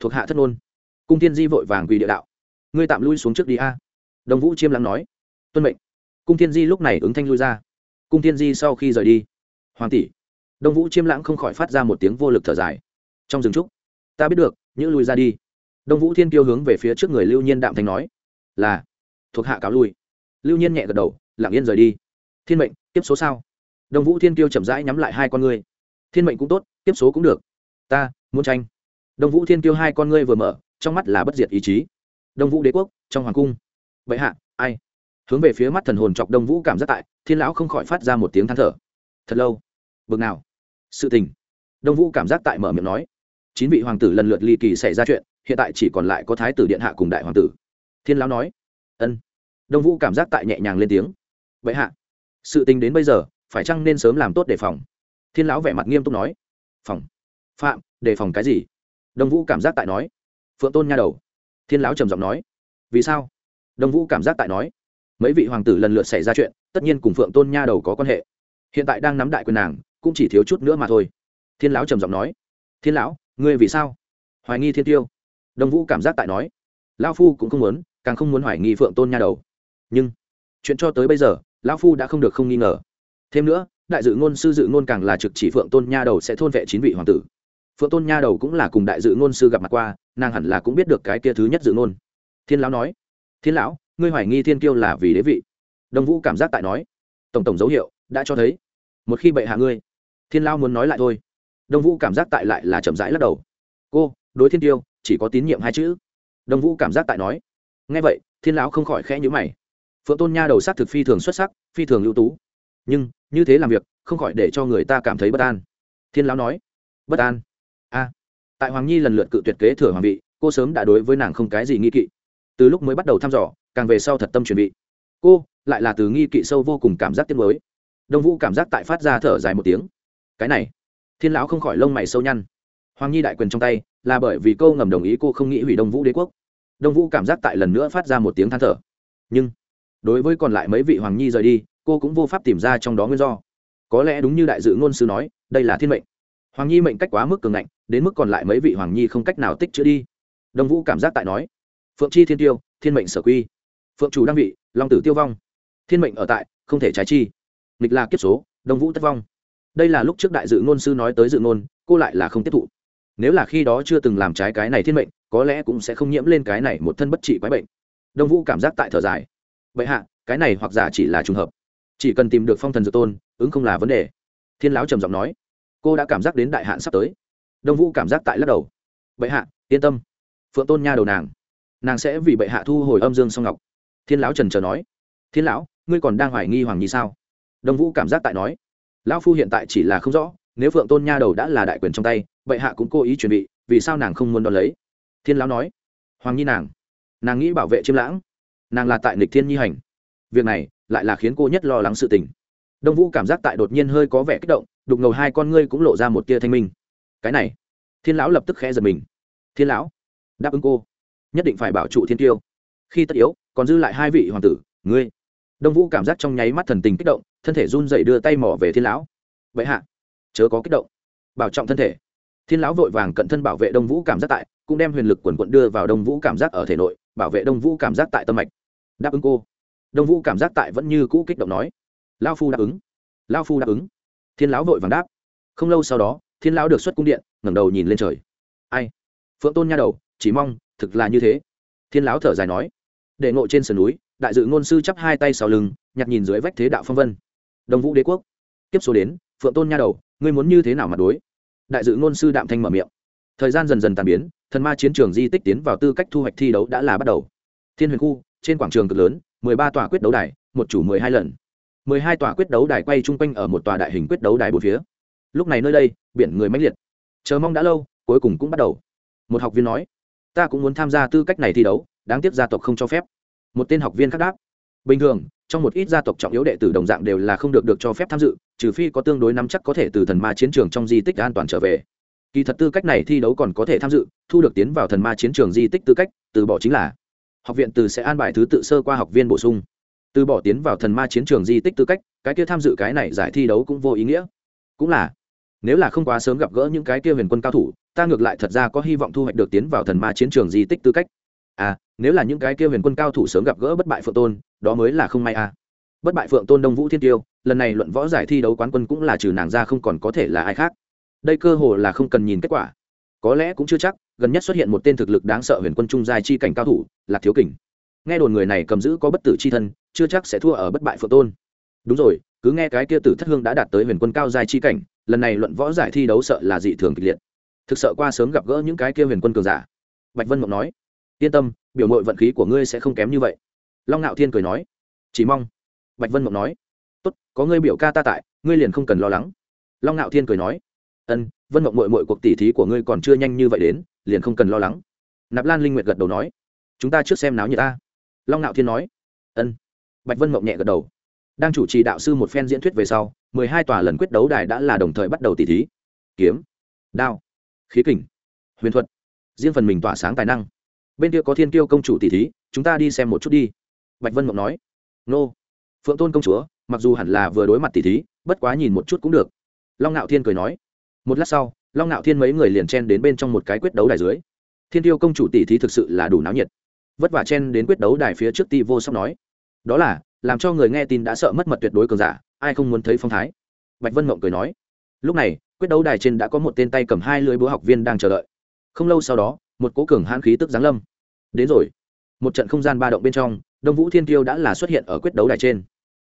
Thuộc hạ thất ngôn cung thiên di vội vàng quỳ địa đạo. Ngươi tạm lui xuống trước đi a. Đông vũ chiêm lãng nói. Tuân mệnh. Cung thiên di lúc này ứng thanh lui ra. Cung thiên di sau khi rời đi. Hoàng tỷ. Đông vũ chiêm lãng không khỏi phát ra một tiếng vô lực thở dài. Trong rừng trúc, ta biết được những lui ra đi đông vũ thiên Kiêu hướng về phía trước người lưu nhiên đạm thanh nói, là. Thuộc hạ cáo lui. Lưu nhiên nhẹ gật đầu, lặng yên rời đi. Thiên mệnh tiếp số sao? Đông vũ thiên Kiêu chậm rãi nhắm lại hai con ngươi. Thiên mệnh cũng tốt tiếp số cũng được. Ta, muốn tranh. Đông vũ thiên Kiêu hai con ngươi vừa mở, trong mắt là bất diệt ý chí. Đông vũ đế quốc, trong hoàng cung. Vậy hạ, ai? Hướng về phía mắt thần hồn chọc đông vũ cảm giác tại, thiên lão không khỏi phát ra một tiếng than thở. Thật lâu. Bực nào. Sự tình. Đông vũ cảm giác tại mở miệng nói. Chín vị hoàng tử lần lượt ly kỳ xảy ra chuyện hiện tại chỉ còn lại có thái tử điện hạ cùng đại hoàng tử. Thiên lão nói, ân. Đông vũ cảm giác tại nhẹ nhàng lên tiếng. Vậy hạ, sự tình đến bây giờ, phải chăng nên sớm làm tốt đề phòng? Thiên lão vẻ mặt nghiêm túc nói. Phòng. Phạm, đề phòng cái gì? Đông vũ cảm giác tại nói. Phượng tôn nha đầu. Thiên lão trầm giọng nói. Vì sao? Đông vũ cảm giác tại nói. Mấy vị hoàng tử lần lượt xảy ra chuyện, tất nhiên cùng phượng tôn nha đầu có quan hệ. Hiện tại đang nắm đại quyền nàng, cũng chỉ thiếu chút nữa mà thôi. Thiên lão trầm giọng nói. Thiên lão, ngươi vì sao? Hoài nghi thiên tiêu đông vũ cảm giác tại nói, lão phu cũng không muốn, càng không muốn hoài nghi phượng tôn nha đầu. Nhưng, chuyện cho tới bây giờ, lão phu đã không được không nghi ngờ. Thêm nữa, đại dự ngôn sư dự ngôn càng là trực chỉ phượng tôn nha đầu sẽ thôn vệ chín vị hoàng tử. Phượng tôn nha đầu cũng là cùng đại dự ngôn sư gặp mặt qua, nàng hẳn là cũng biết được cái kia thứ nhất dự ngôn. Thiên lão nói, thiên lão, ngươi hoài nghi thiên kiêu là vì đế vị? Đông vũ cảm giác tại nói, tổng tổng dấu hiệu đã cho thấy. Một khi bệ hạ ngươi, thiên lão muốn nói lại thôi. Đông vũ cảm giác tại lại là chậm rãi lắc đầu. Cô đối thiên tiêu, chỉ có tín nhiệm hai chữ. Đông vũ cảm giác tại nói. Ngay vậy, thiên lão không khỏi khẽ nhữ mày. Phượng tôn nha đầu s á c thực phi thường xuất sắc, phi thường ưu tú. Nhưng, như thế làm việc, không khỏi để cho người ta cảm thấy bất an. Thiên lão nói. Bất an? A. Tại hoàng nhi lần lượt cự tuyệt kế thừa hoàng vị, cô sớm đã đối với nàng không cái gì nghi kỵ. Từ lúc mới bắt đầu thăm dò, càng về sau thật tâm chuẩn bị. Cô, lại là từ nghi kỵ sâu vô cùng cảm giác tiếc mới đông vũ cảm giác tại phát ra thở dài một tiếng. Cái này. Thiên lão không khỏi lông mày sâu nhăn hoàng nhi đại quyền trong tay, là bởi vì câu ngầm đồng ý cô không nghĩ hủy đông vũ đế quốc. Đông vũ cảm giác tại lần nữa phát ra một tiếng than thở. Nhưng, đối với còn lại mấy vị hoàng nhi rời đi, cô cũng vô pháp tìm ra trong đó nguyên do. Có lẽ đúng như đại dự ngôn sư nói, đây là thiên mệnh. Hoàng nhi mệnh cách quá mức cường ngạnh, đến mức còn lại mấy vị hoàng nhi không cách nào tích chữa đi. Đông vũ cảm giác tại nói, phượng chi thiên tiêu, thiên mệnh sở quy. Phượng chủ đăng vị, long tử tiêu vong. Thiên mệnh ở tại, không thể trái chi. Nghịch là kiếp số, đông vũ tất vong. Đây là lúc trước đại dự ngôn sư nói tới dự ngôn, cô lại là không tiếp thụ nếu là khi đó chưa từng làm trái cái này thiên mệnh, có lẽ cũng sẽ không nhiễm lên cái này một thân bất trị quái bệnh. Đông vũ cảm giác tại thở dài. Vậy hạ, cái này hoặc giả chỉ là trùng hợp. Chỉ cần tìm được phong thần dự tôn, ứng không là vấn đề. Thiên lão trầm giọng nói. Cô đã cảm giác đến đại hạn sắp tới. Đông vũ cảm giác tại lắc đầu. Bệ hạ, yên tâm. Phượng tôn nha đầu nàng. Nàng sẽ vì bệ hạ thu hồi âm dương song ngọc. Thiên lão trần trờ nói. Thiên lão, ngươi còn đang hoài nghi hoàng nhi sao? Đông vũ cảm giác tại nói. Lão phu hiện tại chỉ là không rõ nếu phượng tôn nha đầu đã là đại quyền trong tay, vậy hạ cũng cố ý chuẩn bị, vì sao nàng không muốn đón lấy? Thiên lão nói. Hoàng nhi nàng. Nàng nghĩ bảo vệ chiêm lãng. Nàng là tại nịch thiên nhi hành. Việc này lại là khiến cô nhất lo lắng sự tình. Đông vũ cảm giác tại đột nhiên hơi có vẻ kích động, đục ngầu hai con ngươi cũng lộ ra một tia thanh minh. Cái này, thiên lão lập tức khẽ giật mình. Thiên lão, đáp ứng cô. Nhất định phải bảo trụ thiên tiêu khi tất yếu, còn dư lại hai vị hoàng tử, ngươi. Đông vũ cảm giác trong nháy mắt thần tình kích động, thân thể run dậy đưa tay mỏ về thiên lão. Vậy hạ chớ có kích động. Bảo trọng thân thể. Thiên lão vội vàng cận thân bảo vệ đông vũ cảm giác tại, cũng đem huyền lực quần quận đưa vào đông vũ cảm giác ở thể nội, bảo vệ đông vũ cảm giác tại tâm mạch. Đáp ứng cô. Đông vũ cảm giác tại vẫn như cũ kích động nói. Lao phu đáp ứng. Lao phu đáp ứng. Thiên lão vội vàng đáp. Không lâu sau đó, thiên lão được xuất cung điện, ngẩng đầu nhìn lên trời. Ai? Phượng tôn nha đầu, chỉ mong, thực là như thế. Thiên lão thở dài nói. Để ngộ trên sườn núi, đại dự ngôn sư chắp hai tay sau lưng, nhặt nhìn dưới vách thế đạo phong vân. Đồng vũ đế quốc. Tiếp số đến, phượng tôn nha đầu ngươi muốn như thế nào mà đối? Đại dự ngôn sư đạm thanh mở miệng. Thời gian dần dần tàn biến, thần ma chiến trường di tích tiến vào tư cách thu hoạch thi đấu đã là bắt đầu. Thiên huyền khu, trên quảng trường cực lớn, mười ba tòa quyết đấu đài, một chủ mười hai lần. Mười hai tòa quyết đấu đài quay chung quanh ở một tòa đại hình quyết đấu đài bốn phía. Lúc này nơi đây, biển người mãnh liệt. Chờ mong đã lâu, cuối cùng cũng bắt đầu. Một học viên nói, ta cũng muốn tham gia tư cách này thi đấu, đáng tiếc gia tộc không cho phép. Một tên học viên khác đáp, bình thường, trong một ít gia tộc trọng yếu đệ tử đồng dạng đều là không được được cho phép tham dự trừ phi có tương đối nắm chắc có thể từ thần ma chiến trường trong di tích an toàn trở về. Kỳ thật tư cách này thi đấu còn có thể tham dự, thu được tiến vào thần ma chiến trường di tích tư cách, từ bỏ chính là học viện từ sẽ an bài thứ tự sơ qua học viên bổ sung. Từ bỏ tiến vào thần ma chiến trường di tích tư cách, cái kia tham dự cái này giải thi đấu cũng vô ý nghĩa. Cũng là, nếu là không quá sớm gặp gỡ những cái kia huyền quân cao thủ, ta ngược lại thật ra có hy vọng thu hoạch được tiến vào thần ma chiến trường di tích tư cách. À nếu là những cái kia huyền quân cao thủ sớm gặp gỡ bất bại phượng tôn, đó mới là không may à bất bại phượng tôn đông vũ thiên tiêu, lần này luận võ giải thi đấu quán quân cũng là trừ nàng ra không còn có thể là ai khác. Đây cơ hồ là không cần nhìn kết quả. Có lẽ cũng chưa chắc, gần nhất xuất hiện một tên thực lực đáng sợ huyền quân trung giai chi cảnh cao thủ, lạc thiếu kình. Nghe đồn người này cầm giữ có bất tử chi thân, chưa chắc sẽ thua ở bất bại phượng tôn. Đúng rồi, cứ nghe cái kia tử thất hương đã đạt tới huyền quân cao giai chi cảnh, lần này luận võ giải thi đấu sợ là dị thường kịch liệt. Thực sợ qua sớm gặp gỡ những cái kia huyền quân cường giả. Bạch vân mộng nói, yên tâm, biểu mội vận khí của ngươi sẽ không kém như vậy. Long ngạo thiên cười nói, chỉ mong bạch vân mộng nói, tốt, có ngươi biểu ca ta tại, ngươi liền không cần lo lắng. Long ngạo thiên cười nói, ân, vân mộng mội mội cuộc tỉ thí của ngươi còn chưa nhanh như vậy đến, liền không cần lo lắng. Nạp lan linh nguyệt gật đầu nói, chúng ta trước xem náo như ta. Long ngạo thiên nói, ân. Bạch vân mộng nhẹ gật đầu. Đang chủ trì đạo sư một phen diễn thuyết về sau, mười hai tòa lần quyết đấu đài đã là đồng thời bắt đầu tỉ thí. Kiếm, đao, khí kình, huyền thuật, riêng phần mình tỏa sáng tài năng. Bên kia có thiên kiêu công chủ tỷ thí, chúng ta đi xem một chút đi. Bạch vân mộng nói, nô phượng tôn công chúa, mặc dù hẳn là vừa đối mặt tỷ thí, bất quá nhìn một chút cũng được. Long ngạo thiên cười nói. Một lát sau, long ngạo thiên mấy người liền chen đến bên trong một cái quyết đấu đài dưới. Thiên tiêu công chủ tỷ thí thực sự là đủ náo nhiệt. Vất vả chen đến quyết đấu đài phía trước ti vô sóc nói. Đó là, làm cho người nghe tin đã sợ mất mật tuyệt đối cường giả, ai không muốn thấy phong thái? Bạch vân mộng cười nói. Lúc này, quyết đấu đài trên đã có một tên tay cầm hai lưới búa học viên đang chờ đợi. Không lâu sau đó, một cố cường hãn khí tức giáng lâm. Đến rồi. Một trận không gian ba động bên trong, đông vũ thiên tiêu đã là xuất hiện ở quyết đấu đài trên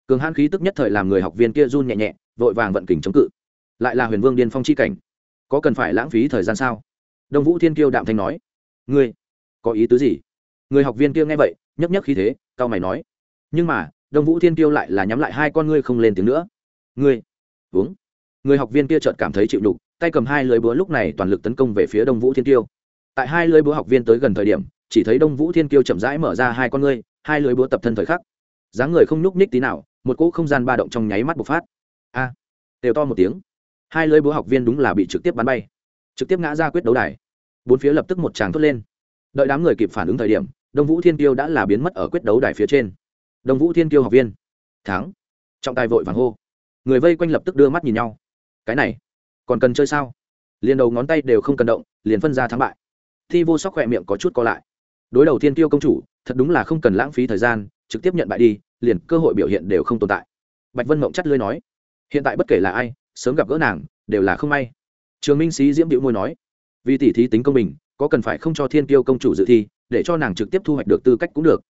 cường hãn khí tức nhất thời làm người học viên kia run nhẹ nhẹ, vội vàng vận kình chống cự. Lại là huyền vương điên phong chi cảnh. Có cần phải lãng phí thời gian sao? Đông vũ thiên kiêu đạm thanh nói. Ngươi, có ý tứ gì? Người học viên kia nghe vậy nhấp nhấp khí thế, cao mày nói. Nhưng mà, đông vũ thiên kiêu lại là nhắm lại hai con ngươi không lên tiếng nữa. Ngươi, uống. Người học viên kia chợt cảm thấy chịu đục tay cầm hai lưới búa lúc này toàn lực tấn công về phía đông vũ thiên kiêu. Tại hai lưới búa học viên tới gần thời điểm, chỉ thấy đông vũ thiên kiêu chậm rãi mở ra hai con ngươi, hai lưới búa tập thân thời khắc. Dáng người không nhúc nhích tí nào một cỗ không gian ba động trong nháy mắt bộc phát. A! Đều to một tiếng. Hai lưỡi búa học viên đúng là bị trực tiếp bắn bay. Trực tiếp ngã ra quyết đấu đài. Bốn phía lập tức một tràng thốt lên. Đợi đám người kịp phản ứng thời điểm, đông vũ thiên Tiêu đã là biến mất ở quyết đấu đài phía trên. Đông vũ thiên Tiêu học viên. Thắng. Trọng tài vội vàng hô. Người vây quanh lập tức đưa mắt nhìn nhau. Cái này, còn cần chơi sao? Liền đầu ngón tay đều không cần động, liền phân ra thắng bại. Thi vô sóc khỏe miệng có chút co lại. Đối đầu thiên Tiêu công chủ, thật đúng là không cần lãng phí thời gian, trực tiếp nhận bại đi liền cơ hội biểu hiện đều không tồn tại. Bạch vân mộng chắt lưới nói, hiện tại bất kể là ai, sớm gặp gỡ nàng, đều là không may. Trường minh sĩ diễm điệu môi nói, vì tỷ thí tính công bình, có cần phải không cho thiên kiêu công chủ dự thi, để cho nàng trực tiếp thu hoạch được tư cách cũng được.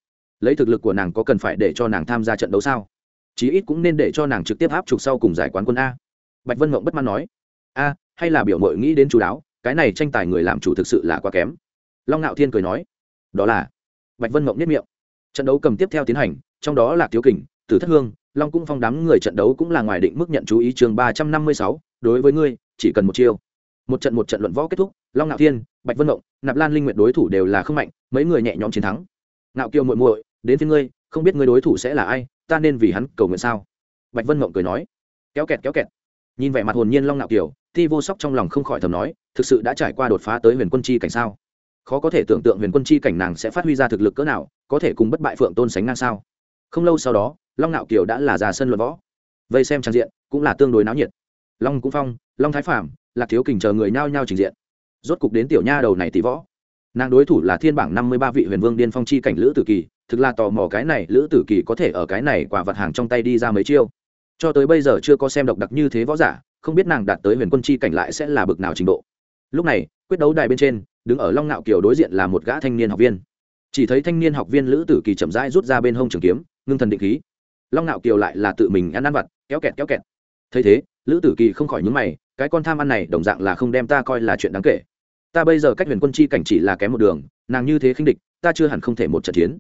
Lấy thực lực của nàng có cần phải để cho nàng tham gia trận đấu sao? Chí ít cũng nên để cho nàng trực tiếp áp trục sau cùng giải quán quân a. Bạch vân mộng bất mãn nói, a, hay là biểu mội nghĩ đến chú đáo, cái này tranh tài người làm chủ thực sự là quá kém. Long ngạo thiên cười nói, đó là bạch vân mộng nhất miệng trận đấu cầm tiếp theo tiến hành, trong đó là thiếu kình, tử thất hương, long cũng phong đám người trận đấu cũng là ngoài định mức nhận chú ý chương ba trăm năm mươi sáu, đối với ngươi, chỉ cần một chiêu. Một trận một trận luận võ kết thúc, long ngạo thiên, bạch vân mộng nạp lan linh nguyện đối thủ đều là không mạnh, mấy người nhẹ nhõm chiến thắng. Ngạo kiều muội muội, đến phía ngươi, không biết ngươi đối thủ sẽ là ai, ta nên vì hắn cầu nguyện sao? Bạch vân mộng cười nói. Kéo kẹt kéo kẹt. Nhìn vẻ mặt hồn nhiên long ngạo kiều, thi vô sóc trong lòng không khỏi thầm nói, thực sự đã trải qua đột phá tới huyền quân chi cảnh sao? Khó có thể tưởng tượng huyền quân chi cảnh nàng sẽ phát huy ra thực lực cỡ nào có thể cùng bất bại phượng tôn sánh ngang sao? Không lâu sau đó, long ngạo kiều đã là ra sân luận võ. Vây xem trang diện, cũng là tương đối náo nhiệt. Long cũng phong, long thái phạm lạc thiếu kình chờ người nhao nhao trình diện. Rốt cục đến tiểu nha đầu này tỷ võ. Nàng đối thủ là thiên bảng năm mươi ba vị huyền vương điên phong chi cảnh lữ tử kỳ, thực là tò mò cái này lữ tử kỳ có thể ở cái này quả vật hàng trong tay đi ra mấy chiêu. Cho tới bây giờ chưa có xem độc đặc như thế võ giả, không biết nàng đạt tới huyền quân chi cảnh lại sẽ là bực nào trình độ. Lúc này, quyết đấu đài bên trên, đứng ở long nạo kiều đối diện là một gã thanh niên học viên chỉ thấy thanh niên học viên lữ tử kỳ chậm rãi rút ra bên hông trường kiếm, ngưng thần định khí. Long nạo kiều lại là tự mình ăn ăn vặt, kéo kẹt kéo kẹt. Thấy thế, lữ tử kỳ không khỏi nhúng mày, cái con tham ăn này đồng dạng là không đem ta coi là chuyện đáng kể. Ta bây giờ cách huyền quân chi cảnh chỉ là kém một đường, nàng như thế khinh địch, ta chưa hẳn không thể một trận chiến.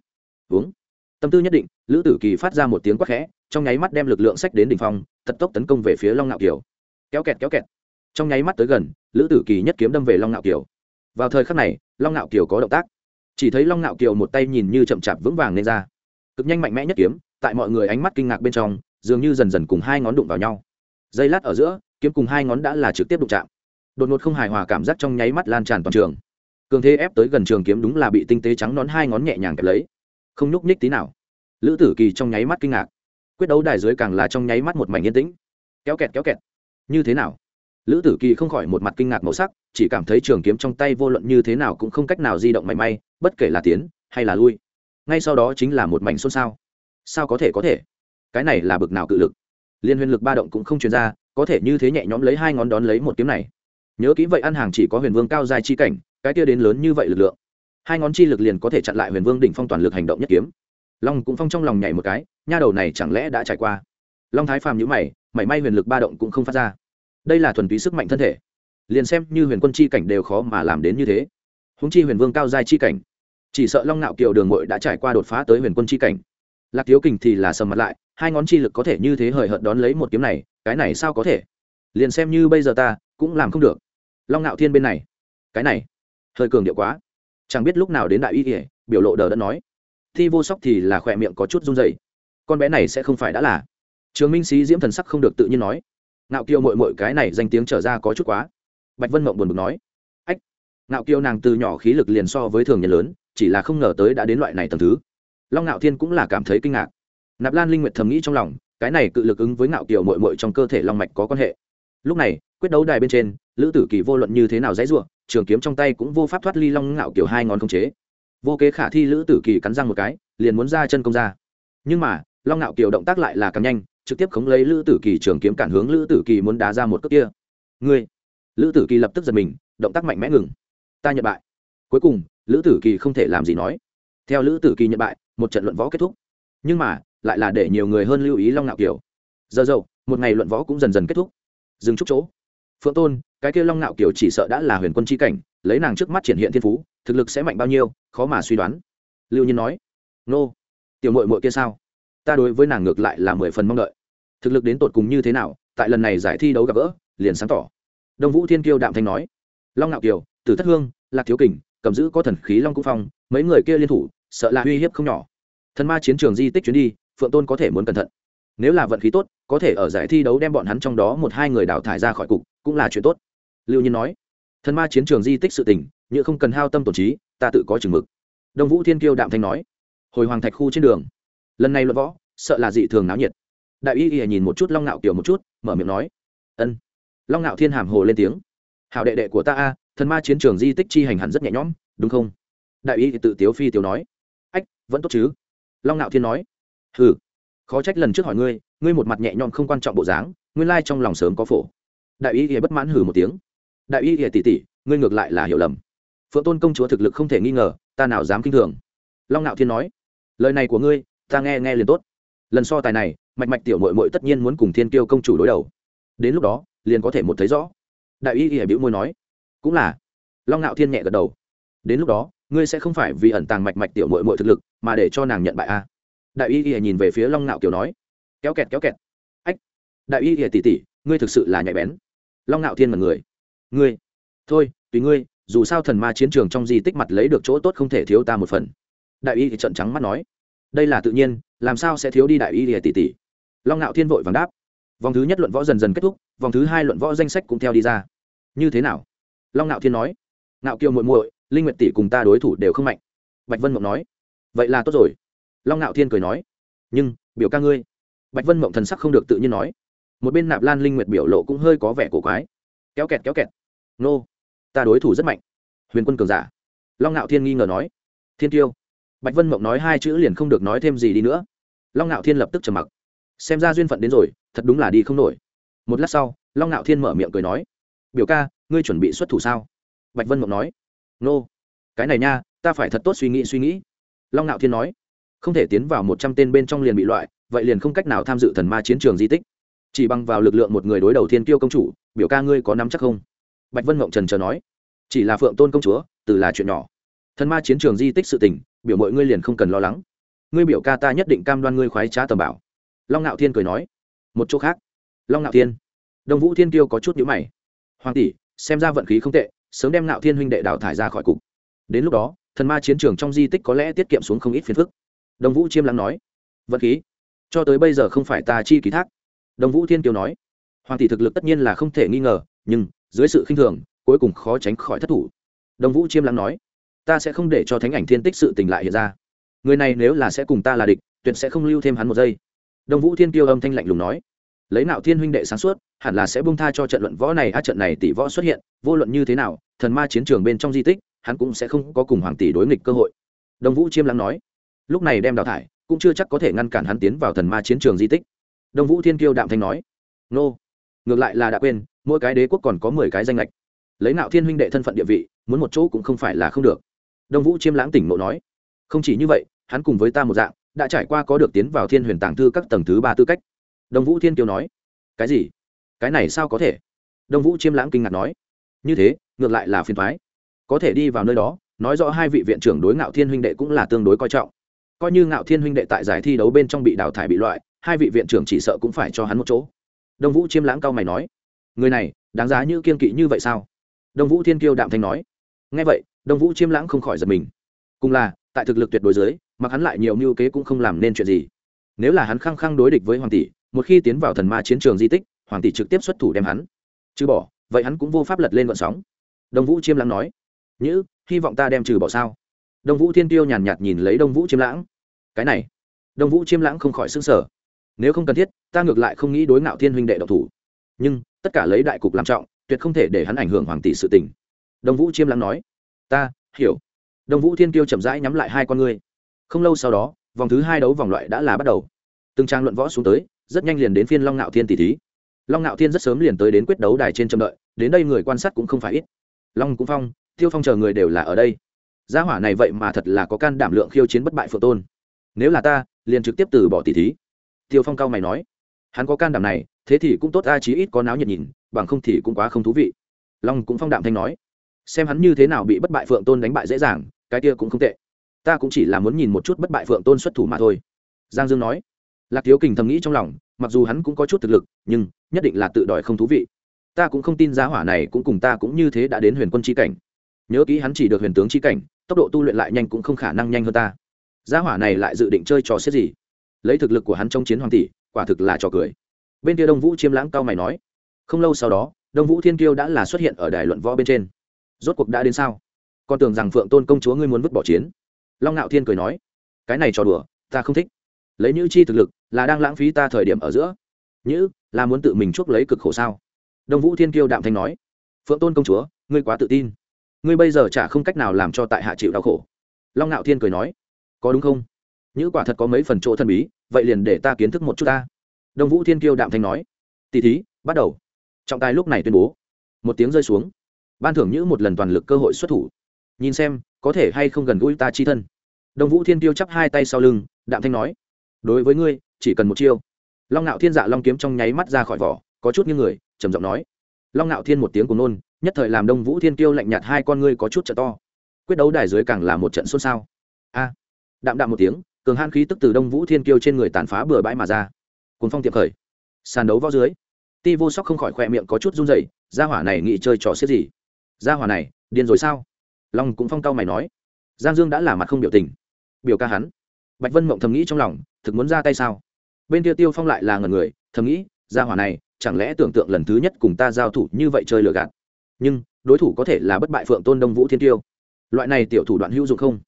Uống. Tâm tư nhất định, lữ tử kỳ phát ra một tiếng quát khẽ, trong nháy mắt đem lực lượng sách đến đỉnh phong tật tốc tấn công về phía long ngạo kiều. Kéo kẹt kéo kẹt. Trong nháy mắt tới gần, lữ tử kỳ nhất kiếm đâm về long ngạo kiều. Vào thời khắc này, long ngạo kiều có động tác chỉ thấy long ngạo kiều một tay nhìn như chậm chạp vững vàng nên ra. Cực nhanh mạnh mẽ nhất kiếm, tại mọi người ánh mắt kinh ngạc bên trong, dường như dần dần cùng hai ngón đụng vào nhau. Dây lát ở giữa, kiếm cùng hai ngón đã là trực tiếp đụng chạm. Đột ngột không hài hòa cảm giác trong nháy mắt lan tràn toàn trường. Cường thế ép tới gần trường kiếm đúng là bị tinh tế trắng nón hai ngón nhẹ nhàng kẹp lấy. Không nhúc nhích tí nào. Lữ tử kỳ trong nháy mắt kinh ngạc. Quyết đấu đài dưới càng là trong nháy mắt một mảnh yên tĩnh. Kéo kẹt kéo kẹt. Như thế nào? Lữ tử kỳ không khỏi một mặt kinh ngạc màu sắc, chỉ cảm thấy trường kiếm trong tay vô luận như thế nào cũng không cách nào di động mảy may, bất kể là tiến hay là lui. Ngay sau đó chính là một mảnh xôn xao. Sao có thể có thể? Cái này là bực nào cự lực? Liên huyền lực ba động cũng không truyền ra, có thể như thế nhẹ nhõm lấy hai ngón đón lấy một kiếm này. Nhớ kỹ vậy ăn hàng chỉ có huyền vương cao dài chi cảnh, cái kia đến lớn như vậy lực lượng. Hai ngón chi lực liền có thể chặn lại huyền vương đỉnh phong toàn lực hành động nhất kiếm. Long cũng phong trong lòng nhảy một cái, nha đầu này chẳng lẽ đã trải qua? Long thái phàm nhữ mày, mảy may huyền lực ba động cũng không phát ra đây là thuần túy sức mạnh thân thể. Liền xem như huyền quân chi cảnh đều khó mà làm đến như thế. Húng chi huyền vương cao giai chi cảnh, chỉ sợ long nạo kiều đường mội đã trải qua đột phá tới huyền quân chi cảnh. Lạc thiếu kình thì là sầm mặt lại, hai ngón chi lực có thể như thế hời hợt đón lấy một kiếm này, cái này sao có thể? Liền xem như bây giờ ta, cũng làm không được. Long nạo thiên bên này, cái này, hơi cường điệu quá. Chẳng biết lúc nào đến đại y kỉa biểu lộ đờ đã nói. Thi vô sóc thì là khỏe miệng có chút run dày con bé này sẽ không phải đã là. Trường minh sĩ diễm thần sắc không được tự nhiên nói ngạo kiêu mội mội cái này danh tiếng trở ra có chút quá. Bạch vân mộng buồn bực nói, ách, ngạo kiêu nàng từ nhỏ khí lực liền so với thường nhân lớn, chỉ là không ngờ tới đã đến loại này tầm thứ. Long ngạo thiên cũng là cảm thấy kinh ngạc. Nạp lan linh nguyệt thầm nghĩ trong lòng, cái này cự lực ứng với ngạo kiều mội mội trong cơ thể long mạch có quan hệ. Lúc này, quyết đấu đài bên trên, lữ tử kỳ vô luận như thế nào dãy ruộng trường kiếm trong tay cũng vô pháp thoát ly long ngạo kiều hai ngón không chế. Vô kế khả thi lữ tử kỳ cắn răng một cái, liền muốn ra chân công ra. Nhưng mà, long ngạo kiều động tác lại là càng nhanh trực tiếp khống lấy lữ tử kỳ trường kiếm cản hướng lữ tử kỳ muốn đá ra một cước kia. Ngươi. Lữ tử kỳ lập tức giật mình, động tác mạnh mẽ ngừng. Ta nhận bại. Cuối cùng, lữ tử kỳ không thể làm gì nói. Theo lữ tử kỳ nhận bại, một trận luận võ kết thúc. Nhưng mà, lại là để nhiều người hơn lưu ý long ngạo kiều. Giờ dậu, một ngày luận võ cũng dần dần kết thúc. Dừng chút chỗ. Phượng tôn, cái kia long ngạo kiều chỉ sợ đã là huyền quân chi cảnh, lấy nàng trước mắt triển hiện thiên phú, thực lực sẽ mạnh bao nhiêu, khó mà suy đoán. Lưu nhiên nói, nô, tiểu mội mội kia sao? Ta đối với nàng ngược lại là mười phần mong đợi. Thực lực đến tột cùng như thế nào, tại lần này giải thi đấu gặp gỡ, liền sáng tỏ. Đông vũ thiên kiêu đạm thanh nói. Long ngạo kiều, tử thất hương, lạc thiếu kình, cầm giữ có thần khí long cung phong, mấy người kia liên thủ, sợ là uy hiếp không nhỏ. Thần ma chiến trường di tích chuyến đi, phượng tôn có thể muốn cẩn thận. Nếu là vận khí tốt, có thể ở giải thi đấu đem bọn hắn trong đó một hai người đào thải ra khỏi cục, cũng là chuyện tốt. Lưu nhiên nói. Thần ma chiến trường di tích sự tình như không cần hao tâm tổn trí, ta tự có chừng mực. Đông vũ thiên kiêu đạm thanh nói. Hồi hoàng thạch khu trên đường lần này luận võ, sợ là dị thường náo nhiệt. Đại y y nhìn một chút long ngạo kiểu một chút, mở miệng nói, ân. Long ngạo thiên hàm hồ lên tiếng, hảo đệ đệ của ta a, thần ma chiến trường di tích chi hành hẳn rất nhẹ nhõm, đúng không? Đại y thì tự tiếu phi tiếu nói, ách, vẫn tốt chứ. Long ngạo thiên nói, hừ, khó trách lần trước hỏi ngươi ngươi một mặt nhẹ nhõm không quan trọng bộ dáng, nguyên lai trong lòng sớm có phổ. Đại y thì bất mãn hừ một tiếng, đại y thì tỉ tỉ ngươi ngược lại là hiểu lầm. Phượng tôn công chúa thực lực không thể nghi ngờ, ta nào dám kinh thường. Long ngạo thiên nói, lời này của ngươi ta nghe nghe liền tốt. Lần so tài này, mạch mạch tiểu mội mội tất nhiên muốn cùng thiên kiêu công chủ đối đầu. Đến lúc đó, liền có thể một thấy rõ. Đại y y bĩu môi nói, cũng là. Long ngạo thiên nhẹ gật đầu. Đến lúc đó, ngươi sẽ không phải vì ẩn tàng mạch mạch tiểu mội mội thực lực, mà để cho nàng nhận bại a. À. đại y y nhìn về phía long ngạo kiều nói, kéo kẹt kéo kẹt. Ách. Đại y y tỉ tỉ, ngươi thực sự là nhạy bén. Long ngạo thiên mật người. Ngươi, thôi, tùy ngươi, dù sao thần ma chiến trường trong di tích mặt lấy được chỗ tốt không thể thiếu ta một phần. Đại y thì trận trắng mắt nói đây là tự nhiên, làm sao sẽ thiếu đi đại y lìa tỷ tỷ? Long ngạo thiên vội vàng đáp. Vòng thứ nhất luận võ dần dần kết thúc, vòng thứ hai luận võ danh sách cũng theo đi ra. Như thế nào? Long ngạo thiên nói. Ngạo kiều muội muội, linh nguyệt tỷ cùng ta đối thủ đều không mạnh. Bạch vân mộng nói. Vậy là tốt rồi. Long ngạo thiên cười nói. Nhưng, biểu ca ngươi. Bạch vân mộng thần sắc không được tự nhiên nói. Một bên nạp lan linh nguyệt biểu lộ cũng hơi có vẻ cổ quái. Kéo kẹt kéo kẹt. Nô, ta đối thủ rất mạnh. Huyền quân cường giả. Long ngạo thiên nghi ngờ nói. Thiên tiêu bạch vân mộng nói hai chữ liền không được nói thêm gì đi nữa. Long ngạo thiên lập tức trầm mặc. Xem ra duyên phận đến rồi, thật đúng là đi không nổi. Một lát sau, long ngạo thiên mở miệng cười nói, biểu ca, ngươi chuẩn bị xuất thủ sao? Bạch vân mộng nói, nô, cái này nha, ta phải thật tốt suy nghĩ suy nghĩ. Long ngạo thiên nói, không thể tiến vào một trăm tên bên trong liền bị loại, vậy liền không cách nào tham dự thần ma chiến trường di tích. Chỉ bằng vào lực lượng một người đối đầu thiên kiêu công chủ, biểu ca ngươi có nắm chắc không? Bạch vân mộng trần chờ nói, chỉ là phượng tôn công chúa, từ là chuyện nhỏ. Thần ma chiến trường di tích sự tình biểu mọi ngươi liền không cần lo lắng. Ngươi biểu ca ta nhất định cam đoan ngươi khoái trá tầm bảo. Long ngạo thiên cười nói. Một chỗ khác. Long ngạo thiên. Đông vũ thiên kiêu có chút nhữ mày. Hoàng tỷ, xem ra vận khí không tệ, sớm đem ngạo thiên huynh đệ đào thải ra khỏi cục. Đến lúc đó, thần ma chiến trường trong di tích có lẽ tiết kiệm xuống không ít phiền phức. Đồng vũ chiêm lắng nói. Vận khí? Cho tới bây giờ không phải ta chi ký thác. Đồng vũ thiên kiều nói. Hoàng tỷ thực lực tất nhiên là không thể nghi ngờ, nhưng dưới sự khinh thường, cuối cùng khó tránh khỏi thất thủ. Đồng vũ chiêm lắng nói ta sẽ không để cho thánh ảnh thiên tích sự tình lại hiện ra. Người này nếu là sẽ cùng ta là địch, tuyệt sẽ không lưu thêm hắn một giây. Đồng vũ thiên kiêu âm thanh lạnh lùng nói. Lấy nạo thiên huynh đệ sáng suốt, hẳn là sẽ bung tha cho trận luận võ này a trận này tỷ võ xuất hiện, vô luận như thế nào, thần ma chiến trường bên trong di tích, hắn cũng sẽ không có cùng hoàng tỷ đối nghịch cơ hội. Đồng vũ chiêm lắng nói. Lúc này đem đào thải, cũng chưa chắc có thể ngăn cản hắn tiến vào thần ma chiến trường di tích. Đồng vũ thiên kiêu đạm thanh nói. Nô, ngược lại là đã quên, mỗi cái đế quốc còn có mười cái danh lệch. Lấy nạo thiên huynh đệ thân phận địa vị, muốn một chỗ cũng không phải là không được. Đông vũ chiêm lãng tỉnh mộ nói, không chỉ như vậy, hắn cùng với ta một dạng, đã trải qua có được tiến vào thiên huyền tàng thư các tầng thứ ba tư cách. Đông vũ thiên kiều nói, cái gì? Cái này sao có thể? Đông vũ chiêm lãng kinh ngạc nói, như thế, ngược lại là phiền thoái có thể đi vào nơi đó, nói rõ hai vị viện trưởng đối ngạo thiên huynh đệ cũng là tương đối coi trọng. Coi như ngạo thiên huynh đệ tại giải thi đấu bên trong bị đào thải bị loại, hai vị viện trưởng chỉ sợ cũng phải cho hắn một chỗ. Đông vũ chiêm lãng cao mày nói, người này, đáng giá như kiên kỵ như vậy sao? Đông vũ thiên kiêu đạm thanh nói ngay vậy, đông vũ chiêm lãng không khỏi giật mình. Cùng là, tại thực lực tuyệt đối dưới, mặc hắn lại nhiều mưu kế cũng không làm nên chuyện gì. Nếu là hắn khăng khăng đối địch với hoàng tỷ, một khi tiến vào thần ma chiến trường di tích, hoàng tỷ trực tiếp xuất thủ đem hắn. Trừ bỏ, vậy hắn cũng vô pháp lật lên vận sóng. Đông vũ chiêm lãng nói. Nhữ, hy vọng ta đem trừ bỏ sao? Đông vũ thiên tiêu nhàn nhạt nhìn lấy đông vũ chiêm lãng. Cái này. Đông vũ chiêm lãng không khỏi s sở nếu không cần thiết, ta ngược lại không nghĩ đối ngạo thiên huynh đệ độc thủ. Nhưng, tất cả lấy đại cục làm trọng, tuyệt không thể để hắn ảnh hưởng hoàng tỷ sự tình đông vũ chiêm lắng nói, ta, hiểu. Đông vũ thiên tiêu chậm rãi nhắm lại hai con ngươi. Không lâu sau đó, vòng thứ hai đấu vòng loại đã là bắt đầu. Từng trang luận võ xuống tới, rất nhanh liền đến phiên long ngạo thiên tỷ thí. Long ngạo thiên rất sớm liền tới đến quyết đấu đài trên trông đợi, đến đây người quan sát cũng không phải ít. Long cũng phong, tiêu phong chờ người đều là ở đây. Gia hỏa này vậy mà thật là có can đảm lượng khiêu chiến bất bại phượng tôn. Nếu là ta, liền trực tiếp từ bỏ tỷ thí. Tiêu phong cao mày nói, hắn có can đảm này, thế thì cũng tốt a chí ít có náo nhiệt nhìn, bằng không thì cũng quá không thú vị. Long cũng phong đạm thanh nói xem hắn như thế nào bị bất bại phượng tôn đánh bại dễ dàng, cái kia cũng không tệ. Ta cũng chỉ là muốn nhìn một chút bất bại phượng tôn xuất thủ mà thôi. Giang dương nói. Lạc thiếu kình thầm nghĩ trong lòng, mặc dù hắn cũng có chút thực lực, nhưng nhất định là tự đòi không thú vị. Ta cũng không tin giá hỏa này cũng cùng ta cũng như thế đã đến huyền quân c cảnh. Nhớ kỹ hắn chỉ được huyền tướng c cảnh, tốc độ tu luyện lại nhanh cũng không khả năng nhanh hơn ta. Giá hỏa này lại dự định chơi trò xếp gì? Lấy thực lực của hắn trong chiến hoàng tỷ, quả thực là trò cười. Bên kia đông vũ chiêm lãng cao mày nói. Không lâu sau đó, đông vũ thiên kiêu đã là xuất hiện ở đài luận võ bên trên rốt cuộc đã đến sao? Con tưởng rằng phượng tôn công chúa ngươi muốn vứt bỏ chiến. Long ngạo thiên cười nói, cái này trò đùa, ta không thích. Lấy nhữ chi thực lực, là đang lãng phí ta thời điểm ở giữa. Nhữ, là muốn tự mình chuốc lấy cực khổ sao? Đông vũ thiên kiêu đạm thanh nói, phượng tôn công chúa, ngươi quá tự tin. Ngươi bây giờ chả không cách nào làm cho tại hạ chịu đau khổ. Long ngạo thiên cười nói, có đúng không? Nhữ quả thật có mấy phần chỗ thân bí, vậy liền để ta kiến thức một chút ta. Đông vũ thiên kiêu đạm thanh nói tỉ thí, bắt đầu. Trọng tài lúc này tuyên bố. Một tiếng rơi xuống ban thưởng nhữ một lần toàn lực cơ hội xuất thủ. Nhìn xem, có thể hay không gần gũi ta chi thân. Đông vũ thiên tiêu chắp hai tay sau lưng, đạm thanh nói, đối với ngươi, chỉ cần một chiêu. Long ngạo thiên dạ long kiếm trong nháy mắt ra khỏi vỏ, có chút như người, trầm giọng nói. Long ngạo thiên một tiếng cùng nôn, nhất thời làm đông vũ thiên tiêu lạnh nhạt hai con ngươi có chút trợ to. Quyết đấu đài dưới càng là một trận xôn xao. A! Đạm đạm một tiếng, cường han khí tức từ đông vũ thiên tiêu trên người tàn phá bừa bãi mà ra. Cuốn phong tiệm khởi. Sàn đấu võ dưới. Ti vô sóc không khỏi khỏe miệng có chút run rẩy, gia hỏa này nghĩ chơi trò xiết gì? Gia hỏa này, điên rồi sao? Long cũng phong cao mày nói. Giang dương đã là mặt không biểu tình. Biểu ca hắn. Bạch vân mộng thầm nghĩ trong lòng, thực muốn ra tay sao? Bên kia tiêu phong lại là ngần người, thầm nghĩ, gia hỏa này, chẳng lẽ tưởng tượng lần thứ nhất cùng ta giao thủ như vậy chơi lừa gạt? Nhưng, đối thủ có thể là bất bại phượng tôn đông vũ thiên tiêu. Loại này tiểu thủ đoạn hữu dụng không?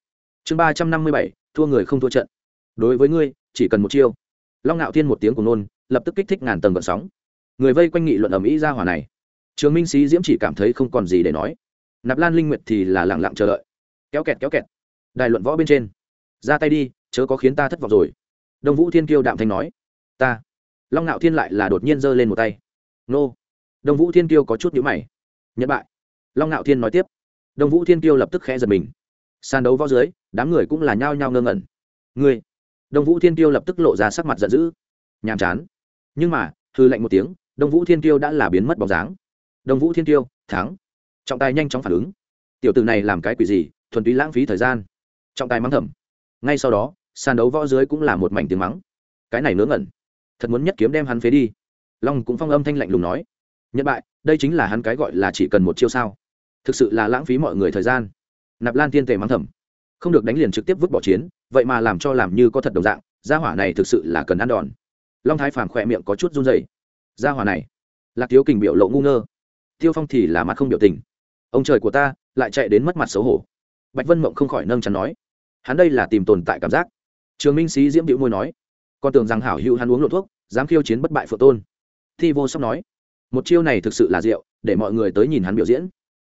Chương ba trăm năm mươi bảy, thua người không thua trận. Đối với ngươi, chỉ cần một chiêu. Long ngạo thiên một tiếng của nôn, lập tức kích thích ngàn tầng gợn sóng. Người vây quanh nghị luận ầm ĩ ra hỏa này trường minh sĩ diễm chỉ cảm thấy không còn gì để nói. Nạp lan linh nguyệt thì là lẳng lặng chờ đợi. Kéo kẹt kéo kẹt. Đài luận võ bên trên. Ra tay đi, chớ có khiến ta thất vọng rồi. Đông vũ thiên kiêu đạm thanh nói. Ta. Long ngạo thiên lại là đột nhiên giơ lên một tay. Nô. Đông vũ thiên kiêu có chút nhữ mày. Nhất bại. Long ngạo thiên nói tiếp. Đông vũ thiên kiêu lập tức khẽ giật mình. Sàn đấu võ dưới, đám người cũng là nhao nhao ngơ ngẩn. Ngươi đông vũ thiên kiêu lập tức lộ ra sắc mặt giận dữ. Nhàm chán. Nhưng mà hư lạnh một tiếng, đông vũ thiên kiêu đã là biến mất bóng dáng đông vũ thiên tiêu, thắng. Trọng tài nhanh chóng phản ứng. Tiểu tử này làm cái quỷ gì, thuần túy lãng phí thời gian. Trọng tài mắng thầm. Ngay sau đó, sàn đấu võ dưới cũng là một mảnh tiếng mắng. Cái này ngớ ngẩn. Thật muốn nhất kiếm đem hắn phế đi. Long cũng phong âm thanh lạnh lùng nói. Nhận bại, đây chính là hắn cái gọi là chỉ cần một chiêu sao. Thực sự là lãng phí mọi người thời gian. Nạp lan tiên tề mắng thầm. Không được đánh liền trực tiếp vứt bỏ chiến, vậy mà làm cho làm như có thật đồng dạng, gia hỏa này thực sự là cần ăn đòn. Long thái phàm khỏe miệng có chút run dày gia hỏa này, lạc thiếu kình biểu lộ ngu ngơ tiêu phong thì là mặt không biểu tình. Ông trời của ta, lại chạy đến mất mặt xấu hổ. Bạch vân mộng không khỏi nâng chắn nói, hắn đây là tìm tồn tại cảm giác. Trường minh sĩ diễm điệu môi nói, con tưởng rằng hảo hữu hắn uống lộ thuốc, dám khiêu chiến bất bại phượng tôn. Thi vô sóc nói, một chiêu này thực sự là rượu để mọi người tới nhìn hắn biểu diễn.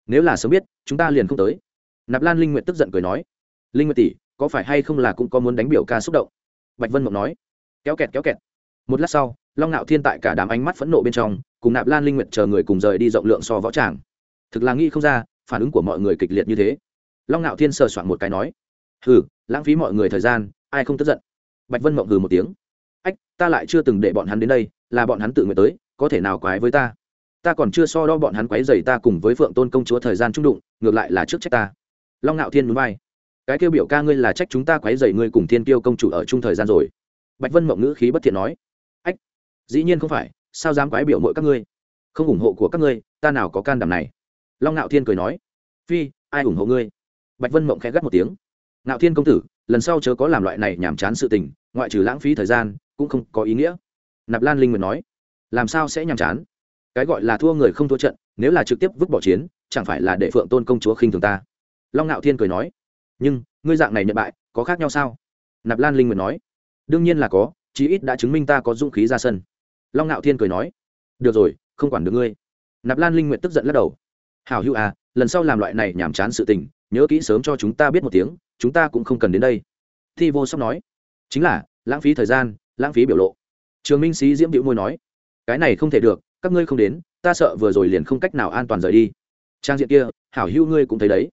Nếu là sớm biết, chúng ta liền không tới. Nạp lan linh nguyện tức giận cười nói, linh nguyện tỷ, có phải hay không là cũng có muốn đánh biểu ca xúc động? Bạch vân mộng nói, kéo kẹt kéo kẹt. Một lát sau, long ngạo thiên tại cả đám ánh mắt phẫn nộ bên trong cùng nạp lan linh nguyện chờ người cùng rời đi rộng lượng so võ tràng. Thực là nghĩ không ra, phản ứng của mọi người kịch liệt như thế. Long ngạo thiên sờ soạn một cái nói, hừ, lãng phí mọi người thời gian, ai không tức giận? Bạch vân mộng hừ một tiếng, ách, ta lại chưa từng để bọn hắn đến đây, là bọn hắn tự nguyện tới, có thể nào quái với ta? Ta còn chưa so đo bọn hắn quấy dày ta cùng với phượng tôn công chúa thời gian trung đụng, ngược lại là trước trách ta. Long ngạo thiên núi bay cái kêu biểu ca ngươi là trách chúng ta quấy dày ngươi cùng thiên kiêu công chủ ở chung thời gian rồi. Bạch vân mộng ngữ khí bất thiện nói, ách, dĩ nhiên không phải sao dám quái biểu mỗi các ngươi? Không ủng hộ của các ngươi, ta nào có can đảm này? Long ngạo thiên cười nói. Phi, ai ủng hộ ngươi? Bạch vân mộng khẽ gắt một tiếng. Ngạo thiên công tử, lần sau chớ có làm loại này nhàm chán sự tình, ngoại trừ lãng phí thời gian, cũng không có ý nghĩa. Nạp lan linh nguyệt nói. Làm sao sẽ nhàm chán? Cái gọi là thua người không thua trận, nếu là trực tiếp vứt bỏ chiến, chẳng phải là để phượng tôn công chúa khinh thường ta? Long ngạo thiên cười nói. Nhưng, ngươi dạng này nhận bại, có khác nhau sao? Nạp lan linh nguyệt nói. Đương nhiên là có, chí ít đã chứng minh ta có dũng khí ra sân long ngạo thiên cười nói, được rồi, không quản được ngươi. Nạp lan linh nguyệt tức giận lắc đầu, hảo hữu à lần sau làm loại này nhàm chán sự tình, nhớ kỹ sớm cho chúng ta biết một tiếng, chúng ta cũng không cần đến đây. Thi vô sóc nói, chính là, lãng phí thời gian, lãng phí biểu lộ. Trường minh sĩ diễm điệu môi nói, cái này không thể được, các ngươi không đến, ta sợ vừa rồi liền không cách nào an toàn rời đi. Trang diện kia, hảo hữu ngươi cũng thấy đấy.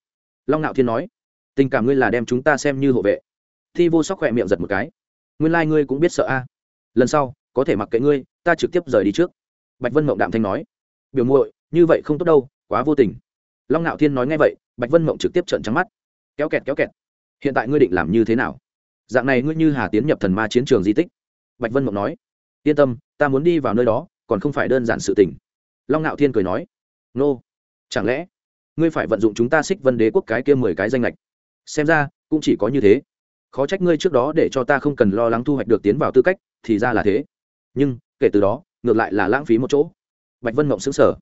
Long ngạo thiên nói, tình cảm ngươi là đem chúng ta xem như hộ vệ. Thi vô sóc khỏe miệng giật một cái, nguyên lai、like、ngươi cũng biết sợ a. Lần sau, có thể mặc kệ ngươi ta trực tiếp rời đi trước. Bạch vân mộng đạm thanh nói. Biểu muội, như vậy không tốt đâu, quá vô tình. Long ngạo thiên nói ngay vậy, bạch vân mộng trực tiếp trợn trắng mắt. Kéo kẹt kéo kẹt. Hiện tại ngươi định làm như thế nào? Dạng này ngươi như hà tiến nhập thần ma chiến trường di tích. Bạch vân mộng nói. Yên tâm, ta muốn đi vào nơi đó, còn không phải đơn giản sự tình. Long ngạo thiên cười nói. Nô, chẳng lẽ ngươi phải vận dụng chúng ta xích vân đế quốc cái kia mười cái danh lệch xem ra, cũng chỉ có như thế. Khó trách ngươi trước đó để cho ta không cần lo lắng thu hoạch được tiến vào tư cách, thì ra là thế. Nhưng kể từ đó, ngược lại là lãng phí một chỗ. Bạch vân mộng xứng sở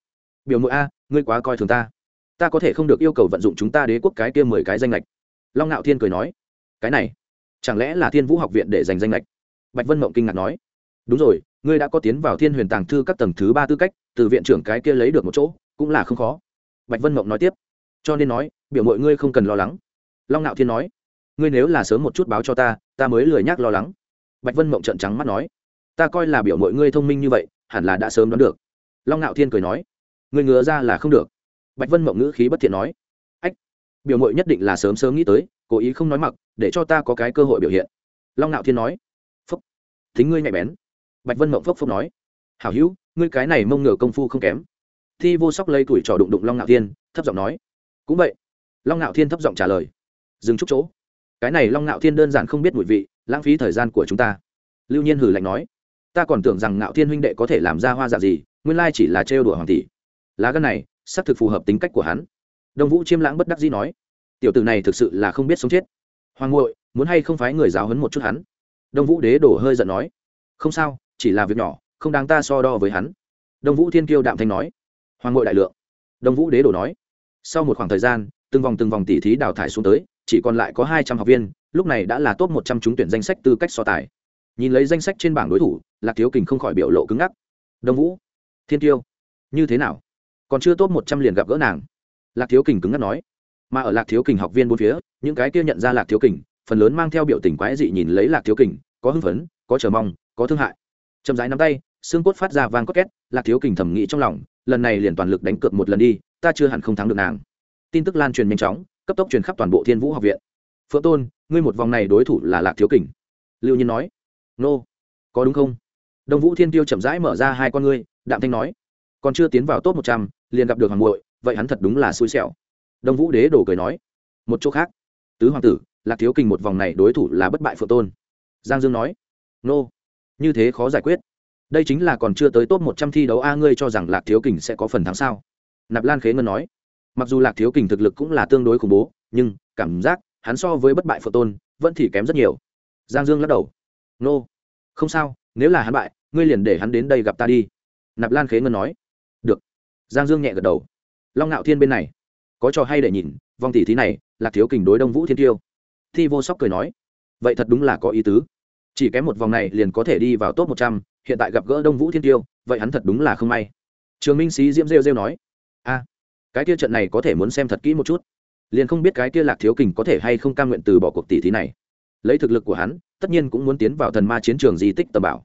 biểu mũi a, ngươi quá coi thường ta. Ta có thể không được yêu cầu vận dụng chúng ta đế quốc cái kia mười cái danh lệch. Long ngạo thiên cười nói. Cái này, chẳng lẽ là thiên vũ học viện để giành danh lệch? Bạch vân mộng kinh ngạc nói. Đúng rồi, ngươi đã có tiến vào thiên huyền tàng thư các tầng thứ ba tư cách, từ viện trưởng cái kia lấy được một chỗ, cũng là không khó. Bạch vân mộng nói tiếp. Cho nên nói, biểu mọi ngươi không cần lo lắng. Long nạo thiên nói. Ngươi nếu là sớm một chút báo cho ta ta mới lười nhác lo lắng. Bạch vân mộng trợn trắng mắt nói ta coi là biểu mọi ngươi thông minh như vậy, hẳn là đã sớm đoán được. Long nạo thiên cười nói, ngươi ngứa ra là không được. Bạch vân mộng ngữ khí bất thiện nói, ách, biểu mội nhất định là sớm sớm nghĩ tới, cố ý không nói mặc, để cho ta có cái cơ hội biểu hiện. Long nạo thiên nói, phúc, thính ngươi nhạy bén. Bạch vân mộng phốc phốc nói, hảo hữu, ngươi cái này mông ngựa công phu không kém. Thi vô sóc lây tuổi trò đụng đụng long ngạo thiên, thấp giọng nói, cũng vậy. Long ngạo thiên thấp giọng trả lời, dừng chút chỗ. Cái này long ngạo thiên đơn giản không biết mùi vị, lãng phí thời gian của chúng ta. Lưu nhiên hử lạnh nói ta còn tưởng rằng ngạo thiên huynh đệ có thể làm ra hoa dạng gì, nguyên lai chỉ là trêu đùa hoàng tỷ. Lá gân này, xác thực phù hợp tính cách của hắn. Đông vũ chiêm lãng bất đắc dĩ nói, tiểu tử này thực sự là không biết sống chết. Hoàng ngội muốn hay không phái người giáo hấn một chút hắn? Đông vũ đế đổ hơi giận nói, không sao, chỉ là việc nhỏ, không đáng ta so đo với hắn. Đông vũ thiên kiêu đạm thanh nói, hoàng ngội đại lượng. Đông vũ đế đổ nói, sau một khoảng thời gian, từng vòng từng vòng tỉ thí đào thải xuống tới, chỉ còn lại có hai trăm học viên, lúc này đã là top một trăm trúng tuyển danh sách tư cách so tài nhìn lấy danh sách trên bảng đối thủ, lạc thiếu kình không khỏi biểu lộ cứng ngắc. Đông vũ, thiên tiêu, như thế nào? Còn chưa tốt một trăm liền gặp gỡ nàng. Lạc thiếu kình cứng ngắc nói. Mà ở lạc thiếu kình học viên bốn phía, những cái kia nhận ra lạc thiếu kình, phần lớn mang theo biểu tình quái dị nhìn lấy lạc thiếu kình, có hưng phấn, có chờ mong, có thương hại. Chậm rãi nắm tay, xương cốt phát ra vang cốt két, lạc thiếu kình thẩm nghĩ trong lòng, lần này liền toàn lực đánh cược một lần đi, ta chưa hẳn không thắng được nàng. Tin tức lan truyền nhanh chóng, cấp tốc truyền khắp toàn bộ thiên vũ học viện. Phượng tôn, ngươi một vòng này đối thủ là lạc thiếu kình. Lưu nhiên nói nô. Có đúng không? Đông vũ thiên tiêu chậm rãi mở ra hai con ngươi, đạm thanh nói. Còn chưa tiến vào top một trăm, liền gặp được hoàng bội vậy hắn thật đúng là xui xẻo. Đông vũ đế đổ cười nói. Một chỗ khác. Tứ hoàng tử, lạc thiếu kình một vòng này đối thủ là bất bại phượng tôn. Giang dương nói. Nô. Như thế khó giải quyết. Đây chính là còn chưa tới top một trăm thi đấu a, ngươi cho rằng lạc thiếu kình sẽ có phần thắng sao? Nạp lan khế ngân nói. Mặc dù lạc thiếu kình thực lực cũng là tương đối khủng bố, nhưng cảm giác hắn so với bất bại phượng tôn vẫn thì kém rất nhiều. Giang dương lắc đầu. Nô、no không sao, nếu là hắn bại, ngươi liền để hắn đến đây gặp ta đi. Nạp lan khế ngân nói. Được. Giang dương nhẹ gật đầu. Long ngạo thiên bên này. Có trò hay để nhìn, vòng tỷ thí này, là thiếu kình đối đông vũ thiên tiêu. Thi vô sóc cười nói. Vậy thật đúng là có ý tứ. Chỉ kém một vòng này liền có thể đi vào top một trăm, hiện tại gặp gỡ đông vũ thiên tiêu, vậy hắn thật đúng là không may. Trường minh sĩ diễm rêu rêu nói. A, cái kia trận này có thể muốn xem thật kỹ một chút. Liền không biết cái kia lạc thiếu kình có thể hay không cam nguyện từ bỏ cuộc tỷ thí này. Lấy thực lực của hắn tất nhiên cũng muốn tiến vào thần ma chiến trường di tích tầm bảo.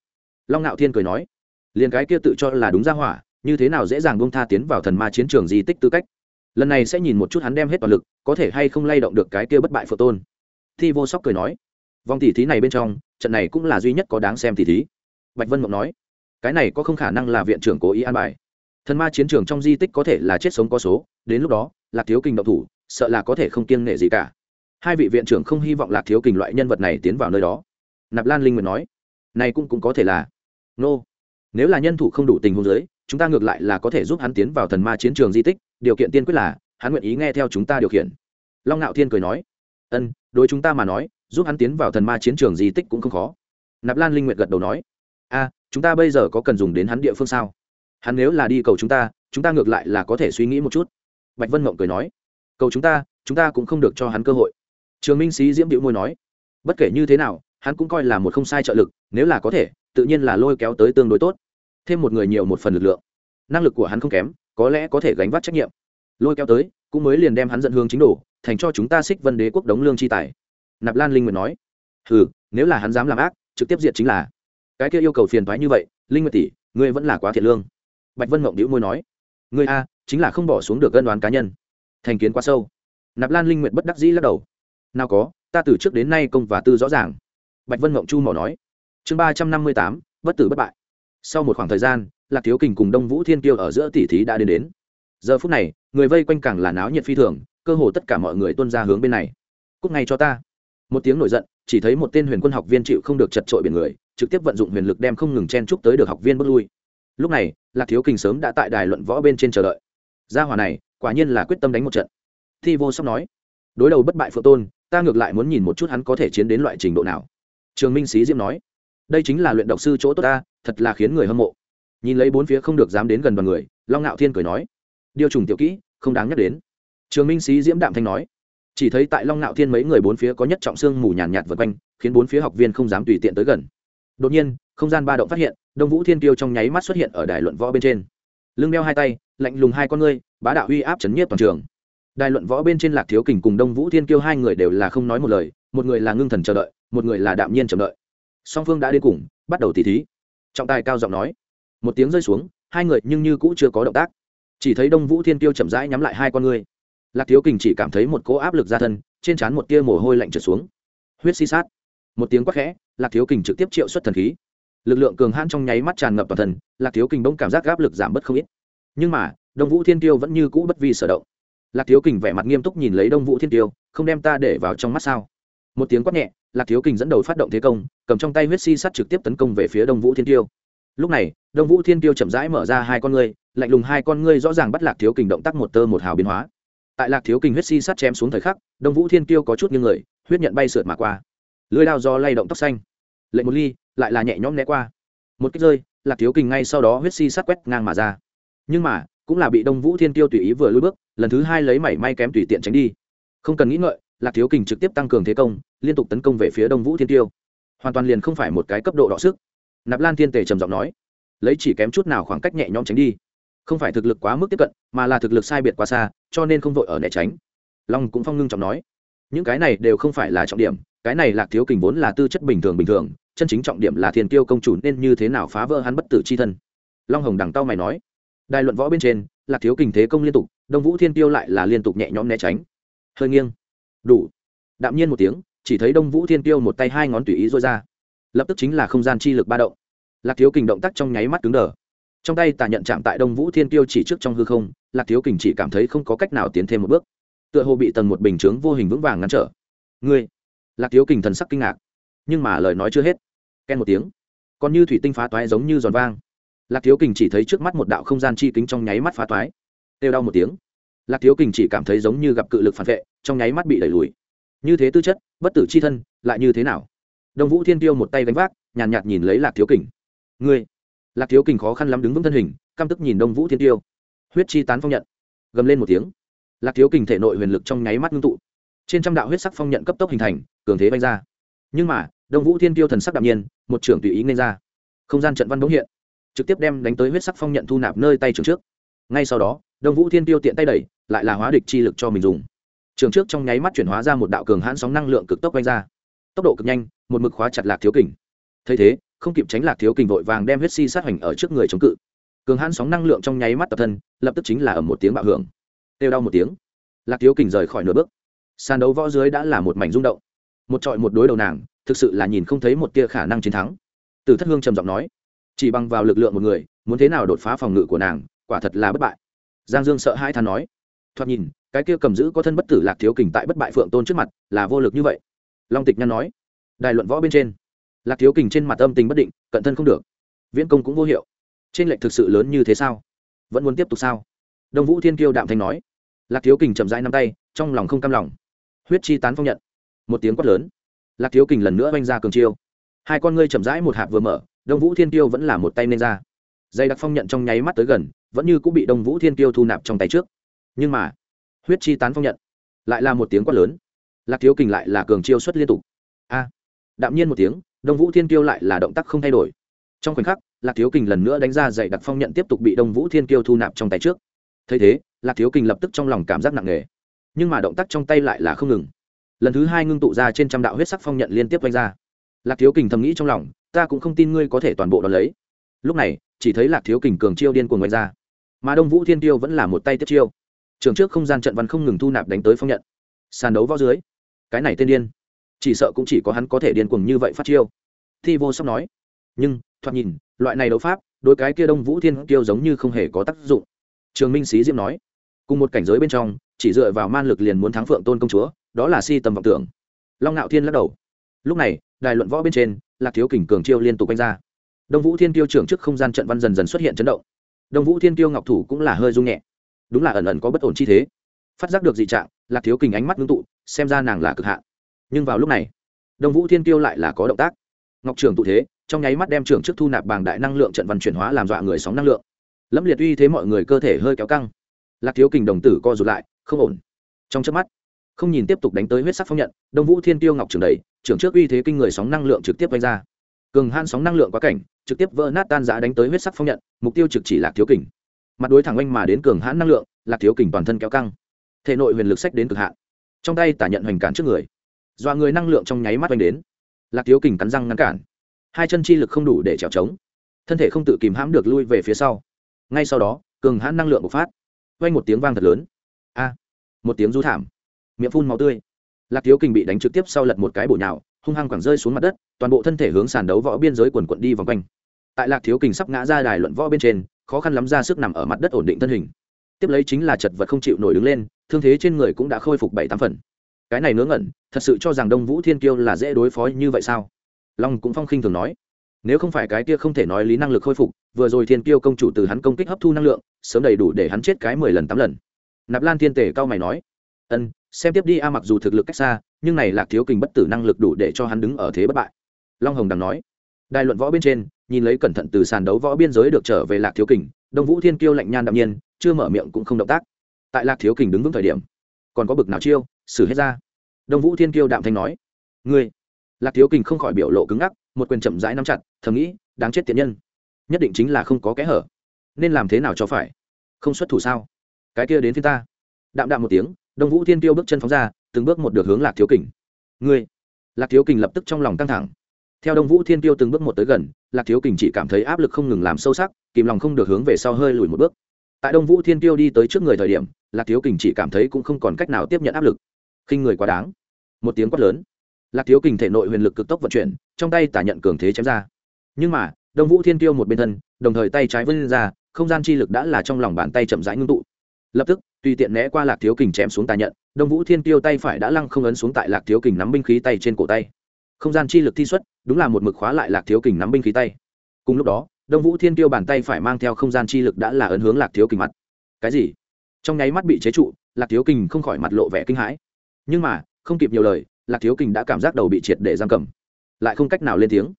Long ngạo thiên cười nói, liền cái kia tự cho là đúng ra hỏa, như thế nào dễ dàng bông tha tiến vào thần ma chiến trường di tích tư cách? Lần này sẽ nhìn một chút hắn đem hết toàn lực, có thể hay không lay động được cái kia bất bại phượng tôn. Thi vô sóc cười nói, vòng tỷ thí này bên trong, trận này cũng là duy nhất có đáng xem tỷ thí. Bạch vân mộng nói, cái này có không khả năng là viện trưởng cố ý an bài. Thần ma chiến trường trong di tích có thể là chết sống có số, đến lúc đó, lạc thiếu kinh động thủ, sợ là có thể không kiêng nể gì cả. Hai vị viện trưởng không hy vọng lạc thiếu kình loại nhân vật này tiến vào nơi đó nạp lan linh nguyện nói, này cũng cũng có thể là. Nô、no. nếu là nhân thủ không đủ tình huống giới chúng ta ngược lại là có thể giúp hắn tiến vào thần ma chiến trường di tích, điều kiện tiên quyết là, hắn nguyện ý nghe theo chúng ta điều khiển. Long ngạo thiên cười nói, ân, đối chúng ta mà nói, giúp hắn tiến vào thần ma chiến trường di tích cũng không khó. Nạp lan linh nguyện gật đầu nói, a, chúng ta bây giờ có cần dùng đến hắn địa phương sao? Hắn nếu là đi cầu chúng ta chúng ta ngược lại là có thể suy nghĩ một chút. Bạch vân mộng cười nói, cầu chúng ta chúng ta cũng không được cho hắn cơ hội. Trường minh sĩ diễm điệu môi nói, bất kể như thế nào hắn cũng coi là một không sai trợ lực, nếu là có thể, tự nhiên là lôi kéo tới tương đối tốt. Thêm một người nhiều một phần lực lượng. Năng lực của hắn không kém, có lẽ có thể gánh vác trách nhiệm. Lôi kéo tới, cũng mới liền đem hắn dẫn hướng chính đồ, thành cho chúng ta xích vân đế quốc đống lương chi tài. Nạp lan linh nguyệt nói. Ừ nếu là hắn dám làm ác, trực tiếp diệt chính là. Cái kia yêu cầu phiền thoái như vậy, linh nguyệt tỷ, ngươi vẫn là quá thiệt lương. Bạch vân mộng đĩu môi nói. Ngươi a, chính là không bỏ xuống được gân đoán cá nhân. Thành kiến quá sâu. Nạp lan linh nguyệt bất đắc dĩ lắc đầu. Nào có, ta từ trước đến nay công và tư rõ ràng bạch vân mộng chu mỏ nói. Chương ba trăm năm mươi tám, bất tử bất bại. Sau một khoảng thời gian, lạc thiếu kình cùng đông vũ thiên kiêu ở giữa tỷ thí đã đến đến. Giờ phút này, người vây quanh càng là náo nhiệt phi thường, cơ hồ tất cả mọi người tuân ra hướng bên này. Cúc ngay cho ta. Một tiếng nổi giận, chỉ thấy một tên huyền quân học viên chịu không được chật trội biển người, trực tiếp vận dụng huyền lực đem không ngừng chen chúc tới được học viên bước lui. Lúc này, lạc thiếu kình sớm đã tại đài luận võ bên trên chờ đợi. Gia hòa này, quả nhiên là quyết tâm đánh một trận. Thi vô sóc nói, đối đầu bất bại phượng tôn, ta ngược lại muốn nhìn một chút hắn có thể chiến đến loại trình độ nào trường minh sĩ diễm nói đây chính là luyện độc sư chỗ tốt ta thật là khiến người hâm mộ. Nhìn lấy bốn phía không được dám đến gần đoàn người long ngạo thiên cười nói điều trùng tiểu kỹ không đáng nhắc đến. Trường minh sĩ diễm đạm thanh nói chỉ thấy tại long ngạo thiên mấy người bốn phía có nhất trọng xương mù nhàn nhạt, nhạt quanh khiến bốn phía học viên không dám tùy tiện tới gần. Đột nhiên không gian ba động phát hiện đông vũ thiên tiêu trong nháy mắt xuất hiện ở đài luận võ bên trên. Lưng đeo hai tay lạnh lùng hai con ngươi bá đạo uy áp chấn nhiếp toàn trường. Đài luận võ bên trên lạc thiếu kình cùng đông vũ thiên kiêu hai người đều là không nói một lời một người là ngưng thần chờ đợi một người là đạm nhiên chờ đợi. Song phương đã đến cùng, bắt đầu tỉ thí. Trọng tài cao giọng nói. Một tiếng rơi xuống, hai người nhưng như cũ chưa có động tác. Chỉ thấy đông vũ thiên tiêu chậm rãi nhắm lại hai con ngươi. Lạc thiếu kình chỉ cảm thấy một cỗ áp lực ra thân, trên trán một tia mồ hôi lạnh trượt xuống. Huyết si sát. Một tiếng quát khẽ, lạc thiếu kình trực tiếp triệu xuất thần khí. Lực lượng cường hãn trong nháy mắt tràn ngập toàn thân, lạc thiếu kình bỗng cảm giác áp lực giảm bớt không ít. Nhưng mà, đông vũ thiên tiêu vẫn như cũ bất vi sở động. Lạc thiếu kình vẻ mặt nghiêm túc nhìn lấy đông vũ thiên tiêu, không đem ta để vào trong mắt sao? Một tiếng quát nhẹ lạc thiếu kình dẫn đầu phát động thế công, cầm trong tay huyết si sắt trực tiếp tấn công về phía đông vũ thiên tiêu lúc này, đông vũ thiên tiêu chậm rãi mở ra hai con ngươi, lạnh lùng hai con ngươi rõ ràng bắt lạc thiếu kình động tác một tơ một hào biến hóa. Tại lạc thiếu kình huyết si sắt chém xuống thời khắc, đông vũ thiên tiêu có chút như người, huyết nhận bay sượt mà qua. Lưới đao do lay động tóc xanh. Lệnh một ly, lại là nhẹ nhõm né qua. Một cách rơi, lạc thiếu kình ngay sau đó huyết si sắt quét ngang mà ra. Nhưng mà, cũng là bị đông vũ thiên tiêu tùy ý vừa lui bước, lần thứ hai lấy mảy may kém tùy tiện tránh đi. Không cần nghĩ ngợi lạc thiếu kình trực tiếp tăng cường thế công, liên tục tấn công về phía đông vũ thiên tiêu. Hoàn toàn liền không phải một cái cấp độ đọ sức. Nạp lan thiên tề trầm giọng nói, lấy chỉ kém chút nào khoảng cách nhẹ nhõm tránh đi. Không phải thực lực quá mức tiếp cận, mà là thực lực sai biệt quá xa, cho nên không vội ở né tránh. Long cũng phong ngưng trọng nói, những cái này đều không phải là trọng điểm, cái này lạc thiếu kình vốn là tư chất bình thường bình thường, chân chính trọng điểm là thiên tiêu công chủ nên như thế nào phá vỡ hắn bất tử c h i thân. Long hồng đằng tao mày nói, đài luận võ bên trên, lạc thiếu kình thế công liên tục, đông vũ thiên tiêu lại là liên tục nhẹ nhõm né tránh. Hơi nghiêng đủ. Đạm nhiên một tiếng, chỉ thấy đông vũ thiên tiêu một tay hai ngón tùy ý rối ra. Lập tức chính là không gian chi lực ba động. Lạc thiếu kình động tác trong nháy mắt cứng đờ. Trong tay tà nhận chạm tại đông vũ thiên tiêu chỉ trước trong hư không, lạc thiếu kình chỉ cảm thấy không có cách nào tiến thêm một bước. Tựa hồ bị tầng một bình chướng vô hình vững vàng ngăn trở. Ngươi! Lạc thiếu kình thần sắc kinh ngạc. Nhưng mà lời nói chưa hết. Ken một tiếng. Còn như thủy tinh phá toái giống như giòn vang. Lạc thiếu kình chỉ thấy trước mắt một đạo không gian chi kính trong nháy mắt phá toái. Têu đau một tiếng. Lạc thiếu kình chỉ cảm thấy giống như gặp cự lực phản vệ trong nháy mắt bị đẩy lùi. Như thế tư chất bất tử c h i thân lại như thế nào? Đông vũ thiên tiêu một tay gánh vác nhàn nhạt, nhạt nhìn lấy lạc thiếu kình. Ngươi lạc thiếu kình khó khăn lắm đứng vững thân hình căm tức nhìn đông vũ thiên tiêu. Huyết chi tán phong nhận. Gầm lên một tiếng. Lạc thiếu kình thể nội huyền lực trong nháy mắt ngưng tụ. Trên trăm đạo huyết sắc phong nhận cấp tốc hình thành cường thế vanh ra. Nhưng mà đông vũ thiên tiêu thần sắc đạm nhiên một trưởng tùy ý nên ra. Không gian trận văn bỗng hiện. Trực tiếp đem đánh tới huyết sắc phong nhận thu nạp nơi tay trường trước. Ngay sau đó đông vũ thiên tiêu tiện tay đẩy lại là hóa địch chi lực cho mình dùng trường trước trong nháy mắt chuyển hóa ra một đạo cường hãn sóng năng lượng cực tốc quanh ra. Tốc độ cực nhanh, một mực khóa chặt lạc thiếu kình. Thấy thế, không kịp tránh lạc thiếu kình vội vàng đem huyết si sát hoành ở trước người chống cự. Cường hãn sóng năng lượng trong nháy mắt tập thân, lập tức chính là ở một tiếng bạo hưởng. Têu đau một tiếng. Lạc thiếu kình rời khỏi nửa bước. Sàn đấu võ dưới đã là một mảnh rung động. Một trọi một đối đầu nàng, thực sự là nhìn không thấy một tia khả năng chiến thắng. Từ thất hương trầm giọng nói, chỉ bằng vào lực lượng một người, muốn thế nào đột phá phòng ngự của nàng, quả thật là bất bại. Giang dương sợ hai than nói, thoạt nhìn cái kia cầm giữ có thân bất tử lạc thiếu kình tại bất bại phượng tôn trước mặt là vô lực như vậy. Long tịch nhan nói, đài luận võ bên trên, lạc thiếu kình trên mặt âm tình bất định, cận thân không được. Viễn công cũng vô hiệu. Trên lệnh thực sự lớn như thế sao? Vẫn muốn tiếp tục sao? Đông vũ thiên kiêu đạm thanh nói, lạc thiếu kình chậm rãi năm tay, trong lòng không cam lòng. Huyết chi tán phong nhận. Một tiếng quát lớn. Lạc thiếu kình lần nữa oanh ra cường chiêu. Hai con ngươi chậm rãi một hạp vừa mở, đông vũ thiên tiêu vẫn là một tay nên ra. Dây đặc phong nhận trong nháy mắt tới gần, vẫn như cũng bị đông vũ thiên tiêu thu nạp trong tay trước. Nhưng mà huyết chi tán phong nhận. Lại là một tiếng quát lớn. Lạc thiếu kình lại là cường chiêu xuất liên tục. A. Đạm nhiên một tiếng, đông vũ thiên tiêu lại là động tác không thay đổi. Trong khoảnh khắc, lạc thiếu kình lần nữa đánh ra dạy đặc phong nhận tiếp tục bị đông vũ thiên tiêu thu nạp trong tay trước. Thấy thế, lạc thiếu kình lập tức trong lòng cảm giác nặng nề. Nhưng mà động tác trong tay lại là không ngừng. Lần thứ hai ngưng tụ ra trên trăm đạo huyết sắc phong nhận liên tiếp vanh ra. Lạc thiếu kình thầm nghĩ trong lòng, ta cũng không tin ngươi có thể toàn bộ đón lấy. Lúc này, chỉ thấy lạc thiếu kình cường chiêu điên cuồng vanh ra. Mà đông vũ thiên tiêu vẫn là một tay tiếp chiêu trường trước không gian trận văn không ngừng thu nạp đánh tới phong nhận. Sàn đấu võ dưới, cái này tên điên. Chỉ sợ cũng chỉ có hắn có thể điên cuồng như vậy phát chiêu. Thi vô sóc nói. Nhưng, thoạt nhìn, loại này đấu pháp đôi cái kia đông vũ thiên tiêu giống như không hề có tác dụng. Trường minh sĩ diễm nói. Cùng một cảnh giới bên trong, chỉ dựa vào man lực liền muốn thắng phượng tôn công chúa, đó là si tầm vọng tưởng. Long ngạo thiên lắc đầu. Lúc này, đài luận võ bên trên, lạc thiếu kình cường chiêu liên tục quanh ra. Đông vũ thiên tiêu trưởng trước không gian trận văn dần dần xuất hiện chấn động. Đông vũ thiên tiêu ngọc thủ cũng là hơi rung nhẹ đúng là ẩn ẩn có bất ổn chi thế. Phát giác được dị trạng, lạc thiếu kình ánh mắt ngưng tụ, xem ra nàng là cực hạn. Nhưng vào lúc này đồng vũ thiên tiêu lại là có động tác. Ngọc trường tụ thế, trong nháy mắt đem trưởng trước thu nạp bảng đại năng lượng trận văn chuyển hóa làm dọa người sóng năng lượng. Lẫm liệt uy thế mọi người cơ thể hơi kéo căng. Lạc thiếu kình đồng tử co rụt lại, không ổn. Trong chớp mắt, không nhìn tiếp tục đánh tới huyết sắc phong nhận, đông vũ thiên tiêu ngọc trường đầy, trưởng trước uy thế kinh người sóng năng lượng trực tiếp vanh ra. Cường han sóng năng lượng quá cảnh, trực tiếp vỡ nát tan giã đánh tới huyết sắc phong nhận, mục tiêu trực chỉ lạc thiếu kình mặt đối thẳng oanh mà đến cường hãn năng lượng, lạc thiếu kình toàn thân kéo căng. Thể nội huyền lực sách đến cực hạn. Trong tay tả nhận hoành cản trước người. Dọa người năng lượng trong nháy mắt oanh đến. Lạc thiếu kình cắn răng ngăn cản. Hai chân chi lực không đủ để trèo trống. Thân thể không tự kìm hãm được lui về phía sau. Ngay sau đó, cường hãn năng lượng bộc phát. Oanh một tiếng vang thật lớn. A! Một tiếng rú thảm. Miệng phun máu tươi. Lạc thiếu kình bị đánh trực tiếp sau lật một cái bổ nhào, hung hăng quẳng rơi xuống mặt đất, toàn bộ thân thể hướng sàn đấu võ biên giới quần quận đi vòng quanh. Tại lạc thiếu kình sắp ngã ra đài luận võ bên trên khó khăn lắm ra sức nằm ở mặt đất ổn định thân hình. Tiếp lấy chính là chật vật không chịu nổi đứng lên, thương thế trên người cũng đã khôi phục bảy tám phần. Cái này ngớ ngẩn, thật sự cho rằng đông vũ thiên kiêu là dễ đối phó như vậy sao? Long cũng phong khinh thường nói. Nếu không phải cái kia không thể nói lý năng lực khôi phục, vừa rồi thiên kiêu công chủ từ hắn công kích hấp thu năng lượng, sớm đầy đủ để hắn chết cái mười lần tám lần. Nạp lan thiên tể cao mày nói. Ân, xem tiếp đi a, mặc dù thực lực cách xa, nhưng này lạc thiếu kình bất tử năng lực đủ để cho hắn đứng ở thế bất bại. Long hồng đằng nói. Đài luận võ bên trên nhìn lấy cẩn thận từ sàn đấu võ biên giới được trở về lạc thiếu kình, đông vũ thiên kiêu lạnh nhan đạm nhiên, chưa mở miệng cũng không động tác. Tại lạc thiếu kình đứng vững thời điểm, còn có bực nào chiêu, xử hết ra. Đông vũ thiên kiêu đạm thanh nói, ngươi. Lạc thiếu kình không khỏi biểu lộ cứng ngắc, một quyền chậm rãi nắm chặt, thầm nghĩ, đáng chết tiện nhân, nhất định chính là không có kẽ hở. Nên làm thế nào cho phải? Không xuất thủ sao? Cái kia đến phía ta. Đạm đạm một tiếng, đông vũ thiên kiêu bước chân phóng ra, từng bước một được hướng lạc thiếu kình. Ngươi. Lạc thiếu kình lập tức trong lòng căng thẳng theo đông vũ thiên tiêu từng bước một tới gần, lạc thiếu kình chỉ cảm thấy áp lực không ngừng làm sâu sắc, kìm lòng không được hướng về sau hơi lùi một bước. Tại đông vũ thiên tiêu đi tới trước người thời điểm, lạc thiếu kình chỉ cảm thấy cũng không còn cách nào tiếp nhận áp lực. Khinh người quá đáng. Một tiếng quát lớn. Lạc thiếu kình thể nội huyền lực cực tốc vận chuyển, trong tay tả nhận cường thế chém ra. Nhưng mà, đông vũ thiên tiêu một bên thân, đồng thời tay trái vươn ra, không gian chi lực đã là trong lòng bàn tay chậm rãi ngưng tụ. Lập tức, tùy tiện né qua lạc thiếu kình chém xuống tà nhận, đông vũ thiên tiêu tay phải đã lăng không ấn xuống tại lạc thiếu kình nắm binh khí tay trên cổ tay. Không gian chi lực thi xuất đúng là một mực khóa lại lạc thiếu kình nắm binh khí tay. Cùng lúc đó, đông vũ thiên tiêu bàn tay phải mang theo không gian chi lực đã là ấn hướng lạc thiếu kình mặt. Cái gì? Trong nháy mắt bị chế trụ, lạc thiếu kình không khỏi mặt lộ vẻ kinh hãi. Nhưng mà, không kịp nhiều lời, lạc thiếu kình đã cảm giác đầu bị triệt để giam cầm. Lại không cách nào lên tiếng.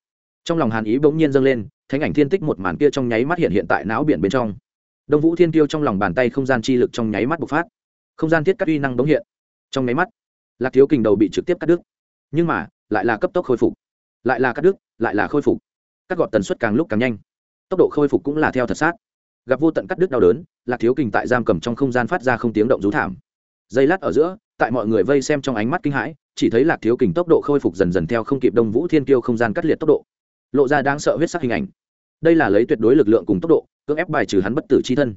Trong lòng hàn ý bỗng nhiên dâng lên, thánh ảnh thiên tích một màn kia trong nháy mắt hiện hiện tại não biển bên trong. Đông vũ thiên tiêu trong lòng bàn tay không gian chi lực trong nháy mắt bộc phát. Không gian thiết cắt uy năng bỗng hiện. Trong nháy mắt, lạc thiếu kình đầu bị trực tiếp cắt đứt. Nhưng mà, lại là cấp tốc khôi phục lại là cắt đứt, lại là khôi phục. Cắt gọt tần suất càng lúc càng nhanh. Tốc độ khôi phục cũng là theo thật sát. Gặp vô tận cắt đứt đau đớn, lạc thiếu kình tại giam cầm trong không gian phát ra không tiếng động rú thảm. Giây lát ở giữa, tại mọi người vây xem trong ánh mắt kinh hãi, chỉ thấy lạc thiếu kình tốc độ khôi phục dần dần theo không kịp đông vũ thiên kiêu không gian cắt liệt tốc độ. Lộ ra đang sợ huyết sắc hình ảnh. Đây là lấy tuyệt đối lực lượng cùng tốc độ, cưỡng ép bài trừ hắn bất tử c h i thân.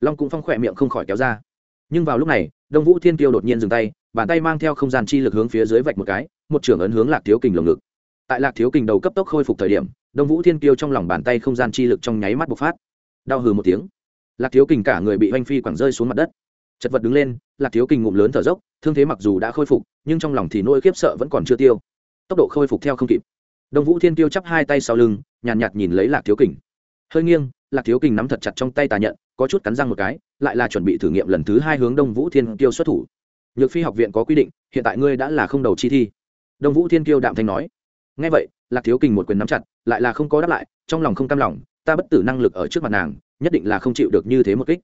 Long cũng phong khỏe miệng không khỏi kéo ra. Nhưng vào lúc này, đông vũ thiên kiêu đột nhiên dừng tay, bàn tay mang theo không gian chi lực hướng phía dưới vạch một cái, một trưởng ấn hướng lạc thiếu kình lồng ngực tại lạc thiếu kình đầu cấp tốc khôi phục thời điểm đông vũ thiên kiêu trong lòng bàn tay không gian chi lực trong nháy mắt bộc phát. Đau hừ một tiếng. Lạc thiếu kình cả người bị oanh phi quẳng rơi xuống mặt đất. Chật vật đứng lên lạc thiếu kình ngụm lớn thở dốc thương thế mặc dù đã khôi phục nhưng trong lòng thì nỗi khiếp sợ vẫn còn chưa tiêu. Tốc độ khôi phục theo không kịp. Đông vũ thiên tiêu chắp hai tay sau lưng nhàn nhạt, nhạt nhìn lấy lạc thiếu kình. Hơi nghiêng lạc thiếu kình nắm thật chặt trong tay tà nhận có chút cắn răng một cái lại là chuẩn bị thử nghiệm lần thứ hai hướng đông vũ thiên tiêu xuất thủ. Nhược phi học viện có quy định hiện tại ngươi đã là không đầu chi thi. Đông vũ thiên tiêu đạm thanh nói ngay vậy, lạc thiếu kình một quyền nắm chặt, lại là không có đáp lại, trong lòng không cam lòng, ta bất tử năng lực ở trước mặt nàng, nhất định là không chịu được như thế một kích.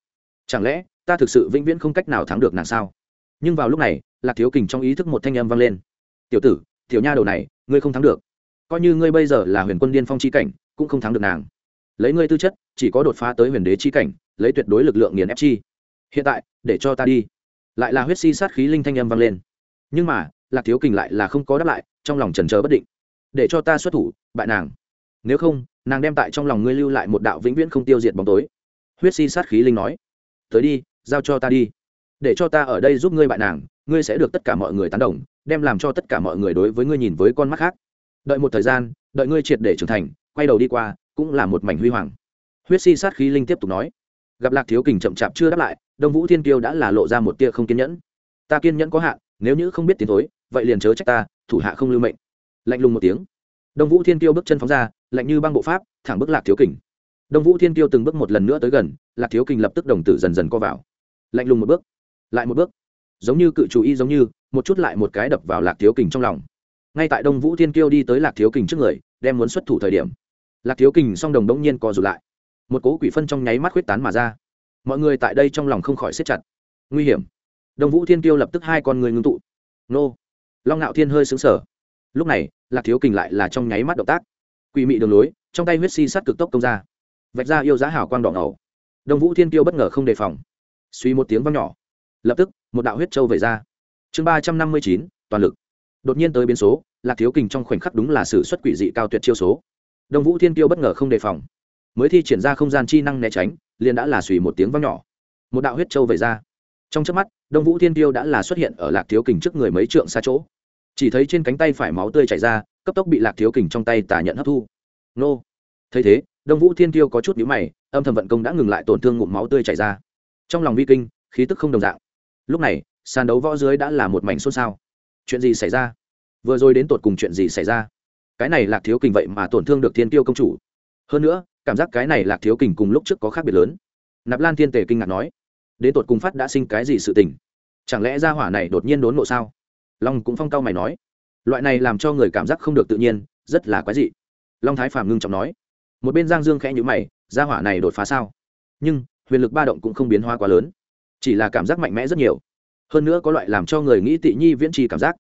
Chẳng lẽ, ta thực sự vĩnh viễn không cách nào thắng được nàng sao? Nhưng vào lúc này, lạc thiếu kình trong ý thức một thanh âm vang lên. Tiểu tử, tiểu nha đầu này, ngươi không thắng được. Coi như ngươi bây giờ là huyền quân điên phong chi cảnh, cũng không thắng được nàng. Lấy ngươi tư chất, chỉ có đột phá tới huyền đế chi cảnh, lấy tuyệt đối lực lượng nghiền ép chi. Hiện tại, để cho ta đi. Lại là huyết si sát khí linh thanh âm vang lên. Nhưng mà, lạc thiếu kình lại là không có đáp lại, trong lòng trần trờ bất định để cho ta xuất thủ, bại nàng. Nếu không, nàng đem tại trong lòng ngươi lưu lại một đạo vĩnh viễn không tiêu diệt bóng tối. Huyết si sát khí linh nói. Tới đi, giao cho ta đi. Để cho ta ở đây giúp ngươi bại nàng, ngươi sẽ được tất cả mọi người tán đồng, đem làm cho tất cả mọi người đối với ngươi nhìn với con mắt khác. Đợi một thời gian, đợi ngươi triệt để trưởng thành, quay đầu đi qua, cũng là một mảnh huy hoàng. Huyết si sát khí linh tiếp tục nói. Gặp lạc thiếu kình chậm chạp chưa đáp lại, đông vũ thiên kiêu đã là lộ ra một tia không kiên nhẫn. Ta kiên nhẫn có hạn, nếu như không biết tiến thối, vậy liền chớ trách ta, thủ hạ không lưu mệnh lạnh lùng một tiếng. Đông vũ thiên tiêu bước chân phóng ra, lạnh như băng bộ pháp, thẳng bước lạc thiếu kình. Đông vũ thiên tiêu từng bước một lần nữa tới gần, lạc thiếu kình lập tức đồng tử dần dần co vào. Lạnh lùng một bước, lại một bước. Giống như cự chú ý giống như, một chút lại một cái đập vào lạc thiếu kình trong lòng. Ngay tại đông vũ thiên tiêu đi tới lạc thiếu kình trước người, đem muốn xuất thủ thời điểm, lạc thiếu kình song đồng đống nhiên co rụt lại. Một cố quỷ phân trong nháy mắt huyết tán mà ra. Mọi người tại đây trong lòng không khỏi siết chặt. Nguy hiểm. Đông vũ thiên tiêu lập tức hai con người ngưng tụ. Nô. Long ngạo thiên hơi xứng sở lúc này lạc thiếu kình lại là trong nháy mắt động tác. Quỷ mị đường lối, trong tay huyết si sắt cực tốc công ra. Vạch ra yêu giá hảo quang đỏ ngầu. Đông vũ thiên kiêu bất ngờ không đề phòng. Suy một tiếng văng nhỏ. Lập tức, một đạo huyết trâu về ra. Chương ba trăm năm mươi chín, toàn lực. Đột nhiên tới biến số, lạc thiếu kình trong khoảnh khắc đúng là sự xuất quỷ dị cao tuyệt chiêu số. Đông vũ thiên kiêu bất ngờ không đề phòng. Mới thi triển ra không gian chi năng né tránh, liền đã là suy một tiếng văng nhỏ. Một đạo huyết trâu về ra. Trong trước mắt, đông vũ thiên kiêu đã là xuất hiện ở lạc thiếu kình trước người mấy trượng xa chỗ chỉ thấy trên cánh tay phải máu tươi chảy ra, cấp tốc bị lạc thiếu kình trong tay tả nhận hấp thu. Nô. Thấy thế, đông vũ thiên tiêu có chút nhíu mày, âm thầm vận công đã ngừng lại tổn thương ngụm máu tươi chảy ra. Trong lòng vi kinh, khí tức không đồng dạng. Lúc này, sàn đấu võ dưới đã là một mảnh xôn xao. Chuyện gì xảy ra? Vừa rồi đến tột cùng chuyện gì xảy ra? Cái này lạc thiếu kình vậy mà tổn thương được thiên tiêu công chủ. Hơn nữa, cảm giác cái này lạc thiếu kình cùng lúc trước có khác biệt lớn. Nạp lan thiên tề kinh ngạc nói, đến tột cùng phát đã sinh cái gì sự tình? Chẳng lẽ ra hỏa này đột nhiên đốn nộ sao? Long cũng phong cao mày nói, loại này làm cho người cảm giác không được tự nhiên, rất là quái dị. Long thái phàm ngưng trọng nói, một bên giang dương khẽ nhữ mày ra hỏa này đột phá sao? Nhưng, huyền lực ba động cũng không biến hóa quá lớn, chỉ là cảm giác mạnh mẽ rất nhiều. Hơn nữa có loại làm cho người nghĩ tị nhi viễn trì cảm giác.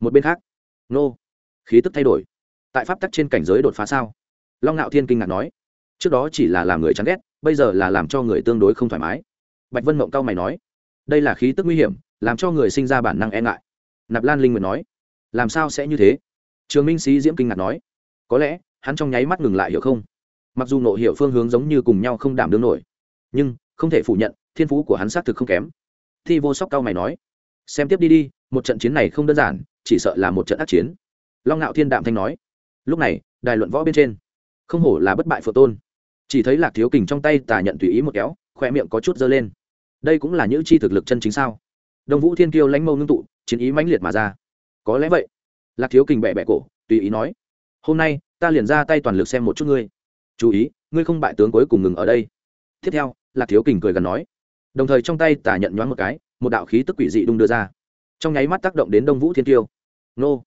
Một bên khác, nô, khí tức thay đổi. Tại pháp tắc trên cảnh giới đột phá sao? Long ngạo thiên kinh ngạc nói, trước đó chỉ là làm người chán ghét, bây giờ là làm cho người tương đối không thoải mái. Bạch vân mộng cao mày nói, đây là khí tức nguy hiểm, làm cho người sinh ra bản năng e ngại nạp lan linh nguyện nói, làm sao sẽ như thế? Trường minh sĩ diễm kinh ngạc nói, có lẽ, hắn trong nháy mắt ngừng lại hiểu không? Mặc dù nộ hiểu phương hướng giống như cùng nhau không đảm đương nổi, nhưng không thể phủ nhận, thiên phú của hắn xác thực không kém. Thi vô sóc cao mày nói, xem tiếp đi đi, một trận chiến này không đơn giản, chỉ sợ là một trận ác chiến. Long ngạo thiên đạm thanh nói, lúc này, đài luận võ bên trên, không hổ là bất bại phượng tôn. Chỉ thấy lạc thiếu kình trong tay tà nhận tùy ý một kéo, khoe miệng có chút dơ lên. Đây cũng là những chi thực lực chân chính sao? Đông vũ thiên kiêu lãnh mâu ngưng tụ, chiến ý mãnh liệt mà ra. Có lẽ vậy. Lạc thiếu kình bẹ bẹ cổ, tùy ý nói, hôm nay, ta liền ra tay toàn lực xem một chút ngươi. Chú ý, ngươi không bại tướng cuối cùng ngừng ở đây. Tiếp theo, lạc thiếu kình cười gần nói, đồng thời trong tay tả nhận nhoáng một cái, một đạo khí tức quỷ dị đung đưa ra. Trong nháy mắt tác động đến đông vũ thiên tiêu nô.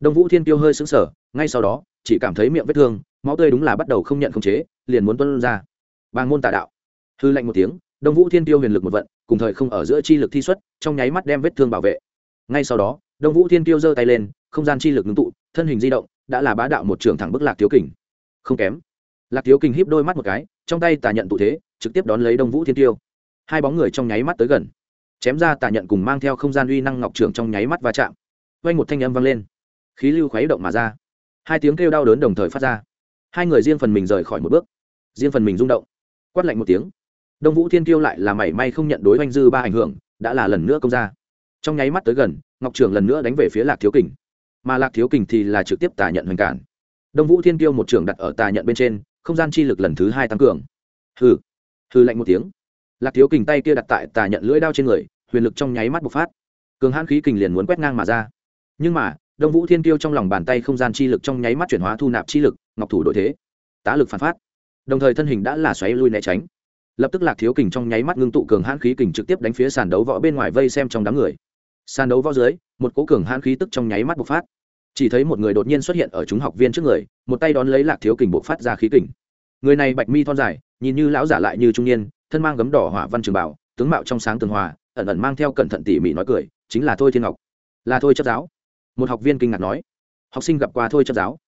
Đông vũ thiên tiêu hơi sững sờ, ngay sau đó, chỉ cảm thấy miệng vết thương, máu tươi đúng là bắt đầu không nhận khống chế, liền muốn tuân ra. Bàng môn tà đạo. Hư lạnh một tiếng, đông vũ thiên tiêu huyền lực một vận cùng thời không ở giữa chi lực thi xuất, trong nháy mắt đem vết thương bảo vệ. Ngay sau đó, đông vũ thiên tiêu giơ tay lên, không gian chi lực ngưng tụ, thân hình di động, đã là bá đạo một trường thẳng bức lạc thiếu kình. Không kém. Lạc thiếu kình híp đôi mắt một cái, trong tay tà nhận tụ thế, trực tiếp đón lấy đông vũ thiên tiêu hai bóng người trong nháy mắt tới gần. Chém ra tà nhận cùng mang theo không gian uy năng ngọc trường trong nháy mắt va chạm. Quanh một thanh âm vang lên. Khí lưu khuấy động mà ra. Hai tiếng kêu đau đớn đồng thời phát ra. Hai người riêng phần mình rời khỏi một bước. Riêng phần mình rung động. Quát lạnh một tiếng đông vũ thiên kiêu lại là mảy may không nhận đối oanh dư ba ảnh hưởng, đã là lần nữa công ra. Trong nháy mắt tới gần, ngọc trường lần nữa đánh về phía lạc thiếu kình. Mà lạc thiếu kình thì là trực tiếp tà nhận hoành cản. Đông vũ thiên kiêu một trường đặt ở tà nhận bên trên, không gian chi lực lần thứ hai tăng cường. Hừ. Hừ lạnh một tiếng. Lạc thiếu kình tay kia đặt tại tà nhận lưỡi đao trên người, huyền lực trong nháy mắt bộc phát. Cường hãn khí kình liền muốn quét ngang mà ra. Nhưng mà, đông vũ thiên kiêu trong lòng bàn tay không gian chi lực trong nháy mắt chuyển hóa thu nạp chi lực, ngọc thủ đổi thế. Tá lực phản phát. Đồng thời thân hình đã là xoáy lui né tránh lập tức lạc thiếu kình trong nháy mắt ngưng tụ cường hãn khí kình trực tiếp đánh phía sàn đấu võ bên ngoài vây xem trong đám người. Sàn đấu võ dưới, một cố cường hãn khí tức trong nháy mắt bộc phát. Chỉ thấy một người đột nhiên xuất hiện ở chúng học viên trước người, một tay đón lấy lạc thiếu kình bộc phát ra khí kình. Người này bạch mi thon dài, nhìn như lão giả lại như trung niên, thân mang gấm đỏ hỏa văn trường bảo, tướng mạo trong sáng tường hòa, ẩn ẩn mang theo cẩn thận tỉ mỉ nói cười, chính là thôi thiên ngọc. Là thôi chấp giáo. Một học viên kinh ngạc nói. Học sinh gặp qua thôi chấp giáo.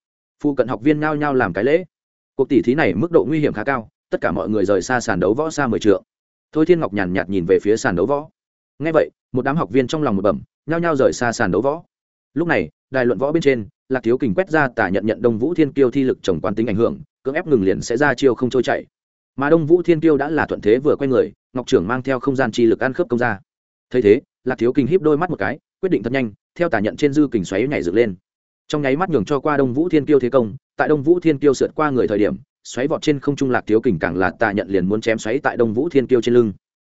Phụ cận học viên nhao nhao làm cái lễ. Cuộc tỷ thí này mức độ nguy hiểm khá cao tất cả mọi người rời xa sàn đấu võ xa mười trượng. Thôi thiên ngọc nhàn nhạt nhìn về phía sàn đấu võ. Ngay vậy, một đám học viên trong lòng một bẩm, nhao nhao rời xa sàn đấu võ. Lúc này, đài luận võ bên trên, lạc thiếu kình quét ra tả nhận nhận đông vũ thiên kiêu thi lực chồng quán tính ảnh hưởng, cưỡng ép ngừng liền sẽ ra chiêu không trôi chảy. Mà đông vũ thiên kiêu đã là thuận thế vừa quay người, ngọc trưởng mang theo không gian chi lực ăn khớp công ra. Thấy thế, lạc thiếu kình híp đôi mắt một cái, quyết định thật nhanh, theo tả nhận trên dư kình xoáy nhảy dựng lên. Trong nháy mắt nhường cho qua đông vũ thiên kiêu thế công, tại đông vũ thiên kiêu sượt qua người thời điểm xoáy vọt trên không trung lạc thiếu kình càng là tà nhận liền muốn chém xoáy tại đông vũ thiên kiêu trên lưng.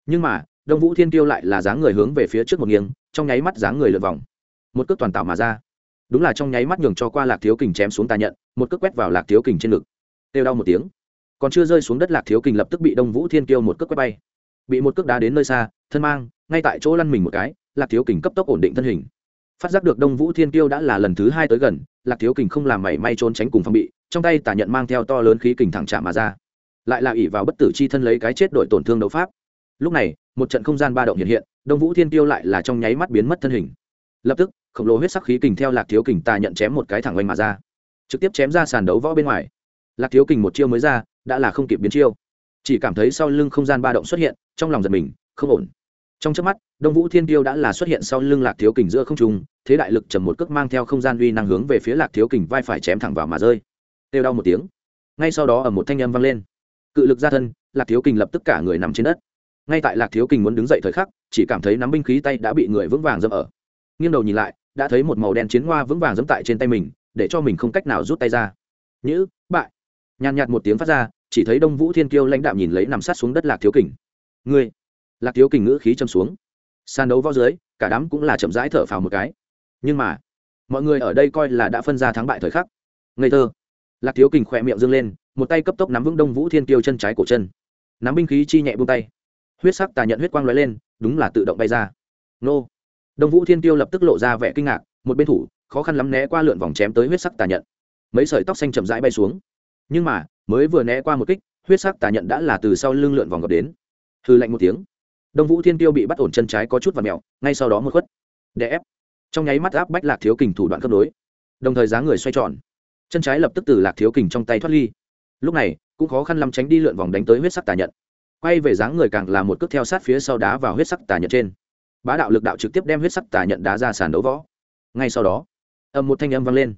Nhưng mà, đông vũ thiên kiêu lại là dáng người hướng về phía trước một nghiêng, trong nháy mắt dáng người lượt vòng. Một cước toàn tạo mà ra. Đúng là trong nháy mắt nhường cho qua lạc thiếu kình chém xuống tà nhận, một cước quét vào lạc thiếu kình trên ngực. Têu đau một tiếng. Còn chưa rơi xuống đất lạc thiếu kình lập tức bị đông vũ thiên kiêu một cước quét bay. Bị một cước đá đến nơi xa, thân mang, ngay tại chỗ lăn mình một cái, lạc thiếu kình cấp tốc ổn định thân hình. Phát giác được đông vũ thiên kiêu đã là lần thứ hai tới gần, lạc thiếu kình không làm mảy may trốn tránh cùng phong bị trong tay tả nhận mang theo to lớn khí kình thẳng chạm mà ra. Lại là ỉ vào bất tử chi thân lấy cái chết đội tổn thương đấu pháp. Lúc này, một trận không gian ba động hiện hiện, đông vũ thiên tiêu lại là trong nháy mắt biến mất thân hình. Lập tức, khổng lồ huyết sắc khí kình theo lạc thiếu kình tà nhận chém một cái thẳng oanh mà ra. Trực tiếp chém ra sàn đấu võ bên ngoài. Lạc thiếu kình một chiêu mới ra, đã là không kịp biến chiêu. Chỉ cảm thấy sau lưng không gian ba động xuất hiện, trong lòng giật mình, không ổn. Trong trước mắt, đông vũ thiên tiêu đã là xuất hiện sau lưng lạc thiếu kình giữa không trung, thế đại lực trầm một cước mang theo không gian uy năng hướng về phía lạc thiếu kình vai phải chém thẳng vào mà rơi kêu đau một tiếng. Ngay sau đó ở một thanh âm vang lên. Cự lực ra thân, lạc thiếu kình lập tức cả người nằm trên đất. Ngay tại lạc thiếu kình muốn đứng dậy thời khắc, chỉ cảm thấy nắm binh khí tay đã bị người vững vàng dẫm ở. Nghiêng đầu nhìn lại, đã thấy một màu đen chiến hoa vững vàng dẫm tại trên tay mình, để cho mình không cách nào rút tay ra. Nhữ, bại! Nhàn nhạt một tiếng phát ra, chỉ thấy đông vũ thiên kiêu lãnh đạo nhìn lấy nằm sát xuống đất lạc thiếu kình. Ngươi! Lạc thiếu kình ngữ khí châm xuống. Sàn đấu võ dưới, cả đám cũng là chậm rãi thở phào một cái. Nhưng mà, mọi người ở đây coi là đã phân ra thắng bại thời khắc. Ngây thơ! Lạc thiếu kình khỏe miệng dâng lên, một tay cấp tốc nắm vững đông vũ thiên kiêu chân trái cổ chân. Nắm binh khí chi nhẹ buông tay. Huyết sắc tà nhận huyết quang lóe lên, đúng là tự động bay ra. Nô. Đông vũ thiên kiêu lập tức lộ ra vẻ kinh ngạc, một bên thủ, khó khăn lắm né qua lượn vòng chém tới huyết sắc tà nhận. Mấy sợi tóc xanh chậm rãi bay xuống. Nhưng mà, mới vừa né qua một kích, huyết sắc tà nhận đã là từ sau lưng lượn vòng gập đến. Hư lạnh một tiếng. Đông vũ thiên tiêu bị bắt ổn chân trái có chút và mèo, ngay sau đó một khuất. Đè ép. Trong nháy mắt áp bách lạc thiếu kình thủ đoạn cân đối. Đồng thời giá người xoay tròn chân trái lập tức từ lạc thiếu kình trong tay thoát ly. Lúc này, cũng khó khăn lắm tránh đi lượn vòng đánh tới huyết sắc tà nhận. Quay về dáng người càng là một cước theo sát phía sau đá vào huyết sắc tà nhận trên. Bá đạo lực đạo trực tiếp đem huyết sắc tà nhận đá ra sàn đấu võ. Ngay sau đó ầm một thanh âm vang lên.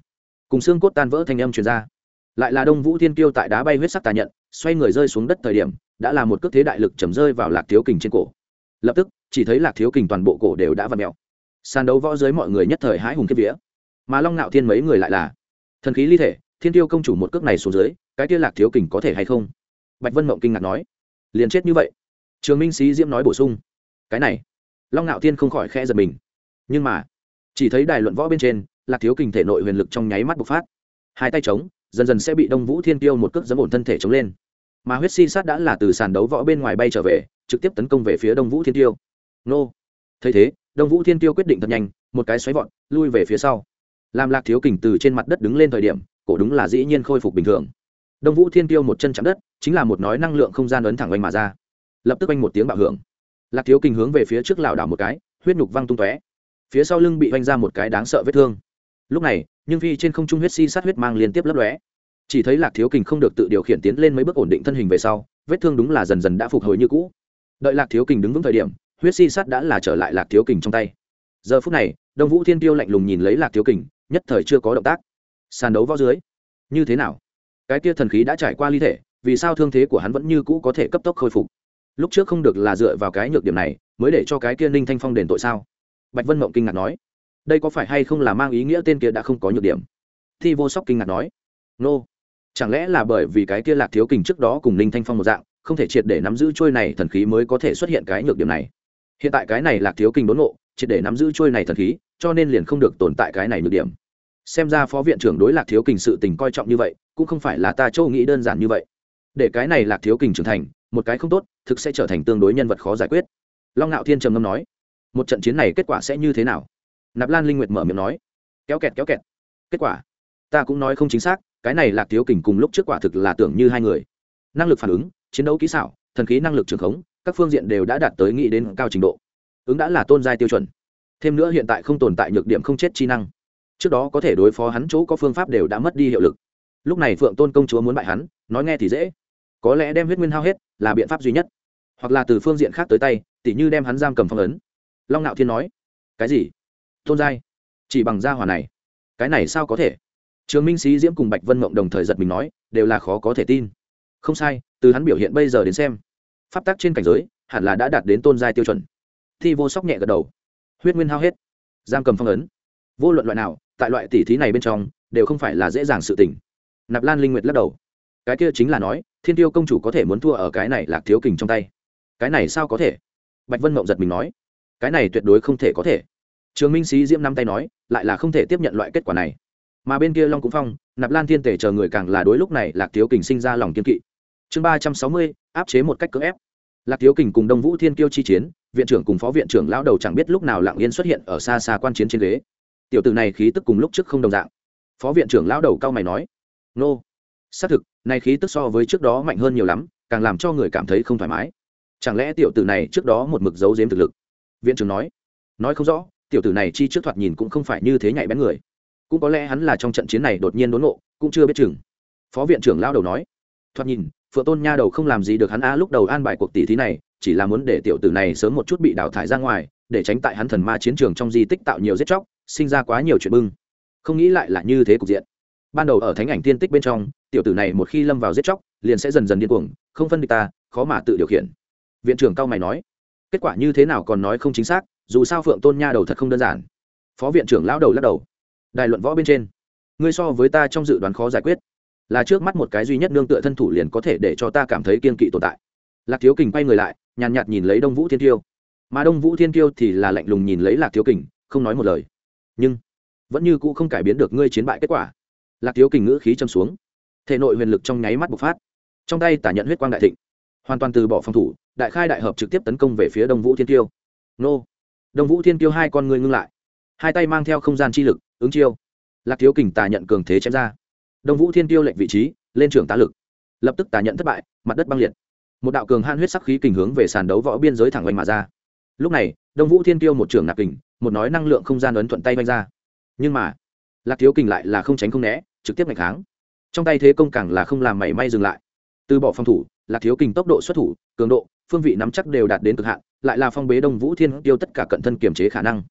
Cùng xương cốt tan vỡ thanh âm truyền ra. Lại là đông vũ thiên kiêu tại đá bay huyết sắc tà nhận, xoay người rơi xuống đất thời điểm, đã là một cước thế đại lực chầm rơi vào lạc thiếu kình trên cổ. Lập tức, chỉ thấy lạc thiếu kình toàn bộ cổ đều đã vặn mèo. Sàn đấu võ dưới mọi người nhất thời hái hùng kiếp vía. Mà long nạo thiên mấy người lại là thần khí ly thể, thiên tiêu công chủ một cước này xuống dưới, cái kia lạc thiếu kình có thể hay không? Bạch vân mộng kinh ngạc nói. Liền chết như vậy. Trường minh sĩ diễm nói bổ sung. Cái này, long ngạo thiên không khỏi khe giật mình. Nhưng mà, chỉ thấy đài luận võ bên trên, lạc thiếu kình thể nội huyền lực trong nháy mắt bộc phát. Hai tay trống dần dần sẽ bị đông vũ thiên tiêu một cước dẫm ổn thân thể chống lên. Mà huyết si sát đã là từ sàn đấu võ bên ngoài bay trở về, trực tiếp tấn công về phía đông vũ thiên tiêu nô. Thấy thế, đông vũ thiên tiêu quyết định thật nhanh, một cái xoáy vọn lui về phía sau làm lạc thiếu kình từ trên mặt đất đứng lên thời điểm, cổ đúng là dĩ nhiên khôi phục bình thường. Đông vũ thiên tiêu một chân chạm đất, chính là một nói năng lượng không gian ấn thẳng oanh mà ra. Lập tức oanh một tiếng bạo hưởng. Lạc thiếu kình hướng về phía trước lảo đảo một cái, huyết nhục văng tung tóe. Phía sau lưng bị oanh ra một cái đáng sợ vết thương. Lúc này, nhưng phi trên không trung huyết si sát huyết mang liên tiếp lấp lóe. Chỉ thấy lạc thiếu kình không được tự điều khiển tiến lên mấy bước ổn định thân hình về sau, vết thương đúng là dần dần đã phục hồi như cũ. Đợi lạc thiếu kình đứng vững thời điểm, huyết si sát đã là trở lại lạc thiếu kình trong tay. Giờ phút này, đông vũ thiên tiêu lạnh lùng nhìn lấy lạc thiếu kình nhất thời chưa có động tác. Sàn đấu võ dưới, như thế nào? Cái kia thần khí đã trải qua ly thể, vì sao thương thế của hắn vẫn như cũ có thể cấp tốc khôi phục? Lúc trước không được là dựa vào cái nhược điểm này, mới để cho cái kia ninh thanh phong đền tội sao? Bạch vân mộng kinh ngạc nói. Đây có phải hay không là mang ý nghĩa tên kia đã không có nhược điểm? Thi vô sóc kinh ngạc nói. Nô、no. chẳng lẽ là bởi vì cái kia lạc thiếu kình trước đó cùng ninh thanh phong một dạng, không thể triệt để nắm giữ trôi này thần khí mới có thể xuất hiện cái nhược điểm này? Hiện tại cái này lạc thiếu kình đốn ngộ, triệt để nắm giữ trôi này thần khí, cho nên liền không được tồn tại cái này nhược điểm xem ra phó viện trưởng đối lạc thiếu kình sự tình coi trọng như vậy, cũng không phải là ta châu nghĩ đơn giản như vậy. Để cái này lạc thiếu kình trưởng thành, một cái không tốt, thực sẽ trở thành tương đối nhân vật khó giải quyết. Long ngạo thiên trầm ngâm nói, một trận chiến này kết quả sẽ như thế nào? Nạp lan linh nguyệt mở miệng nói, kéo kẹt kéo kẹt. Kết quả? Ta cũng nói không chính xác, cái này lạc thiếu kình cùng lúc trước quả thực là tưởng như hai người. Năng lực phản ứng, chiến đấu kỹ xảo, thần khí năng lực trường khống, các phương diện đều đã đạt tới nghĩ đến cao trình độ. Ứng đã là tôn giai tiêu chuẩn. Thêm nữa hiện tại không tồn tại nhược điểm không chết chi năng trước đó có thể đối phó hắn chỗ có phương pháp đều đã mất đi hiệu lực. Lúc này phượng tôn công chúa muốn bại hắn, nói nghe thì dễ. Có lẽ đem huyết nguyên hao hết là biện pháp duy nhất. Hoặc là từ phương diện khác tới tay, tỉ như đem hắn giam cầm phong ấn. Long nạo thiên nói, cái gì? Tôn giai, chỉ bằng gia hỏa này, cái này sao có thể? Trường minh sĩ diễm cùng bạch vân mộng đồng thời giật mình nói, đều là khó có thể tin. Không sai, từ hắn biểu hiện bây giờ đến xem, pháp tắc trên cảnh giới hẳn là đã đạt đến tôn giai tiêu chuẩn. Thi vô sóc nhẹ gật đầu, huyết nguyên hao hết, giam cầm phong ấn. Vô luận loại nào tại loại tỉ thí này bên trong, đều không phải là dễ dàng sự tình. Nạp lan linh nguyệt lắc đầu. Cái kia chính là nói, thiên tiêu công chủ có thể muốn thua ở cái này lạc thiếu kình trong tay. Cái này sao có thể? Bạch vân mộng giật mình nói. Cái này tuyệt đối không thể có thể. Trường minh sĩ diễm năm tay nói, lại là không thể tiếp nhận loại kết quả này. Mà bên kia long cũng phong, nạp lan thiên tể chờ người càng là đối lúc này lạc thiếu kình sinh ra lòng kiên kỵ. Chương ba trăm sáu mươi, áp chế một cách cưỡng ép. Lạc thiếu kình cùng đông vũ thiên kiêu chi chiến, viện trưởng cùng phó viện trưởng lão đầu chẳng biết lúc nào lặng yên xuất hiện ở xa xa quan chiến trên ghế tiểu tử này khí tức cùng lúc trước không đồng dạng. Phó viện trưởng lão đầu cao mày nói, nô, xác thực, này khí tức so với trước đó mạnh hơn nhiều lắm, càng làm cho người cảm thấy không thoải mái. Chẳng lẽ tiểu tử này trước đó một mực giấu giếm thực lực? Viện trưởng nói nói không rõ, tiểu tử này chi trước thoạt nhìn cũng không phải như thế nhạy bén người. Cũng có lẽ hắn là trong trận chiến này đột nhiên đốn ngộ, cũng chưa biết chừng. Phó viện trưởng lao đầu nói, thoạt nhìn, phượng tôn nha đầu không làm gì được hắn a, lúc đầu an bài cuộc tỷ thí này, chỉ là muốn để tiểu tử này sớm một chút bị đào thải ra ngoài, để tránh tại hắn thần ma chiến trường trong di tích tạo nhiều giết chóc sinh ra quá nhiều chuyện bưng. Không nghĩ lại là như thế cục diện. Ban đầu ở thánh ảnh tiên tích bên trong, tiểu tử này một khi lâm vào giết chóc, liền sẽ dần dần điên cuồng, không phân địch ta, khó mà tự điều khiển. Viện trưởng cao mày nói, kết quả như thế nào còn nói không chính xác, dù sao phượng tôn nha đầu thật không đơn giản. Phó viện trưởng lão đầu lắc đầu. Đài luận võ bên trên, ngươi so với ta trong dự đoán khó giải quyết. Là trước mắt một cái duy nhất nương tựa thân thủ liền có thể để cho ta cảm thấy kiên kỵ tồn tại. Lạc thiếu kình quay người lại, nhàn nhạt nhìn lấy đông vũ thiên tiêu mà đông vũ thiên tiêu thì là lạnh lùng nhìn lấy lạc thiếu kình, không nói một lời nhưng vẫn như cũ không cải biến được ngươi chiến bại kết quả. Lạc thiếu kình ngữ khí châm xuống, thể nội huyền lực trong nháy mắt bộc phát, trong tay tả nhận huyết quang đại thịnh, hoàn toàn từ bỏ phòng thủ, đại khai đại hợp trực tiếp tấn công về phía đông vũ thiên tiêu nô! Đông vũ thiên tiêu hai con người ngưng lại, hai tay mang theo không gian chi lực, ứng chiêu. Lạc thiếu kình tà nhận cường thế chém ra. Đông vũ thiên tiêu lệnh vị trí, lên trưởng tá lực. Lập tức tà nhận thất bại, mặt đất băng liệt. Một đạo cường han huyết sắc khí kình hướng về sàn đấu võ biên giới thẳng oanh mà ra lúc này, đông vũ thiên tiêu một trưởng nạp kình, một nói năng lượng không gian ấn thuận tay vanh ra. Nhưng mà, lạc thiếu kình lại là không tránh không né, trực tiếp ngày kháng. Trong tay thế công càng là không làm mảy may dừng lại. Từ bỏ phòng thủ, lạc thiếu kình tốc độ xuất thủ, cường độ, phương vị nắm chắc đều đạt đến cực hạn, lại là phong bế đông vũ thiên tiêu tất cả cận thân kiềm chế khả năng.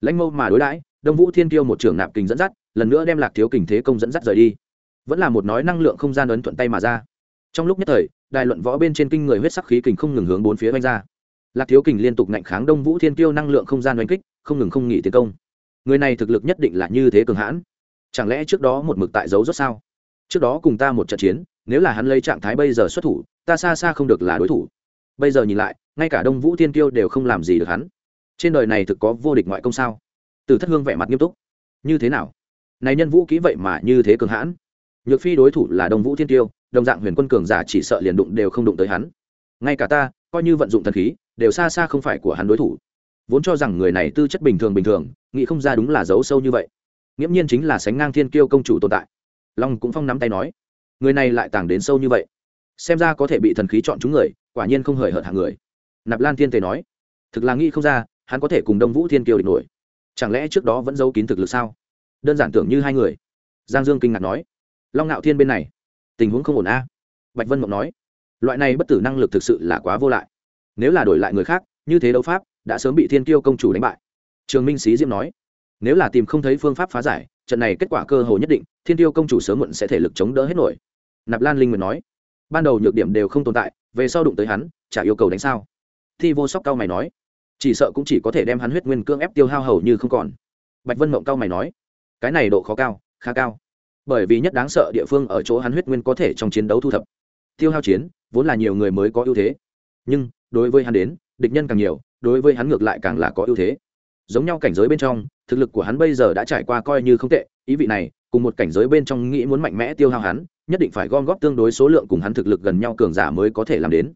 Lãnh mâu mà đối đãi, đông vũ thiên tiêu một trưởng nạp kình dẫn dắt, lần nữa đem lạc thiếu kình thế công dẫn dắt rời đi. Vẫn là một nói năng lượng không gian ấn thuận tay mà ra. Trong lúc nhất thời, đài luận võ bên trên kinh người huyết sắc khí kình không ngừng hướng bốn phía vanh ra lạc thiếu kình liên tục ngạnh kháng đông vũ thiên tiêu năng lượng không gian oanh kích, không ngừng không nghỉ tiến công. Người này thực lực nhất định là như thế cường hãn. Chẳng lẽ trước đó một mực tại dấu rất sao? Trước đó cùng ta một trận chiến, nếu là hắn lấy trạng thái bây giờ xuất thủ, ta xa xa không được là đối thủ. Bây giờ nhìn lại, ngay cả đông vũ thiên tiêu đều không làm gì được hắn. Trên đời này thực có vô địch ngoại công sao? Từ thất hương vẻ mặt nghiêm túc. Như thế nào? Này nhân vũ kỹ vậy mà như thế cường hãn. Nhược phi đối thủ là đông vũ thiên tiêu đồng dạng huyền quân cường giả chỉ sợ liền đụng đều không đụng tới hắn. Ngay cả ta, coi như vận dụng thần khí đều xa xa không phải của hắn đối thủ. Vốn cho rằng người này tư chất bình thường bình thường, nghĩ không ra đúng là giấu sâu như vậy. Nghiễm nhiên chính là sánh ngang thiên kiêu công chủ tồn tại. Long cũng phong nắm tay nói, người này lại tàng đến sâu như vậy. Xem ra có thể bị thần khí chọn chúng người, quả nhiên không hời hợt hạng người. Nạp lan thiên tề nói, thực là nghĩ không ra, hắn có thể cùng đông vũ thiên kiêu địch nổi. Chẳng lẽ trước đó vẫn giấu kín thực lực sao? Đơn giản tưởng như hai người. Giang dương kinh ngạc nói, long ngạo thiên bên này, tình huống không ổn a. Bạch vân mộng nói, loại này bất tử năng lực thực sự là quá vô lại nếu là đổi lại người khác, như thế đấu pháp, đã sớm bị thiên Tiêu công chủ đánh bại. Trường minh sĩ diễm nói, nếu là tìm không thấy phương pháp phá giải, trận này kết quả cơ hồ nhất định, thiên tiêu công chủ sớm muộn sẽ thể lực chống đỡ hết nổi. Nạp lan linh nguyệt nói, ban đầu nhược điểm đều không tồn tại, về sau đụng tới hắn, chả yêu cầu đánh sao? Thi vô sóc cao mày nói, chỉ sợ cũng chỉ có thể đem hắn huyết nguyên cưỡng ép tiêu hao hầu như không còn. Bạch vân mộng cao mày nói, cái này độ khó cao, khá cao. Bởi vì nhất đáng sợ địa phương ở chỗ hắn huyết nguyên có thể trong chiến đấu thu thập. Tiêu hao chiến, vốn là nhiều người mới có ưu thế. Nhưng đối với hắn đến, địch nhân càng nhiều, đối với hắn ngược lại càng là có ưu thế. Giống nhau cảnh giới bên trong, thực lực của hắn bây giờ đã trải qua coi như không tệ, ý vị này, cùng một cảnh giới bên trong nghĩ muốn mạnh mẽ tiêu hao hắn, nhất định phải gom góp tương đối số lượng cùng hắn thực lực gần nhau cường giả mới có thể làm đến.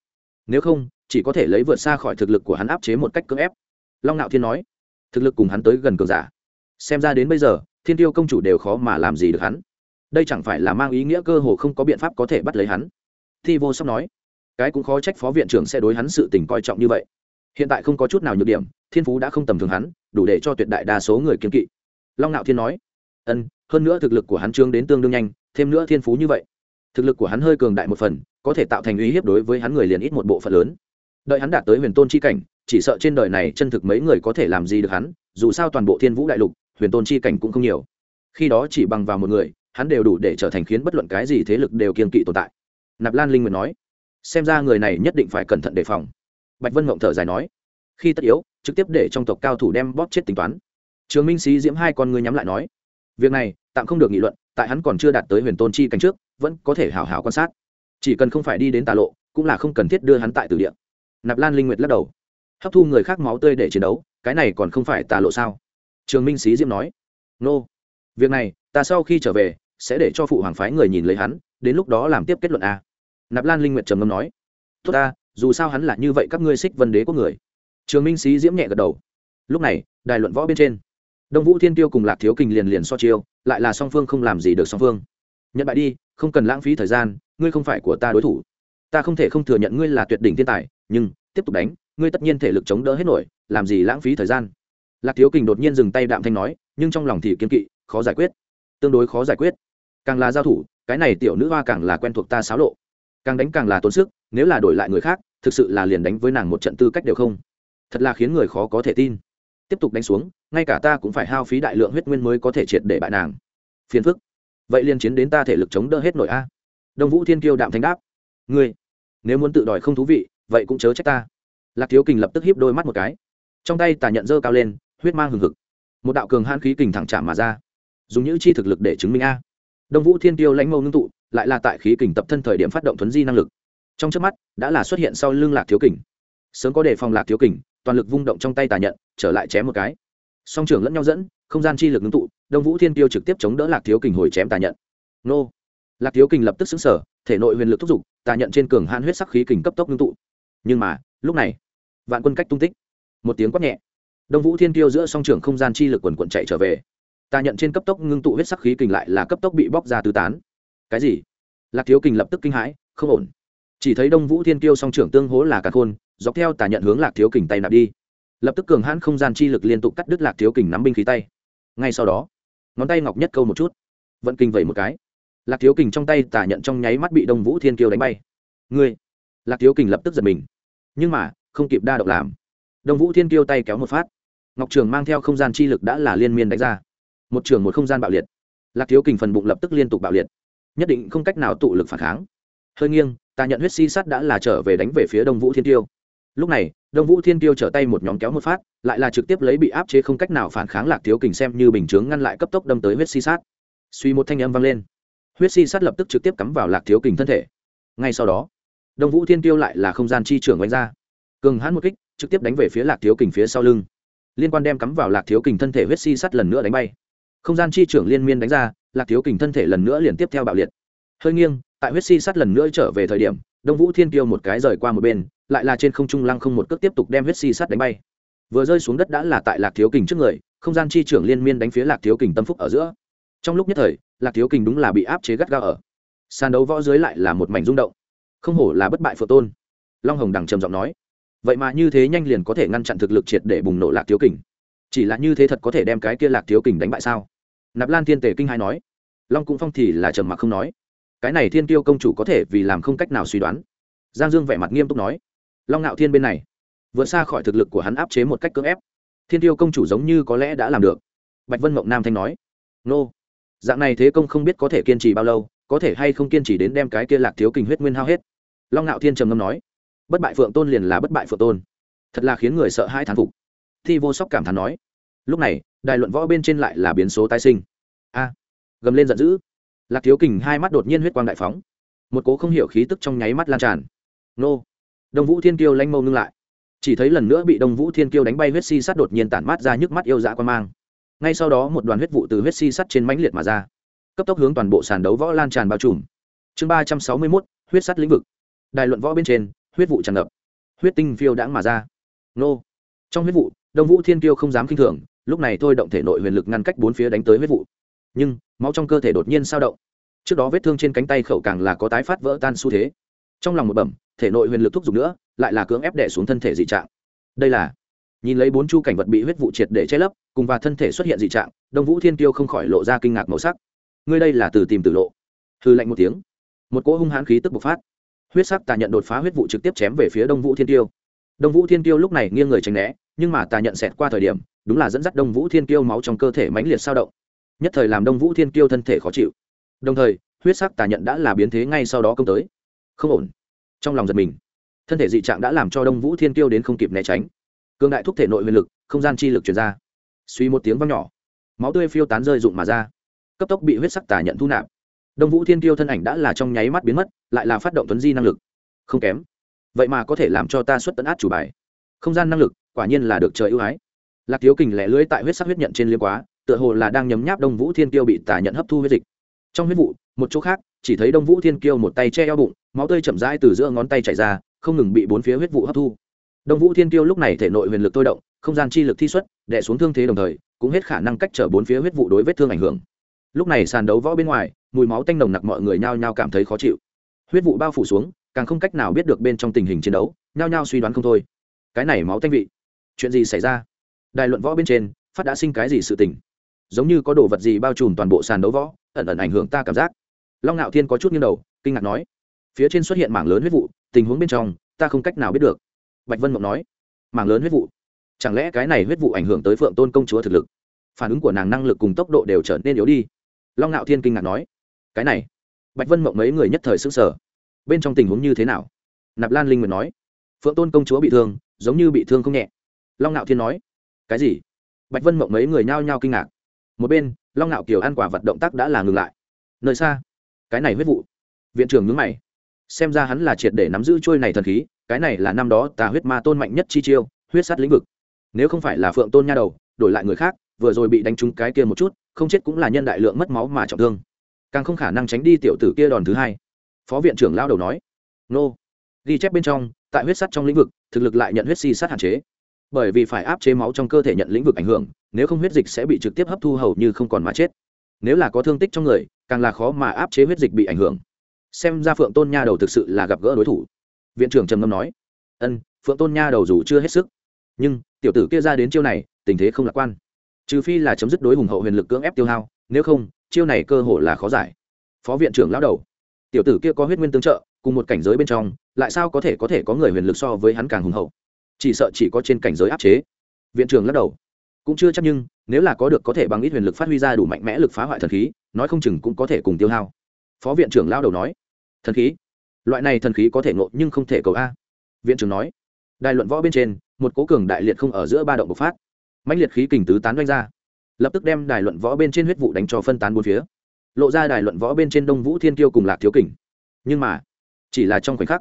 Nếu không, chỉ có thể lấy vượt xa khỏi thực lực của hắn áp chế một cách cưỡng ép. Long nạo thiên nói, thực lực cùng hắn tới gần cường giả. Xem ra đến bây giờ, thiên tiêu công chủ đều khó mà làm gì được hắn. Đây chẳng phải là mang ý nghĩa cơ hồ không có biện pháp có thể bắt lấy hắn. Thi vô sóc nói cái cũng khó trách phó viện trưởng sẽ đối hắn sự tình coi trọng như vậy. Hiện tại không có chút nào nhược điểm, thiên phú đã không tầm thường hắn, đủ để cho tuyệt đại đa số người kiên kỵ. Long nạo thiên nói, ân, hơn nữa thực lực của hắn trương đến tương đương nhanh, thêm nữa thiên phú như vậy. Thực lực của hắn hơi cường đại một phần, có thể tạo thành uy hiếp đối với hắn người liền ít một bộ phận lớn. Đợi hắn đạt tới huyền tôn chi cảnh, chỉ sợ trên đời này chân thực mấy người có thể làm gì được hắn, dù sao toàn bộ thiên vũ đại lục, huyền tôn chi cảnh cũng không nhiều. Khi đó chỉ bằng vào một người, hắn đều đủ để trở thành khiến bất luận cái gì thế lực đều kiên kỵ tồn tại. Nạp lan linh nguyện nói xem ra người này nhất định phải cẩn thận đề phòng. Bạch vân mộng thở dài nói, khi tất yếu, trực tiếp để trong tộc cao thủ đem bóp chết tính toán. Trường minh sĩ diễm hai con ngươi nhắm lại nói, việc này, tạm không được nghị luận, tại hắn còn chưa đạt tới huyền tôn chi cảnh trước, vẫn có thể hào hào quan sát. Chỉ cần không phải đi đến tà lộ, cũng là không cần thiết đưa hắn tại tử địa. Nạp lan linh nguyệt lắc đầu, hấp thu người khác máu tươi để chiến đấu, cái này còn không phải tà lộ sao? Trường minh sĩ diễm nói, nô、no. việc này, ta sau khi trở về, sẽ để cho phụ hoàng phái người nhìn lấy hắn, đến lúc đó làm tiếp kết luận a nạp lan linh nguyệt trầm ngâm nói, tốt ta, dù sao hắn là như vậy các ngươi xích vân đế có người. Trường minh sĩ diễm nhẹ gật đầu. Lúc này, đài luận võ bên trên, đông vũ thiên tiêu cùng lạc thiếu kình liền liền so chiêu, lại là song phương không làm gì được song phương. Nhận bại đi, không cần lãng phí thời gian, ngươi không phải của ta đối thủ. Ta không thể không thừa nhận ngươi là tuyệt đỉnh thiên tài, nhưng, tiếp tục đánh, ngươi tất nhiên thể lực chống đỡ hết nổi, làm gì lãng phí thời gian? Lạc thiếu kình đột nhiên dừng tay đạm thanh nói, nhưng trong lòng thì kiên kỵ, khó giải quyết. Tương đối khó giải quyết. Càng là giao thủ, cái này tiểu nữ hoa càng là quen thuộc ta xáo lộ càng đánh càng là tốn sức, nếu là đổi lại người khác, thực sự là liền đánh với nàng một trận tư cách đều không. Thật là khiến người khó có thể tin. Tiếp tục đánh xuống, ngay cả ta cũng phải hao phí đại lượng huyết nguyên mới có thể triệt để bại nàng. Phiền phức. Vậy liên chiến đến ta thể lực chống đỡ hết nội a. Đông vũ thiên kiêu đạm thanh đáp. Ngươi, nếu muốn tự đòi không thú vị, vậy cũng chớ trách ta. Lạc thiếu kình lập tức hiếp đôi mắt một cái. Trong tay tà nhận dơ cao lên, huyết mang hừng hực. Một đạo cường han khí kình thẳng chạm mà ra. Dùng những chi thực lực để chứng minh a. Đông vũ thiên tiêu lãnh mâu ngưng tụ lại là tại khí kình tập thân thời điểm phát động thuấn di năng lực. Trong trước mắt, đã là xuất hiện sau lưng lạc thiếu kình. Sớm có đề phòng lạc thiếu kình, toàn lực vung động trong tay tà nhận, trở lại chém một cái. Song trưởng lẫn nhau dẫn, không gian chi lực ngưng tụ, đông vũ thiên tiêu trực tiếp chống đỡ lạc thiếu kình hồi chém tà nhận. Nô! Lạc thiếu kình lập tức xứng sở thể nội huyền lực thúc giục, tà nhận trên cường han huyết sắc khí kình cấp tốc ngưng tụ. Nhưng mà, lúc này, vạn quân cách tung tích. Một tiếng quát nhẹ. Đông vũ thiên tiêu giữa song trưởng không gian chi lực quần quận chạy trở về. Tà nhận trên cấp tốc ngưng tụ huyết sắc khí kình lại là cấp tốc bị bóc ra tứ tán cái gì? Lạc thiếu kình lập tức kinh hãi, không ổn. Chỉ thấy đông vũ thiên Kiêu song trưởng tương hố là cả khôn, dọc theo tà nhận hướng lạc thiếu kình tay nạp đi. Lập tức cường hãn không gian chi lực liên tục cắt đứt lạc thiếu kình nắm binh khí tay. Ngay sau đó, ngón tay ngọc nhất câu một chút vận kinh vẩy một cái. Lạc thiếu kình trong tay tà nhận trong nháy mắt bị đông vũ thiên kiêu đánh bay. Ngươi! Lạc thiếu kình lập tức giật mình. Nhưng mà, không kịp đa động làm. Đông vũ thiên kiêu tay kéo một phát. Ngọc trường mang theo không gian chi lực đã là liên miên đánh ra. Một trường một không gian bạo liệt. Lạc thiếu kình phần bụng lập tức liên tục bạo liệt nhất định không cách nào tụ lực phản kháng. Hơi nghiêng, ta nhận huyết si sắt đã là trở về đánh về phía đông vũ thiên tiêu. Lúc này, đông vũ thiên tiêu trở tay một nhóm kéo một phát, lại là trực tiếp lấy bị áp chế không cách nào phản kháng lạc thiếu kình xem như bình chướng ngăn lại cấp tốc đâm tới huyết si sát. Suy một thanh âm vang lên. Huyết si sát lập tức trực tiếp cắm vào lạc thiếu kình thân thể. Ngay sau đó, đông vũ thiên tiêu lại là không gian chi trưởng đánh ra. Cường hãn một kích, trực tiếp đánh về phía lạc thiếu kình phía sau lưng. Liên quan đem cắm vào lạc thiếu kình thân thể huyết si sắt lần nữa đánh bay không gian chi trưởng liên miên đánh ra, lạc thiếu kình thân thể lần nữa liền tiếp theo bạo liệt. Hơi nghiêng, tại huyết si sắt lần nữa trở về thời điểm, đông vũ thiên kiêu một cái rời qua một bên, lại là trên không trung lăng không một cước tiếp tục đem huyết si sắt đánh bay. Vừa rơi xuống đất đã là tại lạc thiếu kình trước người, không gian chi trưởng liên miên đánh phía lạc thiếu kình tâm phúc ở giữa. Trong lúc nhất thời, lạc thiếu kình đúng là bị áp chế gắt gao ở. Sàn đấu võ dưới lại là một mảnh rung động. Không hổ là bất bại phượng tôn. Long hồng đằng trầm giọng nói. Vậy mà như thế nhanh liền có thể ngăn chặn thực lực triệt để bùng nổ lạc thiếu kình. Chỉ là như thế thật có thể đem cái kia lạc thiếu kình đánh bại sao? Nạp lan thiên tề kinh hai nói, long cũng phong thì là trầm mặc không nói. Cái này thiên tiêu công chủ có thể vì làm không cách nào suy đoán. Giang dương vẻ mặt nghiêm túc nói, long ngạo thiên bên này, vượt xa khỏi thực lực của hắn áp chế một cách cưỡng ép. Thiên tiêu công chủ giống như có lẽ đã làm được. Bạch vân mộng nam thanh nói, nô, dạng này thế công không biết có thể kiên trì bao lâu, có thể hay không kiên trì đến đem cái kia lạc thiếu kình huyết nguyên hao hết. Long ngạo thiên trầm ngâm nói, bất bại phượng tôn liền là bất bại phượng tôn. Thật là khiến người sợ hai thán phục. Thi vô sóc cảm thán nói lúc này, đài luận võ bên trên lại là biến số tái sinh. A, gầm lên giận dữ. Lạc thiếu kình hai mắt đột nhiên huyết quang đại phóng. Một cố không hiểu khí tức trong nháy mắt lan tràn. Nô. Đông vũ thiên kiêu lanh mâu ngưng lại. Chỉ thấy lần nữa bị đông vũ thiên kiêu đánh bay huyết si sắt đột nhiên tản mát ra nhức mắt yêu dạ quan mang. Ngay sau đó một đoàn huyết vụ từ huyết si sắt trên mãnh liệt mà ra. Cấp tốc hướng toàn bộ sàn đấu võ lan tràn bao trùm. Chương ba trăm sáu mươi mốt, huyết sắt lĩnh vực. Đài luận võ bên trên, huyết vụ tràn ngập. Huyết tinh phiêu đãng mà ra. Nô. Trong huyết vụ, đông vũ thiên kiêu không dám k i n h thường lúc này thôi động thể nội huyền lực ngăn cách bốn phía đánh tới huyết vụ. Nhưng, máu trong cơ thể đột nhiên sao động. Trước đó vết thương trên cánh tay khẩu càng là có tái phát vỡ tan xu thế. Trong lòng một bẩm, thể nội huyền lực thúc giục nữa, lại là cưỡng ép đẻ xuống thân thể dị trạng. Đây là, nhìn lấy bốn chu cảnh vật bị huyết vụ triệt để che lấp, cùng và thân thể xuất hiện dị trạng, đông vũ thiên tiêu không khỏi lộ ra kinh ngạc màu sắc. Ngươi đây là từ tìm từ lộ. Hư lạnh một tiếng. Một cỗ hung hãn khí tức bộc phát. Huyết sắc tà nhận đột phá huyết vụ trực tiếp chém về phía đông vũ thiên tiêu đông vũ thiên tiêu lúc này nghiêng người tránh né, nhưng mà tà nhận xẹt qua thời điểm đúng là dẫn dắt đông vũ thiên Kiêu máu trong cơ thể mãnh liệt sao động. Nhất thời làm đông vũ thiên Kiêu thân thể khó chịu. Đồng thời, huyết sắc tà nhận đã là biến thế ngay sau đó công tới. Không ổn. Trong lòng giật mình. Thân thể dị trạng đã làm cho đông vũ thiên Kiêu đến không kịp né tránh. Cương đại thúc thể nội huyền lực, không gian chi lực chuyển ra. Suy một tiếng văng nhỏ, máu tươi phiêu tán rơi rụng mà ra. Cấp tốc bị huyết sắc tà nhận thu nạp. Đông vũ thiên Kiêu thân ảnh đã là trong nháy mắt biến mất, lại là phát động tuấn di năng lực. Không kém. Vậy mà có thể làm cho ta xuất tấn át chủ bài. Không gian năng lực, quả nhiên là được trời ưu ái lạc thiếu kình lẻ lưỡi tại huyết sắc huyết nhận trên liêm quá, tựa hồ là đang nhấm nháp đông vũ thiên tiêu bị tả nhận hấp thu huyết dịch. Trong huyết vụ, một chỗ khác, chỉ thấy đông vũ thiên kiêu một tay che eo bụng, máu tươi chậm rãi từ giữa ngón tay chảy ra, không ngừng bị bốn phía huyết vụ hấp thu. Đông vũ thiên kiêu lúc này thể nội huyền lực tôi động, không gian chi lực thi xuất đẻ xuống thương thế đồng thời, cũng hết khả năng cách trở bốn phía huyết vụ đối vết thương ảnh hưởng. Lúc này sàn đấu võ bên ngoài, mùi máu tanh nồng nặc mọi người nhao nhao cảm thấy khó chịu. Huyết vụ bao phủ xuống, càng không cách nào biết được bên trong tình hình chiến đấu, nhao nhao suy đoán không thôi. Cái này máu tanh vị, chuyện gì xảy ra? Đài luận võ bên trên, phát đã sinh cái gì sự tình? Giống như có đồ vật gì bao trùm toàn bộ sàn đấu võ, ẩn ẩn ảnh hưởng ta cảm giác. Long ngạo thiên có chút nghiêng đầu, kinh ngạc nói, phía trên xuất hiện mảng lớn huyết vụ, tình huống bên trong, ta không cách nào biết được. Bạch vân mộng nói, mảng lớn huyết vụ? Chẳng lẽ cái này huyết vụ ảnh hưởng tới phượng tôn công chúa thực lực? Phản ứng của nàng năng lực cùng tốc độ đều trở nên yếu đi. Long ngạo thiên kinh ngạc nói, cái này? Bạch vân mộng mấy người nhất thời xứng sở bên trong tình huống như thế nào? Nạp lan linh nguyệt nói, phượng tôn công chúa bị thương, giống như bị thương không nhẹ. Long ngạo thiên nói cái gì? Bạch vân mộng mấy người nhao nhao kinh ngạc. Một bên, long ngạo kiều ăn quả vật động tác đã là ngừng lại. Nơi xa, cái này huyết vụ. Viện trưởng nhướng mày. Xem ra hắn là triệt để nắm giữ trôi này thần khí, cái này là năm đó tà huyết ma tôn mạnh nhất chi chiêu, huyết sát lĩnh vực. Nếu không phải là phượng tôn nha đầu, đổi lại người khác, vừa rồi bị đánh trúng cái kia một chút, không chết cũng là nhân đại lượng mất máu mà trọng thương. Càng không khả năng tránh đi tiểu tử kia đòn thứ hai. Phó viện trưởng lao đầu nói. Nô. Ghi chép bên trong, tại huyết sắt trong lĩnh vực, thực lực lại nhận huyết si sát hạn chế bởi vì phải áp chế máu trong cơ thể nhận lĩnh vực ảnh hưởng, nếu không huyết dịch sẽ bị trực tiếp hấp thu hầu như không còn mà chết. Nếu là có thương tích trong người, càng là khó mà áp chế huyết dịch bị ảnh hưởng. Xem ra phượng tôn nha đầu thực sự là gặp gỡ đối thủ. Viện trưởng trầm ngâm nói, ân, phượng tôn nha đầu dù chưa hết sức, nhưng tiểu tử kia ra đến chiêu này, tình thế không lạc quan. Trừ phi là chấm dứt đối hùng hậu huyền lực cưỡng ép tiêu hao, nếu không, chiêu này cơ hội là khó giải. Phó viện trưởng lão đầu, tiểu tử kia có huyết nguyên tương trợ, cùng một cảnh giới bên trong, lại sao có thể có thể có người huyền lực so với hắn càng hùng hậu? Chỉ sợ chỉ có trên cảnh giới áp chế. Viện trưởng lắc đầu. Cũng chưa chắc nhưng, nếu là có được có thể bằng ít huyền lực phát huy ra đủ mạnh mẽ lực phá hoại thần khí, nói không chừng cũng có thể cùng tiêu hao. Phó viện trưởng lao đầu nói. Thần khí? Loại này thần khí có thể ngộ nhưng không thể cầu a. Viện trưởng nói. Đài luận võ bên trên, một cố cường đại liệt không ở giữa ba động bộc phát. Mạnh liệt khí kình tứ tán doanh ra. Lập tức đem đài luận võ bên trên huyết vụ đánh cho phân tán bốn phía. Lộ ra đài luận võ bên trên đông vũ thiên kiêu cùng lạc thiếu kình. Nhưng mà, chỉ là trong khoảnh khắc,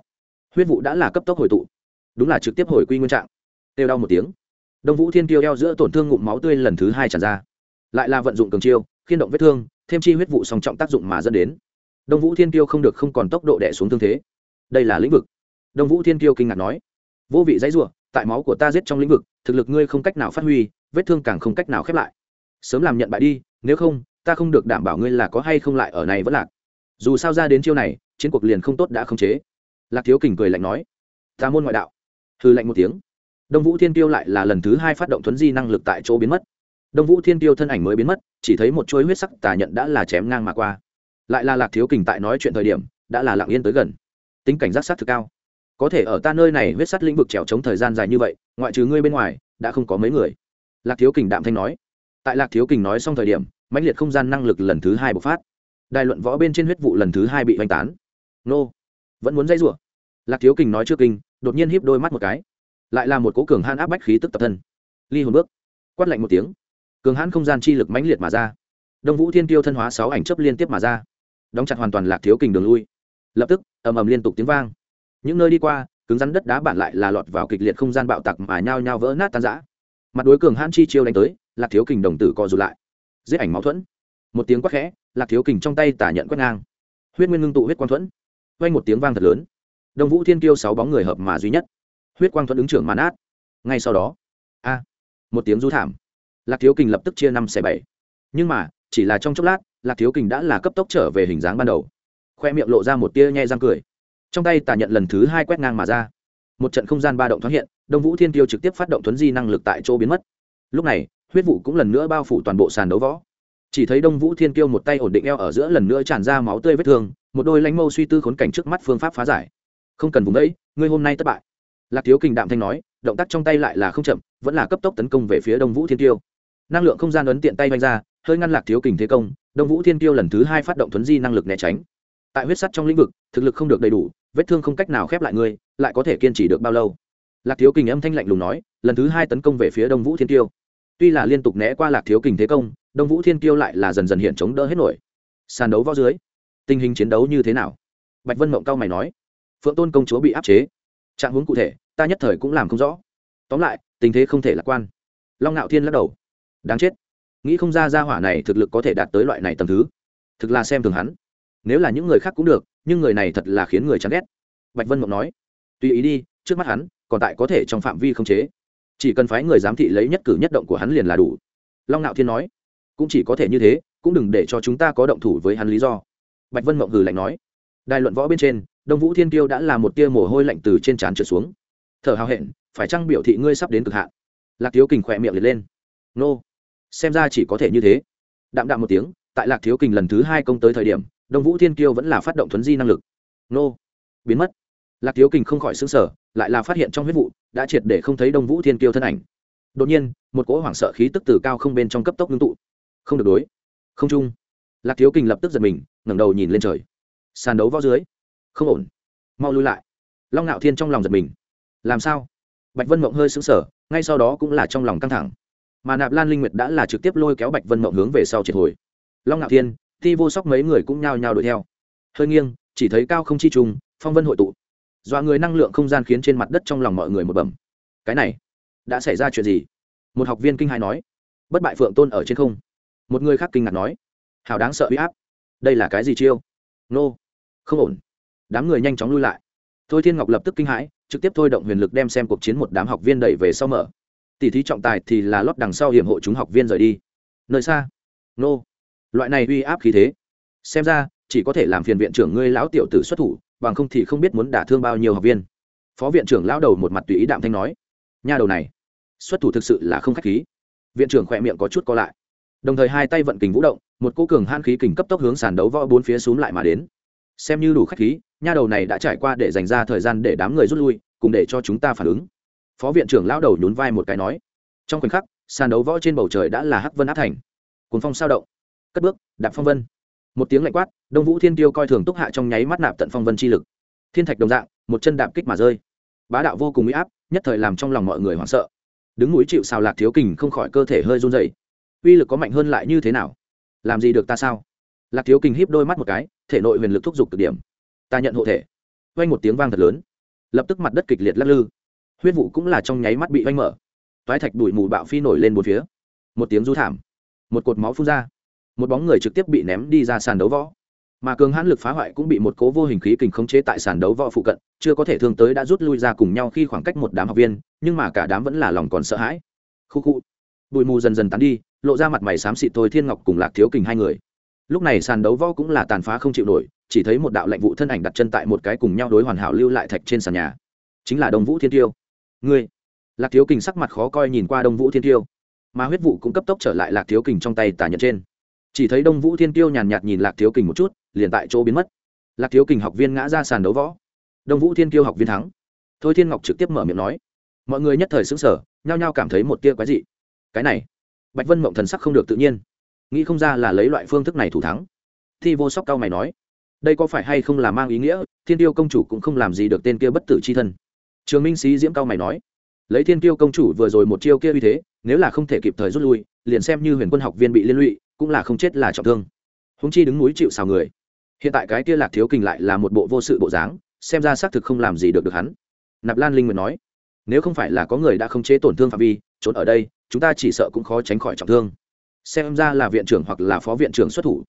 huyết vụ đã là cấp tốc hồi tụ đúng là trực tiếp hồi quy nguyên trạng. Têu đau một tiếng. Đông vũ thiên Tiêu eo giữa tổn thương ngụm máu tươi lần thứ hai tràn ra. Lại là vận dụng cường chiêu, khiên động vết thương, thêm chi huyết vụ song trọng tác dụng mà dẫn đến. Đông vũ thiên Tiêu không được không còn tốc độ đẻ xuống thương thế. Đây là lĩnh vực. Đông vũ thiên Tiêu kinh ngạc nói, vô vị dãy r u ộ tại máu của ta giết trong lĩnh vực, thực lực ngươi không cách nào phát huy, vết thương càng không cách nào khép lại. Sớm làm nhận bại đi, nếu không, ta không được đảm bảo ngươi là có hay không lại ở này vẫn lạc. Dù sao ra đến chiêu này, chiến cuộc liền không tốt đã không chế. Lạc thiếu kình cười lạnh nói, ta môn ngoại đạo hư lạnh một tiếng. Đông vũ thiên tiêu lại là lần thứ hai phát động thuấn di năng lực tại chỗ biến mất. Đông vũ thiên tiêu thân ảnh mới biến mất, chỉ thấy một chuỗi huyết sắc tà nhận đã là chém ngang mà qua. Lại là lạc thiếu kình tại nói chuyện thời điểm, đã là lặng yên tới gần. Tính cảnh giác sát thực cao. Có thể ở ta nơi này huyết sắt lĩnh vực trèo trống thời gian dài như vậy, ngoại trừ ngươi bên ngoài, đã không có mấy người. Lạc thiếu kình đạm thanh nói. Tại lạc thiếu kình nói xong thời điểm, mãnh liệt không gian năng lực lần thứ hai bộc phát. Đài luận võ bên trên huyết vụ lần thứ hai bị hoành tán. Nô. Vẫn muốn dây rủa. Lạc thiếu kình nói chưa kinh đột nhiên híp đôi mắt một cái. Lại là một cố cường hãn áp bách khí tức tập thân. Ly hồn bước. Quát lạnh một tiếng. Cường hãn không gian chi lực mãnh liệt mà ra. Đông vũ thiên tiêu thân hóa sáu ảnh chấp liên tiếp mà ra. Đóng chặt hoàn toàn lạc thiếu kình đường lui. Lập tức, ầm ầm liên tục tiếng vang. Những nơi đi qua, cứng rắn đất đá bản lại là lọt vào kịch liệt không gian bạo tặc mà nhao nhao vỡ nát tan rã. Mặt đối cường hãn chi chiêu đánh tới, lạc thiếu kình đồng tử co rụt lại. Giết ảnh máu thuẫn. Một tiếng quát khẽ, lạc thiếu kình trong tay tả nhận quét ngang. Huyết nguyên ngưng tụ huyết quang thuẫn. Quanh một tiếng vang thật lớn đông vũ thiên kiêu sáu bóng người hợp mà duy nhất. Huyết quang thuẫn ứng trưởng màn át. Ngay sau đó, a, một tiếng du thảm. Lạc thiếu kình lập tức chia năm xẻ bảy. Nhưng mà, chỉ là trong chốc lát, lạc thiếu kình đã là cấp tốc trở về hình dáng ban đầu. Khoe miệng lộ ra một tia nhai răng cười. Trong tay tả nhận lần thứ hai quét ngang mà ra. Một trận không gian ba động thoáng hiện, đông vũ thiên tiêu trực tiếp phát động thuấn di năng lực tại chỗ biến mất. Lúc này, huyết vụ cũng lần nữa bao phủ toàn bộ sàn đấu võ. Chỉ thấy đông vũ thiên tiêu một tay ổn định eo ở giữa lần nữa tràn ra máu tươi vết thương, một đôi lánh mâu suy tư khốn cảnh trước mắt phương pháp phá giải không cần vùng đấy, ngươi hôm nay thất bại. Lạc thiếu kình đạm thanh nói, động tác trong tay lại là không chậm, vẫn là cấp tốc tấn công về phía đông vũ thiên tiêu năng lượng không gian ấn tiện tay vanh ra, hơi ngăn lạc thiếu kình thế công, đông vũ thiên tiêu lần thứ hai phát động thuấn di năng lực né tránh. Tại huyết sắt trong lĩnh vực, thực lực không được đầy đủ, vết thương không cách nào khép lại ngươi, lại có thể kiên trì được bao lâu? Lạc thiếu kình âm thanh lạnh lùng nói, lần thứ hai tấn công về phía đông vũ thiên tiêu tuy là liên tục né qua lạc thiếu kình thế công, đông vũ thiên tiêu lại là dần dần hiện chống đỡ hết nổi. Sàn đấu võ dưới, tình hình chiến đấu như thế nào? Bạch vân mộng cao mày nói phượng tôn công chúa bị áp chế. Trạng huống cụ thể, ta nhất thời cũng làm không rõ. Tóm lại, tình thế không thể lạc quan. Long ngạo thiên lắc đầu. Đáng chết. Nghĩ không ra ra hỏa này thực lực có thể đạt tới loại này tầm thứ. Thực là xem thường hắn. Nếu là những người khác cũng được, nhưng người này thật là khiến người chán ghét. Bạch vân mộng nói. Tùy ý đi, trước mắt hắn, còn tại có thể trong phạm vi không chế. Chỉ cần phái người giám thị lấy nhất cử nhất động của hắn liền là đủ. Long ngạo thiên nói. Cũng chỉ có thể như thế, cũng đừng để cho chúng ta có động thủ với hắn lý do. Bạch vân mộng hừ lạnh nói. Đài luận võ bên trên đông vũ thiên tiêu đã là một tia mồ hôi lạnh từ trên trán trượt xuống. Thở hào hẹn, phải chăng biểu thị ngươi sắp đến cực hạn? Lạc thiếu kình khỏe miệng liệt lên. Nô. Xem ra chỉ có thể như thế. Đạm đạm một tiếng, tại lạc thiếu kình lần thứ hai công tới thời điểm, đông vũ thiên kiêu vẫn là phát động thuấn di năng lực. Nô. Biến mất. Lạc thiếu kình không khỏi xứng sở lại là phát hiện trong huyết vụ đã triệt để không thấy đông vũ thiên kiêu thân ảnh. Đột nhiên, một cỗ hoảng sợ khí tức từ cao không bên trong cấp tốc ngưng tụ. Không được đối. Không trung lạc thiếu kình lập tức giật mình, ngẩng đầu nhìn lên trời. Sàn đấu võ dưới không ổn. Mau lui lại. Long ngạo thiên trong lòng giật mình. Làm sao? Bạch vân mộng hơi xứng sở ngay sau đó cũng là trong lòng căng thẳng. Mà nạp lan linh nguyệt đã là trực tiếp lôi kéo bạch vân mộng hướng về sau triệt hồi. Long ngạo thiên thi vô sóc mấy người cũng nhao nhao đuổi theo. Hơi nghiêng, chỉ thấy cao không chi trùng phong vân hội tụ. Dọa người năng lượng không gian khiến trên mặt đất trong lòng mọi người một bẩm. Cái này, đã xảy ra chuyện gì? Một học viên kinh hai nói. Bất bại phượng tôn ở trên không. Một người khác kinh ngạc nói. Hào đáng sợ huy áp. Đây là cái gì chiêu? Nô. Không ổn đám người nhanh chóng lui lại. Thôi thiên ngọc lập tức kinh hãi, trực tiếp thôi động huyền lực đem xem cuộc chiến một đám học viên đẩy về sau mở. Tỷ thí trọng tài thì là lót đằng sau hiểm hộ chúng học viên rời đi. Nơi xa. Nô. Loại này uy áp khí thế. Xem ra, chỉ có thể làm phiền viện trưởng ngươi lão tiểu tử xuất thủ, bằng không thì không biết muốn đả thương bao nhiêu học viên. Phó viện trưởng lão đầu một mặt tùy ý đạm thanh nói. Nha đầu này, xuất thủ thực sự là không khách khí. Viện trưởng khỏe miệng có chút co lại. Đồng thời hai tay vận kình vũ động, một cô cường han khí kình cấp tốc hướng sàn đấu võ bốn phía xuống lại mà đến. Xem như đủ khách khí nha đầu này đã trải qua để dành ra thời gian để đám người rút lui, cùng để cho chúng ta phản ứng. Phó viện trưởng lão đầu nhún vai một cái nói. Trong khoảnh khắc, sàn đấu võ trên bầu trời đã là hắc vân áp thành. Cuốn phong sao động. Cất bước, đạp phong vân. Một tiếng lạnh quát, đông vũ thiên tiêu coi thường túc hạ trong nháy mắt nạp tận phong vân chi lực. Thiên thạch đồng dạng, một chân đạp kích mà rơi. Bá đạo vô cùng uy áp, nhất thời làm trong lòng mọi người hoảng sợ. Đứng núi chịu xào lạc thiếu kình không khỏi cơ thể hơi run dày uy lực có mạnh hơn lại như thế nào? Làm gì được ta sao? Lạc thiếu kình híp đôi mắt một cái, thể nội huyền lực thúc giục cực điểm ta nhận hộ thể. Vang một tiếng vang thật lớn. Lập tức mặt đất kịch liệt lắc lư. Huyết vụ cũng là trong nháy mắt bị vanh mở. Toái thạch đuổi mù bạo phi nổi lên một phía. Một tiếng du thảm. Một cột máu phun ra. Một bóng người trực tiếp bị ném đi ra sàn đấu võ. Mà cường hãn lực phá hoại cũng bị một cố vô hình khí kình khống chế tại sàn đấu võ phụ cận, chưa có thể thương tới đã rút lui ra cùng nhau khi khoảng cách một đám học viên, nhưng mà cả đám vẫn là lòng còn sợ hãi. Khu khu. Bụi mù dần dần tán đi, lộ ra mặt mày xám xịt thôi thiên ngọc cùng lạc thiếu kình hai người. Lúc này sàn đấu võ cũng là tàn phá không chịu nổi chỉ thấy một đạo lệnh vụ thân ảnh đặt chân tại một cái cùng nhau đối hoàn hảo lưu lại thạch trên sàn nhà. Chính là đông vũ thiên tiêu. Ngươi. Lạc thiếu kình sắc mặt khó coi nhìn qua đông vũ thiên tiêu. Mà huyết vụ cũng cấp tốc trở lại lạc thiếu kình trong tay tả nhận trên. Chỉ thấy đông vũ thiên tiêu nhàn nhạt nhìn lạc thiếu kình một chút, liền tại chỗ biến mất. Lạc thiếu kình học viên ngã ra sàn đấu võ. Đông vũ thiên tiêu học viên thắng. Thôi thiên ngọc trực tiếp mở miệng nói. Mọi người nhất thời xứng sở nhao nhao cảm thấy một tia quái dị. Cái này, bạch vân mộng thần sắc không được tự nhiên. Nghĩ không ra là lấy loại phương thức này thủ thắng. Thi vô sóc cao mày nói đây có phải hay không là mang ý nghĩa, thiên tiêu công chủ cũng không làm gì được tên kia bất tử c h i thân. Trường minh sĩ diễm cao mày nói, lấy thiên tiêu công chủ vừa rồi một chiêu kia uy thế, nếu là không thể kịp thời rút lui, liền xem như huyền quân học viên bị liên lụy, cũng là không chết là trọng thương. Húng chi đứng núi chịu xào người. Hiện tại cái kia lạc thiếu kình lại là một bộ vô sự bộ dáng, xem ra xác thực không làm gì được được hắn. Nạp lan linh nguyện nói, nếu không phải là có người đã không chế tổn thương phạm vi, trốn ở đây, chúng ta chỉ sợ cũng khó tránh khỏi trọng thương. Xem ra là viện trưởng hoặc là phó viện trưởng xuất thủ.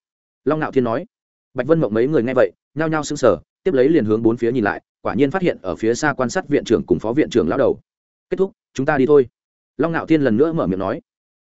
Long nạo thiên nói bạch vân mộng mấy người nghe vậy, nhao nhao sững sờ, tiếp lấy liền hướng bốn phía nhìn lại, quả nhiên phát hiện ở phía xa quan sát viện trưởng cùng phó viện trưởng lão đầu. Kết thúc, chúng ta đi thôi. Long nạo thiên lần nữa mở miệng nói.